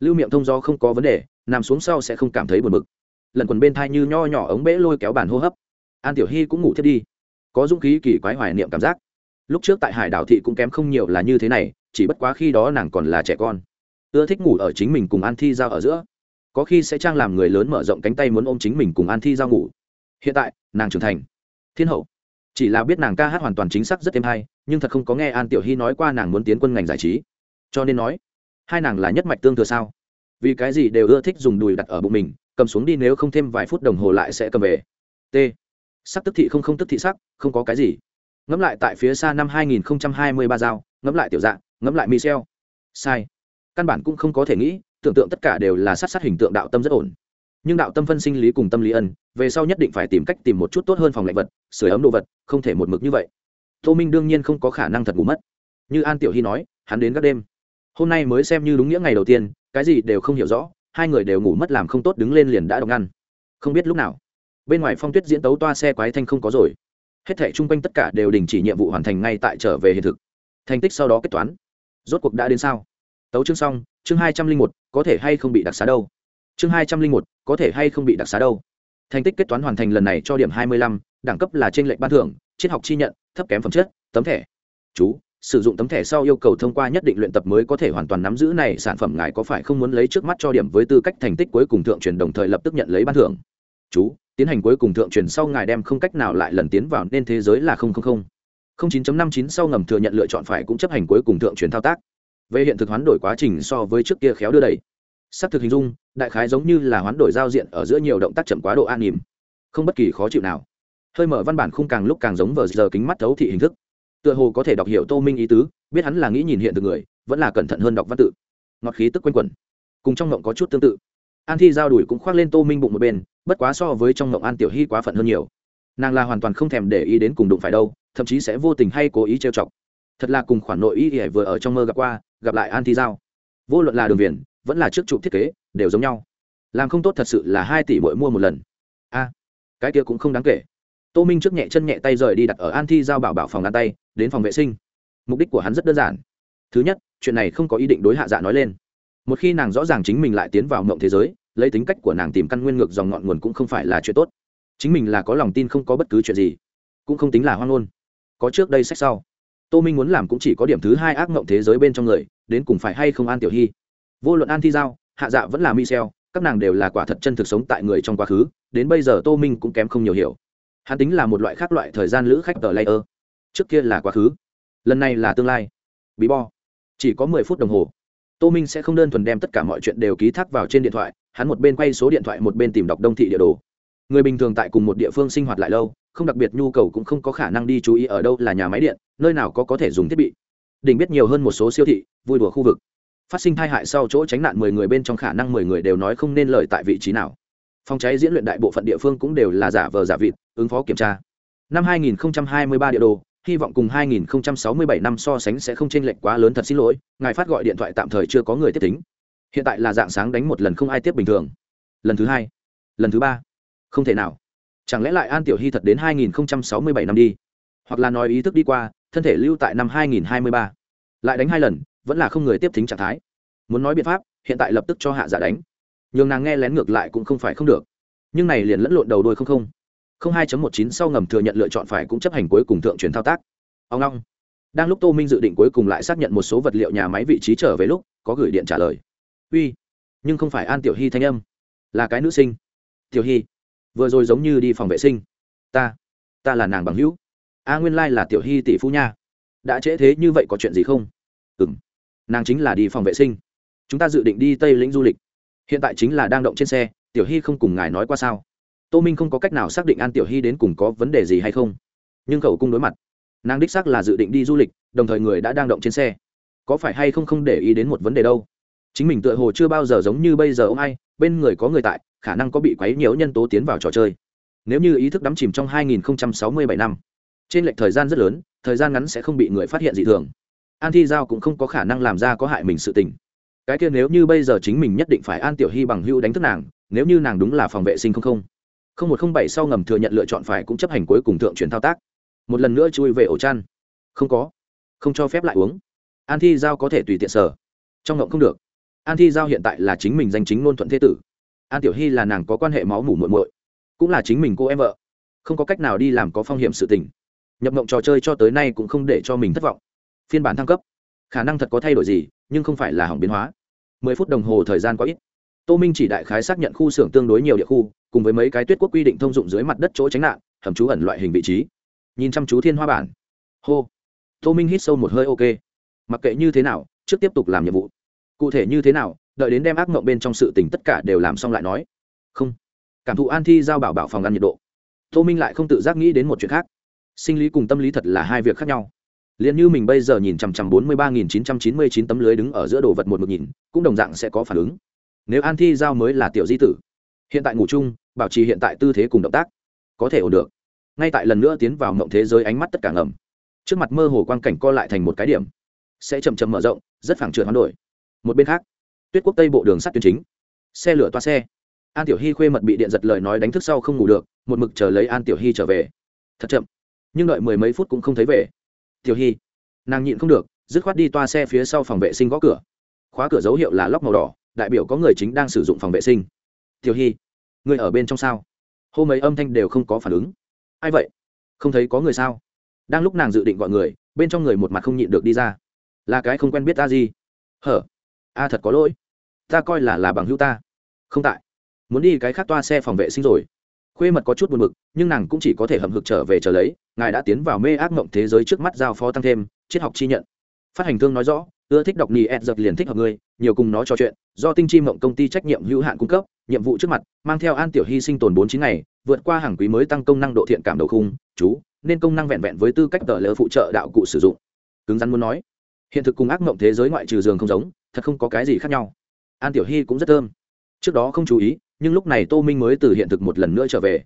Lưu miệng thông gió không có vấn đề, nằm xuống sau sẽ không cảm thấy buồn bực. Lần quần bên thai như nho nhỏ ống bể lôi kéo bàn hô hấp. An tiểu hy cũng ngủ thiết đi có dũng khí kỳ quái hoài niệm cảm giác. Lúc trước tại hải đảo thị cũng kém không nhiều là như thế này, chỉ bất quá khi đó nàng còn là trẻ con. Ưa thích ngủ ở chính mình cùng an thi giao ở giữa. Có khi sẽ trang làm người lớn mở rộng cánh tay muốn ôm chính mình cùng an thi giao ngủ. Hiện tại, nàng trưởng thành. Thiên hậu. Chỉ là biết nàng ca hát hoàn toàn chính xác rất êm hay, nhưng thật không có nghe an tiểu hy nói qua nàng muốn tiến quân ngành giải trí. Cho nên nói, hai nàng là nhất mạch tương thừa sao? Vì cái gì đều ưa thích dùng đùi đặt ở bụng mình, cầm xuống đi nếu không thêm vài phút đồng hồ lại sẽ cầm về. T sắc tức thị không không tức thị sắc, không có cái gì. Ngẫm lại tại phía xa năm 2023 dao ngẫm lại tiểu dạng, ngẫm lại michel. Sai. Căn bản cũng không có thể nghĩ, tưởng tượng tất cả đều là sát sát hình tượng đạo tâm rất ổn. Nhưng đạo tâm phân sinh lý cùng tâm lý ân, về sau nhất định phải tìm cách tìm một chút tốt hơn phòng lạnh vật sửa ấm đồ vật, không thể một mực như vậy. Tô minh đương nhiên không có khả năng thật ngủ mất. Như an tiểu hy nói, hắn đến các đêm. Hôm nay mới xem như đúng nghĩa ngày đầu tiên, cái gì đều không hiểu rõ, hai người đều ngủ mất làm không tốt đứng lên liền đã đọc ngăn. Không biết lúc nào bên ngoài phong tuyết diễn tấu toa xe quái thanh không có rồi. Hết thảy chung quanh tất cả đều đình chỉ nhiệm vụ hoàn thành ngay tại trở về hiện thực. Thành tích sau đó kết toán. Rốt cuộc đã đến sao? Tấu chương xong, chương hai trăm linh một, có thể hay không bị đặc xá đâu? Chương hai trăm linh một, có thể hay không bị đặc xá đâu? Thành tích kết toán hoàn thành lần này cho điểm hai mươi lăm, đẳng cấp là trên lệnh ban thưởng, triết học chi nhận, thấp kém phẩm chất, tấm thẻ. Chú, sử dụng tấm thẻ sau yêu cầu thông qua nhất định luyện tập mới có thể hoàn toàn nắm giữ này, sản phẩm ngài có phải không muốn lấy trước mắt cho điểm với tư cách thành tích cuối cùng thượng truyền đồng thời lập tức nhận lấy ban thưởng? Chú tiến hành cuối cùng thượng truyền sau ngài đem không cách nào lại lần tiến vào nên thế giới là 000. 09.59 sau ngầm thừa nhận lựa chọn phải cũng chấp hành cuối cùng thượng truyền thao tác. Về hiện thực hoán đổi quá trình so với trước kia khéo đưa đẩy. Xác thực hình dung, đại khái giống như là hoán đổi giao diện ở giữa nhiều động tác chậm quá độ an nỉm không bất kỳ khó chịu nào. Hơi mở văn bản khung càng lúc càng giống vờ giờ kính mắt thấu thị hình thức. Tựa hồ có thể đọc hiểu tô minh ý tứ, biết hắn là nghĩ nhìn hiện thực người, vẫn là cẩn thận hơn đọc văn tự. Ngọt khí tức quanh quẩn. Cùng trong ngộng có chút tương tự. An thi giao đuổi cũng khoác lên tô minh bụng một bên bất quá so với trong ngộng an tiểu hy quá phận hơn nhiều. Nàng là hoàn toàn không thèm để ý đến cùng đụng phải đâu, thậm chí sẽ vô tình hay cố ý trêu chọc. Thật là cùng khoản nội ý ỉa vừa ở trong mơ gặp qua, gặp lại an thi giao. Vô luận là đường viền, vẫn là trước chụp thiết kế, đều giống nhau. Làm không tốt thật sự là hai tỷ mỗi mua một lần. A, cái kia cũng không đáng kể. Tô minh trước nhẹ chân nhẹ tay rời đi đặt ở an thi giao bảo bảo phòng đàn tay, đến phòng vệ sinh. Mục đích của hắn rất đơn giản. Thứ nhất, chuyện này không có ý định đối hạ dạ nói lên. Một khi nàng rõ ràng chính mình lại tiến vào mộng thế giới lấy tính cách của nàng tìm căn nguyên ngược dòng ngọn nguồn cũng không phải là chuyện tốt. Chính mình là có lòng tin không có bất cứ chuyện gì, cũng không tính là hoang ngôn. Có trước đây sách sau, tô minh muốn làm cũng chỉ có điểm thứ hai ác mộng thế giới bên trong người, đến cùng phải hay không an tiểu hy. Vô luận an thi giao, hạ dạ vẫn là michel các nàng đều là quả thật chân thực sống tại người trong quá khứ, đến bây giờ tô minh cũng kém không nhiều hiểu. Hắn tính là một loại khác loại thời gian lữ khách tờ layer. Trước kia là quá khứ, lần này là tương lai. Bí bo chỉ có mười phút đồng hồ, tô minh sẽ không đơn thuần đem tất cả mọi chuyện đều ký thác vào trên điện thoại hắn một bên quay số điện thoại một bên tìm đọc đông thị địa đồ. Người bình thường tại cùng một địa phương sinh hoạt lại lâu, không đặc biệt nhu cầu cũng không có khả năng đi chú ý ở đâu là nhà máy điện, nơi nào có có thể dùng thiết bị. Đỉnh biết nhiều hơn một số siêu thị, vui đùa khu vực. Phát sinh tai hại sau chỗ tránh nạn mười người bên trong khả năng mười người đều nói không nên lời tại vị trí nào. Phòng cháy diễn luyện đại bộ phận địa phương cũng đều là giả vờ giả vịt, ứng phó kiểm tra. Năm 2023 địa đồ, hy vọng cùng 2067 năm so sánh sẽ không chênh lệch quá lớn, thật xin lỗi, ngài phát gọi điện thoại tạm thời chưa có người tiếp tính hiện tại là dạng sáng đánh một lần không ai tiếp bình thường. Lần thứ hai, lần thứ ba, không thể nào. Chẳng lẽ lại an tiểu hy thật đến 2067 năm đi? Hoặc là nói ý thức đi qua, thân thể lưu tại năm 2023 lại đánh hai lần, vẫn là không người tiếp thính trạng thái. Muốn nói biện pháp, hiện tại lập tức cho hạ giả đánh. Nhường nàng nghe lén ngược lại cũng không phải không được. Nhưng này liền lẫn lộn đầu đôi không không. Không hai một chín sau ngầm thừa nhận lựa chọn phải cũng chấp hành cuối cùng thượng truyền thao tác. Ông long. Đang lúc tô minh dự định cuối cùng lại xác nhận một số vật liệu nhà máy vị trí trở về lúc, có gửi điện trả lời uy, nhưng không phải an tiểu hy thanh âm, là cái nữ sinh. Tiểu hy, vừa rồi giống như đi phòng vệ sinh. Ta ta là nàng bằng hữu. A nguyên lai là tiểu hy tỷ phú nha. Đã trễ thế như vậy có chuyện gì không? Ừ m nàng chính là đi phòng vệ sinh. Chúng ta dự định đi tây lĩnh du lịch. Hiện tại chính là đang động trên xe, tiểu hy không cùng ngài nói qua sao? Tô minh không có cách nào xác định an tiểu hy đến cùng có vấn đề gì hay không. Nhưng khẩu cung đối mặt. Nàng đích xác là dự định đi du lịch, đồng thời người đã đang động trên xe. Có phải hay không không để ý đến một vấn đề đâu? Chính mình tựa hồ chưa bao giờ giống như bây giờ ông ai, bên người có người tại, khả năng có bị quấy nhiễu nhân tố tiến vào trò chơi. Nếu như ý thức đắm chìm trong 2067 năm, trên lệch thời gian rất lớn, thời gian ngắn sẽ không bị người phát hiện dị thường. An thi giao cũng không có khả năng làm ra có hại mình sự tình. Cái kia nếu như bây giờ chính mình nhất định phải an tiểu hy bằng hữu đánh thức nàng, nếu như nàng đúng là phòng vệ sinh không không. không một không bảy sau ngầm thừa nhận lựa chọn phải cũng chấp hành cuối cùng thượng chuyển thao tác. Một lần nữa chui về ổ chăn. Không có. Không cho phép lại uống. An thi giao có thể tùy tiện sở trong ngộng không được an thi giao hiện tại là chính mình danh chính ngôn thuận thế tử. An tiểu hy là nàng có quan hệ máu mủ muội muội, cũng là chính mình cô em vợ. Không có cách nào đi làm có phong hiểm sự tình. Nhập mộng trò chơi cho tới nay cũng không để cho mình thất vọng. Phiên bản thăng cấp, khả năng thật có thay đổi gì, nhưng không phải là hỏng biến hóa. Mười phút đồng hồ thời gian quá ít. Tô minh chỉ đại khái xác nhận khu xưởng tương đối nhiều địa khu, cùng với mấy cái tuyết quốc quy định thông dụng dưới mặt đất chỗ tránh nạn hầm trú ẩn loại hình vị trí. Nhìn chăm chú thiên hoa bản. Hô. Tô minh hít sâu một hơi, ok. Mặc kệ như thế nào, trước tiếp tục làm nhiệm vụ cụ thể như thế nào, đợi đến đem ác mộng bên trong sự tình tất cả đều làm xong lại nói. Không. Cảm thụ an thi giao bảo bảo phòng ăn nhiệt độ. Tô minh lại không tự giác nghĩ đến một chuyện khác. Sinh lý cùng tâm lý thật là hai việc khác nhau. Liền như mình bây giờ nhìn chằm chằm bốn mươi ba nghìn chín trăm chín mươi chín tấm lưới đứng ở giữa đồ vật một mực nhìn, cũng đồng dạng sẽ có phản ứng. Nếu an thi giao mới là tiểu di tử, hiện tại ngủ chung, bảo trì hiện tại tư thế cùng động tác, có thể ổn được. Ngay tại lần nữa tiến vào mộng thế giới ánh mắt tất cả ngầm. Trước mặt mơ hồ quang cảnh co lại thành một cái điểm. Sẽ chậm chậm mở rộng, rất phẳng trượt hoán đổi một bên khác, tuyết quốc tây bộ đường sắt tuyến chính, xe lửa toa xe. An tiểu hy khuê mật bị điện giật lời nói đánh thức sau không ngủ được, một mực chờ lấy an tiểu hy trở về. Thật chậm, nhưng đợi mười mấy phút cũng không thấy về. Tiểu hy, nàng nhịn không được, dứt khoát đi toa xe phía sau phòng vệ sinh gõ cửa. Khóa cửa dấu hiệu là lóc màu đỏ, đại biểu có người chính đang sử dụng phòng vệ sinh. Tiểu hy, người ở bên trong sao? Hô mấy âm thanh đều không có phản ứng. Ai vậy? Không thấy có người sao? Đang lúc nàng dự định gọi người, bên trong người một mặt không nhịn được đi ra. Là cái không quen biết ta gì hở? A thật có lỗi. Ta coi là là bằng hữu ta. Không tại. Muốn đi cái khác toa xe phòng vệ sinh rồi. Khuê mật có chút buồn b ự c nhưng nàng cũng chỉ có thể hầm hực trở về chờ lấy. Ngài đã tiến vào mê ác mộng thế giới trước mắt giao phó tăng thêm, triết học chi nhận. Phát hành thương nói rõ, ưa thích đọc nì ed giật liền thích hợp ngươi nhiều cùng nó trò chuyện. Do tinh chi mộng công ty trách nhiệm hữu hạn cung cấp, nhiệm vụ trước mặt, mang theo an tiểu hy sinh tồn bốn chín ngày, vượt qua hàng quý mới tăng công năng độ thiện cảm đầu khung, chú, nên công năng vẹn vẹn với tư cách tờ lỡ phụ trợ đạo cụ sử dụng. Cứng rắn muốn nói, hiện thực cùng ác mộng thế giới ngoại trừ giường không giống thật không có cái gì khác nhau. An tiểu hy cũng rất thơm. Trước đó không chú ý nhưng lúc này tô minh mới từ hiện thực một lần nữa trở về.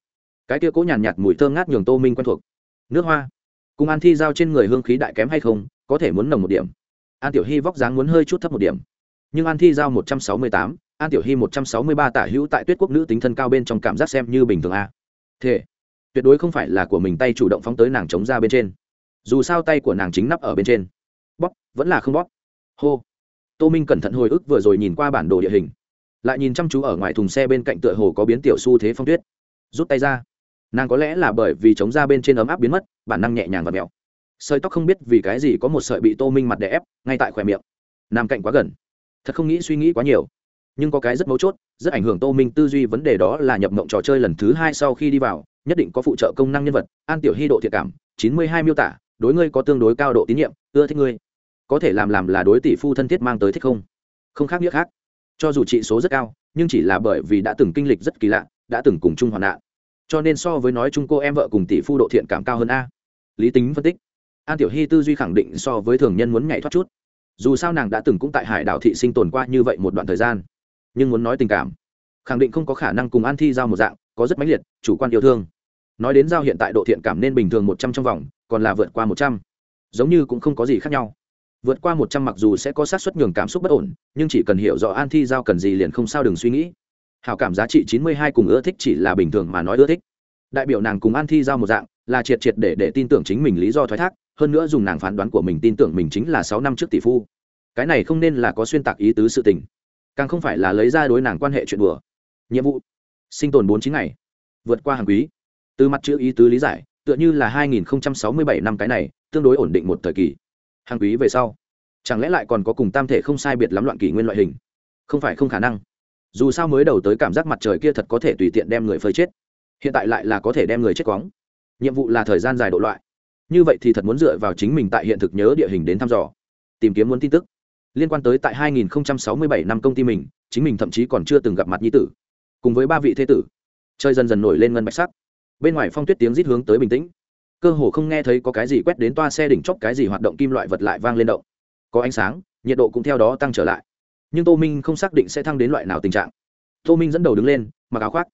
Cái kia cố nhàn nhạt, nhạt mùi thơm ngát nhường tô minh quen thuộc. Nước hoa. Cùng an thi giao trên người hương khí đại kém hay không có thể muốn nồng một điểm. An tiểu hy vóc dáng muốn hơi chút thấp một điểm. Nhưng an thi giao một trăm sáu mươi tám an tiểu hy một trăm sáu mươi ba tả hữu tại tuyết quốc nữ tính thân cao bên trong cảm giác xem như bình thường a. Thế tuyệt đối không phải là của mình tay chủ động phóng tới nàng chống ra bên trên. Dù sao tay của nàng chính nắp ở bên trên. Bóp vẫn là không bóp. Hô tô minh cẩn thận hồi ức vừa rồi nhìn qua bản đồ địa hình. Lại nhìn chăm chú ở ngoài thùng xe bên cạnh tựa hồ có biến tiểu xu thế phong tuyết. Rút tay ra. Nàng có lẽ là bởi vì chống ra bên trên ấm áp biến mất, bản năng nhẹ nhàng và mèo sợi tóc không biết vì cái gì có một sợi bị tô minh mặt đè ép, ngay tại khỏe miệng. Nằm cạnh quá gần. Thật không nghĩ suy nghĩ quá nhiều. Nhưng có cái rất mấu chốt, rất ảnh hưởng tô minh tư duy vấn đề đó là nhập mộng trò chơi lần thứ hai sau khi đi vào, nhất định có phụ trợ công năng nhân vật, an tiểu hy độ thiệt cảm, chín mươi hai miêu tả, đối ngươi có tương đối cao độ tín nhiệm, ưa thích ngươi có thể làm làm là đối tỷ phu thân thiết mang tới thích không? Không khác nghĩa khác. Cho dù trị số rất cao, nhưng chỉ là bởi vì đã từng kinh lịch rất kỳ lạ, đã từng cùng chung hoạn nạn. Cho nên so với nói chung cô em vợ cùng tỷ phu độ thiện cảm cao hơn a. Lý tính phân tích. An tiểu hy tư duy khẳng định so với thường nhân muốn nhảy thoát chút. Dù sao nàng đã từng cũng tại hải đảo thị sinh tồn qua như vậy một đoạn thời gian, nhưng muốn nói tình cảm, khẳng định không có khả năng cùng an thi giao một dạng, có rất mãnh liệt, chủ quan yêu thương. Nói đến giao hiện tại độ thiện cảm nên bình thường một trăm trong vòng, còn là vượt qua một trăm. Giống như cũng không có gì khác nhau vượt qua một trăm mặc dù sẽ có sát xuất nhường cảm xúc bất ổn, nhưng chỉ cần hiểu rõ an thi giao cần gì liền không sao đừng suy nghĩ. Hào cảm giá trị chín mươi hai cùng ưa thích chỉ là bình thường mà nói ưa thích. Đại biểu nàng cùng an thi giao một dạng, là triệt triệt để để tin tưởng chính mình lý do thoái thác, hơn nữa dùng nàng phán đoán của mình tin tưởng mình chính là sáu năm trước tỷ phu. Cái này không nên là có xuyên tạc ý tứ sự tình. Càng không phải là lấy ra đối nàng quan hệ chuyện đùa. Nhiệm vụ. Sinh tồn bốn chín ngày. Vượt qua hàng quý. Từ mặt chữ ý tứ lý giải, tựa như là hai nghìn sáu mươi bảy năm cái này, tương đối ổn định một thời kỳ hàng quý về sau, chẳng lẽ lại còn có cùng tam thể không sai biệt lắm loạn kỷ nguyên loại hình? Không phải không khả năng. Dù sao mới đầu tới cảm giác mặt trời kia thật có thể tùy tiện đem người phơi chết. Hiện tại lại là có thể đem người chết quóng nhiệm vụ là thời gian dài độ loại. Như vậy thì thật muốn dựa vào chính mình tại hiện thực nhớ địa hình đến thăm dò, tìm kiếm muốn tin tức. Liên quan tới tại 2067 năm công ty mình, chính mình thậm chí còn chưa từng gặp mặt nhi tử. Cùng với ba vị thế tử chơi dần dần nổi lên ngân bạch sắc. Bên ngoài phong tuyết tiếng rít hướng tới bình tĩnh cơ hồ không nghe thấy có cái gì quét đến toa xe đỉnh chóp cái gì hoạt động kim loại vật lại vang lên động. Có ánh sáng, nhiệt độ cũng theo đó tăng trở lại. Nhưng tô minh không xác định sẽ thăng đến loại nào tình trạng. Tô minh dẫn đầu đứng lên, mặc áo khoác,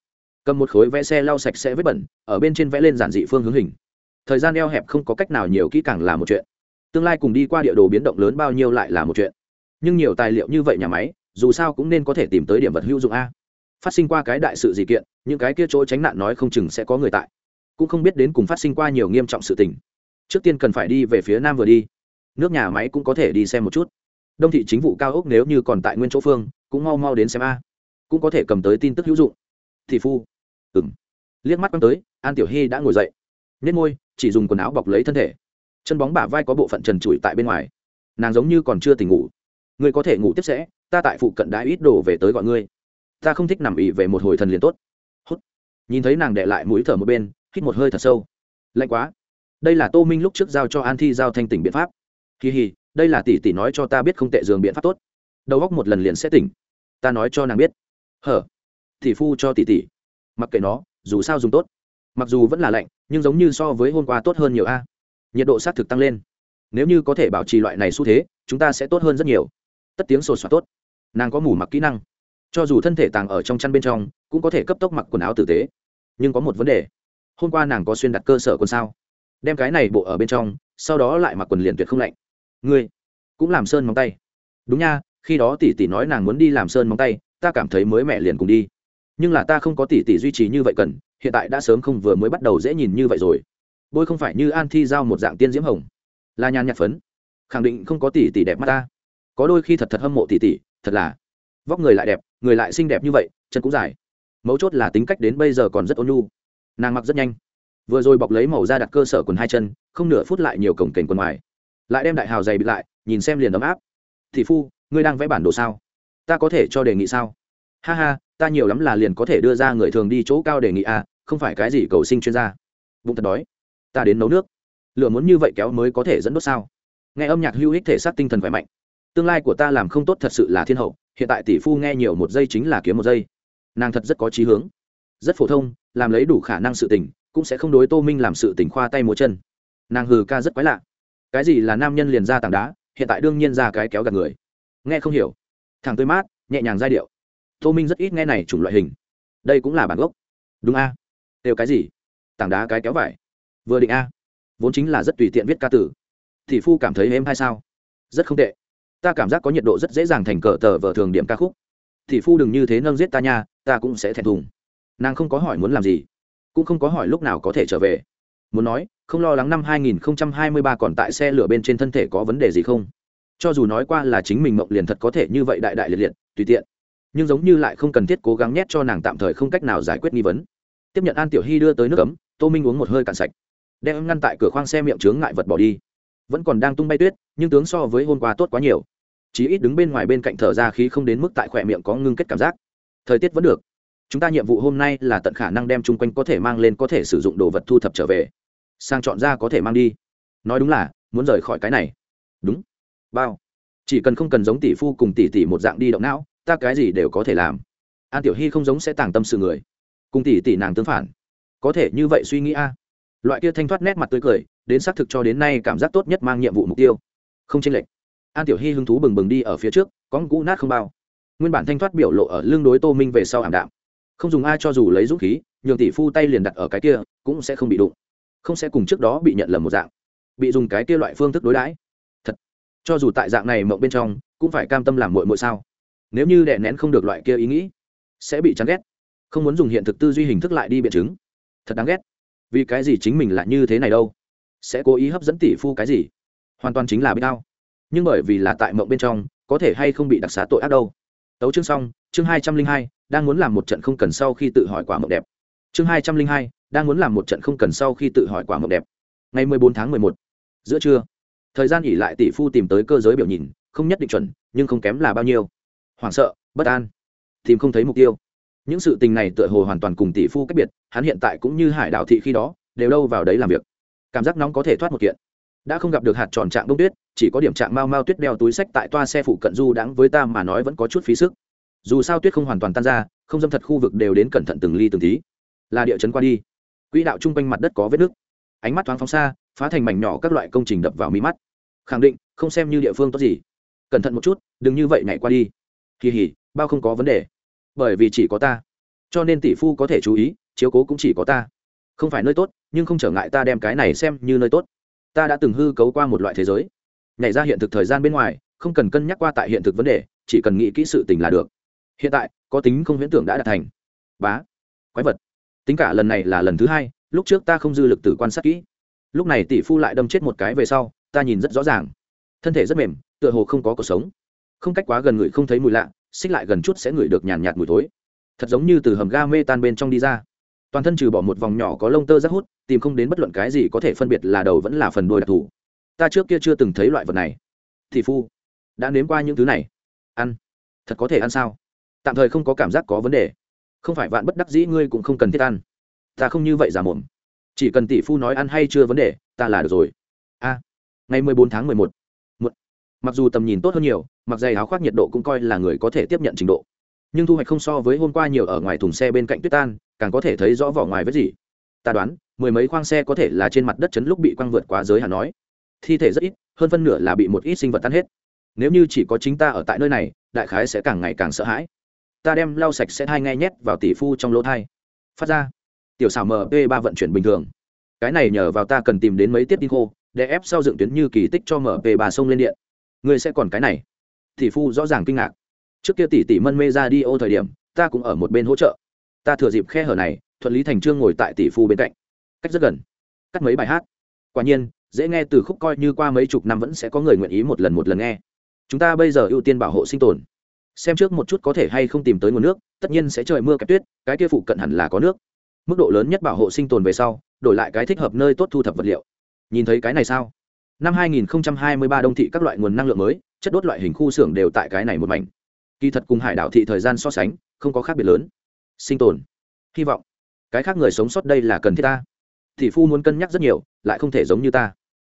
cầm một khối vẽ xe lau sạch sẽ vết bẩn, ở bên trên vẽ lên giản dị phương hướng hình. Thời gian eo hẹp không có cách nào nhiều kỹ càng là một chuyện. Tương lai cùng đi qua địa đồ biến động lớn bao nhiêu lại là một chuyện. Nhưng nhiều tài liệu như vậy nhà máy, dù sao cũng nên có thể tìm tới điểm vật hữu dụng a. Phát sinh qua cái đại sự gì kiện, những cái kia chỗ tránh nạn nói không chừng sẽ có người tại cũng không biết đến cùng phát sinh qua nhiều nghiêm trọng sự tình. Trước tiên cần phải đi về phía nam vừa đi. Nước nhà máy cũng có thể đi xem một chút. Đông thị chính vụ cao ốc nếu như còn tại nguyên chỗ phương, cũng mau mau đến xem a. Cũng có thể cầm tới tin tức hữu dụng. Thị phu. Ừng liếc mắt quăng tới, an tiểu hy đã ngồi dậy. Nhét môi, chỉ dùng quần áo bọc lấy thân thể. Chân bóng bả vai có bộ phận trần trụi tại bên ngoài. Nàng giống như còn chưa tỉnh ngủ. Ngươi có thể ngủ tiếp sẽ, ta tại phụ cận đã ít đồ về tới gọi ngươi. Ta không thích nằm ỉ về một hồi thần liền tốt. Hút. Nhìn thấy nàng đệ lại mũi thở một bên hít một hơi thật sâu. Lạnh quá. Đây là tô minh lúc trước giao cho an thi giao thanh tỉnh biện pháp. Kỳ hì, đây là tỷ tỷ nói cho ta biết không tệ giường biện pháp tốt. Đầu góc một lần liền sẽ tỉnh. Ta nói cho nàng biết. Hở? Tỷ phu cho tỷ tỷ. Mặc kệ nó, dù sao dùng tốt. Mặc dù vẫn là lạnh, nhưng giống như so với hôm qua tốt hơn nhiều a. Nhiệt độ xác thực tăng lên. Nếu như có thể bảo trì loại này xu thế, chúng ta sẽ tốt hơn rất nhiều. Tất tiếng sột soạt tốt. Nàng có mủ mặc kỹ năng. Cho dù thân thể tàng ở trong chăn bên trong, cũng có thể cấp tốc mặc quần áo tử tế. Nhưng có một vấn đề hôm qua nàng có xuyên đặt cơ sở quần sao? Đem cái này bộ ở bên trong, sau đó lại mặc quần liền tuyệt không lạnh. Ngươi cũng làm sơn móng tay. Đúng nha, khi đó tỷ tỷ nói nàng muốn đi làm sơn móng tay, ta cảm thấy mới mẹ liền cùng đi. Nhưng là ta không có tỷ tỷ duy trì như vậy cần, hiện tại đã sớm không vừa mới bắt đầu dễ nhìn như vậy rồi. Bôi không phải như an thi giao một dạng tiên diễm hồng. Là nhàn nhạt phấn. Khẳng định không có tỷ tỷ đẹp mắt ta. Có đôi khi thật thật hâm mộ tỷ tỷ, thật là vóc người lại đẹp, người lại xinh đẹp như vậy, chân cũng dài. Mấu chốt là tính cách đến bây giờ còn rất ôn nhu nàng mặc rất nhanh. Vừa rồi bọc lấy màu da đặt cơ sở quần hai chân, không nửa phút lại nhiều cổng kềnh quần ngoài. Lại đem đại hào dày bị lại, nhìn xem liền ấm áp. Thị phu, ngươi đang vẽ bản đồ sao? Ta có thể cho đề nghị sao? Ha ha, ta nhiều lắm là liền có thể đưa ra người thường đi chỗ cao đề nghị à không phải cái gì cầu sinh chuyên gia. Bụng thật đói. Ta đến nấu nước. Lửa muốn như vậy kéo mới có thể dẫn đốt sao? Nghe âm nhạc hữu ích thể xác tinh thần khỏe mạnh. Tương lai của ta làm không tốt thật sự là thiên hậu, hiện tại tỷ phu nghe nhiều một giây chính là kiếm một giây. Nàng thật rất có trí hướng rất phổ thông, làm lấy đủ khả năng sự tình, cũng sẽ không đối tô minh làm sự tình khoa tay múa chân. Nàng hừ ca rất quái lạ. Cái gì là nam nhân liền ra tảng đá, hiện tại đương nhiên ra cái kéo gạt người. Nghe không hiểu. Thằng tươi mát, nhẹ nhàng giai điệu. Tô minh rất ít nghe này chủng loại hình. Đây cũng là bản gốc. Đúng a. Đều cái gì? Tảng đá cái kéo vải. Vừa định a. Vốn chính là rất tùy tiện viết ca tử. Thì phu cảm thấy êm hay sao? Rất không tệ. Ta cảm giác có nhiệt độ rất dễ dàng thành cờ tờ vợ thường điểm ca khúc. Thì phu đừng như thế nâng giết ta nha, ta cũng sẽ thẹn thùng nàng không có hỏi muốn làm gì, cũng không có hỏi lúc nào có thể trở về. Muốn nói, không lo lắng năm 2023 còn tại xe lửa bên trên thân thể có vấn đề gì không? Cho dù nói qua là chính mình mộng liền thật có thể như vậy đại đại liệt liệt, tùy tiện. Nhưng giống như lại không cần thiết cố gắng nhét cho nàng tạm thời không cách nào giải quyết nghi vấn. Tiếp nhận an tiểu hy đưa tới nước cấm tô minh uống một hơi cạn sạch. Đem ngăn tại cửa khoang xe miệng chướng ngại vật bỏ đi. Vẫn còn đang tung bay tuyết, nhưng tướng so với hôm qua tốt quá nhiều. Chí ít đứng bên ngoài bên cạnh thở ra khí không đến mức tại khỏe miệng có ngưng kết cảm giác. Thời tiết vẫn được chúng ta nhiệm vụ hôm nay là tận khả năng đem chung quanh có thể mang lên có thể sử dụng đồ vật thu thập trở về. Sang chọn ra có thể mang đi. Nói đúng là, muốn rời khỏi cái này. Đúng. Bao. Chỉ cần không cần giống tỷ phu cùng tỷ tỷ một dạng đi động não, ta cái gì đều có thể làm. An tiểu hy không giống sẽ tàng tâm sự người. Cùng tỷ tỷ nàng tương phản. Có thể như vậy suy nghĩ a. Loại kia thanh thoát nét mặt tươi cười, đến xác thực cho đến nay cảm giác tốt nhất mang nhiệm vụ mục tiêu. Không chênh lệch. An tiểu hy hứng thú bừng bừng đi ở phía trước, có cũ nát không bao. Nguyên bản thanh thoát biểu lộ ở lưng đối tô minh về sau ảm đạm không dùng ai cho dù lấy dũng khí, nhường tỷ phu tay liền đặt ở cái kia, cũng sẽ không bị đụng. Không sẽ cùng trước đó bị nhận lầm một dạng. Bị dùng cái kia loại phương thức đối đãi. Thật. Cho dù tại dạng này mộng bên trong, cũng phải cam tâm làm mội mội sao? Nếu như đè nén không được loại kia ý nghĩ, sẽ bị chán ghét. Không muốn dùng hiện thực tư duy hình thức lại đi biện chứng. Thật đáng ghét. Vì cái gì chính mình lại như thế này đâu? Sẽ cố ý hấp dẫn tỷ phu cái gì? Hoàn toàn chính là biết đau. Nhưng bởi vì là tại mộng bên trong, có thể hay không bị đặc xá tội ác đâu? Tấu chương xong, chương hai trăm linh hai, đang muốn làm một trận không cần sau khi tự hỏi quả mộng đẹp. Chương hai trăm linh hai, đang muốn làm một trận không cần sau khi tự hỏi quả mộng đẹp. Ngày mười bốn tháng mười một, giữa trưa. Thời gian nghỉ lại tỷ phu tìm tới cơ giới biểu nhìn, không nhất định chuẩn, nhưng không kém là bao nhiêu. Hoảng sợ, bất an. Tìm không thấy mục tiêu. Những sự tình này tựa hồ hoàn toàn cùng tỷ phu cách biệt, hắn hiện tại cũng như hải Đạo thị khi đó, đều đâu vào đấy làm việc. Cảm giác nóng có thể thoát một kiện đã không gặp được hạt tròn trạng bông tuyết, chỉ có điểm trạng mau mau tuyết đeo túi sách tại toa xe phụ cận du đãng với ta mà nói vẫn có chút phí sức. Dù sao tuyết không hoàn toàn tan ra, không dâm thật khu vực đều đến cẩn thận từng ly từng tí. Là địa chấn qua đi. Quỹ đạo chung quanh mặt đất có vết nứt. Ánh mắt thoáng phóng xa, phá thành mảnh nhỏ các loại công trình đập vào mi mắt. Khẳng định, không xem như địa phương tốt gì. Cẩn thận một chút, đừng như vậy nhảy qua đi. Kỳ hỉ, bao không có vấn đề. Bởi vì chỉ có ta. Cho nên tỷ phu có thể chú ý, chiếu cố cũng chỉ có ta. Không phải nơi tốt, nhưng không trở ngại ta đem cái này xem như nơi tốt ta đã từng hư cấu qua một loại thế giới. Nhảy ra hiện thực thời gian bên ngoài, không cần cân nhắc qua tại hiện thực vấn đề, chỉ cần nghĩ kỹ sự tình là được. Hiện tại, có tính không huyễn tưởng đã đạt thành. Bá. Quái vật. Tính cả lần này là lần thứ hai, lúc trước ta không dư lực tử quan sát kỹ. Lúc này tỷ phu lại đâm chết một cái về sau, ta nhìn rất rõ ràng. Thân thể rất mềm, tựa hồ không có cuộc sống. Không cách quá gần người không thấy mùi lạ, xích lại gần chút sẽ ngửi được nhàn nhạt mùi thối. Thật giống như từ hầm ga mê tan bên trong đi ra toàn thân trừ bỏ một vòng nhỏ có lông tơ rác hút, tìm không đến bất luận cái gì có thể phân biệt là đầu vẫn là phần đuôi đặc thù. Ta trước kia chưa từng thấy loại vật này. Thì phu, đã nếm qua những thứ này. Ăn. Thật có thể ăn sao? Tạm thời không có cảm giác có vấn đề. Không phải vạn bất đắc dĩ ngươi cũng không cần thiết ăn. Ta không như vậy giả mồm. Chỉ cần tỷ phu nói ăn hay chưa vấn đề, ta là được rồi. A. Ngày mười bốn tháng mười một. Mặc dù tầm nhìn tốt hơn nhiều, mặc dày áo khoác nhiệt độ cũng coi là người có thể tiếp nhận trình độ. Nhưng thu hoạch không so với hôm qua nhiều ở ngoài thùng xe bên cạnh tuyết tan càng có thể thấy rõ vỏ ngoài với gì. Ta đoán, mười mấy khoang xe có thể là trên mặt đất chấn lúc bị quăng vượt quá giới hạn nói. Thi thể rất ít, hơn phân nửa là bị một ít sinh vật tan hết. Nếu như chỉ có chính ta ở tại nơi này, đại khái sẽ càng ngày càng sợ hãi. Ta đem lau sạch sẽ hai ngay nhét vào tỷ phu trong lỗ thai. Phát ra. Tiểu xảo mp ba vận chuyển bình thường. Cái này nhờ vào ta cần tìm đến mấy tiết tin khô để ép sau dựng tuyến như kỳ tích cho mp ba sông lên điện. Ngươi sẽ còn cái này. Tỷ phu rõ ràng kinh ngạc. Trước kia tỷ tỷ mân mê ra đi ô thời điểm, ta cũng ở một bên hỗ trợ ta thừa dịp khe hở này, thuận lý thành trương ngồi tại tỷ phu bên cạnh. Cách rất gần. Cắt mấy bài hát. Quả nhiên, dễ nghe từ khúc coi như qua mấy chục năm vẫn sẽ có người nguyện ý một lần một lần nghe. Chúng ta bây giờ ưu tiên bảo hộ sinh tồn. Xem trước một chút có thể hay không tìm tới nguồn nước, tất nhiên sẽ trời mưa kẹp tuyết, cái kia phụ cận hẳn là có nước. Mức độ lớn nhất bảo hộ sinh tồn về sau, đổi lại cái thích hợp nơi tốt thu thập vật liệu. Nhìn thấy cái này sao? Năm 2023 đông thị các loại nguồn năng lượng mới, chất đốt loại hình khu xưởng đều tại cái này một mảnh. Kỳ thật cùng hải đảo thị thời gian so sánh, không có khác biệt lớn sinh tồn. Hy vọng. Cái khác người sống sót đây là cần thiết ta. Thì phu muốn cân nhắc rất nhiều, lại không thể giống như ta.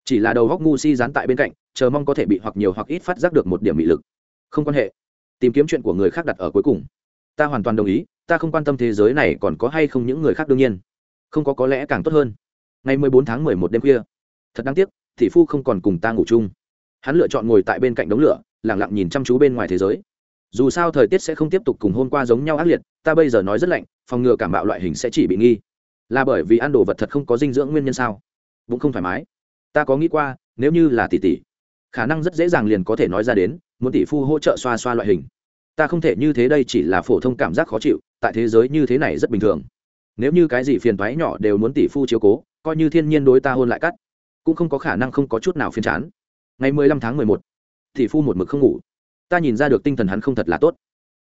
Chỉ là đầu góc ngu si dán tại bên cạnh, chờ mong có thể bị hoặc nhiều hoặc ít phát giác được một điểm bị lực. Không quan hệ. Tìm kiếm chuyện của người khác đặt ở cuối cùng. Ta hoàn toàn đồng ý, ta không quan tâm thế giới này còn có hay không những người khác đương nhiên. Không có có lẽ càng tốt hơn. Ngày mười bốn tháng mười một đêm khuya. Thật đáng tiếc thị phu không còn cùng ta ngủ chung. Hắn lựa chọn ngồi tại bên cạnh đống lửa lẳng lặng nhìn chăm chú bên ngoài thế giới. Dù sao thời tiết sẽ không tiếp tục cùng hôm qua giống nhau ác liệt ta bây giờ nói rất lạnh, phòng ngừa cảm bạo loại hình sẽ chỉ bị nghi. Là bởi vì ăn đồ vật thật không có dinh dưỡng nguyên nhân sao? Cũng không thoải mái. Ta có nghĩ qua, nếu như là tỷ tỷ, khả năng rất dễ dàng liền có thể nói ra đến, muốn tỷ phu hỗ trợ xoa xoa loại hình. Ta không thể như thế đây chỉ là phổ thông cảm giác khó chịu, tại thế giới như thế này rất bình thường. Nếu như cái gì phiền thoái nhỏ đều muốn tỷ phu chiếu cố, coi như thiên nhiên đối ta hôn lại cắt, cũng không có khả năng không có chút nào phiền chán. Ngày mười lăm tháng mười một, tỷ phu một mực không ngủ. Ta nhìn ra được tinh thần hắn không thật là tốt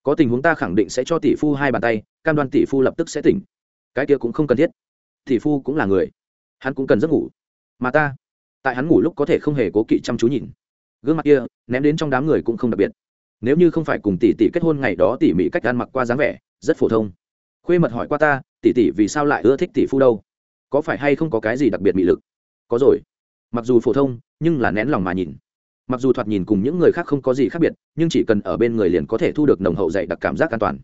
có tình huống ta khẳng định sẽ cho tỷ phu hai bàn tay, cam đoan tỷ phu lập tức sẽ tỉnh. Cái kia cũng không cần thiết. Tỷ phu cũng là người. Hắn cũng cần giấc ngủ. Mà ta, tại hắn ngủ lúc có thể không hề cố kỵ chăm chú nhìn. Gương mặt kia, ném đến trong đám người cũng không đặc biệt. Nếu như không phải cùng tỷ tỷ kết hôn ngày đó tỉ mỉ cách ăn mặc qua dáng vẻ, rất phổ thông. Khuê mật hỏi qua ta, tỷ tỷ vì sao lại ưa thích tỷ phu đâu? Có phải hay không có cái gì đặc biệt mị lực? Có rồi. Mặc dù phổ thông, nhưng là nén lòng mà nhìn mặc dù thoạt nhìn cùng những người khác không có gì khác biệt, nhưng chỉ cần ở bên người liền có thể thu được nồng hậu dạy đặc cảm giác an toàn.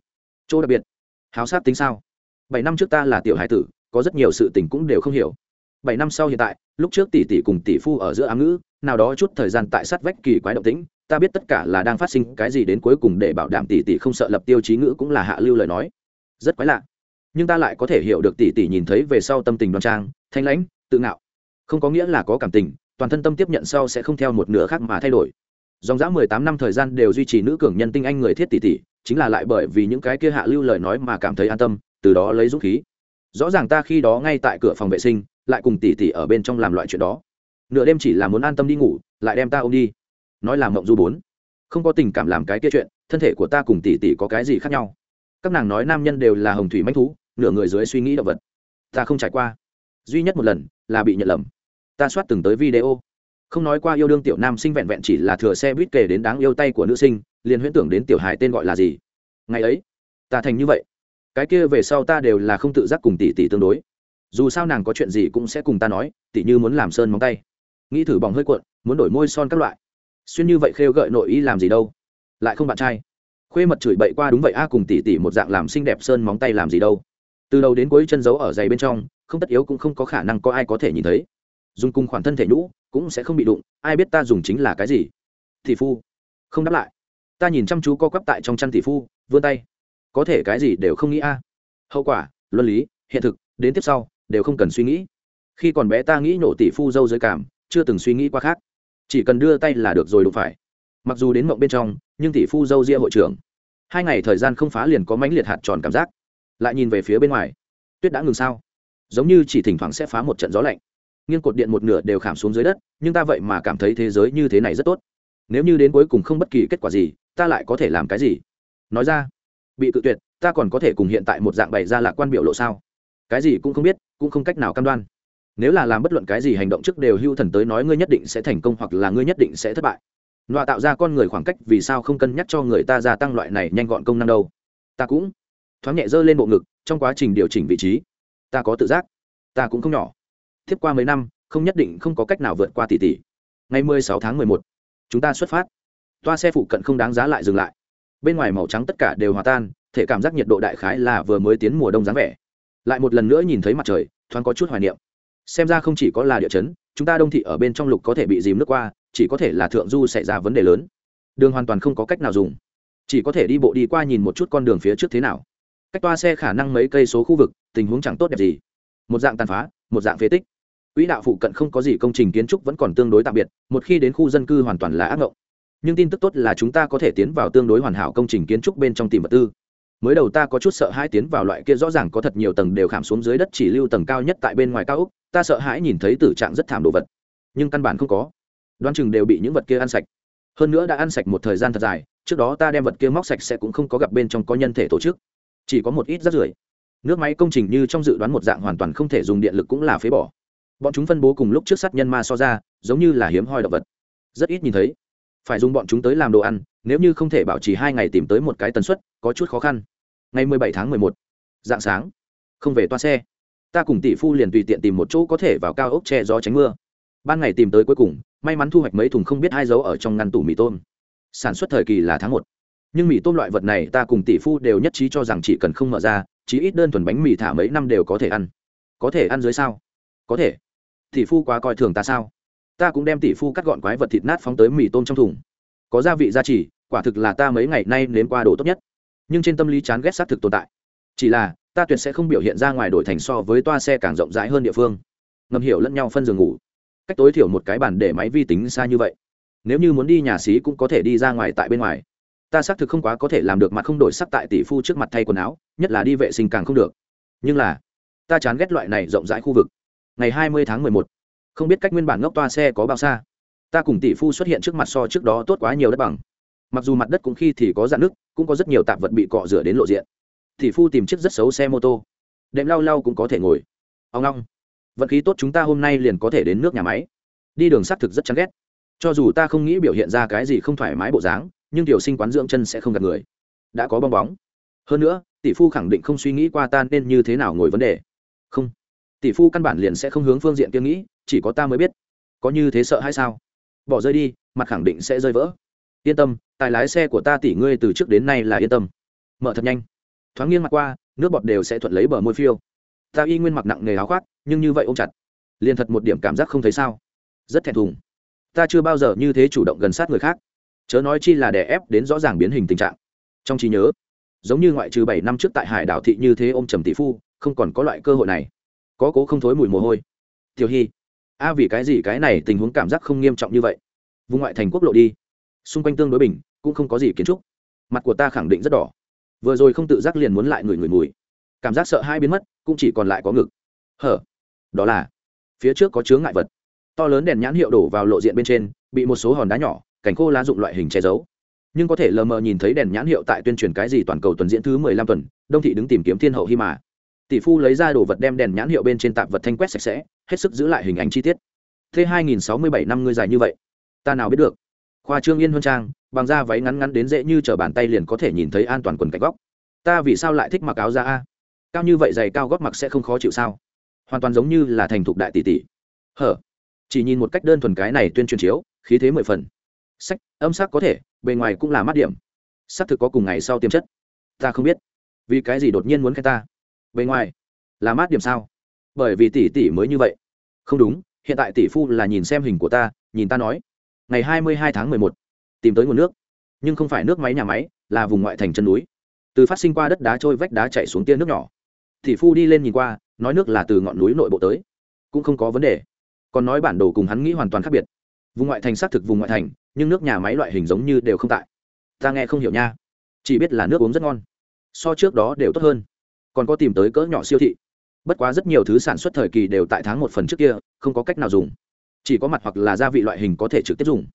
Chỗ đặc biệt, háo sát tính sao? Bảy năm trước ta là tiểu hải tử, có rất nhiều sự tình cũng đều không hiểu. Bảy năm sau hiện tại, lúc trước tỷ tỷ cùng tỷ phu ở giữa ám ngữ, nào đó chút thời gian tại sát vách kỳ quái động tĩnh, ta biết tất cả là đang phát sinh cái gì đến cuối cùng để bảo đảm tỷ tỷ không sợ lập tiêu chí ngữ cũng là hạ lưu lời nói. Rất quái lạ. Nhưng ta lại có thể hiểu được tỷ tỷ nhìn thấy về sau tâm tình đoan trang, thanh lãnh, tự ngạo. Không có nghĩa là có cảm tình toàn thân tâm tiếp nhận sau sẽ không theo một nửa khác mà thay đổi. Dòng dã mười tám năm thời gian đều duy trì nữ cường nhân tinh anh người thiết tỷ tỷ, chính là lại bởi vì những cái kia hạ lưu lời nói mà cảm thấy an tâm, từ đó lấy dũng khí. Rõ ràng ta khi đó ngay tại cửa phòng vệ sinh, lại cùng tỷ tỷ ở bên trong làm loại chuyện đó. Nửa đêm chỉ là muốn an tâm đi ngủ, lại đem ta ôm đi. Nói làm mộng du bốn. Không có tình cảm làm cái kia chuyện, thân thể của ta cùng tỷ tỷ có cái gì khác nhau? Các nàng nói nam nhân đều là hồng thủy manh thú, nửa người dưới suy nghĩ động vật. Ta không trải qua. Duy nhất một lần là bị nhận lầm ta soát từng tới video. Không nói qua yêu đương tiểu nam sinh vẹn vẹn chỉ là thừa xe buýt kể đến đáng yêu tay của nữ sinh, liền huyễn tưởng đến tiểu hài tên gọi là gì. Ngày ấy, ta thành như vậy. Cái kia về sau ta đều là không tự giác cùng tỷ tỷ tương đối. Dù sao nàng có chuyện gì cũng sẽ cùng ta nói, tỷ như muốn làm sơn móng tay. Nghĩ thử bỏng hơi cuộn, muốn đổi môi son các loại. Xuyên như vậy khêu gợi nội ý làm gì đâu. Lại không bạn trai. Khuê mật chửi bậy qua đúng vậy a, cùng tỷ tỷ một dạng làm xinh đẹp sơn móng tay làm gì đâu. Từ đầu đến cuối chân giấu ở giày bên trong, không tất yếu cũng không có khả năng có ai có thể nhìn thấy dùng cùng khoản thân thể nhũ cũng sẽ không bị đụng, ai biết ta dùng chính là cái gì? Thị phu, không đáp lại. Ta nhìn chăm chú co quắp tại trong chăn tỷ phu, vươn tay. Có thể cái gì đều không nghĩ a. Hậu quả, luân lý, hiện thực, đến tiếp sau, đều không cần suy nghĩ. Khi còn bé ta nghĩ nổ tỷ phu dâu dưới cảm, chưa từng suy nghĩ qua khác. Chỉ cần đưa tay là được rồi đụng phải. Mặc dù đến mộng bên trong, nhưng tỷ phu dâu ria hội trưởng. Hai ngày thời gian không phá liền có mãnh liệt hạt tròn cảm giác. Lại nhìn về phía bên ngoài. Tuyết đã ngừng sao? Giống như chỉ thỉnh thoảng sẽ phá một trận gió lạnh nghiêng cột điện một nửa đều khảm xuống dưới đất, nhưng ta vậy mà cảm thấy thế giới như thế này rất tốt. Nếu như đến cuối cùng không bất kỳ kết quả gì, ta lại có thể làm cái gì? Nói ra, bị tự tuyệt, ta còn có thể cùng hiện tại một dạng bày ra lạc quan biểu lộ sao? Cái gì cũng không biết, cũng không cách nào cam đoan. Nếu là làm bất luận cái gì hành động trước đều hưu thần tới nói ngươi nhất định sẽ thành công hoặc là ngươi nhất định sẽ thất bại. Nọa tạo ra con người khoảng cách vì sao không cân nhắc cho người ta gia tăng loại này nhanh gọn công năng đâu? Ta cũng thoáng nhẹ dơ lên bộ ngực, trong quá trình điều chỉnh vị trí, ta có tự giác, ta cũng không nhỏ tiếp qua mấy năm, không nhất định không có cách nào vượt qua tỷ tỷ. Ngày mười sáu tháng mười một, chúng ta xuất phát. Toa xe phụ cận không đáng giá lại dừng lại. Bên ngoài màu trắng tất cả đều hòa tan, thể cảm giác nhiệt độ đại khái là vừa mới tiến mùa đông dáng vẻ. Lại một lần nữa nhìn thấy mặt trời, thoáng có chút hoài niệm. Xem ra không chỉ có là địa chấn, chúng ta đông thị ở bên trong lục có thể bị dìm nước qua, chỉ có thể là thượng du xảy ra vấn đề lớn. Đường hoàn toàn không có cách nào dùng. Chỉ có thể đi bộ đi qua nhìn một chút con đường phía trước thế nào. Cách toa xe khả năng mấy cây số khu vực, tình huống chẳng tốt đẹp gì. Một dạng tàn phá, một dạng phế tích quỹ đạo phụ cận không có gì công trình kiến trúc vẫn còn tương đối tạm biệt, một khi đến khu dân cư hoàn toàn là ác mộng nhưng tin tức tốt là chúng ta có thể tiến vào tương đối hoàn hảo công trình kiến trúc bên trong tìm vật tư. Mới đầu ta có chút sợ hãi tiến vào loại kia rõ ràng có thật nhiều tầng đều khảm xuống dưới đất chỉ lưu tầng cao nhất tại bên ngoài cao úc ta sợ hãi nhìn thấy tử trạng rất thảm đồ vật. Nhưng căn bản không có. Đoán chừng đều bị những vật kia ăn sạch. Hơn nữa đã ăn sạch một thời gian thật dài, trước đó ta đem vật kia móc sạch sẽ cũng không có gặp bên trong có nhân thể tổ chức. Chỉ có một ít rác rưởi. Nước máy công trình như trong dự đoán một dạng hoàn toàn không thể dùng điện lực cũng là phế bỏ bọn chúng phân bố cùng lúc trước sát nhân ma so ra, giống như là hiếm hoi động vật. Rất ít nhìn thấy. Phải dùng bọn chúng tới làm đồ ăn, nếu như không thể bảo trì hai ngày tìm tới một cái tần suất, có chút khó khăn. Ngày mười bảy tháng mười một, dạng sáng, không về toa xe. Ta cùng tỷ phu liền tùy tiện tìm một chỗ có thể vào cao ốc che gió tránh mưa. Ban ngày tìm tới cuối cùng, may mắn thu hoạch mấy thùng không biết hai dấu ở trong ngăn tủ mì tôm. Sản xuất thời kỳ là tháng một. Nhưng mì tôm loại vật này ta cùng tỷ phu đều nhất trí cho rằng chỉ cần không mở ra chỉ ít đơn thuần bánh mì thả mấy năm đều có thể ăn. Có thể ăn dưới sao? Có thể tỷ phu quá coi thường ta sao? Ta cũng đem tỷ phu cắt gọn quái vật thịt nát phóng tới mì tôm trong thùng. Có gia vị gia trì, quả thực là ta mấy ngày nay nếm qua đồ tốt nhất. Nhưng trên tâm lý chán ghét xác thực tồn tại. Chỉ là, ta tuyệt sẽ không biểu hiện ra ngoài đổi thành so với toa xe càng rộng rãi hơn địa phương. Ngầm hiểu lẫn nhau phân giường ngủ. Cách tối thiểu một cái bàn để máy vi tính xa như vậy. Nếu như muốn đi nhà xí cũng có thể đi ra ngoài tại bên ngoài. Ta xác thực không quá có thể làm được mặt không đổi sắc tại tỷ phu trước mặt thay quần áo, nhất là đi vệ sinh càng không được. Nhưng là, ta chán ghét loại này rộng rãi khu vực ngày hai mươi tháng mười một. Không biết cách nguyên bản ngốc toa xe có bao xa. Ta cùng tỷ phu xuất hiện trước mặt so trước đó tốt quá nhiều đất bằng. Mặc dù mặt đất cũng khi thì có dạn nước cũng có rất nhiều tạp vật bị cọ rửa đến lộ diện. Tỷ phu tìm chiếc rất xấu xe mô tô. Đệm lau lau cũng có thể ngồi. Ông long vận khí tốt chúng ta hôm nay liền có thể đến nước nhà máy. Đi đường xác thực rất chán ghét. Cho dù ta không nghĩ biểu hiện ra cái gì không thoải mái bộ dáng, nhưng tiểu sinh quán dưỡng chân sẽ không gặp người. Đã có bong bóng. Hơn nữa, tỷ phu khẳng định không suy nghĩ qua ta nên như thế nào ngồi vấn đề. Không tỷ phu căn bản liền sẽ không hướng phương diện kia nghĩ, chỉ có ta mới biết. Có như thế sợ hay sao? Bỏ rơi đi, mặt khẳng định sẽ rơi vỡ. Yên tâm, tài lái xe của ta tỷ ngươi từ trước đến nay là yên tâm. Mở thật nhanh. Thoáng nghiêng mặt qua, nước bọt đều sẽ thuận lấy bờ môi phiêu. Ta y nguyên mặc nặng nghề áo khoác, nhưng như vậy ôm chặt. Liền thật một điểm cảm giác không thấy sao. Rất thẹn thùng. Ta chưa bao giờ như thế chủ động gần sát người khác. Chớ nói chi là đè ép đến rõ ràng biến hình tình trạng. Trong trí nhớ, giống như ngoại trừ bảy năm trước tại hải đảo thị như thế ôm trầm tỷ phu, không còn có loại cơ hội này có cố không thối mùi mồ hôi. Tiểu hy, a vì cái gì cái này tình huống cảm giác không nghiêm trọng như vậy? Vùng ngoại thành quốc lộ đi. Xung quanh tương đối bình, cũng không có gì kiến trúc. Mặt của ta khẳng định rất đỏ. Vừa rồi không tự giác liền muốn lại người người mùi. Cảm giác sợ hai biến mất, cũng chỉ còn lại có ngực. Hở? Đó là, phía trước có chướng ngại vật. To lớn đèn nhãn hiệu đổ vào lộ diện bên trên, bị một số hòn đá nhỏ cảnh khô lá dụng loại hình che giấu. Nhưng có thể lờ mờ nhìn thấy đèn nhãn hiệu tại tuyên truyền cái gì toàn cầu tuần diễn thứ mười lăm tuần, đông thị đứng tìm kiếm thiên hậu hy mà tỷ phu lấy ra đồ vật đem đèn nhãn hiệu bên trên tạp vật thanh quét sạch sẽ, hết sức giữ lại hình ảnh chi tiết. Thế hai nghìn sáu mươi bảy năm ngươi dài như vậy, ta nào biết được? Khoa trương yên huân trang, bằng da váy ngắn ngắn đến dễ như t bàn tay liền có thể nhìn thấy an toàn quần cạnh góc. Ta vì sao lại thích mặc áo da a? Cao như vậy giày cao gót mặc sẽ không khó chịu sao? Hoàn toàn giống như là thành thục đại tỷ tỷ. Hở? Chỉ nhìn một cách đơn thuần cái này tuyên truyền chiếu, khí thế mười phần. Sách, âm sắc có thể, bề ngoài cũng là mắt điểm. Xác thực có cùng ngày sau tiềm chất. Ta không biết. Vì cái gì đột nhiên muốn khen ta? Bề ngoài là mát điểm sao? Bởi vì tỷ tỷ mới như vậy. Không đúng, hiện tại tỷ phu là nhìn xem hình của ta, nhìn ta nói. Ngày hai mươi hai tháng mười một, tìm tới nguồn nước. Nhưng không phải nước máy, nhà máy, là vùng ngoại thành chân núi. Từ phát sinh qua đất đá trôi vách đá chạy xuống tia nước nhỏ. Tỷ phu đi lên nhìn qua, nói nước là từ ngọn núi nội bộ tới. Cũng không có vấn đề. Còn nói bản đồ cùng hắn nghĩ hoàn toàn khác biệt. Vùng ngoại thành xác thực vùng ngoại thành, nhưng nước nhà máy loại hình giống như đều không tại. Ta nghe không hiểu nha. Chỉ biết là nước uống rất ngon. So trước đó đều tốt hơn còn có tìm tới cỡ nhỏ siêu thị. Bất quá rất nhiều thứ sản xuất thời kỳ đều tại tháng một phần trước kia, không có cách nào dùng. Chỉ có mặt hoặc là gia vị loại hình có thể trực tiếp dùng.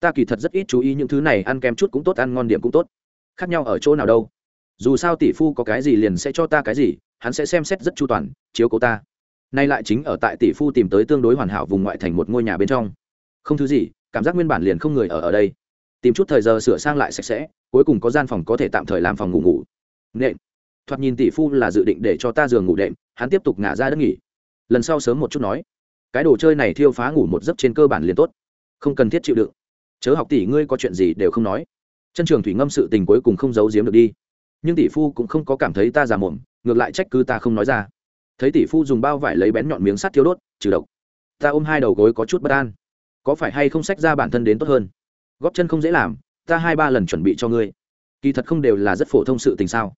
Ta kỳ thật rất ít chú ý những thứ này, ăn kem chút cũng tốt, ăn ngon điểm cũng tốt. Khác nhau ở chỗ nào đâu. Dù sao tỷ phu có cái gì liền sẽ cho ta cái gì, hắn sẽ xem xét rất chu toàn, chiếu cố ta. Nay lại chính ở tại tỷ phu tìm tới tương đối hoàn hảo vùng ngoại thành một ngôi nhà bên trong. Không thứ gì, cảm giác nguyên bản liền không người ở ở đây. Tìm chút thời giờ sửa sang lại sạch sẽ, cuối cùng có gian phòng có thể tạm thời làm phòng ngủ ngủ. Nện thoạt nhìn tỷ phu là dự định để cho ta giường ngủ đệm, hắn tiếp tục ngả ra đất nghỉ. Lần sau sớm một chút nói, cái đồ chơi này thiêu phá ngủ một giấc trên cơ bản liền tốt, không cần thiết chịu đựng. Chớ học tỷ ngươi có chuyện gì đều không nói. Chân trường thủy ngâm sự tình cuối cùng không giấu giếm được đi. Nhưng tỷ phu cũng không có cảm thấy ta già mồm, ngược lại trách cứ ta không nói ra. Thấy tỷ phu dùng bao vải lấy bén nhọn miếng sắt thiêu đốt, trừ độc. Ta ôm hai đầu gối có chút bất an. Có phải hay không sách ra bản thân đến tốt hơn? Góp chân không dễ làm, ta hai ba lần chuẩn bị cho ngươi. Kỳ thật không đều là rất phổ thông sự tình sao?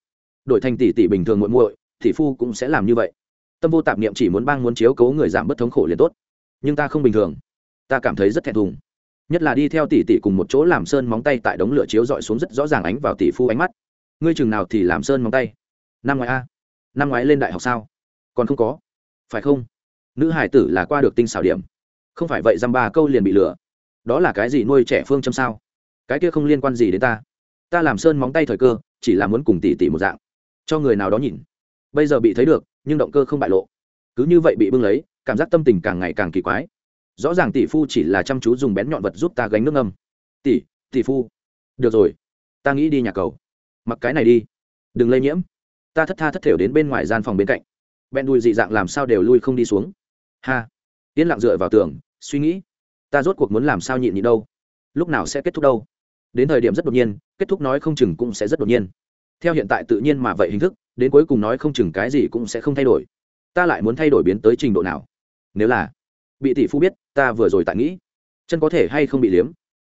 Đổi thành tỷ tỷ bình thường muội muội tỷ phu cũng sẽ làm như vậy. Tâm vô tạp niệm chỉ muốn bang muốn chiếu cố người giảm bất thống khổ liền tốt. Nhưng ta không bình thường. Ta cảm thấy rất thẹn thùng. Nhất là đi theo tỷ tỷ cùng một chỗ làm sơn móng tay tại đống lửa chiếu dọi xuống rất rõ ràng ánh vào tỷ phu ánh mắt. Ngươi chừng nào thì làm sơn móng tay? Năm ngoái a? Năm ngoái lên đại học sao? Còn không có. Phải không? Nữ hải tử là qua được tinh xảo điểm. Không phải vậy dăm ba câu liền bị lừa. Đó là cái gì nuôi trẻ phương châm sao? Cái kia không liên quan gì đến ta. Ta làm sơn móng tay thời cơ, chỉ là muốn cùng tỷ tỷ một dạng cho người nào đó nhìn. Bây giờ bị thấy được, nhưng động cơ không bại lộ. Cứ như vậy bị bưng lấy, cảm giác tâm tình càng ngày càng kỳ quái. Rõ ràng tỷ phu chỉ là chăm chú dùng bén nhọn vật giúp ta gánh nước ngâm. Tỷ tỷ phu. Được rồi, ta nghĩ đi nhà cầu. Mặc cái này đi. Đừng lây nhiễm. Ta thất tha thất thểu đến bên ngoài gian phòng bên cạnh. Bèn đùi dị dạng làm sao đều lui không đi xuống. Ha. Yên lặng dựa vào tường, suy nghĩ. Ta rốt cuộc muốn làm sao nhịn nhịn đâu. Lúc nào sẽ kết thúc đâu? Đến thời điểm rất đột nhiên, kết thúc nói không chừng cũng sẽ rất đột nhiên theo hiện tại tự nhiên mà vậy hình thức, đến cuối cùng nói không chừng cái gì cũng sẽ không thay đổi. Ta lại muốn thay đổi biến tới trình độ nào? Nếu là, bị tỷ phu biết, ta vừa rồi tại nghĩ, chân có thể hay không bị liếm?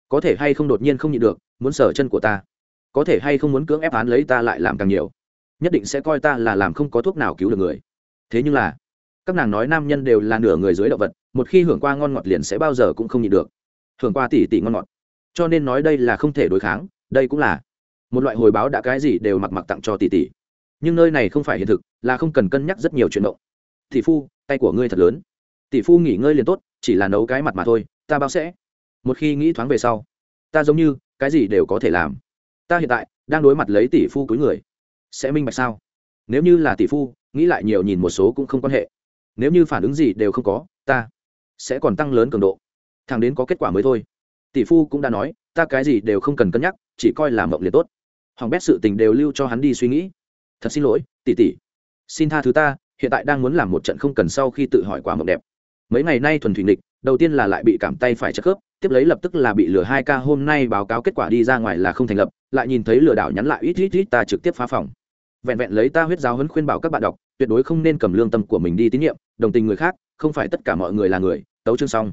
Có thể hay không đột nhiên không nhịn được, muốn sở chân của ta? Có thể hay không muốn cưỡng ép án lấy ta lại làm càng nhiều? Nhất định sẽ coi ta là làm không có thuốc nào cứu được người. Thế nhưng là, các nàng nói nam nhân đều là nửa người dưới động vật, một khi hưởng qua ngon ngọt liền sẽ bao giờ cũng không nhịn được. Hưởng qua tỷ tỷ ngon ngọt. Cho nên nói đây là không thể đối kháng, đây cũng là một loại hồi báo đã cái gì đều mặc mặc tặng cho tỷ tỷ. Nhưng nơi này không phải hiện thực, là không cần cân nhắc rất nhiều chuyện động. Tỷ phu, tay của ngươi thật lớn. Tỷ phu nghỉ ngơi liền tốt, chỉ là nấu cái mặt mà thôi, ta bao sẽ. Một khi nghĩ thoáng về sau, ta giống như, cái gì đều có thể làm. Ta hiện tại, đang đối mặt lấy tỷ phu cuối người. Sẽ minh bạch sao? Nếu như là tỷ phu, nghĩ lại nhiều nhìn một số cũng không quan hệ. Nếu như phản ứng gì đều không có, ta sẽ còn tăng lớn cường độ. Thằng đến có kết quả mới thôi. Tỷ phu cũng đã nói, ta cái gì đều không cần cân nhắc, chỉ coi là mộng liệt tốt hoàng bét sự tình đều lưu cho hắn đi suy nghĩ. Thật xin lỗi, tỷ tỷ. Xin tha thứ ta, hiện tại đang muốn làm một trận không cần sau khi tự hỏi quả mộng đẹp. Mấy ngày nay thuần thủy nịch đầu tiên là lại bị cảm tay phải chất khớp, tiếp lấy lập tức là bị lừa hai ca hôm nay báo cáo kết quả đi ra ngoài là không thành lập, lại nhìn thấy lừa đảo nhắn lại, ít ít ít, ta trực tiếp phá phòng. Vẹn vẹn lấy ta huyết giáo huấn khuyên bảo các bạn đọc, tuyệt đối không nên cầm lương tâm của mình đi tín nhiệm, đồng tình người khác, không phải tất cả mọi người là người, tấu chương xong.